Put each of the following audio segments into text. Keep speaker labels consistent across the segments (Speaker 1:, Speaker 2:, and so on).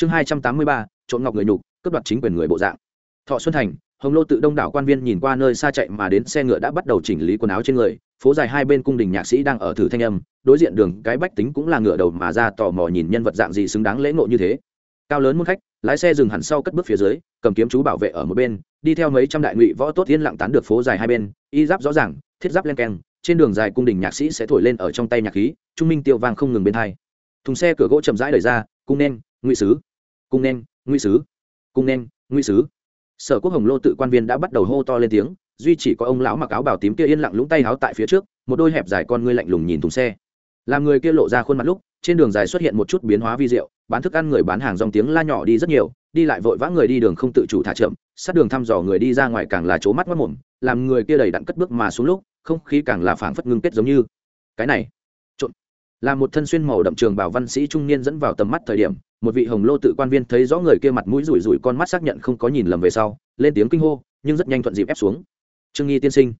Speaker 1: chương hai trăm tám mươi ba, trộm ngọc người nhục, cướp đoạt chính quyền người bộ dạng. Thọ xuân thành, hồng lô tự đông đảo quan viên nhìn qua nơi xa chạy mà đến xe ngựa đã bắt đầu chỉnh lý quần áo trên người, phố dài hai bên cung đình nhạc sĩ đang ở thử thanh âm, đối diện đường, cái bách tính cũng là ngựa đầu mà ra tò mò nhìn nhân vật dạng gì xứng đáng lễ ngộ như thế. Cao lớn muôn khách, lái xe dừng hẳn sau cất bước phía dưới, cầm kiếm chú bảo vệ ở một bên, đi theo mấy trăm đại ngụy võ tốt yên lặng tán được phố dài hai bên, y giáp rõ ràng, thiết giáp len keng, trên đường dài cung đình nhạc sĩ sẽ thổi lên ở trong tay nhạc khí, trung minh tiêu vang không ngừng bên hai. Thùng xe cửa gỗ chậm rãi đẩy ra, cung nên, ngụy sứ cung nên nguy sứ. Cung nên nguy sứ. Sở quốc hồng lô tự quan viên đã bắt đầu hô to lên tiếng, duy chỉ có ông lão mặc áo bào tím kia yên lặng lũng tay háo tại phía trước, một đôi hẹp dài con ngươi lạnh lùng nhìn thùng xe. Làm người kia lộ ra khuôn mặt lúc, trên đường dài xuất hiện một chút biến hóa vi diệu, bán thức ăn người bán hàng dòng tiếng la nhỏ đi rất nhiều, đi lại vội vã người đi đường không tự chủ thả chậm, sát đường thăm dò người đi ra ngoài càng là trố mắt mất mồm, làm người kia đầy đặn cất bước mà xuống lúc, không khí càng là phảng phất ngưng kết giống như. Cái này là một thân xuyên màu đậm trường bảo văn sĩ trung niên dẫn vào tầm mắt thời điểm, một vị hồng lô tự quan viên thấy rõ người kia mặt mũi rủi rủi con mắt xác nhận không có nhìn lầm về sau, lên tiếng kinh hô, nhưng rất nhanh thuận dịp ép xuống. Trương nghi tiên sinh,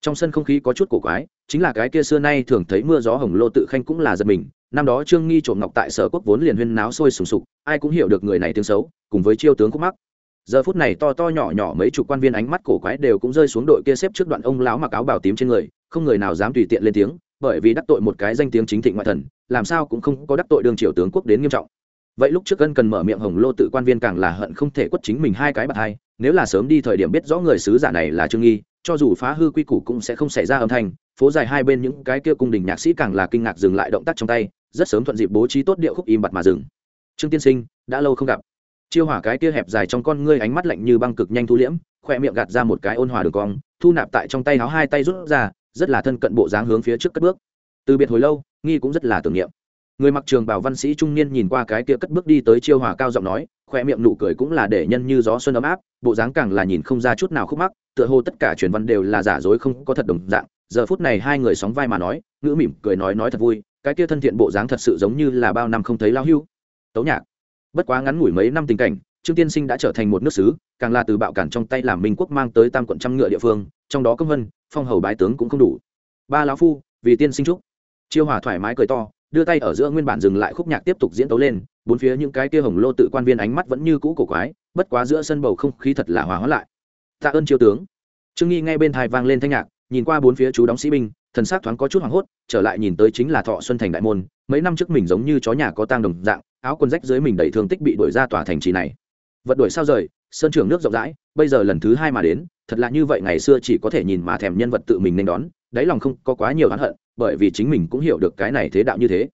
Speaker 1: trong sân không khí có chút cổ quái, chính là cái kia xưa nay thường thấy mưa gió hồng lô tự khanh cũng là giật mình, năm đó trương nghi trộm ngọc tại sở quốc vốn liền huyên náo sôi sùng sục, ai cũng hiểu được người này tiếng xấu, cùng với chiêu tướng khúc mắc. Giờ phút này to to nhỏ nhỏ mấy chục quan viên ánh mắt cổ quái đều cũng rơi xuống đội kia xếp trước đoạn ông lão mặc áo bào tím trên người, không người nào dám tùy tiện lên tiếng bởi vì đắc tội một cái danh tiếng chính thịnh ngoại thần, làm sao cũng không có đắc tội đường triều tướng quốc đến nghiêm trọng. Vậy lúc trước cân cần mở miệng hồng lô tự quan viên càng là hận không thể quất chính mình hai cái bạc hai, nếu là sớm đi thời điểm biết rõ người sứ giả này là trương nghi, cho dù phá hư quy củ cũng sẽ không xảy ra âm thanh, phố dài hai bên những cái kia cung đình nhạc sĩ càng là kinh ngạc dừng lại động tác trong tay, rất sớm thuận dịp bố trí tốt điệu khúc im bặt mà dừng. Trương tiên sinh, đã lâu không gặp. Chiêu hỏa cái kia hẹp dài trong con ngươi ánh mắt lạnh như băng cực nhanh thu liễm, khoe miệng gạt ra một cái ôn hòa đường cong, thu nạp tại trong tay háo hai tay rút ra rất là thân cận bộ dáng hướng phía trước cất bước. Từ biệt hồi lâu, nghi cũng rất là tưởng niệm. Người mặc trường bảo văn sĩ trung niên nhìn qua cái kia cất bước đi tới chiêu hòa cao giọng nói khoe miệng nụ cười cũng là để nhân như gió xuân ấm áp, bộ dáng càng là nhìn không ra chút nào khúc mắc, tựa hồ tất cả truyền văn đều là giả dối không có thật đồng dạng. Giờ phút này hai người sóng vai mà nói, ngữ mỉm cười nói nói thật vui, cái kia thân thiện bộ dáng thật sự giống như là bao năm không thấy lao hưu. Tấu nhạc. Bất quá ngắn ngủi mấy năm tình cảnh, trương tiên sinh đã trở thành một nước sứ càng là từ bạo cản trong tay làm minh quốc mang tới tam quận trăm ngựa địa phương trong đó công vân, phong hầu bái tướng cũng không đủ. Ba lão phu, vì tiên sinh trúc chiêu hòa thoải mái cười to, đưa tay ở giữa nguyên bản dừng lại khúc nhạc tiếp tục diễn tấu lên, bốn phía những cái kia hồng lô tự quan viên ánh mắt vẫn như cũ cổ quái, bất quá giữa sân bầu không khí thật là hòa hóa lại. Tạ ơn chiêu tướng. Trương nghi ngay bên thai vang lên thanh nhạc, nhìn qua bốn phía chú đóng sĩ binh, thần sắc thoáng có chút hoảng hốt, trở lại nhìn tới chính là thọ xuân thành đại môn, mấy năm trước mình giống như chó nhà có tang đồng dạng, áo quần rách dưới mình đầy thương tích bị đuổi ra tòa thành trì này. Vật đuổi sao rời, sơn trường nước rộng rãi bây giờ lần thứ hai mà đến, thật là như vậy ngày xưa chỉ có thể nhìn mà thèm nhân vật tự mình nên đón, đáy lòng không có quá nhiều oán hận, bởi vì chính mình cũng hiểu được cái này thế đạo như thế.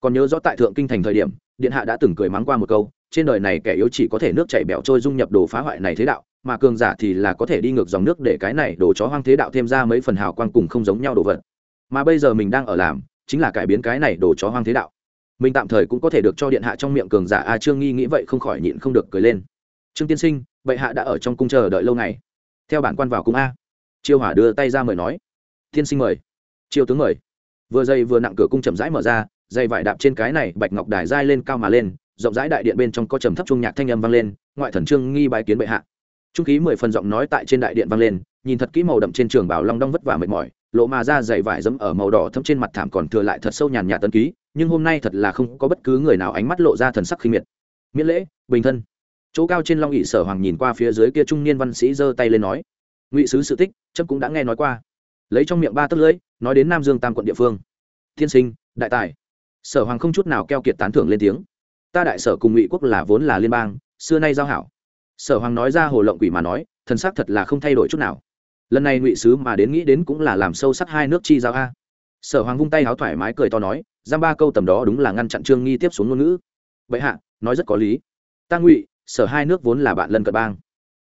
Speaker 1: Còn nhớ rõ tại thượng kinh thành thời điểm, điện hạ đã từng cười mắng qua một câu, trên đời này kẻ yếu chỉ có thể nước chảy bẹo trôi dung nhập đồ phá hoại này thế đạo, mà cường giả thì là có thể đi ngược dòng nước để cái này đồ chó hoang thế đạo thêm ra mấy phần hào quang cùng không giống nhau đồ vật. Mà bây giờ mình đang ở làm, chính là cải biến cái này đồ chó hoang thế đạo. Mình tạm thời cũng có thể được cho điện hạ trong miệng cường giả a trương nghi nghĩ vậy không khỏi nhịn không được cười lên trương tiên sinh, bệ hạ đã ở trong cung chờ đợi lâu ngày. Theo bản quan vào cung a. Chiêu hỏa đưa tay ra mời nói. Tiên sinh mời. Chiêu tướng mời. Vừa dây vừa nặng cửa cung chậm rãi mở ra, dây vải đạp trên cái này bạch ngọc đài dai lên cao mà lên, rộng rãi đại điện bên trong có trầm thấp trung nhạc thanh âm vang lên, ngoại thần trương nghi bài kiến bệ hạ. Trung khí mười phần giọng nói tại trên đại điện vang lên, nhìn thật kỹ màu đậm trên trường bảo long đong vất vả mệt mỏi, lộ mà ra dày vải dẫm ở màu đỏ thấm trên mặt thảm còn thừa lại thật sâu nhàn nhạt tân ký, nhưng hôm nay thật là không có bất cứ người nào ánh mắt lộ ra thần sắc khinh miệt. Miễn lễ, bình thân chỗ cao trên long ỵ sở hoàng nhìn qua phía dưới kia trung niên văn sĩ giơ tay lên nói, ngụy sứ sự tích trâm cũng đã nghe nói qua. Lấy trong miệng ba tấc lưỡi, nói đến nam dương tam quận địa phương. Thiên sinh, đại tài. Sở hoàng không chút nào keo kiệt tán thưởng lên tiếng. Ta đại sở cùng ngụy quốc là vốn là liên bang, xưa nay giao hảo. Sở hoàng nói ra hồ lộng quỷ mà nói, thần sắc thật là không thay đổi chút nào. Lần này ngụy sứ mà đến nghĩ đến cũng là làm sâu sắc hai nước chi giao a. Sở hoàng vung tay háo thoải mái cười to nói giam ba câu tầm đó đúng là ngăn chặn trương nghi tiếp xuống ngôn ngữ. Vậy hạ, nói rất có lý. Ta ngụy sở hai nước vốn là bạn lân cận bang.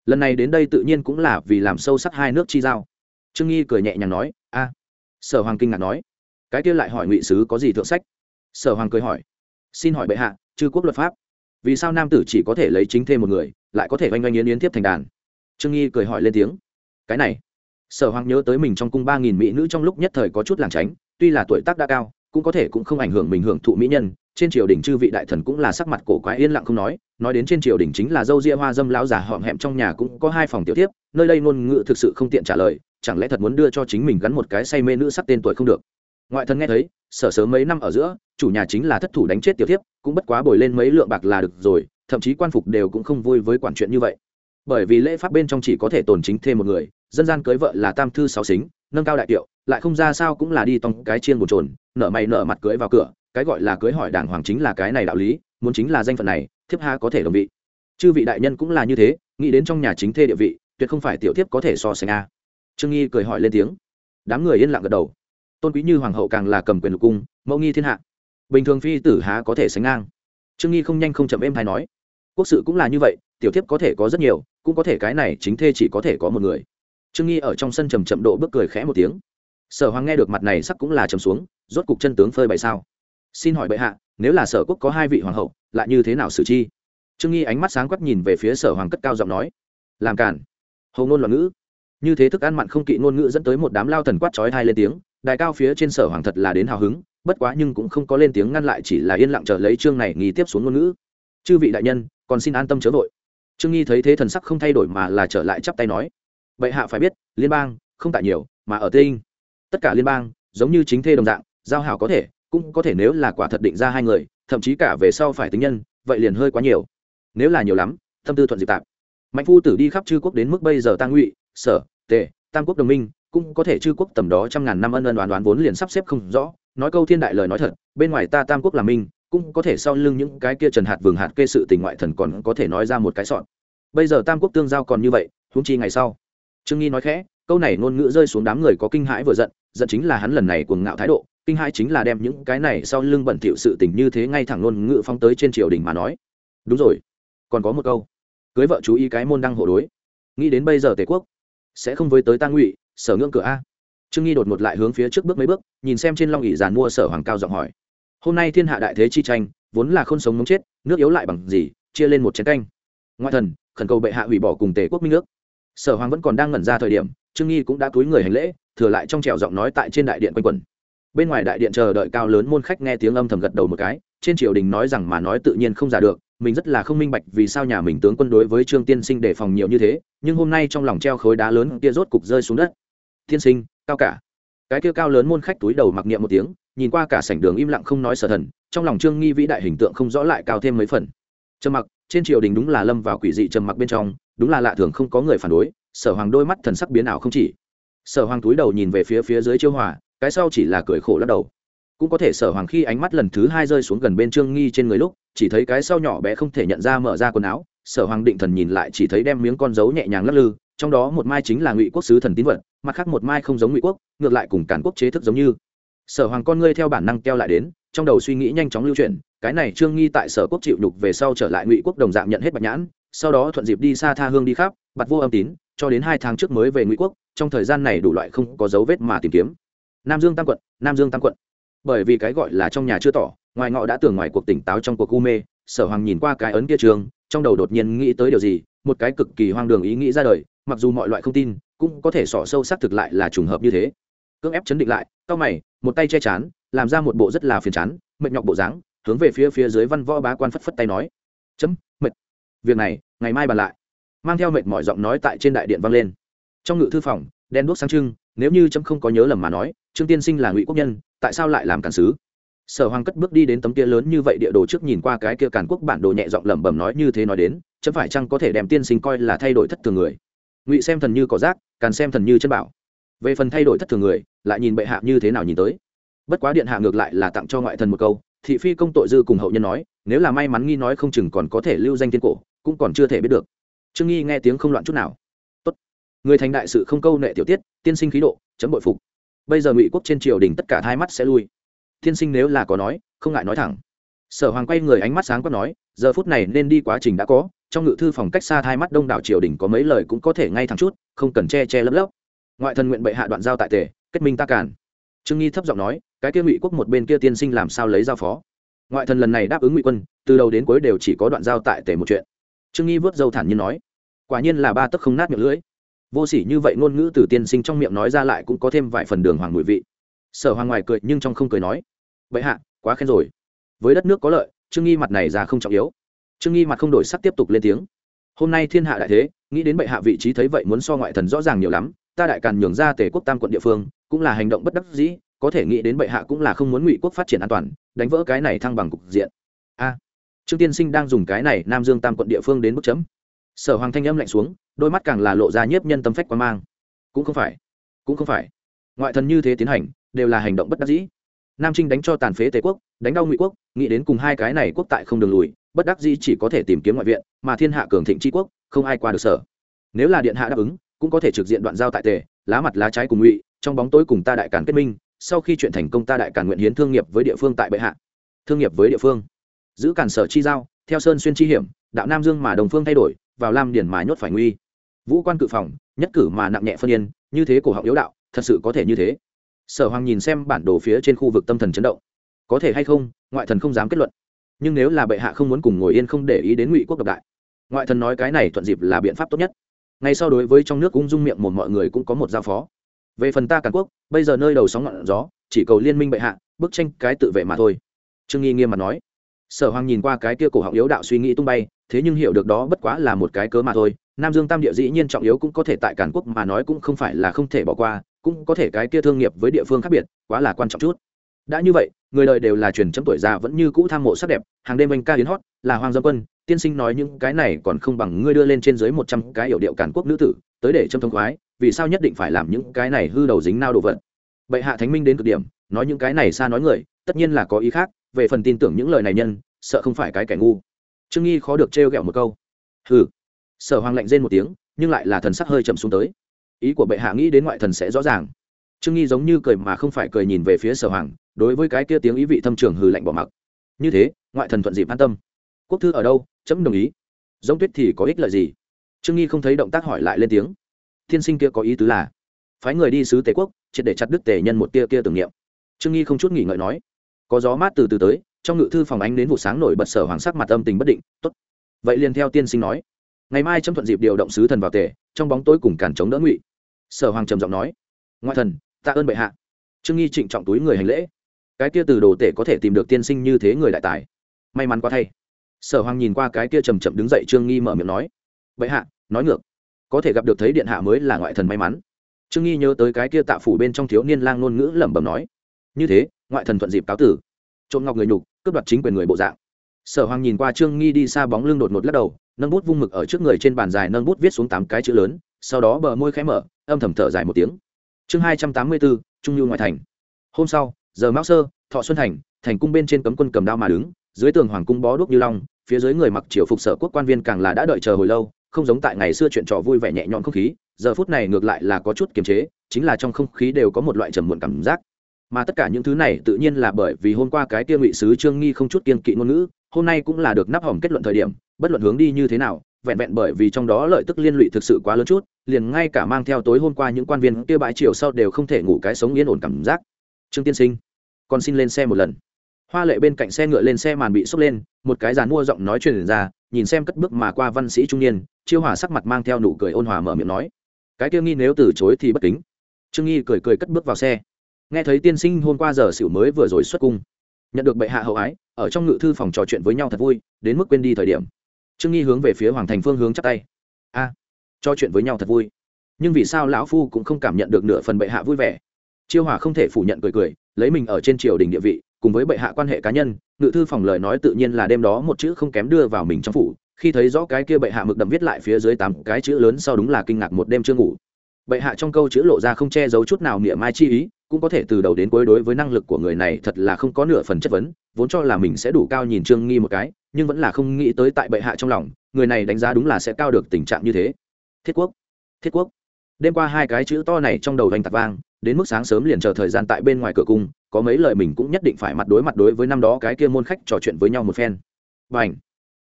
Speaker 1: Lần này đến đây tự nhiên cũng là vì làm sâu sắc hai nước chi giao. Trương nghi cười nhẹ nhàng nói, a. Sở hoàng kinh ngạc nói, cái kia lại hỏi ngụy sứ có gì thượng sách? Sở hoàng cười hỏi, xin hỏi bệ hạ, chư quốc luật pháp, vì sao nam tử chỉ có thể lấy chính thêm một người, lại có thể oanh oanh yến yến tiếp thành đàn? Trương nghi cười hỏi lên tiếng, cái này. Sở hoàng nhớ tới mình trong cung ba nghìn mỹ nữ trong lúc nhất thời có chút làng tránh, tuy là tuổi tác đã cao, cũng có thể cũng không ảnh hưởng mình hưởng thụ mỹ nhân trên triều đình chư vị đại thần cũng là sắc mặt cổ quái yên lặng không nói nói đến trên triều đình chính là dâu ria hoa dâm lão già họm hẹm trong nhà cũng có hai phòng tiểu tiếp nơi đây ngôn ngữ thực sự không tiện trả lời, chẳng lẽ thật muốn đưa cho chính mình gắn một cái say mê nữ sắc tên tuổi không được? Ngoại thần nghe thấy, sở sớm mấy năm ở giữa, chủ nhà chính là thất thủ đánh chết tiểu thiếp, cũng bất quá bồi lên mấy lượng bạc là được rồi, thậm chí quan phục đều cũng không vui với quản chuyện như vậy. Bởi vì lễ pháp bên trong chỉ có thể tồn chính thêm một người, dân gian cưới vợ là tam thư sáu xính, nâng cao đại tiệu, lại không ra sao cũng là đi tòng cái chiên bồn trồn nở mày nở mặt cưới vào cửa cái gọi là cưới hỏi đàng hoàng chính là cái này đạo lý, muốn chính là danh phận này, thiếp ha có thể đồng vị. Chư vị đại nhân cũng là như thế, nghĩ đến trong nhà chính thê địa vị, tuyệt không phải tiểu thiếp có thể so sánh a. Trương nghi cười hỏi lên tiếng. Đám người yên lặng gật đầu. Tôn quý như hoàng hậu càng là cầm quyền lục cung, mẫu nghi thiên hạ, bình thường phi tử há có thể sánh ngang? Trương nghi không nhanh không chậm êm hay nói, quốc sự cũng là như vậy, tiểu thiếp có thể có rất nhiều, cũng có thể cái này chính thê chỉ có thể có một người. Trương nghi ở trong sân trầm chậm độ bước cười khẽ một tiếng. Sở hoàng nghe được mặt này sắc cũng là trầm xuống, rốt cục chân tướng phơi bày sao xin hỏi bệ hạ, nếu là sở quốc có hai vị hoàng hậu, lại như thế nào xử chi? Trương nghi ánh mắt sáng quắc nhìn về phía sở hoàng cất cao giọng nói. Làm cản hầu ngôn loạn ngữ. Như thế thức ăn mặn không kỵ ngôn ngữ dẫn tới một đám lao thần quát trói hai lên tiếng, đại cao phía trên sở hoàng thật là đến hào hứng, bất quá nhưng cũng không có lên tiếng ngăn lại, chỉ là yên lặng chờ lấy chương này nghi tiếp xuống ngôn ngữ. Chư vị đại nhân, còn xin an tâm chớ vội. Trương nghi thấy thế thần sắc không thay đổi mà là trở lại chắp tay nói. Bệ hạ phải biết, liên bang không tại nhiều, mà ở tinh. Tất cả liên bang giống như chính thê đồng dạng, giao hảo có thể cũng có thể nếu là quả thật định ra hai người, thậm chí cả về sau phải tính nhân, vậy liền hơi quá nhiều. Nếu là nhiều lắm, tâm tư thuận dịp tạp mạnh phu tử đi khắp chư quốc đến mức bây giờ tăng ngụy, sở, tề, tam quốc đồng minh, cũng có thể chư quốc tầm đó trăm ngàn năm ân ân đoán đoán vốn liền sắp xếp không rõ. Nói câu thiên đại lời nói thật, bên ngoài ta tam quốc là minh cũng có thể sau lưng những cái kia trần hạt vườn hạt kê sự tình ngoại thần còn có thể nói ra một cái sọn. Bây giờ tam quốc tương giao còn như vậy húng chi ngày sau. Trương nghi nói khẽ, câu này ngôn ngữ rơi xuống đám người có kinh hãi vừa giận giận chính là hắn lần này cuồng ngạo thái độ kinh hãi chính là đem những cái này sau lưng bẩn thỉu sự tình như thế ngay thẳng ngôn ngữ phong tới trên triều đình mà nói. Đúng rồi, còn có một câu. Cưới vợ chú ý cái môn đăng hộ đối. Nghĩ đến bây giờ tề quốc, sẽ không với tới ta ngụy, sở ngưỡng cửa a. Trương nghi đột một lại hướng phía trước bước mấy bước, nhìn xem trên long ỉ giàn mua sở hoàng cao giọng hỏi. Hôm nay thiên hạ đại thế chi tranh, vốn là không sống mống chết, nước yếu lại bằng gì, chia lên một chén canh. Ngoại thần, khẩn cầu bệ hạ hủy bỏ cùng tề quốc minh nước. Sở hoàng vẫn còn đang ngẩn ra thời điểm, trương nghi cũng đã túi người hành lễ, thừa lại trong trèo giọng nói tại trên đại điện quanh quẩn bên ngoài đại điện chờ đợi cao lớn môn khách nghe tiếng âm thầm gật đầu một cái, trên triều đình nói rằng mà nói tự nhiên không giả được, mình rất là không minh bạch vì sao nhà mình tướng quân đối với trương tiên sinh đề phòng nhiều như thế, nhưng hôm nay trong lòng treo khối đá lớn kia rốt cục rơi xuống đất. Tiên sinh, cao cả. Cái kia cao lớn môn khách túi đầu mặc niệm một tiếng, nhìn qua cả sảnh đường im lặng không nói sở thần, trong lòng trương nghi vĩ đại hình tượng không rõ lại cao thêm mấy phần. Trầm mặc, trên triều đình đúng là lâm vào quỷ dị trầm mặc bên trong, đúng là lạ thường không có người phản đối, sở hoàng đôi mắt thần sắc biến ảo không chỉ. Sở hoàng túi đầu nhìn về phía phía dưới chiêu hòa cái sau chỉ là cười khổ lắc đầu. Cũng có thể sở hoàng khi ánh mắt lần thứ hai rơi xuống gần bên trương nghi trên người lúc, chỉ thấy cái sau nhỏ bé không thể nhận ra mở ra quần áo, sở hoàng định thần nhìn lại chỉ thấy đem miếng con dấu nhẹ nhàng lắc lư, trong đó một mai chính là ngụy quốc sứ thần tín vật, mặt khác một mai không giống ngụy quốc, ngược lại cùng cản quốc chế thức giống như. Sở hoàng con ngươi theo bản năng keo lại đến, trong đầu suy nghĩ nhanh chóng lưu chuyển, cái này trương nghi tại sở quốc chịu nhục về sau trở lại ngụy quốc đồng dạng nhận hết bạch nhãn, sau đó thuận dịp đi xa tha hương đi khắp bặt vô âm tín, cho đến hai tháng trước mới về ngụy quốc, trong thời gian này đủ loại không có dấu vết mà tìm kiếm nam dương tam quận, nam dương tam quận. Bởi vì cái gọi là trong nhà chưa tỏ, ngoài ngọ đã tưởng ngoài cuộc tỉnh táo trong cuộc u mê, sở hoàng nhìn qua cái ấn kia trường, trong đầu đột nhiên nghĩ tới điều gì, một cái cực kỳ hoang đường ý nghĩ ra đời, mặc dù mọi loại không tin, cũng có thể sỏ sâu xác thực lại là trùng hợp như thế. Cưỡng ép chấn định lại, cau mày, một tay che chán, làm ra một bộ rất là phiền chán, mệt nhọc bộ dáng, hướng về phía phía dưới văn võ bá quan phất phất tay nói, chấm, mệt. Việc này, ngày mai bàn lại. Mang theo mệt mọi giọng nói tại trên đại điện vang lên. Trong ngự thư phòng đen đuốc sáng trưng, nếu như chấm không có nhớ lầm mà nói trương tiên sinh là ngụy quốc nhân, tại sao lại làm cản sứ? Sở hoàng cất bước đi đến tấm kia lớn như vậy địa đồ trước nhìn qua cái kia càn quốc bản đồ nhẹ giọng lẩm bẩm nói như thế nói đến, chấm phải chăng có thể đem tiên sinh coi là thay đổi thất thường người? Ngụy xem thần như có rác, càn xem thần như chân bảo. Về phần thay đổi thất thường người, lại nhìn bệ hạ như thế nào nhìn tới. Bất quá điện hạ ngược lại là tặng cho ngoại thần một câu, thị phi công tội dư cùng hậu nhân nói, nếu là may mắn nghi nói không chừng còn có thể lưu danh tiên cổ, cũng còn chưa thể biết được. Trương nghi nghe tiếng không loạn chút nào. Tốt. người thành đại sự không câu nệ tiểu tiết, tiên sinh khí độ, chấm bội phục bây giờ ngụy quốc trên triều đình tất cả hai mắt sẽ lui. Tiên sinh nếu là có nói, không ngại nói thẳng. Sở hoàng quay người ánh mắt sáng quát nói, giờ phút này nên đi quá trình đã có, trong ngự thư phòng cách xa hai mắt đông đảo triều đình có mấy lời cũng có thể ngay thẳng chút, không cần che che lấp lấp. Ngoại thần nguyện bệ hạ đoạn giao tại tề, kết minh ta cản trương nghi thấp giọng nói, cái kia ngụy quốc một bên kia tiên sinh làm sao lấy giao phó? Ngoại thần lần này đáp ứng ngụy quân, từ đầu đến cuối đều chỉ có đoạn giao tại tề một chuyện. Trương nghi vớt dâu thản nhiên nói, quả nhiên là ba tấc không nát miệng lưỡi vô sỉ như vậy ngôn ngữ từ tiên sinh trong miệng nói ra lại cũng có thêm vài phần đường hoàng mùi vị. Sở hoàng ngoài cười nhưng trong không cười nói vậy hạ, quá khen rồi. Với đất nước có lợi, trương nghi mặt này ra không trọng yếu. Trương nghi mặt không đổi sắc tiếp tục lên tiếng, hôm nay thiên hạ đại thế, nghĩ đến bệ hạ vị trí thấy vậy muốn so ngoại thần rõ ràng nhiều lắm. Ta đại càn nhường ra tề quốc tam quận địa phương, cũng là hành động bất đắc dĩ, có thể nghĩ đến bệ hạ cũng là không muốn ngụy quốc phát triển an toàn, đánh vỡ cái này thăng bằng cục diện. A. Trương tiên sinh đang dùng cái này nam dương tam quận địa phương đến mức chấm sở hoàng thanh âm lạnh xuống, đôi mắt càng là lộ ra nhiếp nhân tâm phách quan mang. Cũng không phải, cũng không phải. Ngoại thần như thế tiến hành, đều là hành động bất đắc dĩ. Nam trinh đánh cho tàn phế tề quốc, đánh đau ngụy quốc, nghĩ đến cùng hai cái này quốc tại không đường lùi, bất đắc dĩ chỉ có thể tìm kiếm ngoại viện, mà thiên hạ cường thịnh tri quốc, không ai qua được sở. Nếu là điện hạ đáp ứng, cũng có thể trực diện đoạn giao tại tề, lá mặt lá trái cùng ngụy, trong bóng tối cùng ta đại càn kết minh, sau khi chuyện thành công ta đại càn nguyện hiến thương nghiệp với địa phương tại bệ hạ. Thương nghiệp với địa phương. Giữ cản sở chi giao, theo sơn xuyên chi hiểm, đạo nam dương mà đồng phương thay đổi vào lam điển mà nhốt phải nguy. Vũ quan cự phòng, nhất cử mà nặng nhẹ phân yên, như thế cổ họng yếu đạo, thật sự có thể như thế. Sở hoàng nhìn xem bản đồ phía trên khu vực tâm thần chấn động. Có thể hay không, ngoại thần không dám kết luận. Nhưng nếu là bệ hạ không muốn cùng ngồi yên không để ý đến ngụy quốc độc đại, ngoại thần nói cái này thuận dịp là biện pháp tốt nhất. Ngay sau đối với trong nước ung dung miệng một mọi người cũng có một giao phó. Về phần ta càn quốc, bây giờ nơi đầu sóng ngọn gió, chỉ cầu liên minh bệ hạ, bức tranh cái tự vệ mà thôi. Trương nghi nghiêm mặt nói sở hoàng nhìn qua cái kia cổ họng yếu đạo suy nghĩ tung bay, thế nhưng hiểu được đó bất quá là một cái cớ mà thôi. Nam dương tam địa dĩ nhiên trọng yếu cũng có thể tại cản quốc mà nói cũng không phải là không thể bỏ qua, cũng có thể cái kia thương nghiệp với địa phương khác biệt, quá là quan trọng chút. Đã như vậy, người đời đều là truyền chấm tuổi già vẫn như cũ tham mộ sắc đẹp, hàng đêm anh ca hiến hót, là hoàng dân quân, tiên sinh nói những cái này còn không bằng ngươi đưa lên trên dưới một trăm cái hiệu điệu cản quốc nữ tử, tới để châm thông khoái, vì sao nhất định phải làm những cái này hư đầu dính nao đồ vật. Bệ hạ thánh minh đến cực điểm, nói những cái này xa nói người, tất nhiên là có ý khác về phần tin tưởng những lời này nhân, sợ không phải cái kẻ ngu. Trương nghi khó được trêu ghẹo một câu. Hừ. Sở hoàng lạnh rên một tiếng, nhưng lại là thần sắc hơi chậm xuống tới. Ý của bệ hạ nghĩ đến ngoại thần sẽ rõ ràng. Trương nghi giống như cười mà không phải cười nhìn về phía sở hoàng, đối với cái kia tiếng ý vị thâm trường hừ lạnh bỏ mặc. Như thế, ngoại thần thuận dịp an tâm. Quốc thư ở đâu? Chấm đồng ý. Giống tuyết thì có ích lợi gì? Trương nghi không thấy động tác hỏi lại lên tiếng. Thiên sinh kia có ý tứ là, phái người đi sứ tề quốc, triệt để chặt đứt tề nhân một tia kia tưởng niệm. Trương nghi không chút nghỉ ngợi nói có gió mát từ từ tới, trong ngự thư phòng ánh đến vụ sáng nổi bật sở hoàng sắc mặt âm tình bất định, tốt. Vậy liền theo tiên sinh nói. Ngày mai trâm thuận dịp điều động sứ thần vào tề, trong bóng tối cùng cản chống đỡ ngụy. Sở hoàng trầm giọng nói, ngoại thần, tạ ơn bệ hạ. Trương nghi trịnh trọng túi người hành lễ. Cái kia từ đồ tể có thể tìm được tiên sinh như thế người đại tài. May mắn quá thay. Sở hoàng nhìn qua cái kia chầm chậm đứng dậy trương nghi mở miệng nói, bệ hạ, nói ngược. Có thể gặp được thấy điện hạ mới là ngoại thần may mắn. Trương nghi nhớ tới cái kia tạ phủ bên trong thiếu niên lang ngôn ngữ lẩm bẩm nói, như thế ngoại thần thuận dịp cáo tử. Trộm ngọc người nhục, cướp đoạt chính quyền người bộ dạng. Sở hoàng nhìn qua trương nghi đi xa bóng lưng đột ngột lắc đầu, nâng bút vung mực ở trước người trên bàn dài nâng bút viết xuống tám cái chữ lớn, sau đó bờ môi khẽ mở, âm thầm thở dài một tiếng. Chương hai trăm tám mươi bốn, trung lưu ngoại thành. Hôm sau, giờ mão sơ, thọ xuân thành thành cung bên trên cấm quân cầm đao mà đứng, dưới tường hoàng cung bó đuốc như long, phía dưới người mặc triều phục sở quốc quan viên càng là đã đợi chờ hồi lâu, không giống tại ngày xưa chuyện trò vui vẻ nhẹ nhõm không khí, giờ phút này ngược lại là có chút kiềm chế, chính là trong không khí đều có một loại trầm muộn cảm giác mà tất cả những thứ này tự nhiên là bởi vì hôm qua cái kia ngụy sứ trương nghi không chút kiên kỵ ngôn ngữ, hôm nay cũng là được nắp hỏng kết luận thời điểm, bất luận hướng đi như thế nào, vẹn vẹn bởi vì trong đó lợi tức liên lụy thực sự quá lớn chút, liền ngay cả mang theo tối hôm qua những quan viên kia bãi chiều sau đều không thể ngủ cái sống yên ổn cảm giác. Trương tiên sinh, con xin lên xe một lần. Hoa lệ bên cạnh xe ngựa lên xe màn bị sốc lên, một cái dàn mua giọng nói truyền ra, nhìn xem cất bước mà qua văn sĩ trung niên, chiêu hòa sắc mặt mang theo nụ cười ôn hòa mở miệng nói, cái kia nghi nếu từ chối thì bất kính. Trương nghi cười cười cất bước vào xe nghe thấy tiên sinh hôm qua giờ xỉu mới vừa rồi xuất cung nhận được bệ hạ hậu ái ở trong ngự thư phòng trò chuyện với nhau thật vui đến mức quên đi thời điểm. Trương nghi hướng về phía hoàng thành phương hướng chắp tay. A à, trò chuyện với nhau thật vui. Nhưng vì sao lão phu cũng không cảm nhận được nửa phần bệ hạ vui vẻ? Chiêu hòa không thể phủ nhận cười cười lấy mình ở trên triều đình địa vị cùng với bệ hạ quan hệ cá nhân ngự thư phòng lời nói tự nhiên là đêm đó một chữ không kém đưa vào mình trong phủ. Khi thấy rõ cái kia bệ hạ mực đậm viết lại phía dưới tám cái chữ lớn sau đúng là kinh ngạc một đêm chưa ngủ bệ hạ trong câu chữ lộ ra không che giấu chút nào niệm mai chi ý, cũng có thể từ đầu đến cuối đối với năng lực của người này thật là không có nửa phần chất vấn, vốn cho là mình sẽ đủ cao nhìn trương nghi một cái, nhưng vẫn là không nghĩ tới tại bệ hạ trong lòng, người này đánh giá đúng là sẽ cao được tình trạng như thế. Thiết quốc thiết quốc. Đêm qua hai cái chữ to này trong đầu vành tạc vang, đến mức sáng sớm liền chờ thời gian tại bên ngoài cửa cung, có mấy lời mình cũng nhất định phải mặt đối mặt đối với năm đó cái kia môn khách trò chuyện với nhau một phen. B à n h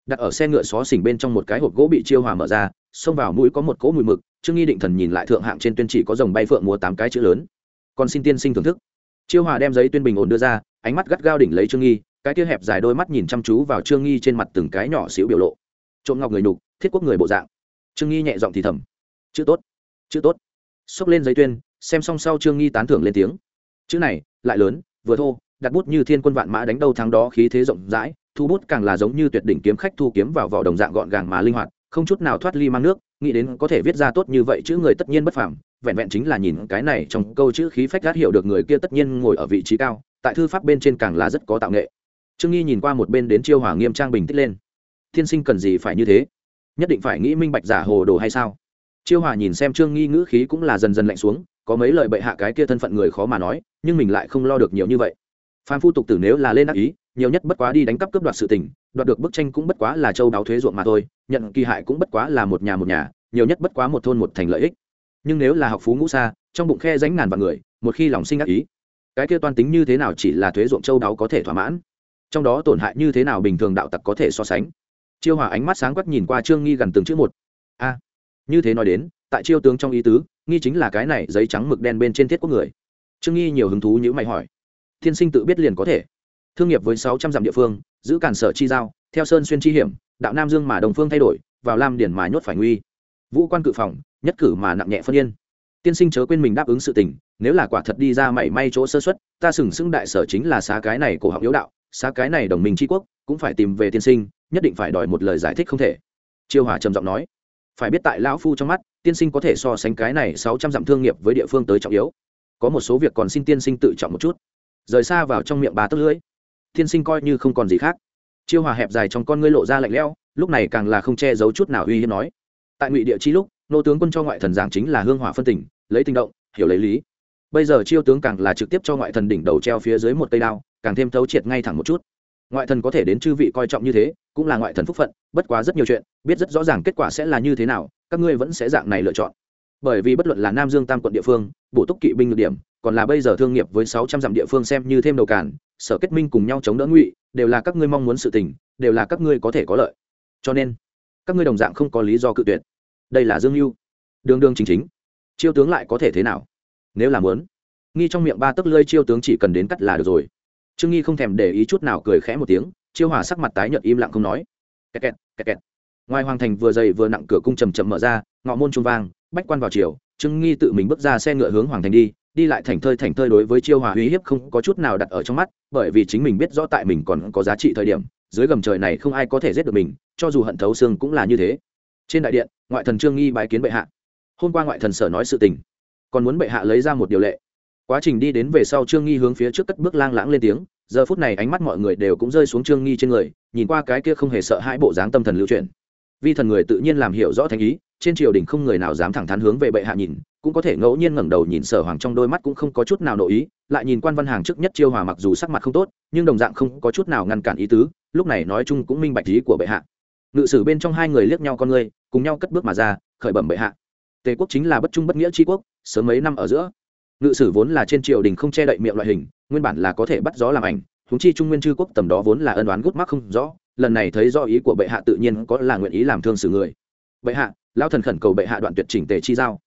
Speaker 1: đặt ở xe ngựa xó xỉnh bên trong một cái hộp gỗ bị chiêu hòa mở ra xông vào mũi có một cỗ mùi mực, trương nghi định thần nhìn lại thượng hạng trên tuyên chỉ có dòng bay phượng múa tám cái chữ lớn. Còn xin tiên sinh thưởng thức. Chiêu hòa đem giấy tuyên bình ổn đưa ra, ánh mắt gắt gao đỉnh lấy trương nghi, cái kia hẹp dài đôi mắt nhìn chăm chú vào trương nghi trên mặt từng cái nhỏ xíu biểu lộ. Trộm ngọc người nhục, thiết quốc người bộ dạng. Trương nghi nhẹ giọng thì thầm. Chữ tốt chữ tốt. Xốc lên giấy tuyên, xem xong sau trương nghi tán thưởng lên tiếng. Chữ này, lại lớn, vừa thô, đặt bút như thiên quân vạn mã đánh đâu thắng đó khí thế rộng rãi, thu bút càng là giống như tuyệt đỉnh kiếm khách thu kiếm vào vỏ đồng dạng gọn gàng mà linh hoạt không chút nào thoát ly mang nước, nghĩ đến có thể viết ra tốt như vậy chữ người tất nhiên bất phàm, vẹn vẹn chính là nhìn cái này trong câu chữ khí phách gát hiểu được người kia tất nhiên ngồi ở vị trí cao, tại thư pháp bên trên càng là rất có tạo nghệ. Trương nghi nhìn qua một bên đến chiêu hỏa nghiêm trang bình tích lên. Thiên sinh cần gì phải như thế? Nhất định phải nghĩ minh bạch giả hồ đồ hay sao? Chiêu hòa nhìn xem trương nghi ngữ khí cũng là dần dần lạnh xuống, có mấy lời bệ hạ cái kia thân phận người khó mà nói, nhưng mình lại không lo được nhiều như vậy. Phan phu tục tử nếu là lên ác ý, nhiều nhất bất quá đi đánh cắp cướp đoạt sự tình đoạt được bức tranh cũng bất quá là châu đáo thuế ruộng mà thôi, nhận kỳ hại cũng bất quá là một nhà một nhà, nhiều nhất bất quá một thôn một thành lợi ích. Nhưng nếu là học phú ngũ xa, trong bụng khe ránh ngàn vạn người, một khi lòng sinh ác ý, cái kia toan tính như thế nào chỉ là thuế ruộng châu đáo có thể thỏa mãn? Trong đó tổn hại như thế nào bình thường đạo tặc có thể so sánh? Chiêu hòa ánh mắt sáng quắc nhìn qua trương nghi gần từng chữ một. A, như thế nói đến, tại chiêu tướng trong ý tứ, nghi chính là cái này giấy trắng mực đen bên trên thiết quốc người. Trương nghi nhiều hứng thú như mày hỏi. Thiên sinh tự biết liền có thể. Thương nghiệp với sáu trăm dặm địa phương giữ cản sở chi giao, theo sơn xuyên chi hiểm, đạo nam dương mà đồng phương thay đổi, vào lam điển mà nhốt phải nguy. Vũ quan cự phòng, nhất cử mà nặng nhẹ phân yên. Tiên sinh chớ quên mình đáp ứng sự tình, nếu là quả thật đi ra mảy may chỗ sơ xuất ta sừng sững đại sở chính là xá cái này cổ học yếu đạo, xá cái này đồng minh tri quốc, cũng phải tìm về tiên sinh, nhất định phải đòi một lời giải thích không thể. Chiêu hòa trầm giọng nói. Phải biết tại lão phu trong mắt, tiên sinh có thể so sánh cái này sáu trăm dặm thương nghiệp với địa phương tới trọng yếu. Có một số việc còn xin tiên sinh tự trọng một chút. Rời xa vào trong miệng bà tức lưỡi tiên sinh coi như không còn gì khác. Chiêu hòa hẹp dài trong con ngươi lộ ra lạnh lẽo, lúc này càng là không che giấu chút nào uy hiếp nói. Tại ngụy địa chi lúc, nô tướng quân cho ngoại thần giảng chính là hương hỏa phân tỉnh, lấy tinh động, hiểu lấy lý. Bây giờ chiêu tướng càng là trực tiếp cho ngoại thần đỉnh đầu treo phía dưới một cây đao, càng thêm thấu triệt ngay thẳng một chút. Ngoại thần có thể đến chư vị coi trọng như thế, cũng là ngoại thần phúc phận, bất quá rất nhiều chuyện, biết rất rõ ràng kết quả sẽ là như thế nào, các ngươi vẫn sẽ dạng này lựa chọn bởi vì bất luận là nam dương tam quận địa phương, bổ túc kỵ binh được điểm, còn là bây giờ thương nghiệp với sáu trăm dặm địa phương xem như thêm đầu cản, sở kết minh cùng nhau chống đỡ ngụy, đều là các ngươi mong muốn sự tình, đều là các ngươi có thể có lợi. Cho nên, các ngươi đồng dạng không có lý do cự tuyệt. Đây là dương mưu đương đương chính chính. Chiêu tướng lại có thể thế nào? Nếu là muốn, nghi trong miệng ba tấc lơi chiêu tướng chỉ cần đến cắt là được rồi. Trương nghi không thèm để ý chút nào cười khẽ một tiếng, chiêu hòa sắc mặt tái nhợt im lặng không nói. Kẹt kẹt kẹt kẹt. Ngoài hoàng thành vừa dày vừa nặng cửa cung trầm trầm mở ra, ngọ môn trung vang bách quan vào chiều trương nghi tự mình bước ra xe ngựa hướng hoàng thành đi đi lại thành thơi thành thơi đối với chiêu hòa uy hiếp không có chút nào đặt ở trong mắt, bởi vì chính mình biết rõ tại mình còn có giá trị thời điểm, dưới gầm trời này không ai có thể giết được mình, cho dù hận thấu xương cũng là như thế. Trên đại điện, ngoại thần trương nghi bái kiến bệ hạ. Hôm qua ngoại thần sở nói sự tình, còn muốn bệ hạ lấy ra một điều lệ. Quá trình đi đến về sau trương nghi hướng phía trước cất bước lang lãng lên tiếng, giờ phút này ánh mắt mọi người đều cũng rơi xuống trương nghi trên người, nhìn qua cái kia không hề sợ hãi bộ dáng tâm thần lưu truyền vi thần người tự nhiên làm hiểu rõ thành ý trên triều đình không người nào dám thẳng thắn hướng về bệ hạ nhìn, cũng có thể ngẫu nhiên ngẩng đầu nhìn sở hoàng trong đôi mắt cũng không có chút nào nội ý, lại nhìn quan văn hàng trước nhất chiêu hòa mặc dù sắc mặt không tốt, nhưng đồng dạng không có chút nào ngăn cản ý tứ, lúc này nói chung cũng minh bạch ý của bệ hạ. Ngự sử bên trong hai người liếc nhau con người, cùng nhau cất bước mà ra, khởi bẩm bệ hạ. Tề quốc chính là bất trung bất nghĩa tri quốc, sớm mấy năm ở giữa. Ngự sử vốn là trên triều đình không che đậy miệng loại hình, nguyên bản là có thể bắt gió làm ảnh húng chi trung nguyên chư quốc tầm đó vốn là ân đoán gút mắc không rõ, lần này thấy do ý của bệ hạ tự nhiên có là nguyện ý làm thương xử người. Bệ hạ lao thần khẩn cầu bệ hạ đoạn tuyệt chỉnh tề chi giao.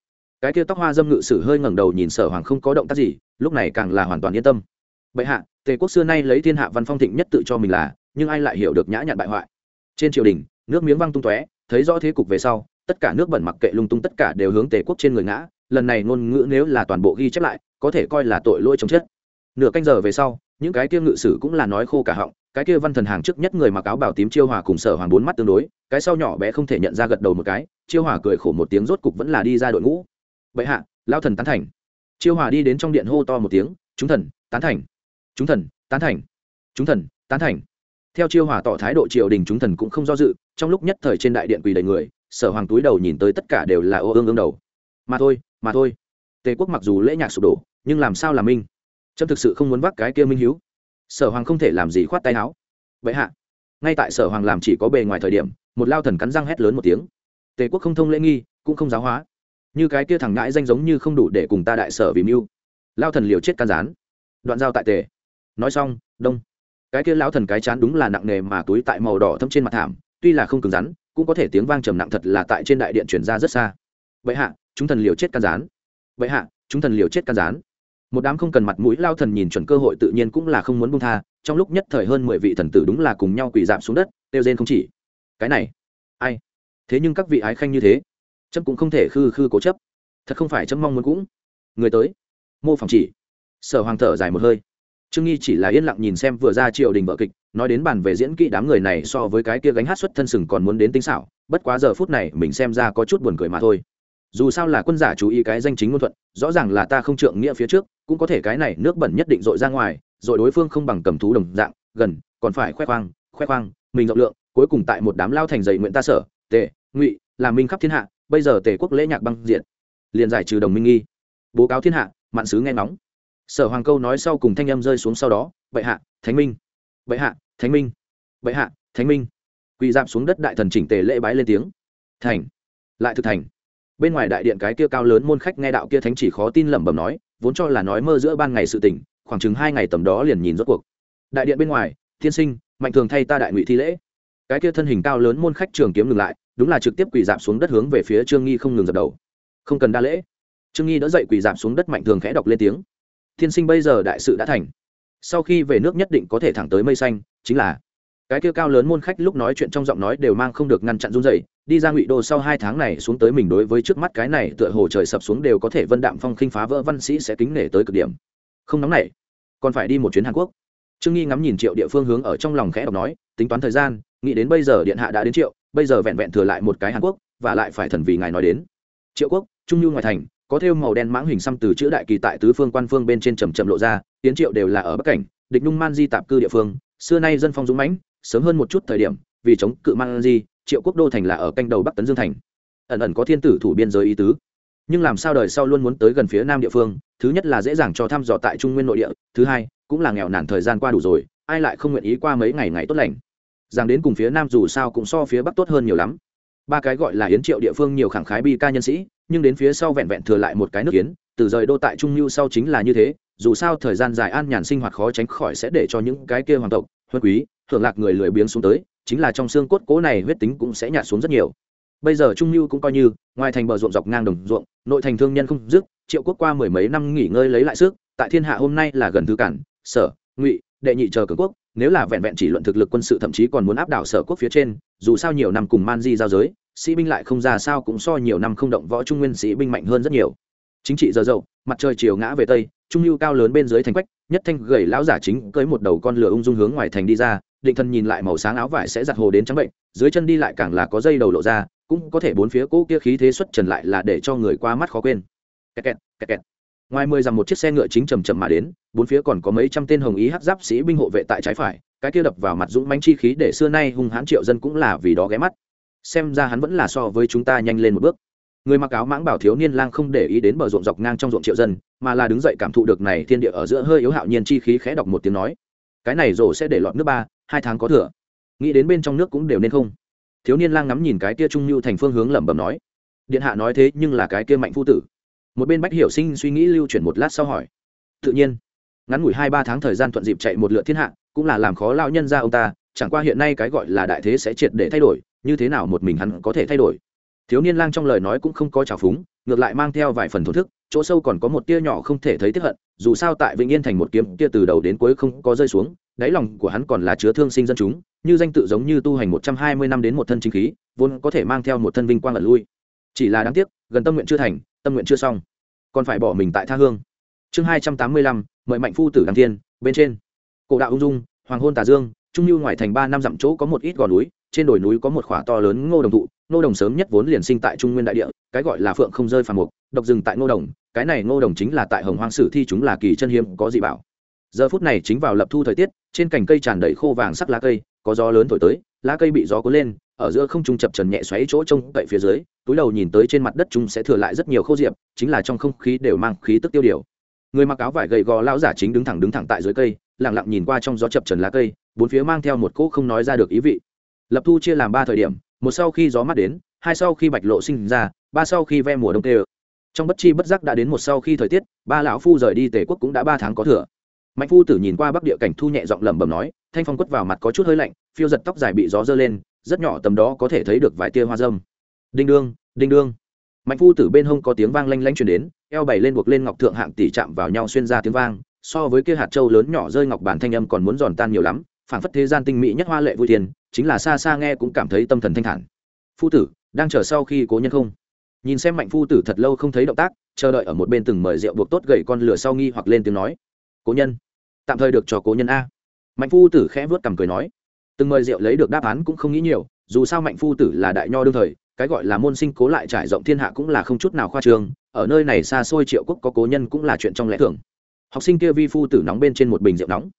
Speaker 1: Cái kia tóc hoa dâm ngự sử hơi ngẩng đầu nhìn sở hoàng không có động tác gì, lúc này càng là hoàn toàn yên tâm. Bệ hạ, tề quốc xưa nay lấy thiên hạ văn phong thịnh nhất tự cho mình là, nhưng ai lại hiểu được nhã nhặn bại hoại? Trên triều đình, nước miếng văng tung tóe, thấy rõ thế cục về sau, tất cả nước bẩn mặc kệ lung tung tất cả đều hướng tề quốc trên người ngã, lần này ngôn ngữ nếu là toàn bộ ghi chép lại, có thể coi là tội lỗi chống chết. Nửa canh giờ về sau, những cái kia ngự sử cũng là nói khô cả họng, cái kia văn thần hàng trước nhất người mặc áo bảo tím chiêu hòa cùng sở hoàng bốn mắt tương đối cái sau nhỏ bé không thể nhận ra gật đầu một cái, chiêu hòa cười khổ một tiếng rốt cục vẫn là đi ra đội ngũ. Vậy hạ, lao thần tán thành. Chiêu hòa đi đến trong điện hô to một tiếng, chúng thần, tán thành! Chúng thần, tán thành! Chúng thần, tán thành! Theo chiêu hòa tỏ thái độ triều đình chúng thần cũng không do dự, trong lúc nhất thời trên đại điện quỳ đầy người, sở hoàng túi đầu nhìn tới tất cả đều là ô ương ương đầu. Mà thôi mà thôi. Tề quốc mặc dù lễ nhạc sụp đổ, nhưng làm sao là minh? Trâm thực sự không muốn vác cái kia minh hiếu. Sở hoàng không thể làm gì khoát tay áo. Vậy hạ. Ngay tại sở hoàng làm chỉ có bề ngoài thời điểm một lao thần cắn răng hét lớn một tiếng. Tề quốc không thông lễ nghi, cũng không giáo hóa. Như cái kia thằng ngãi danh giống như không đủ để cùng ta đại sở vì mưu. Lao thần liều chết can gián. Đoạn giao tại tề. Nói xong, đông. Cái kia lão thần cái chán đúng là nặng nề mà túi tại màu đỏ thâm trên mặt thảm, tuy là không cứng rắn, cũng có thể tiếng vang trầm nặng thật là tại trên đại điện chuyển ra rất xa. Vậy hạ, chúng thần liều chết can gián. Vậy hạ, chúng thần liều chết can gián. Một đám không cần mặt mũi lao thần nhìn chuẩn cơ hội tự nhiên cũng là không muốn buông tha, trong lúc nhất thời hơn mười vị thần tử đúng là cùng nhau quỳ dạp xuống đất đều rên không chỉ cái này. Ai? Thế nhưng các vị ái khanh như thế, chấm cũng không thể khư khư cố chấp. Thật không phải chấm mong muốn cũng. Người tới. Mô phỏng chỉ. Sở hoàng thở dài một hơi. Trương nghi chỉ là yên lặng nhìn xem vừa ra triều đình vợ kịch, nói đến bàn về diễn kỹ đám người này so với cái kia gánh hát xuất thân sừng còn muốn đến tinh xảo, bất quá giờ phút này mình xem ra có chút buồn cười mà thôi. Dù sao là quân giả chú ý cái danh chính ngôn thuận, rõ ràng là ta không trượng nghĩa phía trước, cũng có thể cái này nước bẩn nhất định dội ra ngoài dội đối phương không bằng cầm thú đồng dạng, gần, còn phải khoe khoang khoe khoang, mình rộng lượng cuối cùng tại một đám lao thành dày nguyện ta sở, tề, ngụy làm minh khắp thiên hạ, bây giờ tề quốc lễ nhạc băng diện. Liền giải trừ đồng minh nghi. Bố cáo thiên hạ, mạn sứ nghe nóng sở hoàng câu nói sau cùng thanh âm rơi xuống sau đó, bệ hạ, thánh minh. Bệ hạ, thánh minh. Bệ hạ, thánh minh. Quỳ dạp xuống đất đại thần chỉnh tề lễ bái lên tiếng. Thành. Lại thực thành. Bên ngoài đại điện cái kia cao lớn môn khách nghe đạo kia thánh chỉ khó tin lẩm bẩm nói, vốn cho là nói mơ giữa ban ngày sự tỉnh khoảng chừng hai ngày tầm đó liền nhìn rốt cuộc. Đại điện bên ngoài, thiên sinh, mạnh thường thay ta đại ngụy thi lễ cái kia thân hình cao lớn môn khách trường kiếm ngừng lại, đúng là trực tiếp quỳ dạp xuống đất hướng về phía trương nghi không ngừng dập đầu. Không cần đa lễ. Trương nghi đỡ dậy quỳ dạp xuống đất mạnh thường khẽ đọc lên tiếng. Thiên sinh bây giờ đại sự đã thành. Sau khi về nước nhất định có thể thẳng tới mây xanh, chính là cái kia cao lớn môn khách lúc nói chuyện trong giọng nói đều mang không được ngăn chặn run dậy đi ra ngụy đô sau hai tháng này xuống tới mình đối với trước mắt cái này tựa hồ trời sập xuống đều có thể vân đạm phong khinh phá vỡ văn sĩ sẽ kính nể tới cực điểm. Không nóng này còn phải đi một chuyến hàn quốc. Trương nghi ngắm nhìn triệu địa phương hướng ở trong lòng khẽ đọc nói, tính toán thời gian nghĩ đến bây giờ điện hạ đã đến triệu, bây giờ vẹn vẹn thừa lại một cái hàn quốc, và lại phải thần vì ngài nói đến. Triệu quốc, trung nhu ngoài thành, có thêu màu đen mãng hình xăm từ chữ đại kỳ tại tứ phương quan phương bên trên trầm trầm lộ ra tiến triệu đều là ở bắc cảnh, địch nhung man di tạp cư địa phương, xưa nay dân phong dũng mãnh, sớm hơn một chút thời điểm, vì chống cự man di, triệu quốc đô thành là ở canh đầu bắc tấn dương thành. Ẩn ẩn có thiên tử thủ biên giới ý tứ. Nhưng làm sao đời sau luôn muốn tới gần phía nam địa phương, thứ nhất là dễ dàng cho thăm dò tại trung nguyên nội địa, thứ hai, cũng là nghèo nàn thời gian qua đủ rồi, ai lại không nguyện ý qua mấy ngày ngày tốt lành rằng đến cùng phía nam dù sao cũng so phía bắc tốt hơn nhiều lắm. Ba cái gọi là yến triệu địa phương nhiều khẳng khái bi ca nhân sĩ, nhưng đến phía sau vẹn vẹn thừa lại một cái nước yến, từ rời đô tại trung lưu sau chính là như thế, dù sao thời gian dài an nhàn sinh hoạt khó tránh khỏi sẽ để cho những cái kia hoàng tộc, huân quý thượng lạc người lười biếng xuống tới, chính là trong xương cốt cố này huyết tính cũng sẽ nhạt xuống rất nhiều. Bây giờ trung lưu cũng coi như, ngoài thành bờ ruộng dọc ngang đồng ruộng, nội thành thương nhân không dứt, triệu quốc qua mười mấy năm nghỉ ngơi lấy lại sức, tại thiên hạ hôm nay là gần thứ cản, sở, ngụy, đệ nhị chờ cường quốc nếu là vẹn vẹn chỉ luận thực lực quân sự thậm chí còn muốn áp đảo sở quốc phía trên, dù sao nhiều năm cùng man di giao giới, sĩ binh lại không ra sao cũng so nhiều năm không động võ trung nguyên sĩ binh mạnh hơn rất nhiều chính trị giờ dậu, mặt trời chiều ngã về tây, trung lưu cao lớn bên dưới thành quách, nhất thanh gầy lão giả chính cưới một đầu con lửa ung dung hướng ngoài thành đi ra, định thân nhìn lại màu sáng áo vải sẽ giặt hồ đến trắng bệnh, dưới chân đi lại càng là có dây đầu lộ ra, cũng có thể bốn phía cỗ kia khí thế xuất trần lại là để cho người qua mắt khó quên kẹt kẹt kẹt kẹt ngoài mười dặm một chiếc xe ngựa chính chầm chậm mà đến, bốn phía còn có mấy trăm tên hồng ý hát giáp sĩ binh hộ vệ tại trái phải, cái kia đập vào mặt dũng mãnh chi khí để xưa nay hung hãn triệu dân cũng là vì đó ghé mắt. Xem ra hắn vẫn là so với chúng ta nhanh lên một bước. Người mặc áo mãng bảo thiếu niên lang không để ý đến bờ ruộng dọc ngang trong ruộng triệu dân, mà là đứng dậy cảm thụ được này thiên địa ở giữa hơi yếu hạo nhiên chi khí khẽ đọc một tiếng nói. Cái này rổ sẽ để lọt nước ba, hai tháng có thừa. Nghĩ đến bên trong nước cũng đều nên không. Thiếu niên lang ngắm nhìn cái kia trung lưu thành phương hướng lẩm bẩm nói. Điện hạ nói thế nhưng là cái kia mạnh phu tử một bên bách hiểu sinh suy nghĩ lưu chuyển một lát sau hỏi, tự nhiên, ngắn ngủi hai ba tháng thời gian thuận dịp chạy một lượt thiên hạ, cũng là làm khó lao nhân ra ông ta, chẳng qua hiện nay cái gọi là đại thế sẽ triệt để thay đổi, như thế nào một mình hắn có thể thay đổi? Thiếu niên lang trong lời nói cũng không có trào phúng, ngược lại mang theo vài phần thổn thức, chỗ sâu còn có một tia nhỏ không thể thấy tiếp hận, dù sao tại vĩnh yên thành một kiếm tia từ đầu đến cuối không có rơi xuống, đáy lòng của hắn còn là chứa thương sinh dân chúng, như danh tự giống như tu hành một trăm hai mươi năm đến một thân chính khí, vốn có thể mang theo một thân vinh quang ẩn lui. Chỉ là đáng tiếc, gần tâm nguyện chưa thành tâm nguyện chưa xong. Còn phải bỏ mình tại tha hương. Chương hai trăm tám mươi lăm, mời mạnh phu tử đăng thiên, bên trên. Cổ đạo ung dung, hoàng hôn tà dương, trung lưu ngoài thành ba năm dặm chỗ có một ít gò núi, trên đồi núi có một khỏa to lớn ngô đồng thụ, ngô đồng sớm nhất vốn liền sinh tại trung nguyên đại địa, cái gọi là phượng không rơi phàm mục, độc rừng tại ngô đồng, cái này ngô đồng chính là tại hồng hoang sử thi chúng là kỳ chân hiếm, có dị bảo. Giờ phút này chính vào lập thu thời tiết, trên cành cây tràn đầy khô vàng sắc lá cây, có gió lớn thổi tới, lá cây bị gió cuốn lên ở giữa không trung chập trần nhẹ xoáy chỗ trông cậy phía dưới, túi đầu nhìn tới trên mặt đất chúng sẽ thừa lại rất nhiều khô diệp, chính là trong không khí đều mang khí tức tiêu điều. Người mặc áo vải gầy gò lão giả chính đứng thẳng đứng thẳng tại dưới cây, lặng lặng nhìn qua trong gió chập trần lá cây, bốn phía mang theo một cỗ không nói ra được ý vị. Lập thu chia làm ba thời điểm, một sau khi gió mát đến, hai sau khi bạch lộ sinh ra, ba sau khi ve mùa đông tê trong bất chi bất giác đã đến một sau khi thời tiết, ba lão phu rời đi tề quốc cũng đã ba tháng có thừa. Mạnh phu tử nhìn qua bắc địa cảnh thu nhẹ giọng lẩm bẩm nói, thanh phong quất vào mặt có chút hơi lạnh, phiêu giật tóc dài bị gió dơ lên rất nhỏ tầm đó có thể thấy được vài tia hoa dâm. Đinh đương đinh đương. Mạnh phu tử bên hông có tiếng vang lanh lanh truyền đến, eo bày lên buộc lên ngọc thượng hạng tỷ chạm vào nhau xuyên ra tiếng vang, so với kia hạt trâu lớn nhỏ rơi ngọc bản thanh âm còn muốn giòn tan nhiều lắm, phảng phất thế gian tinh mỹ nhất hoa lệ vui thiên chính là xa xa nghe cũng cảm thấy tâm thần thanh thản. Phu tử, đang chờ sau khi cố nhân không? Nhìn xem mạnh phu tử thật lâu không thấy động tác, chờ đợi ở một bên từng mời rượu buộc tốt gậy con lửa sau nghi hoặc lên tiếng nói. Cố nhân, tạm thời được cho cố nhân a. Mạnh phu tử khẽ vớt cằm cười nói từng mời rượu lấy được đáp án cũng không nghĩ nhiều, dù sao mạnh phu tử là đại nho đương thời, cái gọi là môn sinh cố lại trải rộng thiên hạ cũng là không chút nào khoa trương, ở nơi này xa xôi triệu quốc có cố nhân cũng là chuyện trong lẽ thường. Học sinh kia vi phu tử nóng bên trên một bình rượu nóng.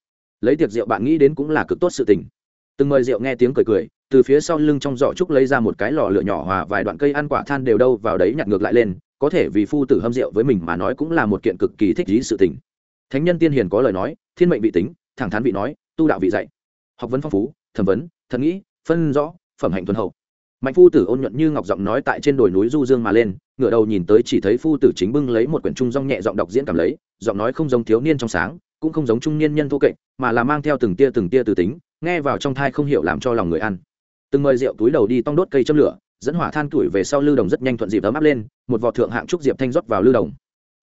Speaker 1: Lấy tiệc rượu bạn nghĩ đến cũng là cực tốt sự tình. Từng mời rượu nghe tiếng cười cười, từ phía sau lưng trong giỏ trúc lấy ra một cái lò lửa nhỏ hòa vài đoạn cây ăn quả than đều đâu vào đấy nhặt ngược lại lên, có thể vì phu tử hâm rượu với mình mà nói cũng là một kiện cực kỳ thích lý sự tình. Thánh nhân tiên hiền có lời nói, thiên mệnh vị tính, thẳng thắn vị nói, tu đạo vị dạy. Học vấn phong phú thẩm vấn thần nghĩ, phân rõ, phẩm hạnh thuần hậu. Mạnh phu tử ôn nhuận như ngọc giọng nói tại trên đồi núi du dương mà lên, ngửa đầu nhìn tới chỉ thấy phu tử chính bưng lấy một quyển trung rong nhẹ giọng đọc diễn cảm lấy, giọng nói không giống thiếu niên trong sáng, cũng không giống trung niên nhân thô kệch, mà là mang theo từng tia từng tia từ tính, nghe vào trong thai không hiểu làm cho lòng người ăn. Từng mời rượu túi đầu đi tong đốt cây châm lửa, dẫn hỏa than tuổi về sau lưu đồng rất nhanh thuận dịp ấm áp lên, một vỏ thượng hạng trúc diệp thanh rót vào lưu đồng.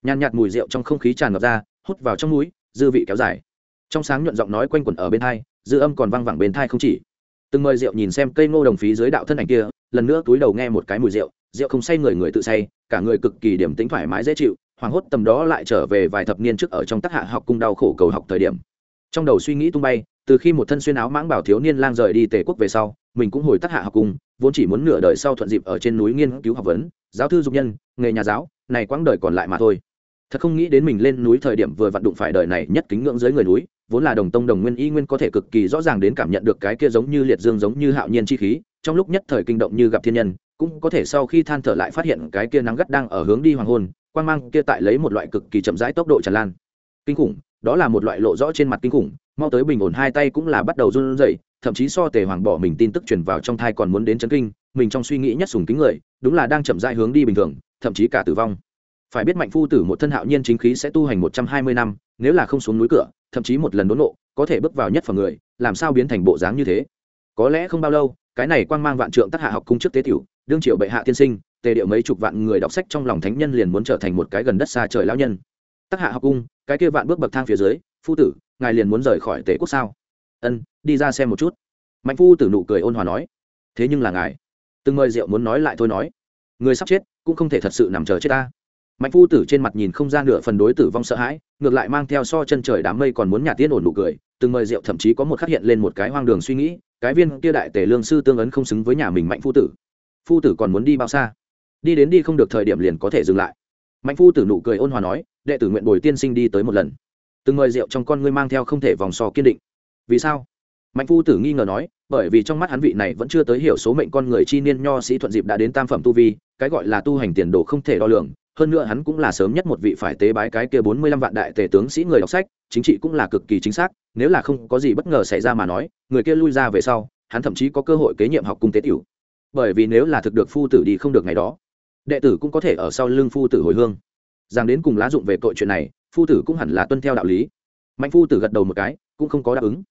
Speaker 1: Nhàn nhạt mùi rượu trong không khí tràn ngập ra, hút vào trong núi dư vị kéo dài. Trong sáng nhuận giọng nói quanh quẩn ở bên thai dư âm còn văng vẳng bên thai không chỉ. Từng mời rượu nhìn xem cây ngô đồng phí dưới đạo thân ảnh kia, lần nữa túi đầu nghe một cái mùi rượu rượu không say người người tự say, cả người cực kỳ điểm tính thoải mái dễ chịu, hoảng hốt tầm đó lại trở về vài thập niên trước ở trong tác hạ học cung đau khổ cầu học thời điểm. Trong đầu suy nghĩ tung bay, từ khi một thân xuyên áo mãng bảo thiếu niên lang rời đi tề quốc về sau, mình cũng hồi tác hạ học cung, vốn chỉ muốn nửa đời sau thuận dịp ở trên núi nghiên cứu học vấn, giáo thư dục nhân, nghề nhà giáo, này quãng đời còn lại mà thôi. Thật không nghĩ đến mình lên núi thời điểm vừa vặn đụng phải đời này nhất kính ngưỡng dưới người núi vốn là đồng tông đồng nguyên y nguyên có thể cực kỳ rõ ràng đến cảm nhận được cái kia giống như liệt dương giống như hạo nhiên chi khí, trong lúc nhất thời kinh động như gặp thiên nhân, cũng có thể sau khi than thở lại phát hiện cái kia nắng gắt đang ở hướng đi hoàng hôn quan mang kia tại lấy một loại cực kỳ chậm rãi tốc độ tràn lan. Kinh khủng, đó là một loại lộ rõ trên mặt kinh khủng, mau tới bình ổn hai tay cũng là bắt đầu run rẩy, thậm chí so tề hoàng bỏ mình tin tức truyền vào trong thai còn muốn đến chấn kinh, mình trong suy nghĩ nhất sùng kính người, đúng là đang chậm rãi hướng đi bình thường, thậm chí cả tử vong. Phải biết mạnh phu tử một thân hạo nhiên chính khí sẽ tu hành một trăm hai mươi năm nếu là không xuống núi cửa, thậm chí một lần đốn nộ, có thể bước vào nhất phần người, làm sao biến thành bộ dáng như thế? Có lẽ không bao lâu, cái này quang mang vạn trượng tác hạ học cung trước tế tiểu, đương triệu bệ hạ tiên sinh, tề điệu mấy chục vạn người đọc sách trong lòng thánh nhân liền muốn trở thành một cái gần đất xa trời lão nhân. Tác hạ học cung, cái kia vạn bước bậc thang phía dưới, phu tử, ngài liền muốn rời khỏi tề quốc sao? Ân, đi ra xem một chút. Mạnh phu tử nụ cười ôn hòa nói. Thế nhưng là ngài, từng mời rượu muốn nói lại thôi nói. Người sắp chết, cũng không thể thật sự nằm chờ chết ta mạnh phu tử trên mặt nhìn không gian nửa phần đối tử vong sợ hãi, ngược lại mang theo so chân trời đám mây còn muốn nhà tiên ổn nụ cười, từng mời rượu thậm chí có một khắc hiện lên một cái hoang đường suy nghĩ, cái viên kia đại tể lương sư tương ấn không xứng với nhà mình mạnh phu tử. Phu tử còn muốn đi bao xa? Đi đến đi không được thời điểm liền có thể dừng lại. Mạnh phu tử nụ cười ôn hòa nói, đệ tử nguyện bồi tiên sinh đi tới một lần. Từng mời rượu trong con ngươi mang theo không thể vòng sò kiên định. Vì sao? Mạnh phu tử nghi ngờ nói, bởi vì trong mắt hắn vị này vẫn chưa tới hiểu số mệnh con người chi niên nho sĩ thuận dịp đã đến tam phẩm tu vi, cái gọi là tu hành tiền đồ không thể đo lường hơn nữa hắn cũng là sớm nhất một vị phải tế bái cái kia bốn mươi lăm vạn đại tề tướng sĩ người đọc sách, chính trị cũng là cực kỳ chính xác, nếu là không có gì bất ngờ xảy ra mà nói, người kia lui ra về sau, hắn thậm chí có cơ hội kế nhiệm học cung tế tiểu. Bởi vì nếu là thực được phu tử đi không được ngày đó, đệ tử cũng có thể ở sau lưng phu tử hồi hương. Rằng đến cùng lá dụng về tội chuyện này, phu tử cũng hẳn là tuân theo đạo lý. Mạnh phu tử gật đầu một cái, cũng không có đáp ứng.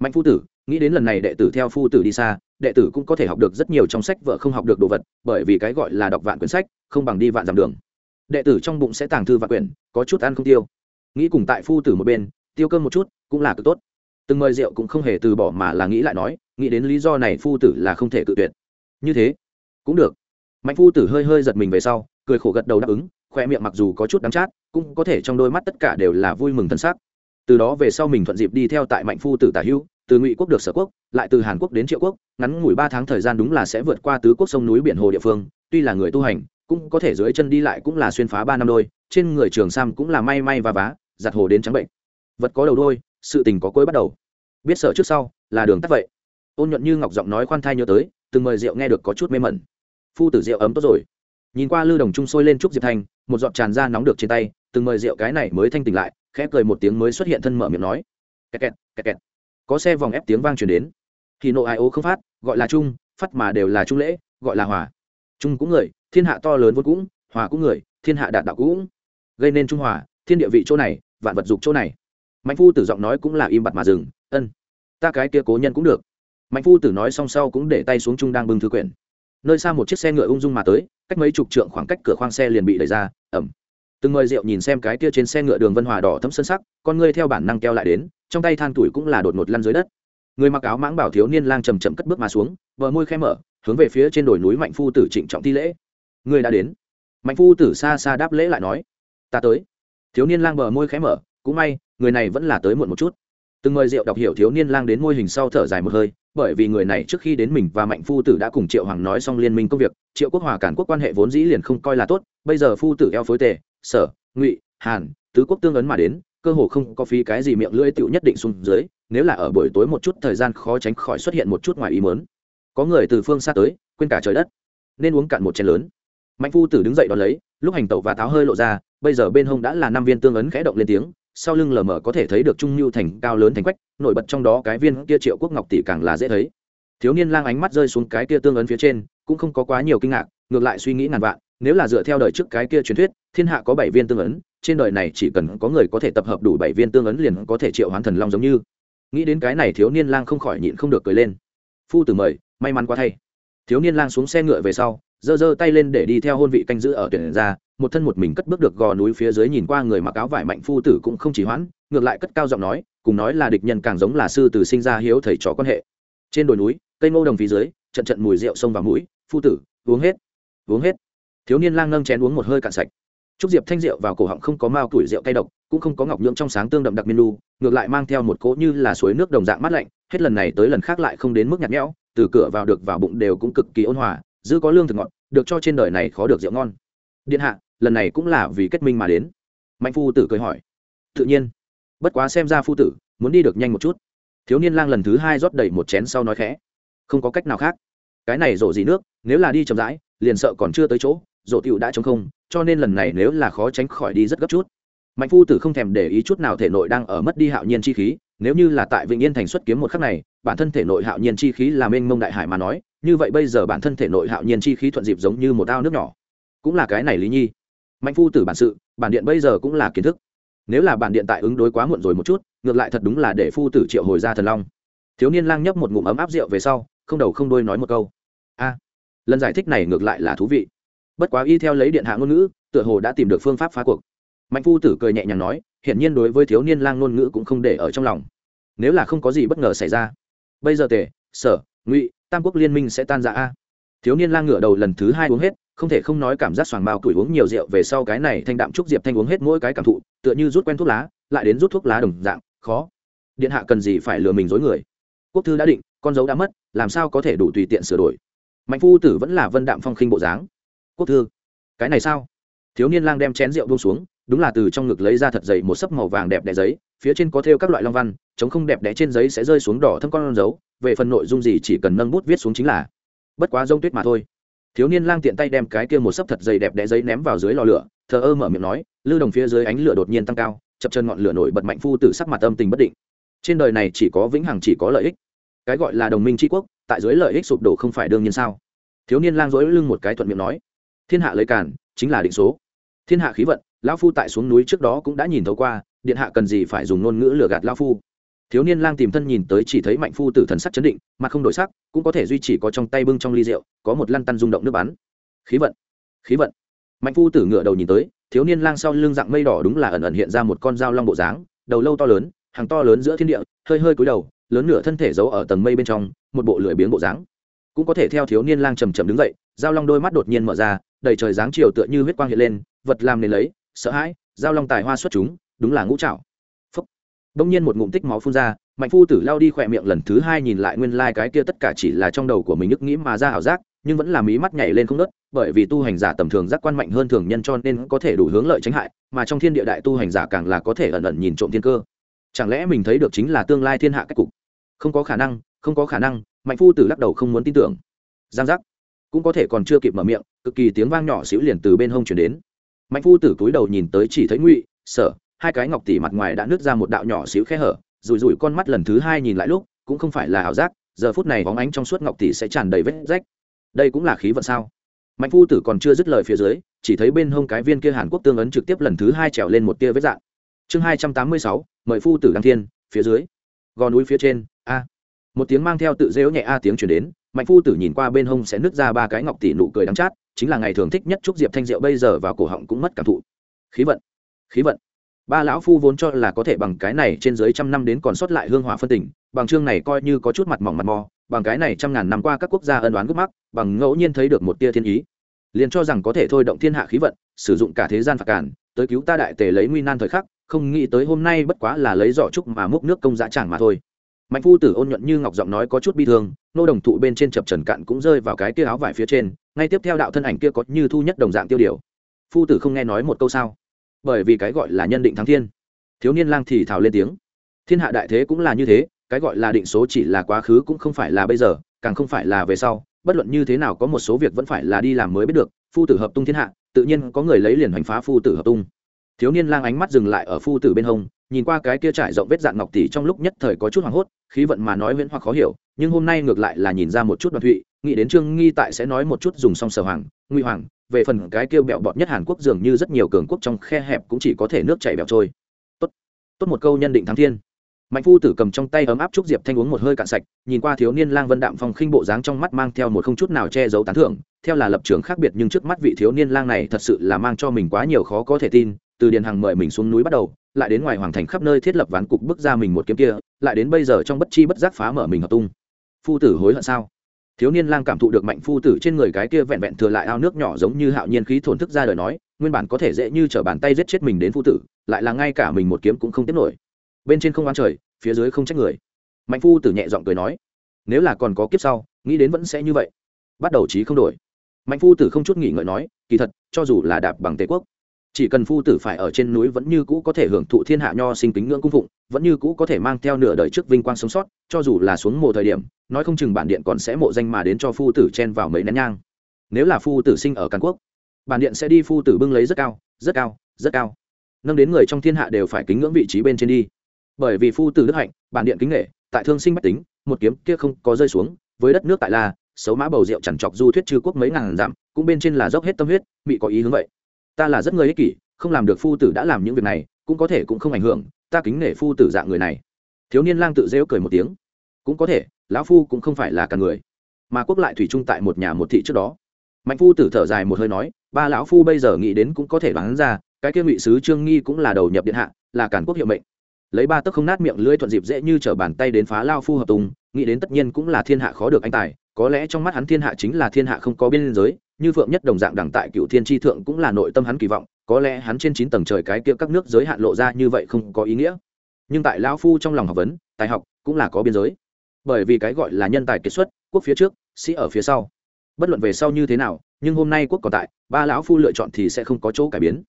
Speaker 1: Mạnh phu tử, nghĩ đến lần này đệ tử theo phu tử đi xa, đệ tử cũng có thể học được rất nhiều trong sách vợ không học được đồ vật, bởi vì cái gọi là đọc vạn quyển sách, không bằng đi vạn dặm đường đệ tử trong bụng sẽ tàng thư và quyển, có chút ăn không tiêu. Nghĩ cùng tại phu tử một bên, tiêu cơm một chút, cũng là cực tốt. Từng mời rượu cũng không hề từ bỏ mà là nghĩ lại nói, nghĩ đến lý do này phu tử là không thể tự tuyệt. Như thế, cũng được. Mạnh phu tử hơi hơi giật mình về sau, cười khổ gật đầu đáp ứng, khoe miệng mặc dù có chút đắng chát, cũng có thể trong đôi mắt tất cả đều là vui mừng thân xác. Từ đó về sau mình thuận dịp đi theo tại mạnh phu tử tả hữu từ ngụy quốc được sở quốc, lại từ hàn quốc đến triệu quốc, ngắn ngủi ba tháng thời gian đúng là sẽ vượt qua tứ quốc sông núi biển hồ địa phương, tuy là người tu hành cũng có thể dưới chân đi lại cũng là xuyên phá ba năm đôi, trên người trường sam cũng là may may và vá, giặt hồ đến trắng bệnh. Vật có đầu đôi, sự tình có cuối bắt đầu. Biết sợ trước sau, là đường tắt vậy. Ôn nhuận như ngọc giọng nói khoan thai nhớ tới, từng mời rượu nghe được có chút mê mẩn. Phu tử rượu ấm tốt rồi. Nhìn qua lư đồng trung sôi lên trúc diệp thanh một giọt tràn ra nóng được trên tay, từng mời rượu cái này mới thanh tỉnh lại, khẽ cười một tiếng mới xuất hiện thân mở miệng nói. Kẹt kẹt kẹt kẹt. Có xe vòng ép tiếng vang truyền đến. Thì nộ ai ố không phát, gọi là trung phát mà đều là trung lễ, gọi là hòa trung cũng người, thiên hạ to lớn vốn cũng, hòa cũng người, thiên hạ đạt đạo cũng. Gây nên trung hòa, thiên địa vị chỗ này, vạn vật dục chỗ này. Mạnh phu tử giọng nói cũng là im bặt mà dừng, ân, ta cái kia cố nhân cũng được. Mạnh phu tử nói xong sau cũng để tay xuống trung đang bưng thư quyển. Nơi xa một chiếc xe ngựa ung dung mà tới, cách mấy chục trượng khoảng cách cửa khoang xe liền bị đẩy ra ẩm từng người rượu nhìn xem cái kia trên xe ngựa đường vân hòa đỏ thấm sơn sắc, con ngươi theo bản năng keo lại đến, trong tay than tuổi cũng là đột ngột lăn dưới đất. Người mặc áo mãng bảo thiếu niên lang chầm chậm cất bước mà xuống vợ môi khẽ mở hướng về phía trên đồi núi mạnh phu tử trịnh trọng thi lễ. Người đã đến. Mạnh phu tử xa xa đáp lễ lại nói, ta tới. Thiếu niên lang bờ môi khẽ mở, cũng may, người này vẫn là tới muộn một chút. Từng mời rượu đọc hiểu thiếu niên lang đến môi hình sau thở dài một hơi, bởi vì người này trước khi đến mình và mạnh phu tử đã cùng triệu hoàng nói xong liên minh công việc, triệu quốc hòa cản quốc quan hệ vốn dĩ liền không coi là tốt, bây giờ phu tử eo phối tề, sở, ngụy, hàn, tứ quốc tương ấn mà đến, cơ hồ không có phí cái gì miệng lưỡi tựu nhất định xuống dưới, nếu là ở buổi tối một chút thời gian khó tránh khỏi xuất hiện một chút ngoài ý mớn có người từ phương xa tới, quên cả trời đất, nên uống cạn một chén lớn. Mạnh phu tử đứng dậy đón lấy, lúc hành tẩu và tháo hơi lộ ra, bây giờ bên hông đã là năm viên tương ấn khẽ động lên tiếng, sau lưng lờ mờ có thể thấy được trung nhu thành cao lớn thành quách, nổi bật trong đó cái viên kia triệu quốc ngọc tỷ càng là dễ thấy. Thiếu niên lang ánh mắt rơi xuống cái kia tương ấn phía trên, cũng không có quá nhiều kinh ngạc, ngược lại suy nghĩ ngàn vạn, nếu là dựa theo đời trước cái kia truyền thuyết, thiên hạ có bảy viên tương ấn, trên đời này chỉ cần có người có thể tập hợp đủ bảy viên tương ấn liền có thể triệu hoán thần long giống như. Nghĩ đến cái này thiếu niên lang không khỏi nhịn không được cười lên. Phu tử mời may mắn quá thay. Thiếu niên lang xuống xe ngựa về sau giơ giơ tay lên để đi theo hôn vị canh giữ ở tuyển ra một thân một mình cất bước được gò núi phía dưới nhìn qua người mặc áo vải mạnh phu tử cũng không chỉ hoãn ngược lại cất cao giọng nói cùng nói là địch nhân càng giống là sư từ sinh ra hiếu thầy trò quan hệ. Trên đồi núi cây ngô đồng phía dưới trận trận mùi rượu xông vào mũi phu tử uống hết uống hết. Thiếu niên lang nâng chén uống một hơi cạn sạch. Trúc Diệp thanh rượu vào cổ họng không có mao tuổi rượu cay độc, cũng không có ngọc nhưỡng trong sáng tương đậm đặc miên lu, ngược lại mang theo một cỗ như là suối nước đồng dạng mát lạnh, hết lần này tới lần khác lại không đến mức nhạt nhẽo, từ cửa vào được vào bụng đều cũng cực kỳ ôn hòa, giữ có lương thực ngọt, được cho trên đời này khó được rượu ngon. Điện hạ, lần này cũng là vì kết minh mà đến. Mạnh phu tử cười hỏi. Tự nhiên. Bất quá xem ra phu tử muốn đi được nhanh một chút. Thiếu niên lang lần thứ hai rót đầy một chén sau nói khẽ, không có cách nào khác. Cái này rổ gì nước, nếu là đi chậm rãi, liền sợ còn chưa tới chỗ, rổ tiểu đã trống không, cho nên lần này nếu là khó tránh khỏi đi rất gấp chút mạnh phu tử không thèm để ý chút nào thể nội đang ở mất đi hạo nhiên chi khí nếu như là tại vĩnh yên thành xuất kiếm một khắc này, bản thân thể nội hạo nhiên chi khí là mênh mông đại hải mà nói, như vậy bây giờ bản thân thể nội hạo nhiên chi khí thuận dịp giống như một ao nước nhỏ. Cũng là cái này lý nhi. Mạnh phu tử bản sự, bản điện bây giờ cũng là kiến thức. Nếu là bản điện tại ứng đối quá muộn rồi một chút, ngược lại thật đúng là để phu tử triệu hồi ra thần long. Thiếu niên lang nhấp một ngụm ấm áp rượu về sau, không đầu không đôi nói một câu. A, lần giải thích này ngược lại là thú vị. Bất quá y theo lấy điện hạ ngôn ngữ, tựa hồ đã tìm được phương pháp phá cuộc. Mạnh phu tử cười nhẹ nhàng nói hiển nhiên đối với thiếu niên lang ngôn ngữ cũng không để ở trong lòng. Nếu là không có gì bất ngờ xảy ra, bây giờ tề, sở, ngụy, tam quốc liên minh sẽ tan ra a thiếu niên lang ngửa đầu lần thứ hai uống hết, không thể không nói cảm giác xoàng bao tuổi uống nhiều rượu về sau cái này thanh đạm trúc diệp thanh uống hết mỗi cái cảm thụ, tựa như rút quen thuốc lá, lại đến rút thuốc lá đồng dạng, khó. Điện hạ cần gì phải lừa mình dối người? Quốc thư đã định, con dấu đã mất, làm sao có thể đủ tùy tiện sửa đổi? Mạnh phu tử vẫn là vân đạm phong khinh bộ dáng. Quốc thư, cái này sao? Thiếu niên lang đem chén rượu buông xuống đúng là từ trong ngực lấy ra thật dày một sấp màu vàng đẹp đẽ giấy, phía trên có thêu các loại long văn, chống không đẹp đẽ trên giấy sẽ rơi xuống đỏ thâm con dấu, về phần nội dung gì chỉ cần nâng bút viết xuống chính là bất quá rông tuyết mà thôi. Thiếu niên lang tiện tay đem cái kia một sấp thật dày đẹp đẽ giấy ném vào dưới lò lửa, thờ ơ mở miệng nói, lưu đồng phía dưới ánh lửa đột nhiên tăng cao, chập chân ngọn lửa nổi bật mạnh phu từ sắc mặt âm tình bất định. Trên đời này chỉ có vĩnh hằng chỉ có lợi ích. Cái gọi là đồng minh tri quốc, tại dưới lợi ích sụp đổ không phải đương nhiên sao? Thiếu niên lang dối lưng một cái thuận miệng nói, thiên hạ lấy cản chính là định số. Thiên hạ khí vận lão phu tại xuống núi trước đó cũng đã nhìn thấu qua, điện hạ cần gì phải dùng ngôn ngữ lừa gạt lão phu. Thiếu niên lang tìm thân nhìn tới chỉ thấy mạnh phu tử thần sắc chấn định, mặt không đổi sắc, cũng có thể duy trì có trong tay bưng trong ly rượu, có một lăn tăn rung động nước bắn. Khí vận khí vận. Mạnh phu tử ngựa đầu nhìn tới, thiếu niên lang sau lưng dạng mây đỏ đúng là ẩn ẩn hiện ra một con dao long bộ dáng, đầu lâu to lớn, hàng to lớn giữa thiên địa, hơi hơi cúi đầu, lớn nửa thân thể giấu ở tầng mây bên trong, một bộ lưỡi biếng bộ dáng. Cũng có thể theo thiếu niên lang chầm chầm đứng dậy, dao long đôi mắt đột nhiên mở ra, đầy trời dáng chiều tựa như huyết quang hiện lên, vật làm nên lấy sợ hãi, giao long tài hoa xuất chúng, đúng là ngũ trảo. Phúc. Đông nhiên một ngụm tích máu phun ra, mạnh phu tử lao đi khỏe miệng lần thứ hai nhìn lại nguyên lai、like、cái kia tất cả chỉ là trong đầu của mình nhức nghĩ mà ra ảo giác, nhưng vẫn là mí mắt nhảy lên không nớt bởi vì tu hành giả tầm thường giác quan mạnh hơn thường nhân cho nên có thể đủ hướng lợi tránh hại, mà trong thiên địa đại tu hành giả càng là có thể ẩn ẩn nhìn trộm thiên cơ. Chẳng lẽ mình thấy được chính là tương lai thiên hạ cách cục? Không có khả năng, không có khả năng, mạnh phu tử lắc đầu không muốn tin tưởng. Giang giác. Cũng có thể còn chưa kịp mở miệng, cực kỳ tiếng vang nhỏ xíu liền từ bên hông chuyển đến mạnh phu tử cúi đầu nhìn tới chỉ thấy ngụy, sở, hai cái ngọc tỷ mặt ngoài đã nứt ra một đạo nhỏ xíu khe hở rùi rùi con mắt lần thứ hai nhìn lại lúc, cũng không phải là ảo giác, giờ phút này bóng ánh trong suốt ngọc tỷ sẽ tràn đầy vết rách. Đây cũng là khí vận sao? Mạnh phu tử còn chưa dứt lời phía dưới, chỉ thấy bên hông cái viên kia hàn quốc tương ấn trực tiếp lần thứ hai trèo lên một tia vết dạng. Chương hai trăm tám mươi sáu, mời phu tử đăng thiên, phía dưới. Gò núi phía trên, a. Một tiếng mang theo tự dễu nhẹ a tiếng chuyển đến, mạnh phu tử nhìn qua bên hông sẽ nứt ra ba cái ngọc tỷ nụ cười đắng chát chính là ngày thường thích nhất chúc diệp thanh diệu, bây giờ vào cổ họng cũng mất cảm thụ. Khí vận khí vận. Ba lão phu vốn cho là có thể bằng cái này trên dưới trăm năm đến còn sót lại hương hỏa phân tình, bằng chương này coi như có chút mặt mỏng mặt mò, bằng cái này trăm ngàn năm qua các quốc gia ân đoán gốc mắc, bằng ngẫu nhiên thấy được một tia thiên ý. Liền cho rằng có thể thôi động thiên hạ khí vận, sử dụng cả thế gian phạt cản tới cứu ta đại tề lấy nguy nan thời khắc, không nghĩ tới hôm nay bất quá là lấy giỏ trúc mà múc nước công giá chẳng mà thôi mạnh phu tử ôn nhuận như ngọc giọng nói có chút bi thương, nô đồng thụ bên trên chập trần cạn cũng rơi vào cái kia áo vải phía trên, ngay tiếp theo đạo thân ảnh kia có như thu nhất đồng dạng tiêu điều. Phu tử không nghe nói một câu sao? Bởi vì cái gọi là nhân định thắng thiên. Thiếu niên lang thì thào lên tiếng. Thiên hạ đại thế cũng là như thế, cái gọi là định số chỉ là quá khứ cũng không phải là bây giờ, càng không phải là về sau. Bất luận như thế nào có một số việc vẫn phải là đi làm mới biết được. Phu tử hợp tung thiên hạ, tự nhiên có người lấy liền hoành phá phu tử hợp tung. Thiếu niên lang ánh mắt dừng lại ở phu tử bên hông nhìn qua cái kia trải rộng vết dạng ngọc tỷ trong lúc nhất thời có chút hoảng hốt, khí vận mà nói huyễn hoặc khó hiểu, nhưng hôm nay ngược lại là nhìn ra một chút đoạn thụy, nghĩ đến trương nghi tại sẽ nói một chút dùng song sở hoàng nguy hoàng, về phần cái kêu bẹo bọt nhất hàn quốc dường như rất nhiều cường quốc trong khe hẹp cũng chỉ có thể nước chảy bẹo trôi. Tốt tốt một câu nhân định thắng thiên. Mạnh phu tử cầm trong tay ấm áp trúc diệp thanh uống một hơi cạn sạch, nhìn qua thiếu niên lang vân đạm phong khinh bộ dáng trong mắt mang theo một không chút nào che giấu tán thưởng, theo là lập trường khác biệt nhưng trước mắt vị thiếu niên lang này thật sự là mang cho mình quá nhiều khó có thể tin, từ điền hàng mời mình xuống núi bắt đầu lại đến ngoài hoàng thành khắp nơi thiết lập ván cục bước ra mình một kiếm kia, lại đến bây giờ trong bất chi bất giác phá mở mình hợp tung. Phu tử hối hận sao? Thiếu niên lang cảm thụ được mạnh phu tử trên người cái kia vẹn vẹn thừa lại ao nước nhỏ giống như hạo nhiên khí thổn thức ra đời nói, nguyên bản có thể dễ như t bàn tay giết chết mình đến phu tử, lại là ngay cả mình một kiếm cũng không tiếp nổi. Bên trên không oan trời, phía dưới không trách người. Mạnh phu tử nhẹ giọng cười nói, nếu là còn có kiếp sau, nghĩ đến vẫn sẽ như vậy. Bắt đầu trí không đổi. Mạnh phu tử không chút nghỉ ngợi nói, kỳ thật, cho dù là đạp bằng tề quốc chỉ cần phu tử phải ở trên núi vẫn như cũ có thể hưởng thụ thiên hạ nho sinh kính ngưỡng cung phụng, vẫn như cũ có thể mang theo nửa đời trước vinh quang sống sót, cho dù là xuống mộ thời điểm, nói không chừng bản điện còn sẽ mộ danh mà đến cho phu tử chen vào mấy nén nhang. Nếu là phu tử sinh ở càn quốc, bản điện sẽ đi phu tử bưng lấy rất cao rất cao rất cao. Nâng đến người trong thiên hạ đều phải kính ngưỡng vị trí bên trên đi. Bởi vì phu tử đức hạnh, bản điện kính nghệ tại thương sinh bách tính, một kiếm kia không có rơi xuống, với đất nước tại la, xấu mã bầu rượu chẳng chọc du thuyết chư quốc mấy ngàn dặm, cũng bên trên là dốc hết tâm huyết bị có ý hướng vậy ta là rất người ích kỷ, không làm được phu tử đã làm những việc này, cũng có thể cũng không ảnh hưởng, ta kính nể phu tử dạng người này. Thiếu niên lang tự rêu cười một tiếng. Cũng có thể, lão phu cũng không phải là cả người. Mà quốc lại thủy chung tại một nhà một thị trước đó. Mạnh phu tử thở dài một hơi nói, ba lão phu bây giờ nghĩ đến cũng có thể đoán ra, cái kia ngụy sứ trương nghi cũng là đầu nhập điện hạ, là cản quốc hiệu mệnh lấy ba tấc không nát miệng lưỡi thuận dịp dễ như t bàn tay đến phá lao phu hợp tùng, nghĩ đến tất nhiên cũng là thiên hạ khó được anh tài, có lẽ trong mắt hắn thiên hạ chính là thiên hạ không có biên giới, như phượng nhất đồng dạng đẳng tại cựu thiên tri thượng cũng là nội tâm hắn kỳ vọng, có lẽ hắn trên chín tầng trời cái kia các nước giới hạn lộ ra như vậy không có ý nghĩa. Nhưng tại lão phu trong lòng học vấn, tài học cũng là có biên giới. Bởi vì cái gọi là nhân tài kiệt xuất, quốc phía trước, sĩ ở phía sau. Bất luận về sau như thế nào, nhưng hôm nay quốc còn tại, ba lão phu lựa chọn thì sẽ không có chỗ cải biến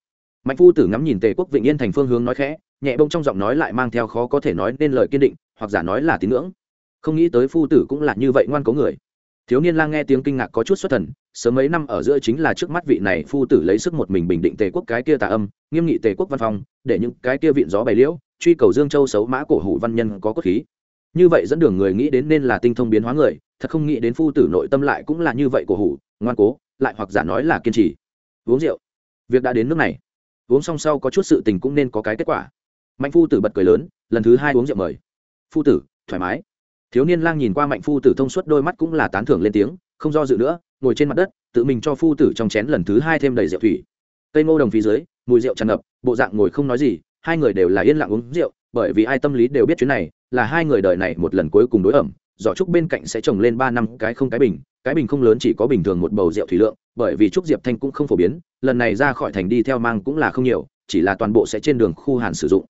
Speaker 1: mạnh phu tử ngắm nhìn tề quốc vịnh yên thành phương hướng nói khẽ nhẹ bông trong giọng nói lại mang theo khó có thể nói nên lời kiên định hoặc giả nói là tín ngưỡng. Không nghĩ tới phu tử cũng là như vậy ngoan cố người. Thiếu niên lang nghe tiếng kinh ngạc có chút xuất thần sớm mấy năm ở giữa chính là trước mắt vị này phu tử lấy sức một mình bình định tề quốc cái kia tà âm nghiêm nghị tề quốc văn phòng, để những cái kia viện gió bày liễu truy cầu dương châu xấu mã cổ hủ văn nhân có cốt khí. Như vậy dẫn đường người nghĩ đến nên là tinh thông biến hóa người thật không nghĩ đến phu tử nội tâm lại cũng là như vậy cổ hủ ngoan cố lại hoặc giả nói là kiên trì. Uống rượu. Việc đã đến nước này uống xong sau có chút sự tình cũng nên có cái kết quả. Mạnh phu tử bật cười lớn, lần thứ hai uống rượu mời. Phu tử, thoải mái. Thiếu niên lang nhìn qua mạnh phu tử thông suốt đôi mắt cũng là tán thưởng lên tiếng, không do dự nữa, ngồi trên mặt đất, tự mình cho phu tử trong chén lần thứ hai thêm đầy rượu thủy. Cây ngô đồng phía dưới, mùi rượu tràn ngập, bộ dạng ngồi không nói gì, hai người đều là yên lặng uống rượu, bởi vì ai tâm lý đều biết chuyến này là hai người đời này một lần cuối cùng đối ẩm, giỏ trúc bên cạnh sẽ trồng lên ba năm cái không cái bình cái bình không lớn chỉ có bình thường một bầu rượu thủy lượng, bởi vì trúc diệp thanh cũng không phổ biến, lần này ra khỏi thành đi theo mang cũng là không nhiều, chỉ là toàn bộ sẽ trên đường khu hàn sử dụng.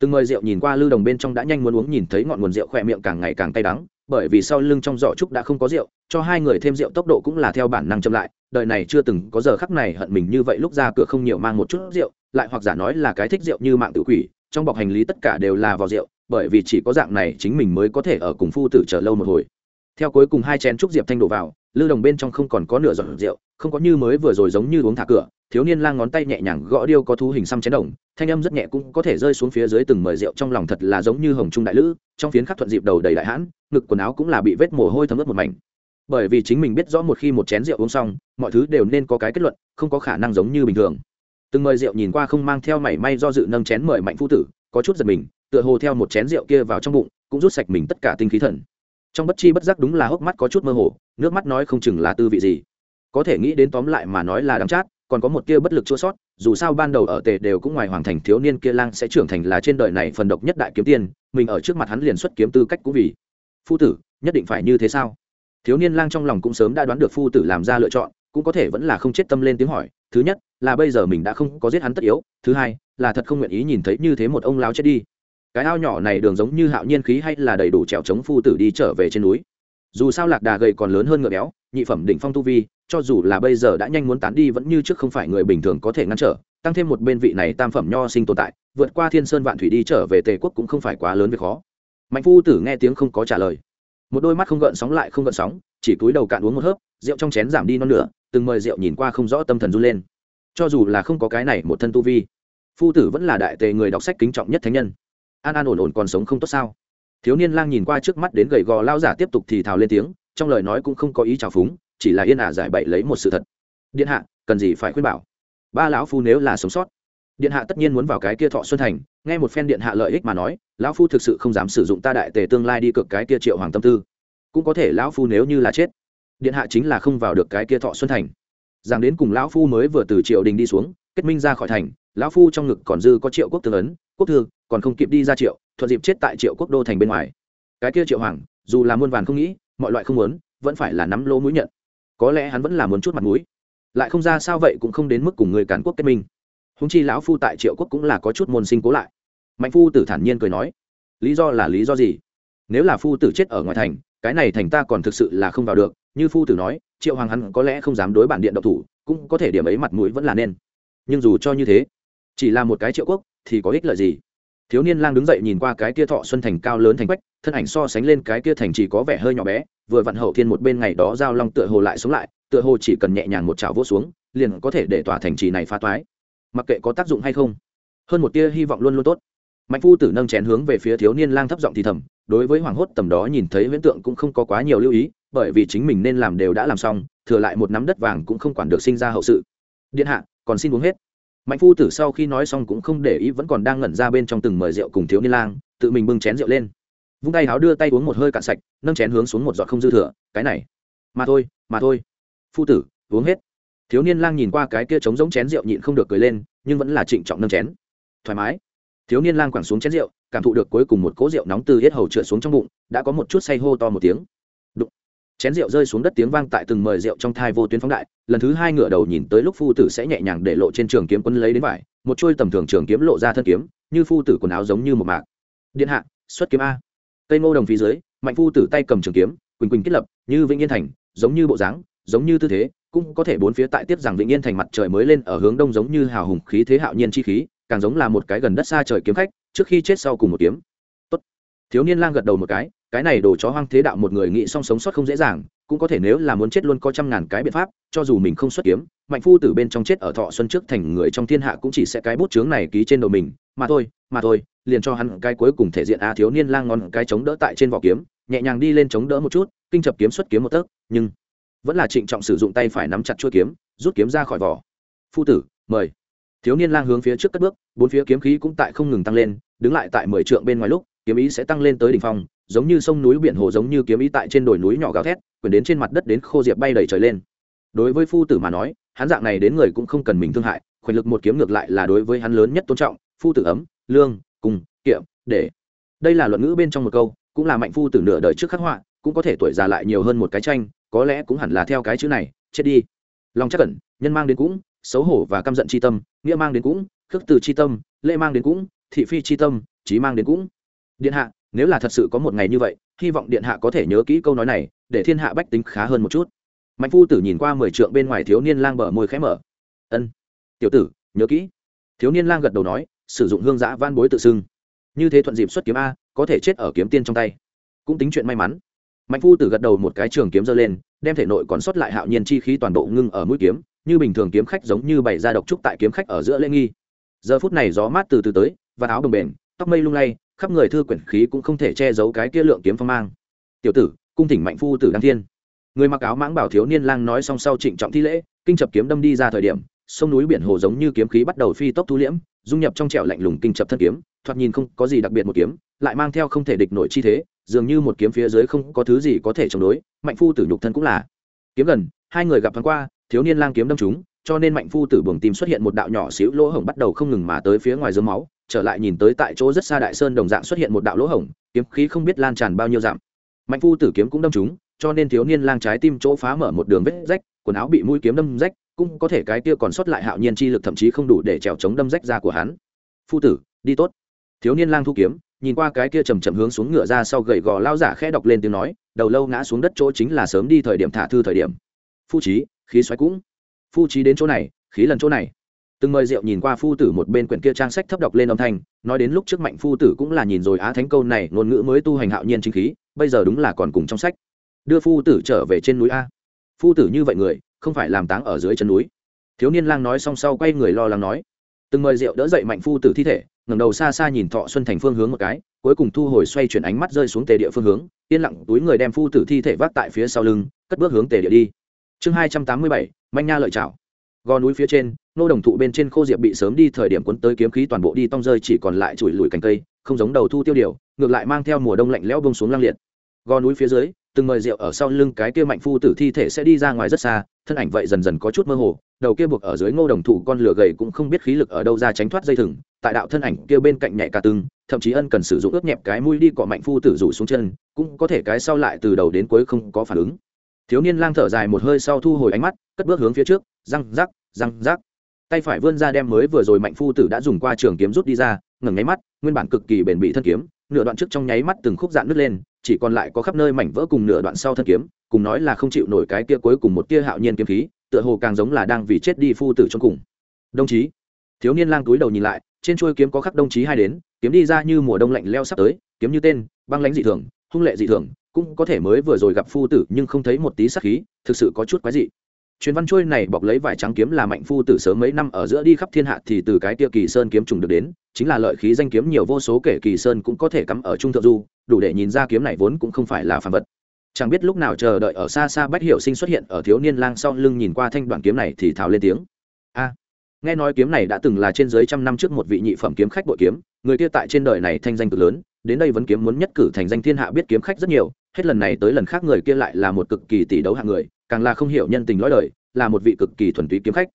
Speaker 1: Từng người rượu nhìn qua lưu đồng bên trong đã nhanh muốn uống nhìn thấy ngọn nguồn rượu khỏe miệng càng ngày càng cay đắng, bởi vì sau lưng trong giỏ trúc đã không có rượu, cho hai người thêm rượu tốc độ cũng là theo bản năng chậm lại, đời này chưa từng có giờ khắc này hận mình như vậy lúc ra cửa không nhiều mang một chút rượu, lại hoặc giả nói là cái thích rượu như mạng tự quỷ, trong bọc hành lý tất cả đều là vào rượu, bởi vì chỉ có dạng này chính mình mới có thể ở cùng phu tử chờ lâu một hồi. Theo cuối cùng hai chén trúc diệp thanh đổ vào lưu đồng bên trong không còn có nửa giọt rượu, không có như mới vừa rồi giống như uống thả cửa, thiếu niên lang ngón tay nhẹ nhàng gõ điêu có thú hình xăm chén đồng, thanh âm rất nhẹ cũng có thể rơi xuống phía dưới từng mời rượu trong lòng thật là giống như hồng trung đại lữ, trong phiến khắc thuận dịp đầu đầy đại hãn, ngực quần áo cũng là bị vết mồ hôi thấm ướt một mảnh. Bởi vì chính mình biết rõ một khi một chén rượu uống xong, mọi thứ đều nên có cái kết luận, không có khả năng giống như bình thường. Từng mời rượu nhìn qua không mang theo mảy may do dự nâng chén mời mạnh phu tử, có chút giật mình, tựa hồ theo một chén rượu kia vào trong bụng, cũng rút sạch mình tất cả tinh khí thần. Trong bất chi bất giác đúng là hốc mắt có chút mơ hồ nước mắt nói không chừng là tư vị gì. Có thể nghĩ đến tóm lại mà nói là đắng chát, còn có một tia bất lực chua sót, dù sao ban đầu ở tề đều cũng ngoài hoàng thành thiếu niên kia lang sẽ trưởng thành là trên đời này phần độc nhất đại kiếm tiên, mình ở trước mặt hắn liền xuất kiếm tư cách cũng vì. Phu tử, nhất định phải như thế sao? Thiếu niên lang trong lòng cũng sớm đã đoán được phu tử làm ra lựa chọn, cũng có thể vẫn là không chết tâm lên tiếng hỏi, thứ nhất, là bây giờ mình đã không có giết hắn tất yếu, thứ hai, là thật không nguyện ý nhìn thấy như thế một ông láo chết đi. Cái ao nhỏ này đường giống như hạo nhiên khí hay là đầy đủ trèo chống phu tử đi trở về trên núi dù sao lạc đà gầy còn lớn hơn ngựa béo, nhị phẩm đỉnh phong tu vi, cho dù là bây giờ đã nhanh muốn tán đi vẫn như trước không phải người bình thường có thể ngăn trở, tăng thêm một bên vị này tam phẩm nho sinh tồn tại, vượt qua thiên sơn vạn thủy đi trở về tề quốc cũng không phải quá lớn việc khó. Mạnh phu tử nghe tiếng không có trả lời. Một đôi mắt không gợn sóng lại không gợn sóng, chỉ cúi đầu cạn uống một hớp, rượu trong chén giảm đi non nửa, từng mời rượu nhìn qua không rõ tâm thần run lên. Cho dù là không có cái này một thân tu vi, phu tử vẫn là đại tề người đọc sách kính trọng nhất thánh nhân. An an ổn ổn còn sống không tốt sao? Thiếu niên lang nhìn qua trước mắt đến gầy gò lao giả tiếp tục thì thào lên tiếng, trong lời nói cũng không có ý trào phúng, chỉ là yên ả giải bậy lấy một sự thật. Điện hạ, cần gì phải khuyên bảo? Ba lão phu nếu là sống sót. Điện hạ tất nhiên muốn vào cái kia thọ xuân thành, nghe một phen điện hạ lợi ích mà nói, lão phu thực sự không dám sử dụng ta đại tề tương lai đi cực cái kia triệu hoàng tâm tư. Cũng có thể lão phu nếu như là chết, điện hạ chính là không vào được cái kia thọ xuân thành. Rằng đến cùng lão phu mới vừa từ triệu đình đi xuống, kết minh ra khỏi thành, lão phu trong ngực còn dư có triệu quốc tương ấn, quốc thư, còn không kịp đi ra triệu thuận dịp chết tại triệu quốc đô thành bên ngoài. Cái kia triệu hoàng, dù là muôn vàn không nghĩ, mọi loại không muốn, vẫn phải là nắm lỗ mũi nhận. Có lẽ hắn vẫn là muốn chút mặt mũi. Lại không ra sao vậy cũng không đến mức cùng người cản quốc kết minh. Húng chi lão phu tại triệu quốc cũng là có chút môn sinh cố lại. Mạnh phu tử thản nhiên cười nói, lý do là lý do gì? Nếu là phu tử chết ở ngoài thành, cái này thành ta còn thực sự là không vào được. Như phu tử nói, triệu hoàng hắn có lẽ không dám đối bản điện độc thủ, cũng có thể điểm ấy mặt mũi vẫn là nên. Nhưng dù cho như thế, chỉ là một cái triệu quốc thì có ích lợi gì? Thiếu niên lang đứng dậy nhìn qua cái kia thọ xuân thành cao lớn thành quách, thân ảnh so sánh lên cái kia thành chỉ có vẻ hơi nhỏ bé, vừa vặn hậu thiên một bên ngày đó giao long tựa hồ lại sống lại, tựa hồ chỉ cần nhẹ nhàng một chảo vỗ xuống, liền có thể để tòa thành trì này phá toái. Mặc kệ có tác dụng hay không, hơn một tia hy vọng luôn luôn tốt. Mạnh phu tử nâng chén hướng về phía thiếu niên lang thấp giọng thì thầm, đối với hoàng hốt tầm đó nhìn thấy huyễn tượng cũng không có quá nhiều lưu ý, bởi vì chính mình nên làm đều đã làm xong, thừa lại một nắm đất vàng cũng không quản được sinh ra hậu sự. Điện hạ, còn xin uống hết mạnh phu tử sau khi nói xong cũng không để ý vẫn còn đang ngẩn ra bên trong từng mời rượu cùng thiếu niên lang, tự mình bưng chén rượu lên. Vung tay háo đưa tay uống một hơi cạn sạch, nâng chén hướng xuống một giọt không dư thừa, cái này. Mà thôi mà thôi. Phu tử, uống hết. Thiếu niên lang nhìn qua cái kia trống giống chén rượu nhịn không được cười lên, nhưng vẫn là trịnh trọng nâng chén. Thoải mái. Thiếu niên lang quẳng xuống chén rượu, cảm thụ được cuối cùng một cỗ rượu nóng từ hết hầu trượt xuống trong bụng, đã có một chút say hô to một tiếng chén rượu rơi xuống đất tiếng vang tại từng mời rượu trong thai vô tuyến phóng đại, lần thứ hai ngựa đầu nhìn tới lúc phu tử sẽ nhẹ nhàng để lộ trên trường kiếm quân lấy đến vải, một chuôi tầm thường trường kiếm lộ ra thân kiếm, như phu tử quần áo giống như một mạc. Điện hạ, xuất kiếm a. Tây ngô đồng phía dưới, mạnh phu tử tay cầm trường kiếm, quỳnh quỳnh kết lập, như vĩnh yên thành, giống như bộ dáng, giống như tư thế, cũng có thể bốn phía tại tiếp rằng vĩnh yên thành mặt trời mới lên ở hướng đông giống như hào hùng khí thế hạo nhiên chi khí, càng giống là một cái gần đất xa trời kiếm khách, trước khi chết sau cùng một kiếm. Tốt. thiếu niên lang gật đầu một cái cái này đồ chó hoang thế đạo một người nghĩ song sống sót không dễ dàng, cũng có thể nếu là muốn chết luôn có trăm ngàn cái biện pháp, cho dù mình không xuất kiếm, mạnh phu từ bên trong chết ở thọ xuân trước thành người trong thiên hạ cũng chỉ sẽ cái bút chướng này ký trên đầu mình, mà thôi mà thôi, liền cho hắn cái cuối cùng thể diện a thiếu niên lang ngon cái chống đỡ tại trên vỏ kiếm, nhẹ nhàng đi lên chống đỡ một chút, kinh chập kiếm xuất kiếm một tấc, nhưng vẫn là trịnh trọng sử dụng tay phải nắm chặt chuôi kiếm, rút kiếm ra khỏi vỏ. Phu tử, mời. Thiếu niên lang hướng phía trước cất bước, bốn phía kiếm khí cũng tại không ngừng tăng lên, đứng lại tại mười trượng bên ngoài lúc, kiếm ý sẽ tăng lên tới đỉnh phong giống như sông núi biển hồ giống như kiếm ý tại trên đồi núi nhỏ gào thét, quyền đến trên mặt đất đến khô diệp bay đầy trời lên. Đối với phu tử mà nói, hắn dạng này đến người cũng không cần mình thương hại khoảnh lực một kiếm ngược lại là đối với hắn lớn nhất tôn trọng, phu tử ấm, lương, cùng, kiệm, để. Đây là luận ngữ bên trong một câu, cũng là mạnh phu tử nửa đời trước khắc họa, cũng có thể tuổi già lại nhiều hơn một cái tranh, có lẽ cũng hẳn là theo cái chữ này, chết đi. Lòng chắc cẩn nhân mang đến cũng, xấu hổ và căm giận c h i tâm, nghĩa mang đến cũng, khước từ c h i tâm, lễ mang đến cũng, thị phi c h i tâm, trí mang đến cũng. Điện hạ nếu là thật sự có một ngày như vậy, hy vọng điện hạ có thể nhớ kỹ câu nói này, để thiên hạ bách tính khá hơn một chút. Mạnh phu tử nhìn qua mười trượng bên ngoài thiếu niên lang bờ môi khẽ mở. Ân, tiểu tử, nhớ kỹ. Thiếu niên lang gật đầu nói, sử dụng hương giã van bối tự xưng. Như thế thuận dịp xuất kiếm a, có thể chết ở kiếm tiên trong tay. Cũng tính chuyện may mắn. Mạnh phu tử gật đầu một cái trường kiếm giơ lên, đem thể nội còn sót lại hạo nhiên chi khí toàn bộ ngưng ở mũi kiếm, như bình thường kiếm khách giống như bày ra độc trúc tại kiếm khách ở giữa lễ nghi. Giờ phút này gió mát từ từ tới, và áo đồng bền, tóc mây lung lay khắp người thư quyển khí cũng không thể che giấu cái kia lượng kiếm phong mang. Tiểu tử, cung thỉnh mạnh phu tử đăng thiên. Người mặc áo mãng bảo thiếu niên lang nói xong sau trịnh trọng thi lễ, kinh chập kiếm đâm đi ra thời điểm, sông núi biển hồ giống như kiếm khí bắt đầu phi tốc thu liễm, dung nhập trong trẻo lạnh lùng kinh chập thân kiếm, thoạt nhìn không có gì đặc biệt một kiếm, lại mang theo không thể địch nổi chi thế, dường như một kiếm phía dưới không có thứ gì có thể chống đối, mạnh phu tử nhục thân cũng là. Kiếm gần, hai người gặp thoáng qua, thiếu niên lang kiếm đâm chúng cho nên mạnh phu tử buồng tim xuất hiện một đạo nhỏ xíu lỗ hổng bắt đầu không ngừng mà tới phía ngoài dưới máu, trở lại nhìn tới tại chỗ rất xa đại sơn đồng dạng xuất hiện một đạo lỗ hổng, kiếm khí không biết lan tràn bao nhiêu dặm. Mạnh phu tử kiếm cũng đâm chúng cho nên thiếu niên lang trái tim chỗ phá mở một đường vết rách, quần áo bị mũi kiếm đâm rách, cũng có thể cái kia còn sót lại hạo nhiên chi lực thậm chí không đủ để trèo chống đâm rách ra của hắn. Phu tử, đi tốt. Thiếu niên lang thu kiếm, nhìn qua cái kia chầm chậm hướng xuống ngựa ra sau gậy gò lao giả khẽ đọc lên tiếng nói, đầu lâu ngã xuống đất chỗ chính là sớm đi thời điểm thả thư thời điểm. Phu trí khí xoáy cũng phu trí đến chỗ này, khí lần chỗ này. Từng mời rượu nhìn qua phu tử một bên quyển kia trang sách thấp đọc lên âm thanh, nói đến lúc trước mạnh phu tử cũng là nhìn rồi á thánh câu này, ngôn ngữ mới tu hành hạo nhiên chính khí, bây giờ đúng là còn cùng trong sách. Đưa phu tử trở về trên núi a. Phu tử như vậy người, không phải làm táng ở dưới chân núi. Thiếu niên lang nói xong sau quay người lo lắng nói. Từng mời rượu đỡ dậy mạnh phu tử thi thể, ngẩng đầu xa xa nhìn thọ xuân thành phương hướng một cái, cuối cùng thu hồi xoay chuyển ánh mắt rơi xuống tề địa phương hướng, yên lặng túi người đem phu tử thi thể vác tại phía sau lưng, cất bước hướng tề địa đi. Chương hai trăm tám mươi bảy manh nha lợi chảo. Gò núi phía trên, nô đồng thụ bên trên khô diệp bị sớm đi thời điểm cuốn tới kiếm khí toàn bộ đi tong rơi chỉ còn lại chùi lùi cành cây, không giống đầu thu tiêu điều, ngược lại mang theo mùa đông lạnh lẽo bông xuống lang liệt. Gò núi phía dưới, từng mời rượu ở sau lưng cái kia mạnh phu tử thi thể sẽ đi ra ngoài rất xa, thân ảnh vậy dần dần có chút mơ hồ, đầu kia buộc ở dưới ngô đồng thụ con lửa gầy cũng không biết khí lực ở đâu ra tránh thoát dây thừng, tại đạo thân ảnh kia bên cạnh nhảy cả tưng, thậm chí ân cần sử dụng ướt nhẹp cái mũi đi cọ mạnh phu tử rủ xuống chân, cũng có thể cái sau lại từ đầu đến cuối không có phản ứng thiếu niên lang thở dài một hơi sau thu hồi ánh mắt, cất bước hướng phía trước, răng rắc răng rắc. Tay phải vươn ra đem mới vừa rồi mạnh phu tử đã dùng qua trường kiếm rút đi ra, ngẩng nháy mắt, nguyên bản cực kỳ bền bị thân kiếm, nửa đoạn trước trong nháy mắt từng khúc dạn nứt lên, chỉ còn lại có khắp nơi mảnh vỡ cùng nửa đoạn sau thân kiếm, cùng nói là không chịu nổi cái kia cuối cùng một tia hạo nhiên kiếm khí, tựa hồ càng giống là đang vì chết đi phu tử trong cùng. Đồng chí. Thiếu niên lang túi đầu nhìn lại, trên chuôi kiếm có khắc đồng chí hai đến, kiếm đi ra như mùa đông lạnh leo sắp tới, kiếm như tên, băng lãnh dị thường, hung lệ dị thường cũng có thể mới vừa rồi gặp phu tử nhưng không thấy một tí sắc khí, thực sự có chút quái dị. Truyền văn trôi này bọc lấy vải trắng kiếm là mạnh phu tử sớm mấy năm ở giữa đi khắp thiên hạ thì từ cái tia kỳ sơn kiếm trùng được đến, chính là lợi khí danh kiếm nhiều vô số kể kỳ sơn cũng có thể cắm ở trung thượng du, đủ để nhìn ra kiếm này vốn cũng không phải là phàm vật. Chẳng biết lúc nào chờ đợi ở xa xa bách hiểu sinh xuất hiện ở thiếu niên lang sau lưng nhìn qua thanh đoạn kiếm này thì thào lên tiếng. A, nghe nói kiếm này đã từng là trên dưới trăm năm trước một vị nhị phẩm kiếm khách bội kiếm, người kia tại trên đời này thanh danh cực lớn, đến đây vẫn kiếm muốn nhất cử thành danh thiên hạ biết kiếm khách rất nhiều hết lần này tới lần khác người kia lại là một cực kỳ tỷ đấu hạng người, càng là không hiểu nhân tình lõi đời, là một vị cực kỳ thuần túy kiếm khách.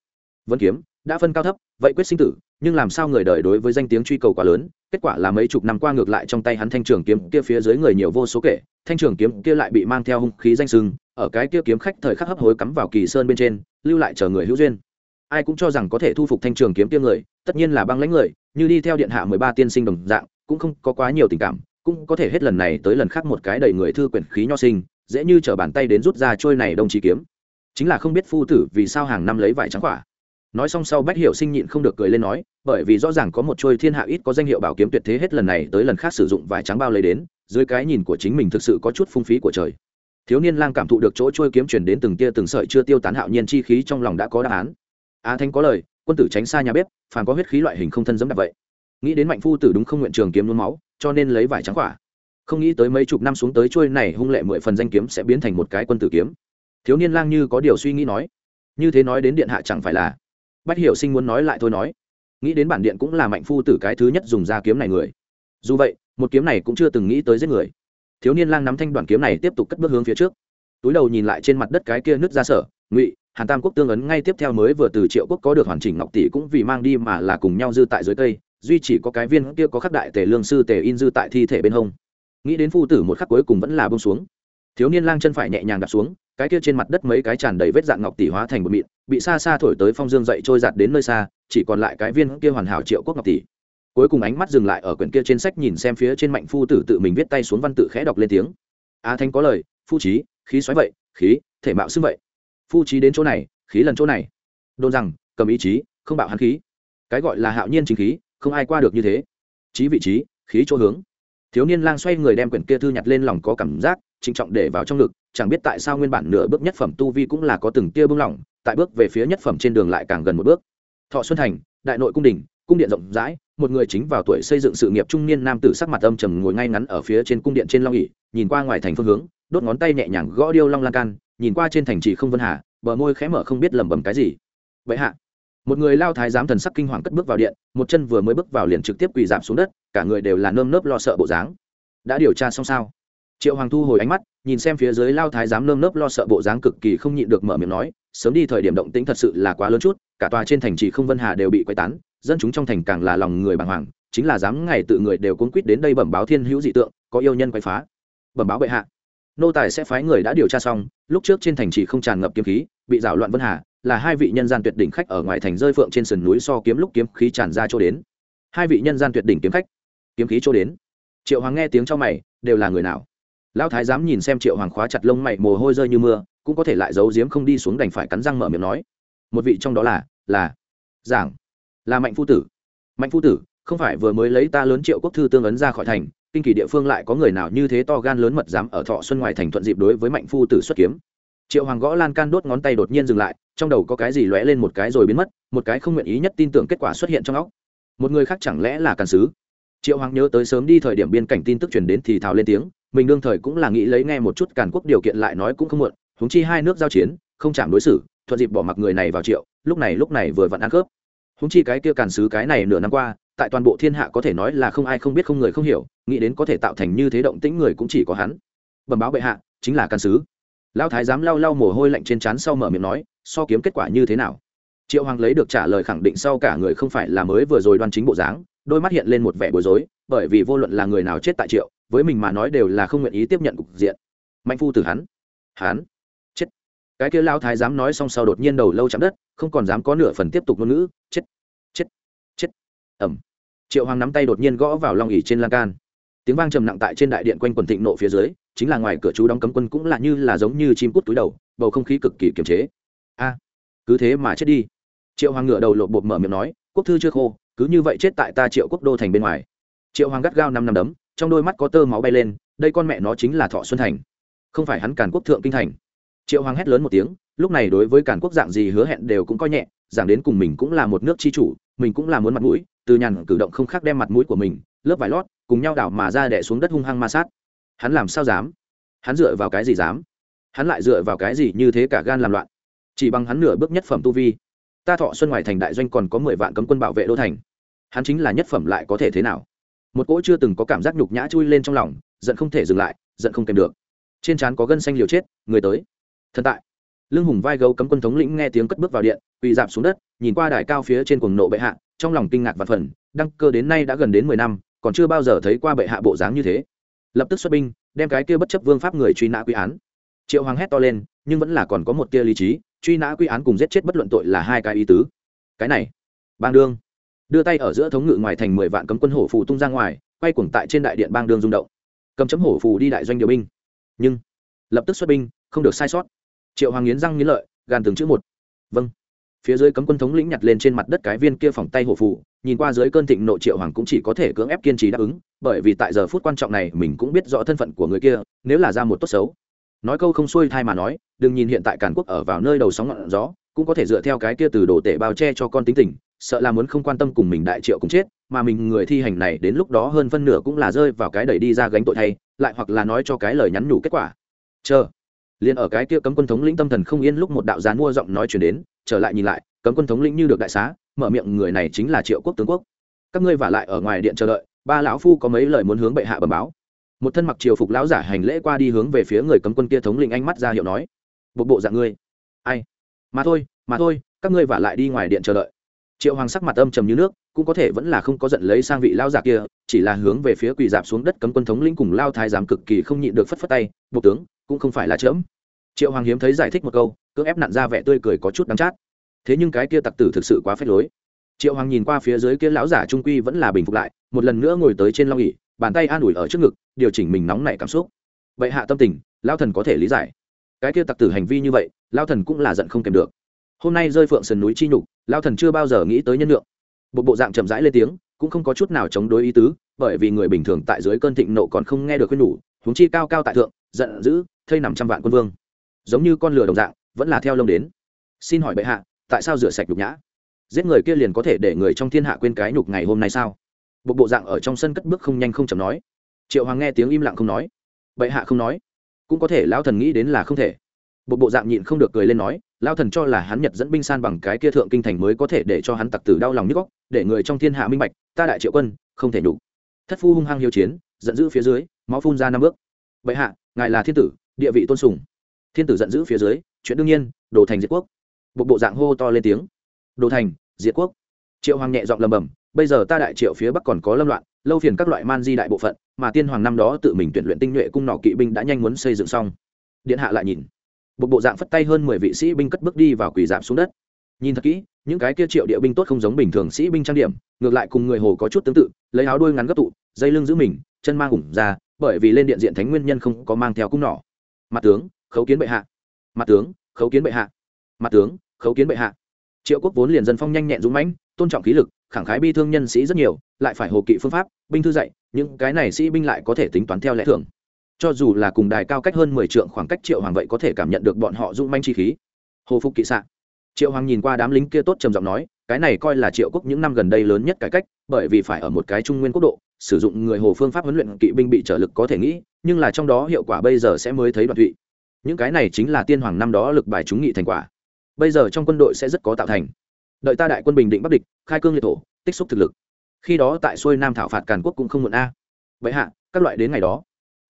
Speaker 1: Vân kiếm, đã phân cao thấp, vậy quyết sinh tử, nhưng làm sao người đời đối với danh tiếng truy cầu quá lớn, kết quả là mấy chục năm qua ngược lại trong tay hắn thanh trường kiếm kia phía dưới người nhiều vô số kể, thanh trường kiếm kia lại bị mang theo hung khí danh sưng, ở cái kia kiếm khách thời khắc hấp hối cắm vào kỳ sơn bên trên, lưu lại chờ người hữu duyên. Ai cũng cho rằng có thể thu phục thanh trường kiếm kia người, tất nhiên là băng lãnh người, như đi theo điện hạ mười ba tiên sinh đồng dạng, cũng không có quá nhiều tình cảm cũng có thể hết lần này tới lần khác một cái đầy người thư quyển khí nho sinh, dễ như t bàn tay đến rút ra trôi này đồng chí kiếm. Chính là không biết phu tử vì sao hàng năm lấy vải trắng quả. Nói xong sau bách hiểu sinh nhịn không được cười lên nói, bởi vì rõ ràng có một trôi thiên hạ ít có danh hiệu bảo kiếm tuyệt thế hết lần này tới lần khác sử dụng vải trắng bao lấy đến, dưới cái nhìn của chính mình thực sự có chút phung phí của trời. Thiếu niên lang cảm thụ được chỗ trôi kiếm chuyển đến từng tia từng sợi chưa tiêu tán hạo nhiên chi khí trong lòng đã có đáp án. A thanh có lời, quân tử tránh xa nhà bếp, phàm có huyết khí loại hình không thân giống đặc vậy. Nghĩ đến mạnh phu tử đúng không nguyện trường kiếm nôn máu cho nên lấy vải trắng quả không nghĩ tới mấy chục năm xuống tới trôi này hung lệ mười phần danh kiếm sẽ biến thành một cái quân tử kiếm. Thiếu niên lang như có điều suy nghĩ nói, như thế nói đến điện hạ chẳng phải là bách hiểu sinh muốn nói lại thôi nói, nghĩ đến bản điện cũng là mạnh phu tử cái thứ nhất dùng ra kiếm này người. Dù vậy, một kiếm này cũng chưa từng nghĩ tới giết người. Thiếu niên lang nắm thanh đoàn kiếm này tiếp tục cất bước hướng phía trước. Túi đầu nhìn lại trên mặt đất cái kia nứt ra sở, ngụy, hàn tam quốc tương ấn ngay tiếp theo mới vừa từ triệu quốc có được hoàn chỉnh ngọc tỷ cũng vì mang đi mà là cùng nhau dư tại dưới cây duy chỉ có cái viên kia có khắc đại tề lương sư tề in dư tại thi thể bên hông. Nghĩ đến phu tử một khắc cuối cùng vẫn là bông xuống. Thiếu niên lang chân phải nhẹ nhàng đặt xuống, cái kia trên mặt đất mấy cái tràn đầy vết dạng ngọc tỷ hóa thành một mịn, bị xa xa thổi tới phong dương dậy trôi giạt đến nơi xa, chỉ còn lại cái viên kia hoàn hảo triệu quốc ngọc tỷ. Cuối cùng ánh mắt dừng lại ở quyển kia trên sách nhìn xem phía trên mạnh phu tử tự mình viết tay xuống văn tự khẽ đọc lên tiếng. A thanh có lời, phu trí, khí xoáy vậy, khí, thể mạo xưng vậy. Phu trí đến chỗ này, khí lần chỗ này. Đồn rằng, cầm ý chí, không bạo hắn khí. Cái gọi là hạo nhiên chính khí không ai qua được như thế. Trí vị trí, khí chỗ hướng. Thiếu niên lang xoay người đem quyển kia thư nhặt lên lòng có cảm giác, trịnh trọng để vào trong ngực, chẳng biết tại sao nguyên bản nửa bước nhất phẩm tu vi cũng là có từng tia bưng lỏng tại bước về phía nhất phẩm trên đường lại càng gần một bước. Thọ xuân thành, đại nội cung đình, cung điện rộng rãi, một người chính vào tuổi xây dựng sự nghiệp trung niên nam tử sắc mặt âm trầm ngồi ngay ngắn ở phía trên cung điện trên long ỉ nhìn qua ngoài thành phương hướng, đốt ngón tay nhẹ nhàng gõ điêu long lan can, nhìn qua trên thành trì không vân hà, bờ môi khẽ mở không biết lẩm bẩm cái gì. Vậy hạ một người lao thái giám thần sắc kinh hoàng cất bước vào điện, một chân vừa mới bước vào liền trực tiếp quỳ giảm xuống đất, cả người đều là nơm nớp lo sợ bộ dáng. Đã điều tra xong sao? Triệu hoàng thu hồi ánh mắt, nhìn xem phía dưới lao thái giám nơm nớp lo sợ bộ dáng cực kỳ không nhịn được mở miệng nói, sớm đi thời điểm động tĩnh thật sự là quá lớn chút, cả tòa trên thành trì không vân hà đều bị quay tán, dân chúng trong thành càng là lòng người bàng hoàng, chính là dám ngày tự người đều cuốn quýt đến đây bẩm báo thiên hữu dị tượng, có yêu nhân quay phá. Bẩm báo bệ hạ. Nô tài sẽ phái người đã điều tra xong, lúc trước trên thành trì không tràn ngập kiếm khí, bị rảo loạn vân hà là hai vị nhân gian tuyệt đỉnh khách ở ngoài thành rơi phượng trên sườn núi so kiếm lúc kiếm khí tràn ra chỗ đến. Hai vị nhân gian tuyệt đỉnh kiếm khách, kiếm khí chỗ đến. Triệu hoàng nghe tiếng cho mày, đều là người nào? Lão thái dám nhìn xem triệu hoàng khóa chặt lông mày mồ hôi rơi như mưa, cũng có thể lại giấu giếm không đi xuống đành phải cắn răng mở miệng nói. Một vị trong đó là là giảng, là mạnh phu tử. Mạnh phu tử, không phải vừa mới lấy ta lớn triệu quốc thư tương ấn ra khỏi thành, kinh kỳ địa phương lại có người nào như thế to gan lớn mật dám ở thọ xuân ngoài thành thuận dịp đối với mạnh phu tử xuất kiếm? Triệu hoàng gõ lan can đốt ngón tay đột nhiên dừng lại, trong đầu có cái gì lóe lên một cái rồi biến mất, một cái không nguyện ý nhất tin tưởng kết quả xuất hiện trong óc. Một người khác chẳng lẽ là càn sứ? Triệu hoàng nhớ tới sớm đi thời điểm biên cảnh tin tức truyền đến thì thào lên tiếng, mình đương thời cũng là nghĩ lấy nghe một chút càn quốc điều kiện lại nói cũng không muộn húng chi hai nước giao chiến, không chạm đối xử, thuận dịp bỏ mặc người này vào triệu, lúc này lúc này vừa vặn ăn khớp. Húng chi cái kia càn sứ cái này nửa năm qua, tại toàn bộ thiên hạ có thể nói là không ai không biết không người không hiểu, nghĩ đến có thể tạo thành như thế động tĩnh người cũng chỉ có hắn. Bẩm báo bệ hạ, chính là càn sứ lão thái giám lau lau mồ hôi lạnh trên trán sau mở miệng nói, so kiếm kết quả như thế nào? Triệu hoàng lấy được trả lời khẳng định sau cả người không phải là mới vừa rồi đoan chính bộ dáng, đôi mắt hiện lên một vẻ bối rối, bởi vì vô luận là người nào chết tại triệu, với mình mà nói đều là không nguyện ý tiếp nhận cục diện. Mạnh phu từ hắn hắn, chết. Cái kia lao thái dám nói xong sau đột nhiên đầu lâu chạm đất, không còn dám có nửa phần tiếp tục ngôn ngữ, chết chết chết. Ẩm triệu hoàng nắm tay đột nhiên gõ vào long ỉ trên lan can tiếng vang trầm nặng tại trên đại điện quanh quần thịnh nộ phía dưới, chính là ngoài cửa chú đóng cấm quân cũng là như là giống như chim cút túi đầu, bầu không khí cực kỳ kiềm chế. A, cứ thế mà chết đi. Triệu hoàng ngựa đầu lộp bột mở miệng nói, quốc thư chưa khô, cứ như vậy chết tại ta triệu quốc đô thành bên ngoài. Triệu hoàng gắt gao năm năm đấm, trong đôi mắt có tơ máu bay lên, đây con mẹ nó chính là thọ xuân thành, không phải hắn càn quốc thượng kinh thành. Triệu hoàng hét lớn một tiếng, lúc này đối với càn quốc dạng gì hứa hẹn đều cũng coi nhẹ, giảng đến cùng mình cũng là một nước chi chủ, mình cũng là muốn mặt mũi, từ nhàn cử động không khác đem mặt mũi của mình, lớp vải lót cùng nhau đảo mà ra đẻ xuống đất hung hăng ma sát. Hắn làm sao dám? Hắn dựa vào cái gì dám? Hắn lại dựa vào cái gì như thế cả gan làm loạn? Chỉ bằng hắn nửa bước nhất phẩm tu vi. Ta thọ xuân ngoài thành đại doanh còn có mười vạn cấm quân bảo vệ đô thành. Hắn chính là nhất phẩm lại có thể thế nào? Một cỗ chưa từng có cảm giác nhục nhã chui lên trong lòng, giận không thể dừng lại, giận không kèm được. Trên trán có gân xanh liều chết, người tới. Thần tại. Lưng hùng vai gấu cấm quân thống lĩnh nghe tiếng cất bước vào điện, quỳ dạp xuống đất, nhìn qua đài cao phía trên cuồng nộ bệ hạ, trong lòng kinh ngạc và phần đăng cơ đến nay đã gần đến mười năm còn chưa bao giờ thấy qua bệ hạ bộ dáng như thế. Lập tức xuất binh, đem cái kia bất chấp vương pháp người truy nã quy án. Triệu hoàng hét to lên, nhưng vẫn là còn có một tia lý trí, truy nã quy án cùng giết chết bất luận tội là hai cái ý tứ. Cái này, bang đương. Đưa tay ở giữa thống ngự ngoài thành mười vạn cấm quân hổ phù tung ra ngoài, quay cuồng tại trên đại điện bang đương rung động. Cầm chấm hổ phù đi đại doanh điều binh. Nhưng, lập tức xuất binh, không được sai sót. Triệu hoàng nghiến răng nghiến lợi, gàn từng chữ một. Vâng phía dưới cấm quân thống lĩnh nhặt lên trên mặt đất cái viên kia phòng tay hổ phụ, nhìn qua dưới cơn thịnh nội triệu hoàng cũng chỉ có thể cưỡng ép kiên trì đáp ứng bởi vì tại giờ phút quan trọng này mình cũng biết rõ thân phận của người kia nếu là ra một tốt xấu. Nói câu không xuôi thai mà nói đừng nhìn hiện tại càn quốc ở vào nơi đầu sóng ngọn gió cũng có thể dựa theo cái kia từ đồ tể bao che cho con tính tình sợ là muốn không quan tâm cùng mình đại triệu cũng chết mà mình người thi hành này đến lúc đó hơn phân nửa cũng là rơi vào cái đẩy đi ra gánh tội thay lại hoặc là nói cho cái lời nhắn nhủ kết quả. Chờ liền ở cái kia cấm quân thống lĩnh tâm thần không yên lúc một đạo gián mua giọng nói chuyển đến, trở lại nhìn lại, cấm quân thống lĩnh như được đại xá, mở miệng người này chính là triệu quốc tướng quốc. Các ngươi vả lại ở ngoài điện chờ đợi, ba lão phu có mấy lời muốn hướng bệ hạ bẩm báo. Một thân mặc triều phục lão giả hành lễ qua đi hướng về phía người cấm quân kia thống lĩnh ánh mắt ra hiệu nói, bộ bộ dạng ngươi. Ai? Mà thôi mà thôi, các ngươi vả lại đi ngoài điện chờ đợi. Triệu hoàng sắc mặt âm trầm như nước, cũng có thể vẫn là không có giận lấy sang vị lao giả kia, chỉ là hướng về phía quỳ dạp xuống đất cấm quân thống lĩnh cùng lao thái giám cực kỳ không nhịn được phất phất tay, bộ tướng cũng không phải là chớm. Triệu hoàng hiếm thấy giải thích một câu, cưỡng ép nặn ra vẻ tươi cười có chút đắng chát. Thế nhưng cái kia tặc tử thực sự quá phép lối. Triệu hoàng nhìn qua phía dưới kia lão giả trung quy vẫn là bình phục lại, một lần nữa ngồi tới trên long ỉ bàn tay an ủi ở trước ngực, điều chỉnh mình nóng nảy cảm xúc. Vậy hạ tâm tình lao thần có thể lý giải. Cái kia tặc tử hành vi như vậy lao thần cũng là giận không kèm được. Hôm nay rơi phượng sườn núi chi nhục lao thần chưa bao giờ nghĩ tới nhân lượng bộ bộ dạng chậm rãi lên tiếng, cũng không có chút nào chống đối ý tứ, bởi vì người bình thường tại dưới cơn thịnh nộ còn không nghe được khuyên nhủ huống chi cao cao tại thượng, giận dữ, thây nằm trăm vạn quân vương. Giống như con lửa đồng dạng, vẫn là theo lông đến. Xin hỏi bệ hạ, tại sao rửa sạch nhục nhã? Giết người kia liền có thể để người trong thiên hạ quên cái nhục ngày hôm nay sao? Bộ bộ dạng ở trong sân cất bước không nhanh không chậm nói. Triệu hoàng nghe tiếng im lặng không nói. Bệ hạ không nói. Cũng có thể lão thần nghĩ đến là không thể. Bộ bộ dạng nhịn không được cười lên nói lao thần cho là hắn nhật dẫn binh san bằng cái kia thượng kinh thành mới có thể để cho hắn tặc tử đau lòng nhức góc, để người trong thiên hạ minh bạch, ta đại triệu quân, không thể nhục. Thất phu hung hăng hiếu chiến, giận dữ phía dưới máu phun ra năm bước. Bệ hạ, ngài là thiên tử, địa vị tôn sùng. Thiên tử giận dữ phía dưới, chuyện đương nhiên, đồ thành diệt quốc. Bộ bộ dạng hô to lên tiếng. Đồ thành, diệt quốc. Triệu hoàng nhẹ giọng lầm bầm bây giờ ta đại triệu phía bắc còn có lâm loạn, lâu phiền các loại man di đại bộ phận, mà tiên hoàng năm đó tự mình tuyển luyện tinh nhuệ cung nọ kỵ binh đã nhanh muốn xây dựng xong. Điện hạ lại nhìn. Bộ bộ dạng phất tay hơn mười vị sĩ binh cất bước đi vào quỳ giảm xuống đất. Nhìn thật kỹ, những cái kia triệu địa binh tốt không giống bình thường sĩ binh trang điểm, ngược lại cùng người hồ có chút tương tự, lấy áo đuôi ngắn gấp tụ, dây lưng giữ mình, chân mang ủng ra bởi vì lên điện diện thánh nguyên nhân không có mang theo cung nỏ. Mặt tướng, khấu kiến bệ hạ. Mặt tướng, khấu kiến bệ hạ. Mặt tướng, khấu kiến bệ hạ. Triệu quốc vốn liền dân phong nhanh nhẹn dũng mãnh, tôn trọng khí lực, khẳng khái bi thương nhân sĩ rất nhiều, lại phải hồ kỵ phương pháp, binh thư dạy, những cái này sĩ binh lại có thể tính toán theo lẽ thường. Cho dù là cùng đài cao cách hơn mười trượng khoảng cách triệu hoàng vậy có thể cảm nhận được bọn họ dũng manh chi khí. Hồ phục kỵ sạn triệu hoàng nhìn qua đám lính kia tốt trầm giọng nói, cái này coi là triệu quốc những năm gần đây lớn nhất cải cách, bởi vì phải ở một cái trung nguyên quốc độ sử dụng người hồ phương pháp huấn luyện kỵ binh bị trở lực có thể nghĩ, nhưng là trong đó hiệu quả bây giờ sẽ mới thấy đoạn thụy. Những cái này chính là tiên hoàng năm đó lực bài chúng nghị thành quả. Bây giờ trong quân đội sẽ rất có tạo thành. Đợi ta đại quân bình định bắc địch, khai cương liệt thổ, tích xúc thực lực. Khi đó tại xuôi nam thảo phạt càn quốc cũng không muộn a. Bệ hạ, các loại đến ngày đó.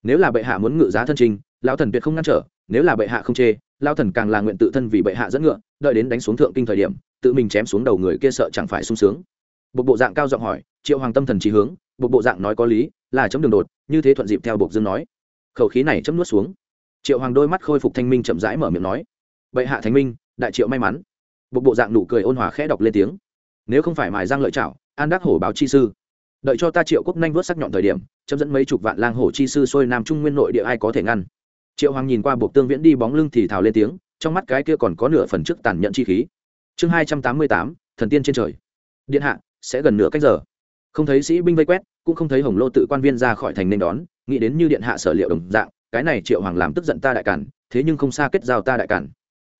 Speaker 1: Nếu là bệ hạ muốn ngự giá thân trình, lão thần tuyệt không ngăn trở, nếu là bệ hạ không chê lao thần càng là nguyện tự thân vì bệ hạ dẫn ngựa, đợi đến đánh xuống thượng kinh thời điểm, tự mình chém xuống đầu người kia sợ chẳng phải sung sướng. Bộ bộ dạng cao giọng hỏi, triệu hoàng tâm thần trí hướng bộ bộ dạng nói có lý, là chấm đường đột, như thế thuận dịp theo bộc dương nói. Khẩu khí này chấm nuốt xuống. Triệu hoàng đôi mắt khôi phục thanh minh chậm rãi mở miệng nói. Bệ hạ thánh minh, đại triệu may mắn. Bộ bộ dạng nụ cười ôn hòa khẽ đọc lên tiếng. Nếu không phải mài giang lợi chảo an đắc hổ báo chi sư. Đợi cho ta triệu quốc nhanh vớt sắc nhọn thời điểm, chấm dẫn mấy chục vạn lang hổ chi sư xuôi nam trung nguyên nội địa ai có thể ngăn. Triệu hoàng nhìn qua buộc tương viễn đi bóng lưng thì thào lên tiếng, trong mắt cái kia còn có nửa phần trước tàn nhẫn chi khí. Chương hai trăm tám mươi tám, thần tiên trên trời. Điện hạ, sẽ gần nửa cách giờ không thấy sĩ binh vây quét, cũng không thấy hồng lô tự quan viên ra khỏi thành nên đón, nghĩ đến như điện hạ sở liệu đồng dạng, cái này triệu hoàng làm tức giận ta đại cản, thế nhưng không xa kết giao ta đại cản.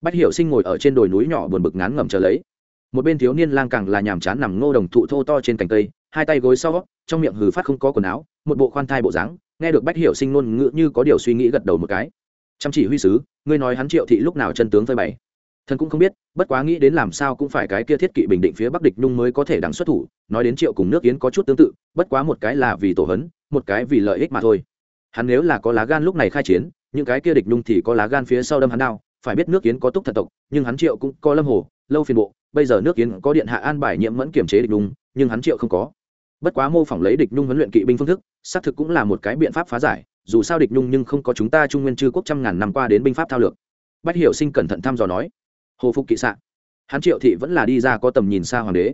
Speaker 1: Bách hiểu sinh ngồi ở trên đồi núi nhỏ buồn bực ngán ngẩm chờ lấy. Một bên thiếu niên lang càng là nhàm chán nằm ngô đồng thụ thô to trên cành cây, hai tay gối sau, trong miệng hừ phát không có quần áo, một bộ khoan thai bộ dáng, nghe được bách hiểu sinh ngôn ngữ như có điều suy nghĩ gật đầu một cái. Chăm chỉ huy sứ, ngươi nói hắn triệu thị lúc nào chân tướng phơi bày? Thần cũng không biết, bất quá nghĩ đến làm sao cũng phải cái kia thiết kỵ bình định phía bắc địch nhung mới có thể đằng xuất thủ, nói đến triệu cùng nước yến có chút tương tự, bất quá một cái là vì tổ hấn, một cái vì lợi ích mà thôi. Hắn nếu là có lá gan lúc này khai chiến, những cái kia địch nhung thì có lá gan phía sau đâm hắn đao, phải biết nước yến có túc thật tộc, nhưng hắn triệu cũng có lâm hồ, lâu phiền bộ, bây giờ nước yến có điện hạ an bài nhiễm mẫn kiểm chế địch nhung, nhưng hắn triệu không có. Bất quá mô phỏng lấy địch nhung huấn luyện kỵ binh phương thức, xác thực cũng là một cái biện pháp phá giải, dù sao địch nhung nhưng không có chúng ta trung nguyên chư quốc trăm ngàn năm qua đến binh pháp thao lược. Bách hiểu sinh cẩn thận thăm dò nói hồ phục kỵ sạn. Hắn triệu thị vẫn là đi ra có tầm nhìn xa hoàng đế.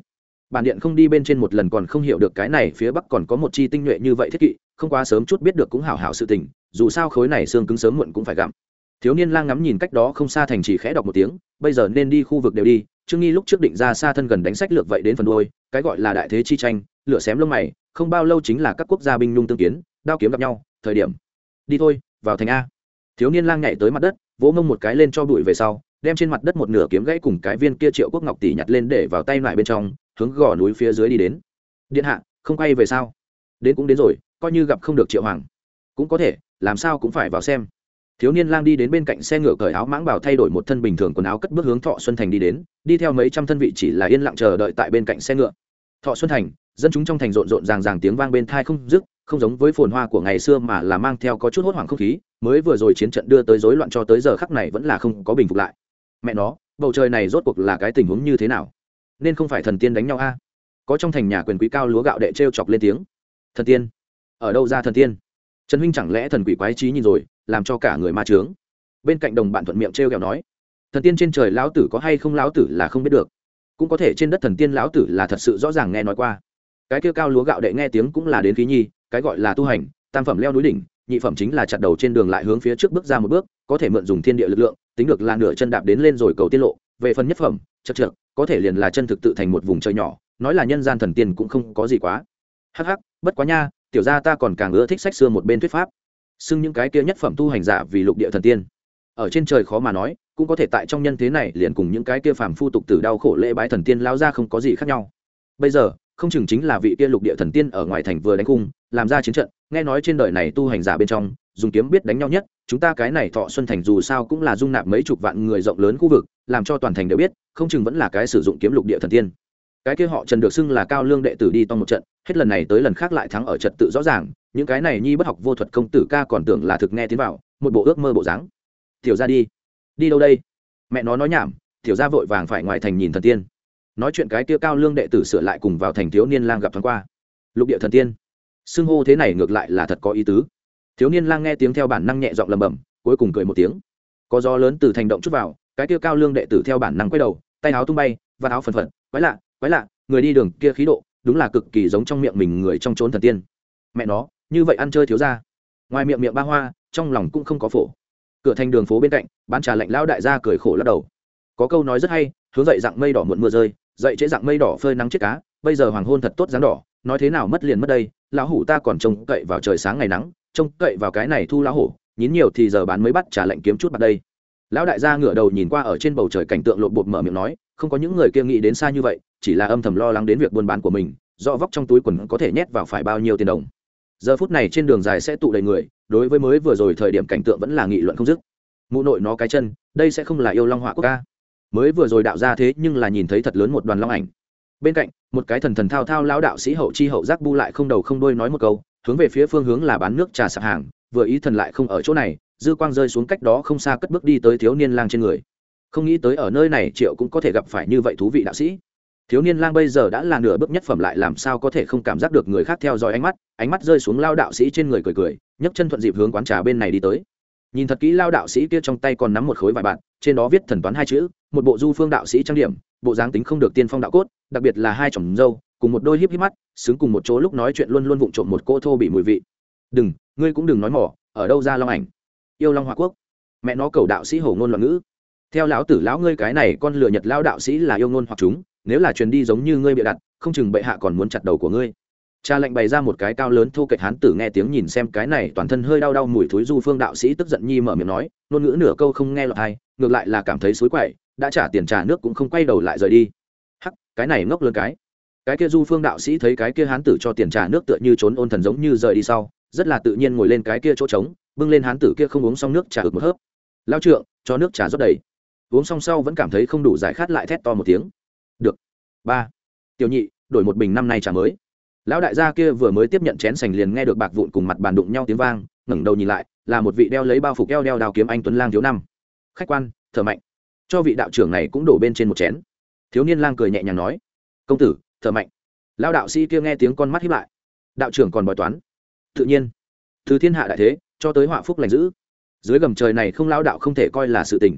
Speaker 1: Bản điện không đi bên trên một lần còn không hiểu được cái này phía bắc còn có một chi tinh nhuệ như vậy thiết kỵ, không quá sớm chút biết được cũng hảo hảo sự tình, dù sao khối này xương cứng sớm muộn cũng phải gặm. Thiếu niên lang ngắm nhìn cách đó không xa thành chỉ khẽ đọc một tiếng, bây giờ nên đi khu vực đều đi, trương nghi lúc trước định ra xa thân gần đánh sách lược vậy đến phần đôi cái gọi là đại thế chi tranh, lửa xém lông mày, không bao lâu chính là các quốc gia binh nhung tương kiến, đao kiếm gặp nhau, thời điểm. Đi thôi, vào thành a. Thiếu niên lang nhảy tới mặt đất, vỗ mông một cái lên cho bụi về sau đem trên mặt đất một nửa kiếm gãy cùng cái viên kia triệu quốc ngọc tỷ nhặt lên để vào tay lại bên trong, hướng gò núi phía dưới đi đến. Điện hạ, không quay về sao? Đến cũng đến rồi, coi như gặp không được triệu hoàng. Cũng có thể, làm sao cũng phải vào xem. Thiếu niên lang đi đến bên cạnh xe ngựa cởi áo mãng bảo thay đổi một thân bình thường quần áo cất bước hướng thọ xuân thành đi đến, đi theo mấy trăm thân vị chỉ là yên lặng chờ đợi tại bên cạnh xe ngựa. Thọ xuân thành, dân chúng trong thành rộn rộn ràng ràng tiếng vang bên thai không dứt, không giống với phồn hoa của ngày xưa mà là mang theo có chút hốt hoảng không khí, mới vừa rồi chiến trận đưa tới rối loạn cho tới giờ khắc này vẫn là không có bình phục lại mẹ nó, bầu trời này rốt cuộc là cái tình huống như thế nào? Nên không phải thần tiên đánh nhau a? Có trong thành nhà quyền quý cao lúa gạo đệ t chọc lên tiếng. Thần tiên? Ở đâu ra thần tiên? Trần huynh chẳng lẽ thần quỷ quái trí nhìn rồi, làm cho cả người ma trướng bên cạnh đồng bạn thuận miệng t r kẹo nói, thần tiên trên trời lão tử có hay không lão tử là không biết được. Cũng có thể trên đất thần tiên lão tử là thật sự rõ ràng nghe nói qua. Cái kia cao lúa gạo đệ nghe tiếng cũng là đến khí nhi, cái gọi là tu hành, tam phẩm leo núi đỉnh, nhị phẩm chính là chặt đầu trên đường lại hướng phía trước bước ra một bước, có thể mượn dùng thiên địa lực lượng tính được là nửa chân đạp đến lên rồi cầu tiết lộ, về phần nhất phẩm, chật trượt có thể liền là chân thực tự thành một vùng trời nhỏ, nói là nhân gian thần tiên cũng không có gì quá. Hắc hắc, bất quá nha, tiểu ra ta còn càng ưa thích sách xưa một bên thuyết pháp. Xưng những cái kia nhất phẩm tu hành giả vì lục địa thần tiên. Ở trên trời khó mà nói, cũng có thể tại trong nhân thế này liền cùng những cái kia phàm phu tục tử đau khổ lễ bái thần tiên lao ra không có gì khác nhau. Bây giờ, không chừng chính là vị kia lục địa thần tiên ở ngoài thành vừa đánh cung làm ra chiến trận, nghe nói trên đời này tu hành giả bên trong dùng kiếm biết đánh nhau nhất, chúng ta cái này thọ xuân thành dù sao cũng là dung nạp mấy chục vạn người rộng lớn khu vực, làm cho toàn thành đều biết, không chừng vẫn là cái sử dụng kiếm lục địa thần tiên. Cái kia họ trần được xưng là cao lương đệ tử đi tông một trận, hết lần này tới lần khác lại thắng ở trật tự rõ ràng, những cái này nhi bất học vô thuật công tử ca còn tưởng là thực nghe tiến vào một bộ ước mơ bộ dáng. Tiểu ra đi. Đi đâu đây? Mẹ nó nói nhảm, tiểu ra vội vàng phải ngoài thành nhìn thần tiên. Nói chuyện cái kia cao lương đệ tử sửa lại cùng vào thành thiếu niên lang gặp thoáng qua. Lục địa thần tiên. Xưng hô thế này ngược lại là thật có ý tứ thiếu niên lang nghe tiếng theo bản năng nhẹ giọng lầm bầm cuối cùng cười một tiếng. Có gió lớn từ thành động chút vào, cái kia cao lương đệ tử theo bản năng quay đầu, tay áo tung bay và áo phần phật, quái lạ quái lạ, người đi đường kia khí độ, đúng là cực kỳ giống trong miệng mình người trong trốn thần tiên. Mẹ nó, như vậy ăn chơi thiếu ra ngoài miệng miệng ba hoa, trong lòng cũng không có phổ. Cửa thành đường phố bên cạnh, bán trà lạnh lao đại gia cười khổ lắc đầu. Có câu nói rất hay, hướng dậy dạng mây đỏ muộn mưa rơi, dậy chế dạng mây đỏ phơi nắng chết cá, bây giờ hoàng hôn thật tốt dáng đỏ, nói thế nào mất liền mất đây, lão hủ ta còn trông cậy vào trời sáng ngày nắng trông cậy vào cái này thu lão hổ, nhín nhiều thì giờ bán mới bắt trả lệnh kiếm chút mặt đây. Lão đại gia ngửa đầu nhìn qua ở trên bầu trời cảnh tượng lộn bột mở miệng nói, không có những người kia nghĩ đến xa như vậy, chỉ là âm thầm lo lắng đến việc buôn bán của mình do vóc trong túi quần có thể nhét vào phải bao nhiêu tiền đồng. Giờ phút này trên đường dài sẽ tụ đầy người, đối với mới vừa rồi thời điểm cảnh tượng vẫn là nghị luận không dứt. Mụ nội nó cái chân, đây sẽ không là yêu long họa quốc ca. Mới vừa rồi đạo ra thế nhưng là nhìn thấy thật lớn một đoàn long ảnh. Bên cạnh, một cái thần thần thao thao lão đạo sĩ hậu chi hậu giác bu lại không đầu không đôi nói một câu hướng về phía phương hướng là bán nước trà sạp hàng, vừa ý thần lại không ở chỗ này, dư quang rơi xuống cách đó không xa cất bước đi tới thiếu niên lang trên người. Không nghĩ tới ở nơi này triệu cũng có thể gặp phải như vậy thú vị đạo sĩ. Thiếu niên lang bây giờ đã là nửa bước nhất phẩm lại làm sao có thể không cảm giác được người khác theo dõi ánh mắt ánh mắt rơi xuống lao đạo sĩ trên người cười cười, nhấc chân thuận dịp hướng quán trà bên này đi tới. Nhìn thật kỹ lao đạo sĩ kia trong tay còn nắm một khối vải bạn trên đó viết thần toán hai chữ, một bộ du phương đạo sĩ trang điểm, bộ dáng tính không được tiên phong đạo cốt, đặc biệt là hai chồng dâu cùng một đôi híp híp mắt, xứng cùng một chỗ lúc nói chuyện luôn luôn vụng trộm một cô thô bị mùi vị. Đừng, ngươi cũng đừng nói mỏ, ở đâu ra long ảnh? Yêu long hoa quốc. Mẹ nó cầu đạo sĩ hổ ngôn loạn ngữ. Theo lão tử lão ngươi cái này con lừa nhật lao đạo sĩ là yêu ngôn hoặc chúng, nếu là truyền đi giống như ngươi bịa đặt, không chừng bệ hạ còn muốn chặt đầu của ngươi. Cha lệnh bày ra một cái cao lớn thô kệch hán tử nghe tiếng nhìn xem cái này toàn thân hơi đau đau mùi thối du phương đạo sĩ tức giận nhi mở miệng nói, ngôn ngữ nửa câu không nghe lọt hay ngược lại là cảm thấy xối quậy, đã trả tiền trả nước cũng không quay đầu lại rời đi. Hắc, cái này ngốc lớn cái cái kia du phương đạo sĩ thấy cái kia hán tử cho tiền trà nước tựa như trốn ôn thần giống như rời đi sau, rất là tự nhiên ngồi lên cái kia chỗ trống, bưng lên hán tử kia không uống xong nước trà ực một hớp. Lao trượng, cho nước trà rót đầy. Uống xong sau vẫn cảm thấy không đủ giải khát lại thét to một tiếng. Được, ba, tiểu nhị, đổi một bình năm nay trà mới. Lão đại gia kia vừa mới tiếp nhận chén sành liền nghe được bạc vụn cùng mặt bàn đụng nhau tiếng vang, ngẩng đầu nhìn lại, là một vị đeo lấy bao phục keo đeo đào kiếm anh tuấn lang thiếu năm. Khách quan, thở mạnh. Cho vị đạo trưởng này cũng đổ bên trên một chén. Thiếu niên lang cười nhẹ nhàng nói, công tử thở mạnh. Lao đạo sĩ kia nghe tiếng con mắt hiếp lại. Đạo trưởng còn bói toán. Tự nhiên. Từ thiên hạ đại thế, cho tới họa phúc lành giữ dưới gầm trời này không lao đạo không thể coi là sự tình.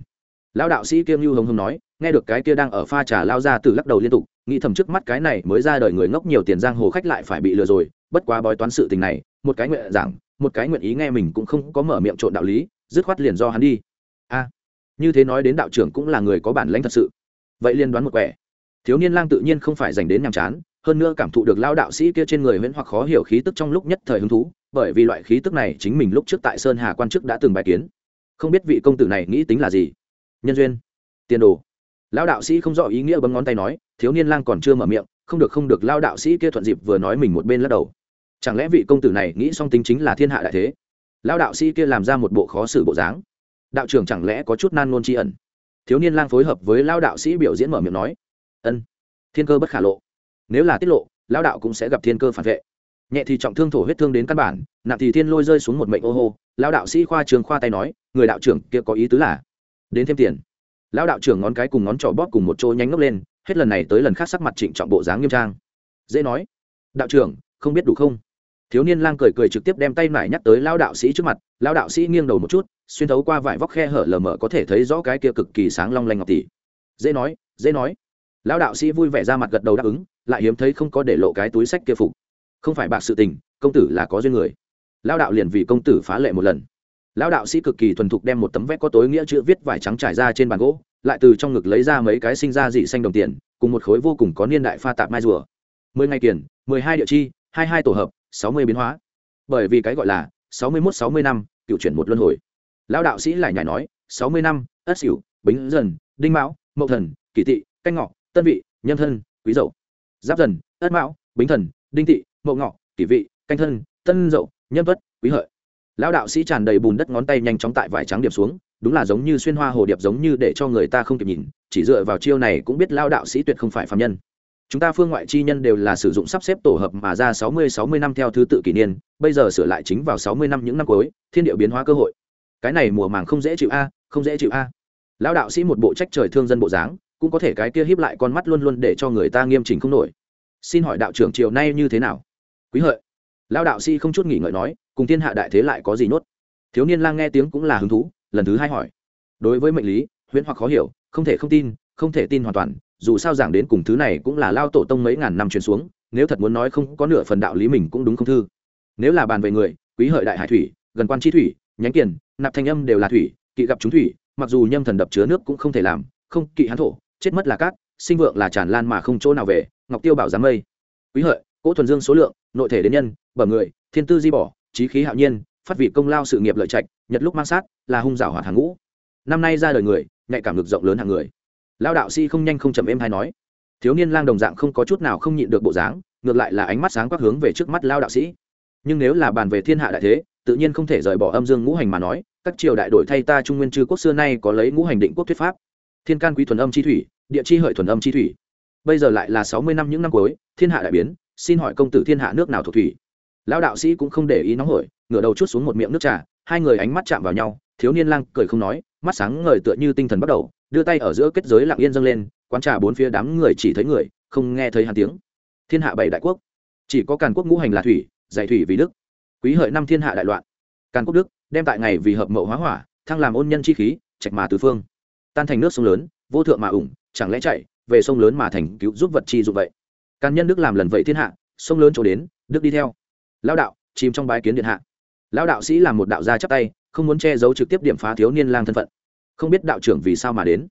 Speaker 1: Lao đạo sĩ kiêm như hồng hồng nói, nghe được cái kia đang ở pha trà lao ra từ lắc đầu liên tục, nghĩ thầm trước mắt cái này mới ra đời người ngốc nhiều tiền giang hồ khách lại phải bị lừa rồi, bất quá bói toán sự tình này, một cái nguyện giảng, một cái nguyện ý nghe mình cũng không có mở miệng trộn đạo lý, dứt khoát liền do hắn đi. A, như thế nói đến đạo trưởng cũng là người có bản lãnh thật sự. Vậy liên đoán một quẻ thiếu niên lang tự nhiên không phải dành đến nhàm chán, hơn nữa cảm thụ được lao đạo sĩ kia trên người huyễn hoặc khó hiểu khí tức trong lúc nhất thời hứng thú, bởi vì loại khí tức này chính mình lúc trước tại sơn hà quan chức đã từng bài kiến. Không biết vị công tử này nghĩ tính là gì? Nhân duyên. Tiền đồ. Lao đạo sĩ không rõ ý nghĩa bấm ngón tay nói, thiếu niên lang còn chưa mở miệng, không được không được lao đạo sĩ kia thuận dịp vừa nói mình một bên lắc đầu. Chẳng lẽ vị công tử này nghĩ song tính chính là thiên hạ đại thế? Lao đạo sĩ kia làm ra một bộ khó xử bộ dáng. Đạo trưởng chẳng lẽ có chút nan nôn tri ẩn? Thiếu niên lang phối hợp với lao đạo sĩ biểu diễn mở miệng nói ân. Thiên cơ bất khả lộ. Nếu là tiết lộ lao đạo cũng sẽ gặp thiên cơ phản vệ. Nhẹ thì trọng thương thổ huyết thương đến căn bản, nặng thì thiên lôi rơi xuống một mệnh ô hô. Lao đạo sĩ khoa trường khoa tay nói, người đạo trưởng kia có ý tứ là, đến thêm tiền. Lao đạo trưởng ngón cái cùng ngón trỏ bóp cùng một chỗ nhánh ngốc lên, hết lần này tới lần khác sắc mặt trịnh trọng bộ dáng nghiêm trang. Dễ nói, đạo trưởng, không biết đủ không? Thiếu niên lang cười cười trực tiếp đem tay mải nhắc tới lao đạo sĩ trước mặt. Lao đạo sĩ nghiêng đầu một chút, xuyên thấu qua vải vóc khe hở lờ mờ có thể thấy rõ cái kia cực kỳ sáng long lanh ngọc tỷ. Dễ nói dễ nói lão đạo sĩ vui vẻ ra mặt gật đầu đáp ứng lại hiếm thấy không có để lộ cái túi sách kia phục. Không phải bạc sự tình công tử là có duyên người. Lão đạo liền vì công tử phá lệ một lần. Lão đạo sĩ cực kỳ thuần thục đem một tấm vét có tối nghĩa chữ viết vải trắng trải ra trên bàn gỗ lại từ trong ngực lấy ra mấy cái sinh ra dị xanh đồng tiền cùng một khối vô cùng có niên đại pha tạp mai rùa. Mười ngày tiền, mười hai địa chi hai hai tổ hợp sáu mươi biến hóa. Bởi vì cái gọi là sáu mươi mốt sáu mươi năm cựu chuyển một luân hồi. Lão đạo sĩ lại nhảy nói sáu mươi năm ất xỉu bính dần đinh mão mậu thần kỷ tị canh ngọ tân vị nhân thân, quý dậu. Giáp dần, ất mão, bính thần, đinh tị mậu ngọ, kỷ vị, canh thân, tân dậu nhân tuất, quý hợi. Lão đạo sĩ tràn đầy bùn đất ngón tay nhanh chóng tại vải trắng điểm xuống, đúng là giống như xuyên hoa hồ điệp giống như để cho người ta không kịp nhìn, chỉ dựa vào chiêu này cũng biết lao đạo sĩ tuyệt không phải phạm nhân. Chúng ta phương ngoại chi nhân đều là sử dụng sắp xếp tổ hợp mà ra sáu mươi sáu mươi năm theo thứ tự kỷ niên, bây giờ sửa lại chính vào sáu mươi năm những năm cuối, thiên điệu biến hóa cơ hội. Cái này mùa màng không dễ chịu a, không dễ chịu a. Lão đạo sĩ một bộ trách trời thương dân bộ dáng cũng có thể cái kia hiếp lại con mắt luôn luôn để cho người ta nghiêm chỉnh không nổi. Xin hỏi đạo trưởng chiều nay như thế nào? Quý hợi. Lao đạo sĩ không chút nghỉ ngợi nói, cùng thiên hạ đại thế lại có gì nốt? Thiếu niên lang nghe tiếng cũng là hứng thú, lần thứ hai hỏi. Đối với mệnh lý, huyễn hoặc khó hiểu, không thể không tin, không thể tin hoàn toàn, dù sao giảng đến cùng thứ này cũng là lao tổ tông mấy ngàn năm truyền xuống, nếu thật muốn nói không có nửa phần đạo lý mình cũng đúng không thư. Nếu là bàn về người, quý hợi đại hải thủy, gần quan chi thủy, nhánh kiền, nạp thanh âm đều là thủy, kỵ gặp chúng thủy, mặc dù nhâm thần đập chứa nước cũng không thể làm, không kỵ hán thổ chết mất là cát, sinh vượng là tràn lan mà không chỗ nào về, ngọc tiêu bảo giám mây. Quý hợi, cỗ thuần dương số lượng, nội thể đến nhân, bẩm người, thiên tư di bỏ, trí khí hạo nhiên, phát vị công lao sự nghiệp lợi trạch, nhật lúc mang sát, là hung rảo hoạt hàng ngũ. Năm nay ra đời người, nhạy cảm ngực rộng lớn hàng người. Lao đạo sĩ không nhanh không chậm êm hay nói. Thiếu niên lang đồng dạng không có chút nào không nhịn được bộ dáng, ngược lại là ánh mắt sáng quắc hướng về trước mắt lao đạo sĩ. Nhưng nếu là bàn về thiên hạ đại thế, tự nhiên không thể rời bỏ âm dương ngũ hành mà nói, các triều đại đổi thay ta trung nguyên chư quốc xưa nay có lấy ngũ hành định quốc thuyết pháp thiên can quý thuần âm chi thủy, địa chi hợi thuần âm chi thủy. Bây giờ lại là sáu mươi năm những năm cuối, thiên hạ đại biến, xin hỏi công tử thiên hạ nước nào thuộc thủy? Lão đạo sĩ cũng không để ý nóng hổi, ngửa đầu chút xuống một miệng nước trà, hai người ánh mắt chạm vào nhau, thiếu niên lang cười không nói, mắt sáng ngời tựa như tinh thần bắt đầu, đưa tay ở giữa kết giới lặng yên dâng lên, quán trà bốn phía đám người chỉ thấy người, không nghe thấy hàn tiếng. Thiên hạ bảy đại quốc. Chỉ có càn quốc ngũ hành là thủy giải thủy vì đức. Quý hợi năm thiên hạ đại loạn. Càn quốc đức, đem tại ngày vì hợp mậu hóa hỏa, thăng làm ôn nhân chi khí, trạch mà tứ phương tan thành nước sông lớn, vô thượng mà ủng, chẳng lẽ chạy về sông lớn mà thành cứu giúp vật chi dụ vậy? Càn nhân đức làm lần vậy thiên hạ, sông lớn chỗ đến, đức đi theo. Lao đạo, chìm trong bái kiến điện hạ. Lao đạo sĩ làm một đạo gia chắp tay, không muốn che giấu trực tiếp điểm phá thiếu niên lang thân phận. Không biết đạo trưởng vì sao mà đến.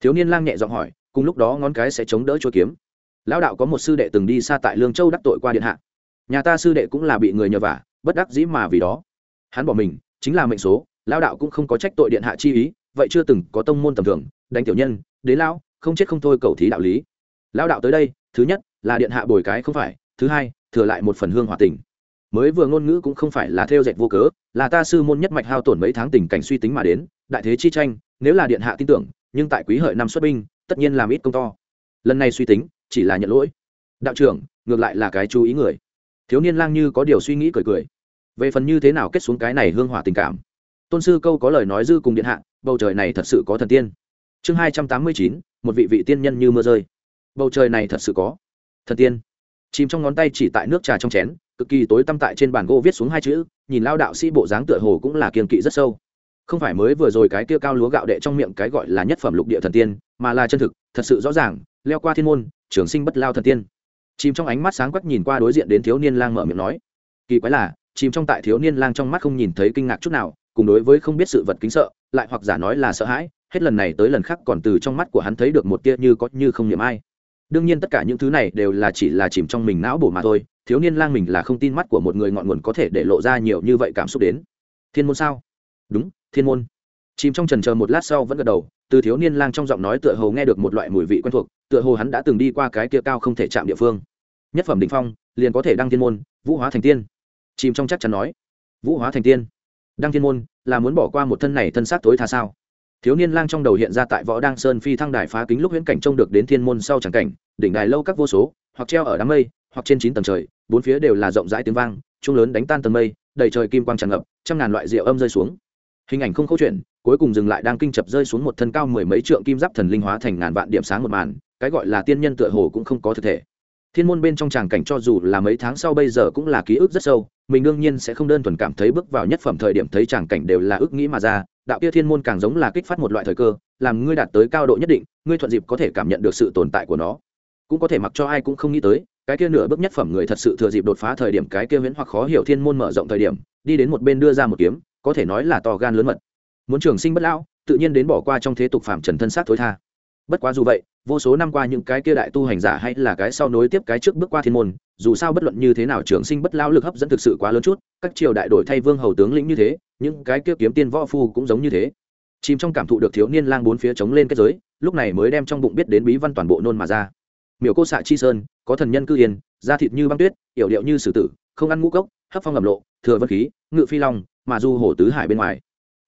Speaker 1: Thiếu niên lang nhẹ giọng hỏi, cùng lúc đó ngón cái sẽ chống đỡ chuôi kiếm. Lão đạo có một sư đệ từng đi xa tại lương châu đắc tội qua điện hạ. Nhà ta sư đệ cũng là bị người nhờ vả, bất đắc dĩ mà vì đó. Hắn bỏ mình, chính là mệnh số, lão đạo cũng không có trách tội điện hạ chi ý vậy chưa từng có tông môn tầm thường, đánh tiểu nhân đến lão, không chết không thôi cầu thí đạo lý. Lão đạo tới đây, thứ nhất là điện hạ bồi cái không phải, thứ hai, thừa lại một phần hương hòa tình. Mới vừa ngôn ngữ cũng không phải là theo dệt vô cớ, là ta sư môn nhất mạch hao tổn mấy tháng tình cảnh suy tính mà đến, đại thế chi tranh, nếu là điện hạ tin tưởng, nhưng tại quý hợi năm xuất binh, tất nhiên làm ít công to. Lần này suy tính, chỉ là nhận lỗi. Đạo trưởng, ngược lại là cái chú ý người. Thiếu niên lang như có điều suy nghĩ cười cười. Về phần như thế nào kết xuống cái này hương hỏa tình cảm? Tôn sư câu có lời nói dư cùng điện hạ, bầu trời này thật sự có thần tiên. Chương hai trăm tám mươi chín, một vị vị tiên nhân như mưa rơi. Bầu trời này thật sự có thần tiên. Chìm trong ngón tay chỉ tại nước trà trong chén, cực kỳ tối tăm tại trên bàn gỗ viết xuống hai chữ, nhìn lao đạo sĩ bộ dáng tựa hồ cũng là kiên kỵ rất sâu. Không phải mới vừa rồi cái kia cao lúa gạo đệ trong miệng cái gọi là nhất phẩm lục địa thần tiên, mà là chân thực, thật sự rõ ràng, leo qua thiên môn, trường sinh bất lao thần tiên. Chìm trong ánh mắt sáng quắc nhìn qua đối diện đến thiếu niên lang mở miệng nói. Kỳ quái là, chìm trong tại thiếu niên lang trong mắt không nhìn thấy kinh ngạc chút nào cùng đối với không biết sự vật kính sợ, lại hoặc giả nói là sợ hãi, hết lần này tới lần khác còn từ trong mắt của hắn thấy được một tia như có như không niệm ai. Đương nhiên tất cả những thứ này đều là chỉ là chìm trong mình não bổ mà thôi, thiếu niên lang mình là không tin mắt của một người ngọn nguồn có thể để lộ ra nhiều như vậy cảm xúc đến. Thiên môn sao? Đúng, thiên môn. Chìm trong trần chờ một lát sau vẫn gật đầu, từ thiếu niên lang trong giọng nói tựa hồ nghe được một loại mùi vị quen thuộc, tựa hồ hắn đã từng đi qua cái kia cao không thể chạm địa phương. Nhất phẩm đỉnh phong, liền có thể đăng thiên môn, vũ hóa thành tiên. Chìm trong chắc chắn nói. Vũ hóa thành tiên đăng thiên môn, là muốn bỏ qua một thân này thân xác tối tha sao? Thiếu niên lang trong đầu hiện ra tại võ đăng sơn phi thăng đài phá kính lúc huyễn cảnh trông được đến thiên môn sau tràng cảnh, đỉnh đài lâu các vô số, hoặc treo ở đám mây, hoặc trên chín tầng trời, bốn phía đều là rộng rãi tiếng vang chung lớn đánh tan tầng mây, đầy trời kim quang tràn ngập, trăm ngàn loại rượu âm rơi xuống. Hình ảnh không câu chuyện, cuối cùng dừng lại đang kinh chập rơi xuống một thân cao mười mấy trượng kim giáp thần linh hóa thành ngàn vạn điểm sáng một màn, cái gọi là tiên nhân tựa hồ cũng không có thực thể thiên môn bên trong tràng cảnh cho dù là mấy tháng sau bây giờ cũng là ký ức rất sâu, mình đương nhiên sẽ không đơn thuần cảm thấy bước vào nhất phẩm thời điểm thấy tràng cảnh đều là ước nghĩ mà ra, đạo kia thiên môn càng giống là kích phát một loại thời cơ, làm ngươi đạt tới cao độ nhất định, ngươi thuận dịp có thể cảm nhận được sự tồn tại của nó. Cũng có thể mặc cho ai cũng không nghĩ tới, cái kia nửa bước nhất phẩm người thật sự thừa dịp đột phá thời điểm cái kia viễn hoặc khó hiểu thiên môn mở rộng thời điểm, đi đến một bên đưa ra một kiếm, có thể nói là to gan lớn mật. Muốn trường sinh bất lão, tự nhiên đến bỏ qua trong thế tục phạm trần thân sát thối tha bất quá dù vậy, vô số năm qua những cái kia đại tu hành giả hay là cái sau nối tiếp cái trước bước qua thiên môn, dù sao bất luận như thế nào trường sinh bất lao lực hấp dẫn thực sự quá lớn chút, các triều đại đổi thay vương hầu tướng lĩnh như thế, những cái kia kiếm tiên võ phu cũng giống như thế. Chìm trong cảm thụ được thiếu niên lang bốn phía chống lên kết giới, lúc này mới đem trong bụng biết đến bí văn toàn bộ nôn mà ra. Miểu cô xạ chi sơn, có thần nhân cư yên, da thịt như băng tuyết, yểu điệu như sử tử, không ăn ngũ cốc, hấp phong ngầm lộ, thừa vân khí, ngự phi long, mà du hổ tứ hải bên ngoài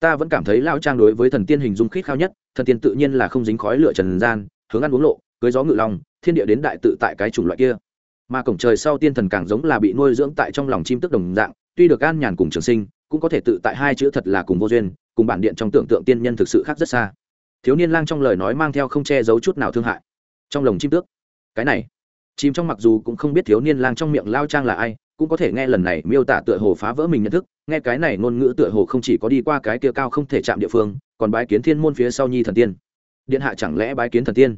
Speaker 1: ta vẫn cảm thấy lao trang đối với thần tiên hình dung khít khao nhất, thần tiên tự nhiên là không dính khói lửa trần gian, hướng ăn uống lộ, cưới gió ngự lòng, thiên địa đến đại tự tại cái chủng loại kia. Mà cổng trời sau tiên thần càng giống là bị nuôi dưỡng tại trong lòng chim tức đồng dạng, tuy được an nhàn cùng trường sinh, cũng có thể tự tại hai chữ thật là cùng vô duyên, cùng bản điện trong tưởng tượng tiên nhân thực sự khác rất xa. Thiếu niên lang trong lời nói mang theo không che giấu chút nào thương hại. Trong lồng chim tước, cái này, chim trong mặc dù cũng không biết thiếu niên lang trong miệng lao trang là ai cũng có thể nghe lần này miêu tả tựa hồ phá vỡ mình nhận thức, nghe cái này ngôn ngữ tựa hồ không chỉ có đi qua cái kia cao không thể chạm địa phương, còn bái kiến thiên môn phía sau nhi thần tiên. Điện hạ chẳng lẽ bái kiến thần tiên?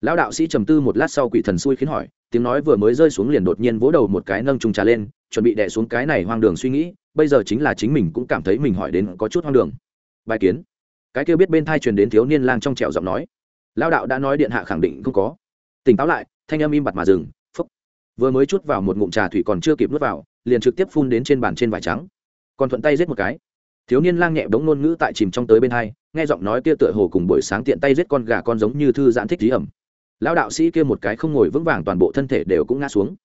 Speaker 1: Lão đạo sĩ trầm tư một lát sau quỷ thần xui khiến hỏi, tiếng nói vừa mới rơi xuống liền đột nhiên vỗ đầu một cái nâng trùng trà lên, chuẩn bị đẻ xuống cái này hoang đường suy nghĩ, bây giờ chính là chính mình cũng cảm thấy mình hỏi đến có chút hoang đường. Bài kiến. Cái kia biết bên thai truyền đến thiếu niên lang trong trẻo giọng nói. Lão đạo đã nói điện hạ khẳng định không có. Tỉnh táo lại, thanh âm im bặt mà dừng vừa mới chút vào một ngụm trà thủy còn chưa kịp nuốt vào, liền trực tiếp phun đến trên bàn trên vải trắng. Còn thuận tay giết một cái. Thiếu niên lang nhẹ bóng ngôn ngữ tại chìm trong tới bên hai, nghe giọng nói kia tựa hồ cùng buổi sáng tiện tay giết con gà con giống như thư giãn thích dí ẩm. Lão đạo sĩ kia một cái không ngồi vững vàng toàn bộ thân thể đều cũng ngã xuống.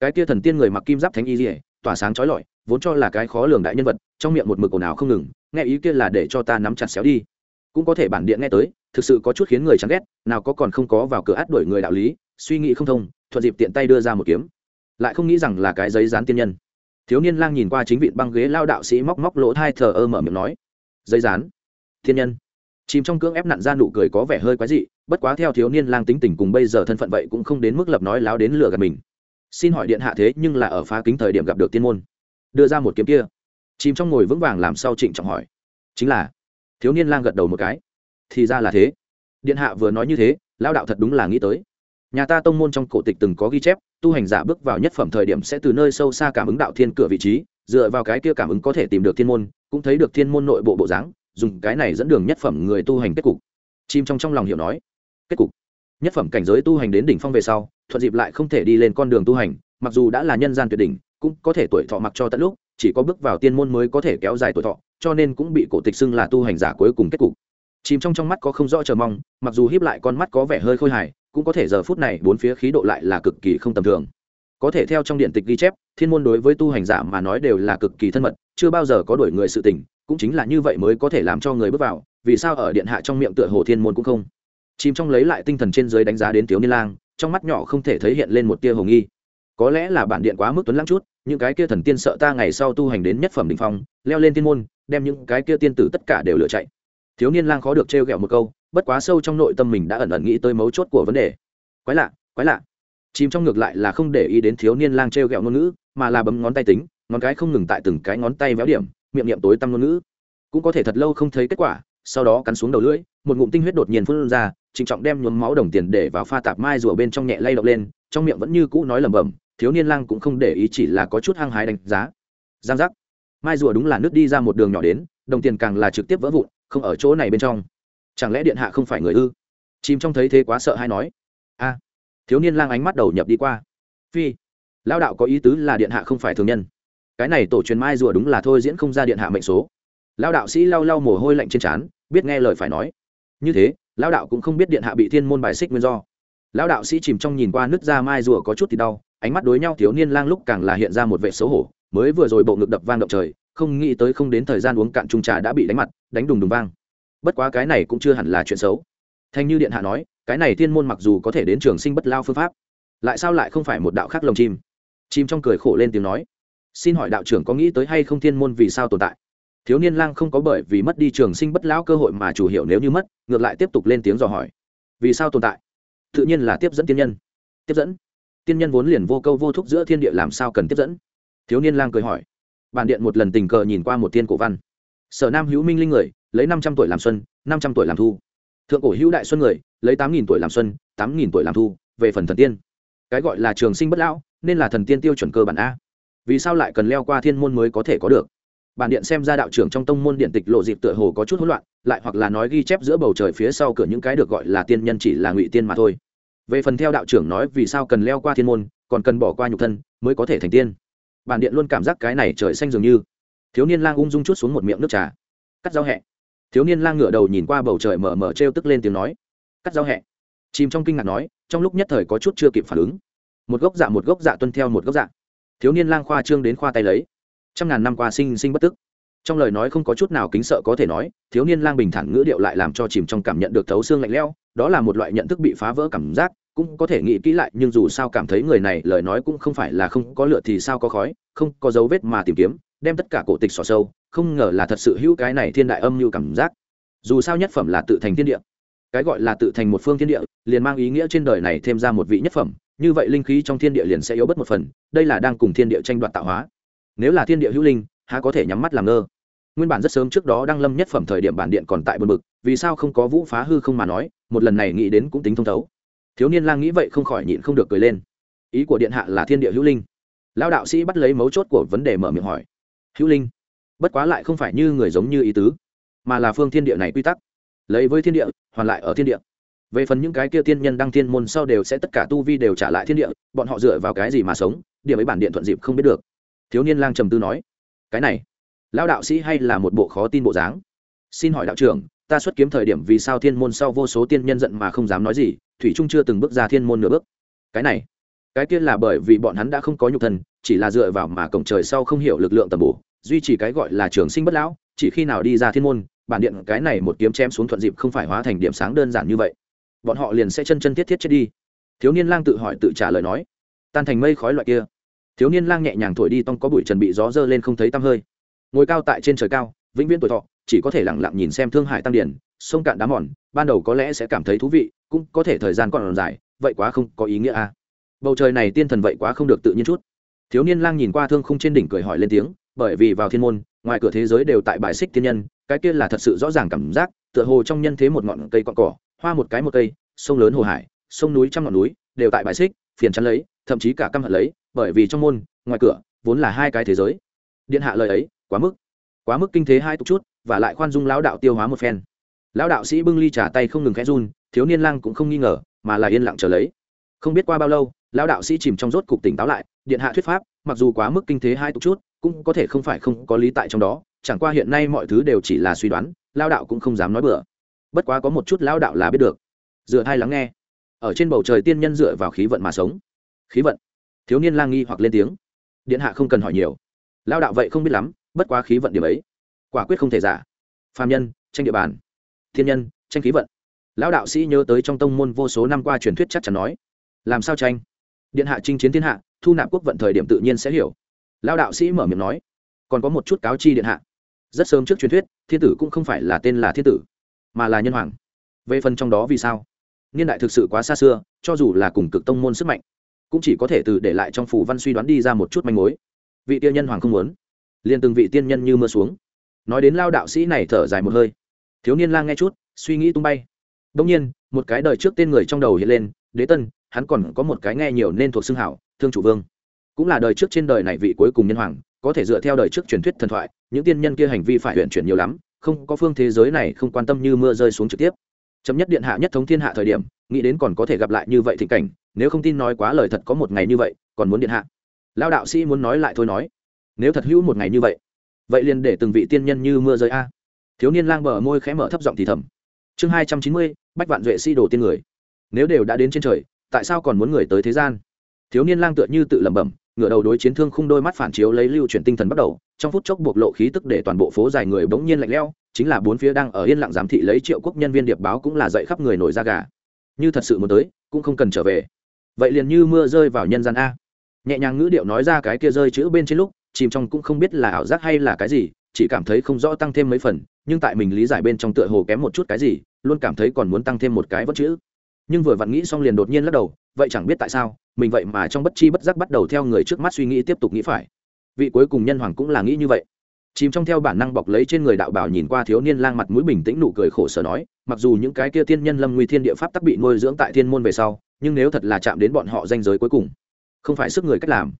Speaker 1: Cái kia thần tiên người mặc kim giáp thánh y dỉa tỏa sáng trói lọi, vốn cho là cái khó lường đại nhân vật, trong miệng một mực ồn ào không ngừng, nghe ý kia là để cho ta nắm chặt xéo đi. Cũng có thể bản điện nghe tới, thực sự có chút khiến người chán ghét, nào có còn không có vào cửa át đuổi người đạo lý, suy nghĩ không thông thuận dịp tiện tay đưa ra một kiếm. Lại không nghĩ rằng là cái giấy dán tiên nhân. Thiếu niên lang nhìn qua chính vị băng ghế lao đạo sĩ móc móc lỗ thai thờ ơ mở miệng nói, giấy dán thiên nhân. Chìm trong cưỡng ép nặn ra nụ cười có vẻ hơi quái dị, bất quá theo thiếu niên lang tính tình cùng bây giờ thân phận vậy cũng không đến mức lập nói láo đến lừa gạt mình. Xin hỏi điện hạ thế nhưng là ở phá kính thời điểm gặp được tiên môn. Đưa ra một kiếm kia. Chìm trong ngồi vững vàng làm sao trịnh trọng hỏi. Chính là, thiếu niên lang gật đầu một cái. Thì ra là thế. Điện hạ vừa nói như thế, lao đạo thật đúng là nghĩ tới nhà ta tông môn trong cổ tịch từng có ghi chép, tu hành giả bước vào nhất phẩm thời điểm sẽ từ nơi sâu xa cảm ứng đạo thiên cửa vị trí, dựa vào cái kia cảm ứng có thể tìm được thiên môn, cũng thấy được thiên môn nội bộ bộ dáng, dùng cái này dẫn đường nhất phẩm người tu hành kết cục. Chim trong trong lòng hiểu nói, kết cục. Nhất phẩm cảnh giới tu hành đến đỉnh phong về sau, thuận dịp lại không thể đi lên con đường tu hành, mặc dù đã là nhân gian tuyệt đỉnh, cũng có thể tuổi thọ mặc cho tận lúc, chỉ có bước vào tiên môn mới có thể kéo dài tuổi thọ, cho nên cũng bị cổ tịch xưng là tu hành giả cuối cùng kết cục. Chìm trong trong mắt có không rõ chờ mong, mặc dù hiếp lại con mắt có vẻ hơi khôi hài cũng có thể giờ phút này bốn phía khí độ lại là cực kỳ không tầm thường. Có thể theo trong điện tịch ghi chép, thiên môn đối với tu hành giả mà nói đều là cực kỳ thân mật, chưa bao giờ có đổi người sự tình, cũng chính là như vậy mới có thể làm cho người bước vào, vì sao ở điện hạ trong miệng tựa hồ thiên môn cũng không? Chìm trong lấy lại tinh thần trên dưới đánh giá đến thiếu niên lang, trong mắt nhỏ không thể thấy hiện lên một tia hồ nghi. Có lẽ là bản điện quá mức tuấn lãng chút, những cái kia thần tiên sợ ta ngày sau tu hành đến nhất phẩm đ ỉ n h phong, leo lên thiên môn, đem những cái kia tiên tử tất cả đều lựa chạy. Thiếu niên lang khó được trêu ghẹo một câu bất quá sâu trong nội tâm mình đã ẩn ẩn nghĩ tới mấu chốt của vấn đề. Quái lạ quái lạ. Chìm trong ngược lại là không để ý đến thiếu niên lang trêu ghẹo ngôn ngữ, mà là bấm ngón tay tính, ngón cái không ngừng tại từng cái ngón tay véo điểm, miệng niệm tối tăm ngôn ngữ. Cũng có thể thật lâu không thấy kết quả, sau đó cắn xuống đầu lưỡi, một ngụm tinh huyết đột nhiên phun ra, trịnh trọng đem nhuốm máu đồng tiền để vào pha tạp mai rùa bên trong nhẹ lay động lên, trong miệng vẫn như cũ nói lẩm bẩm, thiếu niên lang cũng không để ý chỉ là có chút hăng hái đánh giá. Giang giác. Mai rùa đúng là nước đi ra một đường nhỏ đến, đồng tiền càng là trực tiếp vỡ vụn, không ở chỗ này bên trong chẳng lẽ điện hạ không phải người ư? Chìm trong thấy thế quá sợ hay nói. A, thiếu niên lang ánh mắt đầu nhập đi qua. Phi lao đạo có ý tứ là điện hạ không phải thường nhân. Cái này tổ truyền mai rùa đúng là thôi diễn không ra điện hạ mệnh số. Lao đạo sĩ lau lau mồ hôi lạnh trên trán, biết nghe lời phải nói. Như thế lao đạo cũng không biết điện hạ bị thiên môn bài xích nguyên do. Lao đạo sĩ chìm trong nhìn qua nứt ra mai rùa có chút thì đau, ánh mắt đối nhau thiếu niên lang lúc càng là hiện ra một vệ xấu hổ, mới vừa rồi bộ ngực đập vang động trời, không nghĩ tới không đến thời gian uống cạn trung trà đã bị đánh mặt, đánh đùng đùng vang bất quá cái này cũng chưa hẳn là chuyện xấu. Thanh như điện hạ nói, cái này thiên môn mặc dù có thể đến trường sinh bất lao phương pháp, lại sao lại không phải một đạo khác lồng chim? Chim trong cười khổ lên tiếng nói, xin hỏi đạo trưởng có nghĩ tới hay không thiên môn vì sao tồn tại? Thiếu niên lang không có bởi vì mất đi trường sinh bất lão cơ hội mà chủ hiệu nếu như mất, ngược lại tiếp tục lên tiếng dò hỏi, vì sao tồn tại? Tự nhiên là tiếp dẫn tiên nhân. Tiếp dẫn? Tiên nhân vốn liền vô câu vô thúc giữa thiên địa làm sao cần tiếp dẫn? Thiếu niên lang cười hỏi. Bản điện một lần tình cờ nhìn qua một tiên cổ văn sở nam hữu minh linh người, lấy năm trăm tuổi làm xuân, năm trăm tuổi làm thu. Thượng cổ hữu đại xuân người, lấy tám nghìn tuổi làm xuân, tám nghìn tuổi làm thu, về phần thần tiên. Cái gọi là trường sinh bất lão, nên là thần tiên tiêu chuẩn cơ bản a. Vì sao lại cần leo qua thiên môn mới có thể có được? Bản điện xem ra đạo trưởng trong tông môn điện tịch lộ dịp tựa hồ có chút hỗn loạn, lại hoặc là nói ghi chép giữa bầu trời phía sau cửa những cái được gọi là tiên nhân chỉ là ngụy tiên mà thôi. Về phần theo đạo trưởng nói vì sao cần leo qua thiên môn, còn cần bỏ qua nhục thân, mới có thể thành tiên. Bản điện luôn cảm giác cái này trời xanh dường như thiếu niên lang ung dung chút xuống một miệng nước trà. Cắt giao hẹ. Thiếu niên lang ngửa đầu nhìn qua bầu trời mở mở t r e o tức lên tiếng nói. Cắt giao hẹ. Chìm trong kinh ngạc nói, trong lúc nhất thời có chút chưa kịp phản ứng. Một gốc dạ một gốc dạ tuân theo một gốc dạ. Thiếu niên lang khoa trương đến khoa tay lấy. Trăm ngàn năm qua sinh sinh bất tức. Trong lời nói không có chút nào kính sợ có thể nói, thiếu niên lang bình thản ngữ điệu lại làm cho chìm trong cảm nhận được thấu xương lạnh lẽo, đó là một loại nhận thức bị phá vỡ cảm giác, cũng có thể nghĩ kỹ lại, nhưng dù sao cảm thấy người này lời nói cũng không phải là không có lựa thì sao có khói, không có dấu vết mà tìm kiếm đem tất cả cổ tịch xỏ sâu, không ngờ là thật sự hữu cái này thiên đại âm như cảm giác. Dù sao nhất phẩm là tự thành thiên địa. Cái gọi là tự thành một phương thiên địa, liền mang ý nghĩa trên đời này thêm ra một vị nhất phẩm, như vậy linh khí trong thiên địa liền sẽ yếu bớt một phần, đây là đang cùng thiên địa tranh đoạt tạo hóa. Nếu là thiên địa hữu linh, há có thể nhắm mắt làm ngơ? Nguyên bản rất sớm trước đó đang lâm nhất phẩm thời điểm bản điện còn tại bờ bực, vì sao không có vũ phá hư không mà nói, một lần này nghĩ đến cũng tính thông thấu. Thiếu niên lang nghĩ vậy không khỏi nhịn không được cười lên. Ý của điện hạ là thiên địa hữu linh. Lao đạo sĩ bắt lấy mấu chốt của vấn đề mở miệng hỏi hữu linh. Bất quá lại không phải như người giống như ý tứ mà là phương thiên địa này quy tắc. Lấy với thiên địa hoàn lại ở thiên địa. Về phần những cái kia tiên nhân đăng thiên môn sau đều sẽ tất cả tu vi đều trả lại thiên địa bọn họ dựa vào cái gì mà sống điểm ấy bản điện thuận dịp không biết được. Thiếu niên lang trầm tư nói cái này lão đạo sĩ hay là một bộ khó tin bộ dáng? Xin hỏi đạo trưởng ta xuất kiếm thời điểm vì sao thiên môn sau vô số tiên nhân giận mà không dám nói gì thủy trung chưa từng bước ra thiên môn nửa bước. Cái này cái kia là bởi vì bọn hắn đã không có nhục thần, chỉ là dựa vào mà cổng trời sau không hiểu lực lượng tầm bổ duy trì cái gọi là trường sinh bất lão, chỉ khi nào đi ra thiên môn, bản điện cái này một kiếm chém xuống thuận dịp không phải hóa thành điểm sáng đơn giản như vậy. Bọn họ liền sẽ chân chân thiết thiết chết đi. Thiếu niên lang tự hỏi tự trả lời nói, tan thành mây khói loại kia. Thiếu niên lang nhẹ nhàng thổi đi tông có bụi trần bị gió dơ lên không thấy tăm hơi. Ngồi cao tại trên trời cao, vĩnh viễn tuổi thọ, chỉ có thể lặng lặng nhìn xem thương hải tăng điển, sông cạn đá mòn, ban đầu có lẽ sẽ cảm thấy thú vị, cũng có thể thời gian còn dài, vậy quá không có ý nghĩa à. bầu trời này tiên thần vậy quá không được tự nhiên chút. Thiếu niên lang nhìn qua thương khung trên đỉnh cười hỏi lên tiếng bởi vì vào thiên môn, ngoài cửa thế giới đều tại bài xích thiên nhân, cái kia là thật sự rõ ràng cảm giác, tựa hồ trong nhân thế một ngọn cây cọn cỏ, hoa một cái một cây, sông lớn hồ hải, sông núi trăm ngọn núi, đều tại bài xích, phiền chắn lấy, thậm chí cả căm hận lấy, bởi vì trong môn, ngoài cửa, vốn là hai cái thế giới. Điện hạ lời ấy, quá mức quá mức kinh thế hai tục chút, và lại khoan dung lão đạo tiêu hóa một phen. Lão đạo sĩ bưng ly trà tay không ngừng khẽ run, thiếu niên lang cũng không nghi ngờ, mà là yên lặng chờ lấy. Không biết qua bao lâu, lão đạo sĩ chìm trong rốt cục tỉnh táo lại, điện hạ thuyết pháp, mặc dù quá mức kinh thế hai tục chút cũng có thể không phải không có lý tại trong đó, chẳng qua hiện nay mọi thứ đều chỉ là suy đoán, lao đạo cũng không dám nói bừa. Bất quá có một chút lao đạo là biết được. Dựa hai lắng nghe. Ở trên bầu trời tiên nhân dựa vào khí vận mà sống. Khí vận. Thiếu niên lang nghi hoặc lên tiếng. Điện hạ không cần hỏi nhiều. Lao đạo vậy không biết lắm, bất quá khí vận điểm ấy. Quả quyết không thể giả. Phạm nhân, tranh địa bàn. Thiên nhân, tranh khí vận. Lão đạo sĩ nhớ tới trong tông môn vô số năm qua truyền thuyết chắc chắn nói. Làm sao tranh? Điện hạ chinh chiến thiên hạ, thu nạp quốc vận thời điểm tự nhiên sẽ hiểu lão đạo sĩ mở miệng nói, còn có một chút cáo chi điện hạ. Rất sớm trước truyền thuyết, thiên tử cũng không phải là tên là thiên tử, mà là nhân hoàng. Về phần trong đó vì sao? Niên đại thực sự quá xa xưa, cho dù là cùng cực tông môn sức mạnh, cũng chỉ có thể từ để lại trong phủ văn suy đoán đi ra một chút manh mối. Vị tiên nhân hoàng không muốn, liền từng vị tiên nhân như mưa xuống. Nói đến lao đạo sĩ này thở dài một hơi. Thiếu niên lang nghe chút, suy nghĩ tung bay. Đông nhiên, một cái đời trước tên người trong đầu hiện lên, đế tân, hắn còn có một cái nghe nhiều nên thuộc xưng hảo, thương chủ vương cũng là đời trước trên đời này vị cuối cùng nhân hoàng, có thể dựa theo đời trước truyền thuyết thần thoại, những tiên nhân kia hành vi phải huyện chuyển nhiều lắm, không có phương thế giới này không quan tâm như mưa rơi xuống trực tiếp. Chấm nhất điện hạ nhất thống thiên hạ thời điểm, nghĩ đến còn có thể gặp lại như vậy thị cảnh, nếu không tin nói quá lời thật có một ngày như vậy, còn muốn điện hạ. Lao đạo sĩ muốn nói lại thôi nói. Nếu thật hữu một ngày như vậy vậy liền để từng vị tiên nhân như mưa rơi a. Thiếu niên lang bờ môi khẽ mở thấp giọng thì thầm. Chương hai trăm chín mươi, bách vạn duệ si đồ tiên người. Nếu đều đã đến trên trời, tại sao còn muốn người tới thế gian? Thiếu niên lang tựa như tự lẩm bẩm ngửa đầu đối chiến thương khung đôi mắt phản chiếu lấy lưu chuyển tinh thần bắt đầu, trong phút chốc bộc lộ khí tức để toàn bộ phố dài người bỗng nhiên lạnh lẽo, chính là bốn phía đang ở yên lặng giám thị lấy triệu quốc nhân viên điệp báo cũng là dậy khắp người nổi da gà. Như thật sự muốn tới, cũng không cần trở về. Vậy liền như mưa rơi vào nhân gian a. Nhẹ nhàng ngữ điệu nói ra cái kia rơi chữ bên trên lúc, chìm trong cũng không biết là ảo giác hay là cái gì, chỉ cảm thấy không rõ tăng thêm mấy phần, nhưng tại mình lý giải bên trong tựa hồ kém một chút cái gì, luôn cảm thấy còn muốn tăng thêm một cái vất chữ. Nhưng vừa vặn nghĩ xong liền đột nhiên lắc đầu, vậy chẳng biết tại sao mình vậy mà trong bất chi bất giác bắt đầu theo người trước mắt suy nghĩ tiếp tục nghĩ phải. Vị cuối cùng nhân hoàng cũng là nghĩ như vậy. Chìm trong theo bản năng bọc lấy trên người đạo bảo nhìn qua thiếu niên lang mặt mũi bình tĩnh nụ cười khổ sở nói, mặc dù những cái kia tiên nhân lâm nguy thiên địa pháp tắc bị nuôi dưỡng tại thiên môn về sau, nhưng nếu thật là chạm đến bọn họ danh giới cuối cùng, không phải sức người cách làm.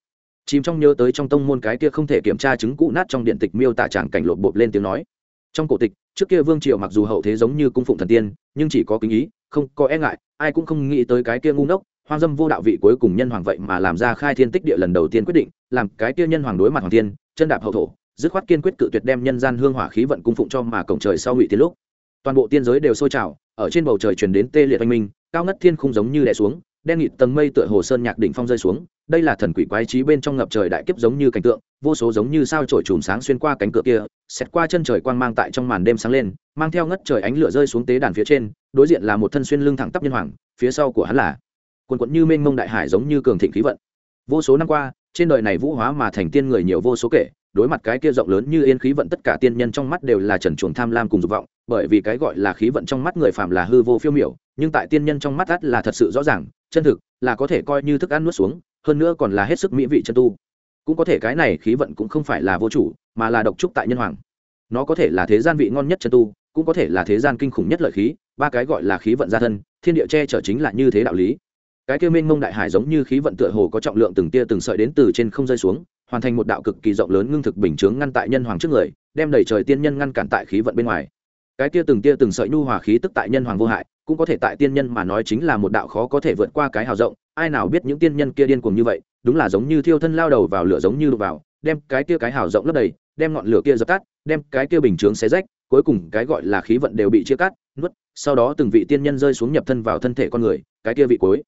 Speaker 1: Chìm trong nhớ tới trong tông môn cái kia không thể kiểm tra chứng cụ nát trong điện tịch miêu tả tràng cảnh lột bột lên tiếng nói. Trong cổ tịch, trước kia vương triều mặc dù hậu thế giống như cung phụng thần tiên, nhưng chỉ có kính ý, không có e ngại, ai cũng không nghĩ tới cái kia ngu ngốc hoang dâm vô đạo vị cuối cùng nhân hoàng vậy mà làm ra khai thiên tích địa lần đầu tiên quyết định, làm cái kia nhân hoàng đối mặt hoàng thiên, chân đạp hậu thổ, dứt khoát kiên quyết cự tuyệt đem nhân gian hương hỏa khí vận cung phụng cho mà cổng trời sau ngụy tiên lúc. Toàn bộ tiên giới đều sôi trào, ở trên bầu trời truyền đến tê liệt oanh minh, cao ngất thiên không giống như đè xuống, đen nghịt tầng mây tựa hồ sơn nhạc đỉnh phong rơi xuống, đây là thần quỷ quái trí bên trong ngập trời đại kiếp giống như cảnh tượng, vô số giống như sao trổi chùm sáng xuyên qua cánh cửa kia, xẹt qua chân trời quang mang tại trong màn đêm sáng lên, mang theo ngất trời ánh lửa rơi xuống tế đàn phía trên, đối diện là một thân xuyên lưng thẳng tắp nhân hoàng, phía sau của hắn là quần quận như mênh mông đại hải giống như cường thịnh khí vận. Vô số năm qua, trên đời này vũ hóa mà thành tiên người nhiều vô số kể, đối mặt cái kia rộng lớn như yên khí vận tất cả tiên nhân trong mắt đều là trần chuồng tham lam cùng dục vọng, bởi vì cái gọi là khí vận trong mắt người phàm là hư vô phiêu miểu, nhưng tại tiên nhân trong mắt ắt là thật sự rõ ràng, chân thực, là có thể coi như thức ăn nuốt xuống, hơn nữa còn là hết sức mỹ vị chân tu. Cũng có thể cái này khí vận cũng không phải là vô chủ, mà là độc trúc tại nhân hoàng. Nó có thể là thế gian vị ngon nhất chân tu, cũng có thể là thế gian kinh khủng nhất lợi khí, ba cái gọi là khí vận gia thân, thiên địa che chở chính là như thế đạo lý cái kia mênh mông đại hải giống như khí vận tựa hồ có trọng lượng từng tia từng sợi đến từ trên không rơi xuống, hoàn thành một đạo cực kỳ rộng lớn ngưng thực bình chướng ngăn tại nhân hoàng trước người, đem đẩy trời tiên nhân ngăn cản tại khí vận bên ngoài. Cái kia từng tia từng sợi nhu hòa khí tức tại nhân hoàng vô hại, cũng có thể tại tiên nhân mà nói chính là một đạo khó có thể vượt qua cái hào rộng, ai nào biết những tiên nhân kia điên cuồng như vậy, đúng là giống như thiêu thân lao đầu vào lửa giống như đục vào, đem cái kia cái hào rộng lấp đầy, đem ngọn lửa kia dập tắt, đem cái kia bình chướng xé rách, cuối cùng cái gọi là khí vận đều bị chia cắt, nuốt, sau đó từng vị tiên nhân rơi xuống nhập thân vào thân thể con người, cái kia vị cuối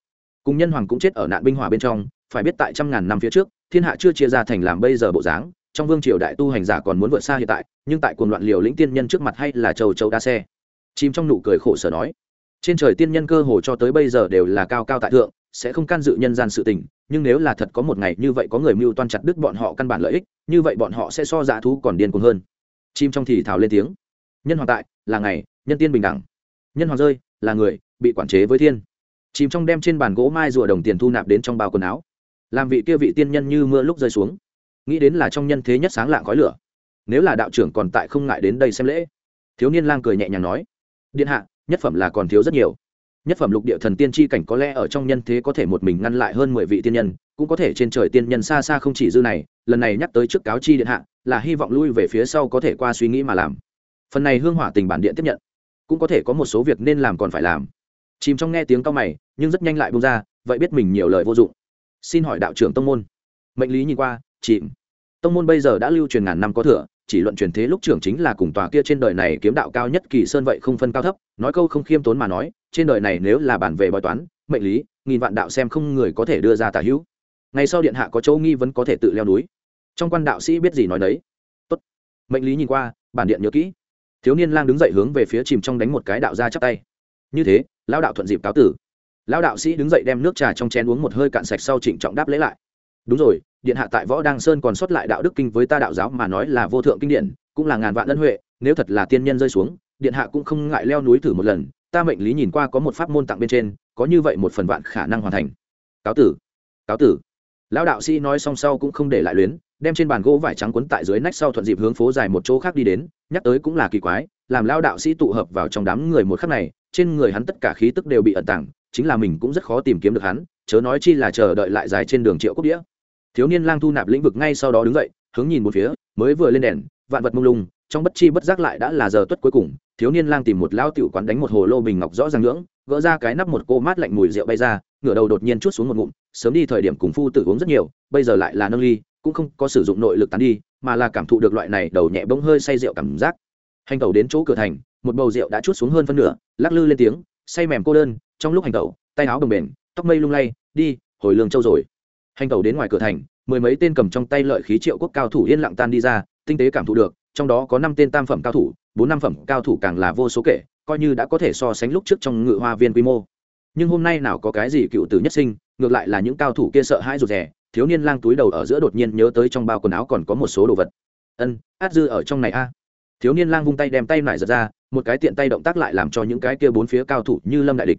Speaker 1: cùng nhân hoàng cũng chết ở nạn binh hỏa bên trong, phải biết tại trăm ngàn năm phía trước, thiên hạ chưa chia ra thành làm bây giờ bộ dáng, trong vương triều đại tu hành giả còn muốn vượt xa hiện tại, nhưng tại cuồng loạn liều lĩnh tiên nhân trước mặt hay là châu châu đa xe. Chìm trong nụ cười khổ sở nói, trên trời tiên nhân cơ hồ cho tới bây giờ đều là cao cao tại thượng, sẽ không can dự nhân gian sự tình, nhưng nếu là thật có một ngày như vậy có người mưu toan chặt đứt bọn họ căn bản lợi ích, như vậy bọn họ sẽ so dã thú còn điên cuồng hơn. Chim trong thì thào lên tiếng, nhân hoàng tại, là ngày, nhân tiên bình đẳng. Nhân hoàng rơi, là người, bị quản chế với thiên chìm trong đem trên bàn gỗ mai rùa đồng tiền thu nạp đến trong bao quần áo. Làm vị kia vị tiên nhân như mưa lúc rơi xuống. Nghĩ đến là trong nhân thế nhất sáng lạng khói lửa. Nếu là đạo trưởng còn tại không ngại đến đây xem lễ. Thiếu niên lang cười nhẹ nhàng nói, điện hạ, nhất phẩm là còn thiếu rất nhiều. Nhất phẩm lục địa thần tiên tri cảnh có lẽ ở trong nhân thế có thể một mình ngăn lại hơn mười vị tiên nhân, cũng có thể trên trời tiên nhân xa xa không chỉ dư này, lần này nhắc tới trước cáo chi điện hạ, là hy vọng lui về phía sau có thể qua suy nghĩ mà làm. Phần này hương hỏa tình bản điện tiếp nhận, cũng có thể có một số việc nên làm còn phải làm chìm trong nghe tiếng cao mày, nhưng rất nhanh lại bông ra, vậy biết mình nhiều lời vô dụng. Xin hỏi đạo trưởng tông môn. Mệnh lý nhìn qua, chìm. Tông môn bây giờ đã lưu truyền ngàn năm có thừa, chỉ luận truyền thế lúc trưởng chính là cùng tòa kia trên đời này kiếm đạo cao nhất kỳ sơn vậy không phân cao thấp, nói câu không khiêm tốn mà nói, trên đời này nếu là bản về bói toán, mệnh lý, nghìn vạn đạo xem không người có thể đưa ra tả hữu. Ngày sau điện hạ có chỗ nghi vẫn có thể tự leo núi. Trong quan đạo sĩ biết gì nói đấy tốt. Mệnh lý nhìn qua, bản điện nhớ kỹ. Thiếu niên lang đứng dậy hướng về phía chìm trong đánh một cái đạo ra chắp tay như thế, lão đạo thuận dịp cáo tử. Lão đạo sĩ đứng dậy đem nước trà trong chén uống một hơi cạn sạch sau trịnh trọng đáp lễ lại. Đúng rồi, điện hạ tại võ đăng sơn còn xuất lại đạo đức kinh với ta đạo giáo mà nói là vô thượng kinh điển, cũng là ngàn vạn ân huệ, nếu thật là tiên nhân rơi xuống, điện hạ cũng không ngại leo núi thử một lần, ta mệnh lý nhìn qua có một pháp môn tặng bên trên, có như vậy một phần vạn khả năng hoàn thành. Cáo tử cáo tử. Lão đạo sĩ nói xong sau cũng không để lại luyến, đem trên bàn gỗ vải trắng quấn tại dưới nách sau thuận dịp hướng phố dài một chỗ khác đi đến, nhắc tới cũng là kỳ quái làm lao đạo sĩ tụ hợp vào trong đám người một khắc này, trên người hắn tất cả khí tức đều bị ẩn tàng, chính là mình cũng rất khó tìm kiếm được hắn, chớ nói chi là chờ đợi lại dài trên đường triệu quốc đĩa. Thiếu niên lang thu nạp lĩnh vực ngay sau đó đứng dậy, hướng nhìn một phía, mới vừa lên đèn, vạn vật mông lung, trong bất chi bất giác lại đã là giờ tuất cuối cùng, thiếu niên lang tìm một lao tiểu quán đánh một hồ lô bình ngọc rõ ràng ngưỡng, gỡ ra cái nắp một cô mát lạnh mùi rượu bay ra, ngửa đầu đột nhiên chút xuống một ngụm, sớm đi thời điểm cùng phu tử uống rất nhiều, bây giờ lại là nâng ly, cũng không có sử dụng nội lực tán đi, mà là cảm thụ được loại này đầu nhẹ bỗng hơi say rượu cảm giác hành tẩu đến chỗ cửa thành, một bầu rượu đã chút xuống hơn phân nửa, lắc lư lên tiếng, say mềm cô đơn. Trong lúc hành tẩu, tay áo đồng bền tóc mây lung lay, đi, hồi lương châu rồi. Hành tẩu đến ngoài cửa thành, mười mấy tên cầm trong tay lợi khí triệu quốc cao thủ yên lặng tan đi ra, tinh tế cảm thụ được, trong đó có năm tên tam phẩm cao thủ, bốn năm phẩm cao thủ càng là vô số kể, coi như đã có thể so sánh lúc trước trong ngự hoa viên quy mô. Nhưng hôm nay nào có cái gì cựu tử nhất sinh, ngược lại là những cao thủ kia sợ hãi rụt rè, thiếu niên lang túi đầu ở giữa đột nhiên nhớ tới trong bao quần áo còn có một số đồ vật. Ân, át dư ở trong này a thiếu niên lang vung tay đem tay lại giật ra, một cái tiện tay động tác lại làm cho những cái kia bốn phía cao thủ như lâm đại địch.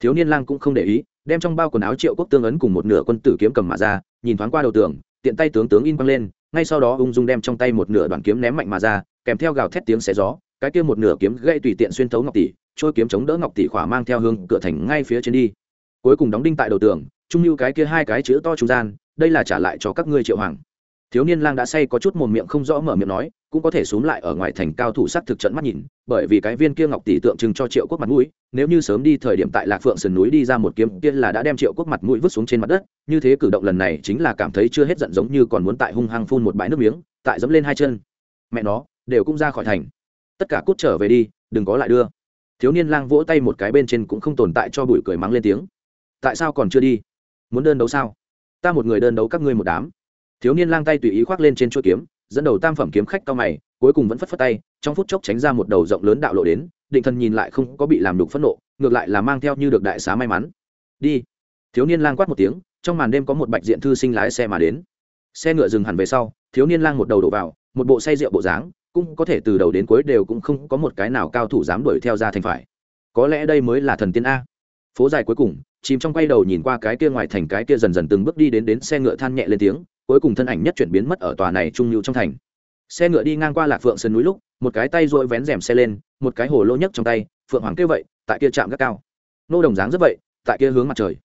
Speaker 1: Thiếu niên lang cũng không để ý, đem trong bao quần áo triệu quốc tương ấn cùng một nửa quân tử kiếm cầm mà ra, nhìn thoáng qua đầu tường, tiện tay tướng tướng in quăng lên, ngay sau đó ung dung đem trong tay một nửa đoạn kiếm ném mạnh mà ra, kèm theo gào thét tiếng xé gió, cái kia một nửa kiếm gây tùy tiện xuyên thấu ngọc tỷ, trôi kiếm chống đỡ ngọc tỷ khỏa mang theo hướng cửa thành ngay phía trên đi. Cuối cùng đóng đinh tại đầu tường, trung lưu cái kia hai cái chữ to trung gian, đây là trả lại cho các ngươi triệu hoàng thiếu niên lang đã say có chút mồm miệng không rõ mở miệng nói, cũng có thể xúm lại ở ngoài thành cao thủ sắc thực trận mắt nhìn, bởi vì cái viên kia ngọc tỷ tượng trưng cho triệu quốc mặt mũi, nếu như sớm đi thời điểm tại lạc phượng sườn núi đi ra một kiếm kia là đã đem triệu quốc mặt mũi vứt xuống trên mặt đất, như thế cử động lần này chính là cảm thấy chưa hết giận giống như còn muốn tại hung hăng phun một bãi nước miếng, tại dẫm lên hai chân. Mẹ nó, đều cũng ra khỏi thành. Tất cả cút trở về đi, đừng có lại đưa. Thiếu niên lang vỗ tay một cái bên trên cũng không tồn tại cho bụi cười mắng lên tiếng. Tại sao còn chưa đi? Muốn đơn đấu sao? Ta một người đơn đấu các ngươi một đám thiếu niên lang tay tùy ý khoác lên trên chuỗi kiếm, dẫn đầu tam phẩm kiếm khách cao mày, cuối cùng vẫn phất phất tay, trong phút chốc tránh ra một đầu rộng lớn đạo lộ đến, định thần nhìn lại không có bị làm đục phẫn nộ, ngược lại là mang theo như được đại xá may mắn. Đi. Thiếu niên lang quát một tiếng, trong màn đêm có một bạch diện thư sinh lái xe mà đến. Xe ngựa dừng hẳn về sau, thiếu niên lang một đầu đổ vào, một bộ say rượu bộ dáng, cũng có thể từ đầu đến cuối đều cũng không có một cái nào cao thủ dám đuổi theo ra thành phải. Có lẽ đây mới là thần tiên a. Phố dài cuối cùng, chìm trong quay đầu nhìn qua cái kia ngoài thành cái kia dần dần từng bước đi đến đến xe ngựa than nhẹ lên tiếng cuối cùng thân ảnh nhất chuyển biến mất ở tòa này trung lưu trong thành. Xe ngựa đi ngang qua lạc phượng sơn núi lúc, một cái tay dội vén rèm xe lên, một cái hồ lô nhấc trong tay, phượng hoàng kêu vậy, tại kia chạm gác cao. Nô đồng dáng rất vậy, tại kia hướng mặt trời.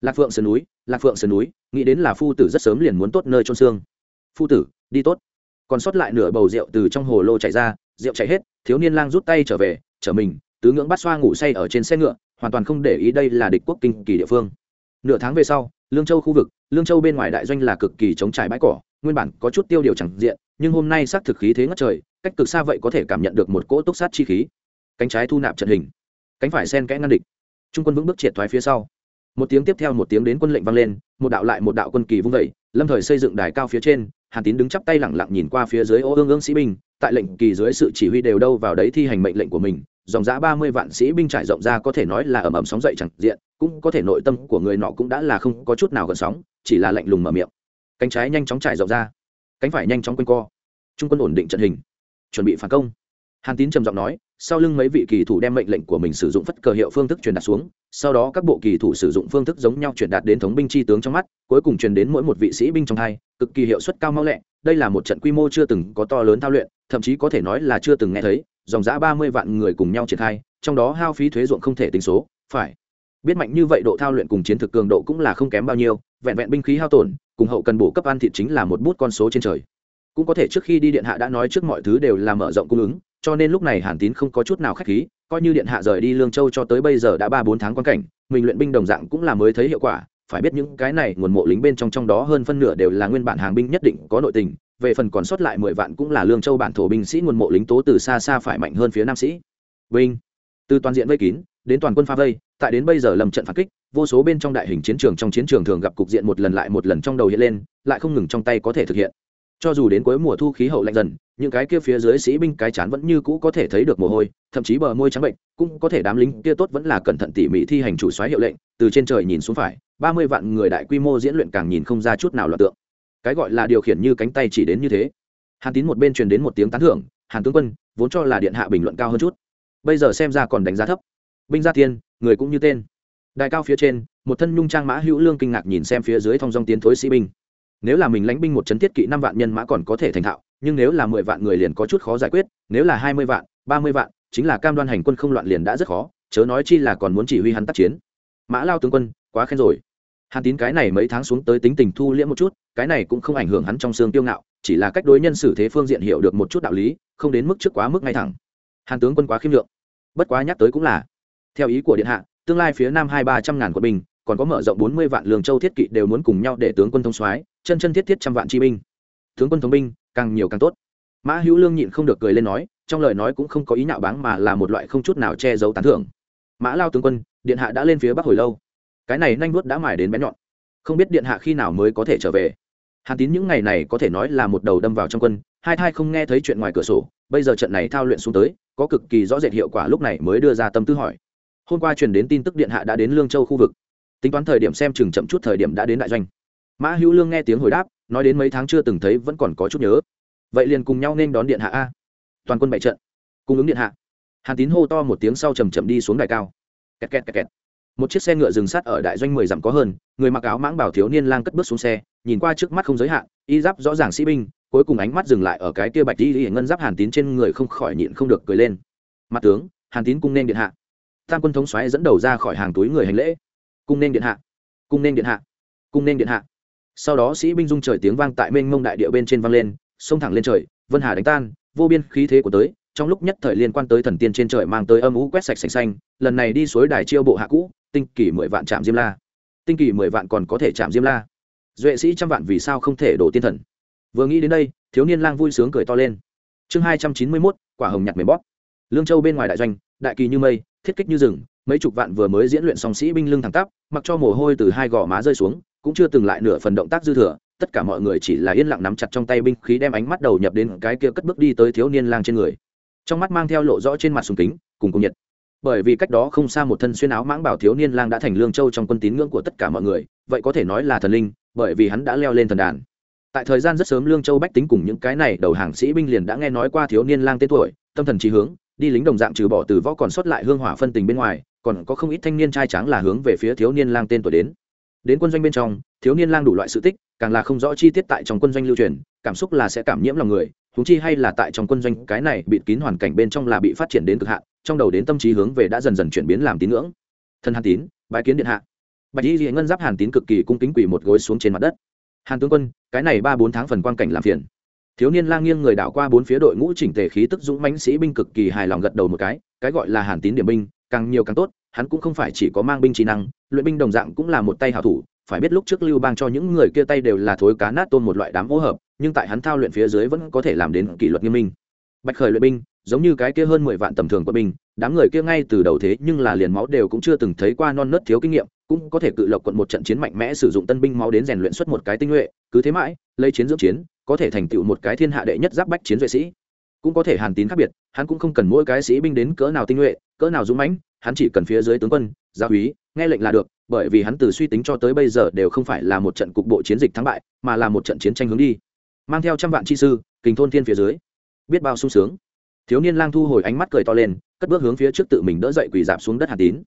Speaker 1: Lạc phượng sơn núi, lạc phượng sơn núi, nghĩ đến là phu tử rất sớm liền muốn tốt nơi trôn xương. Phu tử, đi tốt. Còn sót lại nửa bầu rượu từ trong hồ lô chảy ra, rượu chảy hết, thiếu niên lang rút tay trở về trở mình, tứ ngưỡng bắt xoa ngủ say ở trên xe ngựa, hoàn toàn không để ý đây là địch quốc kinh kỳ địa phương. Nửa tháng về sau lương châu khu vực, lương châu bên ngoài đại doanh là cực kỳ chống trải bãi cỏ, nguyên bản có chút tiêu điều chẳng diện, nhưng hôm nay xác thực khí thế ngất trời, cách cực xa vậy có thể cảm nhận được một cỗ túc sát chi khí. Cánh trái thu nạp trận hình, cánh phải sen kẽ ngăn địch. Trung quân vững bước triệt thoái phía sau. Một tiếng tiếp theo một tiếng đến quân lệnh vang lên, một đạo lại một đạo quân kỳ vung vẩy lâm thời xây dựng đài cao phía trên, hàn tín đứng chắp tay lẳng lặng nhìn qua phía dưới ô ương ương sĩ binh tại lệnh kỳ dưới sự chỉ huy đều đâu vào đấy thi hành mệnh lệnh của mình, dòng giã ba mươi vạn sĩ binh trải rộng ra có thể nói là ầm ầm sóng dậy chẳng diện, cũng có thể nội tâm của người nọ cũng đã là không có chút nào gần sóng, chỉ là lạnh lùng mở miệng. Cánh trái nhanh chóng trải rộng ra, cánh phải nhanh chóng quanh co. Trung quân ổn định trận hình, chuẩn bị phản công. Hàn tín trầm giọng nói, sau lưng mấy vị kỳ thủ đem mệnh lệnh của mình sử dụng phất cờ hiệu phương thức truyền đạt xuống, sau đó các bộ kỳ thủ sử dụng phương thức giống nhau truyền đạt đến thống binh chi tướng trong mắt, cuối cùng truyền đến mỗi một vị sĩ binh trong hai, cực kỳ hiệu suất cao mau lẹ, đây là một trận quy mô chưa từng có to lớn thao luyện thậm chí có thể nói là chưa từng nghe thấy, dòng giã ba mươi vạn người cùng nhau triển khai, trong đó hao phí thuế ruộng không thể tính số, phải. Biết mạnh như vậy độ thao luyện cùng chiến thực cường độ cũng là không kém bao nhiêu, vẹn vẹn binh khí hao tổn, cùng hậu cần bổ cấp ăn thịt chính là một bút con số trên trời. Cũng có thể trước khi đi điện hạ đã nói trước mọi thứ đều là mở rộng cung ứng, cho nên lúc này hàn tín không có chút nào khách khí, coi như điện hạ rời đi lương châu cho tới bây giờ đã ba bốn tháng quan cảnh, mình luyện binh đồng dạng cũng là mới thấy hiệu quả, phải biết những cái này nguồn mộ lính bên trong trong đó hơn phân nửa đều là nguyên bản hàng binh nhất định có nội tình về phần còn sót lại mười vạn cũng là lương châu bản thổ binh sĩ nguồn mộ lính tố từ xa xa phải mạnh hơn phía nam sĩ. Binh từ toàn diện vây kín, đến toàn quân pha vây, tại đến bây giờ lầm trận phản kích, vô số bên trong đại hình chiến trường trong chiến trường thường gặp cục diện một lần lại một lần trong đầu hiện lên, lại không ngừng trong tay có thể thực hiện. Cho dù đến cuối mùa thu khí hậu lạnh dần, những cái kia phía dưới sĩ binh cái chán vẫn như cũ có thể thấy được mồ hôi, thậm chí bờ môi trắng bệnh, cũng có thể đám lính kia tốt vẫn là cẩn thận tỉ mỉ thi hành chủ soái hiệu lệnh, từ trên trời nhìn xuống phải, ba mươi vạn người đại quy mô diễn luyện càng nhìn không ra chút nào loạt tượng cái gọi là điều khiển như cánh tay chỉ đến như thế. Hàn tín một bên truyền đến một tiếng tán thưởng, hàn tướng quân, vốn cho là điện hạ bình luận cao hơn chút. Bây giờ xem ra còn đánh giá thấp. Binh gia tiên người cũng như tên. Đại cao phía trên, một thân nhung trang mã hữu lương kinh ngạc nhìn xem phía dưới thong dong tiến thối sĩ binh. Nếu là mình lãnh binh một chấn thiết kỵ năm vạn nhân mã còn có thể thành thạo, nhưng nếu là mười vạn người liền có chút khó giải quyết, nếu là hai mươi vạn, ba mươi vạn, chính là cam đoan hành quân không loạn liền đã rất khó, chớ nói chi là còn muốn chỉ huy hắn tác chiến. Mã lao tướng quân, quá khen rồi hàn tín cái này mấy tháng xuống tới tính tình thu liễm một chút, cái này cũng không ảnh hưởng hắn trong xương tiêu ngạo, chỉ là cách đối nhân xử thế phương diện hiểu được một chút đạo lý, không đến mức trước quá mức ngay thẳng. Hàn tướng quân quá khiêm lượng. Bất quá nhắc tới cũng là, theo ý của điện hạ, tương lai phía nam hai ba trăm ngàn quân binh, còn có mở rộng bốn mươi vạn lường châu thiết kỵ đều muốn cùng nhau để tướng quân thông soái, chân chân thiết thiết trăm vạn chi binh. Tướng quân thống binh, càng nhiều càng tốt. Mã hữu lương nhịn không được cười lên nói, trong lời nói cũng không có ý nhạo báng mà là một loại không chút nào che giấu tán thưởng. Mã lao tướng quân, điện hạ đã lên phía bắc hồi lâu cái này nhanh vuốt đã mài đến bé nhọn. Không biết điện hạ khi nào mới có thể trở về. Hàn tín những ngày này có thể nói là một đầu đâm vào trong quân, hai thai không nghe thấy chuyện ngoài cửa sổ, bây giờ trận này thao luyện xuống tới, có cực kỳ rõ rệt hiệu quả lúc này mới đưa ra tâm tư hỏi. Hôm qua truyền đến tin tức điện hạ đã đến lương châu khu vực. Tính toán thời điểm xem chừng chậm chút thời điểm đã đến đại doanh. Mã hữu lương nghe tiếng hồi đáp, nói đến mấy tháng chưa từng thấy vẫn còn có chút nhớ. Vậy liền cùng nhau nên đón điện hạ a. Toàn quân bại trận. Cung ứng điện hạ. Hàn tín hô to một tiếng sau chầm chậm đi xuống đài cao. Kẹt kẹt kẹt kẹt một chiếc xe ngựa dừng sát ở đại doanh mười dặm có hơn, người mặc áo mãng bảo thiếu niên lang cất bước xuống xe, nhìn qua trước mắt không giới hạn, y giáp rõ ràng sĩ binh, cuối cùng ánh mắt dừng lại ở cái kia bạch y ngân giáp hàn tín trên người không khỏi nhịn không được cười lên. Mặt tướng, hàn tín cung nên điện hạ. Tam quân thống xoáy dẫn đầu ra khỏi hàng túi người hành lễ. Cung nên điện hạ. Cung nên điện hạ. Cung nên điện hạ. Sau đó sĩ binh dung trời tiếng vang tại mênh mông đại địa bên trên vang lên xông thẳng lên trời, vân hà đánh tan, vô biên khí thế của tới, trong lúc nhất thời liên quan tới thần tiên trên trời mang tới âm ú quét sạch sành xanh, lần này đi suối đài chiêu bộ hạ cũ tinh kỳ mười vạn chạm diêm la. Tinh kỳ mười vạn còn có thể chạm diêm la. Duệ sĩ trăm vạn vì sao không thể đổ tiên thần? Vừa nghĩ đến đây, thiếu niên lang vui sướng cười to lên. Chương hai trăm chín mươi mốt, quả hồng nhặt mềm bóp. Lương châu bên ngoài đại doanh, đại kỳ như mây, thiết kích như rừng, mấy chục vạn vừa mới diễn luyện song sĩ binh lưng thẳng tắp, mặc cho mồ hôi từ hai gò má rơi xuống, cũng chưa từng lại nửa phần động tác dư thừa, tất cả mọi người chỉ là yên lặng nắm chặt trong tay binh khí đem ánh mắt đầu nhập đến cái kia cất bước đi tới thiếu niên lang trên người. Trong mắt mang theo lộ rõ trên mặt sùng kính, cùng cùng nhiệt bởi vì cách đó không xa một thân xuyên áo mãng bảo thiếu niên lang đã thành lương châu trong quân tín ngưỡng của tất cả mọi người, vậy có thể nói là thần linh, bởi vì hắn đã leo lên thần đàn. Tại thời gian rất sớm lương châu bách tính cùng những cái này đầu hàng sĩ binh liền đã nghe nói qua thiếu niên lang tên tuổi, tâm thần trí hướng, đi lính đồng dạng trừ bỏ từ võ còn sót lại hương hỏa phân tình bên ngoài, còn có không ít thanh niên trai tráng là hướng về phía thiếu niên lang tên tuổi đến. Đến quân doanh bên trong, thiếu niên lang đủ loại sự tích, càng là không rõ chi tiết tại trong quân doanh lưu truyền, cảm xúc là sẽ cảm nhiễm lòng người húng chi hay là tại trong quân doanh cái này bịt kín hoàn cảnh bên trong là bị phát triển đến cực hạn trong đầu đến tâm trí hướng về đã dần dần chuyển biến làm tín ngưỡng. Thân hàn tín, bái kiến điện hạ. Bạch y ngân giáp hàn tín cực kỳ cung kính quỳ một gối xuống trên mặt đất. Hàn tướng quân, cái này ba bốn tháng phần quan cảnh làm phiền. Thiếu niên lang nghiêng người đảo qua bốn phía đội ngũ chỉnh tề khí tức dũng mãnh sĩ binh cực kỳ hài lòng gật đầu một cái cái gọi là hàn tín điểm binh, càng nhiều càng tốt, hắn cũng không phải chỉ có mang binh trí năng, luyện binh đồng dạng cũng là một tay hảo thủ, phải biết lúc trước lưu bang cho những người kia tay đều là thối cá nát tôn một loại đám hỗ hợp, nhưng tại hắn thao luyện phía dưới vẫn có thể làm đến kỷ luật nghiêm minh. Bạch khởi luyện binh giống như cái kia hơn mười vạn tầm thường quân binh, đám người kia ngay từ đầu thế nhưng là liền máu đều cũng chưa từng thấy qua non nớt thiếu kinh nghiệm, cũng có thể cự lộc quận một trận chiến mạnh mẽ sử dụng tân binh máu đến rèn luyện xuất một cái tinh nhuệ, cứ thế mãi, lấy chiến dưỡng chiến, có thể thành tựu một cái thiên hạ đệ nhất giáp bách chiến duệ sĩ. Cũng có thể hàn tín khác biệt, hắn cũng không cần mỗi cái sĩ binh đến cỡ nào tinh nhuệ, cỡ nào dũng mãnh, hắn chỉ cần phía dưới tướng quân, gia úy, nghe lệnh là được, bởi vì hắn từ suy tính cho tới bây giờ đều không phải là một trận cục bộ chiến dịch thắng bại, mà là một trận chiến tranh hướng đi. Mang theo trăm vạn chi sư, kình thôn thiên phía dưới. Biết bao sung sướng thiếu niên lang thu hồi ánh mắt cười to lên, cất bước hướng phía trước tự mình đỡ dậy quỳ dạp xuống đất hàn tín.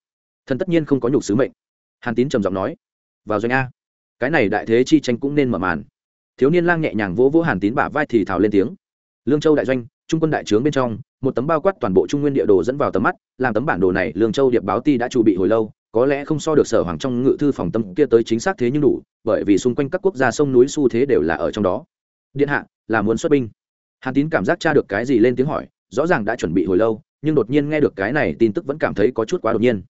Speaker 1: Thần tất nhiên không có nhục sứ mệnh. Hàn tín trầm giọng nói, vào doanh a. Cái này đại thế chi tranh cũng nên mở màn. Thiếu niên lang nhẹ nhàng vỗ vỗ hàn tín bả vai thì thào lên tiếng. Lương châu đại doanh, trung quân đại trướng bên trong, một tấm bao quát toàn bộ trung nguyên địa đồ dẫn vào tầm mắt, làm tấm bản đồ này lương châu điệp báo ti đã chuẩn bị hồi lâu, có lẽ không so được sở hoàng trong ngự thư phòng tâm kia tới chính xác thế nhưng đủ, bởi vì xung quanh các quốc gia sông núi xu thế đều là ở trong đó. Điện hạ, là muốn xuất binh. Hàn tín cảm giác tra được cái gì lên tiếng hỏi rõ ràng đã chuẩn bị hồi lâu, nhưng đột nhiên nghe được cái này tin tức vẫn cảm thấy có chút quá đột nhiên.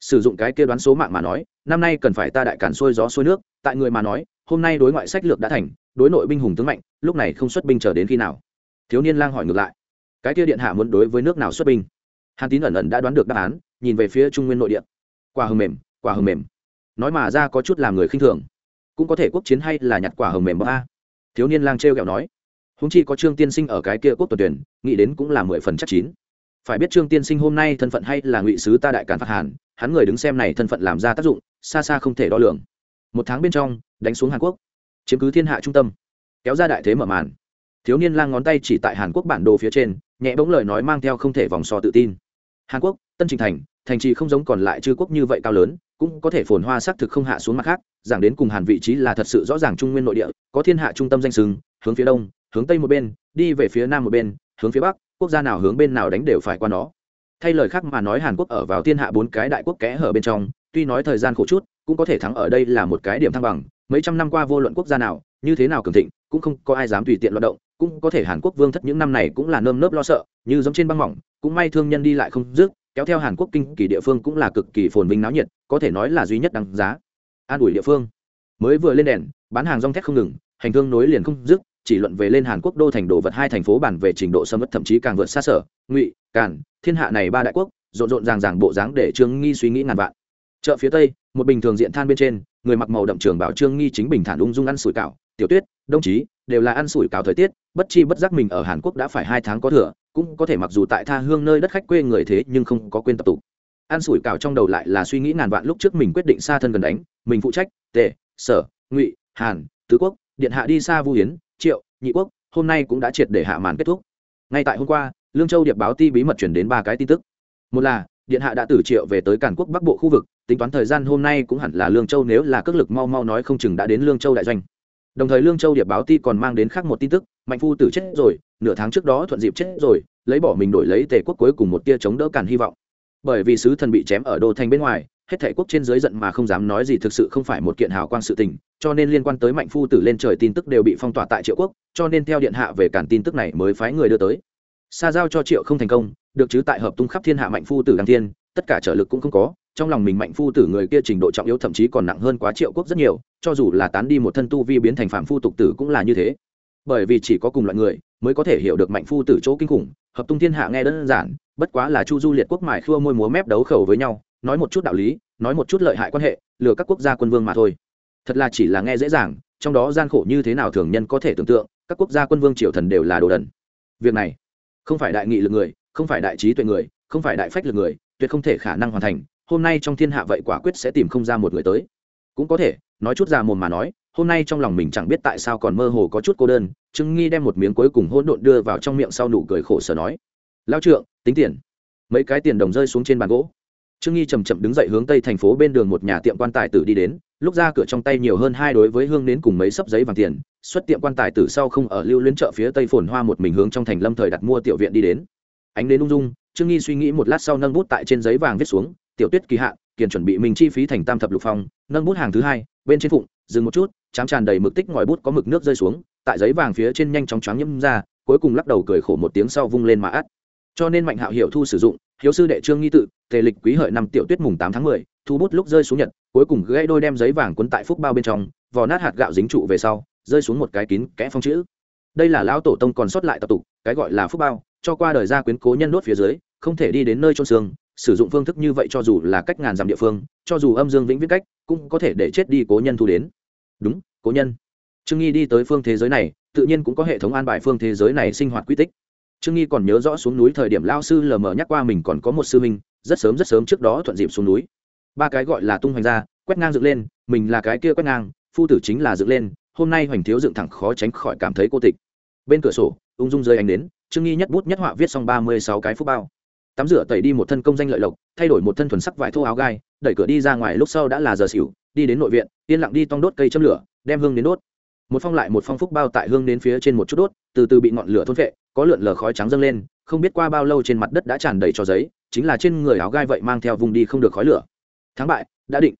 Speaker 1: Sử dụng cái kia đoán số mạng mà nói, năm nay cần phải ta đại cản xuôi gió xuôi nước, tại người mà nói, hôm nay đối ngoại sách lược đã thành, đối nội binh hùng tướng mạnh, lúc này không xuất binh chờ đến khi nào? Thiếu niên lang hỏi ngược lại. Cái kia điện hạ muốn đối với nước nào xuất binh? Hàn tín ẩn ẩn đã đoán được đáp án, nhìn về phía trung nguyên nội địa. Quả hầm mềm, quả hầm mềm. Nói mà ra có chút làm người khinh thường. Cũng có thể quốc chiến hay là nhặt quả hầm mềm bơ a. Thiếu niên lang trêu ghẹo nói húng chi có trương tiên sinh ở cái kia quốc tuần tuyển, nghĩ đến cũng là mười phần chắc chín. Phải biết trương tiên sinh hôm nay thân phận hay là ngụy sứ ta đại cản phát hàn, hắn người đứng xem này thân phận làm ra tác dụng, xa xa không thể đo lường. Một tháng bên trong, đánh xuống hàn quốc. Chiếm cứ thiên hạ trung tâm. Kéo ra đại thế mở màn. Thiếu niên lang ngón tay chỉ tại hàn quốc bản đồ phía trên, nhẹ bỗng lời nói mang theo không thể vòng so tự tin. Hàn quốc, tân trình thành thành trì không giống còn lại chư quốc như vậy cao lớn, cũng có thể phồn hoa xác thực không hạ xuống mặt khác, giảng đến cùng hàn vị trí là thật sự rõ ràng trung nguyên nội địa, có thiên hạ trung tâm danh sừng hướng phía đông hướng tây một bên, đi về phía nam một bên, hướng phía bắc, quốc gia nào hướng bên nào đánh đều phải qua nó. Thay lời khác mà nói hàn quốc ở vào thiên hạ bốn cái đại quốc kẽ hở bên trong, tuy nói thời gian khổ chút, cũng có thể thắng ở đây là một cái điểm thăng bằng. Mấy trăm năm qua vô luận quốc gia nào, như thế nào cường thịnh, cũng không có ai dám tùy tiện loạt động, cũng có thể hàn quốc vương thất những năm này cũng là nơm nớp lo sợ, như giống trên băng mỏng, cũng may thương nhân đi lại không dứt, kéo theo hàn quốc kinh kỳ địa phương cũng là cực kỳ phồn vinh náo nhiệt, có thể nói là duy nhất đáng giá. An ủi địa phương. Mới vừa lên đèn, bán hàng rong thét không ngừng, hành thương nối liền không dứt chỉ luận về lên hàn quốc đô thành đồ vật hai thành phố bản về trình độ sâm mất thậm chí càng vượt xa sở, ngụy, càn, thiên hạ này ba đại quốc, rộn rộn ràng ràng bộ dáng để trương nghi suy nghĩ ngàn vạn. Chợ phía tây, một bình thường diện than bên trên, người mặc màu đậm trường bảo trương nghi chính bình thản ung dung ăn sủi cảo, tiểu tuyết, đồng chí, đều là ăn sủi cảo thời tiết, bất chi bất giác mình ở hàn quốc đã phải hai tháng có thừa, cũng có thể mặc dù tại tha hương nơi đất khách quê người thế nhưng không có quên tập tục ăn sủi cảo trong đầu lại là suy nghĩ ngàn vạn lúc trước mình quyết định xa thân gần đánh, mình phụ trách, tề, sở, ngụy, hàn, tứ quốc, điện hạ đi xa vu hiến triệu, nhị quốc, hôm nay cũng đã triệt để hạ màn kết thúc. Ngay tại hôm qua, lương châu điệp báo ti bí mật chuyển đến ba cái tin tức. Một là, điện hạ đã từ triệu về tới cản quốc bắc bộ khu vực, tính toán thời gian hôm nay cũng hẳn là lương châu nếu là cước lực mau mau nói không chừng đã đến lương châu đại doanh. Đồng thời lương châu điệp báo ti còn mang đến khác một tin tức, mạnh phu tử chết rồi, nửa tháng trước đó thuận dịp chết rồi, lấy bỏ mình đổi lấy tề quốc cuối cùng một tia chống đỡ cản hy vọng. Bởi vì sứ thần bị chém ở đô thành bên ngoài hết thể quốc trên dưới giận mà không dám nói gì thực sự không phải một kiện hào quang sự tình, cho nên liên quan tới mạnh phu tử lên trời tin tức đều bị phong tỏa tại triệu quốc, cho nên theo điện hạ về cản tin tức này mới phái người đưa tới. Xa giao cho triệu không thành công, được chứ tại hợp tung khắp thiên hạ mạnh phu tử đăng thiên, tất cả trợ lực cũng không có, trong lòng mình mạnh phu tử người kia trình độ trọng yếu thậm chí còn nặng hơn quá triệu quốc rất nhiều, cho dù là tán đi một thân tu vi biến thành phạm phu tục tử cũng là như thế. Bởi vì chỉ có cùng loại người mới có thể hiểu được mạnh phu tử chỗ kinh khủng, hợp tung thiên hạ nghe đơn giản, bất quá là chu du liệt quốc mài khua môi múa mép đấu khẩu với nhau nói một chút đạo lý, nói một chút lợi hại quan hệ, lừa các quốc gia quân vương mà thôi. Thật là chỉ là nghe dễ dàng, trong đó gian khổ như thế nào thường nhân có thể tưởng tượng, các quốc gia quân vương triều thần đều là đồ đần. Việc này, không phải đại nghị lực người, không phải đại trí tuệ người, không phải đại phách lực người, tuyệt không thể khả năng hoàn thành, hôm nay trong thiên hạ vậy quả quyết sẽ tìm không ra một người tới. Cũng có thể, nói chút ra mồm mà nói, hôm nay trong lòng mình chẳng biết tại sao còn mơ hồ có chút cô đơn, trương nghi đem một miếng cuối cùng hỗn độn đưa vào trong miệng sau nụ cười khổ sở nói lao trượng, tính tiền. Mấy cái tiền đồng rơi xuống trên bàn gỗ trương nghi chầm chậm đứng dậy hướng tây thành phố bên đường một nhà tiệm quan tài tử đi đến, lúc ra cửa trong tay nhiều hơn hai đối với hương đến cùng mấy sấp giấy vàng tiền, xuất tiệm quan tài tử sau không ở lưu luyến chợ phía tây phồn hoa một mình hướng trong thành lâm thời đặt mua tiểu viện đi đến ánh đến ung dung, trương nghi suy nghĩ một lát sau nâng bút tại trên giấy vàng viết xuống, tiểu tuyết kỳ hạn kiền chuẩn bị mình chi phí thành tam thập lục phong nâng bút hàng thứ hai, bên trên phụng, dừng một chút, chám tràn đầy mực tích ngòi bút có mực nước rơi xuống, tại giấy vàng phía trên nhanh chóng choáng nhâm ra, cuối cùng lắc đầu cười khổ một tiếng sau vung lên mà ắt. cho nên mạnh hạo hiểu thu sử dụng hiếu sư đệ trương nghi tự, tề lịch quý hợi năm tiểu tuyết mùng tám tháng mười, thu bút lúc rơi xuống nhật, cuối cùng gãy đôi đem giấy vàng quấn tại phúc bao bên trong, vò nát hạt gạo dính trụ về sau, rơi xuống một cái kín kẽ phong chữ. Đây là lão tổ tông còn sót lại tập tục, cái gọi là phúc bao, cho qua đời ra quyến cố nhân đốt phía dưới, không thể đi đến nơi trôn xương, sử dụng phương thức như vậy cho dù là cách ngàn dặm địa phương, cho dù âm dương vĩnh viễn cách, cũng có thể để chết đi cố nhân thu đến. Đúng, cố nhân. Trương nghi đi tới phương thế giới này, tự nhiên cũng có hệ thống an bài phương thế giới này sinh hoạt quy tích trương nghi còn nhớ rõ xuống núi thời điểm lao sư lờ mờ nhắc qua mình còn có một sư minh rất sớm rất sớm trước đó thuận dịp xuống núi. Ba cái gọi là tung hoành ra, quét ngang dựng lên, mình là cái kia quét ngang, phu tử chính là dựng lên, hôm nay hoành thiếu dựng thẳng khó tránh khỏi cảm thấy cô tịch. Bên cửa sổ, ung dung rơi ánh đến trương nghi nhất bút nhất họa viết xong ba mươi sáu cái phúc bao. Tắm rửa tẩy đi một thân công danh lợi lộc, thay đổi một thân thuần sắc vải thô áo gai, đẩy cửa đi ra ngoài lúc sau đã là giờ xỉu, đi đến nội viện, yên lặng đi tong đốt cây châm lửa, đem hương đến đốt. Một phong lại một phong phúc bao tại hương đến phía trên một chút đốt, từ từ bị ngọn lửa thôn vệ có lượn lờ khói trắng dâng lên, không biết qua bao lâu trên mặt đất đã tràn đầy cho giấy, chính là trên người áo gai vậy mang theo vùng đi không được khói lửa. Thắng bại, đã định.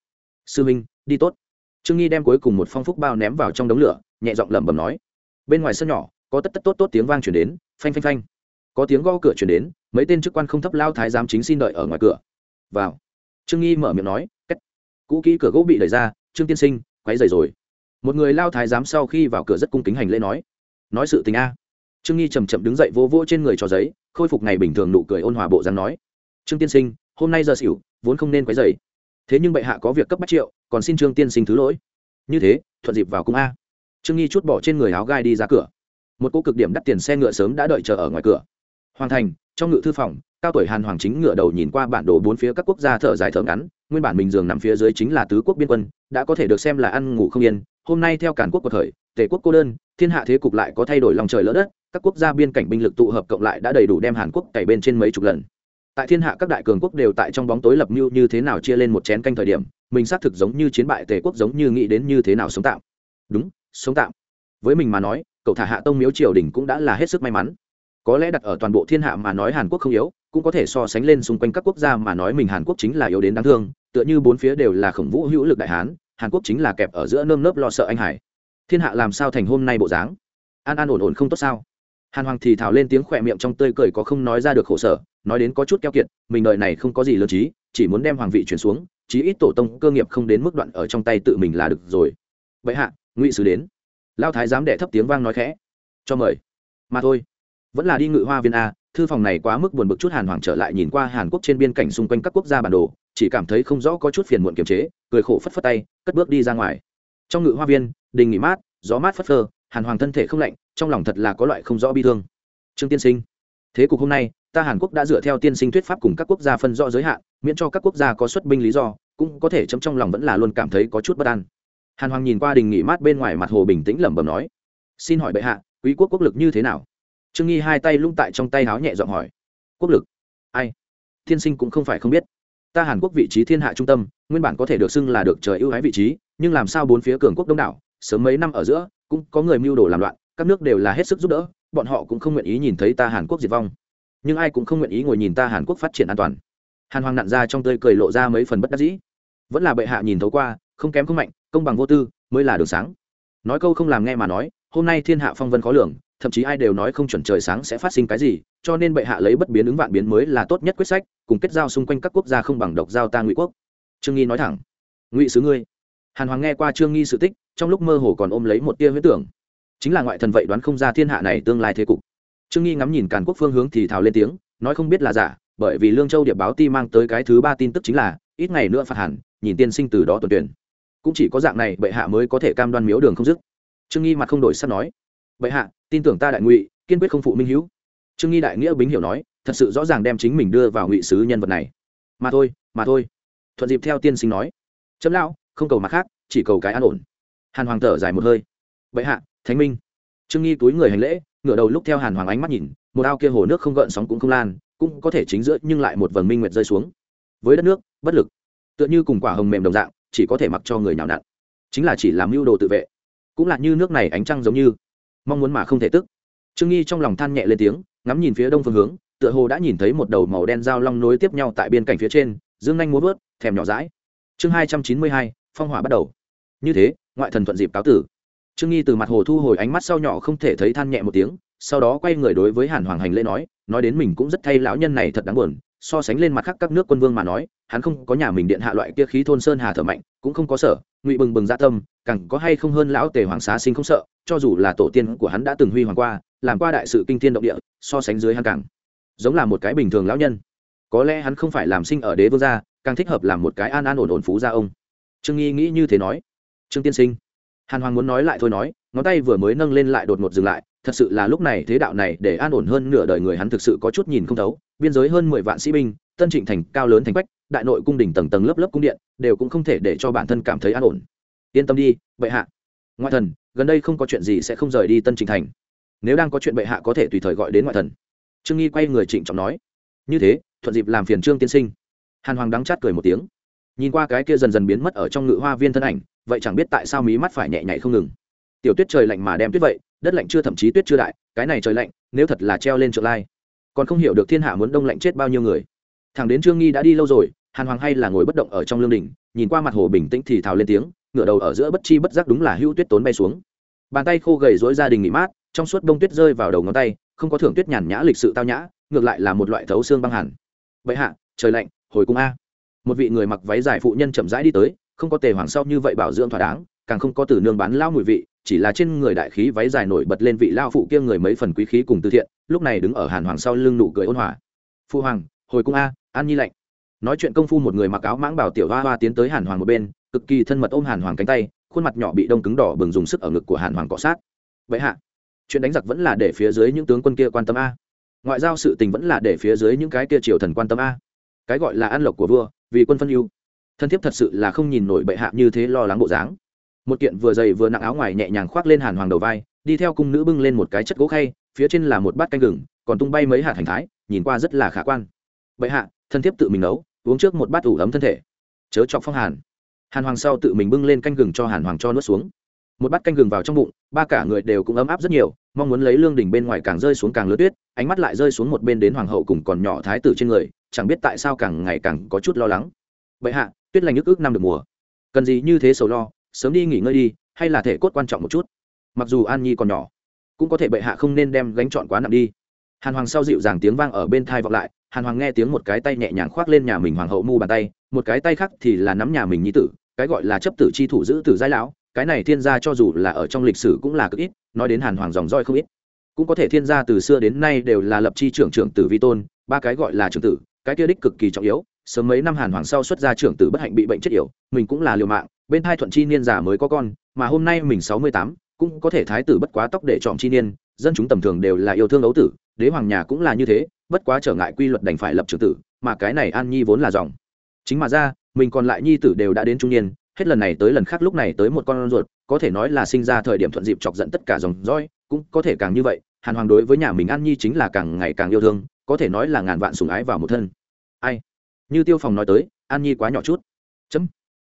Speaker 1: Sư minh, đi tốt. Trương nghi đem cuối cùng một phong phúc bao ném vào trong đống lửa, nhẹ giọng lẩm bẩm nói. Bên ngoài sân nhỏ, có tất tất tốt tốt tiếng vang chuyển đến, phanh phanh phanh. Có tiếng gõ cửa chuyển đến, mấy tên chức quan không thấp lao thái giám chính xin đợi ở ngoài cửa. Vào. Trương nghi mở miệng nói, cách. Cũ kỹ cửa gỗ bị đẩy ra, trương tiên sinh quáy dày rồi. Một người lao thái giám sau khi vào cửa rất cung kính hành lễ nói nói sự tình a trương nghi chầm chậm đứng dậy vô vô trên người cho giấy, khôi phục ngày bình thường nụ cười ôn hòa bộ dáng nói, trương tiên sinh, hôm nay giờ xỉu, vốn không nên quấy dày thế nhưng bệ hạ có việc cấp bách triệu, còn xin trương tiên sinh thứ lỗi. Như thế, thuận dịp vào cung a. Trương nghi chút bỏ trên người áo gai đi ra cửa. Một cô cực điểm đắt tiền xe ngựa sớm đã đợi chờ ở ngoài cửa. Hoàng thành, trong ngự thư phòng, cao tuổi hàn hoàng chính ngựa đầu nhìn qua bản đồ bốn phía các quốc gia thở dài thở ngắn, nguyên bản bình giường nằm phía dưới chính là tứ quốc biên quân, đã có thể được xem là ăn ngủ không yên, hôm nay theo cản quốc của thời, tề quốc cô đơn, thiên hạ thế cục lại có thay đổi lòng trời lỡ đất các quốc gia biên cảnh binh lực tụ hợp cộng lại đã đầy đủ đem hàn quốc cày bên trên mấy chục lần. Tại thiên hạ các đại cường quốc đều tại trong bóng tối lập mưu như thế nào chia lên một chén canh thời điểm, mình xác thực giống như chiến bại tề quốc giống như nghĩ đến như thế nào sống tạm. Đúng, sống tạm. Với mình mà nói, cậu thả hạ tông miếu triều đình cũng đã là hết sức may mắn. Có lẽ đặt ở toàn bộ thiên hạ mà nói hàn quốc không yếu, cũng có thể so sánh lên xung quanh các quốc gia mà nói mình hàn quốc chính là yếu đến đáng thương, tựa như bốn phía đều là khổng vũ hữu lực đại hán, hàn quốc chính là kẹp ở giữa nơm nớp lo sợ anh hải. Thiên hạ làm sao thành hôm nay bộ dáng? An an ổn ổn không tốt sao? Hàn hoàng thì thào lên tiếng khỏe miệng trong tươi cười có không nói ra được khổ sở, nói đến có chút keo kiệt, mình đời này không có gì lớn trí, chỉ muốn đem hoàng vị chuyển xuống, chí ít tổ tông cơ nghiệp không đến mức đoạn ở trong tay tự mình là được rồi. Vậy hạ, ngụy sứ đến. Lao thái dám đệ thấp tiếng vang nói khẽ. Cho mời. Mà thôi. Vẫn là đi ngự hoa viên a, thư phòng này quá mức buồn bực chút hàn hoàng trở lại nhìn qua hàn quốc trên biên cảnh xung quanh các quốc gia bản đồ, chỉ cảm thấy không rõ có chút phiền muộn kiềm chế, cười khổ phất phất tay, cất bước đi ra ngoài. Trong ngự hoa viên, đình nghỉ mát, gió mát phất phơ hàn hoàng thân thể không lạnh, trong lòng thật là có loại không rõ bi thương. Trương tiên sinh, thế cục hôm nay, ta hàn quốc đã dựa theo tiên sinh thuyết pháp cùng các quốc gia phân rõ giới hạn, miễn cho các quốc gia có xuất binh lý do, cũng có thể chấm trong lòng vẫn là luôn cảm thấy có chút bất an. Hàn hoàng nhìn qua đình nghỉ mát bên ngoài mặt hồ bình tĩnh lẩm bẩm nói, xin hỏi bệ hạ, quý quốc quốc lực như thế nào? Trương nghi hai tay lung tại trong tay háo nhẹ giọng hỏi, quốc lực? Ai? Tiên sinh cũng không phải không biết. Ta hàn quốc vị trí thiên hạ trung tâm, nguyên bản có thể được xưng là được trời ưu ái vị trí, nhưng làm sao bốn phía cường quốc đông đảo, sớm mấy năm ở giữa cũng có người mưu đồ làm loạn, các nước đều là hết sức giúp đỡ, bọn họ cũng không nguyện ý nhìn thấy ta hàn quốc diệt vong. Nhưng ai cũng không nguyện ý ngồi nhìn ta hàn quốc phát triển an toàn. Hàn hoàng nặn ra trong tơi cười lộ ra mấy phần bất đắc dĩ. Vẫn là bệ hạ nhìn thấu qua, không kém không mạnh, công bằng vô tư, mới là đường sáng. Nói câu không làm nghe mà nói, hôm nay thiên hạ phong vân khó lường, thậm chí ai đều nói không chuẩn trời sáng sẽ phát sinh cái gì, cho nên bệ hạ lấy bất biến ứng vạn biến mới là tốt nhất quyết sách, cùng kết giao xung quanh các quốc gia không bằng độc giao ta ngụy quốc. Trương nghi nói thẳng. Ngụy sứ ngươi. Hàn hoàng nghe qua trương nghi sự tích trong lúc mơ hồ còn ôm lấy một tia huyết tưởng. Chính là ngoại thần vậy đoán không ra thiên hạ này tương lai thế cục. Trương nghi ngắm nhìn càn quốc phương hướng thì thào lên tiếng, nói không biết là giả, bởi vì lương châu điệp báo ti mang tới cái thứ ba tin tức chính là, ít ngày nữa phạt hẳn, nhìn tiên sinh từ đó tuần tuyển. Cũng chỉ có dạng này, bệ hạ mới có thể cam đoan miếu đường không dứt. Trương nghi mặt không đổi sắp nói, bệ hạ, tin tưởng ta đại ngụy, kiên quyết không phụ minh hữu trương nghi đại nghĩa bính hiểu nói, thật sự rõ ràng đem chính mình đưa vào ngụy sứ nhân vật này. Mà thôi mà thôi. Thuận dịp theo tiên sinh nói, chấm lão, không cầu mặt khác, chỉ cầu cái an ổn hàn hoàng thở dài một hơi. Bệ hạ, thánh minh. Trương nghi túi người hành lễ, ngửa đầu lúc theo hàn hoàng ánh mắt nhìn, một ao kia hồ nước không gợn sóng cũng không lan, cũng có thể chính giữa nhưng lại một vầng minh nguyệt rơi xuống. Với đất nước, bất lực, tựa như cùng quả hồng mềm đồng dạng, chỉ có thể mặc cho người nào nặn. Chính là chỉ làm mưu đồ tự vệ, cũng là như nước này ánh trăng giống như. Mong muốn mà không thể tức. Trương nghi trong lòng than nhẹ lên tiếng, ngắm nhìn phía đông phương hướng, tựa hồ đã nhìn thấy một đầu màu đen dao long nối tiếp nhau tại biên cảnh phía trên, dương nhanh muốn vớt thèm nhỏ rãi chương hai trăm chín mươi hai, phong hỏa bắt đầu. Như thế ngoại thần thuận dịp cáo tử. Trương nghi từ mặt hồ thu hồi ánh mắt sau nhỏ không thể thấy than nhẹ một tiếng, sau đó quay người đối với hàn hoàng hành lễ nói nói đến mình cũng rất thay lão nhân này thật đáng buồn, so sánh lên mặt khác các nước quân vương mà nói, hắn không có nhà mình điện hạ loại kia khí thôn sơn hà thở mạnh, cũng không có sở ngụy bừng bừng dạ tâm, càng có hay không hơn lão tề hoàng xá sinh không sợ, cho dù là tổ tiên của hắn đã từng huy hoàng qua, làm qua đại sự kinh thiên động địa, so sánh dưới hắn càng giống là một cái bình thường lão nhân. Có lẽ hắn không phải làm sinh ở đế vương gia, càng thích hợp làm một cái an an ổn ổn phú gia ông. Trương nghi nghĩ như thế nói trương tiên sinh. Hàn hoàng muốn nói lại thôi nói, ngón tay vừa mới nâng lên lại đột ngột dừng lại, thật sự là lúc này thế đạo này để an ổn hơn nửa đời người hắn thực sự có chút nhìn không thấu, biên giới hơn mười vạn sĩ binh, tân trịnh thành, cao lớn thành quách, đại nội cung đình tầng tầng lớp lớp cung điện, đều cũng không thể để cho bản thân cảm thấy an ổn. Yên tâm đi, bệ hạ. Ngoại thần, gần đây không có chuyện gì sẽ không rời đi tân trịnh thành. Nếu đang có chuyện bệ hạ có thể tùy thời gọi đến ngoại thần. Trương nghi quay người trịnh trọng nói. Như thế, thuận dịp làm phiền trương tiên sinh. Hàn hoàng đắng chát cười một tiếng. Nhìn qua cái kia dần dần biến mất ở trong ngự hoa viên thân ảnh vậy chẳng biết tại sao mí mắt phải nhẹ nhảy không ngừng. Tiểu tuyết trời lạnh mà đem tuyết vậy, đất lạnh chưa thậm chí tuyết chưa đại, cái này trời lạnh, nếu thật là treo lên trượng lai, còn không hiểu được thiên hạ muốn đông lạnh chết bao nhiêu người. Thằng đến trương nghi đã đi lâu rồi, hàn hoàng hay là ngồi bất động ở trong lương đình, nhìn qua mặt hồ bình tĩnh thì thào lên tiếng, ngửa đầu ở giữa bất chi bất giác đúng là hữu tuyết tốn bay xuống. Bàn tay khô gầy dối gia đình nghỉ mát, trong suốt bông tuyết rơi vào đầu ngón tay, không có thưởng tuyết nhàn nhã lịch sự tao nhã, ngược lại là một loại thấu xương băng hẳn. Vậy hạ, trời lạnh, hồi cung a. Một vị người mặc váy dài phụ nhân chậm rãi đi tới không có tề hoàng sau như vậy bảo dưỡng thỏa đáng, càng không có từ nương bán lao mùi vị, chỉ là trên người đại khí váy dài nổi bật lên vị lao phụ kia người mấy phần quý khí cùng từ thiện, lúc này đứng ở hàn hoàng sau lưng nụ cười ôn hòa. Phu hoàng, hồi cung a, an nhi lạnh nói chuyện công phu một người mặc áo mãng bảo tiểu hoa hoa tiến tới hàn hoàng một bên, cực kỳ thân mật ôm hàn hoàng cánh tay, khuôn mặt nhỏ bị đông cứng đỏ bừng dùng sức ở ngực của hàn hoàng cọ sát. Vậy hạ, chuyện đánh giặc vẫn là để phía dưới những tướng quân kia quan tâm a. Ngoại giao sự tình vẫn là để phía dưới những cái kia triều thần quan tâm a. Cái gọi là an lộc của vua, vì quân phân ưu thân thiếp thật sự là không nhìn nổi bệ hạ như thế lo lắng bộ dáng. Một kiện vừa dày vừa nặng áo ngoài nhẹ nhàng khoác lên hàn hoàng đầu vai, đi theo cung nữ bưng lên một cái chất gỗ khay, phía trên là một bát canh gừng, còn tung bay mấy hạt hành thái, nhìn qua rất là khả quan. Bệ hạ, thân thiếp tự mình nấu, uống trước một bát ủ ấm thân thể. Chớ chọc phong hàn. Hàn hoàng sau tự mình bưng lên canh gừng cho hàn hoàng cho nuốt xuống. Một bát canh gừng vào trong bụng, ba cả người đều cũng ấm áp rất nhiều, mong muốn lấy lương đỉnh bên ngoài càng rơi xuống càng lớn tuyết, ánh mắt lại rơi xuống một bên đến hoàng hậu cùng còn nhỏ thái tử trên người, chẳng biết tại sao càng ngày càng có chút lo lắng. Bệ hạ tuyết lành nhức ước năm được mùa. Cần gì như thế sầu lo, sớm đi nghỉ ngơi đi, hay là thể cốt quan trọng một chút? Mặc dù an nhi còn nhỏ, cũng có thể bệ hạ không nên đem gánh chọn quá nặng đi. Hàn hoàng sau dịu dàng tiếng vang ở bên thai vọng lại, hàn hoàng nghe tiếng một cái tay nhẹ nhàng khoác lên nhà mình hoàng hậu mu bàn tay, một cái tay khác thì là nắm nhà mình nhi tử, cái gọi là chấp tử chi thủ giữ tử giai lão, cái này thiên gia cho dù là ở trong lịch sử cũng là cực ít, nói đến hàn hoàng dòng roi không ít. Cũng có thể thiên gia từ xưa đến nay đều là lập chi trưởng trưởng tử vi tôn, ba cái gọi là trưởng tử, cái kia đích cực kỳ trọng yếu sớm mấy năm hàn hoàng sau xuất ra trưởng tử bất hạnh bị bệnh chết yểu, mình cũng là liều mạng, bên thai thuận chi niên giả mới có con, mà hôm nay mình sáu mươi tám, cũng có thể thái tử bất quá tóc để chọn chi niên, dân chúng tầm thường đều là yêu thương ấu tử, đế hoàng nhà cũng là như thế, bất quá trở ngại quy luật đành phải lập trưởng tử, mà cái này an nhi vốn là dòng. Chính mà ra, mình còn lại nhi tử đều đã đến trung niên, hết lần này tới lần khác lúc này tới một con ruột, có thể nói là sinh ra thời điểm thuận dịp chọc giận tất cả dòng roi cũng có thể càng như vậy, hàn hoàng đối với nhà mình an nhi chính là càng ngày càng yêu thương, có thể nói là ngàn vạn sùng ái vào một thân. Ai? Như tiêu phòng nói tới, an nhi quá nhỏ chút. Chấm.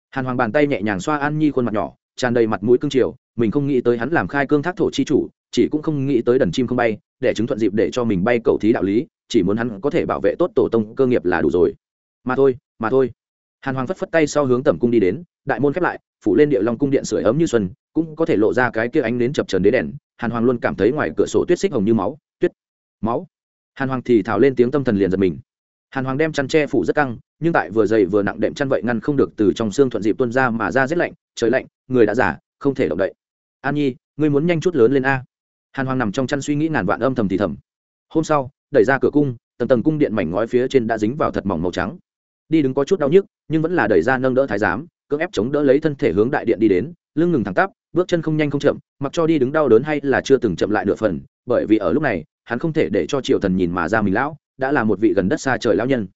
Speaker 1: Hàn hoàng bàn tay nhẹ nhàng xoa an nhi khuôn mặt nhỏ, tràn đầy mặt mũi cương triều mình không nghĩ tới hắn làm khai cương thác thổ chi chủ, chỉ cũng không nghĩ tới đần chim không bay, để chứng thuận dịp để cho mình bay cầu thí đạo lý, chỉ muốn hắn có thể bảo vệ tốt tổ tông cơ nghiệp là đủ rồi. Mà thôi mà thôi. Hàn hoàng phất phất tay sau hướng tẩm cung đi đến, đại môn khép lại, phủ lên địa long cung điện sưởi ấm như xuân, cũng có thể lộ ra cái kia ánh đến chập trần đế đèn, hàn hoàng luôn cảm thấy ngoài cửa sổ tuyết xích hồng như máu, tuyết, máu. Hàn hoàng thì thảo lên tiếng tâm thần liền giật mình hàn hoàng đem chăn tre phủ rất căng, nhưng tại vừa dày vừa nặng đệm chăn vậy ngăn không được từ trong xương thuận dịp tuân ra mà ra rét lạnh, trời lạnh, người đã giả không thể động đậy. An nhi, ngươi muốn nhanh chút lớn lên a. Hàn hoàng nằm trong chăn suy nghĩ ngàn vạn âm thầm thì thầm. Hôm sau, đẩy ra cửa cung, tầng tầng cung điện mảnh ngói phía trên đã dính vào thật mỏng màu trắng. Đi đứng có chút đau nhức, nhưng vẫn là đẩy ra nâng đỡ thái giám, cưỡng ép chống đỡ lấy thân thể hướng đại điện đi đến, lưng ngừng thẳng tắp, bước chân không nhanh không chậm, mặc cho đi đứng đau đớn hay là chưa từng chậm lại nửa phần, bởi vì ở lúc này, hắn không thể để cho triều thần nhìn mà ra mình lão đã là một vị gần đất xa trời lão nhân.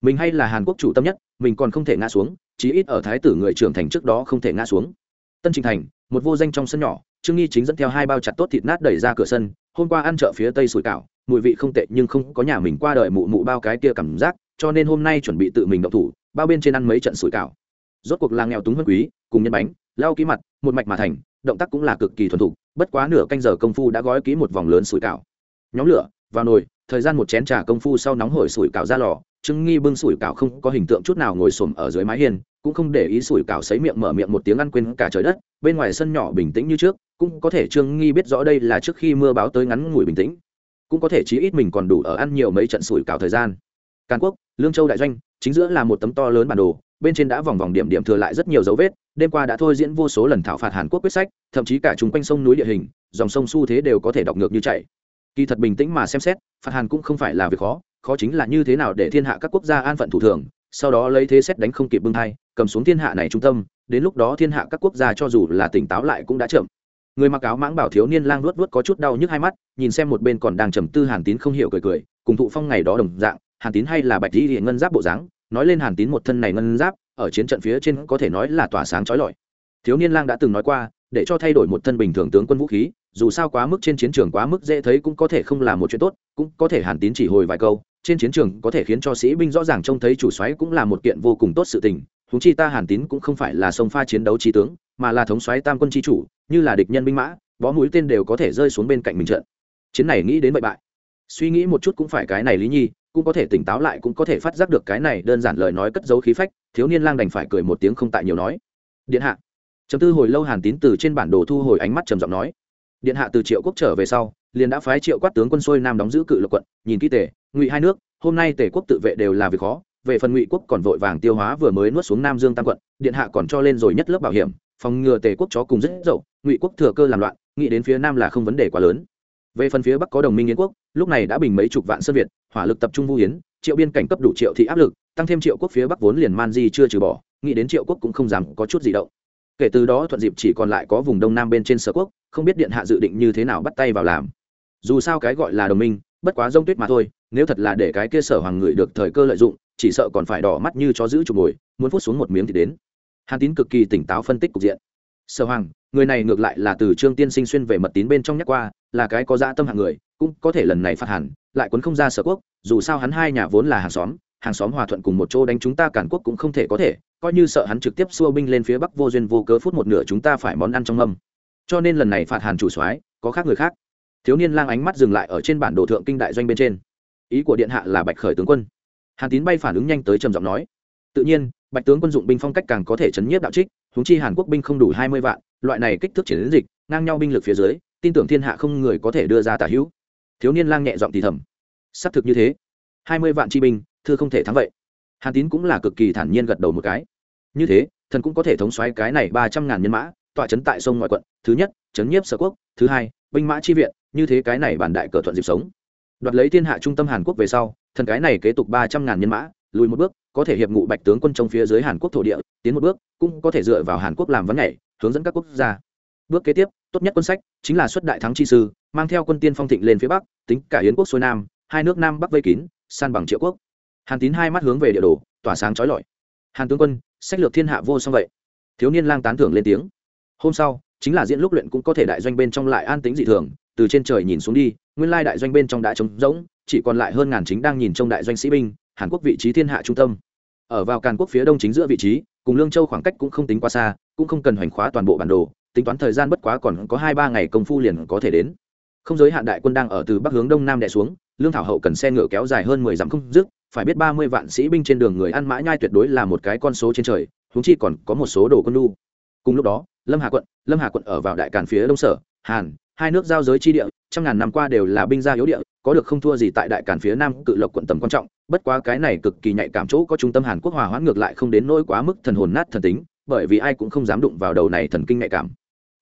Speaker 1: Mình hay là hàn quốc chủ tâm nhất, mình còn không thể ngã xuống, chí ít ở thái tử người trưởng thành trước đó không thể ngã xuống. Tân trình thành, một vô danh trong sân nhỏ, trương nghi chính dẫn theo hai bao chặt tốt thịt nát đẩy ra cửa sân, hôm qua ăn chợ phía tây sủi cảo, mùi vị không tệ nhưng không có nhà mình qua đời mụ mụ bao cái kia cảm giác, cho nên hôm nay chuẩn bị tự mình động thủ, bao bên trên ăn mấy trận sủi cảo. Rốt cuộc là nghèo túng hơn quý, cùng nhân bánh lau ký mặt, một mạch mà thành, động tác cũng là cực kỳ thuần thục, bất quá nửa canh giờ công phu đã gói ký một vòng lớn sủi cảo. Nhóm lửa, vào nồi thời gian một chén trà công phu sau nóng hổi sủi cảo ra lò, trương nghi bưng sủi cảo không có hình tượng chút nào ngồi xổm ở dưới mái hiên, cũng không để ý sủi cảo sấy miệng mở miệng một tiếng ăn quên cả trời đất, bên ngoài sân nhỏ bình tĩnh như trước, cũng có thể trương nghi biết rõ đây là trước khi mưa báo tới ngắn ngủi bình tĩnh. Cũng có thể chí ít mình còn đủ ở ăn nhiều mấy trận sủi cảo thời gian. Càn quốc, lương châu đại doanh, chính giữa là một tấm to lớn bản đồ, bên trên đã vòng vòng điểm điểm thừa lại rất nhiều dấu vết, đêm qua đã thôi diễn vô số lần thảo phạt hàn quốc quyết sách, thậm chí cả chúng quanh sông núi địa hình, dòng sông xu thế đều có thể đọc ngược như chạy kỳ thật bình tĩnh mà xem xét, phạt hàn cũng không phải là việc khó khó chính là như thế nào để thiên hạ các quốc gia an phận thủ thường, sau đó lấy thế xét đánh không kịp bưng thai, cầm xuống thiên hạ này trung tâm, đến lúc đó thiên hạ các quốc gia cho dù là tỉnh táo lại cũng đã chậm. Người mặc áo mãng bảo thiếu niên lang luốt luốt có chút đau nhức hai mắt, nhìn xem một bên còn đang trầm tư hàn tín không hiểu cười cười, cùng thụ phong ngày đó đồng dạng, hàn tín hay là bạch di hiện ngân giáp bộ dáng, nói lên hàn tín một thân này ngân giáp, ở chiến trận phía trên có thể nói là tỏa sáng trói lọi. Thiếu niên lang đã từng nói qua, để cho thay đổi một thân bình thường tướng quân vũ khí dù sao quá mức trên chiến trường quá mức dễ thấy cũng có thể không là một chuyện tốt, cũng có thể hàn tín chỉ hồi vài câu, trên chiến trường có thể khiến cho sĩ binh rõ ràng trông thấy chủ xoáy cũng là một kiện vô cùng tốt sự tình húng chi ta hàn tín cũng không phải là sông pha chiến đấu trí tướng, mà là thống xoáy tam quân chi chủ, như là địch nhân binh mã, bó mũi tên đều có thể rơi xuống bên cạnh mình trận. Chiến này nghĩ đến bậy bại. Suy nghĩ một chút cũng phải cái này lý nhi, cũng có thể tỉnh táo lại cũng có thể phát giác được cái này đơn giản lời nói cất giấu khí phách, thiếu niên lang đành phải cười một tiếng không tại nhiều nói. Điện hạ. Chấm tư hồi lâu hàn tín từ trên bản đồ thu hồi ánh mắt trầm giọng nói điện hạ từ triệu quốc trở về sau, liền đã phái triệu quát tướng quân xuôi nam đóng giữ cự lộc quận, nhìn kỹ tề, ngụy hai nước, hôm nay tề quốc tự vệ đều là việc khó, về phần ngụy quốc còn vội vàng tiêu hóa vừa mới nuốt xuống nam dương tam quận, điện hạ còn cho lên rồi nhất lớp bảo hiểm, phòng ngừa tề quốc chó cùng rất dậu, ngụy quốc thừa cơ làm loạn, nghĩ đến phía nam là không vấn đề quá lớn. Về phần phía bắc có đồng minh yến quốc, lúc này đã bình mấy chục vạn sơn việt, hỏa lực tập trung vu yến, triệu biên cảnh cấp đủ triệu thị áp lực, tăng thêm triệu quốc phía bắc vốn liền man di chưa trừ bỏ, nghĩ đến triệu quốc cũng không dám có chút gì động kể từ đó thuận dịp chỉ còn lại có vùng đông nam bên trên sở quốc, không biết điện hạ dự định như thế nào bắt tay vào làm. Dù sao cái gọi là đồng minh, bất quá rông tuyết mà thôi, nếu thật là để cái kia sở hoàng người được thời cơ lợi dụng, chỉ sợ còn phải đỏ mắt như chó giữ chụp ngồi muốn phút xuống một miếng thì đến. Hàn tín cực kỳ tỉnh táo phân tích cục diện. Sở hoàng, người này ngược lại là từ trương tiên sinh xuyên về mật tín bên trong nhắc qua, là cái có dã tâm hạng người, cũng có thể lần này phạt hẳn lại quấn không ra sở quốc, dù sao hắn hai nhà vốn là hàng xóm hàng xóm hòa thuận cùng một chỗ đánh chúng ta cản quốc cũng không thể có thể, coi như sợ hắn trực tiếp xua binh lên phía bắc vô duyên vô cớ phút một nửa chúng ta phải món ăn trong âm cho nên lần này phạt hàn chủ soái, có khác người khác. Thiếu niên lang ánh mắt dừng lại ở trên bản đồ thượng kinh đại doanh bên trên. Ý của điện hạ là bạch khởi tướng quân. Hàn tín bay phản ứng nhanh tới trầm giọng nói. Tự nhiên, bạch tướng quân dụng binh phong cách càng có thể chấn nhiếp đạo trích húng chi hàn quốc binh không đủ hai mươi vạn, loại này kích thước triển dịch, ngang nhau binh lực phía dưới, tin tưởng thiên hạ không người có thể đưa ra tả hữu. Thiếu niên lang nhẹ giọng thì thầm. Xác thực như thế. Hai mươi vạn chi binh thư không thể thắng vậy. Hàn tín cũng là cực kỳ thản nhiên gật đầu một cái. Như thế, thần cũng có thể thống xoáy cái này ba trăm ngàn nhân mã, tọa chấn tại sông ngoại quận, thứ nhất, chấn nhiếp sở quốc, thứ hai, binh mã chi viện, như thế cái này bản đại cờ thuận dịp sống. Đoạt lấy thiên hạ trung tâm hàn quốc về sau, thần cái này kế tục ba trăm ngàn nhân mã, lùi một bước, có thể hiệp ngụ bạch tướng quân trong phía dưới hàn quốc thổ địa, tiến một bước, cũng có thể dựa vào hàn quốc làm vấn nhảy, hướng dẫn các quốc gia. Bước kế tiếp, tốt nhất quân sách, chính là xuất đại thắng chi sư, mang theo quân tiên phong thịnh lên phía bắc, tính cả yến quốc xuôi nam, hai nước nam bắc vây kín, san bằng triệu quốc hàn tín hai mắt hướng về địa đồ, tỏa sáng trói lọi. Hàn tướng quân, sách lược thiên hạ vô song vậy. Thiếu niên lang tán thưởng lên tiếng. Hôm sau, chính là diễn lúc luyện cũng có thể đại doanh bên trong lại an tính dị thường, từ trên trời nhìn xuống đi, nguyên lai đại doanh bên trong đã trống rỗng, chỉ còn lại hơn ngàn chính đang nhìn trong đại doanh sĩ binh, hàn quốc vị trí thiên hạ trung tâm. Ở vào càn quốc phía đông chính giữa vị trí, cùng lương châu khoảng cách cũng không tính quá xa, cũng không cần hoành khóa toàn bộ bản đồ, tính toán thời gian bất quá còn có hai ba ngày công phu liền có thể đến. Không giới hạn đại quân đang ở từ bắc hướng đông nam đẻ xuống lương thảo hậu cần xe ngựa kéo dài hơn mười dặm không dứt, phải biết ba mươi vạn sĩ binh trên đường người ăn mã nhai tuyệt đối là một cái con số trên trời húng chi còn có một số đồ quân lu cùng lúc đó, lâm hà quận, lâm hà quận ở vào đại càn phía đông sở, hàn, hai nước giao giới chi địa, trăm ngàn năm qua đều là binh gia yếu địa, có được không thua gì tại đại càn phía nam cự lộc quận tầm quan trọng, bất quá cái này cực kỳ nhạy cảm chỗ có trung tâm hàn quốc hòa hoãn ngược lại không đến nỗi quá mức thần hồn nát thần tính, bởi vì ai cũng không dám đụng vào đầu này thần kinh nhạy cảm.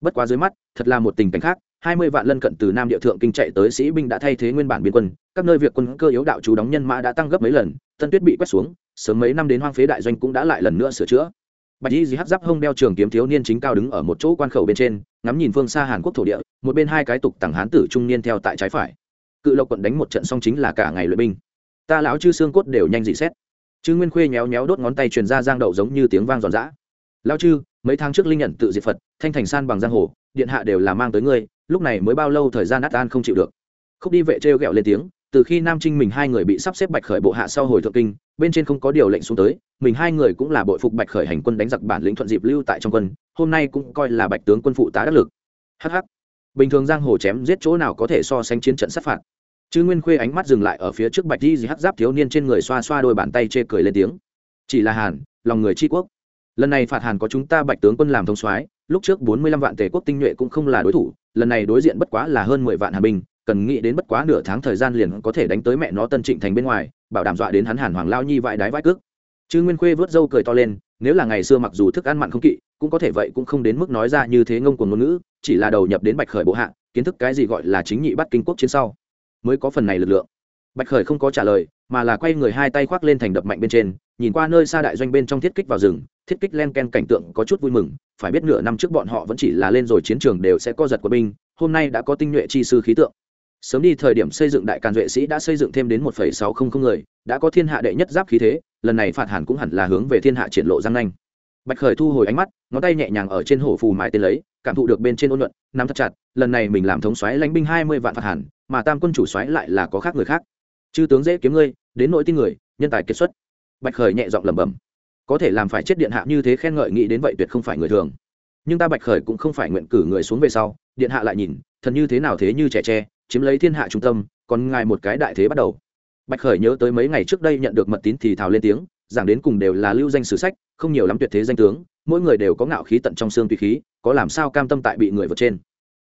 Speaker 1: Bất quá dưới mắt, thật là một tình cảnh khác hai mươi vạn lân cận từ nam địa thượng kinh chạy tới sĩ binh đã thay thế nguyên bản biên quân, các nơi việc quân cơ yếu đạo chú đóng nhân mã đã tăng gấp mấy lần, tân tuyết bị quét xuống, sớm mấy năm đến hoang phế đại doanh cũng đã lại lần nữa sửa chữa. Bạch y dì hắc giáp hông đeo trường kiếm thiếu niên chính cao đứng ở một chỗ quan khẩu bên trên, ngắm nhìn phương xa hàn quốc thổ địa, một bên hai cái tục tằng hán tử trung niên theo tại trái phải. Cự lộc quận đánh một trận xong chính là cả ngày luyện binh. Ta lão chư xương cốt đều nhanh dị xét. Chư nguyên khuê nhéo nhéo đốt ngón tay truyền ra giang đậu giống như tiếng vang giòn giã. Lao chư, mấy tháng trước linh nhận tự diệt phật, thanh thành san bằng giang hồ, điện hạ đều là mang tới ngươi lúc này mới bao lâu thời gian át an không chịu được. Khúc đi vệ trêu ghẹo lên tiếng, từ khi nam trinh mình hai người bị sắp xếp bạch khởi bộ hạ sau hồi thượng kinh, bên trên không có điều lệnh xuống tới, mình hai người cũng là bội phục bạch khởi hành quân đánh giặc bản lĩnh thuận dịp lưu tại trong quân, hôm nay cũng coi là bạch tướng quân phụ tá đắc lực. Hh bình thường giang hồ chém giết chỗ nào có thể so sánh chiến trận sát phạt. Chứ nguyên khuê ánh mắt dừng lại ở phía trước bạch di hắc giáp thiếu niên trên người xoa xoa đôi bàn tay chê cười lên tiếng. Chỉ là hàn, lòng người tri quốc. Lần này phạt hàn có chúng ta bạch tướng quân làm thông soái, lúc trước bốn mươi lăm vạn tề quốc tinh nhuệ cũng không là đối thủ lần này đối diện bất quá là hơn mười vạn hàn binh, cần nghĩ đến bất quá nửa tháng thời gian liền có thể đánh tới mẹ nó tân trịnh thành bên ngoài, bảo đảm dọa đến hắn hàn hoàng lao nhi vãi đái vãi cước. Chứ nguyên khuê vớt râu cười to lên, nếu là ngày xưa mặc dù thức ăn mặn không kỵ, cũng có thể vậy cũng không đến mức nói ra như thế ngông cuồng ngôn ngữ, chỉ là đầu nhập đến bạch khởi bộ hạ, kiến thức cái gì gọi là chính nhị bắt kinh quốc chiến sau, mới có phần này lực lượng. Bạch khởi không có trả lời, mà là quay người hai tay khoác lên thành đập mạnh bên trên nhìn qua nơi xa đại doanh bên trong thiết kích vào rừng, thiết kích len ken cảnh tượng có chút vui mừng, phải biết nửa năm trước bọn họ vẫn chỉ là lên rồi chiến trường đều sẽ co giật của binh, hôm nay đã có tinh nhuệ chi sư khí tượng. Sớm đi thời điểm xây dựng đại càn duệ sĩ đã xây dựng thêm đến một sáu không không người, đã có thiên hạ đệ nhất giáp khí thế, lần này phạt hẳn cũng hẳn là hướng về thiên hạ triển lộ giang nanh. Bạch khởi thu hồi ánh mắt, ngón tay nhẹ nhàng ở trên hổ phù mài tên lấy, cảm thụ được bên trên ôn luận nắm thật chặt, lần này mình làm thống xoáy lãnh binh hai mươi vạn phạt hẳn, mà tam quân chủ xoáy lại là có khác người khác. Chư tướng dễ kiếm ngươi, đến nội tin người, nhân tài kiệt xuất bạch khởi nhẹ giọng lẩm bẩm. Có thể làm phải chết điện hạ như thế khen ngợi nghĩ đến vậy tuyệt không phải người thường. Nhưng ta bạch khởi cũng không phải nguyện cử người xuống về sau, điện hạ lại nhìn, thần như thế nào thế như trẻ tre, chiếm lấy thiên hạ trung tâm, còn ngài một cái đại thế bắt đầu. Bạch khởi nhớ tới mấy ngày trước đây nhận được mật tín thì thào lên tiếng, giảng đến cùng đều là lưu danh sử sách, không nhiều lắm tuyệt thế danh tướng, mỗi người đều có ngạo khí tận trong xương tùy khí, có làm sao cam tâm tại bị người vượt trên.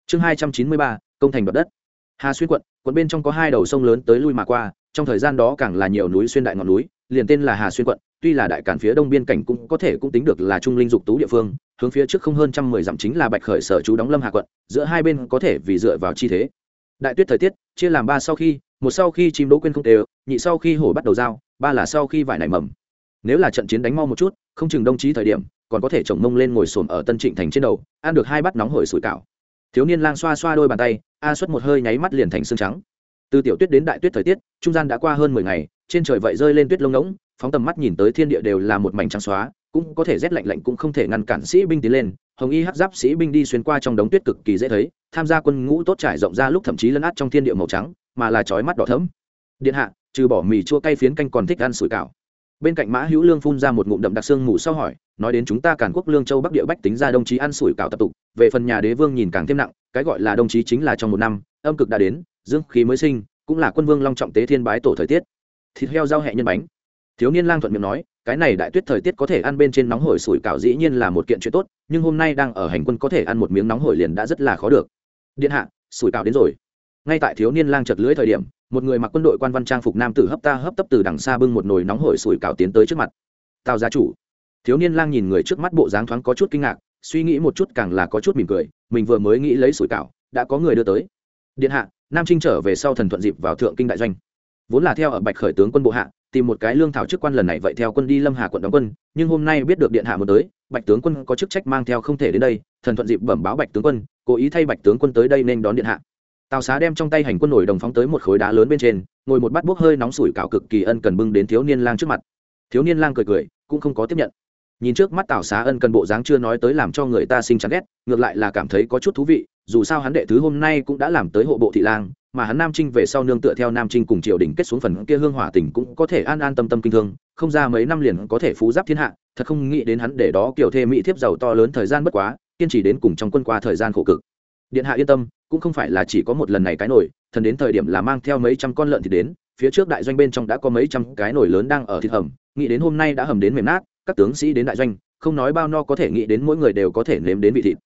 Speaker 1: Chương hai trăm chín mươi ba, công thành đoạt đất. Hà xuyên quận quận bên trong có hai đầu sông lớn tới lui mà qua, trong thời gian đó càng là nhiều núi xuyên đại ngọn núi liền tên là hà xuyên quận, tuy là đại cản phía đông biên cảnh cũng có thể cũng tính được là trung linh dục tú địa phương, hướng phía trước không hơn trăm mười dặm chính là bạch khởi sở chú đóng lâm hà quận, giữa hai bên có thể vì dựa vào chi thế. Đại tuyết thời tiết, chia làm ba sau khi, một sau khi chim đỗ quên không đều, nhị sau khi hổ bắt đầu giao, ba là sau khi vải nảy mầm. Nếu là trận chiến đánh mau một chút, không chừng đồng chí thời điểm, còn có thể chồng mông lên ngồi xổm ở tân trịnh thành trên đầu, ăn được hai bát nóng hổi sủi cảo. Thiếu niên lang xoa xoa đôi bàn tay, a xuất một hơi nháy mắt liền thành xương trắng từ tiểu tuyết đến đại tuyết thời tiết, trung gian đã qua hơn mười ngày, trên trời vậy rơi lên tuyết lông ngỗng, phóng tầm mắt nhìn tới thiên địa đều là một mảnh trắng xóa, cũng có thể rét lạnh lạnh cũng không thể ngăn cản sĩ binh tiến lên. Hồng y hắc giáp sĩ binh đi xuyên qua trong đống tuyết cực kỳ dễ thấy, tham gia quân ngũ tốt trải rộng ra lúc thậm chí lấn át trong thiên địa màu trắng, mà là chói mắt đỏ thẫm. Điện hạ, trừ bỏ mì chua cay phiến canh còn thích ăn sủi cảo. Bên cạnh mã hữu lương phun ra một ngụm đậm đặc sương mù sau hỏi, nói đến chúng ta càn quốc lương châu bắc địa bách tính ra đồng chí ăn sủi cảo tập tục, về phần nhà đế vương nhìn càng thêm nặng, cái gọi là đồng chí chính là trong một năm, âm cực đã đến dương khí mới sinh, cũng là quân vương long trọng tế thiên bái tổ thời tiết. Thịt heo rau hẹ nhân bánh. Thiếu niên lang thuận miệng nói, cái này đại tuyết thời tiết có thể ăn bên trên nóng hổi sủi cảo dĩ nhiên là một kiện chuyện tốt, nhưng hôm nay đang ở hành quân có thể ăn một miếng nóng hổi liền đã rất là khó được. Điện hạ, sủi cảo đến rồi. Ngay tại thiếu niên lang chật lưỡi thời điểm, một người mặc quân đội quan văn trang phục nam tử hấp ta hấp tấp từ đằng xa bưng một nồi nóng hổi sủi cảo tiến tới trước mặt. Tào gia chủ. Thiếu niên lang nhìn người trước mắt bộ dáng thoáng có chút kinh ngạc, suy nghĩ một chút càng là có chút mỉm cười, mình vừa mới nghĩ lấy sủi cảo, đã có người đưa tới. Điện hạ nam trinh trở về sau thần thuận dịp vào thượng kinh đại doanh. Vốn là theo ở bạch khởi tướng quân bộ hạ, tìm một cái lương thảo chức quan lần này vậy theo quân đi lâm hà quận đóng quân, nhưng hôm nay biết được điện hạ muốn tới, bạch tướng quân có chức trách mang theo không thể đến đây, thần thuận dịp bẩm báo bạch tướng quân, cố ý thay bạch tướng quân tới đây nên đón điện hạ. Tào xá đem trong tay hành quân nổi đồng phóng tới một khối đá lớn bên trên, ngồi một bát bốc hơi nóng sủi cảo cực kỳ ân cần bưng đến thiếu niên lang trước mặt. Thiếu niên lang cười cười, cũng không có tiếp nhận nhìn trước mắt tào xá ân cần bộ dáng chưa nói tới làm cho người ta sinh chán ghét, ngược lại là cảm thấy có chút thú vị, dù sao hắn đệ thứ hôm nay cũng đã làm tới hộ bộ thị lang, mà hắn nam trinh về sau nương tựa theo nam trinh cùng triều đình kết xuống phần kia hương hỏa tỉnh cũng có thể an an tâm tâm kinh thương, không ra mấy năm liền có thể phú giáp thiên hạ, thật không nghĩ đến hắn để đó kiểu thê mỹ thiếp giàu to lớn thời gian bất quá, kiên trì đến cùng trong quân qua thời gian khổ cực. Điện hạ yên tâm, cũng không phải là chỉ có một lần này cái nổi, thần đến thời điểm là mang theo mấy trăm con lợn thì đến, phía trước đại doanh bên trong đã có mấy trăm cái nổi lớn đang ở thịt hầm, nghĩ đến hôm nay đã hầm đến mềm nát các tướng sĩ đến đại doanh, không nói bao no có thể nghĩ đến mỗi người đều có thể nếm đến vị thịt.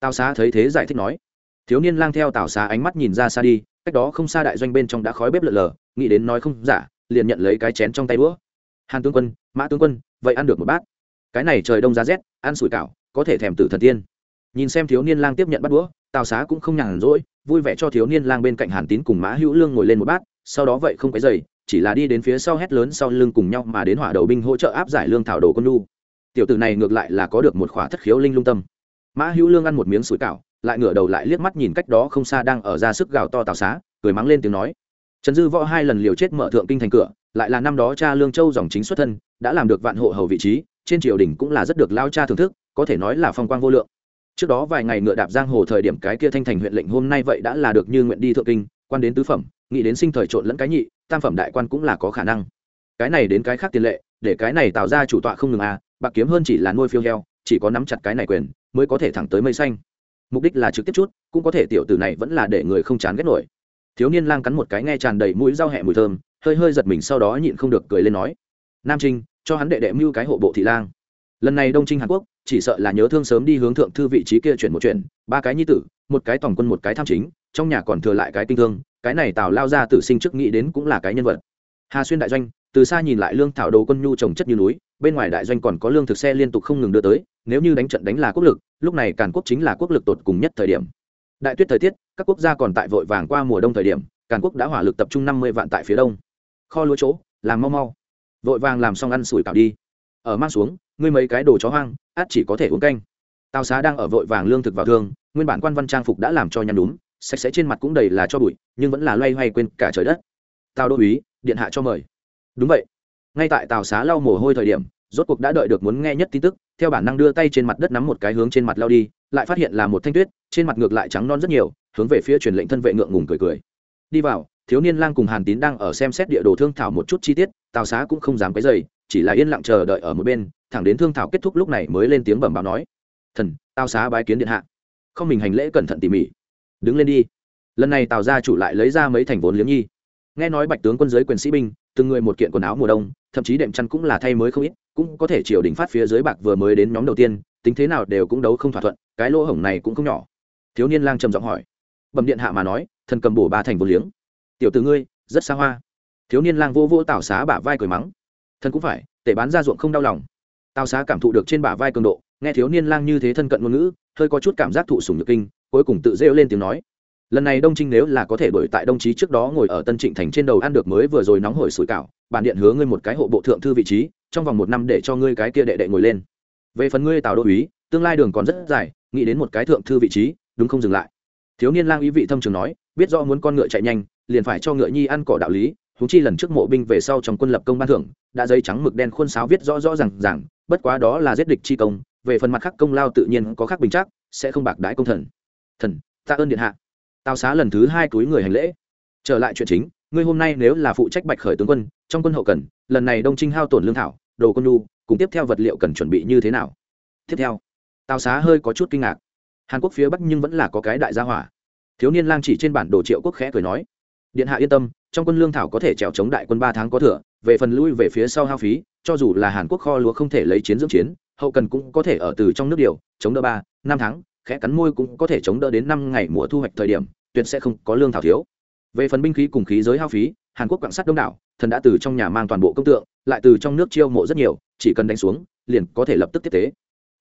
Speaker 1: Tào xá thấy thế giải thích nói. Thiếu niên lang theo tào xá ánh mắt nhìn ra xa đi, cách đó không xa đại doanh bên trong đã khói bếp lợn lờ, nghĩ đến nói không giả, liền nhận lấy cái chén trong tay đũa. Hàn tướng quân, mã tướng quân, vậy ăn được một bát. Cái này trời đông giá rét, ăn sủi cảo, có thể thèm tử thần tiên. Nhìn xem thiếu niên lang tiếp nhận bắt đũa, tào xá cũng không nhàn rỗi, vui vẻ cho thiếu niên lang bên cạnh hàn tín cùng mã hữu lương ngồi lên một bát, sau đó vậy không cái dày chỉ là đi đến phía sau hét lớn sau lưng cùng nhau mà đến hỏa đầu binh hỗ trợ áp giải lương thảo đồ con lu tiểu tử này ngược lại là có được một khỏa thất khiếu linh lung tâm. Mã hữu lương ăn một miếng sủi cảo, lại ngửa đầu lại liếc mắt nhìn cách đó không xa đang ở ra sức gào to tào xá, cười mắng lên tiếng nói. Trần dư võ hai lần liều chết mở thượng kinh thành cửa, lại là năm đó cha lương châu dòng chính xuất thân, đã làm được vạn hộ hầu vị trí, trên triều đình cũng là rất được lao cha thưởng thức, có thể nói là phong quang vô lượng. Trước đó vài ngày ngựa đạp giang hồ thời điểm cái kia thanh thành huyện lệnh hôm nay vậy đã là được như nguyện đi thượng kinh, quan đến tứ phẩm nghĩ đến sinh thời trộn lẫn cái nhị, tam phẩm đại quan cũng là có khả năng. Cái này đến cái khác tiền lệ, để cái này tạo ra chủ tọa không ngừng à bạc kiếm hơn chỉ là nuôi phiêu heo, chỉ có nắm chặt cái này quyền, mới có thể thẳng tới mây xanh. Mục đích là trực tiếp chút, cũng có thể tiểu tử này vẫn là để người không chán ghét nổi. Thiếu niên lang cắn một cái nghe tràn đầy mũi rau hẹ mùi thơm, hơi hơi giật mình sau đó nhịn không được cười lên nói, nam trinh, cho hắn đệ đệ mưu cái hộ bộ thị lang. Lần này đông trinh hàn quốc, chỉ sợ là nhớ thương sớm đi hướng thượng thư vị trí kia chuyển một chuyện ba cái nhi tử, một cái tổng quân một cái tham chính, trong nhà còn thừa lại cái kinh thương cái này tào lao ra tử sinh trước nghĩ đến cũng là cái nhân vật. Hà xuyên đại doanh, từ xa nhìn lại lương thảo đồ quân nhu trồng chất như núi, bên ngoài đại doanh còn có lương thực xe liên tục không ngừng đưa tới, nếu như đánh trận đánh là quốc lực, lúc này càn quốc chính là quốc lực tột cùng nhất thời điểm. Đại tuyết thời tiết, các quốc gia còn tại vội vàng qua mùa đông thời điểm, càn quốc đã hỏa lực tập trung năm mươi vạn tại phía đông. Kho lúa chỗ, làm mau mau. Vội vàng làm xong ăn sủi cảo đi. Ở mang xuống, ngươi mấy cái đồ chó hoang, át chỉ có thể uống canh. Tào xá đang ở vội vàng lương thực vào thương, nguyên bản quan văn trang phục đã làm cho nhăn đúng sạch sẽ trên mặt cũng đầy là cho bụi, nhưng vẫn là loay hoay quên cả trời đất. Tào đô uý điện hạ cho mời. Đúng vậy. Ngay tại tào xá lau mồ hôi thời điểm, rốt cuộc đã đợi được muốn nghe nhất tin tức, theo bản năng đưa tay trên mặt đất nắm một cái hướng trên mặt lao đi, lại phát hiện là một thanh tuyết, trên mặt ngược lại trắng non rất nhiều, hướng về phía truyền lệnh thân vệ ngượng ngùng cười cười. Đi vào, thiếu niên lang cùng hàn tín đang ở xem xét địa đồ thương thảo một chút chi tiết, tào xá cũng không dám cái dày chỉ là yên lặng chờ đợi ở một bên, thẳng đến thương thảo kết thúc lúc này mới lên tiếng bẩm báo nói, thần, tào xá bái kiến điện hạ. Không mình hành lễ cẩn thận tỉ mỉ đứng lên đi. Lần này tào gia chủ lại lấy ra mấy thành vốn liếng nhi. Nghe nói bạch tướng quân giới quyền sĩ binh, từng người một kiện quần áo mùa đông, thậm chí đệm chăn cũng là thay mới không ít, cũng có thể triều đình phát phía dưới bạc vừa mới đến nhóm đầu tiên, tính thế nào đều cũng đấu không thỏa thuận, cái lỗ hổng này cũng không nhỏ. Thiếu niên lang trầm giọng hỏi. Bẩm điện hạ mà nói, thần cầm bổ ba thành vốn liếng. Tiểu từ ngươi, rất xa hoa. Thiếu niên lang vô vô tào xá bả vai cười mắng. Thần cũng phải, tể bán ra ruộng không đau lòng. Tào xá cảm thụ được trên bả vai cường độ, nghe thiếu niên lang như thế thân cận ngôn ngữ, hơi có chút cảm giác thụ sùng nhược kinh cuối cùng tự rêu lên tiếng nói. Lần này đông trinh nếu là có thể đổi tại đông trí trước đó ngồi ở tân trịnh thành trên đầu ăn được mới vừa rồi nóng hổi sủi cảo, bản điện hứa ngươi một cái hộ bộ thượng thư vị trí, trong vòng một năm để cho ngươi cái kia đệ đệ ngồi lên. Về phần ngươi tào đô úy, tương lai đường còn rất dài, nghĩ đến một cái thượng thư vị trí, đúng không dừng lại? Thiếu niên lang ý vị thâm trường nói, biết rõ muốn con ngựa chạy nhanh, liền phải cho ngựa nhi ăn cỏ đạo lý thú chi lần trước mộ binh về sau trong quân lập công ban thưởng, đã giấy trắng mực đen khuôn sáo viết rõ rõ rằng rằng bất quá đó là giết địch chi công, về phần mặt khác công lao tự nhiên có khác bình chắc, sẽ không bạc đái công thần thần, tạ ơn điện hạ. Tào xá lần thứ hai túi người hành lễ. Trở lại chuyện chính, ngươi hôm nay nếu là phụ trách bạch khởi tướng quân, trong quân hậu cần, lần này đông trinh hao tổn lương thảo, đồ quân lu cùng tiếp theo vật liệu cần chuẩn bị như thế nào? Tiếp theo, tào xá hơi có chút kinh ngạc. Hàn quốc phía bắc nhưng vẫn là có cái đại gia hỏa. Thiếu niên lang chỉ trên bản đồ triệu quốc khẽ cười nói, điện hạ yên tâm, trong quân lương thảo có thể trèo chống đại quân ba tháng có thừa, về phần lui về phía sau hao phí, cho dù là hàn quốc kho lúa không thể lấy chiến dưỡng chiến, hậu cần cũng có thể ở từ trong nước điều, chống đỡ ba, năm tháng khẽ cắn môi cũng có thể chống đỡ đến năm ngày mùa thu hoạch thời điểm, tuyệt sẽ không có lương thảo thiếu. Về phần binh khí cùng khí giới hao phí, hàn quốc quạng sắt đông đảo, thần đã từ trong nhà mang toàn bộ công tượng, lại từ trong nước chiêu mộ rất nhiều, chỉ cần đánh xuống, liền có thể lập tức tiếp tế.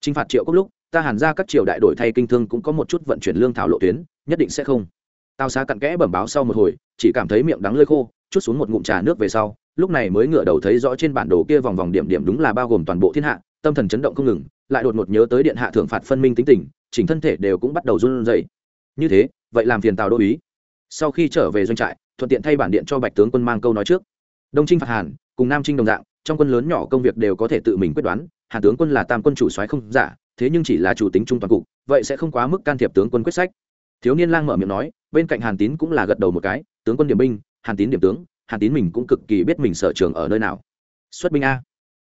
Speaker 1: T r i n h phạt triệu cốc lúc, ta hàn ra các triều đại đổi thay kinh thương cũng có một chút vận chuyển lương thảo lộ tuyến, nhất định sẽ không. Tao xá cặn kẽ bẩm báo sau một hồi, chỉ cảm thấy miệng đắng lơi khô, chút xuống một ngụm trà nước về sau, lúc này mới ngửa đầu thấy rõ trên bản đồ kia vòng vòng điểm điểm đúng là bao gồm toàn bộ thiên hạ, tâm thần chấn động không ngừng lại đột ngột nhớ tới điện hạ thưởng phạt phân minh tính tình, chỉnh thân thể đều cũng bắt đầu run rẩy. Như thế, vậy làm phiền tào đô ý sau khi trở về doanh trại, thuận tiện thay bản điện cho bạch tướng quân mang câu nói trước. Đông trinh phạt hàn, cùng nam trinh đồng dạng, trong quân lớn nhỏ công việc đều có thể tự mình quyết đoán hàn tướng quân là tam quân chủ soái không giả, thế nhưng chỉ là chủ tính trung toàn cục, vậy sẽ không quá mức can thiệp tướng quân quyết sách. Thiếu niên lang mở miệng nói, bên cạnh hàn tín cũng là gật đầu một cái, tướng quân điểm binh, hàn tín điểm tướng, hàn tín mình cũng cực kỳ biết mình sở trường ở nơi nào. Xuất binh a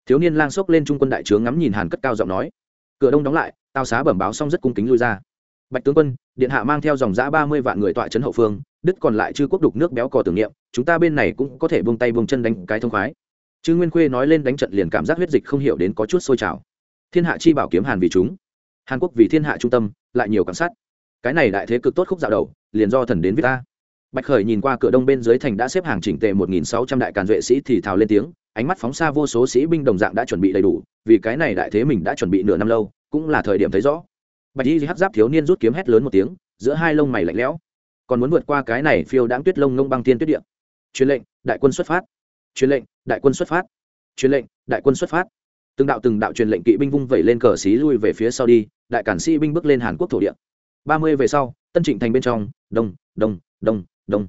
Speaker 1: thiếu niên lang xốc lên trung quân đại trướng ngắm nhìn hàn cất cao giọng nói. Cửa đông đóng lại tào xá bẩm báo xong rất cung kính lui ra. Bạch tướng quân, điện hạ mang theo dòng giã ba mươi vạn người tọa trấn hậu phương đức còn lại chư quốc đục nước béo cò tưởng niệm, chúng ta bên này cũng có thể buông tay buông chân đánh cái thông khoái. Chư nguyên khuê nói lên đánh trận liền cảm giác huyết dịch không hiểu đến có chút sôi trào. Thiên hạ chi bảo kiếm hàn vì chúng. Hàn quốc vì thiên hạ trung tâm, lại nhiều cảm sát. Cái này đại thế cực tốt khúc dạo đầu, liền do thần đến với ta. Bạch khởi nhìn qua cửa đông bên dưới thành đã xếp hàng chỉnh tề một nghìn sáu trăm đại càn duệ sĩ thì thào lên tiếng ánh mắt phóng xa vô số sĩ binh đồng dạng đã chuẩn bị đầy đủ, vì cái này đại thế mình đã chuẩn bị nửa năm lâu, cũng là thời điểm thấy rõ. Bạch y hát giáp thiếu niên rút kiếm hét lớn một tiếng, giữa hai lông mày lạnh lẽo. Còn muốn vượt qua cái này phiêu đáng tuyết lông ngông băng tiên tuyết điện truyền lệnh, đại quân xuất phát. Truyền lệnh, đại quân xuất phát. Truyền lệnh, đại quân xuất phát. Từng đạo từng đạo truyền lệnh kỵ binh vung vẩy lên cờ xí lui về phía sau đi, đại cản sĩ binh bước lên hàn quốc thổ địa. Ba mươi về sau, tân trịnh thành bên trong, đông đông đông đông.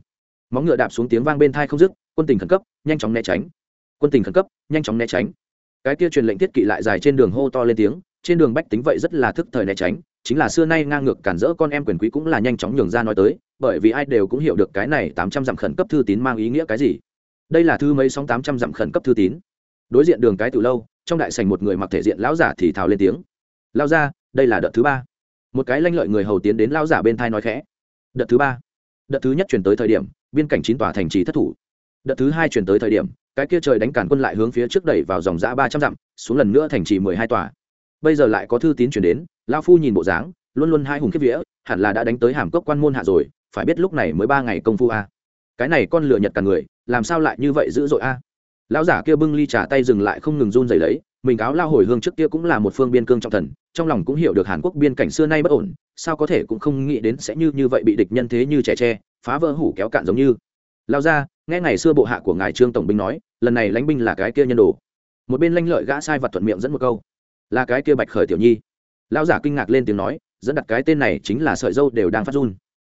Speaker 1: Móng ngựa đạp xuống tiếng vang bên thai không dứt, quân tình khẩn cấp, nhanh chóng né tránh quân tình khẩn cấp, nhanh chóng né tránh. Cái kia truyền lệnh thiết kỵ lại dài trên đường hô to lên tiếng, trên đường bách tính vậy rất là thức thời né tránh, chính là xưa nay ngang ngược cản rỡ con em quyền quý cũng là nhanh chóng nhường ra nói tới, bởi vì ai đều cũng hiểu được cái này tám trăm dặm khẩn cấp thư tín mang ý nghĩa cái gì. Đây là thư mấy sóng tám trăm dặm khẩn cấp thư tín. Đối diện đường cái từ lâu, trong đại sành một người mặc thể diện lão giả thì thào lên tiếng. Lao ra đây là đợt thứ ba. Một cái lanh lợi người hầu tiến đến lao giả bên thai nói khẽ. Đợt thứ ba. Đợt thứ nhất chuyển tới thời điểm, biên cảnh chín tòa thành trì thất thủ. Đợt thứ hai chuyển tới thời điểm cái kia trời đánh cản quân lại hướng phía trước đẩy vào dòng giã ba trăm dặm, xuống lần nữa thành trì mười hai tòa. Bây giờ lại có thư tín chuyển đến lao phu nhìn bộ dáng, luôn luôn hai hùng kiếp vĩa hẳn là đã đánh tới hàm cốc quan môn hạ rồi, phải biết lúc này mới ba ngày công phu a. Cái này con lừa nhật cả người, làm sao lại như vậy dữ dội a? Lão giả kia bưng ly trà tay dừng lại không ngừng run rẩy lấy, mình cáo lao hồi hương trước kia cũng là một phương biên cương trọng thần, trong lòng cũng hiểu được hàn quốc biên cảnh xưa nay bất ổn, sao có thể cũng không nghĩ đến sẽ như như vậy bị địch nhân thế như trẻ tre, phá vỡ hủ kéo cạn giống như. Lao ra nghe ngày xưa bộ hạ của ngài trương tổng binh nói lần này lãnh binh là cái kia nhân đồ. Một bên lanh lợi gã sai vật thuận miệng dẫn một câu. Là cái kia bạch khởi tiểu nhi. Lão giả kinh ngạc lên tiếng nói, dẫn đặt cái tên này chính là sợi dâu đều đang phát run.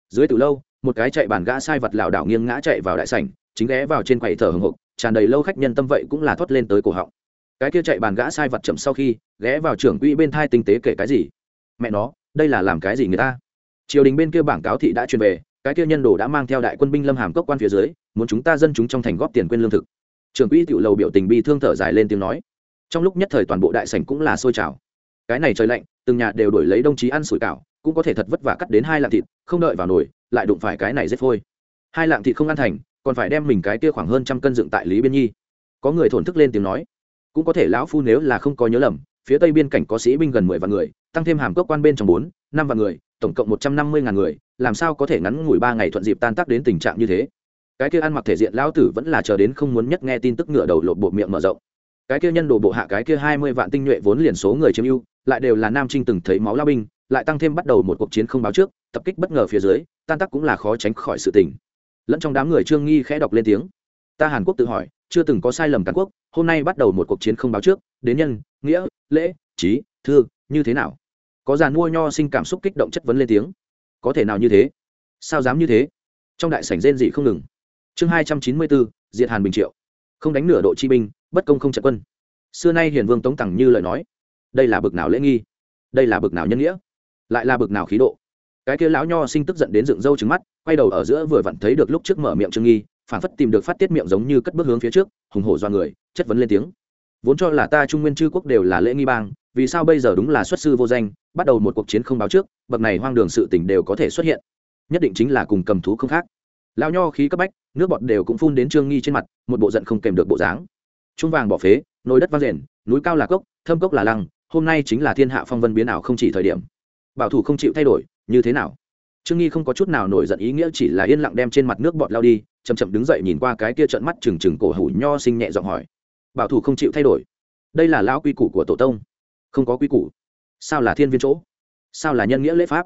Speaker 1: Dưới từ lâu, một cái chạy bàn gã sai vật lảo đảo nghiêng ngã chạy vào đại sảnh, chính ghé vào trên quầy thở hồng hộc tràn đầy lâu khách nhân tâm vậy cũng là thoát lên tới cổ họng. Cái kia chạy bàn gã sai vật chậm sau khi, ghé vào trưởng quỹ bên thai tinh tế kể cái gì. Mẹ nó, đây là làm cái gì người ta? Triều đình bên kia bảng cáo thị đã truyền về, cái kia nhân đồ đã mang theo đại quân binh lâm hàm cốc quan phía dưới, muốn chúng ta dân chúng trong thành góp tiền quên lương thực trưởng quỹ tiểu lầu biểu tình bi thương thở dài lên tiếng nói. Trong lúc nhất thời toàn bộ đại sảnh cũng là sôi trào. Cái này trời lạnh, từng nhà đều đổi lấy đồng chí ăn sủi cảo, cũng có thể thật vất vả cắt đến hai lạng thịt, không đợi vào nồi, lại đụng phải cái này rết phôi. Hai lạng thịt không ăn thành, còn phải đem mình cái kia khoảng hơn trăm cân dựng tại lý biên nhi. Có người thổn thức lên tiếng nói. Cũng có thể lão phu nếu là không có nhớ lầm, phía tây biên cảnh có sĩ binh gần mười vạn người, tăng thêm hàm cốc quan bên trong bốn, năm vạn người, tổng cộng một trăm năm mươi ngàn người, làm sao có thể ngắn ngủi ba ngày thuận dịp tan tác đến tình trạng như thế? Cái kia ăn mặc thể diện lão tử vẫn là chờ đến không muốn nhất nghe tin tức ngựa đầu lột bộ miệng mở rộng. Cái kia nhân đồ bộ hạ cái kia hai mươi vạn tinh nhuệ vốn liền số người chiếm ưu, lại đều là nam trinh từng thấy máu lao binh, lại tăng thêm bắt đầu một cuộc chiến không báo trước, tập kích bất ngờ phía dưới, tan tác cũng là khó tránh khỏi sự tình. Lẫn trong đám người trương nghi khẽ đọc lên tiếng. Ta hàn quốc tự hỏi, chưa từng có sai lầm cán quốc, hôm nay bắt đầu một cuộc chiến không báo trước, đến nhân, nghĩa, lễ, trí, thư, như thế nào? Có giàn mua nho sinh cảm xúc kích động chất vấn lên tiếng. Có thể nào như thế? Sao dám như thế? Trong đại sảnh rên dị không ngừng chương hai trăm chín mươi bốn, diệt hàn bình triệu. Không đánh nửa độ chi binh, bất công không trận quân. Xưa nay hiền vương tống tằng như lời nói, đây là bực nào lễ nghi, đây là bực nào nhân nghĩa, lại là bực nào khí độ. Cái kia lão nho sinh tức giận đến dựng râu trứng mắt, quay đầu ở giữa vừa vặn thấy được lúc trước mở miệng trương nghi, phản phất tìm được phát tiết miệng giống như cất bước hướng phía trước, hùng hổ do người, chất vấn lên tiếng. Vốn cho là ta trung nguyên chư quốc đều là lễ nghi bang, vì sao bây giờ đúng là xuất sư vô danh, bắt đầu một cuộc chiến không báo trước, bậc này hoang đường sự tình đều có thể xuất hiện. Nhất định chính là cùng cầm thú không khác lao nho khí cấp bách, nước bọt đều cũng phun đến trương nghi trên mặt, một bộ giận không kèm được bộ dáng. Trung vàng bỏ phế, nồi đất vang rền, núi cao là cốc, thâm cốc là lăng, hôm nay chính là thiên hạ phong vân biến ảo không chỉ thời điểm. Bảo thủ không chịu thay đổi, như thế nào? Trương nghi không có chút nào nổi giận ý nghĩa, chỉ là yên lặng đem trên mặt nước bọt lao đi chầm chậm đứng dậy nhìn qua cái kia trận mắt trừng trừng cổ hủ nho sinh nhẹ giọng hỏi. Bảo thủ không chịu thay đổi. Đây là lao quy củ của tổ tông. Không có quy củ. Sao là thiên viên chỗ? Sao là nhân nghĩa lễ pháp?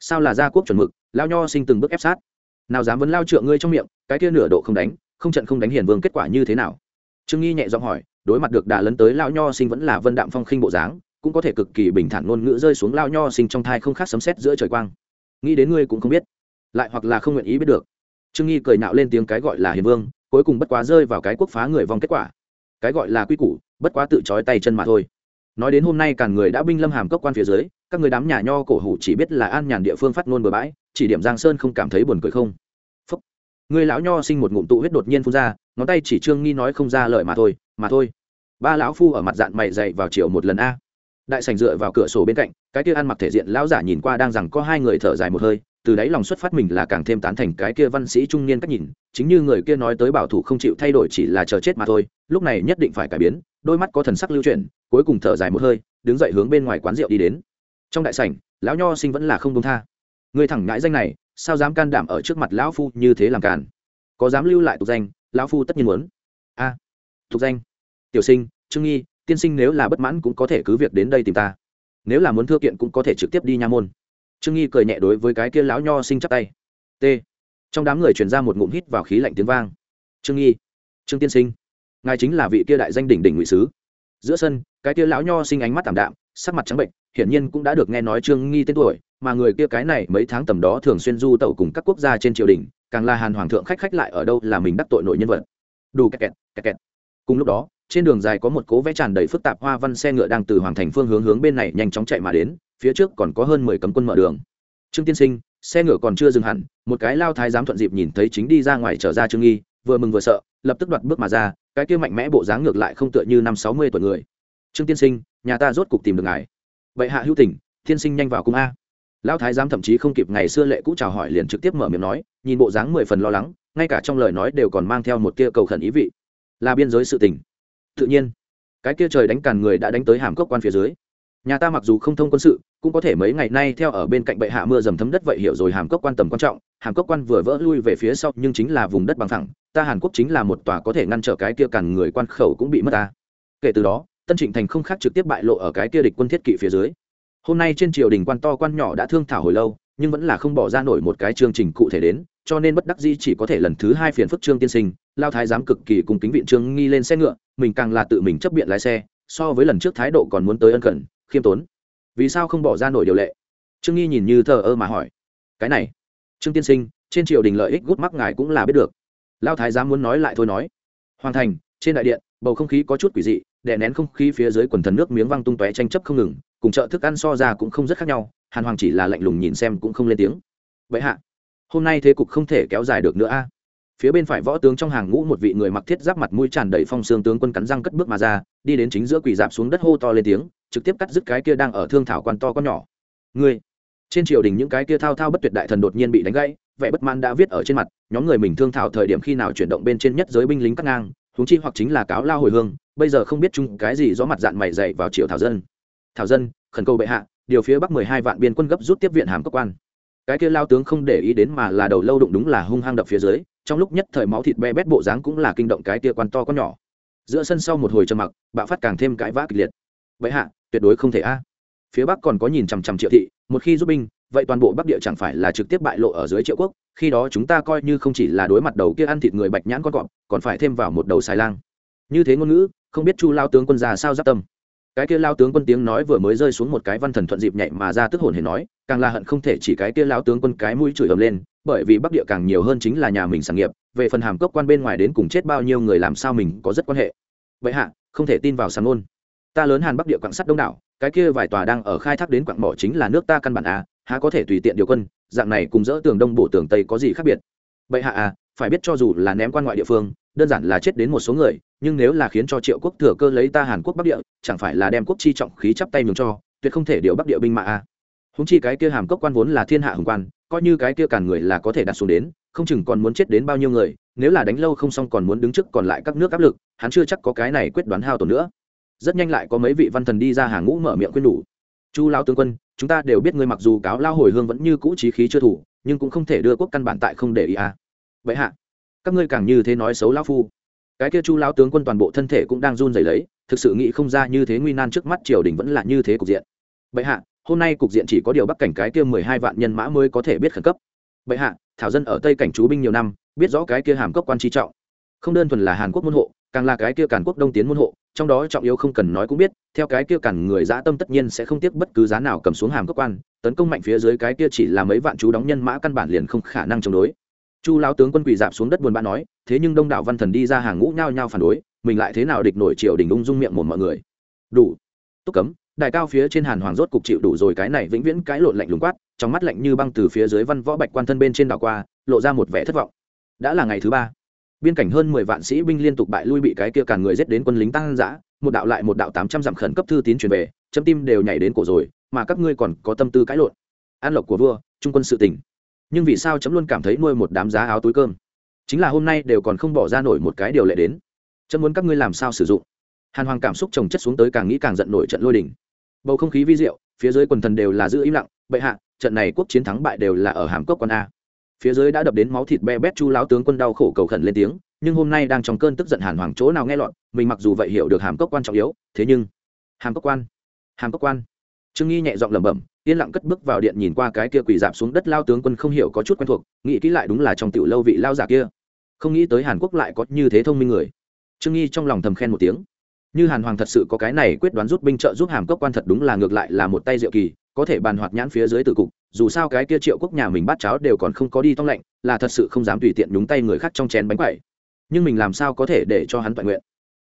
Speaker 1: Sao là gia quốc chuẩn mực? Lao nho sinh từng bước ép sát nào dám vấn lao trượng ngươi trong miệng, cái kia nửa độ không đánh, không trận không đánh hiền vương kết quả như thế nào? Trương nghi nhẹ giọng hỏi, đối mặt được đà lấn tới lao nho sinh vẫn là vân đạm phong khinh bộ dáng, cũng có thể cực kỳ bình thản ngôn ngữ rơi xuống lao nho sinh trong thai không khác sấm sét giữa trời quang. Nghĩ đến ngươi cũng không biết, lại hoặc là không nguyện ý biết được. Trương nghi cười nạo lên tiếng cái gọi là hiền vương, cuối cùng bất quá rơi vào cái quốc phá người vong kết quả. Cái gọi là quy củ, bất quá tự trói tay chân mà thôi. Nói đến hôm nay càn người đã binh lâm hàm cốc quan phía dưới, các người đám nhà nho cổ hủ chỉ biết là an nhàn địa phương phát ngôn bừa bãi, chỉ điểm giang sơn không cảm thấy buồn cười không người lão nho sinh một ngụm tụ huyết đột nhiên phun ra, ngón tay chỉ trương nghi nói không ra lời mà thôi mà thôi. Ba lão phu ở mặt dạng mày dậy vào chiều một lần a. Đại sành dựa vào cửa sổ bên cạnh, cái kia ăn mặc thể diện lão giả nhìn qua đang rằng có hai người thở dài một hơi, từ đấy lòng xuất phát mình là càng thêm tán thành cái kia văn sĩ trung niên cách nhìn, chính như người kia nói tới bảo thủ không chịu thay đổi chỉ là chờ chết mà thôi, lúc này nhất định phải cải biến, đôi mắt có thần sắc lưu chuyển, cuối cùng thở dài một hơi, đứng dậy hướng bên ngoài quán rượu đi đến. Trong đại sảnh, lão nho sinh vẫn là không công tha. Người thẳng ngãi danh này sao dám can đảm ở trước mặt lão phu như thế làm càn? Có dám lưu lại tục danh, lão phu tất nhiên muốn. A, tục danh. Tiểu sinh, trương nghi, tiên sinh nếu là bất mãn cũng có thể cứ việc đến đây tìm ta. Nếu là muốn thưa kiện cũng có thể trực tiếp đi nha môn. Trương nghi cười nhẹ đối với cái kia lão nho sinh chắp tay. T. Trong đám người truyền ra một ngụm hít vào khí lạnh tiếng vang. Trương nghi, trương tiên sinh, ngài chính là vị kia đại danh đỉnh đỉnh ngụy sứ. Giữa sân, cái kia lão nho sinh ánh mắt tảm đạm, sắc mặt trắng bệnh hiển nhiên cũng đã được nghe nói trương nghi tên tuổi, mà người kia cái này mấy tháng tầm đó thường xuyên du tẩu cùng các quốc gia trên triều đình, càng là hàn hoàng thượng khách khách lại ở đâu là mình đắc tội nội nhân vật. Đủ kẹt kẹt kẹt kẹt. Cùng lúc đó, trên đường dài có một cố vẽ tràn đầy phức tạp hoa văn xe ngựa đang từ hoàng thành phương hướng hướng bên này nhanh chóng chạy mà đến, phía trước còn có hơn mười cấm quân mở đường. Trương tiên sinh, xe ngựa còn chưa dừng hẳn, một cái lao thái giám thuận dịp nhìn thấy chính đi ra ngoài trở ra trương nghi, vừa mừng vừa sợ, lập tức đoạt bước mà ra, cái kia mạnh mẽ bộ dáng ngược lại không tựa như năm sáu mươi tuổi người. Trương tiên sinh, nhà ta rốt cục tìm được ngài vậy hạ hữu tình, thiên sinh nhanh vào cung a. Lão thái giám thậm chí không kịp ngày xưa lệ cũ chào hỏi liền trực tiếp mở miệng nói nhìn bộ dáng mười phần lo lắng ngay cả trong lời nói đều còn mang theo một tia cầu khẩn ý vị. Là biên giới sự tình. Tự nhiên cái kia trời đánh càn người đã đánh tới hàm cốc quan phía dưới. Nhà ta mặc dù không thông quân sự cũng có thể mấy ngày nay theo ở bên cạnh bệ hạ mưa dầm thấm đất vậy hiểu rồi hàm cốc quan tầm quan trọng hàm cốc quan vừa vỡ lui về phía sau nhưng chính là vùng đất bằng thẳng ta hàn quốc chính là một tòa có thể ngăn trở cái kia càn người quan khẩu cũng bị mất ta. Kể từ đó tân trịnh thành không khác trực tiếp bại lộ ở cái kia địch quân thiết kỵ phía dưới. Hôm nay trên triều đình quan to quan nhỏ đã thương thảo hồi lâu, nhưng vẫn là không bỏ ra nổi một cái chương trình cụ thể đến, cho nên bất đắc dĩ chỉ có thể lần thứ hai phiền phức trương tiên sinh, lao thái giám cực kỳ cùng kính viện trương nghi lên xe ngựa, mình càng là tự mình chấp biện lái xe, so với lần trước thái độ còn muốn tới ân cần, khiêm tốn. Vì sao không bỏ ra nổi điều lệ? Trương nghi nhìn như thờ ơ mà hỏi. Cái này, trương tiên sinh, trên triều đình lợi ích gút mắc ngài cũng là biết được. Lao thái giám muốn nói lại thôi nói. Hoàng thành, trên đại điện, bầu không khí có chút quỷ dị đè nén không khí phía dưới quần thần nước miếng văng tung tóe tranh chấp không ngừng, cùng chợ thức ăn so ra cũng không rất khác nhau, hàn hoàng chỉ là lạnh lùng nhìn xem cũng không lên tiếng. Vậy hạ, hôm nay thế cục không thể kéo dài được nữa a. Phía bên phải võ tướng trong hàng ngũ một vị người mặc thiết giáp mặt mũi tràn đầy phong xương tướng quân cắn răng cất bước mà ra, đi đến chính giữa quỳ dạp xuống đất hô to lên tiếng, trực tiếp cắt dứt cái kia đang ở thương thảo quan to con nhỏ. Ngươi, trên triều đình những cái kia thao thao bất tuyệt đại thần đột nhiên bị đánh gãy, vẻ bất mãn đã viết ở trên mặt, nhóm người mình thương thảo thời điểm khi nào chuyển động bên trên nhất giới binh lính cắt ngang huống chi hoặc chính là cáo lao hồi hương, bây giờ không biết chung cái gì rõ mặt dạng mày dậy vào triệu thảo dân. Thảo dân, khẩn cầu bệ hạ, điều phía bắc mười hai vạn biên quân gấp rút tiếp viện hàm cơ quan. Cái kia lao tướng không để ý đến mà là đầu lâu đụng đúng là hung hăng đập phía dưới, trong lúc nhất thời máu thịt be bét bộ dáng cũng là kinh động cái kia quan to con nhỏ. Giữa sân sau một hồi trầm mặc, bạo phát càng thêm cãi vã kịch liệt. Vậy hạ, tuyệt đối không thể a. Phía bắc còn có nhìn chằm chằm triệu thị một khi giúp binh, vậy toàn bộ bắc địa chẳng phải là trực tiếp bại lộ ở dưới triệu quốc, khi đó chúng ta coi như không chỉ là đối mặt đầu kia ăn thịt người bạch nhãn con cọp, còn phải thêm vào một đầu xài lang. Như thế ngôn ngữ, không biết chu lao tướng quân già sao giáp tâm. Cái kia lao tướng quân tiếng nói vừa mới rơi xuống một cái văn thần thuận dịp nhảy mà ra tức hồn hề nói, càng là hận không thể chỉ cái kia lao tướng quân cái mũi chửi ầm lên, bởi vì bắc địa càng nhiều hơn chính là nhà mình sản nghiệp, về phần hàm cốc quan bên ngoài đến cùng chết bao nhiêu người làm sao mình có rất quan hệ. Vậy hạ, không thể tin vào sàn ngôn ta lớn hàn bắc địa quảng sắt đông đảo, cái kia vài tòa đang ở khai thác đến quảng mỏ chính là nước ta căn bản à há có thể tùy tiện điều quân, dạng này cùng dỡ tường đông bộ tường tây có gì khác biệt Bệ hạ à phải biết cho dù là ném quan ngoại địa phương, đơn giản là chết đến một số người, nhưng nếu là khiến cho triệu quốc thừa cơ lấy ta hàn quốc bắc địa, chẳng phải là đem quốc chi trọng khí chắp tay mừng cho, tuyệt không thể điều bắc địa binh mạ à. húng chi cái kia hàm cốc quan vốn là thiên hạ hùng quan, coi như cái kia càn người là có thể đặt xuống đến, không chừng còn muốn chết đến bao nhiêu người, nếu là đánh lâu không xong còn muốn đứng trước còn lại các nước áp lực, hắn chưa chắc có cái này quyết đoán hao tổn nữa rất nhanh lại có mấy vị văn thần đi ra hàng ngũ mở miệng khuyên đủ. Chu lao tướng quân, chúng ta đều biết ngươi mặc dù cáo lao hồi hương vẫn như cũ trí khí chưa thủ, nhưng cũng không thể đưa quốc căn bản tại không để ý à. vậy hạ, các ngươi càng như thế nói xấu lao phu. Cái kia chu lao tướng quân toàn bộ thân thể cũng đang run rẩy lấy, thực sự nghĩ không ra như thế nguy nan trước mắt triều đình vẫn là như thế cục diện. Bệ hạ, hôm nay cục diện chỉ có điều bắc cảnh cái kia mười hai vạn nhân mã mới có thể biết khẩn cấp. Bệ hạ, thảo dân ở tây cảnh chú binh nhiều năm, biết rõ cái kia hàm cấp quan chi trọng. Không đơn thuần là hàn quốc môn hộ càng là cái kia càn quốc đông tiến môn hộ, trong đó trọng yếu không cần nói cũng biết, theo cái kia càn người dã tâm tất nhiên sẽ không tiếc bất cứ giá nào cầm xuống hàm cấp quan, tấn công mạnh phía dưới cái kia chỉ là mấy vạn chú đóng nhân mã căn bản liền không khả năng chống đối. Chu lão tướng quân quỳ dạp xuống đất buồn bã nói, thế nhưng đông đảo văn thần đi ra hàng ngũ nhao nhao phản đối, mình lại thế nào địch nổi triều đình ung dung miệng một mọi người. Đủ. Túc cấm đại cao phía trên hàn hoàng rốt cục chịu đủ rồi cái này vĩnh viễn cái lộn lạnh lùng quát, trong mắt lạnh như băng từ phía dưới văn võ bạch quan thân bên trên đảo qua, lộ ra một vẻ thất vọng. Đã là ngày thứ ba biên cảnh hơn mười vạn sĩ binh liên tục bại lui bị cái kia càn người giết đến quân lính tăng dã một đạo lại một đạo tám trăm dặm khẩn cấp thư tín truyền về, chấm tim đều nhảy đến cổ rồi, mà các ngươi còn có tâm tư cãi lộn. An lộc của vua, trung quân sự tỉnh. Nhưng vì sao chấm luôn cảm thấy nuôi một đám giá áo túi cơm? Chính là hôm nay đều còn không bỏ ra nổi một cái điều lệ đến. Chấm muốn các ngươi làm sao sử dụng? Hàn hoàng cảm xúc trồng chất xuống tới càng nghĩ càng giận nổi trận lôi đình. Bầu không khí vi diệu, phía dưới quần thần đều là giữ im lặng. Bệ hạ, trận này quốc chiến thắng bại đều là ở hàm cốc quan a phía dưới đã đập đến máu thịt be bét chu lão tướng quân đau khổ cầu khẩn lên tiếng, nhưng hôm nay đang trong cơn tức giận hàn hoàng chỗ nào nghe lọt, mình mặc dù vậy hiểu được hàm cốc quan trọng yếu, thế nhưng, hàm cốc quan, hàm cốc quan. Trương nghi nhẹ giọng lẩm bẩm, yên lặng cất bước vào điện nhìn qua cái kia quỳ dạp xuống đất lao tướng quân không hiểu có chút quen thuộc, nghĩ kỹ lại đúng là trong tiểu lâu vị lao giả kia. Không nghĩ tới hàn quốc lại có như thế thông minh người. Trương nghi trong lòng thầm khen một tiếng. Như hàn hoàng thật sự có cái này quyết đoán rút binh trợ giúp hàm cốc quan thật đúng là ngược lại là một tay diệu kỳ có thể bàn hoạt nhãn phía dưới tử cục, dù sao cái kia triệu quốc nhà mình bắt cháo đều còn không có đi tông lạnh, là thật sự không dám tùy tiện nhúng tay người khác trong chén bánh quẩy. Nhưng mình làm sao có thể để cho hắn toàn nguyện?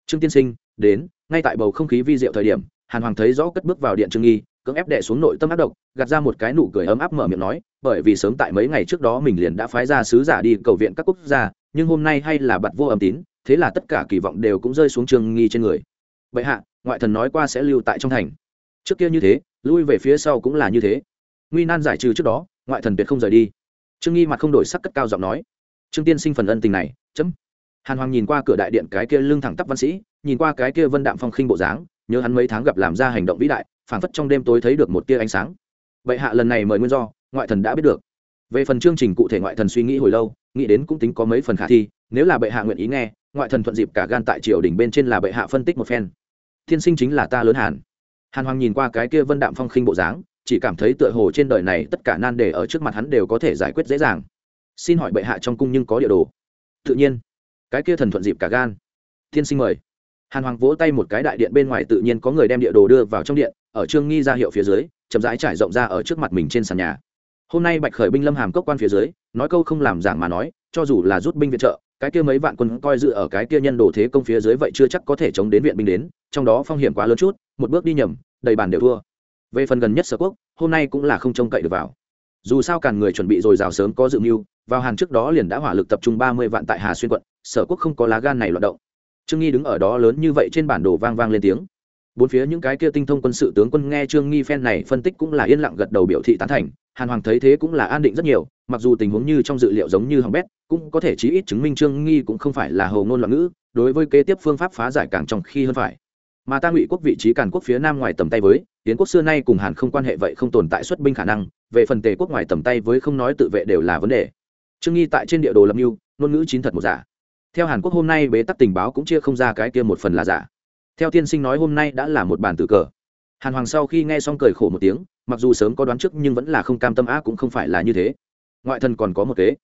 Speaker 1: Trương tiên sinh, đến, ngay tại bầu không khí vi diệu thời điểm, hàn hoàng thấy rõ cất bước vào điện trương nghi, cưỡng ép đệ xuống nội tâm áp độc, gạt ra một cái nụ cười ấm áp mở miệng nói, bởi vì sớm tại mấy ngày trước đó mình liền đã phái ra sứ giả đi cầu viện các quốc gia, nhưng hôm nay hay là bặt vô âm tín, thế là tất cả kỳ vọng đều cũng rơi xuống trương nghi trên người. Vậy hạ, ngoại thần nói qua sẽ lưu tại trong thành trước kia như thế, lui về phía sau cũng là như thế. Nguy nan giải trừ trước đó, ngoại thần tuyệt không rời đi. Trương nghi mặt không đổi sắc cất cao giọng nói. Trương tiên sinh phần ân tình này, chấm. Hàn hoàng nhìn qua cửa đại điện cái kia lưng thẳng tắp văn sĩ, nhìn qua cái kia vân đạm phong khinh bộ dáng, nhớ hắn mấy tháng gặp làm ra hành động vĩ đại, phảng phất trong đêm tối thấy được một tia ánh sáng. Vậy hạ lần này mời nguyên do, ngoại thần đã biết được. Về phần chương trình cụ thể ngoại thần suy nghĩ hồi lâu, nghĩ đến cũng tính có mấy phần khả thi, nếu là bệ hạ nguyện ý nghe, ngoại thần thuận dịp cả gan tại triều đình bên trên là bệ hạ phân tích một phen. Thiên sinh chính là ta lớn hàn hàn hoàng nhìn qua cái kia vân đạm phong khinh bộ dáng, chỉ cảm thấy tựa hồ trên đời này tất cả nan đề ở trước mặt hắn đều có thể giải quyết dễ dàng. Xin hỏi bệ hạ trong cung nhưng có địa đồ? Tự nhiên. Cái kia thần thuận dịp cả gan. Thiên sinh mời. Hàn hoàng vỗ tay một cái đại điện bên ngoài tự nhiên có người đem địa đồ đưa vào trong điện, ở trương nghi ra hiệu phía dưới, chậm rãi trải rộng ra ở trước mặt mình trên sàn nhà. Hôm nay bạch khởi binh lâm hàm cốc quan phía dưới, nói câu không làm giảng mà nói, cho dù là rút binh viện trợ cái kia mấy vạn quân coi dự ở cái kia nhân đồ thế công phía dưới vậy chưa chắc có thể chống đến viện binh đến, trong đó phong hiểm quá lớn chút, một bước đi nhầm, đầy bàn đều thua. Về phần gần nhất sở quốc, hôm nay cũng là không trông cậy được vào. Dù sao càn người chuẩn bị rồi rào sớm có dự mưu, vào hàn trước đó liền đã hỏa lực tập trung ba mươi vạn tại hà xuyên quận, sở quốc không có lá gan này loạt động. Trương nghi đứng ở đó lớn như vậy trên bản đồ vang vang lên tiếng. Bốn phía những cái kia tinh thông quân sự tướng quân nghe trương nghi phen này phân tích cũng là yên lặng gật đầu biểu thị tán thành, hàn hoàng thấy thế cũng là an định rất nhiều mặc dù tình huống như trong dự liệu giống như hỏng bét, cũng có thể chí ít chứng minh trương nghi cũng không phải là hầu ngôn loạn ngữ, đối với kế tiếp phương pháp phá giải càng trong khi hơn phải. Mà ta ngụy quốc vị trí càn quốc phía nam ngoài tầm tay với tiến quốc xưa nay cùng hàn không quan hệ vậy không tồn tại xuất binh khả năng, về phần tề quốc ngoài tầm tay với không nói tự vệ đều là vấn đề. Trương nghi tại trên địa đồ lập mưu, ngôn ngữ chín thật một giả. Theo hàn quốc hôm nay bế tắc tình báo cũng chia không ra cái kia một phần là giả. Theo tiên sinh nói hôm nay đã là một bàn tử cờ. Hàn hoàng sau khi nghe xong cười khổ một tiếng, mặc dù sớm có đoán trước nhưng vẫn là không cam tâm á cũng không phải là như thế ngoại thần còn có một kế.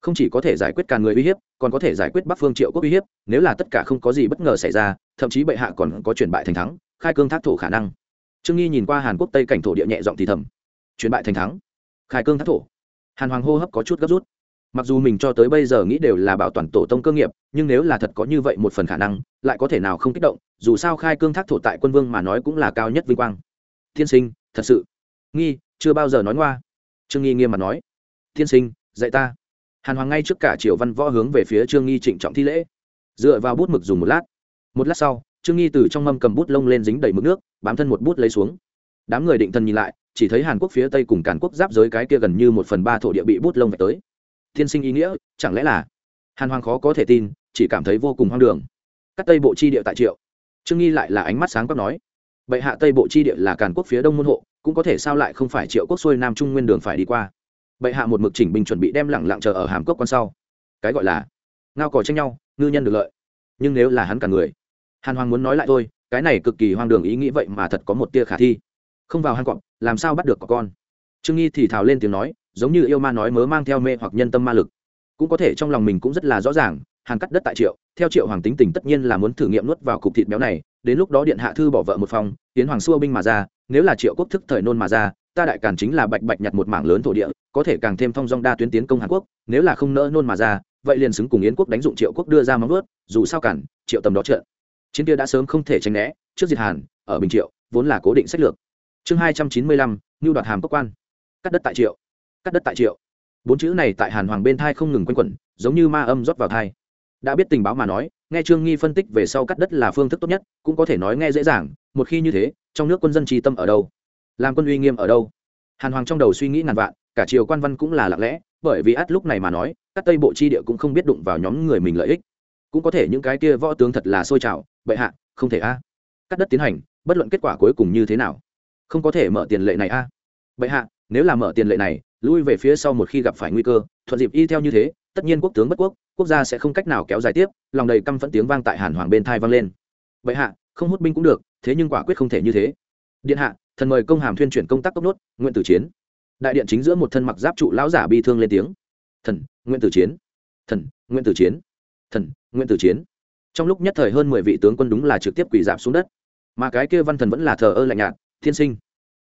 Speaker 1: Không chỉ có thể giải quyết cả người uy hiếp, còn có thể giải quyết bắc phương triệu quốc uy hiếp, nếu là tất cả không có gì bất ngờ xảy ra, thậm chí bệ hạ còn có chuyển bại thành thắng, khai cương thác thổ khả năng. Trương nghi nhìn qua hàn quốc tây cảnh thổ địa nhẹ giọng thì thầm. Chuyển bại thành thắng. Khai cương thác thổ. Hàn hoàng hô hấp có chút gấp rút. Mặc dù mình cho tới bây giờ nghĩ đều là bảo toàn tổ tông cơ nghiệp, nhưng nếu là thật có như vậy một phần khả năng, lại có thể nào không kích động, dù sao khai cương thác thổ tại quân vương mà nói cũng là cao nhất vinh quang. Thiên sinh, thật sự. Nghi, chưa bao giờ nói ngoa. Trương nghi nghiêm mặt nói thiên sinh, dạy ta. Hàn hoàng ngay trước cả triệu văn võ hướng về phía trương nghi trịnh trọng thi lễ. Dựa vào bút mực dùng một lát. Một lát sau, trương nghi từ trong mâm cầm bút lông lên dính đầy mực nước, bám thân một bút lấy xuống. Đám người định thần nhìn lại, chỉ thấy hàn quốc phía tây cùng càn quốc giáp giới cái kia gần như một phần ba thổ địa bị bút lông vạch tới. Thiên sinh ý nghĩa, chẳng lẽ là? Hàn hoàng khó có thể tin, chỉ cảm thấy vô cùng hoang đường. Cắt tây bộ chi địa tại triệu trương nghi lại là ánh mắt sáng quắc nói. Bệ hạ tây bộ chi địa là càn quốc phía đông môn hộ, cũng có thể sao lại không phải triệu quốc xuôi nam trung nguyên đường phải đi qua? Bệ hạ một mực chỉnh binh chuẩn bị đem lẳng lặng chờ ở hàm cốc quan sau. Cái gọi là ngao cò tranh nhau, ngư nhân được lợi. Nhưng nếu là hắn cả người, hàn hoàng muốn nói lại thôi, cái này cực kỳ hoang đường ý nghĩ vậy mà thật có một tia khả thi. Không vào hang cọp, làm sao bắt được có con? Trương nghi thì thào lên tiếng nói, giống như yêu ma nói mớ mang theo mê hoặc nhân tâm ma lực. Cũng có thể trong lòng mình cũng rất là rõ ràng, hàng cắt đất tại triệu, theo triệu hoàng tính tình tất nhiên là muốn thử nghiệm nuốt vào cục thịt béo này, đến lúc đó điện hạ thư bỏ vợ một phòng, tiến hoàng xua binh mà ra, nếu là triệu quốc thức thời nôn mà ra ta đại càn chính là bạch bạch nhặt một mảng lớn thổ địa, có thể càng thêm thông dong đa tuyến tiến công hàn quốc, nếu là không nỡ nôn mà ra, vậy liền xứng cùng yến quốc đánh dụng triệu quốc đưa ra móng ướt dù sao cản, triệu tầm đó trợ chiến kia đã sớm không thể tránh né, trước diệt hàn, ở bình triệu, vốn là cố định sách lược. Chương hai trăm chín mươi lăm ngưu đoạt hàm cốc quan. Cắt đất tại triệu. Cắt đất tại triệu. Bốn chữ này tại hàn hoàng bên thai không ngừng quanh quẩn, giống như ma âm rót vào thai. Đã biết tình báo mà nói, nghe trương nghi phân tích về sau cắt đất là phương thức tốt nhất, cũng có thể nói nghe dễ dàng, một khi như thế, trong nước quân dân tri tâm ở đâu? Làm quân uy nghiêm ở đâu? Hàn hoàng trong đầu suy nghĩ ngàn vạn, cả triều quan văn cũng là lặng lẽ, bởi vì át lúc này mà nói, các tây bộ chi địa cũng không biết đụng vào nhóm người mình lợi ích. Cũng có thể những cái kia võ tướng thật là sôi trào, bệ hạ, không thể a. Cắt đất tiến hành, bất luận kết quả cuối cùng như thế nào, không có thể mở tiền lệ này a. Bệ hạ, nếu là mở tiền lệ này, lui về phía sau một khi gặp phải nguy cơ, thuận dịp y theo như thế, tất nhiên quốc tướng bất quốc quốc gia sẽ không cách nào kéo dài tiếp, lòng đầy căm phẫn tiếng vang tại hàn hoàng bên thai vang lên. Bệ hạ, không hút binh cũng được, thế nhưng quả quyết không thể như thế. Điện hạ thần mời công hàm thuyên chuyển công tác cấp nốt, nguyện tử chiến. Đại điện chính giữa một thân mặc giáp trụ lão giả bi thương lên tiếng. Thần, nguyện tử chiến. Thần, nguyện tử chiến. Thần, nguyện tử chiến. Trong lúc nhất thời hơn mười vị tướng quân đúng là trực tiếp quỳ giảm xuống đất. Mà cái kia văn thần vẫn là thờ ơ lạnh nhạt, thiên sinh.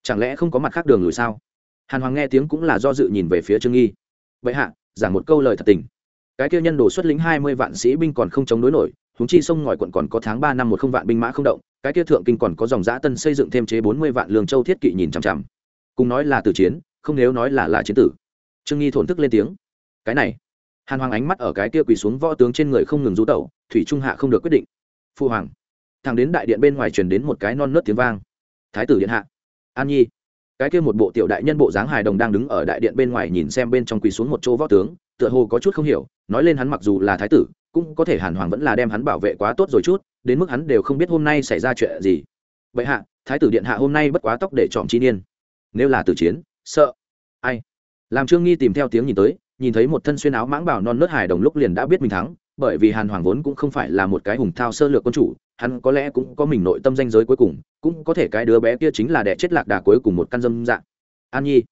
Speaker 1: Chẳng lẽ không có mặt khác đường lùi sao? Hàn hoàng nghe tiếng cũng là do dự nhìn về phía trương nghi. Vậy hạ, giảng một câu lời thật tình. Cái kia nhân đồ xuất lĩnh hai mươi vạn sĩ binh còn không chống đối nổi húng chi sông ngòi quận còn có tháng ba năm một không vạn binh mã không động, cái kia thượng kinh còn có dòng giã tân xây dựng thêm chế bốn mươi vạn lương châu thiết kỵ nhìn chằm chằm. Cùng nói là từ chiến, không nếu nói là là chiến tử. Trương nghi thổn thức lên tiếng. Cái này, hàn hoàng ánh mắt ở cái kia quỳ xuống võ tướng trên người không ngừng rú tẩu, thủy trung hạ không được quyết định. Phu hoàng thằng đến đại điện bên ngoài truyền đến một cái non nớt tiếng vang. Thái tử điện hạ, an nhi. Cái kia một bộ tiểu đại nhân bộ dáng hài đồng đang đứng ở đại điện bên ngoài nhìn xem bên trong quỳ xuống một chỗ võ tướng, tựa hồ có chút không hiểu, nói lên hắn mặc dù là thái tử cũng có thể hàn hoàng vẫn là đem hắn bảo vệ quá tốt rồi chút, đến mức hắn đều không biết hôm nay xảy ra chuyện gì. Vậy hạ, thái tử điện hạ hôm nay bất quá tóc để chọn chi niên. Nếu là tử chiến, sợ. Ai? Làm trương nghi tìm theo tiếng nhìn tới, nhìn thấy một thân xuyên áo mãng bảo non nớt hài đồng lúc liền đã biết mình thắng, bởi vì hàn hoàng vốn cũng không phải là một cái hùng thao sơ lược quân chủ, hắn có lẽ cũng có mình nội tâm danh giới cuối cùng, cũng có thể cái đứa bé kia chính là đẻ chết lạc đà cuối cùng một căn dâm dạng. An nhi.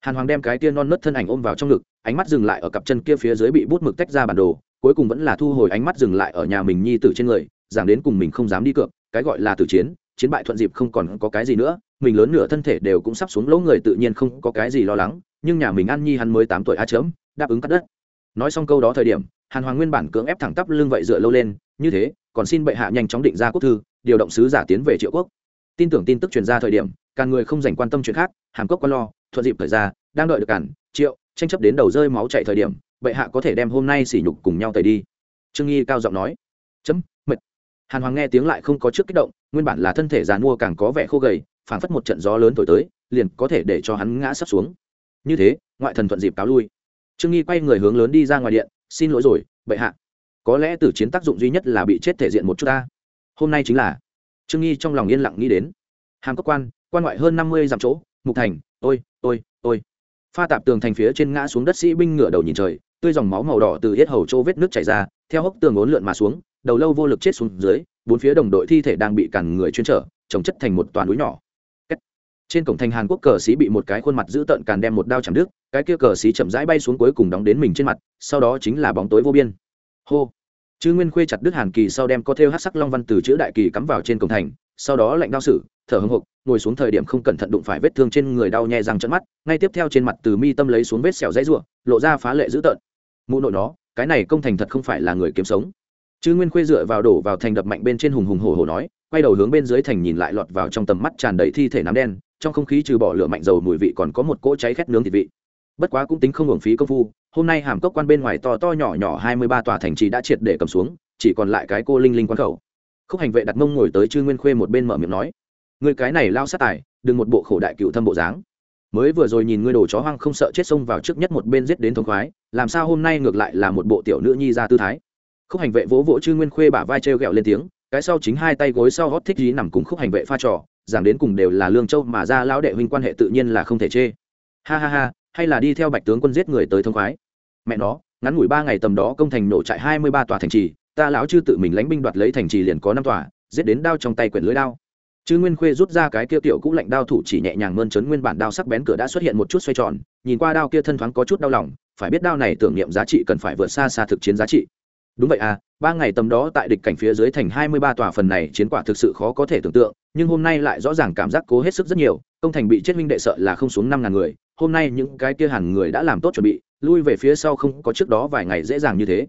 Speaker 1: Hàn hoàng đem cái kia non nớt thân ảnh ôm vào trong ngực, ánh mắt dừng lại ở cặp chân kia phía dưới bị bút mực tách ra bản đồ cuối cùng vẫn là thu hồi ánh mắt dừng lại ở nhà mình nhi tử trên người, giảng đến cùng mình không dám đi cược, cái gọi là tử chiến chiến bại thuận dịp không còn có cái gì nữa, mình lớn nửa thân thể đều cũng sắp xuống lỗ người tự nhiên không có cái gì lo lắng, nhưng nhà mình an nhi hắn mới tám tuổi a chớm, đáp ứng cắt đất. Nói xong câu đó thời điểm, hàn hoàng nguyên bản cưỡng ép thẳng tắp lưng vậy dựa lâu lên, như thế, còn xin bệ hạ nhanh chóng định ra quốc thư, điều động sứ giả tiến về triệu quốc. Tin tưởng tin tức truyền ra thời điểm, càng người không dành quan tâm chuyện khác, hàm cốc quan lo, thuận dịp thời ra, đang đợi được cản, triệu, tranh chấp đến đầu rơi máu chạy thời điểm bệ hạ có thể đem hôm nay sỉ nhục cùng nhau tẩy đi. Trương nghi cao giọng nói. Chấm, mệt. Hàn hoàng nghe tiếng lại không có trước kích động, nguyên bản là thân thể giàn mua càng có vẻ khô gầy, phảng phất một trận gió lớn thổi tới, liền có thể để cho hắn ngã sắp xuống. Như thế, ngoại thần thuận dịp cáo lui. Trương nghi quay người hướng lớn đi ra ngoài điện, xin lỗi rồi, bệ hạ. Có lẽ tử chiến tác dụng duy nhất là bị chết thể diện một chút ta. Hôm nay chính là. Trương nghi trong lòng yên lặng nghĩ đến. Hàm cốc quan quan ngoại hơn năm mươi dặm chỗ, mục thành, ôi ôi ôi. Pha tạp tường thành phía trên ngã xuống đất sĩ binh ngửa đầu nhìn trời tươi dòng máu màu đỏ từ hết hầu chỗ vết nước chảy ra, theo hốc tường ốn lượn mà xuống, đầu lâu vô lực chết xuống dưới, bốn phía đồng đội thi thể đang bị cản người chuyên trở, trồng chất thành một toàn núi nhỏ. Trên cổng thành hàn quốc cờ xí bị một cái khuôn mặt dữ tợn càn đem một đao chạm đứt, cái kia cờ xí chậm rãi bay xuống cuối cùng đóng đến mình trên mặt, sau đó chính là bóng tối vô biên. Hô. Chư nguyên khuê chặt đứt hàn kỳ sau đem có theo hát sắc long văn từ chữ đại kỳ cắm vào trên cổng thành, sau đó lệnh đao sử thở hưng hục ngồi xuống thời điểm không cẩn thận đụng phải vết thương trên người đau nhẹ răng trận mắt, ngay tiếp theo trên mặt từ mi tâm lấy xuống vết sẹo dãy ruộng lộ ra phá lệ dữ tợn mụ nội nó, cái này công thành thật không phải là người kiếm sống. Chứ nguyên khuê dựa vào đổ vào thành đập mạnh bên trên hùng hùng hổ hổ nói, quay đầu hướng bên dưới thành nhìn lại lọt vào trong tầm mắt tràn đầy thi thể nám đen, trong không khí trừ bỏ lửa mạnh dầu mùi vị còn có một cỗ cháy khét nướng thịt vị. Bất quá cũng tính không hưởng phí công phu, hôm nay hàm cốc quan bên ngoài to to nhỏ nhỏ hai mươi ba tòa thành trì đã triệt để cầm xuống, chỉ còn lại cái cô linh linh quan khẩu. Khúc hành vệ đặt mông ngồi tới chư nguyên khuê một bên mở miệng nói người cái này lao sát tài, đừng một bộ khổ đại cựu thâm bộ dáng mới vừa rồi nhìn ngươi đồ chó hoang không sợ chết xông vào trước nhất một bên giết đến thống khoái, làm sao hôm nay ngược lại là một bộ tiểu nữ nhi ra tư thái? Khúc hành vệ vỗ vỗ chư nguyên khuê bả vai trêu ghẹo lên tiếng, cái sau chính hai tay gối sau hót thích dí nằm cùng khúc hành vệ pha trò, giảng đến cùng đều là lương châu mà ra lão đệ huynh quan hệ tự nhiên là không thể chê. Ha ha ha, hay là đi theo bạch tướng quân giết người tới thông khoái. Mẹ nó, ngắn ngủi ba ngày tầm đó công thành nổ trại hai mươi ba tòa thành trì, ta lão chư tự mình lánh binh đoạt lấy thành trì liền có năm tòa, giết đến đao trong tay quyển lưới đao chư nguyên khuê rút ra cái kia tiểu cũ lạnh đao thủ chỉ nhẹ nhàng mơn trớn nguyên bản đao sắc bén cửa đã xuất hiện một chút xoay tròn, nhìn qua đao kia thân thoáng có chút đau lòng, phải biết đao này tưởng niệm giá trị cần phải vượt xa xa thực chiến giá trị. Đúng vậy à ba ngày tầm đó tại địch cảnh phía dưới thành hai mươi ba tòa phần này chiến quả thực sự khó có thể tưởng tượng, nhưng hôm nay lại rõ ràng cảm giác cố hết sức rất nhiều, công thành bị chết minh đệ sợ là không xuống năm ngàn người, hôm nay những cái kia hẳn người đã làm tốt chuẩn bị, lui về phía sau không có trước đó vài ngày dễ dàng như thế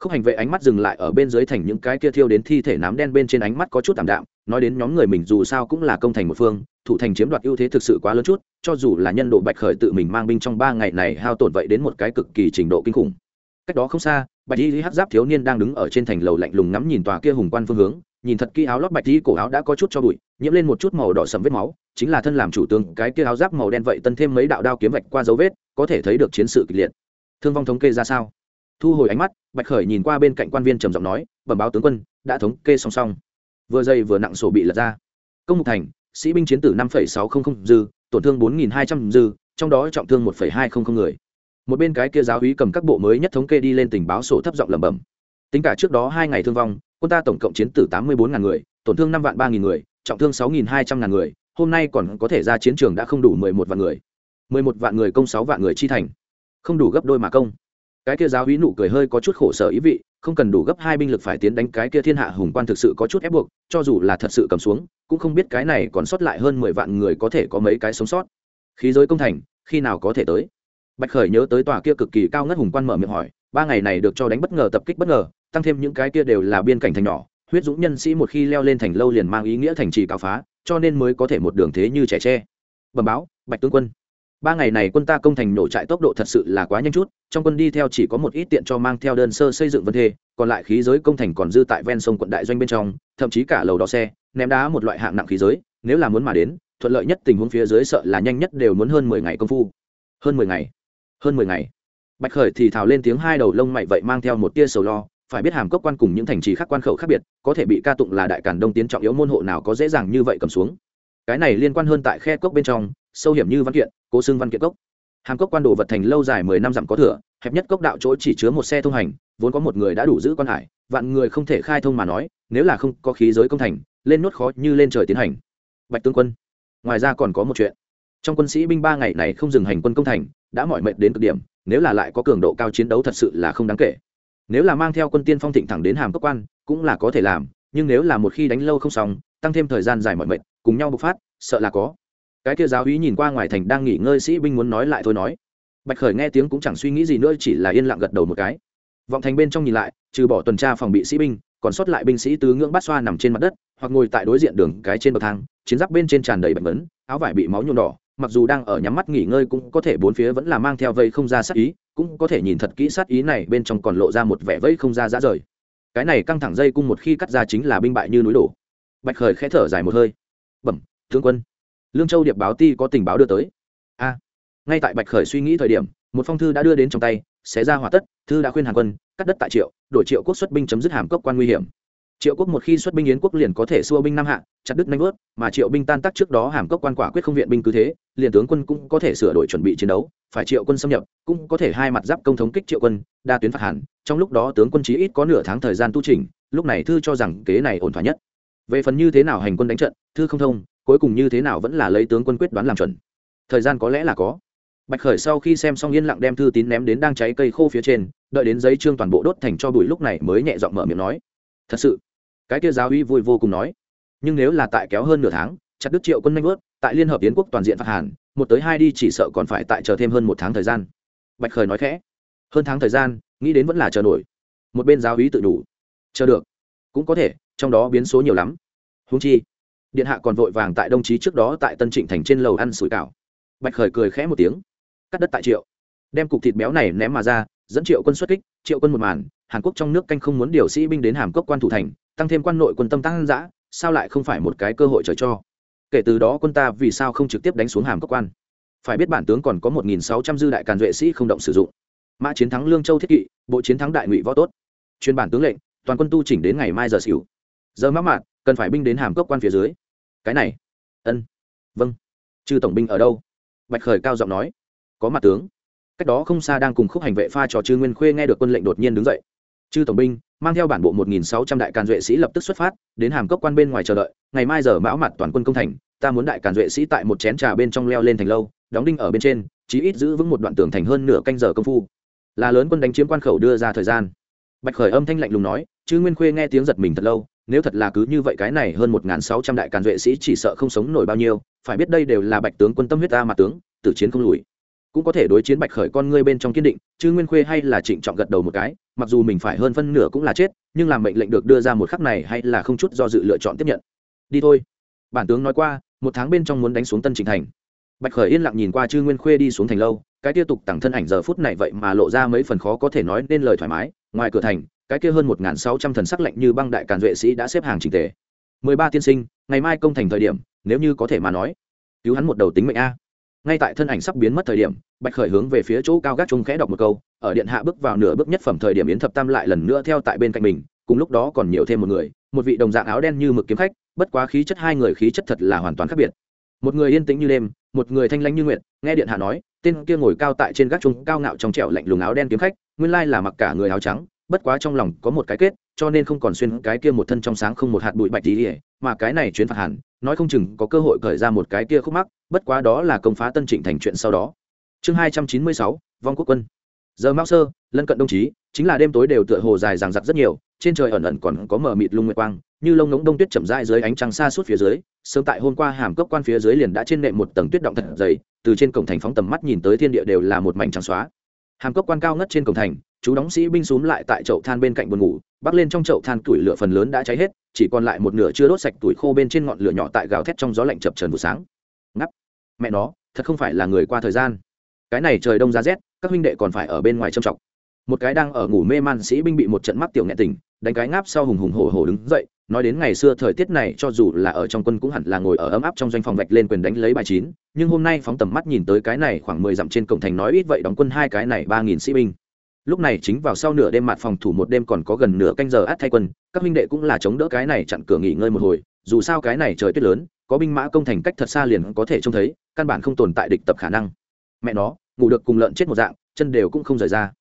Speaker 1: khúc hành vệ ánh mắt dừng lại ở bên dưới thành những cái kia thiêu đến thi thể nám đen bên trên ánh mắt có chút tạm đạm, nói đến nhóm người mình dù sao cũng là công thành một phương, thủ thành chiếm đoạt ưu thế thực sự quá lớn chút, cho dù là nhân độ bạch khởi tự mình mang binh trong ba ngày này hao tổn vậy đến một cái cực kỳ trình độ kinh khủng. Cách đó không xa, bạch y hắc giáp thiếu niên đang đứng ở trên thành lầu lạnh lùng ngắm nhìn tòa kia hùng quan phương hướng, nhìn thật kỹ áo lót bạch y cổ áo đã có chút cho bụi, nhiễm lên một chút màu đỏ sầm vết máu, chính là thân làm chủ tướng, cái kia áo giáp màu đen vậy tân thêm mấy đạo đao kiếm vạch qua dấu vết, có thể thấy được chiến sự kịch liệt. Thương vong thống kê ra sao? Thu hồi ánh mắt bạch khởi nhìn qua bên cạnh quan viên trầm giọng nói, bẩm báo tướng quân, đã thống kê song song. Vừa dây vừa nặng sổ bị lật ra. Công mục thành, sĩ binh chiến tử năm sáu trăm linh dư, tổn thương bốn hai trăm dư, trong đó trọng thương một hai trăm linh người. Một bên cái kia giáo úy cầm các bộ mới nhất thống kê đi lên tình báo sổ thấp giọng lẩm bẩm. Tính cả trước đó hai ngày thương vong, quân ta tổng cộng chiến tử tám mươi bốn ngàn người, tổn thương năm vạn ba nghìn người, trọng thương sáu nghìn hai trăm ngàn người, hôm nay còn có thể ra chiến trường đã không đủ mười một vạn người. mười một vạn người công sáu vạn người chi thành. Không đủ gấp đôi mà công cái kia giáo hí nụ cười hơi có chút khổ sở ý vị, không cần đủ gấp hai binh lực phải tiến đánh cái kia thiên hạ hùng quan thực sự có chút ép buộc, cho dù là thật sự cầm xuống, cũng không biết cái này còn sót lại hơn mười vạn người có thể có mấy cái sống sót. Khí giới công thành, khi nào có thể tới? Bạch khởi nhớ tới tòa kia cực kỳ cao ngất hùng quan mở miệng hỏi, ba ngày này được cho đánh bất ngờ tập kích bất ngờ, tăng thêm những cái kia đều là biên cảnh thành nhỏ, huyết dũng nhân sĩ một khi leo lên thành lâu liền mang ý nghĩa thành trì cao phá, cho nên mới có thể một đường thế như trẻ tre. Bẩm báo, bạch tướng quân ba ngày này quân ta công thành nổ trại tốc độ thật sự là quá nhanh chút, trong quân đi theo chỉ có một ít tiện cho mang theo đơn sơ xây dựng vân thê, còn lại khí giới công thành còn dư tại ven sông quận đại doanh bên trong, thậm chí cả lầu đò xe, ném đá một loại hạng nặng khí giới, nếu là muốn mà đến, thuận lợi nhất tình huống phía dưới sợ là nhanh nhất đều muốn hơn mười ngày công phu. Hơn mười ngày, hơn mười ngày. Bạch khởi thì thào lên tiếng hai đầu lông mày vậy mang theo một tia sầu lo, phải biết hàm cốc quan cùng những thành trì khác quan khẩu khác biệt, có thể bị ca tụng là đại cản đông tiến trọng yếu môn hộ nào có dễ dàng như vậy cầm xuống. Cái này liên quan hơn tại khe cốc bên trong sâu hiểm như văn kiện, cố xưng văn kiện cốc. Hàm cốc quan đồ vật thành lâu dài mười năm dặm có thừa hẹp nhất cốc đạo chỗ chỉ chứa một xe thông hành, vốn có một người đã đủ giữ quan hải, vạn người không thể khai thông mà nói, nếu là không có khí giới công thành, lên nốt khó như lên trời tiến hành. Bạch tướng quân, ngoài ra còn có một chuyện. Trong quân sĩ binh ba ngày này không dừng hành quân công thành, đã mỏi mệt đến cực điểm, nếu là lại có cường độ cao chiến đấu thật sự là không đáng kể. Nếu là mang theo quân tiên phong thịnh thẳng đến hàm cốc quan, cũng là có thể làm, nhưng nếu là một khi đánh lâu không xong, tăng thêm thời gian dài mỏi mệt, cùng nhau bộc phát, sợ là có cái kia giáo úy nhìn qua ngoài thành đang nghỉ ngơi sĩ binh muốn nói lại thôi nói. Bạch khởi nghe tiếng cũng chẳng suy nghĩ gì nữa, chỉ là yên lặng gật đầu một cái. Vọng thành bên trong nhìn lại, trừ bỏ tuần tra phòng bị sĩ binh, còn sót lại binh sĩ tứ ngưỡng bát xoa nằm trên mặt đất, hoặc ngồi tại đối diện đường cái trên bậc thang, chiến giáp bên trên tràn đầy bệnh vấn áo vải bị máu nhuộm đỏ, mặc dù đang ở nhắm mắt nghỉ ngơi cũng có thể bốn phía vẫn là mang theo vây không ra sát ý, cũng có thể nhìn thật kỹ sát ý này bên trong còn lộ ra một vẻ vây không ra dã rời. Cái này căng thẳng dây cung một khi cắt ra chính là binh bại như núi đổ. Bạch khởi khẽ thở dài một hơi. Bẩm, tướng quân lương châu điệp báo ti có tình báo đưa tới. A, ngay tại bạch khởi suy nghĩ thời điểm, một phong thư đã đưa đến trong tay, xé ra hỏa tất, thư đã khuyên hàn quân, cắt đất tại triệu, đổi triệu quốc xuất binh chấm dứt hàm cốc quan nguy hiểm. Triệu quốc một khi xuất binh yến quốc liền có thể xua binh nam hạ, chặt đứt nanh vớt mà triệu binh tan tác trước đó hàm cốc quan quả quyết không viện binh cứ thế, liền tướng quân cũng có thể sửa đổi chuẩn bị chiến đấu, phải triệu quân xâm nhập, cũng có thể hai mặt giáp công thống kích triệu quân, đa tuyến phạt hàn trong lúc đó tướng quân chí ít có nửa tháng thời gian tu trình lúc này thư cho rằng kế này ổn thỏa nhất. Về phần như thế nào hành quân đánh trận, thư không thông cuối cùng như thế nào vẫn là lấy tướng quân quyết đoán làm chuẩn. Thời gian có lẽ là có. Bạch khởi sau khi xem xong yên lặng đem thư tín ném đến đang cháy cây khô phía trên, đợi đến giấy trương toàn bộ đốt thành cho bụi lúc này mới nhẹ giọng mở miệng nói. Thật sự? Cái kia giáo uy vui vô cùng nói. Nhưng nếu là tại kéo hơn nửa tháng, chặt đứt triệu quân nanh vớt tại liên hợp yến quốc toàn diện phạt hàn, một tới hai đi chỉ sợ còn phải tại chờ thêm hơn một tháng thời gian. Bạch khởi nói khẽ. Hơn tháng thời gian, nghĩ đến vẫn là chờ nổi. Một bên giáo uy tự đủ. Chờ được. Cũng có thể, trong đó biến số nhiều lắm. Húng chi điện hạ còn vội vàng tại đồng chí trước đó tại tân trịnh thành trên lầu ăn sủi cảo. Bạch khởi cười khẽ một tiếng, cắt đất tại triệu. Đem cục thịt béo này ném mà ra, dẫn triệu quân xuất kích, triệu quân một màn, hàn quốc trong nước canh không muốn điều sĩ binh đến hàm cốc quan thủ thành, tăng thêm quan nội quân tâm tăng giã sao lại không phải một cái cơ hội trời cho? Kể từ đó quân ta vì sao không trực tiếp đánh xuống hàm cốc quan? Phải biết bản tướng còn có một nghìn sáu trăm dư đại càn duệ sĩ không động sử dụng. Mã chiến thắng lương châu thiết kỵ, bộ chiến thắng đại ngụy võ tốt. Chuyên bản tướng lệnh, toàn quân tu chỉnh đến ngày mai giờ xỉu. Giờ mắc mạn cần phải binh đến hàm cốc quan phía dưới. Cái này. Ân. Vâng. Chư tổng binh ở đâu? Bạch khởi cao giọng nói. Có mặt tướng. Cách đó không xa đang cùng khúc hành vệ pha trò chư nguyên khuê nghe được quân lệnh đột nhiên đứng dậy. Chư tổng binh, mang theo bản bộ một nghìn sáu trăm đại càn duệ sĩ lập tức xuất phát, đến hàm cốc quan bên ngoài chờ đợi. Ngày mai giờ mão mặt toàn quân công thành, ta muốn đại càn duệ sĩ tại một chén trà bên trong leo lên thành lâu, đóng đinh ở bên trên, chí ít giữ vững một đoạn tường thành hơn nửa canh giờ công phu. Là lớn quân đánh chiếm quan khẩu đưa ra thời gian. Bạch khởi âm thanh lạnh lùng nói chư nguyên khuê nghe tiếng giật mình thật lâu nếu thật là cứ như vậy cái này hơn một nghìn sáu trăm đại càn duệ sĩ chỉ sợ không sống nổi bao nhiêu, phải biết đây đều là bạch tướng quân tâm huyết ta mà tướng, tử chiến không lùi. Cũng có thể đối chiến bạch khởi con ngươi bên trong kiên định, chứ nguyên khuê hay là trịnh trọng gật đầu một cái, mặc dù mình phải hơn phân nửa cũng là chết, nhưng làm mệnh lệnh được đưa ra một khắc này hay là không chút do dự lựa chọn tiếp nhận. Đi thôi. Bản tướng nói qua, một tháng bên trong muốn đánh xuống tân trịnh thành. Bạch khởi yên lặng nhìn qua chư nguyên khuê đi xuống thành lâu, cái tiêu tục tặng thân ảnh giờ phút này vậy mà lộ ra mấy phần khó có thể nói nên lời thoải mái, ngoài cửa thành cái kia hơn một sáu trăm thần sắc lạnh như băng đại càn duệ sĩ đã xếp hàng trình tề. Mười ba tiên sinh, ngày mai công thành thời điểm, nếu như có thể mà nói. Cứu hắn một đầu tính mệnh a. Ngay tại thân ảnh sắp biến mất thời điểm, bạch khởi hướng về phía chỗ cao gác trung khẽ đọc một câu, ở điện hạ bước vào nửa bước nhất phẩm thời điểm yến thập tam lại lần nữa theo tại bên cạnh mình, cùng lúc đó còn nhiều thêm một người, một vị đồng dạng áo đen như mực kiếm khách, bất quá khí chất hai người khí chất thật là hoàn toàn khác biệt. Một người yên tĩnh như đêm, một người thanh lãnh như nguyệt, nghe điện hạ nói, tên kia ngồi cao tại trên gác trung cao ngạo trong trẻo lạnh lùng áo đen kiếm khách, nguyên lai là mặc cả người áo trắng bất quá trong lòng có một cái kết, cho nên không còn xuyên cái kia một thân trong sáng không một hạt bụi bạch tí ỉa mà cái này chuyến phạt hẳn, nói không chừng có cơ hội cởi ra một cái kia khúc mắc, bất quá đó là công phá tân trịnh thành chuyện sau đó. Chương hai trăm chín mươi sáu, vong quốc quân. Giờ mao sơ, lân cận đồng chí, chính là đêm tối đều tựa hồ dài ràng giặc rất nhiều, trên trời ẩn ẩn còn có mờ mịt lung nguyệt quang, như lông ngỗng đông tuyết chậm rãi dưới ánh trăng xa suốt phía dưới, sớm tại hôm qua hàm cốc quan phía dưới liền đã trên nệm một tầng tuyết động thật dày, từ trên cổng thành phóng tầm mắt nhìn tới thiên địa đều là một mảnh trắng xóa. Hàm cốc quan cao ngất trên cổng thành chú đóng sĩ binh xúm lại tại chậu than bên cạnh buồn ngủ, bắc lên trong chậu than tuổi lửa phần lớn đã cháy hết, chỉ còn lại một nửa chưa đốt sạch tuổi khô bên trên ngọn lửa nhỏ tại gào thét trong gió lạnh chập trần buổi sáng. Ngắp. Mẹ nó, thật không phải là người qua thời gian. Cái này trời đông giá rét, các huynh đệ còn phải ở bên ngoài châm trọng một cái đang ở ngủ mê man sĩ binh bị một trận mắc tiểu nhẹ tình đánh cái ngáp sau hùng hùng hổ hổ đứng dậy, nói đến ngày xưa thời tiết này cho dù là ở trong quân cũng hẳn là ngồi ở ấm áp trong doanh phòng vạch lên quyền đánh lấy bài chín, nhưng hôm nay phóng tầm mắt nhìn tới cái này khoảng mười dặm trên cổng thành nói ít vậy đóng quân hai cái này ba nghìn sĩ binh lúc này chính vào sau nửa đêm mặt phòng thủ một đêm còn có gần nửa canh giờ át thay quân, các huynh đệ cũng là chống đỡ cái này chặn cửa nghỉ ngơi một hồi, dù sao cái này trời tuyết lớn, có binh mã công thành cách thật xa liền có thể trông thấy, căn bản không tồn tại địch tập khả năng. Mẹ nó, ngủ được cùng lợn chết một dạng, chân đều cũng không rời ra.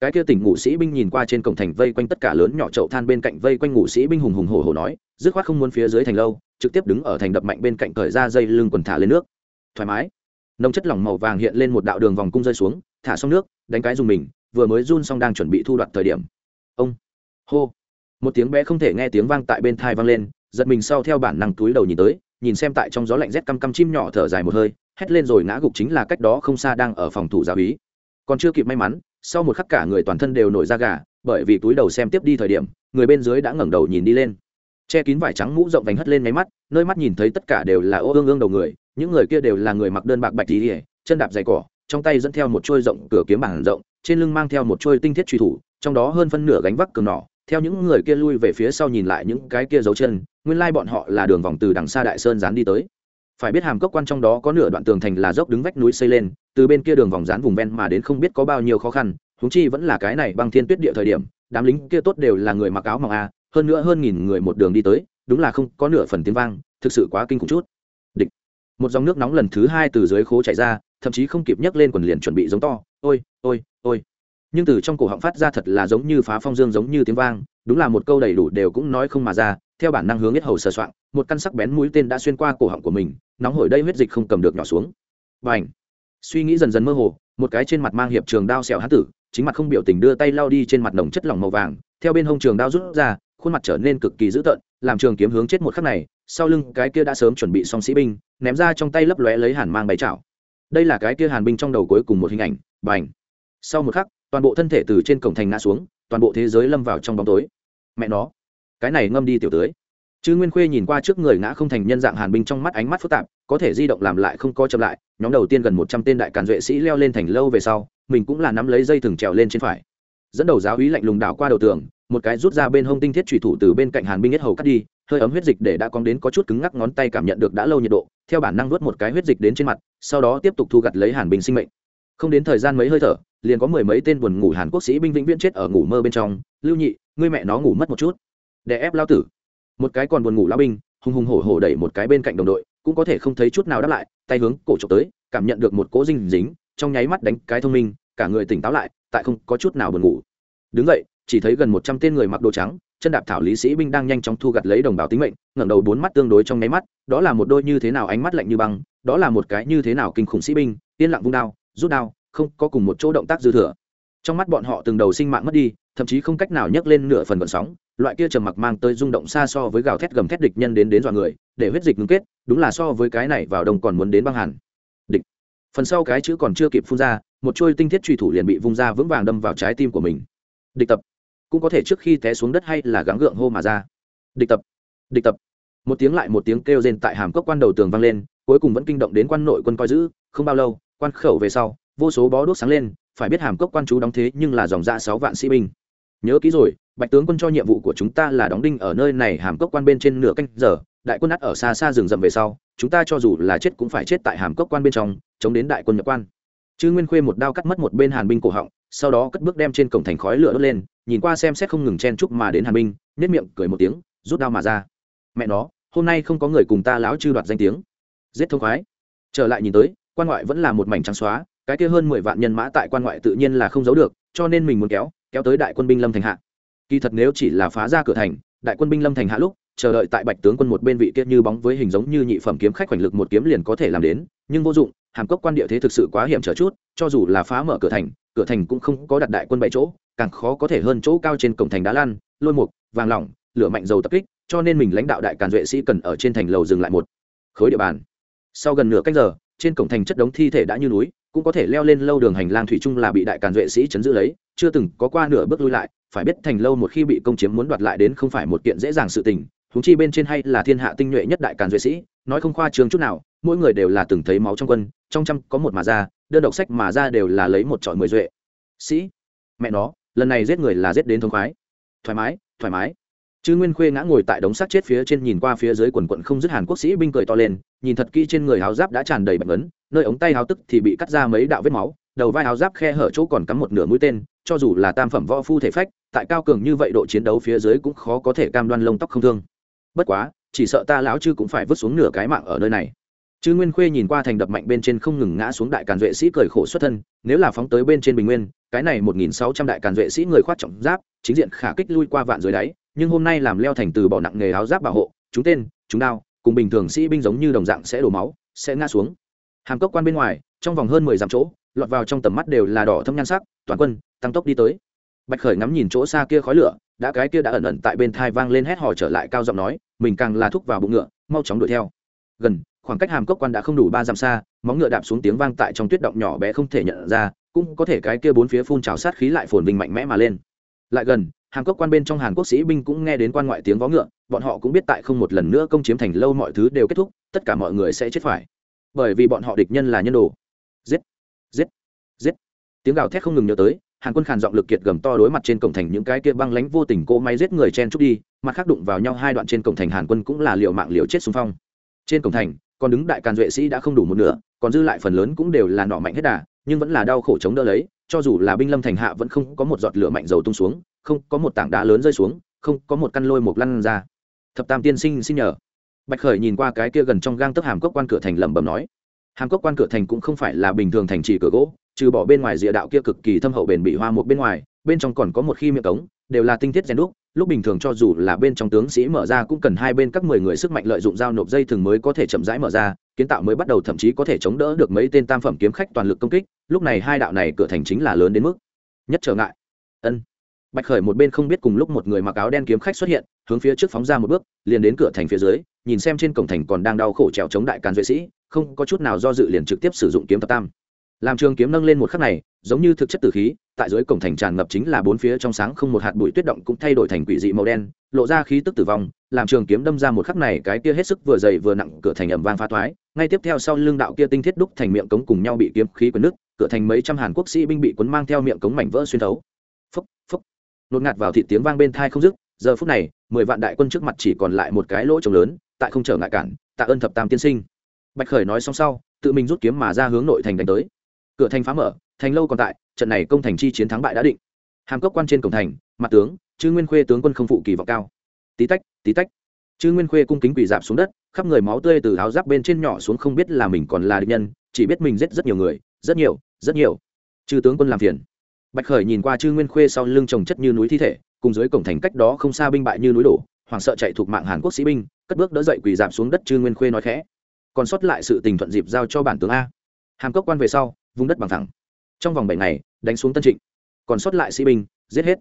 Speaker 1: Cái kia tỉnh ngủ sĩ binh nhìn qua trên cổng thành vây quanh tất cả lớn nhỏ chậu than bên cạnh vây quanh ngủ sĩ binh hùng hùng hổ hổ nói, dứt khoát không muốn phía dưới thành lâu, trực tiếp đứng ở thành đập mạnh bên cạnh cởi ra dây lưng quần thả lên nước. Thoải mái. Nông chất lỏng màu vàng hiện lên một đạo đường vòng cung rơi xuống, thả xong nước, đánh cái dùng mình vừa mới run xong đang chuẩn bị thu đoạt thời điểm. Ông, hô. Một tiếng bé không thể nghe tiếng vang tại bên thai vang lên, giật mình sau theo bản năng túi đầu nhìn tới, nhìn xem tại trong gió lạnh rét căm căm chim nhỏ thở dài một hơi, hét lên rồi ngã gục chính là cách đó không xa đang ở phòng thủ giáo ý còn chưa kịp may mắn, sau một khắc cả người toàn thân đều nổi da gà, bởi vì túi đầu xem tiếp đi thời điểm, người bên dưới đã ngẩng đầu nhìn đi lên. Che kín vải trắng mũ rộng vành hất lên máy mắt, nơi mắt nhìn thấy tất cả đều là ô ương ương đầu người, những người kia đều là người mặc đơn bạc bạch tỉ chân đạp dày cỏ, trong tay dẫn theo một chuôi rộng cửa kiếm bảng rộng trên lưng mang theo một trôi tinh thiết truy thủ, trong đó hơn phân nửa gánh vác cường nỏ theo những người kia lui về phía sau nhìn lại những cái kia dấu chân, nguyên lai bọn họ là đường vòng từ đằng xa đại sơn dán đi tới. Phải biết hàm cốc quan trong đó có nửa đoạn tường thành là dốc đứng vách núi xây lên, từ bên kia đường vòng dán vùng ven mà đến không biết có bao nhiêu khó khăn húng chi vẫn là cái này băng thiên tuyết địa thời điểm, đám lính kia tốt đều là người mặc áo mỏng a, hơn nữa hơn nghìn người một đường đi tới, đúng là không có nửa phần tiếng vang, thực sự quá kinh khủng chút. Địch. Một dòng nước nóng lần thứ hai từ dưới khố chảy ra thậm chí không kịp nhấc lên quần liền chuẩn bị giống to, ôi ôi ôi. Nhưng từ trong cổ họng phát ra thật là giống như phá phong dương giống như tiếng vang, đúng là một câu đầy đủ đều cũng nói không mà ra, theo bản năng hướng hết hầu sờ soạng, một căn sắc bén mũi tên đã xuyên qua cổ họng của mình, nóng hổi đây huyết dịch không cầm được nhỏ xuống. Và ảnh suy nghĩ dần dần mơ hồ, một cái trên mặt mang hiệp trường đao xẻo hán tử, chính mặt không biểu tình đưa tay lao đi trên mặt nồng chất lỏng màu vàng, theo bên hông trường đao rút ra, khuôn mặt trở nên cực kỳ dữ tợn, làm trường kiếm hướng chết một khắc này, sau lưng cái kia đã sớm chuẩn bị xong sĩ binh, ném ra trong tay lấp lóe lấy hàn mang bày chảo đây là cái kia hàn binh trong đầu cuối cùng một hình ảnh, bành. Sau một khắc, toàn bộ thân thể từ trên cổng thành ngã xuống, toàn bộ thế giới lâm vào trong bóng tối. Mẹ nó, cái này ngâm đi tiểu tưới. Chứ nguyên khuê nhìn qua trước người ngã không thành nhân dạng hàn binh trong mắt ánh mắt phức tạp, có thể di động làm lại không co chậm lại, nhóm đầu tiên gần một trăm tên đại càn duệ sĩ leo lên thành lâu về sau, mình cũng là nắm lấy dây thừng trèo lên trên phải. Dẫn đầu giáo úy lạnh lùng đảo qua đầu tường, một cái rút ra bên hông tinh thiết thủy thủ từ bên cạnh hàn binh nhất hầu cắt đi hơi ấm huyết dịch để đã cong đến có chút cứng ngắc ngón tay cảm nhận được đã lâu nhiệt độ, theo bản năng nuốt một cái huyết dịch đến trên mặt, sau đó tiếp tục thu gặt lấy hàn bình sinh mệnh. Không đến thời gian mấy hơi thở, liền có mười mấy tên buồn ngủ hàn quốc sĩ binh vĩnh viễn chết ở ngủ mơ bên trong. Lưu nhị, ngươi mẹ nó ngủ mất một chút. Để ép lao tử. Một cái còn buồn ngủ lao binh, hùng hùng hổ hổ đẩy một cái bên cạnh đồng đội, cũng có thể không thấy chút nào đáp lại, tay hướng cổ trộm tới, cảm nhận được một cỗ dinh dính, trong nháy mắt đánh cái thông minh, cả người tỉnh táo lại, tại không có chút nào buồn ngủ. Đứng vậy chỉ thấy gần một trăm tên người mặc đồ trắng chân đạp thảo lý sĩ binh đang nhanh chóng thu gặt lấy đồng bào tính mệnh, ngẩng đầu bốn mắt tương đối trong nháy mắt, đó là một đôi như thế nào ánh mắt lạnh như băng, đó là một cái như thế nào kinh khủng sĩ binh, yên lặng vung đao, rút đao, không có cùng một chỗ động tác dư thừa. Trong mắt bọn họ từng đầu sinh mạng mất đi, thậm chí không cách nào nhấc lên nửa phần vận sóng, loại kia trầm mặc mang tới rung động xa so với gào thét gầm thét địch nhân đến đến dọa người, để huyết dịch ngưng kết, đúng là so với cái này vào đồng còn muốn đến băng hẳn. Địch. Phần sau cái chữ còn chưa kịp phun ra, một trôi tinh thiết truy thủ liền bị vung ra vững vàng đâm vào trái tim của mình. Địch tập cũng có thể trước khi té xuống đất hay là gắng gượng hô mà ra. Địch tập địch tập. Một tiếng lại một tiếng kêu rên tại hàm cốc quan đầu tường vang lên, cuối cùng vẫn kinh động đến quan nội quân coi giữ, không bao lâu, quan khẩu về sau, vô số bó đuốc sáng lên, phải biết hàm cốc quan chú đóng thế nhưng là dòng ra sáu vạn sĩ binh. Nhớ kỹ rồi, bạch tướng quân cho nhiệm vụ của chúng ta là đóng đinh ở nơi này hàm cốc quan bên trên nửa canh giờ, đại quân ắt ở xa xa rừng rậm về sau, chúng ta cho dù là chết cũng phải chết tại hàm cốc quan bên trong, chống đến đại quân nhập quan chứ nguyên khuê một đao cắt mất một bên hàn binh cổ họng, sau đó cất bước đem trên cổng thành khói lửa đốt lên, nhìn qua xem xét không ngừng chen chúc mà đến hàn binh nếp miệng cười một tiếng, rút đao mà ra. Mẹ nó, hôm nay không có người cùng ta láo chư đoạt danh tiếng. Giết thông khoái. Trở lại nhìn tới, quan ngoại vẫn là một mảnh trắng xóa, cái kia hơn mười vạn nhân mã tại quan ngoại tự nhiên là không giấu được, cho nên mình muốn kéo kéo tới đại quân binh lâm thành hạ. Kỳ thật nếu chỉ là phá ra cửa thành, đại quân binh lâm thành hạ lúc, chờ đợi tại bạch tướng quân một bên vị kia như bóng với hình giống như nhị phẩm kiếm khách khoảnh lực một kiếm liền có thể làm đến, nhưng vô dụng hàm cốc quan địa thế thực sự quá hiểm trở chút, cho dù là phá mở cửa thành cửa thành cũng không có đặt đại quân bảy chỗ, càng khó có thể hơn chỗ cao trên cổng thành đá lan, lôi mục, vàng lỏng, lửa mạnh dầu tập kích, cho nên mình lãnh đạo đại càn duệ sĩ cần ở trên thành lầu dừng lại một khối địa bàn. Sau gần nửa cách giờ, trên cổng thành chất đống thi thể đã như núi, cũng có thể leo lên lâu đường hành lang thủy chung là bị đại càn duệ sĩ chấn giữ lấy, chưa từng có qua nửa bước lui lại, phải biết thành lâu một khi bị công chiếm muốn đoạt lại đến không phải một kiện dễ dàng sự tình húng chi bên trên hay là thiên hạ tinh nhuệ nhất đại càn duệ sĩ, nói không khoa trương chút nào, mỗi người đều là từng thấy máu trong quân, trong trăm có một mà ra, đơn độc sách mà ra đều là lấy một trọi mười duệ. Sĩ, mẹ nó, lần này giết người là giết đến thống khoái. Thoải mái thoải mái. Chứ nguyên khuê ngã ngồi tại đống xác chết phía trên nhìn qua phía dưới quần quận không dứt hàn quốc sĩ binh cười to lên, nhìn thật kỹ trên người áo giáp đã tràn đầy bệnh ấn nơi ống tay áo tức thì bị cắt ra mấy đạo vết máu, đầu vai áo giáp khe hở chỗ còn cắm một nửa mũi tên, cho dù là tam phẩm võ phu thể phách, tại cao cường như vậy độ chiến đấu phía dưới cũng khó có thể cam đoan lông tóc không thương bất quá, chỉ sợ ta lão chư cũng phải vứt xuống nửa cái mạng ở nơi này. Chư nguyên khuê nhìn qua thành đập mạnh bên trên không ngừng ngã xuống đại càn duệ sĩ cười khổ xuất thân, nếu là phóng tới bên trên bình nguyên, cái này một nghìn sáu trăm đại càn duệ sĩ người khoát trọng giáp, chính diện khả kích lui qua vạn dưới đáy, nhưng hôm nay làm leo thành từ bỏ nặng nghề áo giáp bảo hộ, chúng tên, chúng đao, cùng bình thường sĩ binh giống như đồng dạng sẽ đổ máu, sẽ ngã xuống. Hàm cốc quan bên ngoài, trong vòng hơn mười dặm chỗ, lọt vào trong tầm mắt đều là đỏ thâm nhan sắc, toàn quân, tăng tốc đi tới bạch khởi ngắm nhìn chỗ xa kia khói lửa, đã cái kia đã ẩn ẩn tại bên thai vang lên hét hò trở lại cao giọng nói, mình càng là thúc vào bụng ngựa, mau chóng đuổi theo. Gần, khoảng cách hàm cốc quan đã không đủ ba dặm xa, móng ngựa đạp xuống tiếng vang tại trong tuyết động nhỏ bé không thể nhận ra, cũng có thể cái kia bốn phía phun trào sát khí lại phồn vinh mạnh mẽ mà lên. Lại gần, hàm cốc quan bên trong hàn quốc sĩ binh cũng nghe đến quan ngoại tiếng vó ngựa, bọn họ cũng biết tại không một lần nữa công chiếm thành lâu mọi thứ đều kết thúc, tất cả mọi người sẽ chết phải. Bởi vì bọn họ địch nhân là nhân đồ. Giết giết giết. Tiếng gào thét không ngừng nhớ tới hàn quân khàn giọng lực kiệt gầm to đối mặt trên cổng thành những cái kia băng lánh vô tình cỗ máy giết người chen trúc đi, mặt khác đụng vào nhau hai đoạn trên cổng thành hàn quân cũng là liệu mạng liệu chết xung phong. Trên cổng thành, còn đứng đại càn duệ sĩ đã không đủ một nửa, còn dư lại phần lớn cũng đều là nọ mạnh hết đà, nhưng vẫn là đau khổ chống đỡ lấy, cho dù là binh lâm thành hạ vẫn không có một giọt lửa mạnh dầu tung xuống, không có một tảng đá lớn rơi xuống, không có một căn lôi một lăn ra. Thập tam tiên sinh, xin nhờ. Bạch khởi nhìn qua cái kia gần trong gang tấc hàm cốc quan cửa thành lẩm bẩm nói. Hàm cốc quan cửa thành cũng không phải là bình thường thành trì cửa gỗ trừ bỏ bên ngoài rìa đạo kia cực kỳ thâm hậu bền bị hoa một bên ngoài, bên trong còn có một khi miệng cống, đều là tinh thiết rèn đúc, lúc bình thường cho dù là bên trong tướng sĩ mở ra cũng cần hai bên các mười người sức mạnh lợi dụng dao nộp dây thường mới có thể chậm rãi mở ra, kiến tạo mới bắt đầu thậm chí có thể chống đỡ được mấy tên tam phẩm kiếm khách toàn lực công kích, lúc này hai đạo này cửa thành chính là lớn đến mức nhất trở ngại. Ân. Bạch khởi một bên không biết cùng lúc một người mặc áo đen kiếm khách xuất hiện, hướng phía trước phóng ra một bước, liền đến cửa thành phía dưới, nhìn xem trên cổng thành còn đang đau khổ trèo chống đại càn duệ sĩ, không có chút nào do dự liền trực tiếp sử dụng kiếm thập tam làm trường kiếm nâng lên một khắc này, giống như thực chất tử khí, tại dưới cổng thành tràn ngập chính là bốn phía trong sáng không một hạt bụi tuyết động cũng thay đổi thành quỷ dị màu đen, lộ ra khí tức tử vong, làm trường kiếm đâm ra một khắc này cái kia hết sức vừa dày vừa nặng, cửa thành ẩm vang phá thoái, ngay tiếp theo sau lưng đạo kia tinh thiết đúc thành miệng cống cùng nhau bị kiếm khí quấn nước cửa thành mấy trăm hàn quốc sĩ binh bị cuốn mang theo miệng cống mảnh vỡ xuyên thấu. Phúc phúc nột ngạt vào thị tiếng vang bên thai không dứt, giờ phút này, mười vạn đại quân trước mặt chỉ còn lại một cái lỗ trống lớn, tại không trở ngại cản, tạ ơn thập tam tiên sinh. Bạch khởi nói xong sau, tự mình rút kiếm mà ra hướng nội thành đánh tới cửa thành phá mở, thành lâu còn tại, trận này công thành chi chiến thắng bại đã định. Hàm cốc quan trên cổng thành, mặt tướng chư nguyên khuê tướng quân không phụ kỳ vọng cao. Tí tách tí tách. Chư nguyên khuê cung kính quỳ dạp xuống đất, khắp người máu tươi từ áo giáp bên trên nhỏ xuống không biết là mình còn là địch nhân, chỉ biết mình giết rất nhiều người, rất nhiều rất nhiều. Chư tướng quân làm phiền. Bạch khởi nhìn qua chư nguyên khuê sau lưng trồng chất như núi thi thể, cùng dưới cổng thành cách đó không xa binh bại như núi đổ, hoảng sợ chạy thuộc mạng hàn quốc sĩ binh, cất bước đỡ dậy quỳ dạp xuống đất chư nguyên khuê nói khẽ. Còn sót lại sự tình thuận dịp giao cho bản tướng a. Hàm cốc quan về sau vùng đất bằng thẳng. Trong vòng bảy ngày, đánh xuống tân trịnh. Còn sót lại sĩ binh, giết hết.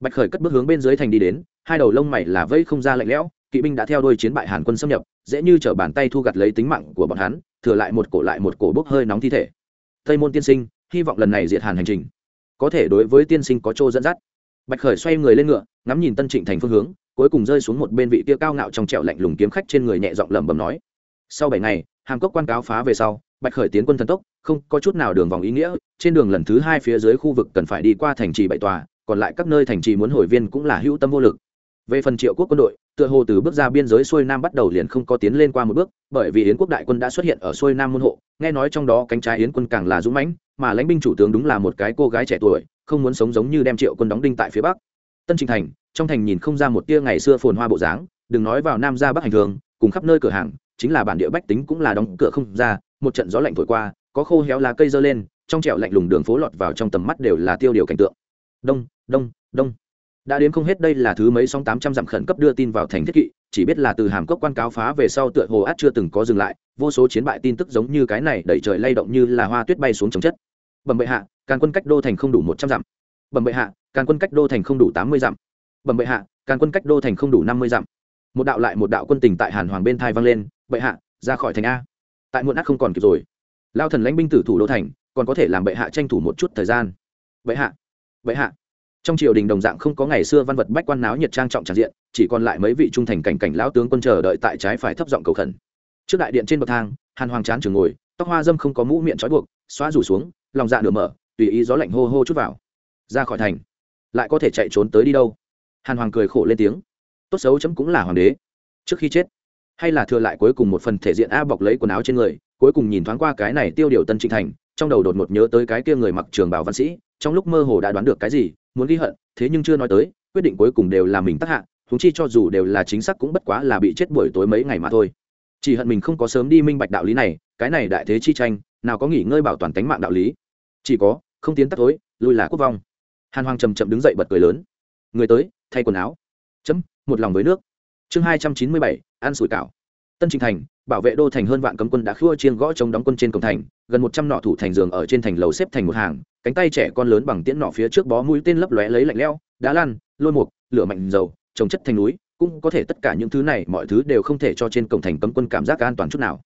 Speaker 1: Bạch khởi cất bước hướng bên dưới thành đi đến, hai đầu lông mày là vây không ra lạnh lẽo, kỵ binh đã theo đôi chiến bại hàn quân xâm nhập, dễ như chở bàn tay thu gặt lấy tính mạng của bọn hắn, thừa lại một cổ lại một cổ bốc hơi nóng thi thể. Tây môn tiên sinh, hy vọng lần này diệt hàn hành trình. Có thể đối với tiên sinh có chỗ dẫn dắt. Bạch khởi xoay người lên ngựa, ngắm nhìn tân trịnh thành phương hướng, cuối cùng rơi xuống một bên vị tia cao ngạo trong trẹo lạnh lùng kiếm khách trên người nhẹ giọng lẩm bẩm nói. Sau bảy ngày, hàm cốc quan cáo phá về sau bạch khởi tiến quân thần tốc, không có chút nào đường vòng ý nghĩa, trên đường lần thứ hai phía dưới khu vực cần phải đi qua thành trì bảy tòa, còn lại các nơi thành trì muốn hồi viên cũng là hữu tâm vô lực. Về phần triệu quốc quân đội, tựa hồ từ bước ra biên giới xuôi nam bắt đầu liền không có tiến lên qua một bước, bởi vì yến quốc đại quân đã xuất hiện ở xuôi nam môn hộ, nghe nói trong đó cánh trái yến quân càng là dũng mãnh, mà lãnh binh chủ tướng đúng là một cái cô gái trẻ tuổi, không muốn sống giống như đem triệu quân đóng đinh tại phía bắc. Tân trình thành, trong thành nhìn không ra một tia ngày xưa phồn hoa bộ dáng, đừng nói vào nam ra bắc hành thường, cùng khắp nơi cửa hàng, chính là bản địa bách tính cũng là đóng cửa không ra một trận gió lạnh thổi qua, có khô héo lá cây dơ lên, trong trẻo lạnh lùng đường phố lọt vào trong tầm mắt đều là tiêu điều cảnh tượng. Đông đông đông. Đã đến không hết đây là thứ mấy song tám trăm dặm khẩn cấp đưa tin vào thành thiết kỵ, chỉ biết là từ hàm cốc quan cáo phá về sau tựa hồ át chưa từng có dừng lại, vô số chiến bại tin tức giống như cái này đẩy trời lay động như là hoa tuyết bay xuống trồng chất. Bẩm bệ hạ, càn quân cách đô thành không đủ một trăm dặm. Bẩm bệ hạ, càn quân cách đô thành không đủ tám mươi dặm. Bẩm bệ hạ, càn quân cách đô thành không đủ năm mươi dặm. Một đạo lại một đạo quân tình tại hàn hoàng bên thai vang lên, bệ hạ, ra khỏi thành a tại muộn ác không còn kịp rồi. Lao thần lãnh binh tử thủ đô thành, còn có thể làm bệ hạ tranh thủ một chút thời gian. Bệ hạ bệ hạ. Trong triều đình đồng dạng không có ngày xưa văn vật bách quan náo nhiệt trang trọng tràn diện, chỉ còn lại mấy vị trung thành cảnh cảnh lão tướng quân chờ đợi tại trái phải thấp giọng cầu khẩn. Trước đại điện trên bậc thang, hàn hoàng chán trường ngồi, tóc hoa dâm không có mũ miệng trói buộc, xóa rủ xuống, lòng dạ nửa mở, tùy ý gió lạnh hô hô chút vào. Ra khỏi thành, lại có thể chạy trốn tới đi đâu? Hàn hoàng cười khổ lên tiếng. Tốt xấu chấm cũng là hoàng đế. Trước khi chết hay là thừa lại cuối cùng một phần thể diện a bọc lấy quần áo trên người, cuối cùng nhìn thoáng qua cái này tiêu điều tân trịnh thành, trong đầu đột ngột nhớ tới cái kia người mặc trường bảo văn sĩ, trong lúc mơ hồ đã đoán được cái gì, muốn ghi hận, thế nhưng chưa nói tới, quyết định cuối cùng đều là mình tác hạ húng chi cho dù đều là chính xác cũng bất quá là bị chết buổi tối mấy ngày mà thôi. Chỉ hận mình không có sớm đi minh bạch đạo lý này, cái này đại thế chi tranh, nào có nghỉ ngơi bảo toàn tánh mạng đạo lý. Chỉ có, không tiến tắt tối lui là quốc vong. Hàn hoàng chầm chậm đứng dậy bật cười lớn. Người tới, thay quần áo. Chấm, một lòng với nước. Chương hai trăm chín mươi bảy ăn sủi cảo. Tân trình thành, bảo vệ đô thành hơn vạn cấm quân đã khua chiên gõ chống đóng quân trên cổng thành, gần một trăm nọ thủ thành giường ở trên thành lầu xếp thành một hàng, cánh tay trẻ con lớn bằng tiễn nọ phía trước bó mũi tên lấp lóe lấy lạnh lẽo, đá lan lôi mục, lửa mạnh dầu, trồng chất thành núi, cũng có thể tất cả những thứ này, mọi thứ đều không thể cho trên cổng thành cấm quân cảm giác an toàn chút nào.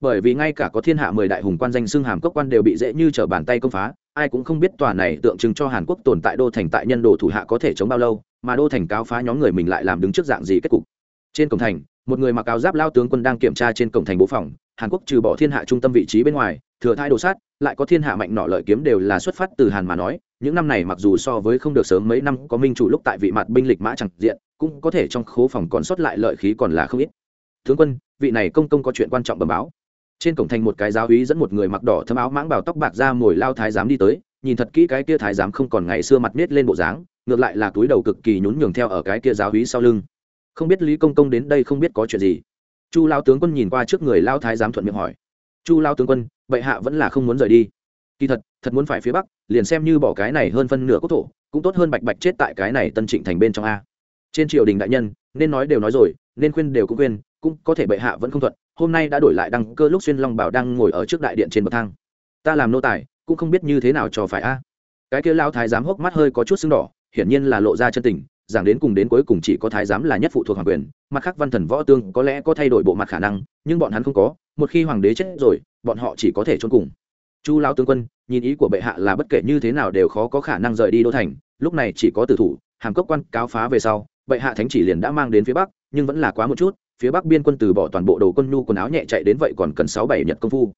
Speaker 1: Bởi vì ngay cả có thiên hạ mười đại hùng quan danh xưng hàm cốc quan đều bị dễ như trở bàn tay công phá, ai cũng không biết tòa này tượng trưng cho hàn quốc tồn tại đô thành tại nhân đồ thủ hạ có thể chống bao lâu, mà đô thành cáo phá nhóm người mình lại làm đứng trước dạng gì kết cục. Trên cổng thành một người mặc áo giáp lao tướng quân đang kiểm tra trên cổng thành bố phòng, hàn quốc trừ bỏ thiên hạ trung tâm vị trí bên ngoài, thừa thai đồ sát, lại có thiên hạ mạnh nọ lợi kiếm đều là xuất phát từ hàn mà nói, những năm này mặc dù so với không được sớm mấy năm có minh chủ lúc tại vị mặt binh lịch mã chẳng diện, cũng có thể trong khố phòng còn sót lại lợi khí còn là không ít. Tướng quân, vị này công công có chuyện quan trọng bẩm báo. Trên cổng thành một cái giáo úy dẫn một người mặc đỏ thấm áo mãng bào tóc bạc ra mồi lao thái giám đi tới, nhìn thật kỹ cái kia thái giám không còn ngày xưa mặt miết lên bộ dáng, ngược lại là túi đầu cực kỳ nhún nhường theo ở cái kia giáo úy sau lưng không biết lý công công đến đây không biết có chuyện gì. Chu lao tướng quân nhìn qua trước người lao thái giám thuận miệng hỏi. Chu lao tướng quân, bệ hạ vẫn là không muốn rời đi. Kỳ thật thật muốn phải phía bắc, liền xem như bỏ cái này hơn phân nửa quốc thổ, cũng tốt hơn bạch bạch chết tại cái này tân trịnh thành bên trong a. Trên triều đình đại nhân, nên nói đều nói rồi, nên khuyên đều cũng khuyên, cũng có thể bệ hạ vẫn không thuận, hôm nay đã đổi lại đăng cơ lúc xuyên long bảo đang ngồi ở trước đại điện trên bậc thang. Ta làm nô tài, cũng không biết như thế nào cho phải a. Cái kia lao thái giám hốc mắt hơi có chút sưng đỏ, hiển nhiên là lộ ra chân tình giảng đến cùng đến cuối cùng chỉ có thái giám là nhất phụ thuộc hoàng quyền, mặt khác văn thần võ tương có lẽ có thay đổi bộ mặt khả năng, nhưng bọn hắn không có, một khi hoàng đế chết rồi, bọn họ chỉ có thể trốn cùng. Chu lao tướng quân, nhìn ý của bệ hạ là bất kể như thế nào đều khó có khả năng rời đi đô thành, lúc này chỉ có tử thủ, hàm cốc quan cáo phá về sau, bệ hạ thánh chỉ liền đã mang đến phía bắc, nhưng vẫn là quá một chút, phía bắc biên quân từ bỏ toàn bộ đồ quân nhu quần áo nhẹ chạy đến vậy còn cần sáu bảy nhật công phu.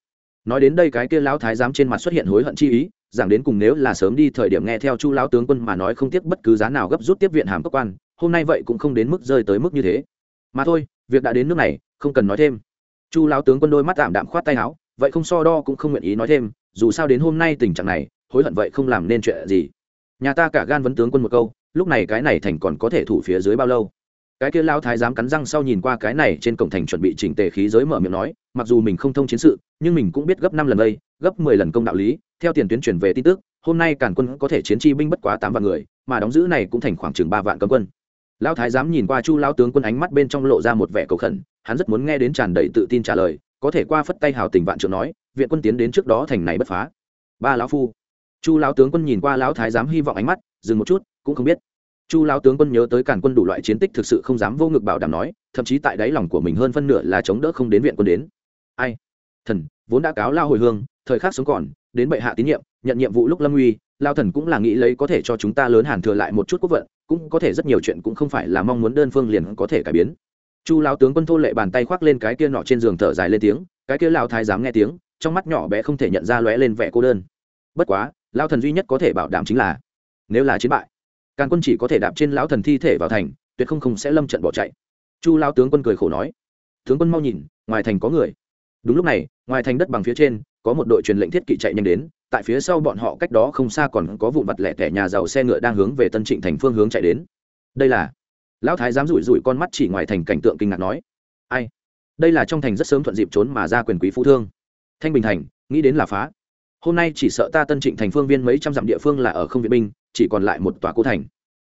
Speaker 1: Nói đến đây cái kia lão thái giám trên mặt xuất hiện hối hận chi ý giảng đến cùng nếu là sớm đi thời điểm nghe theo chu lão tướng quân mà nói không tiếc bất cứ giá nào gấp rút tiếp viện hàm cấp quan, hôm nay vậy cũng không đến mức rơi tới mức như thế. Mà thôi, việc đã đến nước này, không cần nói thêm. Chu lão tướng quân đôi mắt tạm đạm khoát tay áo, vậy không so đo cũng không nguyện ý nói thêm, dù sao đến hôm nay tình trạng này, hối hận vậy không làm nên chuyện gì. Nhà ta cả gan vấn tướng quân một câu, lúc này cái này thành còn có thể thủ phía dưới bao lâu? Cái kia lao thái giám cắn răng sau nhìn qua cái này trên cổng thành chuẩn bị chỉnh tề khí giới mở miệng nói, mặc dù mình không thông chiến sự, nhưng mình cũng biết gấp năm lần đây gấp mười lần công đạo lý, theo tiền tuyến truyền về tin tức, hôm nay cản quân có thể chiến chi binh bất quá tám vạn người, mà đóng giữ này cũng thành khoảng chừng ba vạn cấm quân. Lão thái giám nhìn qua chu Lão tướng quân ánh mắt bên trong lộ ra một vẻ cầu khẩn, hắn rất muốn nghe đến tràn đầy tự tin trả lời, có thể qua phất tay hào tình vạn trượng nói, viện quân tiến đến trước đó thành này bất phá. Ba lão phu. Chu lão tướng quân nhìn qua lão thái giám hy vọng ánh mắt, dừng một chút, cũng không biết. Chu Lão tướng quân nhớ tới càn quân đủ loại chiến tích thực sự không dám vô ngực bảo đảm nói, thậm chí tại đáy lòng của mình hơn phân nửa là chống đỡ không đến viện quân đến. Ai? Thần, vốn đã cáo lao hồi hương thời khắc sống còn, đến bệ hạ tín nhiệm, nhận nhiệm vụ lúc lâm uy, lao thần cũng là nghĩ lấy có thể cho chúng ta lớn hàn thừa lại một chút quốc vận, cũng có thể rất nhiều chuyện cũng không phải là mong muốn đơn phương liền có thể cải biến. Chu lao tướng quân thô lệ bàn tay khoác lên cái kia nọ trên giường thở dài lên tiếng, cái kia lao thái dám nghe tiếng, trong mắt nhỏ bé không thể nhận ra lóe lên vẻ cô đơn. Bất quá, lao thần duy nhất có thể bảo đảm chính là, nếu là chiến bại, càn quân chỉ có thể đạp trên lão thần thi thể vào thành, tuyệt không không sẽ lâm trận bỏ chạy. Chu lao tướng quân cười khổ nói, tướng quân mau nhìn, ngoài thành có người đúng lúc này, ngoài thành đất bằng phía trên, có một đội truyền lệnh thiết kỵ chạy nhanh đến, tại phía sau bọn họ cách đó không xa còn có vụ vặt lẻ tẻ nhà giàu xe ngựa đang hướng về tân trịnh thành phương hướng chạy đến. Đây là lão thái dám rủi rủi con mắt chỉ ngoài thành cảnh tượng kinh ngạc nói, ai? Đây là trong thành rất sớm thuận dịp trốn mà ra quyền quý phú thương. Thanh bình thành, nghĩ đến là phá. Hôm nay chỉ sợ ta tân trịnh thành phương viên mấy trăm dặm địa phương là ở không viện binh, chỉ còn lại một tòa cố thành.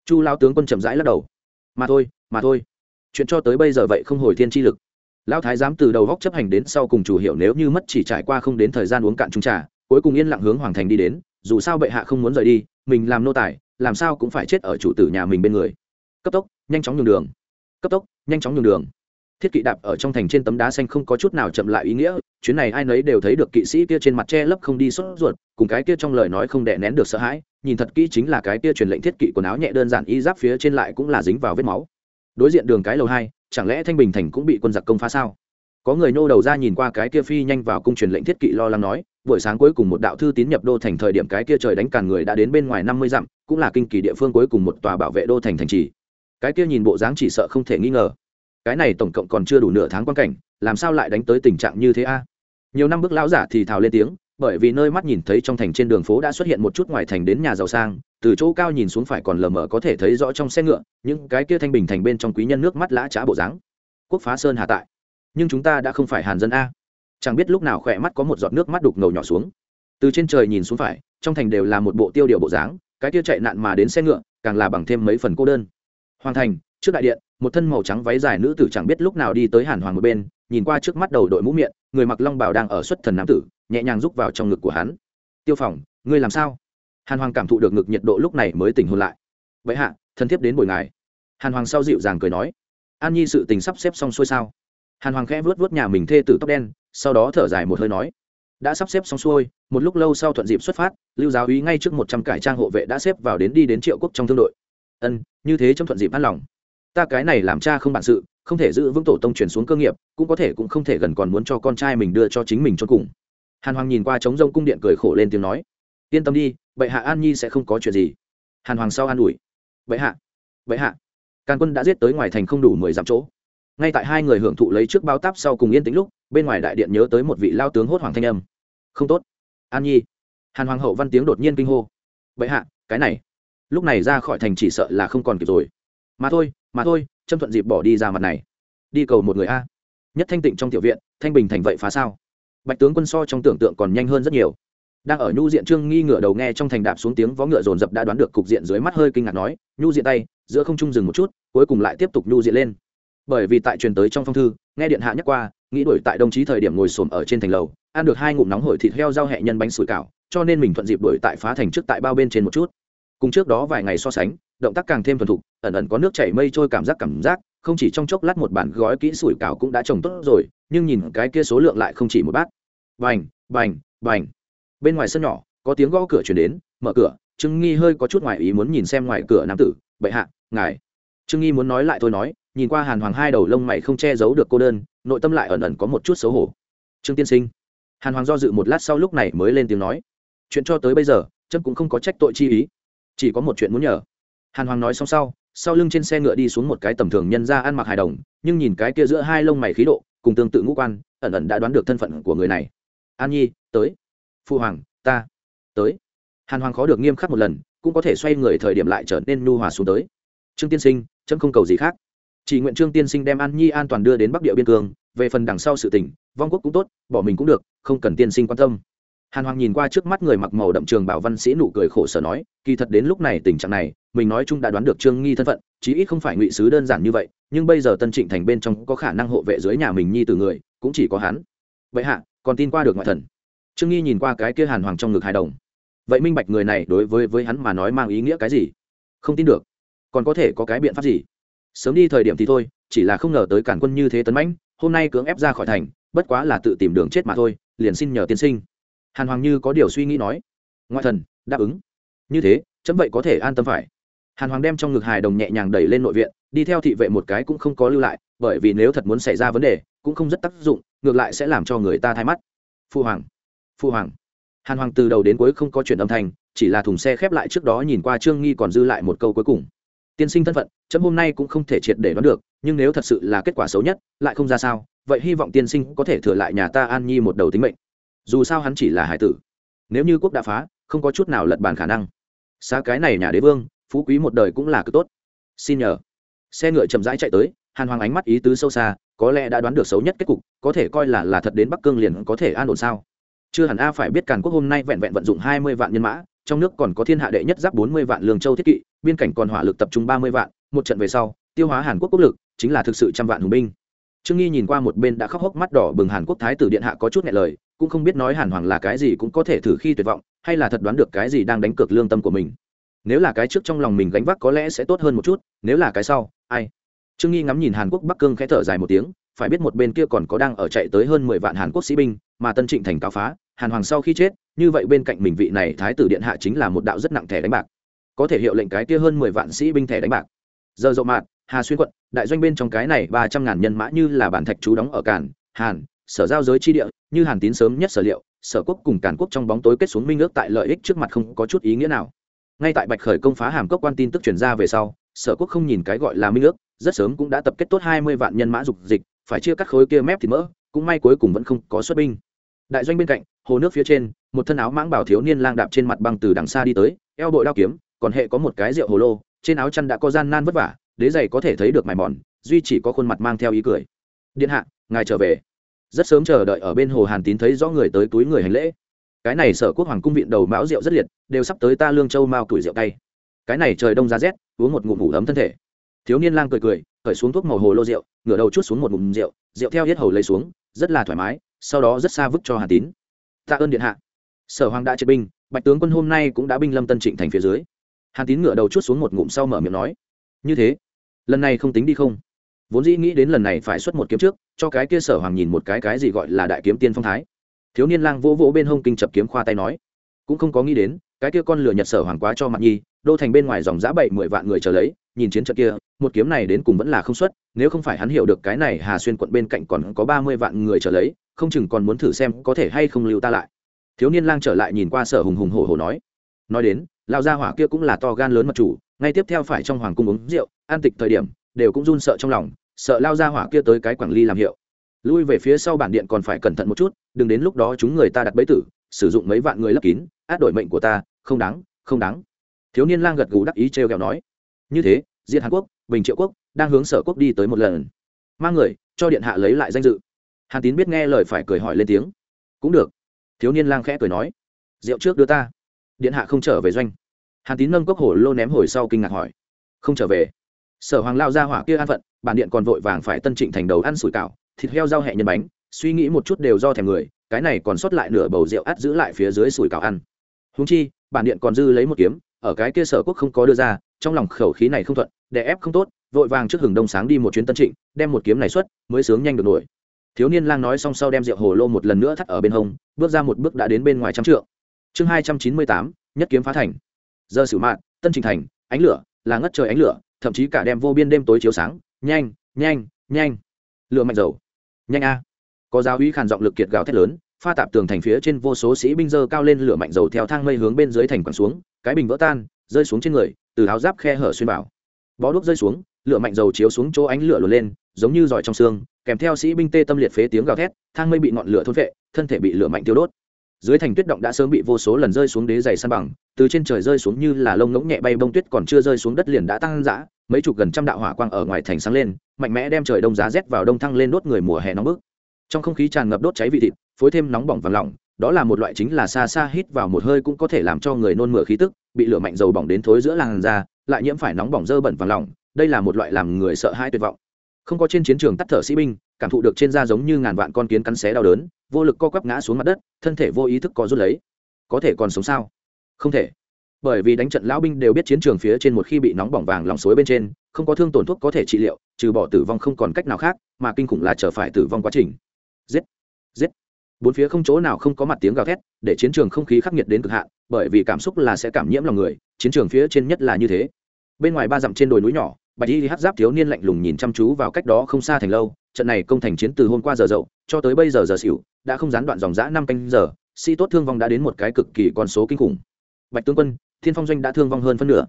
Speaker 1: Chu lao tướng quân chậm rãi lắc đầu, mà thôi mà thôi. Chuyện cho tới bây giờ vậy không hồi thiên chi lực lão thái giám từ đầu góc chấp hành đến sau cùng chủ hiểu nếu như mất chỉ trải qua không đến thời gian uống cạn trung trà, cuối cùng yên lặng hướng hoàng thành đi đến, dù sao bệ hạ không muốn rời đi, mình làm nô tài, làm sao cũng phải chết ở chủ tử nhà mình bên người. Cấp tốc, nhanh chóng nhường đường. Cấp tốc, nhanh chóng nhường đường. Thiết kỵ đạp ở trong thành trên tấm đá xanh không có chút nào chậm lại ý nghĩa, chuyến này ai nấy đều thấy được kỵ sĩ kia trên mặt che lấp không đi sốt ruột, cùng cái kia trong lời nói không đè nén được sợ hãi, nhìn thật kỹ chính là cái kia truyền lệnh thiết kỵ quần áo nhẹ đơn giản y giáp phía trên lại cũng là dính vào vết máu đối diện đường cái lầu hai, chẳng lẽ thanh bình thành cũng bị quân giặc công phá sao? Có người nô đầu ra nhìn qua cái kia phi nhanh vào cung truyền lệnh thiết kỵ lo lắng nói, buổi sáng cuối cùng một đạo thư tín nhập đô thành thời điểm cái kia trời đánh càn người đã đến bên ngoài năm mươi dặm, cũng là kinh kỳ địa phương cuối cùng một tòa bảo vệ đô thành thành trì. Cái kia nhìn bộ dáng chỉ sợ không thể nghi ngờ. Cái này tổng cộng còn chưa đủ nửa tháng quan cảnh, làm sao lại đánh tới tình trạng như thế a? Nhiều năm bước lão giả thì thào lên tiếng bởi vì nơi mắt nhìn thấy trong thành trên đường phố đã xuất hiện một chút ngoài thành đến nhà giàu sang, từ chỗ cao nhìn xuống phải còn lờ mờ có thể thấy rõ trong xe ngựa, những cái kia thanh bình thành bên trong quý nhân nước mắt lã trá bộ dáng. Quốc phá sơn hà tại. Nhưng chúng ta đã không phải hàn dân a. Chẳng biết lúc nào khỏe mắt có một giọt nước mắt đục ngầu nhỏ xuống. Từ trên trời nhìn xuống phải, trong thành đều là một bộ tiêu điều bộ dáng, cái kia chạy nạn mà đến xe ngựa, càng là bằng thêm mấy phần cô đơn. Hoàng thành, trước đại điện, một thân màu trắng váy dài nữ tử chẳng biết lúc nào đi tới hàn hoàng một bên nhìn qua trước mắt đầu đội mũ miệng, người mặc long bào đang ở xuất thần nam tử, nhẹ nhàng rúc vào trong ngực của hắn. Tiêu phòng, ngươi làm sao? Hàn hoàng cảm thụ được ngực nhiệt độ lúc này mới tỉnh hôn lại. Vậy hạ thân thiết đến buổi ngày. hàn hoàng sau dịu dàng cười nói. An nhi sự tình sắp xếp xong xuôi sao? Hàn hoàng khẽ vớt vớt nhà mình thê tử tóc đen, sau đó thở dài một hơi nói. Đã sắp xếp xong xuôi, một lúc lâu sau thuận dịp xuất phát, lưu giáo úy ngay trước một trăm cải trang hộ vệ đã xếp vào đến đi đến triệu quốc trong thương đội. Ân, như thế trong thuận dịp an lòng. Ta cái này làm cha không bản sự không thể giữ vững tổ tông chuyển xuống cơ nghiệp, cũng có thể cũng không thể gần còn muốn cho con trai mình đưa cho chính mình cho cùng. Hàn hoàng nhìn qua trống rông cung điện cười khổ lên tiếng nói, yên tâm đi, bệ hạ an nhi sẽ không có chuyện gì. Hàn hoàng sau an ủi, bệ hạ bệ hạ, càn quân đã giết tới ngoài thành không đủ mười dặm chỗ. Ngay tại hai người hưởng thụ lấy trước bao táp sau cùng yên tĩnh lúc, bên ngoài đại điện nhớ tới một vị lao tướng hốt hoàng thanh âm. Không tốt, an nhi. Hàn hoàng hậu văn tiếng đột nhiên kinh hô, bệ hạ, cái này, lúc này ra khỏi thành chỉ sợ là không còn kịp rồi. Mà thôi mà thôi châm thuận dịp bỏ đi ra mặt này. Đi cầu một người a. Nhất thanh tịnh trong tiểu viện, thanh bình thành vậy phá sao? Bạch tướng quân so trong tưởng tượng còn nhanh hơn rất nhiều. Đang ở nhu diện trương nghi ngửa đầu nghe trong thành đạp xuống tiếng vó ngựa dồn dập đã đoán được cục diện dưới mắt hơi kinh ngạc nói, nhu diện tay, giữa không trung dừng một chút, cuối cùng lại tiếp tục nhu diện lên. Bởi vì tại truyền tới trong phong thư, nghe điện hạ nhắc qua, nghĩ đuổi tại đồng chí thời điểm ngồi xổm ở trên thành lầu, ăn được hai ngụm nóng hổi thịt heo rau hẹ nhân bánh sủi cảo, cho nên mình thuận dịp đuổi tại phá thành trước tại bao bên trên một chút. Cùng trước đó vài ngày so sánh động tác càng thêm thuần thục, ẩn ẩn có nước chảy mây trôi cảm giác cảm giác, không chỉ trong chốc lát một bản gói kỹ sủi cảo cũng đã trồng tốt rồi, nhưng nhìn cái kia số lượng lại không chỉ một bát. Bành bành bành. Bên ngoài sân nhỏ, có tiếng gõ cửa chuyển đến, mở cửa, trương nghi hơi có chút ngoài ý muốn nhìn xem ngoài cửa nam tử, bệ hạ, ngài. Trương nghi muốn nói lại thôi nói, nhìn qua hàn hoàng hai đầu lông mày không che giấu được cô đơn, nội tâm lại ẩn ẩn có một chút xấu hổ. Trương tiên sinh. Hàn hoàng do dự một lát sau lúc này mới lên tiếng nói, chuyện cho tới bây giờ trâm cũng không có trách tội chi ý, chỉ có một chuyện muốn nhờ hàn hoàng nói xong sau sau lưng trên xe ngựa đi xuống một cái tầm thường nhân ra ăn mặc hài đồng, nhưng nhìn cái kia giữa hai lông mày khí độ, cùng tương tự ngũ quan, ẩn ẩn đã đoán được thân phận của người này. An nhi, tới. Phu hoàng, ta. Tới. Hàn hoàng khó được nghiêm khắc một lần, cũng có thể xoay người thời điểm lại trở nên nu hòa xuống tới. Trương tiên sinh, chấm không cầu gì khác. Chỉ nguyện trương tiên sinh đem an nhi an toàn đưa đến bắc địa biên cương, về phần đằng sau sự tỉnh vong quốc cũng tốt, bỏ mình cũng được, không cần tiên sinh quan tâm hàn hoàng nhìn qua trước mắt người mặc màu đậm trường bảo văn sĩ nụ cười khổ sở nói, kỳ thật đến lúc này tình trạng này, mình nói chung đã đoán được trương nghi thân phận, chí ít không phải ngụy sứ đơn giản như vậy, nhưng bây giờ tân trịnh thành bên trong có khả năng hộ vệ dưới nhà mình nhi từ người, cũng chỉ có hắn. Vậy hạ, còn tin qua được ngoại thần? Trương nghi nhìn qua cái kia hàn hoàng trong ngực hài đồng. Vậy minh bạch người này đối với với hắn mà nói mang ý nghĩa cái gì? Không tin được. Còn có thể có cái biện pháp gì? Sớm đi thời điểm thì thôi, chỉ là không ngờ tới cản quân như thế tấn mãnh, hôm nay cưỡng ép ra khỏi thành, bất quá là tự tìm đường chết mà thôi, liền xin nhờ tiên sinh hàn hoàng như có điều suy nghĩ nói, ngoại thần, đáp ứng. Như thế, chấm vậy có thể an tâm phải. Hàn hoàng đem trong ngực hài đồng nhẹ nhàng đẩy lên nội viện, đi theo thị vệ một cái cũng không có lưu lại, bởi vì nếu thật muốn xảy ra vấn đề, cũng không rất tác dụng, ngược lại sẽ làm cho người ta thay mắt. Phu hoàng phu hoàng. Hàn hoàng từ đầu đến cuối không có chuyện âm thanh, chỉ là thùng xe khép lại trước đó nhìn qua trương nghi còn dư lại một câu cuối cùng. Tiên sinh thân phận, chấm hôm nay cũng không thể triệt để đoán được, nhưng nếu thật sự là kết quả xấu nhất, lại không ra sao, vậy hy vọng tiên sinh có thể thừa lại nhà ta an nhi một đầu tính mệnh dù sao hắn chỉ là hải tử. Nếu như quốc đã phá, không có chút nào lật bàn khả năng. Xa cái này nhà đế vương, phú quý một đời cũng là cực tốt. Xin nhờ. Xe ngựa chậm rãi chạy tới, hàn hoàng ánh mắt ý tứ sâu xa, có lẽ đã đoán được xấu nhất kết cục, có thể coi là là thật đến bắc cương liền có thể an ổn sao? Chưa hẳn a phải biết càn quốc hôm nay vẹn vẹn vận dụng hai mươi vạn nhân mã, trong nước còn có thiên hạ đệ nhất giáp bốn mươi vạn lương châu thiết kỵ, biên cảnh còn hỏa lực tập trung ba mươi vạn, một trận về sau, tiêu hóa hàn quốc quốc lực, chính là thực sự trăm vạn hùng binh. Trương nghi nhìn qua một bên đã khóc hốc mắt đỏ bừng hàn quốc thái tử điện hạ có chút nhẹ lời cũng không biết nói hàn hoàng là cái gì cũng có thể thử khi tuyệt vọng, hay là thật đoán được cái gì đang đánh cược lương tâm của mình. Nếu là cái trước trong lòng mình gánh vác có lẽ sẽ tốt hơn một chút, nếu là cái sau, ai? Trương nghi ngắm nhìn hàn quốc bắc cương khẽ thở dài một tiếng, phải biết một bên kia còn có đang ở chạy tới hơn mười vạn hàn quốc sĩ binh, mà tân trịnh thành cáo phá, hàn hoàng sau khi chết, như vậy bên cạnh mình vị này thái tử điện hạ chính là một đạo rất nặng thẻ đánh bạc. Có thể hiệu lệnh cái kia hơn mười vạn sĩ binh thẻ đánh bạc. Giờ rộng mạn hà xuyên quận, đại doanh bên trong cái này ba trăm ngàn nhân mã như là bản thạch chú đóng ở cản hàn sở giao giới chi địa, như hàn tín sớm nhất sở liệu, sở quốc cùng cản quốc trong bóng tối kết xuống minh ước tại lợi ích trước mặt không có chút ý nghĩa nào. Ngay tại bạch khởi công phá hàm cốc quan tin tức truyền ra về sau, sở quốc không nhìn cái gọi là minh ước, rất sớm cũng đã tập kết tốt hai mươi vạn nhân mã dục dịch, phải chia các khối kia mép thì mỡ, cũng may cuối cùng vẫn không có xuất binh. Đại doanh bên cạnh, hồ nước phía trên, một thân áo mãng bảo thiếu niên lang đạp trên mặt băng từ đằng xa đi tới, eo bội đao kiếm, còn hệ có một cái rượu hồ lô, trên áo chăn đã có gian nan vất vả, đế giày có thể thấy được mài mòn, duy chỉ có khuôn mặt mang theo ý cười. Điện hạ, ngài trở về rất sớm chờ đợi ở bên hồ hàn tín thấy rõ người tới túi người hành lễ. Cái này sở quốc hoàng cung viện đầu mão rượu rất liệt, đều sắp tới ta lương châu mao tuổi rượu tay cái này trời đông giá rét, uống một ngụm ngủ ấm thân thể. Thiếu niên lang cười cười khởi xuống thuốc màu hồ lô rượu, ngửa đầu chút xuống một ngụm rượu rượu theo hết hầu lấy xuống, rất là thoải mái, sau đó rất xa vứt cho hàn tín. Tạ ơn điện hạ. Sở hoàng đã triệt binh, bạch tướng quân hôm nay cũng đã binh lâm tân trịnh thành phía dưới. Hàn tín ngửa đầu chút xuống một ngụm sau mở miệng nói, như thế, lần này không tính đi không? Vốn dĩ nghĩ đến lần này phải xuất một kiếm trước, cho cái kia sở hoàng nhìn một cái cái gì gọi là đại kiếm tiên phong thái. Thiếu niên lang vỗ vỗ bên hông kinh chập kiếm khoa tay nói, cũng không có nghĩ đến, cái kia con lửa nhật sở hoàng quá cho mặt nhi, đô thành bên ngoài dòng giã bảy mười vạn người chờ lấy, nhìn chiến trận kia, một kiếm này đến cùng vẫn là không xuất, nếu không phải hắn hiểu được cái này hà xuyên quận bên cạnh còn có ba mươi vạn người chờ lấy, không chừng còn muốn thử xem có thể hay không lưu ta lại. Thiếu niên lang trở lại nhìn qua sở hùng hùng hổ hổ nói nói đến lao gia hỏa kia cũng là to gan lớn mật chủ, ngay tiếp theo phải trong hoàng cung uống rượu, an tịch thời điểm đều cũng run sợ trong lòng, sợ lao ra hỏa kia tới cái quảng ly làm hiệu. Lui về phía sau bản điện còn phải cẩn thận một chút, đừng đến lúc đó chúng người ta đặt bẫy tử, sử dụng mấy vạn người lấp kín, át đổi mệnh của ta, không đáng không đáng. Thiếu niên lang gật gù đắc ý trêu ghẹo nói. Như thế diện hàn quốc, bình triệu quốc, đang hướng sở quốc đi tới một lần. Mang người, cho điện hạ lấy lại danh dự. Hàn tín biết nghe lời phải cười hỏi lên tiếng. Cũng được. Thiếu niên lang khẽ cười nói. Rượu trước đưa ta. Điện hạ không trở về doanh. Hàn tín nâng cốc hổ lô ném hồi sau kinh ngạc hỏi. Không trở về? Sở hoàng lao ra hỏa kia an phận bản điện còn vội vàng phải tân trịnh thành đầu ăn sủi cảo thịt heo rau hẹ nhân bánh suy nghĩ một chút đều do thèm người cái này còn sót lại nửa bầu rượu ắt giữ lại phía dưới sủi cảo ăn. Húng chi bản điện còn dư lấy một kiếm ở cái kia sở quốc không có đưa ra trong lòng khẩu khí này không thuận đè ép không tốt vội vàng trước hừng đông sáng đi một chuyến tân trịnh đem một kiếm này xuất mới sướng nhanh được nổi. Thiếu niên lang nói xong sau đem rượu hồ lô một lần nữa thắt ở bên hông bước ra một bước đã đến bên ngoài trăm trượng. Chương hai trăm chín mươi tám nhất kiếm phá thành. Giờ sử mạng, tân trình thành ánh lửa là ngất trời ánh lửa thậm chí cả đem vô biên đêm tối chiếu sáng. Nhanh nhanh nhanh. Lửa mạnh dầu. Nhanh a. Có giáo uy khàn giọng lực kiệt gào thét lớn, pha tạp tường thành phía trên vô số sĩ binh dơ cao lên lửa mạnh dầu theo thang mây hướng bên dưới thành quẳng xuống, cái bình vỡ tan, rơi xuống trên người, từ áo giáp khe hở xuyên vào. Bó đuốc rơi xuống, lửa mạnh dầu chiếu xuống chỗ ánh lửa lùa lên, giống như giỏi trong xương, kèm theo sĩ binh tê tâm liệt phế tiếng gào thét, thang mây bị ngọn lửa thôn vệ, thân thể bị lửa mạnh tiêu đốt. Dưới thành tuyết động đã sớm bị vô số lần rơi xuống đế dày san bằng từ trên trời rơi xuống như là lông ngỗng nhẹ bay bông tuyết còn chưa rơi xuống đất liền đã tăng dã, mấy chục gần trăm đạo hỏa quang ở ngoài thành sáng lên, mạnh mẽ đem trời đông giá rét vào đông thăng lên đốt người mùa hè nóng bức. Trong không khí tràn ngập đốt cháy vị thịt, phối thêm nóng bỏng vàng lỏng, đó là một loại chính là xa xa hít vào một hơi cũng có thể làm cho người nôn mửa khí tức, bị lửa mạnh dầu bỏng đến thối giữa làn da, lại nhiễm phải nóng bỏng dơ bẩn vàng lỏng, đây là một loại làm người sợ hãi tuyệt vọng. Không có trên chiến trường tắt thở sĩ binh, cảm thụ được trên da giống như ngàn vạn con kiến cắn xé đau đớn, vô lực co quắp ngã xuống mặt đất, thân thể vô ý thức có rút lấy. Có thể còn sống sao? Không thể. Bởi vì đánh trận lão binh đều biết chiến trường phía trên một khi bị nóng bỏng vàng lòng suối bên trên, không có thương tổn thuốc có thể trị liệu, trừ bỏ tử vong không còn cách nào khác, mà kinh khủng là trở phải tử vong quá trình. Giết. Giết. Bốn phía không chỗ nào không có mặt tiếng gào thét, để chiến trường không khí khắc nghiệt đến cực hạn, bởi vì cảm xúc là sẽ cảm nhiễm lòng người, chiến trường phía trên nhất là như thế. Bên ngoài ba dặm trên đồi núi nhỏ, bạch y hát giáp thiếu niên lạnh lùng nhìn chăm chú vào cách đó không xa thành lâu, trận này công thành chiến từ hôm qua giờ dậu, cho tới bây giờ giờ xỉu, đã không gián đoạn dòng giã năm canh giờ, sĩ tốt thương vong đã đến một cái cực kỳ con số kinh khủng bạch tướng quân, thiên phong doanh đã thương vong hơn phân nửa.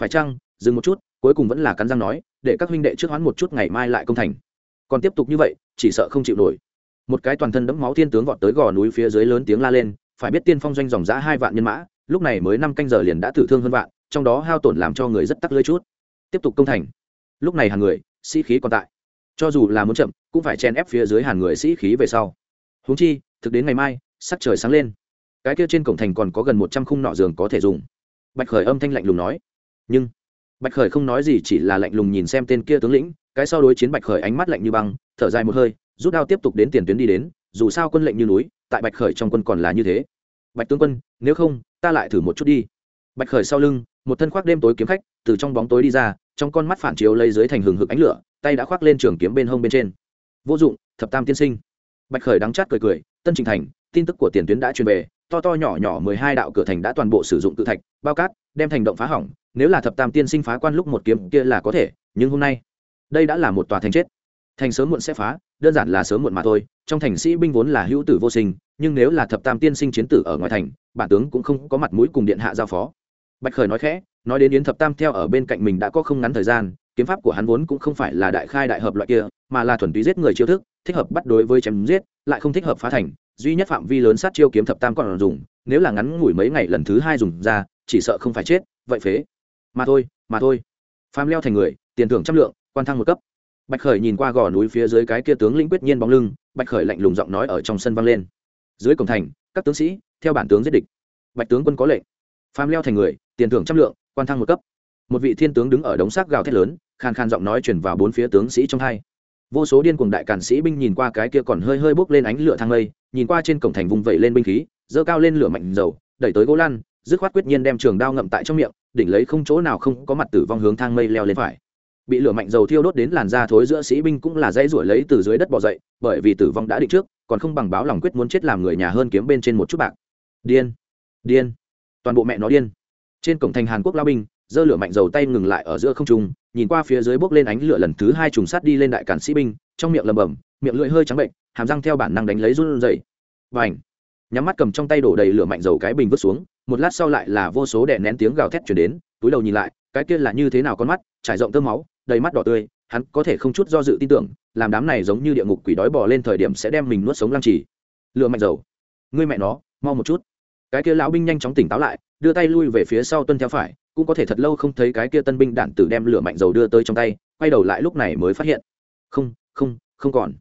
Speaker 1: Phải chăng, dừng một chút, cuối cùng vẫn là cắn răng nói, để các huynh đệ trước hoãn một chút ngày mai lại công thành. Còn tiếp tục như vậy, chỉ sợ không chịu nổi. Một cái toàn thân đẫm máu thiên tướng vọt tới gò núi phía dưới lớn tiếng la lên, phải biết tiên phong doanh dòng giã hai vạn nhân mã, lúc này mới năm canh giờ liền đã tử thương hơn vạn, trong đó hao tổn làm cho người rất tắc lưỡi chút. Tiếp tục công thành. Lúc này hàng người, sĩ khí còn tại. Cho dù là muốn chậm, cũng phải chen ép phía dưới hàng người sĩ khí về sau. Huống chi, thực đến ngày mai, sắc trời sáng lên cái kia trên cổng thành còn có gần một trăm khung nọ giường có thể dùng. Bạch khởi âm thanh lạnh lùng nói. Nhưng, bạch khởi không nói gì, chỉ là lạnh lùng nhìn xem tên kia tướng lĩnh, cái sau đối chiến bạch khởi ánh mắt lạnh như băng, thở dài một hơi, rút đao tiếp tục đến tiền tuyến đi đến, dù sao quân lệnh như núi, tại bạch khởi trong quân còn là như thế. Bạch tướng quân, nếu không, ta lại thử một chút đi. Bạch khởi sau lưng, một thân khoác đêm tối kiếm khách, từ trong bóng tối đi ra, trong con mắt phản chiếu lấy dưới thành hừng hực ánh lửa, tay đã khoác lên trường kiếm bên hông bên trên. Vô dụng, thập tam tiên sinh. Bạch khởi đắng chát cười cười, tân trình thành, tin tức của tiền tuyến đã truyền về to to nhỏ nhỏ mười hai đạo cửa thành đã toàn bộ sử dụng tự thạch, bao cát, đem thành động phá hỏng, nếu là thập tam tiên sinh phá quan lúc một kiếm kia là có thể, nhưng hôm nay, đây đã là một tòa thành chết. Thành sớm muộn sẽ phá, đơn giản là sớm muộn mà thôi, trong thành sĩ binh vốn là hữu tử vô sinh, nhưng nếu là thập tam tiên sinh chiến tử ở ngoài thành, bản tướng cũng không có mặt mũi cùng điện hạ giao phó. Bạch khởi nói khẽ, nói đến yến thập tam theo ở bên cạnh mình đã có không ngắn thời gian, kiếm pháp của hắn vốn cũng không phải là đại khai đại hợp loại kia, mà là thuần túy giết người chiêu thức, thích hợp bắt đối với chém giết, lại không thích hợp phá thành duy nhất phạm vi lớn sát chiêu kiếm thập tam còn dùng, nếu là ngắn ngủi mấy ngày lần thứ hai dùng ra, chỉ sợ không phải chết, vậy phế. Mà thôi mà thôi. Phàm leo thành người, tiền thưởng trăm lượng, quan thăng một cấp. Bạch khởi nhìn qua gò núi phía dưới cái kia tướng lĩnh quyết nhiên bóng lưng, bạch khởi lạnh lùng giọng nói ở trong sân vang lên. Dưới cổng thành, các tướng sĩ, theo bản tướng giết địch. Bạch tướng quân có lệnh. Phàm leo thành người, tiền thưởng trăm lượng, quan thăng một cấp. Một vị thiên tướng đứng ở đống xác gào thét lớn khan khan giọng nói chuyển vào bốn phía tướng sĩ trong hai vô số điên cuồng đại cản sĩ binh nhìn qua cái kia còn hơi hơi bốc lên ánh lửa thang mây, nhìn qua trên cổng thành vùng vẩy lên binh khí dơ cao lên lửa mạnh dầu, đẩy tới gỗ lan dứt khoát quyết nhiên đem trường đao ngậm tại trong miệng, đỉnh lấy không chỗ nào không có mặt tử vong hướng thang mây leo lên phải. Bị lửa mạnh dầu thiêu đốt đến làn da thối giữa sĩ binh cũng là dãy ruổi lấy từ dưới đất bỏ dậy, bởi vì tử vong đã định trước, còn không bằng báo lòng quyết muốn chết làm người nhà hơn kiếm bên trên một chút bạc. Điên điên, toàn bộ mẹ nó điên. Trên cổng thành hàn quốc lao binh dơ lửa mạnh dầu tay ngừng lại ở giữa không trung nhìn qua phía dưới bốc lên ánh lửa lần thứ hai trùng sát đi lên đại cản sĩ binh, trong miệng lầm bầm miệng lưỡi hơi trắng bệnh, hàm răng theo bản năng đánh lấy run dậy và ảnh nhắm mắt cầm trong tay đổ đầy lửa mạnh dầu cái bình vứt xuống, một lát sau lại là vô số đè nén tiếng gào thét chuyển đến, túi đầu nhìn lại, cái kia là như thế nào con mắt, trải rộng tơ máu, đầy mắt đỏ tươi, hắn có thể không chút do dự tin tưởng, làm đám này giống như địa ngục quỷ đói bò lên thời điểm sẽ đem mình nuốt sống lăng trì. Lửa mạnh dầu! Ngươi mẹ nó, mau một chút. Cái kia lão binh nhanh chóng tỉnh táo lại đưa tay lui về phía sau tuân theo phải, cũng có thể thật lâu không thấy cái kia tân binh đạn tử đem lửa mạnh dầu đưa tới trong tay, quay đầu lại lúc này mới phát hiện. Không không không còn.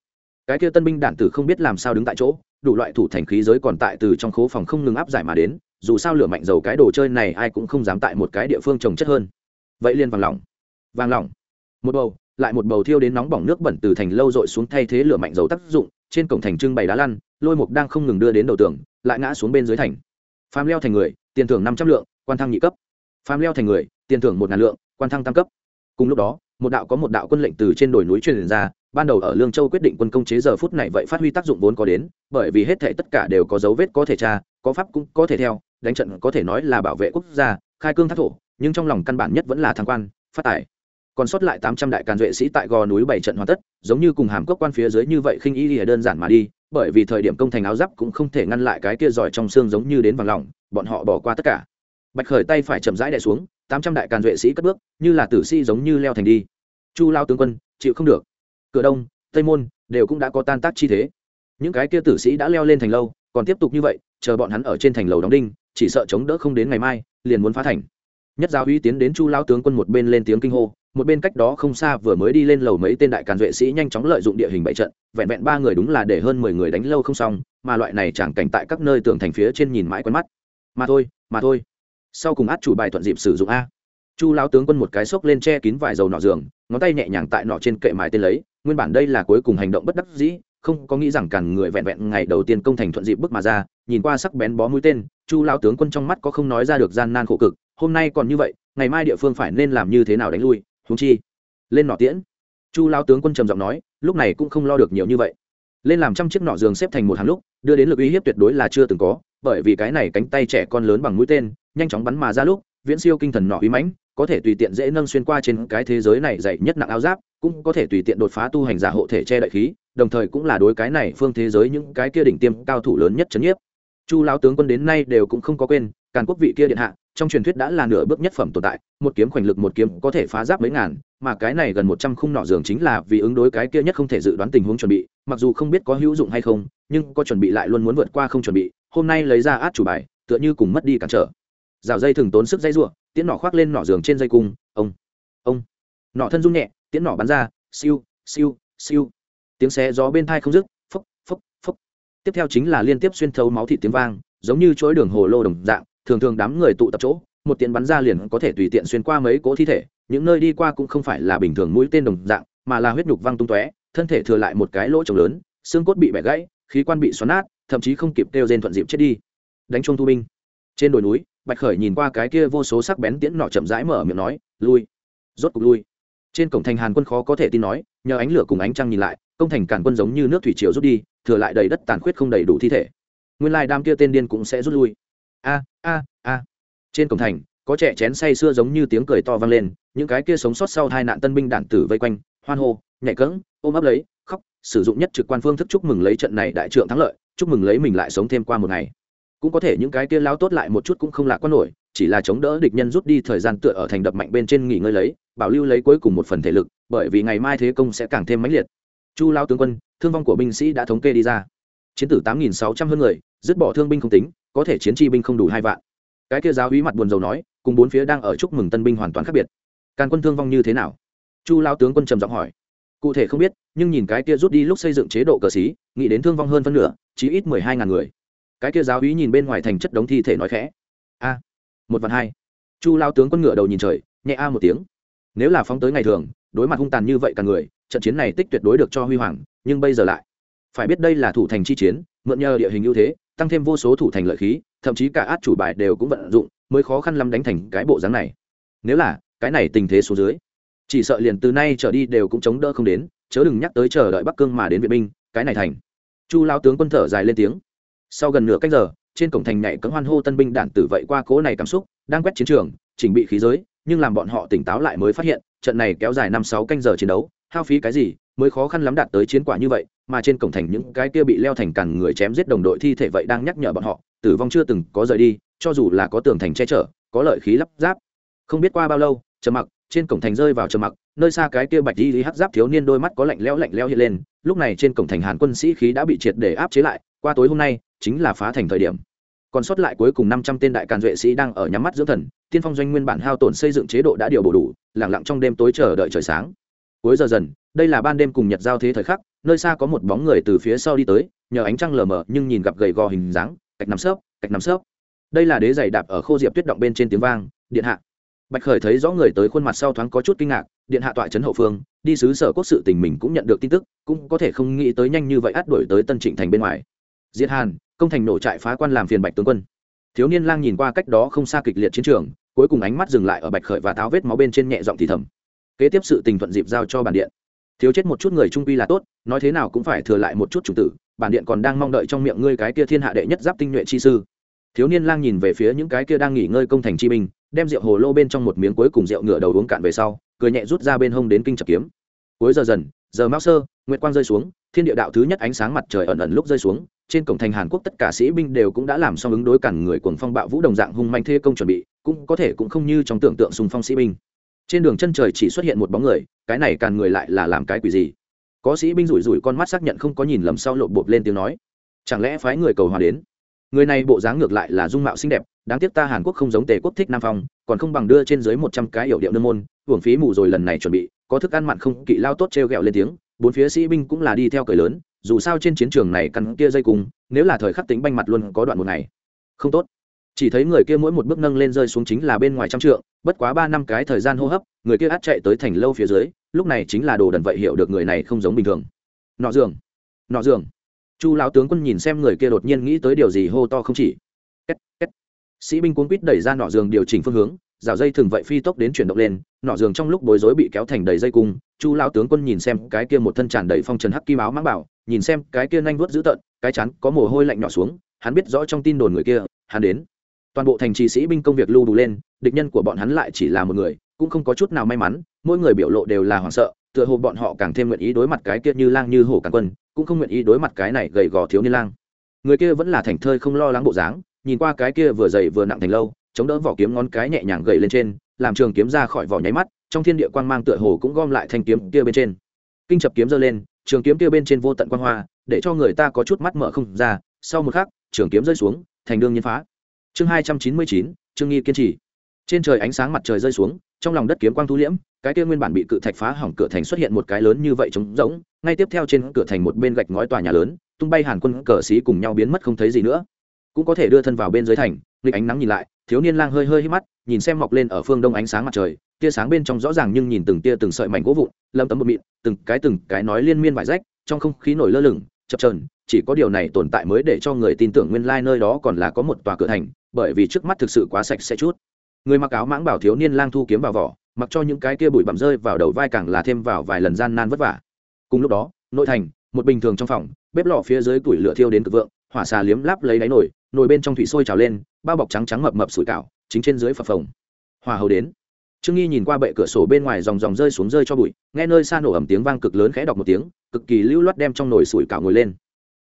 Speaker 1: Cái kia tân binh đạn tử không biết làm sao đứng tại chỗ, đủ loại thủ thành khí giới còn tại từ trong khố phòng không ngừng áp giải mà đến, dù sao lửa mạnh dầu cái đồ chơi này ai cũng không dám tại một cái địa phương trồng chất hơn. Vậy liền vàng lỏng vàng lỏng. Một bầu, lại một bầu thiêu đến nóng bỏng nước bẩn từ thành lâu dội xuống thay thế lửa mạnh dầu tác dụng, trên cổng thành trưng bày đá lăn, lôi mục đang không ngừng đưa đến đầu tường, lại ngã xuống bên dưới thành phàm leo thành người, tiền thưởng năm trăm lượng, quan thăng nhị cấp. Phàm leo thành người, tiền thưởng một ngàn lượng, quan thăng tam cấp. Cùng lúc đó, một đạo có một đạo quân lệnh từ trên đồi núi truyền ra, ban đầu ở lương châu quyết định quân công chế giờ phút này vậy phát huy tác dụng vốn có đến, bởi vì hết thể tất cả đều có dấu vết có thể tra, có pháp cũng có thể theo, đánh trận có thể nói là bảo vệ quốc gia, khai cương thác thổ, nhưng trong lòng căn bản nhất vẫn là thăng quan, phát tài. Còn sót lại tám trăm đại càn duệ sĩ tại gò núi bảy trận hoàn tất, giống như cùng hàm cốc quan phía dưới như vậy khinh y lìa đơn giản mà đi bởi vì thời điểm công thành áo giáp cũng không thể ngăn lại cái kia giỏi trong xương giống như đến vàng lòng bọn họ bỏ qua tất cả. Bạch khởi tay phải chậm rãi đè xuống, tám trăm đại càn duệ sĩ cất bước, như là tử sĩ giống như leo thành đi. Chu lao tướng quân, chịu không được. Cửa đông, tây môn, đều cũng đã có tan tác chi thế. Những cái kia tử sĩ đã leo lên thành lâu, còn tiếp tục như vậy, chờ bọn hắn ở trên thành lầu đóng đinh, chỉ sợ chống đỡ không đến ngày mai, liền muốn phá thành. Nhất giáo uy tiến đến chu lao tướng quân một bên lên tiếng kinh hô một bên cách đó không xa vừa mới đi lên lầu mấy tên đại càn vệ sĩ nhanh chóng lợi dụng địa hình bảy trận, vẹn vẹn ba người đúng là để hơn mười người đánh lâu không xong, mà loại này chẳng cảnh tại các nơi tường thành phía trên nhìn mãi quen mắt. Mà thôi mà thôi. Sau cùng át chủ bài thuận dịp sử dụng a. Chu lao tướng quân một cái xốc lên che kín vài dầu nọ giường, ngón tay nhẹ nhàng tại nọ trên kệ mài tên lấy, nguyên bản đây là cuối cùng hành động bất đắc dĩ, không có nghĩ rằng càn người vẹn vẹn ngày đầu tiên công thành thuận dịp bước mà ra, nhìn qua sắc bén bó mũi tên, chu lao tướng quân trong mắt có không nói ra được gian nan khổ cực, hôm nay còn như vậy, ngày mai địa phương phải nên làm như thế nào đánh lui húng chi, lên nọ tiễn. Chu lao tướng quân trầm giọng nói, lúc này cũng không lo được nhiều như vậy. Lên làm trăm chiếc nọ giường xếp thành một hàng lúc, đưa đến lực uy hiếp tuyệt đối là chưa từng có, bởi vì cái này cánh tay trẻ con lớn bằng mũi tên, nhanh chóng bắn mà ra lúc, viễn siêu kinh thần nọ uy mãnh, có thể tùy tiện dễ nâng xuyên qua trên cái thế giới này dày nhất nặng áo giáp, cũng có thể tùy tiện đột phá tu hành giả hộ thể che đại khí, đồng thời cũng là đối cái này phương thế giới những cái kia đỉnh tiêm cao thủ lớn nhất chấn nhiếp. Chu lão tướng quân đến nay đều cũng không có quên, càn quốc vị kia điện hạ trong truyền thuyết đã là nửa bước nhất phẩm tồn tại, một kiếm khoảnh lực một kiếm có thể phá giáp mấy ngàn, mà cái này gần một trăm khung nọ giường chính là vì ứng đối cái kia nhất không thể dự đoán tình huống chuẩn bị, mặc dù không biết có hữu dụng hay không, nhưng có chuẩn bị lại luôn muốn vượt qua không chuẩn bị, hôm nay lấy ra át chủ bài, tựa như cùng mất đi cản trở. Rào dây thường tốn sức dây ruộng tiễn nỏ khoác lên nỏ giường trên dây cung, ông ông. Nỏ thân rung nhẹ, tiễn nỏ bắn ra, siêu siêu siêu. Tiếng xé gió bên thai không dứt, phốc phốc phốc. Tiếp theo chính là liên tiếp xuyên thấu máu thịt tiếng vang, giống như chuỗi đường hồ lô đồng dạng thường thường đám người tụ tập chỗ, một tiện bắn ra liền có thể tùy tiện xuyên qua mấy cỗ thi thể, những nơi đi qua cũng không phải là bình thường mũi tên đồng dạng, mà là huyết nhục văng tung tóe, thân thể thừa lại một cái lỗ trồng lớn, xương cốt bị bẻ gãy, khí quan bị xoắn nát, thậm chí không kịp kêu rên thuận dịp chết đi. Đánh chuông thu binh. Trên đồi núi, bạch khởi nhìn qua cái kia vô số sắc bén tiễn nọ chậm rãi mở miệng nói, lui. Rốt cục lui. Trên cổng thành hàn quân khó có thể tin nói, nhờ ánh lửa cùng ánh trăng nhìn lại, công thành càn quân giống như nước thủy triều rút đi, thừa lại đầy đất tàn khuyết không đầy đủ thi thể. Nguyên lai đam kia tên điên cũng sẽ rút lui a a a. Trên cổng thành, có trẻ chén say sưa giống như tiếng cười to vang lên, những cái kia sống sót sau hai nạn tân binh đạn tử vây quanh, hoan hô, nhảy cẫng, ôm ấp lấy, khóc, sử dụng nhất trực quan phương thức chúc mừng lấy trận này đại trượng thắng lợi, chúc mừng lấy mình lại sống thêm qua một ngày. Cũng có thể những cái kia lao tốt lại một chút cũng không lạc quan nổi, chỉ là chống đỡ địch nhân rút đi thời gian tựa ở thành đập mạnh bên trên nghỉ ngơi lấy, bảo lưu lấy cuối cùng một phần thể lực, bởi vì ngày mai thế công sẽ càng thêm mãnh liệt. Chu lao tướng quân, thương vong của binh sĩ đã thống kê đi ra. Chiến tử tám nghìn sáu trăm hơn người, dứt bỏ thương binh không tính có thể chiến chi binh không đủ hai vạn. Cái kia giáo hí mặt buồn dầu nói, cùng bốn phía đang ở chúc mừng tân binh hoàn toàn khác biệt. Càn quân thương vong như thế nào? Chu lao tướng quân trầm giọng hỏi. Cụ thể không biết, nhưng nhìn cái kia rút đi lúc xây dựng chế độ cờ xí, nghĩ đến thương vong hơn phân nửa, chí ít mười hai ngàn người. Cái kia giáo hí nhìn bên ngoài thành chất đống thi thể nói khẽ. A, một vạn hai. Chu lao tướng quân ngựa đầu nhìn trời, nhẹ a một tiếng. Nếu là phóng tới ngày thường, đối mặt hung tàn như vậy cả người, trận chiến này tích tuyệt đối được cho huy hoàng, nhưng bây giờ lại. Phải biết đây là thủ thành chi chiến, mượn nhờ địa hình ưu thế tăng thêm vô số thủ thành lợi khí, thậm chí cả át chủ bài đều cũng vận dụng, mới khó khăn lắm đánh thành cái bộ dáng này. Nếu là, cái này tình thế số dưới, chỉ sợ liền từ nay trở đi đều cũng chống đỡ không đến, chớ đừng nhắc tới chờ đợi bắc cương mà đến viện binh, cái này thành. Chu lao tướng quân thở dài lên tiếng. Sau gần nửa cách giờ, trên cổng thành nhảy cấm hoan hô tân binh đạn tử vậy qua cố này cảm xúc, đang quét chiến trường, chỉnh bị khí giới, nhưng làm bọn họ tỉnh táo lại mới phát hiện, trận này kéo dài năm sáu canh giờ chiến đấu, hao phí cái gì mới khó khăn lắm đạt tới chiến quả như vậy, mà trên cổng thành những cái kia bị leo thành cằn người chém giết đồng đội thi thể vậy đang nhắc nhở bọn họ, tử vong chưa từng có rời đi, cho dù là có tường thành che chở, có lợi khí lắp ráp. Không biết qua bao lâu, trầm mặc, trên cổng thành rơi vào trầm mặc, nơi xa cái kia bạch đi hắc giáp thiếu niên đôi mắt có lạnh lẽo lạnh lẽo hiện lên, lúc này trên cổng thành hàn quân sĩ khí đã bị triệt để áp chế lại, qua tối hôm nay, chính là phá thành thời điểm. Còn sót lại cuối cùng năm trăm tên đại càn duệ sĩ đang ở nhắm mắt dưỡng thần, tiên phong doanh nguyên bản hao tổn xây dựng chế độ đã điều bổ đủ lẳng lặng trong đêm tối chờ đợi trời sáng. Cuối giờ dần đây là ban đêm cùng nhật giao thế thời khắc, nơi xa có một bóng người từ phía sau đi tới, nhờ ánh trăng lờ mờ, nhưng nhìn gặp gầy gò hình dáng, cạch nằm xớp cạch nằm xớp đây là đế giày đạp ở khô diệp tuyết động bên trên tiếng vang, điện hạ. Bạch khởi thấy rõ người tới khuôn mặt sau thoáng có chút kinh ngạc, điện hạ tọa trấn hậu phương, đi sứ sở quốc sự tình mình cũng nhận được tin tức, cũng có thể không nghĩ tới nhanh như vậy át đổi tới tân trịnh thành bên ngoài. Diệt hàn, công thành nổ trại phá quan làm phiền bạch tướng quân. Thiếu niên lang nhìn qua cách đó không xa kịch liệt chiến trường, cuối cùng ánh mắt dừng lại ở bạch khởi và tháo vết máu bên trên nhẹ giọng thì thầm, kế tiếp sự tình thuận dịp giao cho bản điện thiếu chết một chút người trung quy là tốt, nói thế nào cũng phải thừa lại một chút chủ tử, bản điện còn đang mong đợi trong miệng ngươi cái kia thiên hạ đệ nhất giáp tinh nhuệ chi sư. Thiếu niên lang nhìn về phía những cái kia đang nghỉ ngơi công thành chi binh, đem rượu hồ lô bên trong một miếng cuối cùng rượu ngựa đầu uống cạn về sau, cười nhẹ rút ra bên hông đến kinh chập kiếm. Cuối giờ dần, giờ mao sơ, nguyệt quang rơi xuống, thiên địa đạo thứ nhất ánh sáng mặt trời ẩn ẩn lúc rơi xuống, trên cổng thành hàn quốc tất cả sĩ binh đều cũng đã làm xong ứng đối cản người cuồng phong bạo vũ đồng dạng hung manh thê công chuẩn bị, cũng có thể cũng không như trong tưởng tượng sùng phong sĩ binh trên đường chân trời chỉ xuất hiện một bóng người, cái này càn người lại là làm cái quỷ gì? Có sĩ binh rủi rủi con mắt xác nhận không có nhìn lầm sau lộp bộp lên tiếng nói. Chẳng lẽ phái người cầu hòa đến? Người này bộ dáng ngược lại là dung mạo xinh đẹp, đáng tiếc ta hàn quốc không giống tề quốc thích nam phong, còn không bằng đưa trên dưới một trăm cái hiệu điệu nương môn, hưởng phí mù rồi lần này chuẩn bị, có thức ăn mặn không, kỵ lao tốt t r e o g ẹ o lên tiếng, bốn phía sĩ binh cũng là đi theo cười lớn, dù sao trên chiến trường này căn kia dây cùng, nếu là thời khắc tính banh mặt luôn có đoạn một ngày. Không tốt. Chỉ thấy người kia mỗi một bước nâng lên rơi xuống chính là bên ngoài trăm trượng bất quá ba năm cái thời gian hô hấp người kia át chạy tới thành lâu phía dưới lúc này chính là đồ đần vậy hiểu được người này không giống bình thường. Nọ giường nọ giường chu lão tướng quân nhìn xem người kia đột nhiên nghĩ tới điều gì hô to không chỉ. Két, két. sĩ binh cuốn quýt đẩy ra nọ giường điều chỉnh phương hướng rào dây thường vậy phi tốc đến chuyển động lên nọ giường trong lúc bối rối bị kéo thành đầy dây cung chu lão tướng quân nhìn xem cái kia một thân tràn đầy phong trần hắc kim áo mang bảo nhìn xem cái kia nhanh vuốt dữ tợn cái chắn có mồ hôi lạnh nhỏ xuống hắn biết rõ trong tin đồn người kia hắn đến toàn bộ thành trì sĩ binh công việc lưu đủ lên, địch nhân của bọn hắn lại chỉ là một người, cũng không có chút nào may mắn, mỗi người biểu lộ đều là hoảng sợ, tựa hồ bọn họ càng thêm nguyện ý đối mặt cái kia như lang như hổ càng quân, cũng không nguyện ý đối mặt cái này gầy gò thiếu niên lang. Người kia vẫn là thành thơi không lo lắng bộ dáng, nhìn qua cái kia vừa dày vừa nặng thành lâu, chống đỡ vỏ kiếm ngón cái nhẹ nhàng gầy lên trên, làm trường kiếm ra khỏi vỏ nháy mắt, trong thiên địa quang mang tựa hồ cũng gom lại thanh kiếm kia bên trên. Kinh chập kiếm giơ lên, trường kiếm kia bên trên vô tận quang hoa, để cho người ta có chút mắt mở không ra, sau một khắc, trường kiếm rơi xuống, thành đương nhiên phá chương hai trăm chín mươi chín, trương nghi kiên trì. Trên trời ánh sáng mặt trời rơi xuống, trong lòng đất kiếm quang thu liễm, cái kia nguyên bản bị cự thạch phá hỏng cửa thành xuất hiện một cái lớn như vậy trống rỗng, ngay tiếp theo trên cửa thành một bên gạch ngói tòa nhà lớn, tung bay hàn quân cờ xí cùng nhau biến mất không thấy gì nữa. Cũng có thể đưa thân vào bên dưới thành, nghịch ánh nắng nhìn lại, thiếu niên lang hơi hơi hít mắt, nhìn xem mọc lên ở phương đông ánh sáng mặt trời, tia sáng bên trong rõ ràng nhưng nhìn từng tia từng sợi mảnh gỗ vụn lâm tấm một mịn, từng cái từng cái nói liên miên vải rách, trong không khí nổi lơ lửng, chập trờn chỉ có điều này tồn tại mới để cho người tin tưởng nguyên lai nơi đó còn là có một tòa cửa thành bởi vì trước mắt thực sự quá sạch sẽ chút. Người mặc áo mãng bảo thiếu niên lang thu kiếm vào vỏ, mặc cho những cái kia bụi bặm rơi vào đầu vai càng là thêm vào vài lần gian nan vất vả. Cùng lúc đó, nội thành, một bình thường trong phòng, bếp lò phía dưới củi lửa thiêu đến cực vượng, hỏa xà liếm láp lấy đáy nồi nồi bên trong thủy sôi trào lên, bao bọc trắng trắng mập mập sủi cảo, chính trên dưới phập phồng. Hòa hầu đến. Trương nghi nhìn qua bệ cửa sổ bên ngoài dòng dòng rơi xuống rơi cho bụi, nghe nơi xa nổ ầm tiếng vang cực lớn khẽ đọc một tiếng, cực kỳ lưu loát đem trong nồi sủi cảo ngồi lên.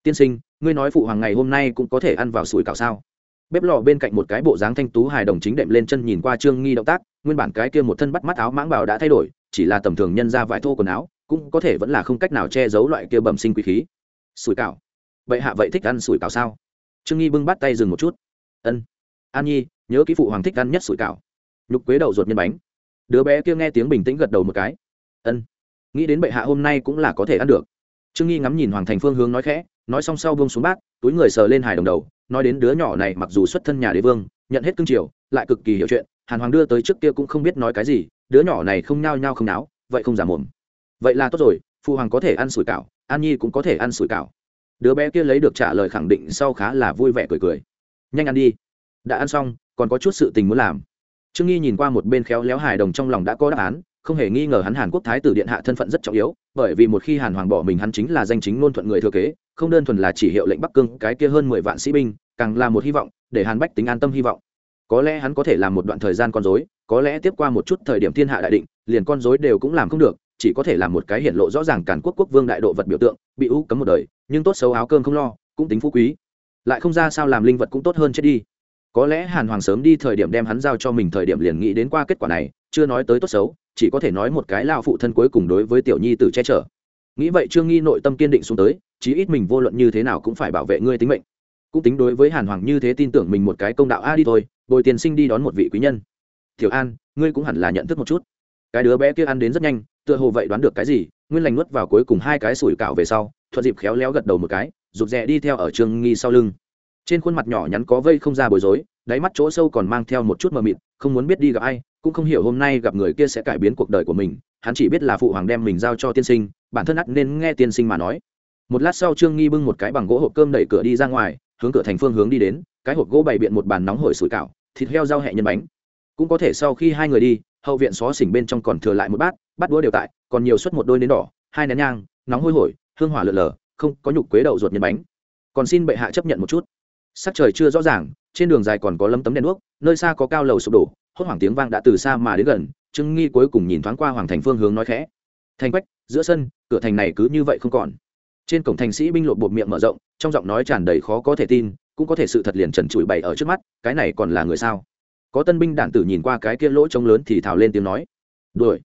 Speaker 1: Tiên sinh, ngươi nói phụ hoàng ngày hôm nay cũng có thể ăn vào sủi cảo sao? Bếp lò bên cạnh một cái bộ dáng thanh tú hài đồng chính đệm lên chân nhìn qua trương nghi động tác, nguyên bản cái kia một thân bắt mắt áo mãng bào đã thay đổi, chỉ là tầm thường nhân ra vải thô quần áo, cũng có thể vẫn là không cách nào che giấu loại kia bẩm sinh quý khí. Sủi cảo. Vậy hạ vậy thích ăn sủi cảo sao? Trương nghi bưng bắt tay dừng một chút. Ân. An nhi, nhớ ký phụ hoàng thích ăn nhất sủi cảo. Nhục quế đầu ruột nhân bánh. Đứa bé kia nghe tiếng bình tĩnh gật đầu một cái. Ân. Nghĩ đến bệ hạ hôm nay cũng là có thể ăn được. Trương nghi ngắm nhìn hoàng thành phương hướng nói khẽ, nói xong sau buông xuống bát, túi người sờ lên hài đồng đầu nói đến đứa nhỏ này mặc dù xuất thân nhà đế vương, nhận hết cương triều, lại cực kỳ hiểu chuyện, hàn hoàng đưa tới trước kia cũng không biết nói cái gì, đứa nhỏ này không nhao nhao không náo, vậy không giả mồm. Vậy là tốt rồi phụ hoàng có thể ăn sủi cảo, an nhi cũng có thể ăn sủi cảo. Đứa bé kia lấy được trả lời khẳng định sau khá là vui vẻ cười cười. Nhanh ăn đi. Đã ăn xong, còn có chút sự tình muốn làm. Trương nghi nhìn qua một bên khéo léo hài đồng trong lòng đã có đáp án, không hề nghi ngờ hắn hàn quốc thái tử điện hạ thân phận rất trọng yếu, bởi vì một khi hàn hoàng bỏ mình hắn chính là danh chính ngôn thuận người thừa kế, không đơn thuần là chỉ hiệu lệnh bắc cương cái kia hơn mười vạn sĩ binh càng là một hy vọng, để hàn bách tính an tâm hy vọng. Có lẽ hắn có thể làm một đoạn thời gian con dối có lẽ tiếp qua một chút thời điểm thiên hạ đại định, liền con dối đều cũng làm không được, chỉ có thể làm một cái hiện lộ rõ ràng cản quốc quốc vương đại độ vật biểu tượng, bị u cấm một đời, nhưng tốt xấu áo cơm không lo, cũng tính phú quý. Lại không ra sao làm linh vật cũng tốt hơn chết đi. Có lẽ hàn hoàng sớm đi thời điểm đem hắn giao cho mình thời điểm liền nghĩ đến qua kết quả này, chưa nói tới tốt xấu, chỉ có thể nói một cái lao phụ thân cuối cùng đối với tiểu nhi t che chở. Nghĩ vậy trương nghi nội tâm kiên định xuống tới, chí ít mình vô luận như thế nào cũng phải bảo vệ ngươi tính mệnh cũng tính đối với hàn hoàng như thế tin tưởng mình một cái công đạo a đi thôi, bồi tiền sinh đi đón một vị quý nhân. Tiểu an, ngươi cũng hẳn là nhận thức một chút. Cái đứa bé kia ăn đến rất nhanh, tựa hồ vậy đoán được cái gì, nguyên lành nuốt vào cuối cùng hai cái sủi cảo về sau, thuận dịp khéo léo gật đầu một cái, rụt rè đi theo ở trương nghi sau lưng. Trên khuôn mặt nhỏ nhắn có vây không ra bối rối, đáy mắt chỗ sâu còn mang theo một chút mờ mịt, không muốn biết đi gặp ai, cũng không hiểu hôm nay gặp người kia sẽ cải biến cuộc đời của mình, hắn chỉ biết là phụ hoàng đem mình giao cho tiên sinh, bản thân ắt nên nghe tiên sinh mà nói. Một lát sau trương nghi bưng một cái bằng gỗ hộp cơm đẩy cửa đi ra ngoài hướng cửa thành phương hướng đi đến, cái hộp gỗ bày biện một bàn nóng hổi sủi cảo, thịt heo rau hẹ nhân bánh. Cũng có thể sau khi hai người đi, hậu viện xó xỉnh bên trong còn thừa lại một bát bát đũa đều tại, còn nhiều suất một đôi nến đỏ, hai nén nhang, nóng hôi hổi, hương hỏa lượn lờ, không có nhục quế đậu ruột nhân bánh. Còn xin bệ hạ chấp nhận một chút. Sắc trời chưa rõ ràng, trên đường dài còn có lấm tấm đèn đuốc, nơi xa có cao lầu sụp đổ, hốt hoảng tiếng vang đã từ xa mà đến gần, trương nghi cuối cùng nhìn thoáng qua hoàng thành phương hướng nói khẽ. Thành quách, giữa sân, cửa thành này cứ như vậy không còn trên cổng thành sĩ binh lột bột miệng mở rộng, trong giọng nói tràn đầy khó có thể tin, cũng có thể sự thật liền trần trụi bày ở trước mắt, cái này còn là người sao? Có tân binh đản tử nhìn qua cái kia lỗ trống lớn thì thào lên tiếng nói. Đuổi.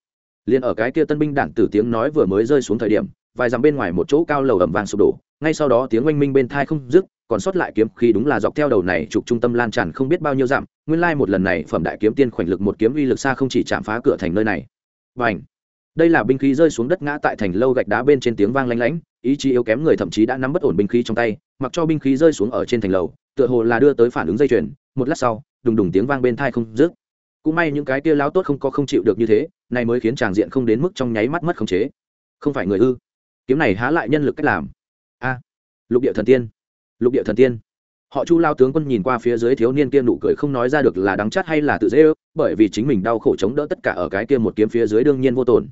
Speaker 1: Liền ở cái kia tân binh đản tử tiếng nói vừa mới rơi xuống thời điểm, vài dặm bên ngoài một chỗ cao lầu ẩm vàng sụp đổ, ngay sau đó tiếng oanh minh bên thai không dứt, còn sót lại kiếm khí đúng là dọc theo đầu này trục trung tâm lan tràn không biết bao nhiêu dặm, nguyên lai một lần này phẩm đại kiếm tiên khoảnh lực một kiếm uy lực xa không chỉ chạm phá cửa thành nơi này. Và ảnh đây là binh khí rơi xuống đất ngã tại thành lâu gạch đá bên trên tiếng vang lanh lánh ý chí yếu kém người thậm chí đã nắm bất ổn binh khí trong tay, mặc cho binh khí rơi xuống ở trên thành lầu, tựa hồ là đưa tới phản ứng dây chuyền, một lát sau, đùng đùng tiếng vang bên thai không dứt. Cũng may những cái kia lao tốt không có không chịu được như thế, này mới khiến tràng diện không đến mức trong nháy mắt mất khống chế. Không phải người ư? Kiếm này há lại nhân lực cách làm? A, lục địa thần tiên, lục địa thần tiên. Họ chu lao tướng quân nhìn qua phía dưới thiếu niên kia nụ cười không nói ra được là đắng chát hay là tự dễ ước, bởi vì chính mình đau khổ chống đỡ tất cả ở cái kia một kiếm phía dưới đương nhiên vô tồn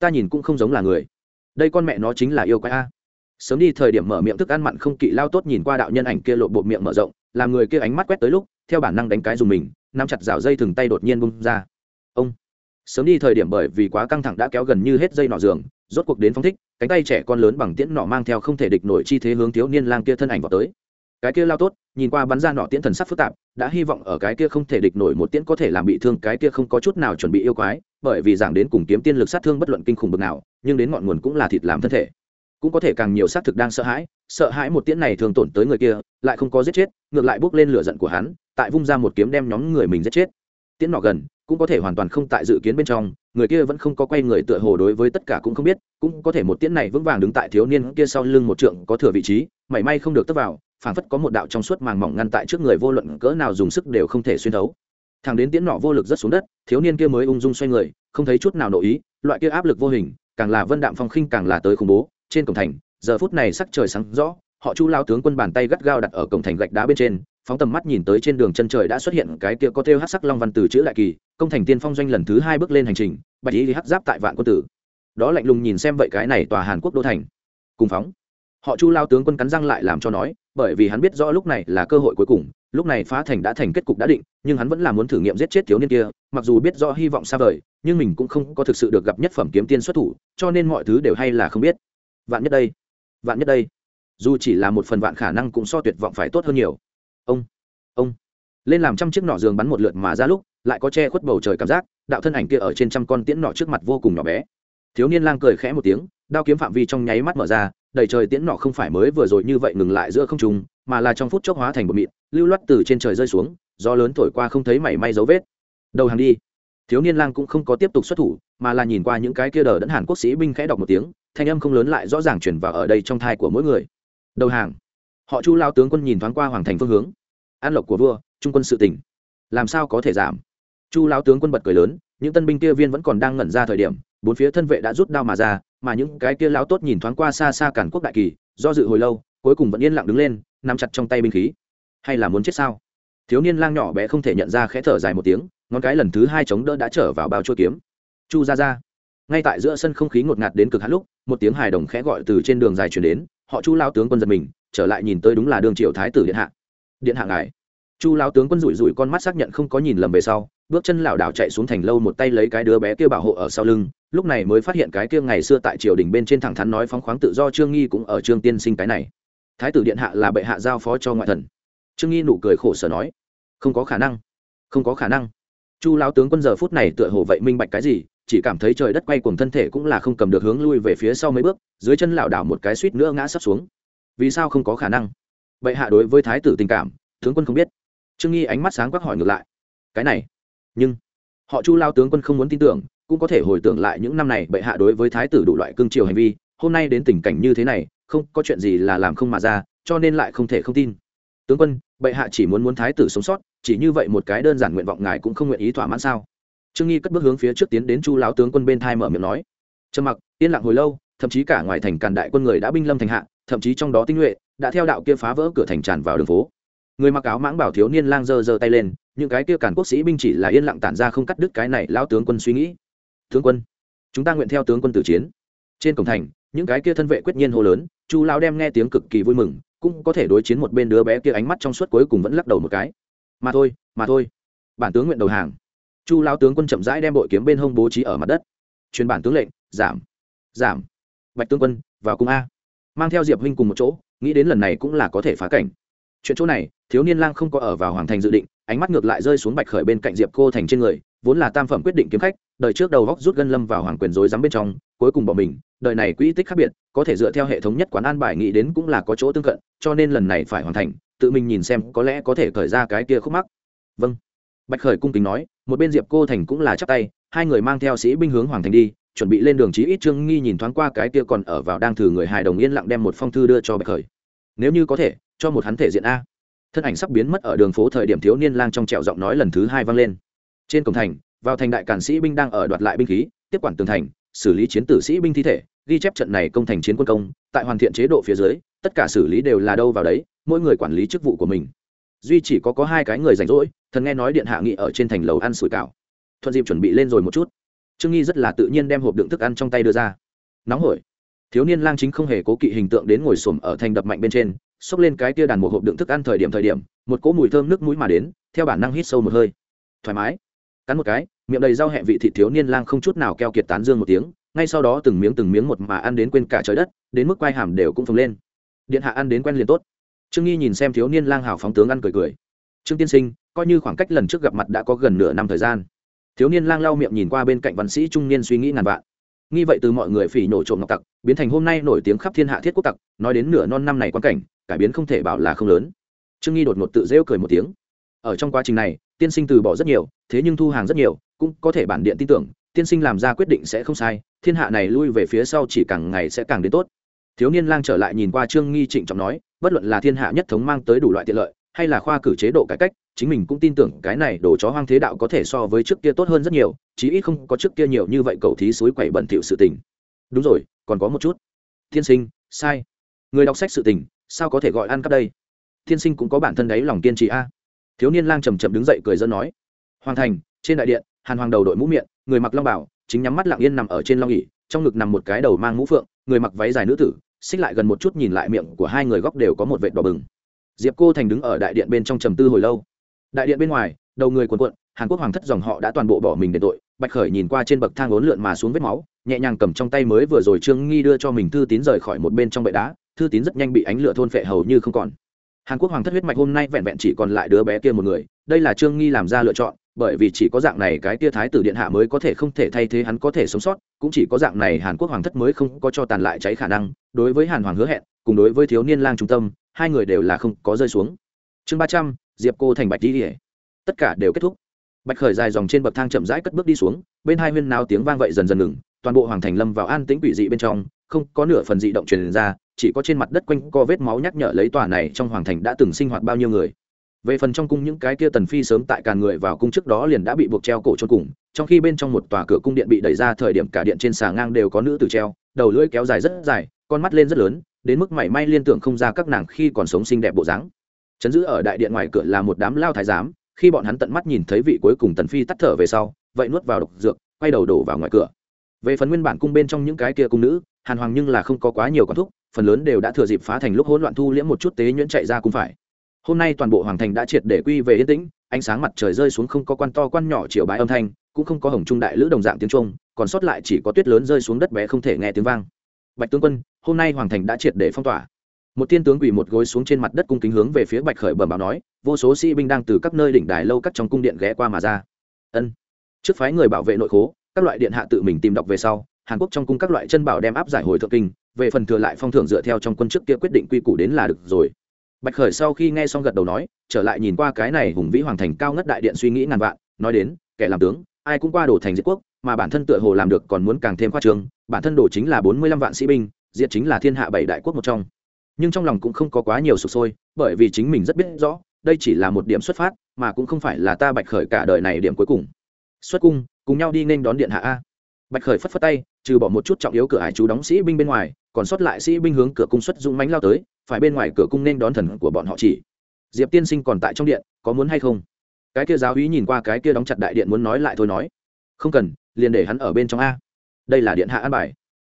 Speaker 1: ta nhìn cũng không giống là người đây con mẹ nó chính là yêu quái a. Sớm đi, thời điểm mở miệng thức ăn mặn không kỵ lao tốt nhìn qua đạo nhân ảnh kia lộ bộ miệng mở rộng, làm người kia ánh mắt quét tới lúc, theo bản năng đánh cái dùng mình, nắm chặt rào dây thừng tay đột nhiên bung ra. Ông! Sớm đi, thời điểm bởi vì quá căng thẳng đã kéo gần như hết dây nọ giường, rốt cuộc đến phong thích, cánh tay trẻ con lớn bằng tiễn nọ mang theo không thể địch nổi chi thế hướng thiếu niên lang kia thân ảnh vào tới cái kia lao tốt, nhìn qua bắn ra nọ tiễn thần sắc phức tạp, đã hy vọng ở cái kia không thể địch nổi một tiễn có thể làm bị thương, cái kia không có chút nào chuẩn bị yêu quái, bởi vì giảng đến cùng kiếm tiên lực sát thương bất luận kinh khủng bực nào, nhưng đến ngọn nguồn cũng là thịt làm thân thể. Cũng có thể càng nhiều xác thực đang sợ hãi sợ hãi một tiễn này thường tổn tới người kia, lại không có giết chết, ngược lại bước lên lửa giận của hắn, tại vung ra một kiếm đem nhóm người mình giết chết. Tiễn nọ gần, cũng có thể hoàn toàn không tại dự kiến bên trong người kia vẫn không có quay người tựa hồ đối với tất cả cũng không biết, cũng có thể một tiễn này vững vàng đứng tại thiếu niên kia sau lưng một trượng có thừa vị trí, mảy may không được tấp vào, phảng phất có một đạo trong suốt màng mỏng ngăn tại trước người vô luận cỡ nào dùng sức đều không thể xuyên thấu. Thằng đến tiễn nọ vô lực rất xuống đất, thiếu niên kia mới ung dung xoay người, không thấy chút nào nội ý, loại kia áp lực vô hình, càng là vân đạm phong khinh càng là tới khủng bố, trên cổng thành, giờ phút này sắc trời sáng rõ, họ chu lao tướng quân bàn tay gắt gao đặt ở cổng thành gạch đá bên trên phóng tầm mắt nhìn tới trên đường chân trời đã xuất hiện cái kia có thêu hát sắc long văn từ chữ lại kỳ, công thành tiên phong doanh lần thứ hai bước lên hành trình, bạch ý hát giáp tại vạn quân tử. Đó lạnh lùng nhìn xem vậy cái này tòa hàn quốc đô thành. Cùng phóng. Họ chu lao tướng quân cắn răng lại làm cho nói, bởi vì hắn biết rõ lúc này là cơ hội cuối cùng, lúc này phá thành đã thành kết cục đã định, nhưng hắn vẫn là muốn thử nghiệm giết chết thiếu niên kia, mặc dù biết rõ hy vọng xa vời, nhưng mình cũng không có thực sự được gặp nhất phẩm kiếm tiên xuất thủ, cho nên mọi thứ đều hay là không biết. Vạn nhất đây. Vạn nhất đây. Dù chỉ là một phần vạn khả năng cũng so tuyệt vọng phải tốt hơn nhiều ông ông. Lên làm trăm chiếc nỏ giường bắn một lượt mà ra lúc, lại có che khuất bầu trời cảm giác, đạo thân ảnh kia ở trên trăm con tiễn nỏ trước mặt vô cùng nhỏ bé. Thiếu niên lang cười khẽ một tiếng, đao kiếm phạm vi trong nháy mắt mở ra, đầy trời tiễn nỏ không phải mới vừa rồi như vậy ngừng lại giữa không trung, mà là trong phút chốc hóa thành một mịn, lưu loát từ trên trời rơi xuống, gió lớn thổi qua không thấy mảy may dấu vết. Đầu hàng đi. Thiếu niên lang cũng không có tiếp tục xuất thủ, mà là nhìn qua những cái kia đờ đẫn hàn quốc sĩ binh khẽ đọc một tiếng, thanh âm không lớn lại rõ ràng chuyển vào ở đây trong thai của mỗi người. Đầu hàng. Họ chu lao tướng quân nhìn thoáng qua hoàng thành phương hướng an lộc của vua, trung quân sự tỉnh. Làm sao có thể giảm? Chu Lão tướng quân bật cười lớn, những tân binh kia viên vẫn còn đang ngẩn ra thời điểm, bốn phía thân vệ đã rút đao mà ra, mà những cái kia lão tốt nhìn thoáng qua xa xa cản quốc đại kỳ, do dự hồi lâu, cuối cùng vẫn yên lặng đứng lên, nắm chặt trong tay binh khí. Hay là muốn chết sao? Thiếu niên lang nhỏ bé không thể nhận ra khẽ thở dài một tiếng, ngón cái lần thứ hai chống đỡ đã trở vào bao chua kiếm. Chu ra ra. Ngay tại giữa sân không khí ngột ngạt đến cực hát lúc, một tiếng hài đồng khẽ gọi từ trên đường dài chuyển đến, họ chu lao tướng quân giật mình, trở lại nhìn tới đúng là đường triệu thái tử điện hạ điện hạ ngài. Chu lao tướng quân rủi rủi con mắt xác nhận không có nhìn lầm về sau, bước chân lảo đảo chạy xuống thành lâu một tay lấy cái đứa bé kia bảo hộ ở sau lưng, lúc này mới phát hiện cái kia ngày xưa tại triều đình bên trên thẳng thắn nói phóng khoáng tự do trương nghi cũng ở trương tiên sinh cái này. Thái tử điện hạ là bệ hạ giao phó cho ngoại thần. Trương nghi nụ cười khổ sở nói, không có khả năng, không có khả năng. Chu lão tướng quân giờ phút này tựa hồ vậy minh bạch cái gì, chỉ cảm thấy trời đất quay cùng thân thể cũng là không cầm được hướng lui về phía sau mấy bước, dưới chân lảo đảo một cái suýt nữa ngã sắp xuống. Vì sao không có khả năng? Bệ hạ đối với thái tử tình cảm, tướng quân không biết. Trương nghi ánh mắt sáng quắc hỏi ngược lại. Cái này, nhưng họ chu lao tướng quân không muốn tin tưởng, cũng có thể hồi tưởng lại những năm này bệ hạ đối với thái tử đủ loại cương triều hành vi, hôm nay đến tình cảnh như thế này, không, có chuyện gì là làm không mà ra, cho nên lại không thể không tin. Tướng quân, bệ hạ chỉ muốn muốn thái tử sống sót, chỉ như vậy một cái đơn giản nguyện vọng ngài cũng không nguyện ý thỏa mãn sao? Trương nghi cất bước hướng phía trước tiến đến chu lão tướng quân bên thai mở miệng nói. Trầm mặc, yên lặng hồi lâu, thậm chí cả ngoài thành càn đại quân người đã binh lâm thành hạ thậm chí trong đó tinh nhuệ, đã theo đạo kia phá vỡ cửa thành tràn vào đường phố. Người mặc áo mãng bảo thiếu niên lang giơ giơ tay lên, những cái kia cản quốc sĩ binh chỉ là yên lặng tản ra không cắt đứt cái này lão tướng quân suy nghĩ. Tướng quân, chúng ta nguyện theo tướng quân tử chiến. Trên cổng thành, những cái kia thân vệ quyết nhiên hô lớn, chu lão đem nghe tiếng cực kỳ vui mừng, cũng có thể đối chiến một bên đứa bé kia ánh mắt trong suốt cuối cùng vẫn lắc đầu một cái. Mà thôi mà thôi. Bản tướng nguyện đầu hàng. Chu lão tướng quân chậm rãi đem bội kiếm bên hông bố trí ở mặt đất. Truyền bản tướng lệnh, giảm giảm. Bạch tướng quân, vào cung a mang theo diệp huynh cùng một chỗ, nghĩ đến lần này cũng là có thể phá cảnh. Chuyện chỗ này, thiếu niên lang không có ở vào hoàng thành dự định, ánh mắt ngược lại rơi xuống bạch khởi bên cạnh diệp cô thành trên người, vốn là tam phẩm quyết định kiếm khách, đời trước đầu góc rút gân lâm vào hoàng quyền rối rắm bên trong, cuối cùng bỏ mình, đời này quỹ tích khác biệt, có thể dựa theo hệ thống nhất quán an bài nghĩ đến cũng là có chỗ tương cận, cho nên lần này phải hoàn thành, tự mình nhìn xem có lẽ có thể khởi ra cái kia khúc mắc. Vâng. Bạch khởi cung kính nói, một bên diệp cô thành cũng là chắp tay, hai người mang theo sĩ binh hướng hoàng thành đi chuẩn bị lên đường chí ít trương nghi nhìn thoáng qua cái kia còn ở vào đang thử người hài đồng yên lặng đem một phong thư đưa cho bạch khởi. Nếu như có thể, cho một hắn thể diện a. Thân ảnh sắp biến mất ở đường phố thời điểm thiếu niên lang trong trẹo giọng nói lần thứ hai vang lên. Trên cổng thành, vào thành đại cản sĩ binh đang ở đoạt lại binh khí, tiếp quản tường thành, xử lý chiến tử sĩ binh thi thể, ghi chép trận này công thành chiến quân công, tại hoàn thiện chế độ phía dưới, tất cả xử lý đều là đâu vào đấy, mỗi người quản lý chức vụ của mình. Duy chỉ có có hai cái người rảnh rỗi, thần nghe nói điện hạ nghị ở trên thành lầu ăn sủi cảo. Thuận dịp chuẩn bị lên rồi một chút trương nghi rất là tự nhiên đem hộp đựng thức ăn trong tay đưa ra. Nóng hổi. Thiếu niên lang chính không hề cố kỵ hình tượng đến ngồi xổm ở thành đập mạnh bên trên, xốc lên cái tia đàn một hộp đựng thức ăn thời điểm thời điểm, một cỗ mùi thơm nước mũi mà đến, theo bản năng hít sâu một hơi. Thoải mái. Cắn một cái, miệng đầy rau hẹ vị thị thiếu niên lang không chút nào keo kiệt tán dương một tiếng, ngay sau đó từng miếng từng miếng một mà ăn đến quên cả trời đất, đến mức quai hàm đều cũng phồng lên. Điện hạ ăn đến quen liền tốt. Trương nghi nhìn xem thiếu niên lang hào phóng tướng ăn cười cười. Trương tiên sinh, coi như khoảng cách lần trước gặp mặt đã có gần nửa năm thời gian thiếu niên lang lau miệng nhìn qua bên cạnh văn sĩ trung niên suy nghĩ ngàn vạn. Nghi vậy từ mọi người phỉ nổ trộm ngọc tặc, biến thành hôm nay nổi tiếng khắp thiên hạ thiết quốc tặc, nói đến nửa non năm này quan cảnh, cải biến không thể bảo là không lớn. Trương nghi đột ngột tự rêu cười một tiếng. Ở trong quá trình này, tiên sinh từ bỏ rất nhiều, thế nhưng thu hàng rất nhiều, cũng có thể bản điện tin tưởng, tiên sinh làm ra quyết định sẽ không sai, thiên hạ này lui về phía sau chỉ càng ngày sẽ càng đến tốt. Thiếu niên lang trở lại nhìn qua trương nghi trịnh trọng nói, bất luận là thiên hạ nhất thống mang tới đủ loại tiện lợi, hay là khoa cử chế độ cải cách chính mình cũng tin tưởng cái này đồ chó hoang thế đạo có thể so với trước kia tốt hơn rất nhiều, chí ít không có trước kia nhiều như vậy cầu thí suối quẩy bẩn thỉu sự tình. Đúng rồi, còn có một chút. Thiên sinh, sai. Người đọc sách sự tình, sao có thể gọi ăn cắp đây? Thiên sinh cũng có bản thân đấy lòng kiên trì a. Thiếu niên lang chầm chậm đứng dậy cười dân nói. Hoàng thành, trên đại điện, hàn hoàng đầu đội mũ miệng, người mặc long bảo, chính nhắm mắt lặng yên nằm ở trên long ỉ trong ngực nằm một cái đầu mang mũ phượng, người mặc váy dài nữ tử, xích lại gần một chút nhìn lại miệng của hai người góc đều có một vệt đỏ bừng. Diệp cô thành đứng ở đại điện bên trong trầm tư hồi lâu đại điện bên ngoài, đầu người quần quận hàn quốc hoàng thất dòng họ đã toàn bộ bỏ mình để tội. Bạch khởi nhìn qua trên bậc thang ốn lượn mà xuống vết máu, nhẹ nhàng cầm trong tay mới vừa rồi trương nghi đưa cho mình thư tín rời khỏi một bên trong bệ đá. Thư tín rất nhanh bị ánh lửa thôn phệ hầu như không còn. Hàn quốc hoàng thất huyết mạch hôm nay vẹn vẹn chỉ còn lại đứa bé kia một người. Đây là trương nghi làm ra lựa chọn, bởi vì chỉ có dạng này cái tia thái tử điện hạ mới có thể không thể thay thế hắn có thể sống sót, cũng chỉ có dạng này hàn quốc hoàng thất mới không có cho tàn lại cháy khả năng. Đối với hàn hoàng hứa hẹn, cùng đối với thiếu niên lang trung tâm, hai người đều là không có rơi xuống. Chương ba trăm diệp cô thành bạch đi tất cả đều kết thúc. Bạch khởi dài dòng trên bậc thang chậm rãi cất bước đi xuống, bên hai huyên nào tiếng vang vậy dần dần ngừng, toàn bộ hoàng thành lâm vào an tĩnh quỷ dị bên trong, không có nửa phần dị động truyền ra, chỉ có trên mặt đất quanh co vết máu nhắc nhở lấy tòa này trong hoàng thành đã từng sinh hoạt bao nhiêu người. Về phần trong cung những cái kia tần phi sớm tại càn người vào cung trước đó liền đã bị buộc treo cổ chôn cùng, trong khi bên trong một tòa cửa cung điện bị đẩy ra thời điểm cả điện trên xà ngang đều có nữ tử treo, đầu lưỡi kéo dài rất dài, con mắt lên rất lớn, đến mức mảy may liên tưởng không ra các nàng khi còn sống xinh đẹp bộ dáng chấn giữ ở đại điện ngoài cửa là một đám lao thái giám, khi bọn hắn tận mắt nhìn thấy vị cuối cùng tần phi tắt thở về sau, vậy nuốt vào độc dược, quay đầu đổ vào ngoài cửa. Về phần nguyên bản cung bên trong những cái kia cung nữ, hàn hoàng nhưng là không có quá nhiều con thúc, phần lớn đều đã thừa dịp phá thành lúc hỗn loạn thu liễm một chút tế nhuyễn chạy ra cung phải. Hôm nay toàn bộ hoàng thành đã triệt để quy về yên tĩnh, ánh sáng mặt trời rơi xuống không có quan to quan nhỏ chiều bái âm thanh, cũng không có hồng trung đại lữ đồng dạng tiếng trung còn sót lại chỉ có tuyết lớn rơi xuống đất bé không thể nghe tiếng vang. Bạch tướng quân, hôm nay hoàng thành đã triệt để phong tỏa một tiên tướng quỳ một gối xuống trên mặt đất cung kính hướng về phía bạch khởi bẩm báo nói, vô số sĩ binh đang từ các nơi đỉnh đài lâu cắt trong cung điện ghé qua mà ra. Ân. Trước phái người bảo vệ nội khố, các loại điện hạ tự mình tìm đọc về sau, hàn quốc trong cung các loại chân bảo đem áp giải hồi thượng kinh, về phần thừa lại phong thưởng dựa theo trong quân chức kia quyết định quy củ đến là được rồi. Bạch khởi sau khi nghe xong gật đầu nói, trở lại nhìn qua cái này hùng vĩ hoàng thành cao ngất đại điện suy nghĩ ngàn vạn, nói đến, kẻ làm tướng, ai cũng qua đổ thành diệt quốc, mà bản thân tựa hồ làm được còn muốn càng thêm khoa trương, bản thân đổ chính là bốn mươi lăm vạn sĩ binh, diệt chính là thiên hạ bảy đại quốc một trong nhưng trong lòng cũng không có quá nhiều sụp sôi, bởi vì chính mình rất biết rõ, đây chỉ là một điểm xuất phát, mà cũng không phải là ta bạch khởi cả đời này điểm cuối cùng. Xuất cung, cùng nhau đi nên đón điện hạ a. Bạch khởi phất phất tay, trừ bỏ một chút trọng yếu cửa hải chú đóng sĩ binh bên ngoài, còn sót lại sĩ binh hướng cửa cung xuất dũng mánh lao tới, phải bên ngoài cửa cung nên đón thần của bọn họ chỉ. Diệp tiên sinh còn tại trong điện, có muốn hay không? Cái kia giáo úy nhìn qua cái kia đóng chặt đại điện muốn nói lại thôi nói. Không cần, liền để hắn ở bên trong a. Đây là điện hạ an bài.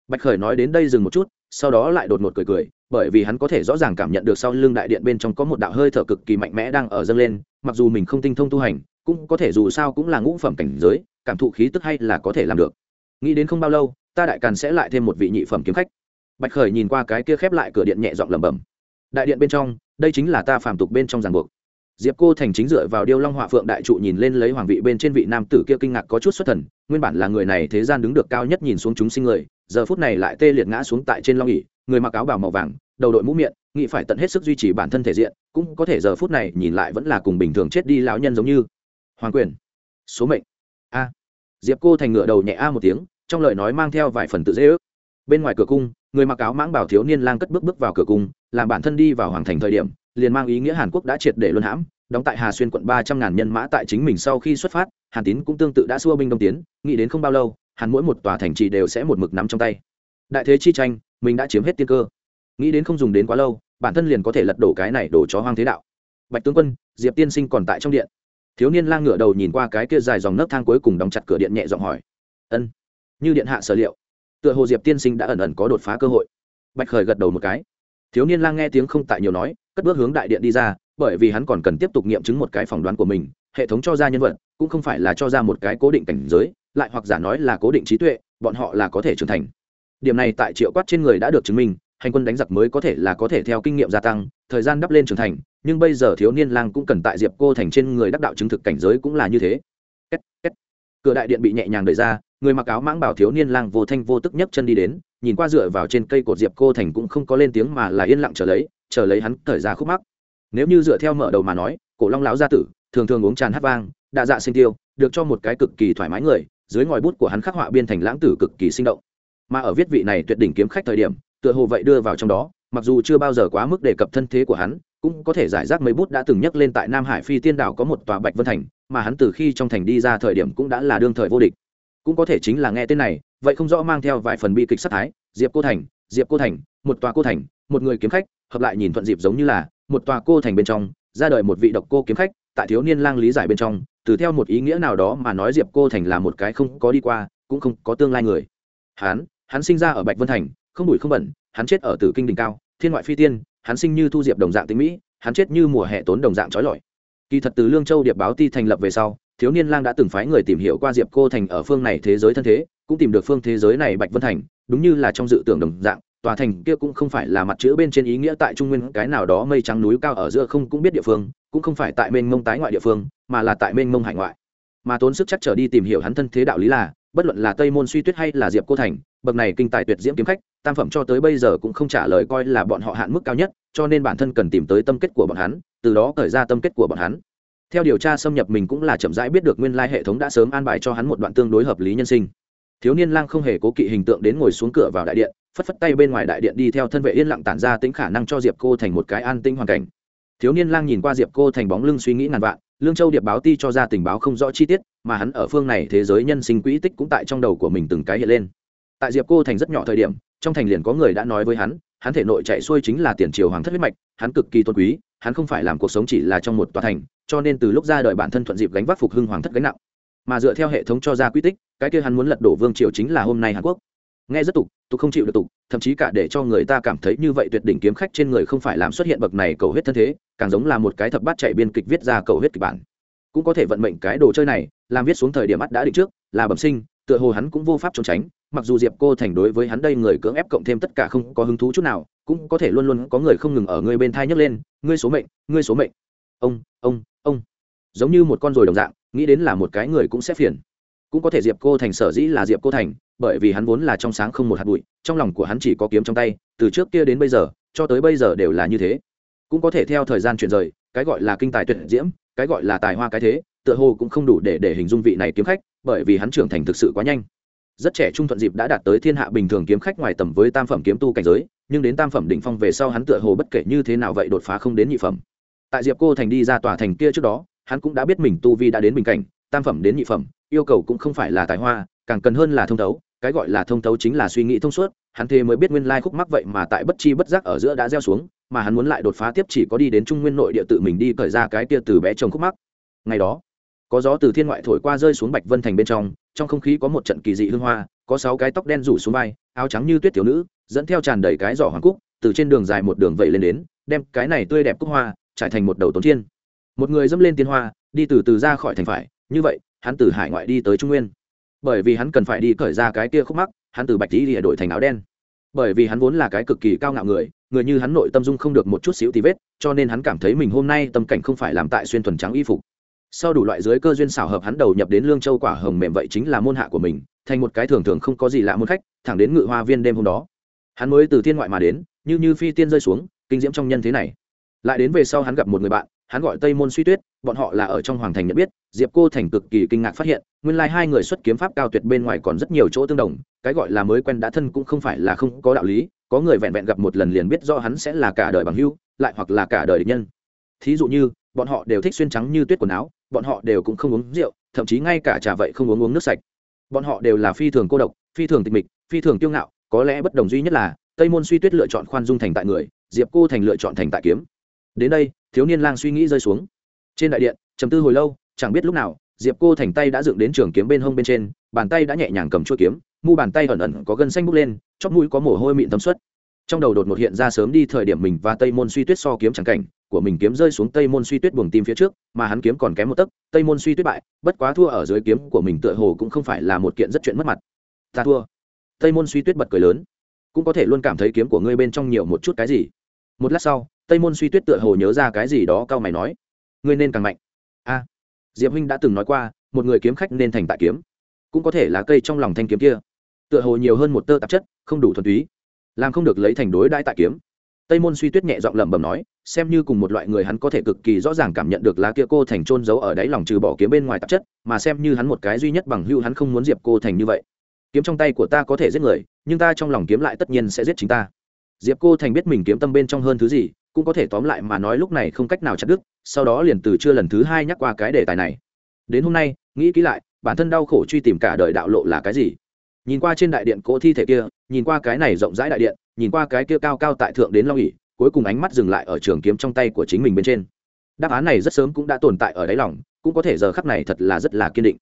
Speaker 1: Bạch khởi nói đến đây dừng một chút, sau đó lại đột ngột cười cười bởi vì hắn có thể rõ ràng cảm nhận được sau lưng đại điện bên trong có một đạo hơi thở cực kỳ mạnh mẽ đang ở dâng lên, mặc dù mình không tinh thông tu hành, cũng có thể dù sao cũng là ngũ phẩm cảnh giới, cảm thụ khí tức hay là có thể làm được. Nghĩ đến không bao lâu, ta đại càn sẽ lại thêm một vị nhị phẩm kiếm khách. Bạch khởi nhìn qua cái kia khép lại cửa điện nhẹ giọng lẩm bẩm. Đại điện bên trong, đây chính là ta phàm tục bên trong ràng buộc. Diệp cô thành chính dựa vào điêu long họa phượng đại trụ nhìn lên lấy hoàng vị bên trên vị nam tử kia kinh ngạc có chút xuất thần, nguyên bản là người này thế gian đứng được cao nhất nhìn xuống chúng sinh người, giờ phút này lại tê liệt ngã xuống tại trên long ỉ người mặc áo bào màu vàng, đầu đội mũ miệng, nghĩ phải tận hết sức duy trì bản thân thể diện, cũng có thể giờ phút này nhìn lại vẫn là cùng bình thường chết đi lão nhân giống như. Hoàng quyền. Số mệnh. A. Diệp cô thành ngựa đầu nhẹ a một tiếng, trong lời nói mang theo vài phần tự dễ ước. Bên ngoài cửa cung, người mặc áo mãng bảo thiếu niên lang cất bước bước vào cửa cung, làm bản thân đi vào hoàng thành thời điểm, liền mang ý nghĩa hàn quốc đã triệt để luân hãm, đóng tại hà xuyên quận ba trăm ngàn nhân mã tại chính mình sau khi xuất phát, hàn tín cũng tương tự đã xua binh đông tiến, nghĩ đến không bao lâu hàn mỗi một tòa thành trì đều sẽ một mực nắm trong tay. Đại thế chi tranh mình đã chiếm hết tiên cơ. Nghĩ đến không dùng đến quá lâu, bản thân liền có thể lật đổ cái này đổ chó hoang thế đạo. Bạch tướng quân, diệp tiên sinh còn tại trong điện. Thiếu niên lang ngửa đầu nhìn qua cái kia dài dòng nấc thang cuối cùng đóng chặt cửa điện nhẹ giọng hỏi. Ân, như điện hạ sở liệu. Tựa hồ diệp tiên sinh đã ẩn ẩn có đột phá cơ hội. Bạch khởi gật đầu một cái. Thiếu niên lang nghe tiếng không tại nhiều nói, cất bước hướng đại điện đi ra, bởi vì hắn còn cần tiếp tục nghiệm chứng một cái phỏng đoán của mình, hệ thống cho ra nhân vật, cũng không phải là cho ra một cái cố định cảnh giới, lại hoặc giả nói là cố định trí tuệ, bọn họ là có thể trưởng thành điểm này tại triệu quát trên người đã được chứng minh hành quân đánh giặc mới có thể là có thể theo kinh nghiệm gia tăng thời gian đắp lên trưởng thành nhưng bây giờ thiếu niên lang cũng cần tại diệp cô thành trên người đắc đạo chứng thực cảnh giới cũng là như thế. Két, két. cửa đại điện bị nhẹ nhàng đẩy ra người mặc áo mãng bảo thiếu niên lang vô thanh vô tức nhấc chân đi đến nhìn qua dựa vào trên cây cột diệp cô thành cũng không có lên tiếng mà là yên lặng chờ lấy chờ lấy hắn thời ra khúc mắc. Nếu như dựa theo mở đầu mà nói cổ long lão gia tử thường thường uống tràn hát vang đa dạ sinh tiêu được cho một cái cực kỳ thoải mái người dưới ngòi bút của hắn khắc họa biên thành lãng tử cực kỳ sinh động mà ở viết vị này tuyệt đỉnh kiếm khách thời điểm, tựa hồ vậy đưa vào trong đó, mặc dù chưa bao giờ quá mức đề cập thân thế của hắn, cũng có thể giải rác mấy bút đã từng nhắc lên tại nam hải phi tiên đảo có một tòa bạch vân thành, mà hắn từ khi trong thành đi ra thời điểm cũng đã là đương thời vô địch. Cũng có thể chính là nghe tên này, vậy không rõ mang theo vài phần bi kịch sát thái, diệp cô thành, diệp cô thành, một tòa cô thành, một người kiếm khách, hợp lại nhìn thuận dịp giống như là, một tòa cô thành bên trong, ra đời một vị độc cô kiếm khách, tại thiếu niên lang lý giải bên trong, từ theo một ý nghĩa nào đó mà nói diệp cô thành là một cái không có đi qua, cũng không có tương lai người. Hắn hắn sinh ra ở bạch vân thành, không đủi không bẩn, hắn chết ở tử kinh đỉnh cao, thiên ngoại phi tiên, hắn sinh như thu diệp đồng dạng tính mỹ, hắn chết như mùa hè tốn đồng dạng trói lọi. Kỳ thật từ lương châu điệp báo ti thành lập về sau, thiếu niên lang đã từng phái người tìm hiểu qua diệp cô thành ở phương này thế giới thân thế, cũng tìm được phương thế giới này bạch vân thành, đúng như là trong dự tưởng đồng dạng, tòa thành kia cũng không phải là mặt chữ bên trên ý nghĩa tại trung nguyên, cái nào đó mây trắng núi cao ở giữa không cũng biết địa phương, cũng không phải tại mênh mông tái ngoại địa phương, mà là tại mênh mông hải ngoại. Mà tốn sức chắc trở đi tìm hiểu hắn thân thế đạo lý là bất luận là tây môn suy tuyết hay là diệp cô thành, bậc này kinh tài tuyệt diễm kiếm khách, tam phẩm cho tới bây giờ cũng không trả lời coi là bọn họ hạn mức cao nhất, cho nên bản thân cần tìm tới tâm kết của bọn hắn, từ đó khởi ra tâm kết của bọn hắn. Theo điều tra xâm nhập mình cũng là chậm rãi biết được nguyên lai hệ thống đã sớm an bài cho hắn một đoạn tương đối hợp lý nhân sinh. Thiếu niên lang không hề cố kỵ hình tượng đến ngồi xuống cửa vào đại điện, phất phất tay bên ngoài đại điện đi theo thân vệ yên lặng tản ra tính khả năng cho diệp cô thành một cái an tinh hoàn cảnh. Thiếu niên lang nhìn qua diệp cô thành bóng lưng suy nghĩ ngàn vạn lương châu điệp báo ti cho ra tình báo không rõ chi tiết, mà hắn ở phương này thế giới nhân sinh quỹ tích cũng tại trong đầu của mình từng cái hiện lên. Tại diệp cô thành rất nhỏ thời điểm, trong thành liền có người đã nói với hắn hắn thể nội chạy xuôi chính là tiền triều hoàng thất huyết mạch, hắn cực kỳ tôn quý, hắn không phải làm cuộc sống chỉ là trong một tòa thành, cho nên từ lúc ra đời bản thân thuận dịp gánh vác phục hưng hoàng thất gánh nặng. Mà dựa theo hệ thống cho ra quy tích, cái kia hắn muốn lật đổ vương triều chính là hôm nay hàn quốc nghe rất tục tục không chịu được tục, thậm chí cả để cho người ta cảm thấy như vậy tuyệt đỉnh kiếm khách trên người không phải làm xuất hiện bậc này cầu huyết thân thế, càng giống là một cái thập bát chạy biên kịch viết ra cầu huyết kịch bản. Cũng có thể vận mệnh cái đồ chơi này, làm viết xuống thời điểm mắt đã định trước, là bẩm sinh, tựa hồ hắn cũng vô pháp trốn tránh, mặc dù diệp cô thành đối với hắn đây người cưỡng ép cộng thêm tất cả không có hứng thú chút nào, cũng có thể luôn luôn có người không ngừng ở người bên thai nhấc lên, ngươi số mệnh, ngươi số mệnh. Ông ông ông. Giống như một con rồi đồng dạng, nghĩ đến là một cái người cũng sẽ phiền cũng có thể diệp cô thành sở dĩ là diệp cô thành, bởi vì hắn vốn là trong sáng không một hạt bụi, trong lòng của hắn chỉ có kiếm trong tay, từ trước kia đến bây giờ, cho tới bây giờ đều là như thế. Cũng có thể theo thời gian chuyển rời, cái gọi là kinh tài tuyệt diễm, cái gọi là tài hoa cái thế, tựa hồ cũng không đủ để để hình dung vị này kiếm khách, bởi vì hắn trưởng thành thực sự quá nhanh. Rất trẻ trung thuận dịp đã đạt tới thiên hạ bình thường kiếm khách ngoài tầm với tam phẩm kiếm tu cảnh giới, nhưng đến tam phẩm đỉnh phong về sau hắn tựa hồ bất kể như thế nào vậy đột phá không đến nhị phẩm. Tại diệp cô thành đi ra tòa thành kia trước đó, hắn cũng đã biết mình tu vi đã đến bình cảnh, tam phẩm đến nhị phẩm yêu cầu cũng không phải là tài hoa, càng cần hơn là thông thấu, cái gọi là thông thấu chính là suy nghĩ thông suốt, hắn thế mới biết nguyên lai khúc mắc vậy mà tại bất chi bất giác ở giữa đã gieo xuống, mà hắn muốn lại đột phá tiếp chỉ có đi đến trung nguyên nội địa tự mình đi cởi ra cái kia từ bé chồng khúc mắc. Ngày đó, có gió từ thiên ngoại thổi qua rơi xuống bạch vân thành bên trong trong không khí có một trận kỳ dị hương hoa, có sáu cái tóc đen rủ xuống vai, áo trắng như tuyết thiếu nữ, dẫn theo tràn đầy cái giỏ hoàng cúc, từ trên đường dài một đường vẩy lên đến, đem cái này tươi đẹp cúc hoa trải thành một đầu tốn thiên. Một người dẫm lên tiên hoa, đi từ từ ra khỏi thành phải, như vậy hắn từ hải ngoại đi tới trung nguyên. Bởi vì hắn cần phải đi cởi ra cái kia khúc mắc, hắn từ bạch tí địa đổi thành áo đen. Bởi vì hắn vốn là cái cực kỳ cao ngạo người người như hắn nội tâm dung không được một chút xíu tí vết, cho nên hắn cảm thấy mình hôm nay tâm cảnh không phải làm tại xuyên thuần trắng y phục. Sau đủ loại giới cơ duyên xảo hợp hắn đầu nhập đến lương châu quả hồng mềm vậy chính là môn hạ của mình, thành một cái thường thường không có gì lạ môn khách, thẳng đến ngự hoa viên đêm hôm đó. Hắn mới từ thiên ngoại mà đến, như như phi tiên rơi xuống, kinh diễm trong nhân thế này. Lại đến về sau hắn gặp một người bạn hắn gọi tây môn suy tuyết, bọn họ là ở trong hoàng thành nhận biết, diệp cô thành cực kỳ kinh ngạc phát hiện, nguyên lai hai người xuất kiếm pháp cao tuyệt bên ngoài còn rất nhiều chỗ tương đồng, cái gọi là mới quen đã thân cũng không phải là không có đạo lý, có người vẹn vẹn gặp một lần liền biết do hắn sẽ là cả đời bằng hưu lại hoặc là cả đời địch nhân. Thí dụ như, bọn họ đều thích xuyên trắng như tuyết quần áo, bọn họ đều cũng không uống rượu, thậm chí ngay cả trà vậy không uống uống nước sạch. Bọn họ đều là phi thường cô độc, phi thường tịch mịch, phi thường kiêu ngạo, có lẽ bất đồng duy nhất là, tây môn suy tuyết lựa chọn khoan dung thành tại người, diệp cô thành lựa chọn thành tại kiếm. Đến đây thiếu niên lang suy nghĩ rơi xuống. Trên đại điện, trầm tư hồi lâu, chẳng biết lúc nào, diệp cô thành tay đã dựng đến trường kiếm bên hông bên trên, bàn tay đã nhẹ nhàng cầm chuỗi kiếm, mu bàn tay ẩn ẩn có gân xanh bốc lên, chóp mũi có mồ hôi mịn tấm suất trong đầu đột một hiện ra sớm đi thời điểm mình và tây môn suy tuyết so kiếm chẳng cảnh, của mình kiếm rơi xuống tây môn suy tuyết buồng tim phía trước, mà hắn kiếm còn kém một tấc, tây môn suy tuyết bại, bất quá thua ở dưới kiếm của mình tựa hồ cũng không phải là một kiện rất chuyện mất mặt. Ta thua. Tây môn suy tuyết bật cười lớn. Cũng có thể luôn cảm thấy kiếm của ngươi bên trong nhiều một chút cái gì. Một lát sau tây môn suy tuyết tựa hồ nhớ ra cái gì đó, cao mày nói, ngươi nên càng mạnh. A, diệp huynh đã từng nói qua, một người kiếm khách nên thành tại kiếm, cũng có thể là cây trong lòng thanh kiếm kia. Tựa hồ nhiều hơn một tơ tạp chất, không đủ thuần túy, làm không được lấy thành đối đãi tại kiếm. Tây môn suy tuyết nhẹ giọng lẩm bẩm nói, xem như cùng một loại người hắn có thể cực kỳ rõ ràng cảm nhận được lá kia cô thành trôn giấu ở đáy lòng trừ bỏ kiếm bên ngoài tạp chất, mà xem như hắn một cái duy nhất bằng hưu hắn không muốn diệp cô thành như vậy. Kiếm trong tay của ta có thể giết người, nhưng ta trong lòng kiếm lại tất nhiên sẽ giết chính ta. Diệp cô thành biết mình kiếm tâm bên trong hơn thứ gì cũng có thể tóm lại mà nói lúc này không cách nào chặt đứt, sau đó liền từ chưa lần thứ hai nhắc qua cái đề tài này. Đến hôm nay, nghĩ kỹ lại, bản thân đau khổ truy tìm cả đời đạo lộ là cái gì? Nhìn qua trên đại điện cỗ thi thể kia, nhìn qua cái này rộng rãi đại điện, nhìn qua cái kia cao cao tại thượng đến long ỉ cuối cùng ánh mắt dừng lại ở trường kiếm trong tay của chính mình bên trên. Đáp án này rất sớm cũng đã tồn tại ở đáy lòng, cũng có thể giờ khắc này thật là rất là kiên định.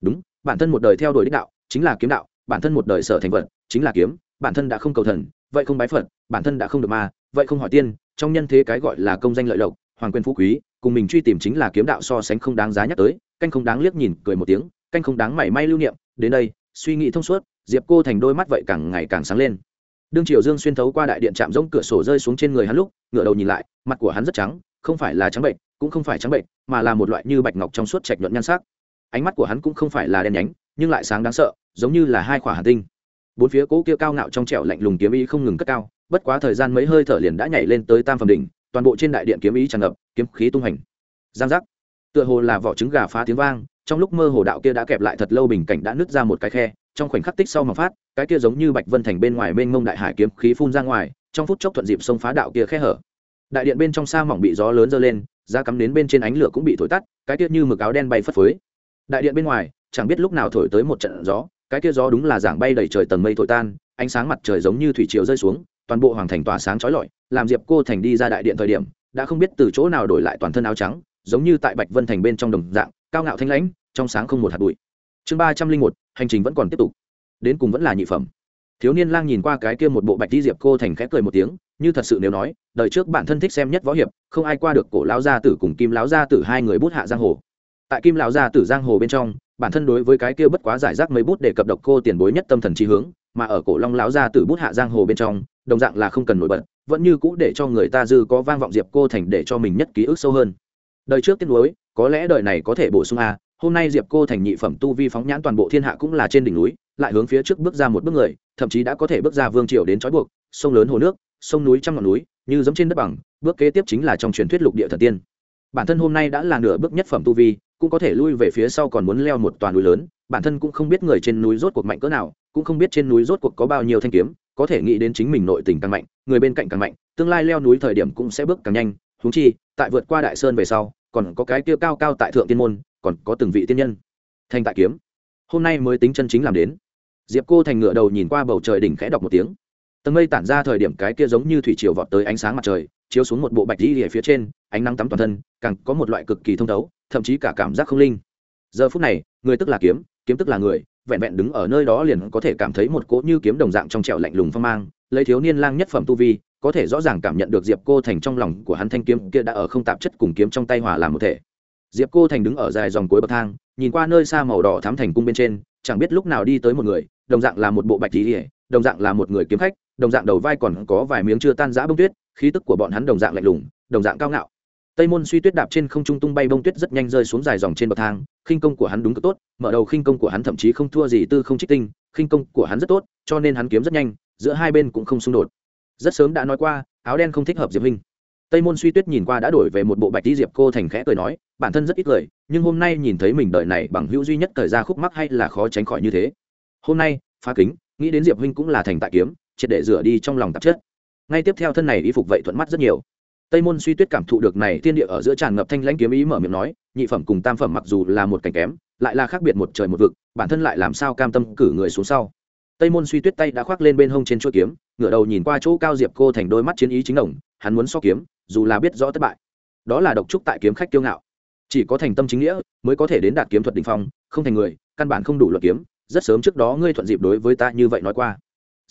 Speaker 1: Đúng, bản thân một đời theo đuổi đích đạo, chính là kiếm đạo, bản thân một đời sở thành vật, chính là kiếm, bản thân đã không cầu thần, vậy không bái phật, bản thân đã không được ma, vậy không hỏi tiên trong nhân thế cái gọi là công danh lợi lộc, hoàng quyền phú quý, cùng mình truy tìm chính là kiếm đạo so sánh không đáng giá nhắc tới, canh không đáng liếc nhìn, cười một tiếng, canh không đáng mảy may lưu niệm, đến đây, suy nghĩ thông suốt, diệp cô thành đôi mắt vậy càng ngày càng sáng lên. Đương triều dương xuyên thấu qua đại điện chạm rỗng cửa sổ rơi xuống trên người hắn lúc, ngửa đầu nhìn lại, mặt của hắn rất trắng, không phải là trắng bệnh, cũng không phải trắng bệnh, mà là một loại như bạch ngọc trong suốt trạch nhuận nhan sắc. Ánh mắt của hắn cũng không phải là đen nhánh, nhưng lại sáng đáng sợ, giống như là hai khỏa hà tinh bốn phía cố kia cao ngạo trong trẻo lạnh lùng kiếm ý không ngừng cất cao, bất quá thời gian mấy hơi thở liền đã nhảy lên tới tam phẩm đỉnh, toàn bộ trên đại điện kiếm ý tràn ngập, kiếm khí tung hành. Giang giác. Tựa hồ là vỏ trứng gà phá tiếng vang, trong lúc mơ hồ đạo kia đã kẹp lại thật lâu bình cảnh đã nứt ra một cái khe, trong khoảnh khắc tích sau mà phát, cái kia giống như bạch vân thành bên ngoài bên mông đại hải kiếm khí phun ra ngoài, trong phút chốc thuận dịp xông phá đạo kia khe hở. Đại điện bên trong sa mỏng bị gió lớn dơ lên da cắm đến bên trên ánh lửa cũng bị thổi tắt, cái kia như mực áo đen bay phất phới. Đại điện bên ngoài, chẳng biết lúc nào thổi tới một trận gió cái kia gió đúng là giảng bay đầy trời tầng mây thổi tan, ánh sáng mặt trời giống như thủy triều rơi xuống, toàn bộ hoàng thành tỏa sáng chói lọi, làm diệp cô thành đi ra đại điện thời điểm, đã không biết từ chỗ nào đổi lại toàn thân áo trắng, giống như tại bạch vân thành bên trong đồng dạng, cao ngạo thanh lãnh, trong sáng không một hạt bụi. Chương ba trăm linh một, hành trình vẫn còn tiếp tục. Đến cùng vẫn là nhị phẩm. Thiếu niên lang nhìn qua cái kia một bộ bạch đi diệp cô thành khẽ cười một tiếng, như thật sự nếu nói, đời trước bản thân thích xem nhất võ hiệp, không ai qua được cổ lão gia tử cùng kim lão gia tử hai người bút hạ giang hồ. Tại kim lão gia tử giang hồ bên trong bản thân đối với cái kia bất quá giải rác mấy bút để cập độc cô tiền bối nhất tâm thần trí hướng, mà ở cổ long lão gia tử bút hạ giang hồ bên trong, đồng dạng là không cần nổi bật, vẫn như cũ để cho người ta dư có vang vọng diệp cô thành để cho mình nhất ký ức sâu hơn. Đời trước tiên đối có lẽ đời này có thể bổ sung a, hôm nay diệp cô thành nhị phẩm tu vi phóng nhãn toàn bộ thiên hạ cũng là trên đỉnh núi, lại hướng phía trước bước ra một bước người, thậm chí đã có thể bước ra vương triều đến trói buộc, sông lớn hồ nước, sông núi trăm ngọn núi, như giống trên đất bằng, bước kế tiếp chính là trong truyền thuyết lục địa thần tiên. Bản thân hôm nay đã là nửa bước nhất phẩm tu vi cũng có thể lui về phía sau còn muốn leo một toàn núi lớn, bản thân cũng không biết người trên núi rốt cuộc mạnh cỡ nào, cũng không biết trên núi rốt cuộc có bao nhiêu thanh kiếm, có thể nghĩ đến chính mình nội tình càng mạnh, người bên cạnh càng mạnh, tương lai leo núi thời điểm cũng sẽ bước càng nhanh. Húng chi, tại vượt qua đại sơn về sau, còn có cái kia cao cao tại thượng tiên môn, còn có từng vị tiên nhân. Thành tại kiếm. Hôm nay mới tính chân chính làm đến. Diệp cô thành ngựa đầu nhìn qua bầu trời đỉnh khẽ đọc một tiếng. Tầng mây tản ra thời điểm cái kia giống như thủy triều vọt tới ánh sáng mặt trời chiếu xuống một bộ bạch di ở phía trên, ánh nắng tắm toàn thân, càng có một loại cực kỳ thông thấu, thậm chí cả cảm giác không linh. Giờ phút này, người tức là kiếm kiếm tức là người, vẹn vẹn đứng ở nơi đó liền có thể cảm thấy một cỗ như kiếm đồng dạng trong trẻo lạnh lùng phong mang, lấy thiếu niên lang nhất phẩm tu vi, có thể rõ ràng cảm nhận được diệp cô thành trong lòng của hắn thanh kiếm kia đã ở không tạp chất cùng kiếm trong tay hòa làm một thể. Diệp cô thành đứng ở dài dòng cuối bậc thang, nhìn qua nơi xa màu đỏ thắm thành cung bên trên, chẳng biết lúc nào đi tới một người, đồng dạng là một bộ bạch tí đồng dạng là một người kiếm khách, đồng dạng đầu vai còn có vài miếng chưa tan rã bông tuyết khí tức của bọn hắn đồng dạng lạnh lùng, đồng dạng cao ngạo. Tây môn suy tuyết đạp trên không trung tung bay bông tuyết rất nhanh rơi xuống dài dòng trên bậc thang, khinh công của hắn đúng cực tốt, mở đầu khinh công của hắn thậm chí không thua gì tư không trích tinh, khinh công của hắn rất tốt, cho nên hắn kiếm rất nhanh, giữa hai bên cũng không xung đột. Rất sớm đã nói qua, áo đen không thích hợp diệp huynh. Tây môn suy tuyết nhìn qua đã đổi về một bộ bạch tí diệp cô thành khẽ cười nói, bản thân rất ít cười nhưng hôm nay nhìn thấy mình đợi này bằng hữu duy nhất thời ra khúc mắc hay là khó tránh khỏi như thế. Hôm nay, phá kính, nghĩ đến diệp huynh cũng là thành tại kiếm, triệt để rửa đi trong lòng tạp chất ngay tiếp theo thân này y phục vậy thuận mắt rất nhiều. Tây môn suy tuyết cảm thụ được này thiên địa ở giữa tràn ngập thanh lãnh kiếm ý mở miệng nói, nhị phẩm cùng tam phẩm mặc dù là một cảnh kém, lại là khác biệt một trời một vực, bản thân lại làm sao cam tâm cử người xuống sau. Tây môn suy tuyết tay đã khoác lên bên hông trên chuỗi kiếm, ngửa đầu nhìn qua chỗ cao diệp cô thành đôi mắt chiến ý chính đồng, hắn muốn so kiếm, dù là biết rõ thất bại. Đó là độc trúc tại kiếm khách kiêu ngạo. Chỉ có thành tâm chính nghĩa mới có thể đến đạt kiếm thuật đ ỉ n h phong, không thành người, căn bản không đủ luật kiếm, rất sớm trước đó ngươi thuận dịp đối với ta như vậy nói qua.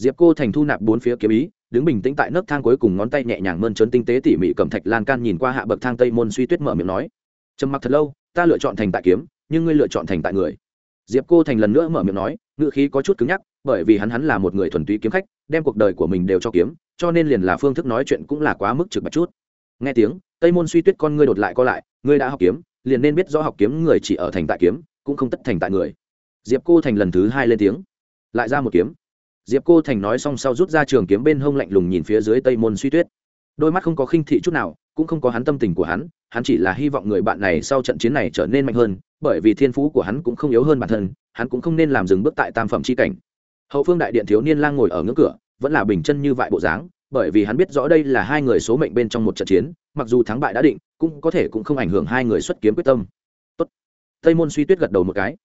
Speaker 1: Diệp cô thành thu nạp bốn phía kiếm ý đứng bình tĩnh tại nấc thang cuối cùng ngón tay nhẹ nhàng mơn trớn tinh tế tỉ mỉ cầm thạch lan can nhìn qua hạ bậc thang tây môn suy tuyết mở miệng nói. Trầm mặc thật lâu, ta lựa chọn thành tại kiếm, nhưng ngươi lựa chọn thành tại người. Diệp cô thành lần nữa mở miệng nói, ngữ khí có chút cứng nhắc, bởi vì hắn hắn là một người thuần túy kiếm khách, đem cuộc đời của mình đều cho kiếm, cho nên liền là phương thức nói chuyện cũng là quá mức trực bạch chút. Nghe tiếng, tây môn suy tuyết con ngươi đột lại co lại, ngươi đã học kiếm, liền nên biết rõ học kiếm người chỉ ở thành tại kiếm, cũng không tất thành tại người. Diệp cô thành lần thứ hai lên tiếng, lại ra một kiếm diệp cô thành nói xong sau rút ra trường kiếm bên hông lạnh lùng nhìn phía dưới tây môn suy tuyết. Đôi mắt không có khinh thị chút nào, cũng không có hắn tâm tình của hắn hắn chỉ là hy vọng người bạn này sau trận chiến này trở nên mạnh hơn, bởi vì thiên phú của hắn cũng không yếu hơn bản thân, hắn cũng không nên làm dừng bước tại tam phẩm c h i cảnh. Hậu phương đại điện thiếu niên lang ngồi ở ngưỡng cửa, vẫn là bình chân như vại bộ dáng, bởi vì hắn biết rõ đây là hai người số mệnh bên trong một trận chiến, mặc dù thắng bại đã định, cũng có thể cũng không ảnh hưởng hai người xuất kiếm quyết tâm. Tốt. tây môn suy tuyết gật đầu một cái.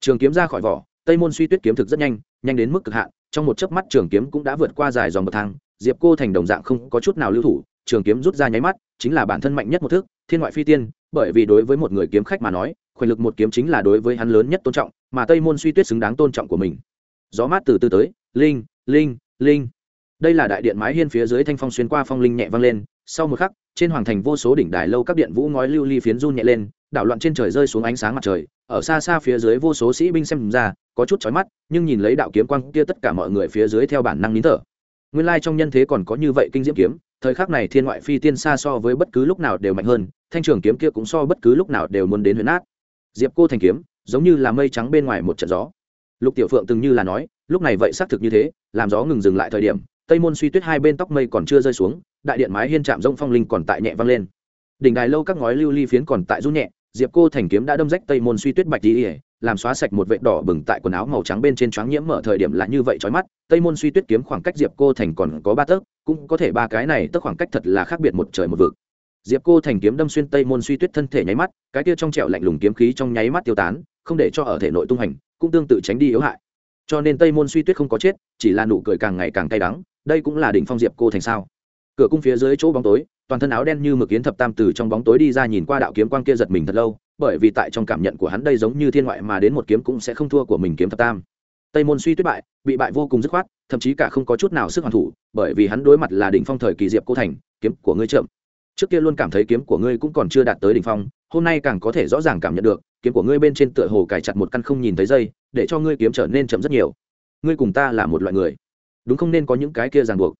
Speaker 1: Trường kiếm ra khỏi vỏ, tây môn suy tuyết kiếm thực rất nhanh nhanh đến mức cực hạn trong một chớp mắt trường kiếm cũng đã vượt qua dài dòng bậc thang, diệp cô thành đồng dạng không có chút nào lưu thủ, trường kiếm rút ra nháy mắt, chính là bản thân mạnh nhất một thước thiên ngoại phi tiên, bởi vì đối với một người kiếm khách mà nói, quyền lực một kiếm chính là đối với hắn lớn nhất tôn trọng, mà tây môn suy tuyết xứng đáng tôn trọng của mình. Gió mát từ từ tới, linh linh linh. Đây là đại điện mái hiên phía dưới thanh phong xuyên qua phong linh nhẹ vang lên, sau một khắc, trên hoàng thành vô số đỉnh đài lâu các điện vũ ngói lưu ly phiến run nhẹ lên, đảo loạn trên trời rơi xuống ánh sáng mặt trời, ở xa xa phía dưới vô số sĩ binh xem ra có chút chói mắt, nhưng nhìn lấy đạo kiếm quang kia tất cả mọi người phía dưới theo bản năng nín thở. Nguyên lai trong nhân thế còn có như vậy kinh diễm kiếm, thời khắc này thiên ngoại phi tiên xa so với bất cứ lúc nào đều mạnh hơn, thanh trường kiếm kia cũng so bất cứ lúc nào đều muốn đến huyễn át diệp cô thành kiếm, giống như là mây trắng bên ngoài một trận gió. Lục tiểu phượng từng như là nói, lúc này vậy xác thực như thế, làm gió ngừng dừng lại thời điểm, tây môn suy tuyết hai bên tóc mây còn chưa rơi xuống, đại điện mái hiên chạm rông phong linh còn tại nhẹ vang lên. Đỉnh đài lâu các ngói lưu ly phiến còn tại run nhẹ, diệp cô thành kiếm đã đâm rách tây môn suy tuyết bạch đi làm xóa sạch một vệt đỏ bừng tại quần áo màu trắng bên trên choáng nhiễm mở thời điểm là như vậy chói mắt. Tây môn suy tuyết kiếm khoảng cách diệp cô thành còn có ba tấc, cũng có thể ba cái này tức khoảng cách thật là khác biệt một trời một vực. Diệp cô thành kiếm đâm xuyên tây môn suy tuyết thân thể nháy mắt, cái kia trong trẹo lạnh lùng kiếm khí trong nháy mắt tiêu tán, không để cho ở thể nội tung hành, cũng tương tự tránh đi yếu hại. Cho nên tây môn suy tuyết không có chết, chỉ là nụ cười càng ngày càng cay đắng, đây cũng là đỉnh phong diệp cô thành sao? Cửa cung phía dưới chỗ bóng tối, toàn thân áo đen như mực kiến thập tam từ trong bóng tối đi ra nhìn qua đạo kiếm quang kia giật mình thật lâu bởi vì tại trong cảm nhận của hắn đây giống như thiên ngoại mà đến một kiếm cũng sẽ không thua của mình kiếm thập tam. Tây môn suy tuyết bại, bị bại vô cùng dứt khoát, thậm chí cả không có chút nào sức hoàn thủ, bởi vì hắn đối mặt là đỉnh phong thời kỳ diệp cô thành, kiếm của ngươi chậm. Trước kia luôn cảm thấy kiếm của ngươi cũng còn chưa đạt tới đỉnh phong, hôm nay càng có thể rõ ràng cảm nhận được, kiếm của ngươi bên trên tựa hồ cài chặt một căn không nhìn thấy dây, để cho ngươi kiếm trở nên chậm rất nhiều. Ngươi cùng ta là một loại người. Đúng không nên có những cái kia ràng buộc?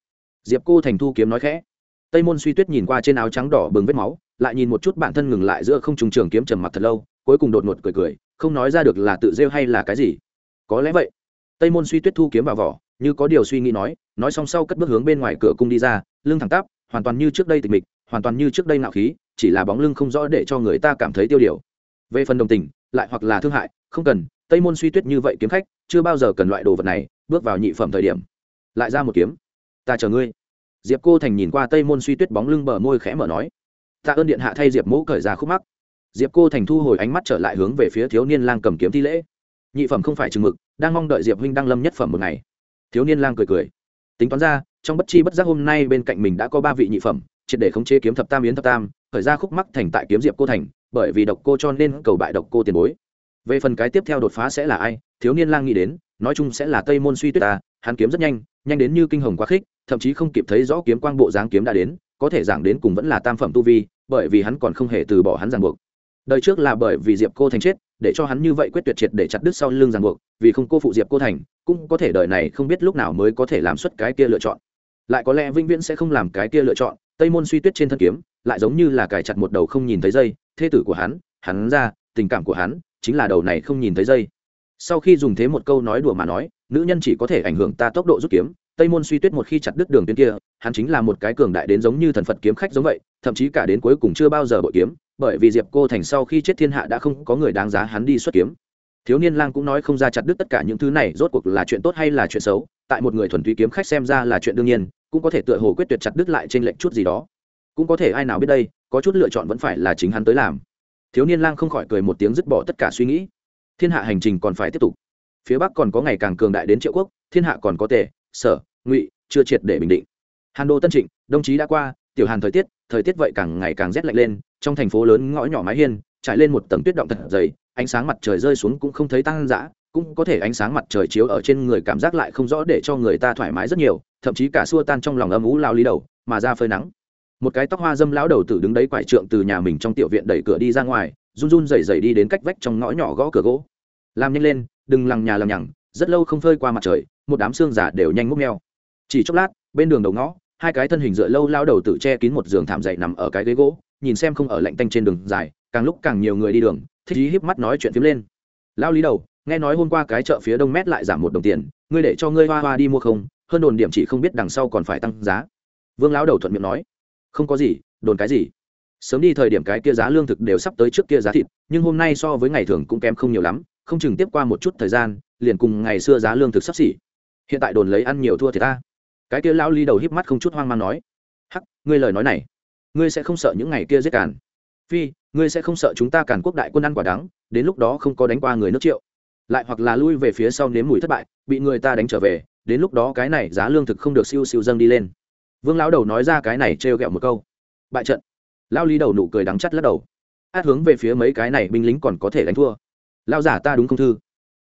Speaker 1: Diệp cô thành thu kiếm nói khẽ. Tây môn suy tuyết nhìn qua trên áo trắng đỏ bừng vết máu lại nhìn một chút bản thân ngừng lại giữa không trùng trường kiếm trầm mặc thật lâu, cuối cùng đột ngột cười cười, không nói ra được là tự rêu hay là cái gì. Có lẽ vậy. Tây môn suy tuyết thu kiếm vào vỏ, như có điều suy nghĩ nói nói xong sau cất bước hướng bên ngoài cửa cung đi ra, lưng thẳng tắp, hoàn toàn như trước đây tịch mịch, hoàn toàn như trước đây nạo khí, chỉ là bóng lưng không rõ để cho người ta cảm thấy tiêu điều. Về phần đồng tình, lại hoặc là thương hại, không cần, tây môn suy tuyết như vậy kiếm khách, chưa bao giờ cần loại đồ vật này, bước vào nhị phẩm thời điểm. Lại ra một kiếm. Ta chờ ngươi. Diệp cô thành nhìn qua tây môn suy tuyết bóng lưng bờ môi khẽ mở nói tạ ơn điện hạ thay diệp mỗ cởi ra khúc mắc. Diệp cô thành thu hồi ánh mắt trở lại hướng về phía thiếu niên lang cầm kiếm thi lễ. Nhị phẩm không phải chừng mực, đang mong đợi diệp huynh đăng lâm nhất phẩm một ngày. Thiếu niên lang cười cười. Tính toán ra, trong bất chi bất giác hôm nay bên cạnh mình đã có ba vị nhị phẩm, triệt để khống chế kiếm thập tam yến thập tam khởi ra khúc mắc thành tại kiếm diệp cô thành, bởi vì độc cô cho nên cầu bại độc cô tiền bối. Về phần cái tiếp theo đột phá sẽ là ai, thiếu niên lang nghĩ đến, nói chung sẽ là tây môn suy tuyết ta, hắn kiếm rất nhanh nhanh đến như kinh hồng quá khích, thậm chí không kịp thấy rõ kiếm quang bộ dáng kiếm đã đến có thể giảng đến cùng vẫn là tam phẩm tu vi, bởi vì hắn còn không hề từ bỏ hắn ràng buộc. Đời trước là bởi vì diệp cô thành chết, để cho hắn như vậy quyết tuyệt triệt để chặt đứt sau lưng ràng buộc, vì không cô phụ diệp cô thành, cũng có thể đời này không biết lúc nào mới có thể làm xuất cái kia lựa chọn. Lại có lẽ vĩnh viễn sẽ không làm cái kia lựa chọn, tây môn suy tuyết trên thân kiếm, lại giống như là cài chặt một đầu không nhìn thấy dây thê tử của hắn hắn ra, tình cảm của hắn, chính là đầu này không nhìn thấy dây. Sau khi dùng thế một câu nói đùa mà nói, nữ nhân chỉ có thể ảnh hưởng ta tốc độ rút kiếm tây môn suy tuyết một khi chặt đứt đường tuyến kia, hắn chính là một cái cường đại đến giống như thần phật kiếm khách giống vậy, thậm chí cả đến cuối cùng chưa bao giờ bội kiếm, bởi vì diệp cô thành sau khi chết thiên hạ đã không có người đáng giá hắn đi xuất kiếm. Thiếu niên lang cũng nói không ra chặt đứt tất cả những thứ này, rốt cuộc là chuyện tốt hay là chuyện xấu, tại một người thuần túy kiếm khách xem ra là chuyện đương nhiên, cũng có thể tựa hồ quyết tuyệt chặt đứt lại trên lệnh chút gì đó. Cũng có thể ai nào biết đây, có chút lựa chọn vẫn phải là chính hắn tới làm. Thiếu niên lang không khỏi cười một tiếng dứt bỏ tất cả suy nghĩ. Thiên hạ hành trình còn phải tiếp tục. Phía bắc còn có ngày càng cường đại đến triệu quốc, thiên hạ còn có tề, sở ngụy chưa triệt để bình định hàn đô tân trịnh đồng chí đã qua tiểu hàn thời tiết thời tiết vậy càng ngày càng rét lạnh lên trong thành phố lớn ngõ nhỏ mái hiên trải lên một tầng tuyết động thật dày ánh sáng mặt trời rơi xuống cũng không thấy tăng dã cũng có thể ánh sáng mặt trời chiếu ở trên người cảm giác lại không rõ để cho người ta thoải mái rất nhiều thậm chí cả xua tan trong lòng âm ú lao lý đầu mà ra phơi nắng một cái tóc hoa dâm lão đầu tử đứng đấy quải trượng từ nhà mình trong tiểu viện đẩy cửa đi ra ngoài run run rẩy rẩy đi đến cách vách trong ngõ nhỏ gõ cửa gỗ làm nhanh lên đừng lằng nhà lằng nhằng rất lâu không phơi qua mặt trời một đám xương giả đều nhanh múc neo chỉ chốc lát, bên đường đầu ngõ, hai cái thân hình dựa lâu lao đầu tự che kín một giường thảm dậy nằm ở cái ghế gỗ, nhìn xem không ở lạnh tanh trên đường dài, càng lúc càng nhiều người đi đường, thích ý híp mắt nói chuyện phím lên. Lao lý đầu, nghe nói hôm qua cái chợ phía đông mét lại giảm một đồng tiền, ngươi để cho ngươi hoa hoa đi mua không, hơn đồn điểm chỉ không biết đằng sau còn phải tăng giá. Vương lão đầu thuận miệng nói, không có gì, đồn cái gì. Sớm đi thời điểm cái kia giá lương thực đều sắp tới trước kia giá thịt, nhưng hôm nay so với ngày thường cũng kém không nhiều lắm, không chừng tiếp qua một chút thời gian, liền cùng ngày xưa giá lương thực sắp xỉ. Hiện tại đồn lấy ăn nhiều thua thì ta cái kia lão ly đầu híp mắt không chút hoang mang nói, hắc, ngươi lời nói này, ngươi sẽ không sợ những ngày kia giết càn. Phi, ngươi sẽ không sợ chúng ta càn quốc đại quân ăn quả đắng, đến lúc đó không có đánh qua người nước triệu. Lại hoặc là lui về phía sau nếm mùi thất bại, bị người ta đánh trở về, đến lúc đó cái này giá lương thực không được siêu siêu dâng đi lên. Vương lão đầu nói ra cái này trêu ghẹo một câu. Bại trận. Lao lý đầu nụ cười đắng chắt lắc đầu. Át hướng về phía mấy cái này binh lính còn có thể đánh thua. Lao giả ta đúng không thư?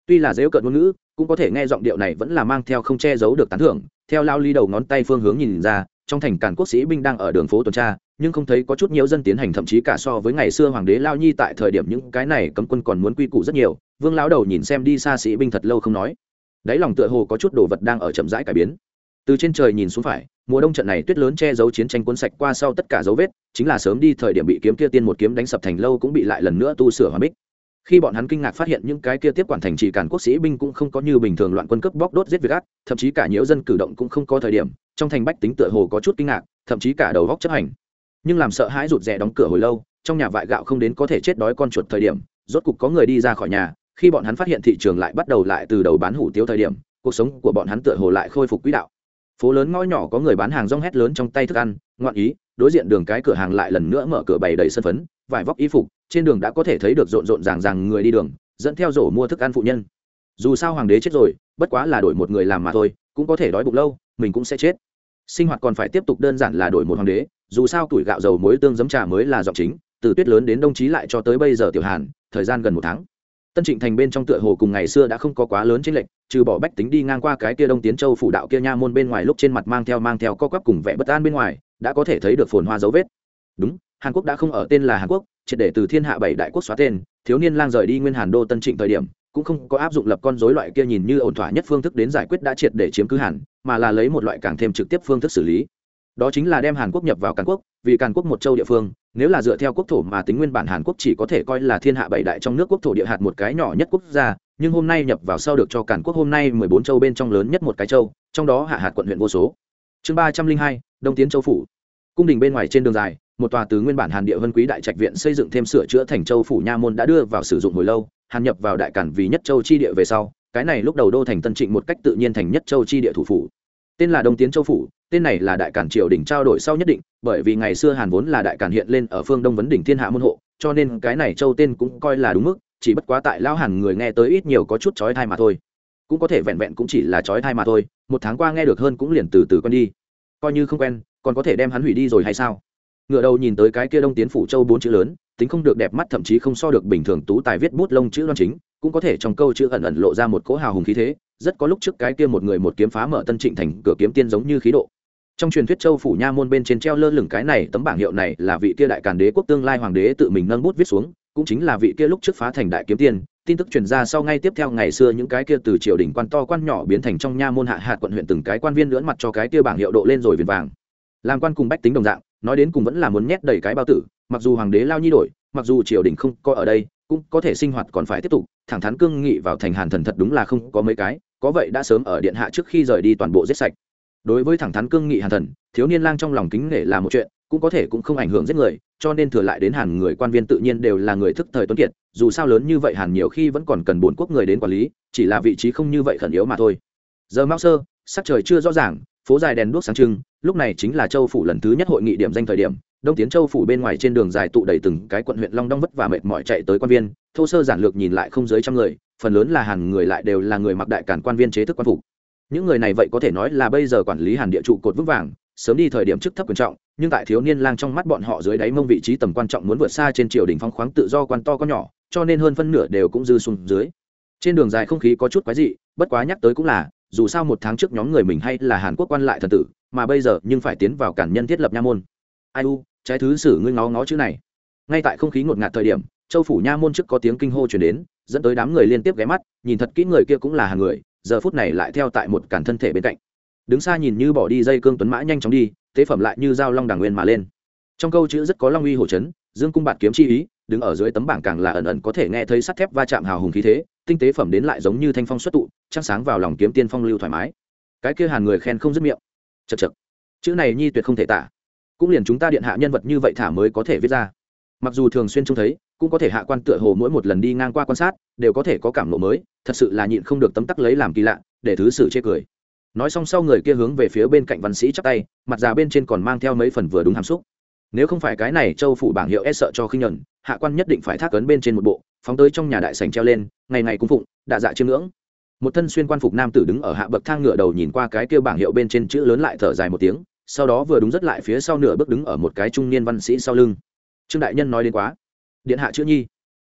Speaker 1: Tuy là dễu cợt ngôn ngữ cũng có thể nghe giọng điệu này vẫn là mang theo không che giấu được tán thưởng, theo lao ly đầu ngón tay phương hướng nhìn ra, trong thành càn quốc sĩ binh đang ở đường phố tuần tra, nhưng không thấy có chút nhiều dân tiến hành thậm chí cả so với ngày xưa hoàng đế lao nhi tại thời điểm những cái này cấm quân còn muốn quy củ rất nhiều, vương lão đầu nhìn xem đi xa sĩ binh thật lâu không nói. Đáy lòng tựa hồ có chút đồ vật đang ở chậm rãi cải biến. Từ trên trời nhìn xuống phải, mùa đông trận này tuyết lớn che giấu chiến tranh cuốn sạch qua sau tất cả dấu vết, chính là sớm đi thời điểm bị kiếm kia tiên một kiếm đánh sập thành lâu cũng bị lại lần nữa tu sửa hòa bích khi bọn hắn kinh ngạc phát hiện những cái kia tiếp quản thành trì cản quốc sĩ binh cũng không có như bình thường loạn quân cướp bóc đốt giết việc ác, thậm chí cả nhiễu dân cử động cũng không có thời điểm, trong thành bách tính tựa hồ có chút kinh ngạc, thậm chí cả đầu góc chấp hành. Nhưng làm sợ hãi rụt rè đóng cửa hồi lâu, trong nhà vại gạo không đến có thể chết đói con chuột thời điểm, rốt cục có người đi ra khỏi nhà, khi bọn hắn phát hiện thị trường lại bắt đầu lại từ đầu bán hủ tiếu thời điểm, cuộc sống của bọn hắn tựa hồ lại khôi phục quỹ đạo. Phố lớn ngõ nhỏ có người bán hàng rong hét lớn trong tay thức ăn, ngoạn ý, đối diện đường cái cửa hàng lại lần nữa mở cửa bày đầy sân phấn vải vóc y phục, trên đường đã có thể thấy được rộn rộn ràng ràng người đi đường, dẫn theo rổ mua thức ăn phụ nhân. Dù sao hoàng đế chết rồi, bất quá là đổi một người làm mà thôi, cũng có thể đói bụng lâu, mình cũng sẽ chết. Sinh hoạt còn phải tiếp tục đơn giản là đổi một hoàng đế, dù sao tuổi gạo dầu muối tương giấm trà mới là giọng chính, từ tuyết lớn đến đông chí lại cho tới bây giờ tiểu hàn, thời gian gần một tháng. Tân trịnh thành bên trong tựa hồ cùng ngày xưa đã không có quá lớn trên lệnh trừ bỏ bách tính đi ngang qua cái kia đông tiến châu phủ đạo kia nha môn bên ngoài lúc trên mặt mang theo mang theo co quắp cùng vẻ bất an bên ngoài, đã có thể thấy được phồn hoa dấu vết. Đúng hàn quốc đã không ở tên là hàn quốc, triệt để từ thiên hạ bảy đại quốc xóa tên, thiếu niên lang rời đi nguyên hàn đô tân trịnh thời điểm, cũng không có áp dụng lập con rối loại kia nhìn như ổn thỏa nhất phương thức đến giải quyết đã triệt để chiếm cứ hàn, mà là lấy một loại càng thêm trực tiếp phương thức xử lý. Đó chính là đem hàn quốc nhập vào càn quốc, vì càn quốc một châu địa phương, nếu là dựa theo quốc thổ mà tính nguyên bản hàn quốc chỉ có thể coi là thiên hạ bảy đại trong nước quốc thổ địa hạt một cái nhỏ nhất quốc gia, nhưng hôm nay nhập vào sau được cho càn quốc hôm nay mười bốn châu bên trong lớn nhất một cái châu, trong đó hạ hạt quận huyện vô số. Chương ba trăm linh hai, đông tiến châu phủ cung đình bên ngoài trên đường dài, một tòa từ nguyên bản hàn địa vân quý đại trạch viện xây dựng thêm sửa chữa thành châu phủ nha môn đã đưa vào sử dụng hồi lâu, hàn nhập vào đại cản vì nhất châu chi địa về sau, cái này lúc đầu đô thành tân trịnh một cách tự nhiên thành nhất châu chi địa thủ phủ. Tên là đông tiến châu phủ, tên này là đại cản triều đỉnh trao đổi sau nhất định, bởi vì ngày xưa hàn vốn là đại cản hiện lên ở phương đông vấn đỉnh thiên hạ môn hộ, cho nên cái này châu tên cũng coi là đúng mức, chỉ bất quá tại lao hàn người nghe tới ít nhiều có chút chói thai mà thôi. Cũng có thể vẹn vẹn cũng chỉ là chói thai mà thôi, một tháng qua nghe được hơn cũng liền từ từ quen đi. Coi như không quen còn có thể đem hắn hủy đi rồi hay sao? Ngựa đầu nhìn tới cái kia đông tiến phủ châu bốn chữ lớn, tính không được đẹp mắt, thậm chí không so được bình thường tú tài viết bút lông chữ đoan chính, cũng có thể trong câu chữ ẩn ẩn lộ ra một cỗ hào hùng khí thế, rất có lúc trước cái kia một người một kiếm phá mở tân trịnh thành cửa kiếm tiên giống như khí độ. Trong truyền thuyết châu phủ nha môn bên trên treo lơ lửng cái này tấm bảng hiệu này là vị kia đại càn đế quốc tương lai hoàng đế tự mình nâng bút viết xuống, cũng chính là vị kia lúc trước phá thành đại kiếm tiên. Tin tức truyền ra sau ngay tiếp theo ngày xưa những cái kia từ triều đình quan to quan nhỏ biến thành trong nha môn hạ hạt quận huyện từng cái quan viên lưỡn mặt cho cái kia bảng hiệu độ lên rồi viền vàng làm quan cùng bách tính đồng dạng, nói đến cùng vẫn là muốn nhét đầy cái bao tử, mặc dù hoàng đế lao nhi đổi, mặc dù triều đình không có ở đây, cũng có thể sinh hoạt còn phải tiếp tục, thẳng thắn cương nghị vào thành hàn thần thật đúng là không có mấy cái, có vậy đã sớm ở điện hạ trước khi rời đi toàn bộ giết sạch. Đối với thẳng thắn cương nghị hàn thần, thiếu niên lang trong lòng kính nể là một chuyện, cũng có thể cũng không ảnh hưởng giết người, cho nên thừa lại đến hàn người quan viên tự nhiên đều là người thức thời tuấn kiệt, dù sao lớn như vậy hàn nhiều khi vẫn còn cần bốn quốc người đến quản lý, chỉ là vị trí không như vậy khẩn yếu mà thôi. Giờ mao sơ, sắc trời chưa rõ ràng, phố dài đèn đuốc sáng trưng lúc này chính là châu phủ lần thứ nhất hội nghị điểm danh thời điểm, đông tiến châu phủ bên ngoài trên đường dài tụ đầy từng cái quận huyện long đong vất và mệt mỏi chạy tới quan viên, thô sơ giản lược nhìn lại không dưới trăm người, phần lớn là hàn người lại đều là người mặc đại cản quan viên chế thức quan phục. Những người này vậy có thể nói là bây giờ quản lý hàn địa trụ cột vững vàng, sớm đi thời điểm chức thấp quan trọng, nhưng tại thiếu niên lang trong mắt bọn họ dưới đáy mông vị trí tầm quan trọng muốn vượt xa trên triều đình phong khoáng tự do quan to có nhỏ, cho nên hơn phân nửa đều cũng dư xuống dưới. Trên đường dài không khí có chút quái dị, bất quá nhắc tới cũng là dù sao một tháng trước nhóm người mình hay là hàn quốc quan lại thần tử, mà bây giờ nhưng phải tiến vào cản nhân thiết lập nha môn. Ai u, trái thứ sử ngươi ngó ngó chữ này. Ngay tại không khí ngột ngạt thời điểm, châu phủ nha môn trước có tiếng kinh hô chuyển đến, dẫn tới đám người liên tiếp ghé mắt, nhìn thật kỹ người kia cũng là hàng người, giờ phút này lại theo tại một cản thân thể bên cạnh. Đứng xa nhìn như bỏ đi dây cương tuấn mã nhanh chóng đi, tế phẩm lại như dao long đàng nguyên mà lên. Trong câu chữ rất có long uy hổ chấn, dương cung bạt kiếm chi ý, đứng ở dưới tấm bảng càng là ẩn ẩn có thể nghe thấy sắt thép va chạm hào hùng khí thế tinh tế phẩm đến lại giống như thanh phong xuất tụ, trăng sáng vào lòng kiếm tiên phong lưu thoải mái. Cái kia hàn người khen không dứt miệng. Chật chật chữ này nhi tuyệt không thể tả. Cũng liền chúng ta điện hạ nhân vật như vậy thả mới có thể viết ra. Mặc dù thường xuyên trông thấy, cũng có thể hạ quan tựa hồ mỗi một lần đi ngang qua quan sát, đều có thể có cảm lộ mới, thật sự là nhịn không được tấm tắc lấy làm kỳ lạ, để thứ sự chê cười. Nói xong sau người kia hướng về phía bên cạnh văn sĩ chắp tay, mặt già bên trên còn mang theo mấy phần vừa đúng hàm xúc. Nếu không phải cái này châu phủ bảng hiệu e sợ cho khinh nhuận, hạ quan nhất định phải thác ấn bên trên một bộ phóng tới trong nhà đại sành treo lên, ngày ngày cung phụng, đạ dạ chiêm ngưỡng. Một thân xuyên quan phục nam tử đứng ở hạ bậc thang ngựa đầu nhìn qua cái kêu bảng hiệu bên trên chữ lớn lại thở dài một tiếng, sau đó vừa đúng rất lại phía sau nửa bước đứng ở một cái trung niên văn sĩ sau lưng. Trương đại nhân nói đến quá. Điện hạ chữ nhi.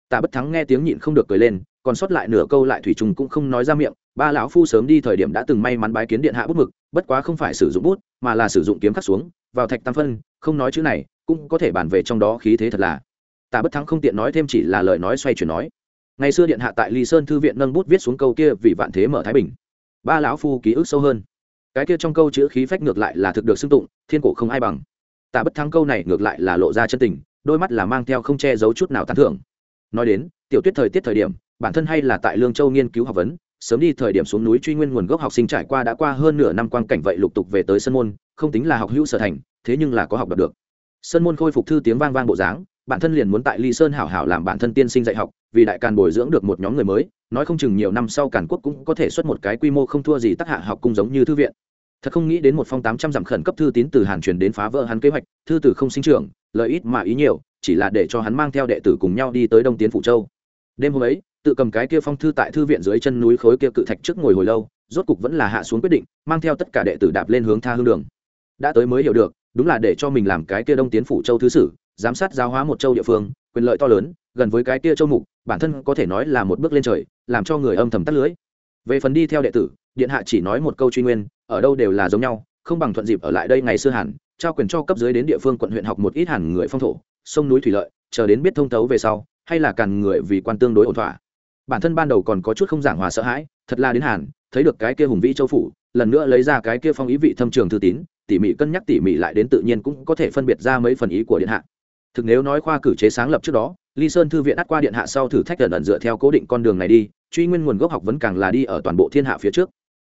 Speaker 1: Tạ bất thắng nghe tiếng nhịn không được cười lên, còn sót lại nửa câu lại thủy trùng cũng không nói ra miệng, ba lão phu sớm đi thời điểm đã từng may mắn bái kiến điện hạ bút mực, bất quá không phải sử dụng bút, mà là sử dụng kiếm khắc xuống, vào thạch tam phân, không nói chữ này, cũng có thể bàn về trong đó khí thế thật là tạ bất thắng không tiện nói thêm chỉ là lời nói xoay chuyển nói. Ngày xưa điện hạ tại ly sơn thư viện nâng bút viết xuống câu kia vì vạn thế mở thái bình. Ba lão phu ký ức sâu hơn. Cái kia trong câu chữ khí phách ngược lại là thực được xưng tụng, thiên cổ không ai bằng. Tạ bất thắng câu này ngược lại là lộ ra chân tình, đôi mắt là mang theo không che giấu chút nào tán thưởng. Nói đến, tiểu tuyết thời tiết thời điểm, bản thân hay là tại lương châu nghiên cứu học vấn, sớm đi thời điểm xuống núi truy nguyên nguồn gốc học sinh trải qua đã qua hơn nửa năm quan cảnh vậy lục tục về tới sân môn, không tính là học hữu sở thành, thế nhưng là có học đọc được. Sân môn khôi phục thư tiếng vang vang bộ dáng bản thân liền muốn tại ly sơn hảo hảo làm bản thân tiên sinh dạy học, vì đại càn bồi dưỡng được một nhóm người mới, nói không chừng nhiều năm sau càn quốc cũng có thể xuất một cái quy mô không thua gì tác hạ học cung giống như thư viện. Thật không nghĩ đến một phong tám trăm dặm khẩn cấp thư tín từ hàn truyền đến phá vỡ hắn kế hoạch, thư từ không sinh trưởng, lợi ít mà ý nhiều, chỉ là để cho hắn mang theo đệ tử cùng nhau đi tới đông tiến phủ châu. Đêm hôm ấy, tự cầm cái kia phong thư tại thư viện dưới chân núi khối kia cự thạch trước ngồi hồi lâu, rốt cục vẫn là hạ xuống quyết định, mang theo tất cả đệ tử đạp lên hướng tha hương đường. Đã tới mới hiểu được, đúng là để cho mình làm cái kia đông tiến phủ châu thứ sử giám sát giáo hóa một châu địa phương, quyền lợi to lớn, gần với cái kia châu mục, bản thân có thể nói là một bước lên trời, làm cho người âm thầm tắt lưới. Về phần đi theo đệ tử, điện hạ chỉ nói một câu truy nguyên, ở đâu đều là giống nhau, không bằng thuận dịp ở lại đây ngày xưa hẳn, trao quyền cho cấp dưới đến địa phương quận huyện học một ít hẳn người phong thổ, sông núi thủy lợi, chờ đến biết thông thấu về sau, hay là càn người vì quan tương đối ổn thỏa. Bản thân ban đầu còn có chút không giảng hòa sợ hãi, thật là đến hàn thấy được cái kia hùng vĩ châu phủ, lần nữa lấy ra cái kia phong ý vị thâm trường thư tín, tỉ mỉ cân nhắc tỉ mỉ lại đến tự nhiên cũng có thể phân biệt ra mấy phần ý của điện hạ thực nếu nói khoa cử chế sáng lập trước đó ly sơn thư viện ắt qua điện hạ sau thử thách ẩn ẩn dựa theo cố định con đường này đi, truy nguyên nguồn gốc học vẫn càng là đi ở toàn bộ thiên hạ phía trước.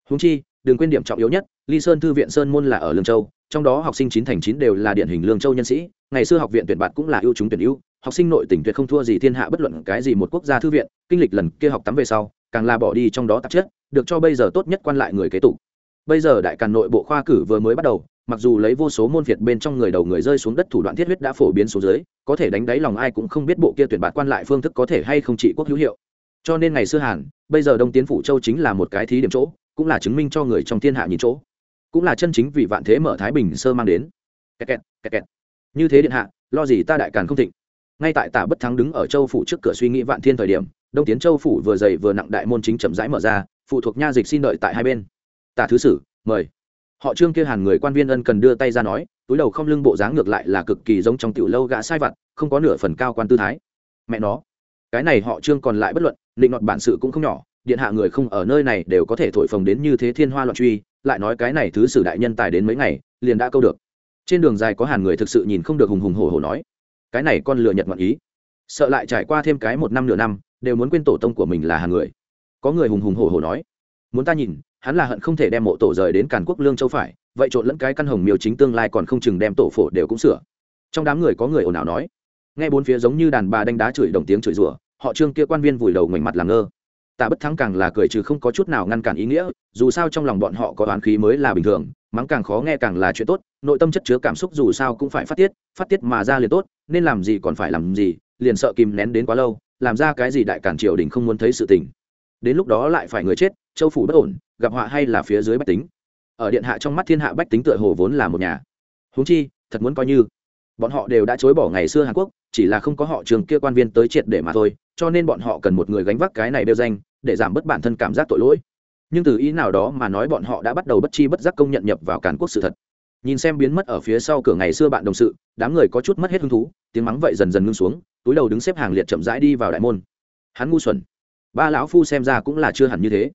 Speaker 1: Húng chi đừng quên điểm trọng yếu nhất ly sơn thư viện sơn môn là ở lương châu, trong đó học sinh chín thành chín đều là điển hình lương châu nhân sĩ, ngày xưa học viện tuyển bạn cũng là ưu chúng tuyển ưu, học sinh nội tỉnh tuyệt không thua gì thiên hạ bất luận cái gì một quốc gia thư viện, kinh lịch lần kia học tắm về sau, càng là bỏ đi trong đó tạp chất, được cho bây giờ tốt nhất quan lại người kế tục. Bây giờ đại càn nội bộ khoa cử vừa mới bắt đầu mặc dù lấy vô số môn việt bên trong người đầu người rơi xuống đất thủ đoạn thiết huyết đã phổ biến xuống dưới, có thể đánh đáy lòng ai cũng không biết bộ kia tuyển bạt quan lại phương thức có thể hay không trị quốc hữu hiệu. Cho nên ngày xưa hàn, bây giờ đông tiến phủ châu chính là một cái thí điểm chỗ, cũng là chứng minh cho người trong thiên hạ nhìn chỗ. Cũng là chân chính vì vạn thế mở thái bình sơ mang đến. Kẹt kẹt kẹt kẹt. như thế điện hạ, lo gì ta đại càn không thịnh. Ngay tại tả bất thắng đứng ở châu phủ trước cửa suy nghĩ vạn thiên thời điểm, đông tiến châu phủ vừa dày vừa nặng đại môn chính chậm rãi mở ra, phụ thuộc nha dịch xin đợi tại hai bên. Tả thứ sử, mời họ trương kia hàn người quan viên ân cần đưa tay ra nói, túi đầu không lưng bộ dáng ngược lại là cực kỳ giống trong tiểu lâu gã sai vặt, không có nửa phần cao quan tư thái. Mẹ nó, cái này họ trương còn lại bất luận, định đoạt bản sự cũng không nhỏ, điện hạ người không ở nơi này đều có thể thổi phồng đến như thế thiên hoa loạn truy, lại nói cái này thứ sử đại nhân tài đến mấy ngày, liền đã câu được. Trên đường dài có hàn người thực sự nhìn không được hùng hùng hổ hổ nói, cái này con lừa nhật ngoạn ý. Sợ lại trải qua thêm cái một năm nửa năm, đều muốn quên tổ tông của mình là hàn người. Có người hùng hùng hổ hổ nói, muốn ta nhìn hắn là hận không thể đem mộ tổ rời đến càn quốc lương châu phải, vậy trộn lẫn cái căn hồng miêu chính tương lai còn không chừng đem tổ phổ đều cũng sửa. Trong đám người có người ồn ào nói. Nghe bốn phía giống như đàn bà đánh đá chửi đồng tiếng chửi rủa, họ trương kia quan viên vùi đầu ngoảnh mặt làm ngơ. Tạ bất thắng càng là cười trừ không có chút nào ngăn cản ý nghĩa, dù sao trong lòng bọn họ có oán khí mới là bình thường, mắng càng khó nghe càng là chuyện tốt, nội tâm chất chứa cảm xúc dù sao cũng phải phát tiết phát tiết mà ra liền tốt, nên làm gì còn phải làm gì, liền sợ kìm nén đến quá lâu, làm ra cái gì đại cản triều đình không muốn thấy sự tình đến lúc đó lại phải người chết, châu phủ bất ổn, gặp họa hay là phía dưới bách tính. Ở điện hạ trong mắt thiên hạ bách tính tựa hồ vốn là một nhà. Huống chi, thật muốn coi như. Bọn họ đều đã chối bỏ ngày xưa hàn quốc, chỉ là không có họ trường kia quan viên tới triệt để mà thôi, cho nên bọn họ cần một người gánh vác cái này đeo danh, để giảm bớt bản thân cảm giác tội lỗi. Nhưng từ ý nào đó mà nói bọn họ đã bắt đầu bất chi bất giác công nhận nhập vào càn quốc sự thật. Nhìn xem biến mất ở phía sau cửa ngày xưa bạn đồng sự, đám người có chút mất hết hứng thú, tiếng mắng vậy dần dần ngưng xuống, túi đầu đứng xếp hàng liệt chậm rãi đi vào đại môn. Hắn ngu xuẩn ba lão phu xem ra cũng là chưa hẳn như thế.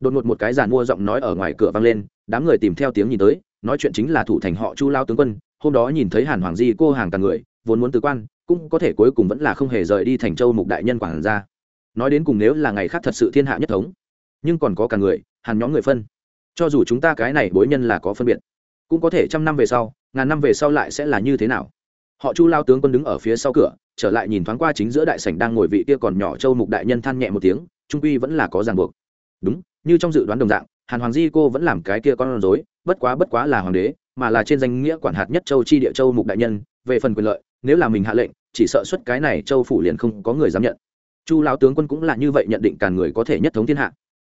Speaker 1: Đột ngột một cái giàn mua giọng nói ở ngoài cửa vang lên, đám người tìm theo tiếng nhìn tới, nói chuyện chính là thủ thành họ chu lao tướng quân, hôm đó nhìn thấy hàn hoàng di cô hàng càng người, vốn muốn từ quan, cũng có thể cuối cùng vẫn là không hề rời đi thành châu mục đại nhân quảng ra nói đến cùng nếu là ngày khác thật sự thiên hạ nhất thống, nhưng còn có cả người, hàn nhóm người phân. Cho dù chúng ta cái này bối nhân là có phân biệt, cũng có thể trăm năm về sau, ngàn năm về sau lại sẽ là như thế nào? Họ chu lao tướng quân đứng ở phía sau cửa, trở lại nhìn thoáng qua chính giữa đại sảnh đang ngồi vị kia còn nhỏ châu mục đại nhân than nhẹ một tiếng, trung quy vẫn là có ràng buộc. Đúng, như trong dự đoán đồng dạng, hàn hoàng di cô vẫn làm cái kia con rối, bất quá bất quá là hoàng đế, mà là trên danh nghĩa quản hạt nhất châu chi địa châu mục đại nhân, về phần quyền lợi, nếu là mình hạ lệnh, chỉ sợ xuất cái này châu phủ liền không có người dám nhận. Chu lão tướng quân cũng là như vậy nhận định càn người có thể nhất thống thiên hạ.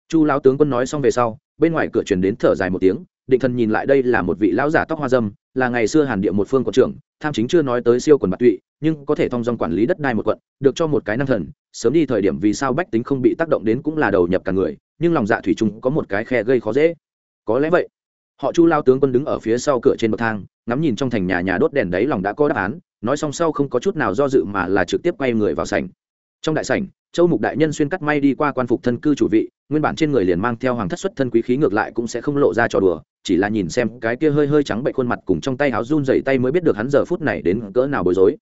Speaker 1: Chu lão tướng quân nói xong về sau, bên ngoài cửa truyền đến thở dài một tiếng định thần nhìn lại đây là một vị lão giả tóc hoa dâm, là ngày xưa hàn địa một phương quận trưởng, tham chính chưa nói tới siêu quần bạc tụy, nhưng có thể thong dong quản lý đất đai một quận, được cho một cái năng thần, sớm đi thời điểm vì sao bách tính không bị tác động đến cũng là đầu nhập cả người, nhưng lòng dạ thủy chung có một cái khe gây khó dễ. Có lẽ vậy, họ chu lao tướng quân đứng ở phía sau cửa trên bậc thang, ngắm nhìn trong thành nhà nhà đốt đèn đấy lòng đã có đáp án, nói xong sau không có chút nào do dự mà là trực tiếp quay người vào sảnh. Trong đại sảnh châu mục đại nhân xuyên cắt may đi qua quan phục thân cư chủ vị, nguyên bản trên người liền mang theo hoàng thất xuất thân quý khí ngược lại cũng sẽ không lộ ra trò đùa, chỉ là nhìn xem cái kia hơi hơi trắng bệnh khuôn mặt cùng trong tay áo run dày tay mới biết được hắn giờ phút này đến cỡ nào bối rối.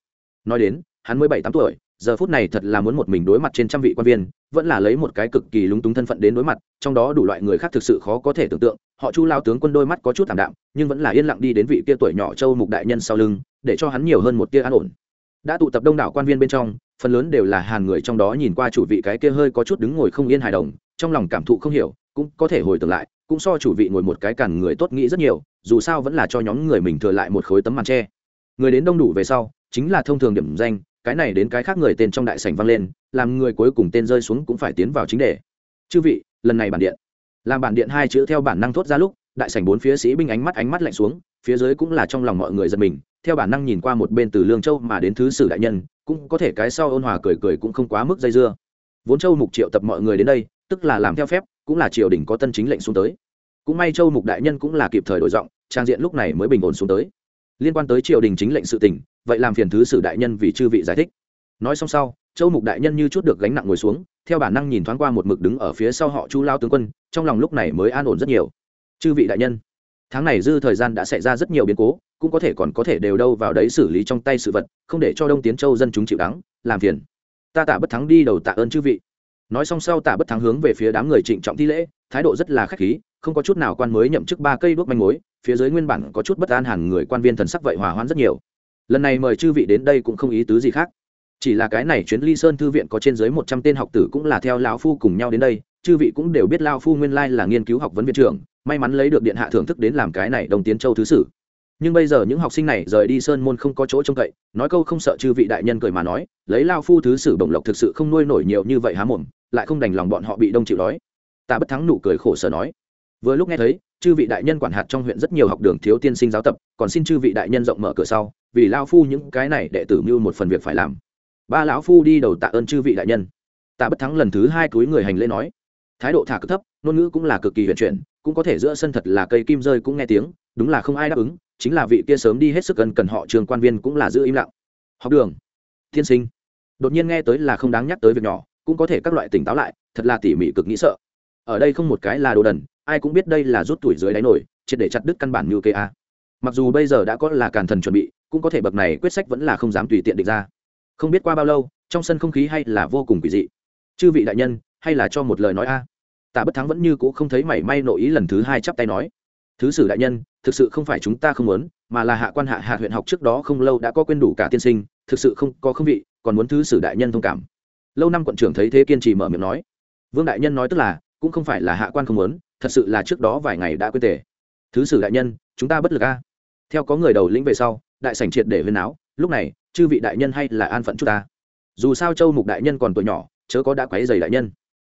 Speaker 1: Nói đến, hắn mới bảy tám tuổi, giờ phút này thật là muốn một mình đối mặt trên trăm vị quan viên, vẫn là lấy một cái cực kỳ lúng túng thân phận đến đối mặt, trong đó đủ loại người khác thực sự khó có thể tưởng tượng, họ chu lao tướng quân đôi mắt có chút thảm đạm, nhưng vẫn là yên lặng đi đến vị kia tuổi nhỏ châu mục đại nhân sau lưng, để cho hắn nhiều hơn một tia an ổn. Đã tụ tập đông đảo quan viên bên trong phần lớn đều là hàn người trong đó nhìn qua chủ vị cái kia hơi có chút đứng ngồi không yên hài đồng, trong lòng cảm thụ không hiểu, cũng có thể hồi tưởng lại, cũng so chủ vị ngồi một cái cản người tốt nghĩ rất nhiều, dù sao vẫn là cho nhóm người mình thừa lại một khối tấm màn tre người đến đông đủ về sau, chính là thông thường điểm danh, cái này đến cái khác người tên trong đại sảnh vang lên, làm người cuối cùng tên rơi xuống cũng phải tiến vào chính đề. Chư vị, lần này bản điện. Làm bản điện hai chữ theo bản năng thốt ra lúc, đại sảnh bốn phía sĩ binh ánh mắt ánh mắt lạnh xuống, phía dưới cũng là trong lòng mọi người giật mình theo bản năng nhìn qua một bên từ lương châu mà đến thứ sử đại nhân, cũng có thể cái sau ôn hòa cười cười cũng không quá mức dây dưa. Vốn châu mục triệu tập mọi người đến đây, tức là làm theo phép, cũng là triều đình có tân chính lệnh xuống tới. Cũng may châu mục đại nhân cũng là kịp thời đổi giọng, trang diện lúc này mới bình ổn xuống tới. Liên quan tới triều đình chính lệnh sự tỉnh vậy làm phiền thứ sử đại nhân vì chư vị giải thích. Nói xong sau, châu mục đại nhân như chút được gánh nặng ngồi xuống, theo bản năng nhìn thoáng qua một mực đứng ở phía sau họ chu lao tướng quân, trong lòng lúc này mới an ổn rất nhiều. Chư vị đại nhân, tháng này dư thời gian đã xảy ra rất nhiều biến cố cũng có thể còn có thể đều đâu vào đấy xử lý trong tay sự vật, không để cho đông tiến châu dân chúng chịu đắng, làm phiền. Ta tả bất thắng đi đầu tạ ơn chư vị. Nói xong sau tả bất thắng hướng về phía đám người trịnh trọng thi lễ, thái độ rất là khách khí, không có chút nào quan mới nhậm chức ba cây đuốc manh mối, phía dưới nguyên bản có chút bất an hẳn người quan viên thần sắc vậy hòa hoãn rất nhiều. Lần này mời chư vị đến đây cũng không ý tứ gì khác. Chỉ là cái này chuyến ly sơn thư viện có trên dưới một trăm tên học tử cũng là theo lão phu cùng nhau đến đây, chư vị cũng đều biết lao phu nguyên lai là nghiên cứu học vấn viện trưởng, may mắn lấy được điện hạ thưởng thức đến làm cái này đồng tiến châu thứ sử nhưng bây giờ những học sinh này rời đi sơn môn không có chỗ trông cậy, nói câu không sợ chư vị đại nhân cười mà nói, lấy lao phu thứ sử bổng lộc thực sự không nuôi nổi nhiều như vậy há mồm, lại không đành lòng bọn họ bị đông chịu đói. Ta bất thắng nụ cười khổ sở nói. Vừa lúc nghe thấy, chư vị đại nhân quản hạt trong huyện rất nhiều học đường thiếu tiên sinh giáo tập, còn xin chư vị đại nhân rộng mở cửa sau, vì lao phu những cái này đệ tử mưu một phần việc phải làm. Ba lão phu đi đầu tạ ơn chư vị đại nhân. Tạ bất thắng lần thứ hai túi người hành lễ nói. Thái độ thả cực thấp, ngôn ngữ cũng là cực kỳ huyền chuyển, cũng có thể giữa sân thật là cây kim rơi cũng nghe tiếng, đúng là không ai đáp ứng chính là vị kia sớm đi hết sức gần cần họ trường quan viên cũng là giữ im lặng. Học đường. Tiên sinh. Đột nhiên nghe tới là không đáng nhắc tới việc nhỏ, cũng có thể các loại tỉnh táo lại, thật là tỉ mỉ cực nghĩ sợ. Ở đây không một cái là đồ đần, ai cũng biết đây là rút tuổi dưới đáy nổi, triệt để chặt đứt căn bản như kê a. Mặc dù bây giờ đã có là càn thần chuẩn bị, cũng có thể bậc này quyết sách vẫn là không dám tùy tiện địch ra. Không biết qua bao lâu, trong sân không khí hay là vô cùng quỷ dị. Chư vị đại nhân, hay là cho một lời nói a. À. tạ bất thắng vẫn như c ũ không thấy mảy may nội ý lần thứ hai chắp tay nói thứ sử đại nhân, thực sự không phải chúng ta không muốn, mà là hạ quan hạ hạ huyện học trước đó không lâu đã có quên đủ cả tiên sinh, thực sự không có không vị, còn muốn thứ sử đại nhân thông cảm. Lâu năm quận trưởng thấy thế kiên trì mở miệng nói. Vương đại nhân nói tức là, cũng không phải là hạ quan không muốn, thật sự là trước đó vài ngày đã quên tề. Thứ sử đại nhân, chúng ta bất lực a. Theo có người đầu lĩnh về sau, đại sảnh triệt để huyên áo lúc này, chư vị đại nhân hay là an phận chút ta. Dù sao châu mục đại nhân còn tuổi nhỏ, chớ có đã quấy dày đại nhân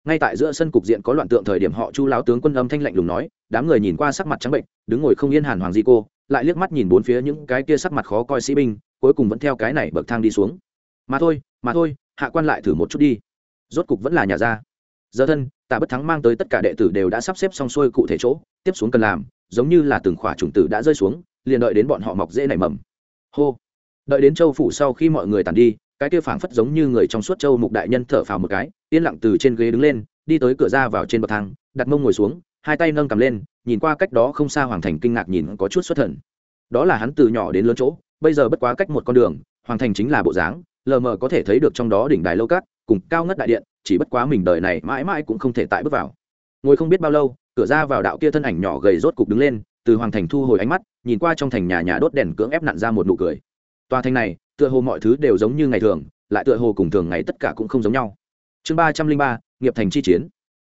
Speaker 1: ngay tại giữa sân cục diện có loạn tượng thời điểm họ chu lão tướng quân âm thanh lạnh lùng nói, đám người nhìn qua sắc mặt trắng bệnh, đứng ngồi không yên hàn hoàng di cô, lại liếc mắt nhìn bốn phía những cái kia sắc mặt khó coi sĩ binh, cuối cùng vẫn theo cái này bậc thang đi xuống. Mà thôi mà thôi, hạ quan lại thử một chút đi. Rốt cục vẫn là nhà ra. Giờ thân tạ bất thắng mang tới tất cả đệ tử đều đã sắp xếp xong xuôi cụ thể chỗ, tiếp xuống cần làm, giống như là từng khỏa chủng tử đã rơi xuống, liền đợi đến bọn họ mọc dễ nảy mầm. Hô. Đợi đến châu phủ sau khi mọi người tàn đi cái kia phảng phất giống như người trong suốt châu mục đại nhân thở phào một cái, yên lặng từ trên ghế đứng lên, đi tới cửa ra vào trên bậc thang, đặt mông ngồi xuống, hai tay nâng cầm lên, nhìn qua cách đó không xa hoàng thành kinh ngạc nhìn có chút xuất thần. Đó là hắn từ nhỏ đến lớn chỗ, bây giờ bất quá cách một con đường, hoàng thành chính là bộ dáng, lờ mờ có thể thấy được trong đó đỉnh đài lâu cát, cùng cao ngất đại điện, chỉ bất quá mình đời này mãi mãi cũng không thể tại bước vào. Ngồi không biết bao lâu, cửa ra vào đạo kia thân ảnh nhỏ gầy rốt cục đứng lên, từ hoàng thành thu hồi ánh mắt, nhìn qua trong thành nhà nhà đốt đèn cưỡng ép nặn ra một nụ cười. Tòa thành này tựa hồ mọi thứ đều giống như ngày thường, lại tựa hồ cùng thường ngày tất cả cũng không giống nhau. Chương ba trăm linh ba, nghiệp thành chi chiến.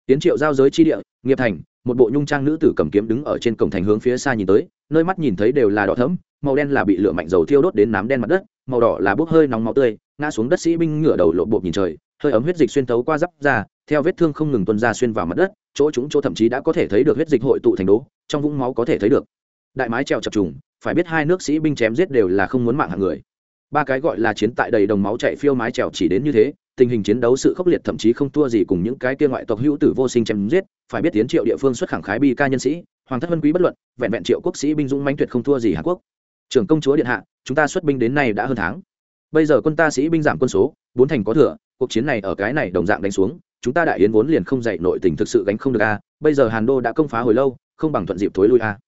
Speaker 1: Tiến triệu giao giới chi địa, nghiệp thành, một bộ nhung trang nữ tử cầm kiếm đứng ở trên cổng thành hướng phía xa nhìn tới, nơi mắt nhìn thấy đều là đỏ thấm màu đen là bị lửa mạnh dầu thiêu đốt đến nám đen mặt đất, màu đỏ là bốc hơi nóng máu tươi, ngã xuống đất sĩ binh ngửa đầu lộ bột nhìn trời, hơi ấm huyết dịch xuyên tấu qua giáp ra theo vết thương không ngừng tuân ra xuyên vào mặt đất, chỗ chúng chỗ thậm chí đã có thể thấy được huyết dịch hội tụ thành đố, trong vũng máu có thể thấy được. Đại mái trèo chập trùng, phải biết hai nước sĩ binh chém giết đều là không muốn mạng hạng người ba cái gọi là chiến tại đầy đồng máu chạy phiêu mái trèo chỉ đến như thế, tình hình chiến đấu sự khốc liệt thậm chí không thua gì cùng những cái kia ngoại tộc hữu tử vô sinh chém giết, phải biết tiến triệu địa phương xuất khẳng khái bi ca nhân sĩ, hoàng thất vân quý bất luận, vẹn vẹn triệu quốc sĩ binh dũng mãnh tuyệt không thua gì hàn quốc. Trưởng công chúa điện hạ, chúng ta xuất binh đến nay đã hơn tháng. Bây giờ quân ta sĩ binh giảm quân số, bốn thành có thừa, cuộc chiến này ở cái này đồng dạng đánh xuống, chúng ta đại yến vốn liền không dạy nội tình thực sự gánh không được a, bây giờ hàn đô đã công phá hồi lâu, không bằng thuận dịp thối lui a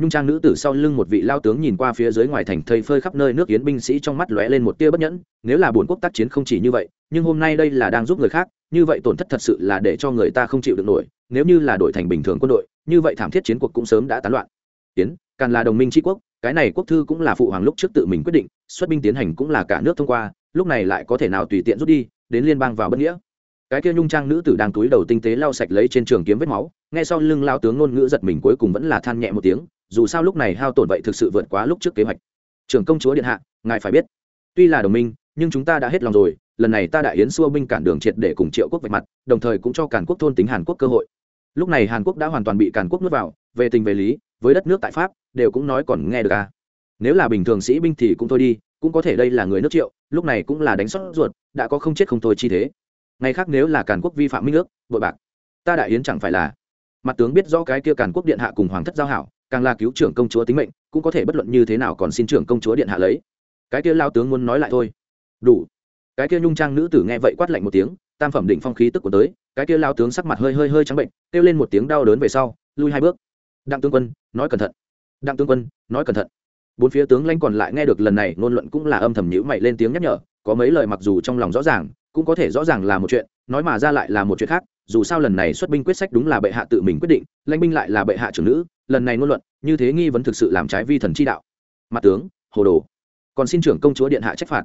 Speaker 1: nhung trang nữ tử sau lưng một vị lao tướng nhìn qua phía dưới ngoài thành thây phơi khắp nơi nước yến binh sĩ trong mắt lóe lên một tia bất nhẫn, nếu là bốn quốc tác chiến không chỉ như vậy, nhưng hôm nay đây là đang giúp người khác, như vậy tổn thất thật sự là để cho người ta không chịu được nổi, nếu như là đổi thành bình thường quân đội, như vậy thảm thiết chiến cuộc cũng sớm đã tán loạn. Yến, càng là đồng minh tri quốc, cái này quốc thư cũng là phụ hoàng lúc trước tự mình quyết định, xuất binh tiến hành cũng là cả nước thông qua, lúc này lại có thể nào tùy tiện rút đi, đến liên bang vào bất nghĩa. Cái kia nhung trang nữ tử đang túi đầu tinh tế lau sạch lấy trên trường kiếm vết máu ngay sau lưng lao tướng ngôn ngữ giật mình cuối cùng vẫn là than nhẹ một tiếng dù sao lúc này hao tổn vậy thực sự vượt quá lúc trước kế hoạch. Trưởng công chúa điện hạ, ngài phải biết, tuy là đồng minh, nhưng chúng ta đã hết lòng rồi, lần này ta đại yến xua binh cản đường triệt để cùng triệu quốc vạch mặt, đồng thời cũng cho cản quốc thôn tính hàn quốc cơ hội. Lúc này hàn quốc đã hoàn toàn bị cản quốc nuốt vào, về tình về lý, với đất nước tại pháp, đều cũng nói còn nghe được à. Nếu là bình thường sĩ binh thì cũng thôi đi, cũng có thể đây là người nước triệu, lúc này cũng là đánh sót ruột, đã có không chết không thôi chi thế. Ngày khác nếu là càn quốc vi phạm minh ước, bội bạc. Ta đại yến chẳng phải là. Mặt tướng biết rõ cái kia càn quốc điện hạ cùng hoàng thất giao hảo càng là cứu trưởng công chúa tính mệnh, cũng có thể bất luận như thế nào còn xin trưởng công chúa điện hạ lấy. Cái kia lao tướng muốn nói lại thôi. Đủ. Cái kia nhung trang nữ tử nghe vậy quát lạnh một tiếng, tam phẩm định phong khí tức của tới, cái kia lao tướng sắc mặt hơi hơi hơi trắng bệnh, kêu lên một tiếng đau đớn về sau, lui hai bước. Đặng tướng quân, nói cẩn thận. Đặng tướng quân, nói cẩn thận. Bốn phía tướng lãnh còn lại nghe được lần này, ngôn luận cũng là âm thầm nhữ mày lên tiếng nhắc nhở, có mấy lời mặc dù trong lòng rõ ràng, cũng có thể rõ ràng là một chuyện, nói mà ra lại là một chuyện khác dù sao lần này xuất binh quyết sách đúng là bệ hạ tự mình quyết định, lãnh binh lại là bệ hạ trưởng nữ, lần này ngôn luận, như thế nghi vấn thực sự làm trái vi thần chi đạo. Mặt tướng, hồ đồ. Còn xin trưởng công chúa điện hạ trách phạt.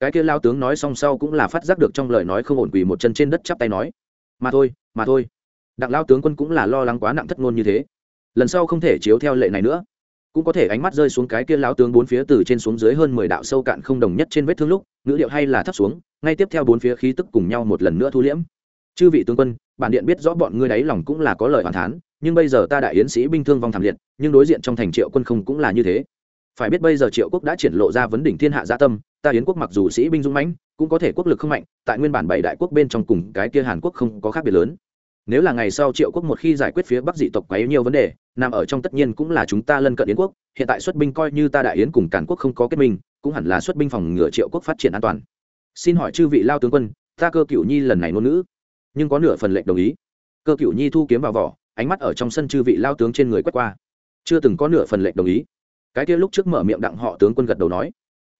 Speaker 1: Cái kia lao tướng nói xong sau cũng là phát giác được trong lời nói không ổn quỳ một chân trên đất chắp tay nói. Mà thôi mà thôi. Đặng lao tướng quân cũng là lo lắng quá nặng thất ngôn như thế. Lần sau không thể chiếu theo lệ này nữa. Cũng có thể ánh mắt rơi xuống cái kia lão tướng bốn phía từ trên xuống dưới hơn mười đạo sâu cạn không đồng nhất trên vết thương lúc, ngữ điệu hay là thấp xuống, ngay tiếp theo bốn phía khí tức cùng nhau một lần nữa thu liễm chư vị tướng quân, bản điện biết rõ bọn ngươi đáy lòng cũng là có lời hoàn thán, nhưng bây giờ ta đại yến sĩ binh thương vong thảm liệt, nhưng đối diện trong thành triệu quân không cũng là như thế. Phải biết bây giờ triệu quốc đã triển lộ ra vấn đỉnh thiên hạ gia tâm, ta yến quốc mặc dù sĩ binh dũng mãnh, cũng có thể quốc lực không mạnh, tại nguyên bản bảy đại quốc bên trong cùng cái kia hàn quốc không có khác biệt lớn. Nếu là ngày sau triệu quốc một khi giải quyết phía bắc dị tộc quá nhiều vấn đề, nằm ở trong tất nhiên cũng là chúng ta lân cận yến quốc, hiện tại xuất binh coi như ta đại yến cùng cản quốc không có kết minh, cũng hẳn là xuất binh phòng ngừa triệu quốc phát triển an toàn. Xin hỏi chư vị lao tướng quân, ta cơ cựu nhi lần này ngôn ngữ nhưng có nửa phần lệnh đồng ý. Cơ cựu nhi thu kiếm vào vỏ, ánh mắt ở trong sân chư vị lao tướng trên người quét qua. Chưa từng có nửa phần lệnh đồng ý. Cái kia lúc trước mở miệng đặng họ tướng quân gật đầu nói,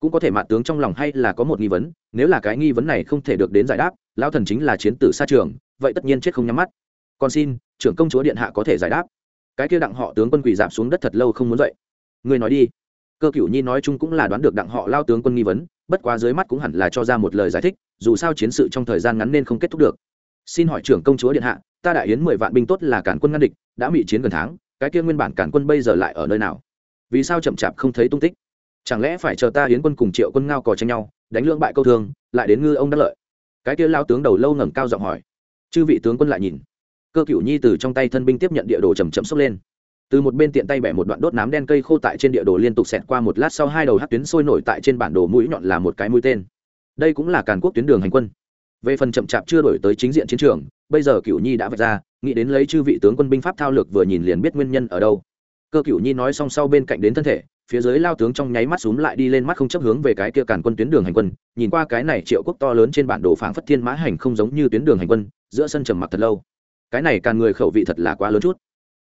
Speaker 1: cũng có thể mạn tướng trong lòng hay là có một nghi vấn, nếu là cái nghi vấn này không thể được đến giải đáp, lao thần chính là chiến tử xa trường, vậy tất nhiên chết không nhắm mắt. Còn xin, trưởng công chúa điện hạ có thể giải đáp. Cái kia đặng họ tướng quân quỳ giảm xuống đất thật lâu không muốn dậy. Người nói đi. Cơ cựu nhi nói chung cũng là đoán được đặng họ lao tướng quân nghi vấn, bất quá dưới mắt cũng hẳn là cho ra một lời giải thích, dù sao chiến sự trong thời gian ngắn nên không kết thúc được xin hỏi trưởng công chúa điện hạ, ta đại yến mười vạn binh tốt là cản quân ngăn địch, đã bị chiến gần tháng, cái kia nguyên bản cản quân bây giờ lại ở nơi nào? Vì sao chậm chạp không thấy tung tích? Chẳng lẽ phải chờ ta yến quân cùng triệu quân ngao cò tranh nhau, đánh lưỡng bại câu thương, lại đến ngư ông đắc lợi? Cái kia lao tướng đầu lâu ngẩng cao giọng hỏi. Chư vị tướng quân lại nhìn. Cơ cựu nhi từ trong tay thân binh tiếp nhận địa đồ chầm chậm xốc lên. Từ một bên tiện tay bẻ một đoạn đốt nám đen cây khô tại trên địa đồ liên tục xẹt qua một lát sau hai đầu hát tuyến sôi nổi tại trên bản đồ mũi nhọn là một cái mũi tên. Đây cũng là càn quốc tuyến đường hành quân về phần chậm chạp chưa đổi tới chính diện chiến trường, bây giờ cựu nhi đã vạch ra, nghĩ đến lấy chư vị tướng quân binh pháp thao lược vừa nhìn liền biết nguyên nhân ở đâu. Cơ cựu nhi nói xong sau bên cạnh đến thân thể, phía dưới lao tướng trong nháy mắt xúm lại đi lên mắt không chấp hướng về cái kia càn quân tuyến đường hành quân, nhìn qua cái này triệu quốc to lớn trên bản đồ phảng phất thiên mã hành không giống như tuyến đường hành quân, giữa sân trầm mặc thật lâu. Cái này càn người khẩu vị thật là quá lớn chút.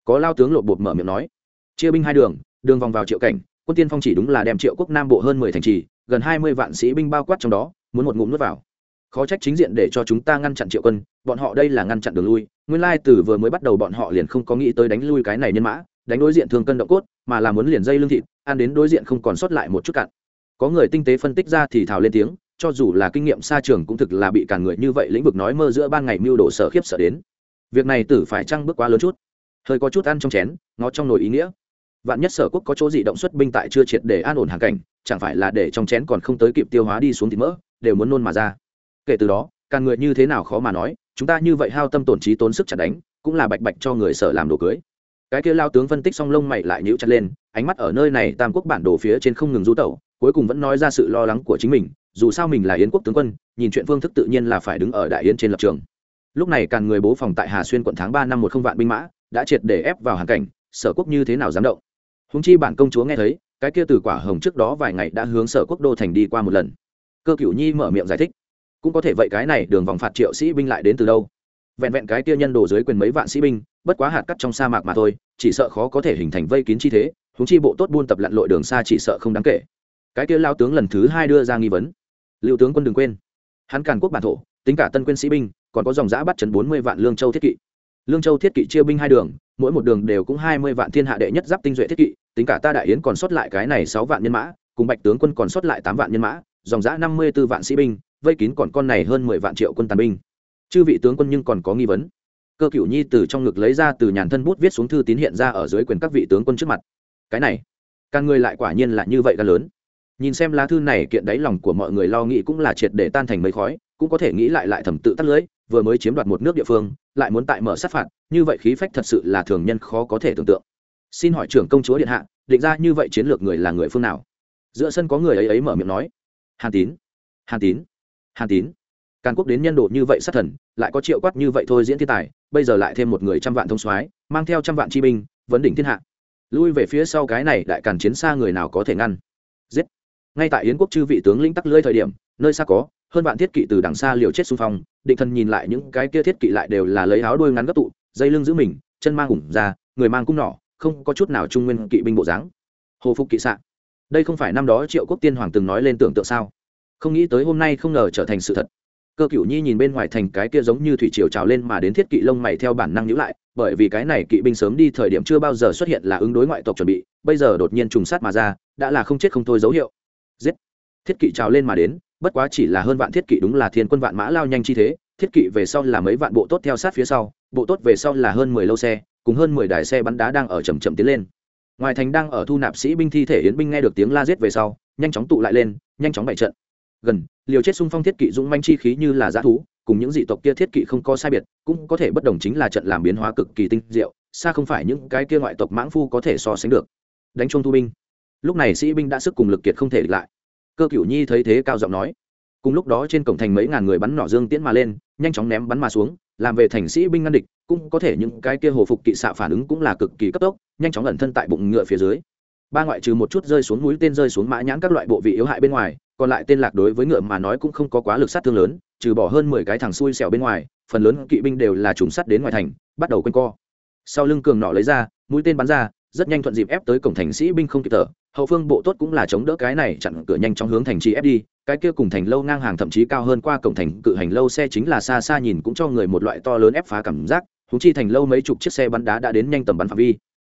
Speaker 1: Có lao tướng lộ bột mở miệng nói, chia binh hai đường đường vòng vào triệu cảnh, quân tiên phong chỉ đúng là đem triệu quốc nam bộ hơn mười thành trì, gần hai mươi vạn sĩ binh bao quát trong đó, muốn một ngụm nuốt vào khó trách chính diện để cho chúng ta ngăn chặn triệu quân, bọn họ đây là ngăn chặn đường lui, nguyên lai từ vừa mới bắt đầu bọn họ liền không có nghĩ tới đánh lui cái này nhân mã, đánh đối diện thường cân động cốt, mà là muốn liền dây lương thịt, ăn đến đối diện không còn sót lại một chút cặn. Có người tinh tế phân tích ra thì thào lên tiếng, cho dù là kinh nghiệm xa trường cũng thực là bị cản người như vậy lĩnh vực nói mơ giữa ban ngày mưu đồ sở khiếp sợ đến. Việc này tử phải trăng bước quá lớn chút? Hơi có chút ăn trong chén, ngó trong nồi ý nghĩa. Vạn nhất sở quốc có chỗ gì động xuất binh tại chưa triệt để an ổn hàng cảnh, chẳng phải là để trong chén còn không tới kịp tiêu hóa đi xuống thịt mỡ, đều muốn nôn mà ra kể từ đó, càng người như thế nào khó mà nói, chúng ta như vậy hao tâm tổn trí tốn sức chặt đánh, cũng là bạch bạch cho người sở làm đồ cưới. Cái kia lao tướng phân tích xong lông mày lại nhíu chặt lên, ánh mắt ở nơi này tam quốc bản đồ phía trên không ngừng rú tẩu, cuối cùng vẫn nói ra sự lo lắng của chính mình, dù sao mình là yến quốc tướng quân, nhìn chuyện phương thức tự nhiên là phải đứng ở đại yến trên lập trường. Lúc này càng người bố phòng tại hà xuyên quận tháng ba năm một không vạn binh mã, đã triệt để ép vào hoàn cảnh, sở quốc như thế nào dám động? Húng chi bản công chúa nghe thấy, cái kia từ quả hồng trước đó vài ngày đã hướng sở quốc đô thành đi qua một lần. Cơ cửu nhi mở miệng giải thích cũng có thể vậy cái này đường vòng phạt triệu sĩ binh lại đến từ đâu? Vẹn vẹn cái kia nhân đồ dưới quyền mấy vạn sĩ binh, bất quá hạt cắt trong sa mạc mà thôi, chỉ sợ khó có thể hình thành vây kín chi thế húng chi bộ tốt buôn tập lặn lội đường xa chỉ sợ không đáng kể. Cái kia lao tướng lần thứ hai đưa ra nghi vấn. Lưu tướng quân đừng quên. Hắn càn quốc bản thổ, tính cả tân quyên sĩ binh, còn có dòng giã bắt chấn bốn mươi vạn lương châu thiết kỵ. Lương châu thiết kỵ chia binh hai đường, mỗi một đường đều cũng hai mươi vạn thiên hạ đệ nhất giáp tinh duệ thiết kỵ, tính cả ta đại yến còn sót lại cái này sáu vạn nhân mã, cùng bạch tướng quân còn sót lại tám vạn nhân mã, dòng giã năm mươi b ố vạn sĩ binh vây kín còn con này hơn mười vạn triệu quân tàn binh. Chư vị tướng quân nhưng còn có nghi vấn. Cơ cựu nhi từ trong ngực lấy ra từ nhàn thân bút viết xuống thư tín hiện ra ở dưới quyền các vị tướng quân trước mặt. Cái này, càng người lại quả nhiên là như vậy gan lớn. Nhìn xem lá thư này kiện đáy lòng của mọi người lo nghĩ cũng là triệt để tan thành mấy khói, cũng có thể nghĩ lại lại thầm tự tắt lưới, vừa mới chiếm đoạt một nước địa phương, lại muốn tại mở sát phạt, như vậy khí phách thật sự là thường nhân khó có thể tưởng tượng. Xin hỏi trưởng công chúa điện hạ, định ra như vậy chiến lược người là người phương nào? Giữa sân có người ấy ấy mở miệng nói. Hàn tín hàn tín hàn tín. Càn quốc đến nhân độ như vậy sát thần, lại có triệu quát như vậy thôi diễn thiên tài, bây giờ lại thêm một người trăm vạn thông soái, mang theo trăm vạn chi binh, vấn đỉnh thiên hạ. Lui về phía sau cái này đại càn chiến xa người nào có thể ngăn? Giết. Ngay tại yến quốc chư vị tướng lĩnh tắc lưỡi thời điểm, nơi xa có, hơn vạn thiết kỵ từ đằng xa liều chết xung phong, định thần nhìn lại những cái kia thiết kỵ lại đều là lấy áo đuôi ngắn gấp tụ, dây lưng giữ mình, chân mang ủng ra, người mang cung nỏ, không có chút nào trung nguyên kỵ binh bộ dáng. Hồ phục kỵ sạn đây không phải năm đó triệu quốc tiên hoàng từng nói lên tưởng tượng sao? Không nghĩ tới hôm nay không ngờ trở thành sự thật. Cơ cựu nhi nhìn bên ngoài thành cái kia giống như thủy triều trào lên mà đến thiết kỵ lông mày theo bản năng nhữ lại, bởi vì cái này kỵ binh sớm đi thời điểm chưa bao giờ xuất hiện là ứng đối ngoại tộc chuẩn bị, bây giờ đột nhiên trùng sát mà ra, đã là không chết không thôi dấu hiệu. Giết! Thiết kỵ trào lên mà đến, bất quá chỉ là hơn vạn thiết kỵ đúng là thiên quân vạn mã lao nhanh chi thế, thiết kỵ về sau là mấy vạn bộ tốt theo sát phía sau, bộ tốt về sau là hơn mười lâu xe, cùng hơn mười đài xe bắn đá đang ở chầm chậm tiến lên. Ngoài thành đang ở thu nạp sĩ binh thi thể yến binh nghe được tiếng la giết về sau, nhanh chóng tụ lại lên, nhanh chóng bày trận gần, liều chết xung phong thiết kỵ dũng manh chi khí như là g thú, cùng những dị tộc kia thiết kỵ không có sai biệt, cũng có thể bất đồng chính là trận làm biến hóa cực kỳ tinh diệu, xa không phải những cái kia ngoại tộc mãng phu có thể so sánh được. Đánh chung thu binh. Lúc này sĩ binh đã sức cùng lực kiệt không thể địch lại. Cơ cửu nhi thấy thế cao giọng nói. Cùng lúc đó trên cổng thành mấy ngàn người bắn nỏ dương tiễn mà lên, nhanh chóng ném bắn mà xuống, làm về thành sĩ binh ngăn địch, cũng có thể những cái kia hồ phục kỵ xạ phản ứng cũng là cực kỳ cấp tốc, nhanh chóng ẩn thân tại bụng ngựa phía dưới. Ba ngoại trừ một chút rơi xuống núi tên rơi xuống mã nhãn các loại bộ vị yếu hại bên ngoài còn lại tên lạc đối với ngựa mà nói cũng không có quá lực sát thương lớn, trừ bỏ hơn mười cái thằng xui xẻo bên ngoài, phần lớn kỵ binh đều là trùng sắt đến ngoài thành, bắt đầu quanh co. Sau lưng cường nọ lấy ra, mũi tên bắn ra, rất nhanh thuận dịp ép tới cổng thành sĩ binh không kịp thở, hậu phương bộ tốt cũng là chống đỡ cái này chặn cửa nhanh chóng hướng thành trì ép đi, cái kia cùng thành lâu ngang hàng thậm chí cao hơn qua cổng thành cự hành lâu xe chính là xa xa nhìn cũng cho người một loại to lớn ép phá cảm giác húng chi thành lâu mấy chục chiếc xe bắn đá đã đến nhanh tầm bắn phạm vi.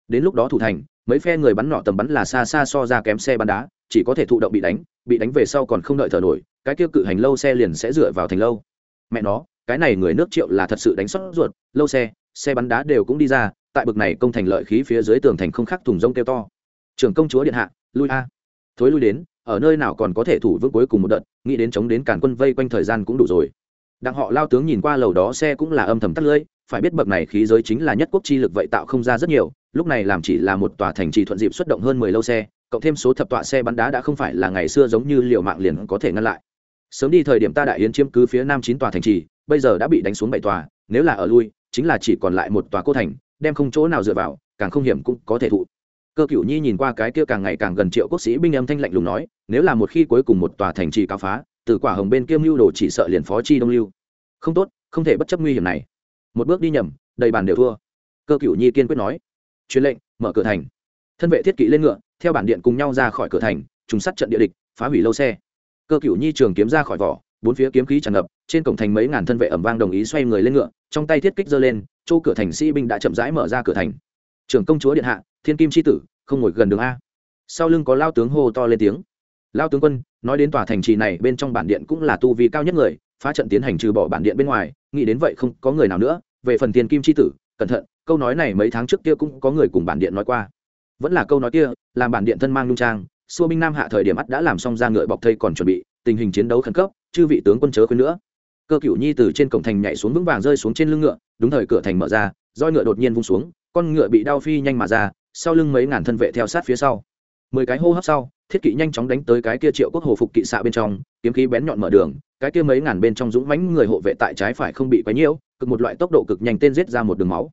Speaker 1: Đến lúc đó thủ thành, mấy phe người bắn nọ tầm bắn là xa xa so ra kém xe bắn đá chỉ có thể thụ động bị đánh bị đánh về sau còn không đợi thở nổi, cái kia cự hành lâu xe liền sẽ dựa vào thành lâu. Mẹ nó, cái này người nước triệu là thật sự đánh sót ruột, lâu xe xe bắn đá đều cũng đi ra, tại bực này công thành lợi khí phía dưới tường thành không khác thùng rông kêu to. Trưởng công chúa điện hạ, lui a. Thối lui đến, ở nơi nào còn có thể thủ vững cuối cùng một đợt, nghĩ đến chống đến cản quân vây quanh thời gian cũng đủ rồi. Đặng họ lao tướng nhìn qua lầu đó xe cũng là âm thầm tắt lưỡi, phải biết bậc này khí giới chính là nhất quốc chi lực vậy tạo không ra rất nhiều, lúc này làm chỉ là một tòa thành trì thuận dịp xuất động hơn mười lâu xe cộng thêm số thập tọa xe bắn đá đã không phải là ngày xưa giống như liệu mạng liền có thể ngăn lại. Sớm đi thời điểm ta đại yến chiếm cứ phía nam chín tòa thành trì, bây giờ đã bị đánh xuống bảy tòa, nếu là ở lui, chính là chỉ còn lại một tòa cô thành, đem không chỗ nào dựa vào, càng không hiểm cũng có thể thụ. Cơ cửu nhi nhìn qua cái kia càng ngày càng gần triệu quốc sĩ binh âm thanh lạnh lùng nói, nếu là một khi cuối cùng một tòa thành trì cao phá, từ quả hồng bên kia mưu đồ chỉ sợ liền phó chi đông lưu. Không tốt, không thể bất chấp nguy hiểm này. Một bước đi nhầm, đầy bàn đều thua. Cơ cửu nhi kiên quyết nói, truyền lệnh, mở cửa thành thân vệ thiết kỵ lên ngựa, theo bản điện cùng nhau ra khỏi cửa thành, trùng sắt trận địa địch, phá hủy lâu xe. Cơ cựu nhi trường kiếm ra khỏi vỏ, bốn phía kiếm khí tràn ngập, trên cổng thành mấy ngàn thân vệ ẩm vang đồng ý xoay người lên ngựa, trong tay thiết kích giơ lên, chỗ cửa thành sĩ binh đã chậm rãi mở ra cửa thành. Trưởng công chúa điện hạ, thiên kim c tử, không ngồi gần đường a. Sau lưng có lao tướng hô to lên tiếng. Lao tướng quân, nói đến tòa thành trì này, bên trong bản điện cũng là tu vi cao nhất người, phá trận tiến hành trừ bỏ bản điện bên ngoài, nghĩ đến vậy không có người nào nữa. Về phần tiền kim c tử, cẩn thận, câu nói này mấy tháng trước kia cũng có người cùng bản điện nói qua vẫn là câu nói kia, làm bản điện thân mang nhung trang, xua binh nam hạ thời điểm ắt đã làm xong ra ngựa bọc thây còn chuẩn bị, tình hình chiến đấu khẩn cấp, chư vị tướng quân chớ khuyên nữa. Cơ cựu nhi từ trên cổng thành nhảy xuống vững vàng rơi xuống trên lưng ngựa, đúng thời cửa thành mở ra, roi ngựa đột nhiên vung xuống, con ngựa bị đau phi nhanh mà ra, sau lưng mấy ngàn thân vệ theo sát phía sau. Mười cái hô hấp sau, thiết kỵ nhanh chóng đánh tới cái kia triệu quốc hồ phục kỵ xạ bên trong, kiếm khí bén nhọn mở đường, cái kia mấy ngàn bên trong dũng mãnh người hộ vệ tại trái phải không bị quấy nhiễu, cực một loại tốc độ cực nhanh tên giết ra một đường máu.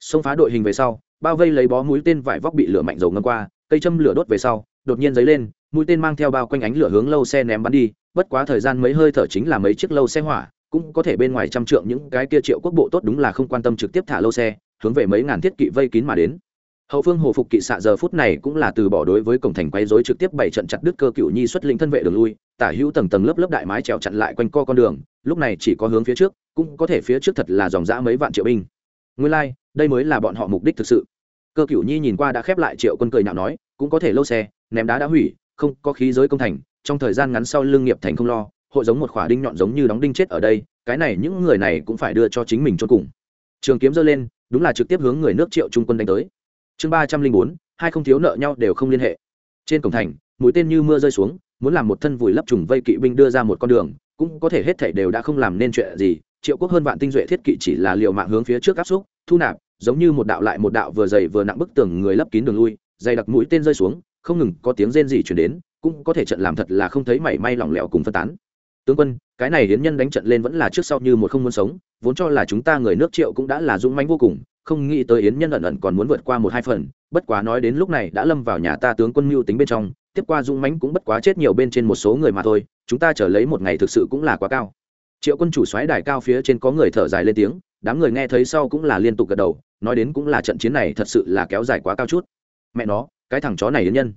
Speaker 1: Xông phá đội hình về sau bao vây lấy bó mũi tên vải vóc bị lửa mạnh dầu ngâm qua cây châm lửa đốt về sau đột nhiên dấy lên mũi tên mang theo bao quanh ánh lửa hướng lâu xe ném bắn đi bất quá thời gian mấy hơi thở chính là mấy chiếc lâu xe hỏa cũng có thể bên ngoài trăm trượng những cái kia triệu quốc bộ tốt đúng là không quan tâm trực tiếp thả lâu xe hướng về mấy ngàn thiết kỵ vây kín mà đến. Hậu phương hồ phục kỵ xạ giờ phút này cũng là từ bỏ đối với cổng thành quay dối trực tiếp bảy trận chặt đứt cơ cựu nhi xuất lĩnh thân vệ đường lui tả hữu tầng tầng lớp lớp đại mái trèo chặn lại quanh co con đường lúc này chỉ có hướng phía trước cũng có thể phía trước thật là dòng dã mấy vạn triệu binh. Nguyên lai、like, đây mới là bọn họ mục đích thực sự. Cơ cửu nhi nhìn qua đã khép lại triệu quân cười nhạo nói, cũng có thể lâu xe, ném đá đã hủy, không, có khí giới công thành, trong thời gian ngắn sau lương nghiệp thành không lo, hội giống một khỏa đinh nhọn giống như đóng đinh chết ở đây, cái này những người này cũng phải đưa cho chính mình cho cùng. Trường kiếm giơ lên, đúng là trực tiếp hướng người nước triệu trung quân đánh tới. Chương ba trăm linh bốn, hai không thiếu nợ nhau đều không liên hệ. Trên cổng thành, mũi tên như mưa rơi xuống, muốn làm một thân vùi lấp trùng vây kỵ binh đưa ra một con đường, cũng có thể hết thảy đều đã không làm nên chuyện gì. Triệu quốc hơn vạn tinh duệ thiết kỵ chỉ là liều mạng hướng phía trước áp xúc thu nạp, giống như một đạo lại một đạo vừa dày vừa nặng bức tường người lấp kín đường lui, dày đặc mũi tên rơi xuống, không ngừng có tiếng rên rỉ chuyển đến, cũng có thể trận làm thật là không thấy mảy may lỏng lẻo cùng phân tán. Tướng quân, cái này hiến nhân đánh trận lên vẫn là trước sau như một không muốn sống, vốn cho là chúng ta người nước triệu cũng đã là dũng mãnh vô cùng, không nghĩ tới yến nhân ẩn ẩn còn muốn vượt qua một hai phần, bất quá nói đến lúc này đã lâm vào nhà ta tướng quân mưu tính bên trong, tiếp qua dũng mãnh cũng bất quá chết nhiều bên trên một số người mà thôi, chúng ta chờ lấy một ngày thực sự cũng là quá cao. Triệu quân chủ xoáy đài cao phía trên có người thở dài lên tiếng đám người nghe thấy sau cũng là liên tục gật đầu, nói đến cũng là trận chiến này thật sự là kéo dài quá cao chút. Mẹ nó, cái thằng chó này yến nhân.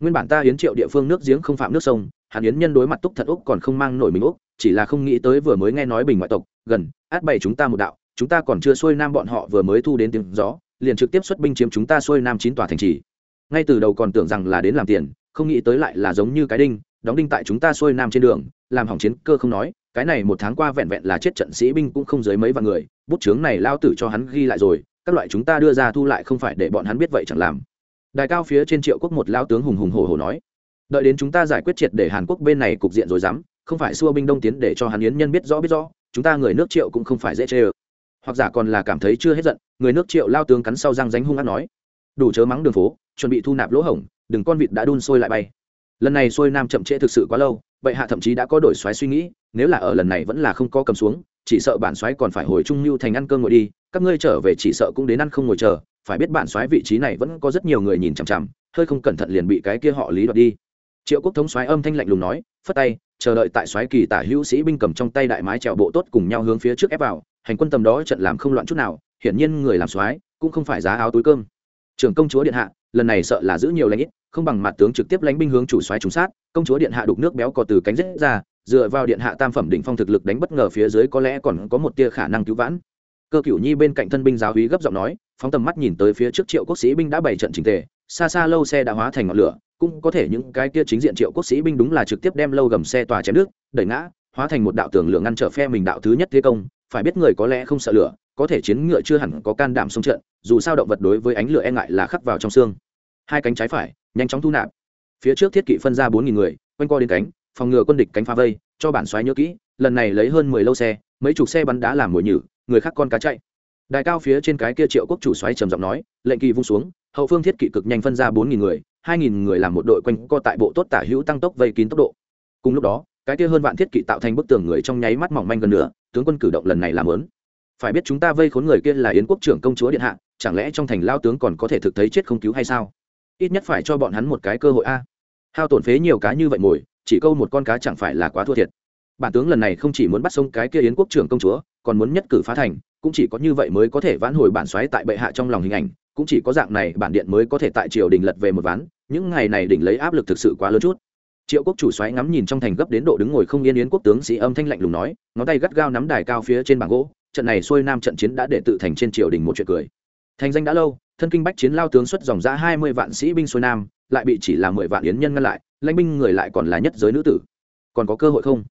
Speaker 1: Nguyên bản ta yến triệu địa phương nước giếng không phạm nước sông hàn yến nhân đối mặt túc thật úc còn không mang nổi mình úc, chỉ là không nghĩ tới vừa mới nghe nói bình ngoại tộc, gần, át bày chúng ta một đạo, chúng ta còn chưa xuôi nam bọn họ vừa mới thu đến tiếng gió, liền trực tiếp xuất binh chiếm chúng ta xuôi nam chín tòa thành trì. Ngay từ đầu còn tưởng rằng là đến làm tiền, không nghĩ tới lại là giống như cái đinh, đóng đinh tại chúng ta xuôi nam trên đường, làm hỏng chiến cơ không nói, cái này một tháng qua vẹn vẹn là chết trận sĩ binh cũng không dưới mấy vạn người bút chướng này lao tử cho hắn ghi lại rồi, các loại chúng ta đưa ra thu lại không phải để bọn hắn biết vậy chẳng làm. Đài cao phía trên triệu quốc một lao tướng hùng hùng hổ hổ nói, đợi đến chúng ta giải quyết triệt để hàn quốc bên này cục diện rồi dám, không phải xua binh đông tiến để cho hắn yến nhân biết rõ biết rõ, chúng ta người nước triệu cũng không phải dễ chê ơ. Hoặc giả còn là cảm thấy chưa hết giận, người nước triệu lao tướng cắn sau răng ránh hung hát nói, đủ chớ mắng đường phố, chuẩn bị thu nạp lỗ hổng, đừng con vịt đã đun sôi lại bay. Lần này xuôi nam chậm trễ thực sự quá lâu vậy hạ thậm chí đã có đổi xoáy suy nghĩ, nếu là ở lần này vẫn là không có cầm xuống chỉ sợ bản xoáy còn phải hồi trung lưu thành ăn cơm ngồi đi, các ngươi trở về chỉ sợ cũng đến ăn không ngồi chờ, phải biết bản xoáy vị trí này vẫn có rất nhiều người nhìn chằm chằm, hơi không cẩn thận liền bị cái kia họ lý đoạt đi. Triệu quốc thống xoáy âm thanh lạnh lùng nói, phất tay, chờ đợi tại xoáy kỳ tả hữu sĩ binh cầm trong tay đại mái trèo bộ tốt cùng nhau hướng phía trước ép vào, hành quân tầm đó trận làm không loạn chút nào, hiển nhiên người làm xoáy cũng không phải giá áo túi cơm. Trưởng công chúa điện hạ, lần này sợ là giữ nhiều lãnh ít, không bằng mặt tướng trực tiếp lãnh binh hướng chủ xoáy trúng sát, công chúa điện hạ đục nước béo cò từ cánh rết ra dựa vào điện hạ tam phẩm đỉnh phong thực lực đánh bất ngờ phía dưới có lẽ còn có một tia khả năng cứu vãn. Cơ cửu nhi bên cạnh thân binh giáo úy gấp giọng nói, phóng tầm mắt nhìn tới phía trước triệu quốc sĩ binh đã bày trận trình tề, xa xa lâu xe đã hóa thành ngọn lửa, cũng có thể những cái kia chính diện triệu quốc sĩ binh đúng là trực tiếp đem lâu gầm xe tòa chém nước, đẩy ngã, hóa thành một đạo tường lửa ngăn trở phe mình đạo thứ nhất thế công, phải biết người có lẽ không sợ lửa, có thể chiến ngựa chưa hẳn có can đảm xông trận, dù sao động vật đối với ánh lửa e ngại là khắc vào trong xương. Hai cánh trái phải, nhanh chóng thu nạp. Phía trước thiết kỵ phân ra bốn nghìn người, quanh co đến cánh phòng ngừa quân địch cánh phá vây, cho bản xoáy nhớ kỹ, lần này lấy hơn mười lâu xe, mấy chục xe bắn đá làm mồi nhử, người khác con cá chạy. Đài cao phía trên cái kia triệu quốc chủ xoáy trầm giọng nói, lệnh kỳ vung xuống, hậu phương thiết kỵ cực nhanh phân ra bốn nghìn người, hai nghìn người làm một đội quanh co tại bộ tốt tả hữu tăng tốc vây kín tốc độ. Cùng lúc đó, cái kia hơn vạn thiết kỵ tạo thành bức tường người trong nháy mắt mỏng manh gần nữa tướng quân cử động lần này làm lớn phải biết chúng ta vây khốn người kia là yến quốc trưởng công chúa điện hạ, chẳng lẽ trong thành lao tướng còn có thể thực thấy chết không cứu hay sao? Ít nhất phải cho bọn hắn một cái cơ hội a. Hao tổn phế nhiều cá như vậy mồi chỉ câu một con cá chẳng phải là quá thua thiệt. Bản tướng lần này không chỉ muốn bắt sống cái kia yến quốc trưởng công chúa, còn muốn nhất cử phá thành, cũng chỉ có như vậy mới có thể vãn hồi bản xoáy tại bệ hạ trong lòng hình ảnh, cũng chỉ có dạng này bản điện mới có thể tại triều đình lật về một ván, những ngày này đỉnh lấy áp lực thực sự quá lớn chút. Triệu quốc chủ xoáy ngắm nhìn trong thành gấp đến độ đứng ngồi không yên yến quốc tướng sĩ âm thanh lạnh lùng nói, ngón tay gắt gao nắm đài cao phía trên bảng gỗ, trận này xuôi nam trận chiến đã để tự thành trên triều đình một chuyện cười. Thành danh đã lâu, thân kinh bách chiến lao tướng xuất dòng ra hai mươi vạn sĩ binh xuôi nam, lại bị chỉ là mười vạn yến nhân ngăn lại lãnh binh người lại còn là nhất giới nữ tử. Còn có cơ hội không?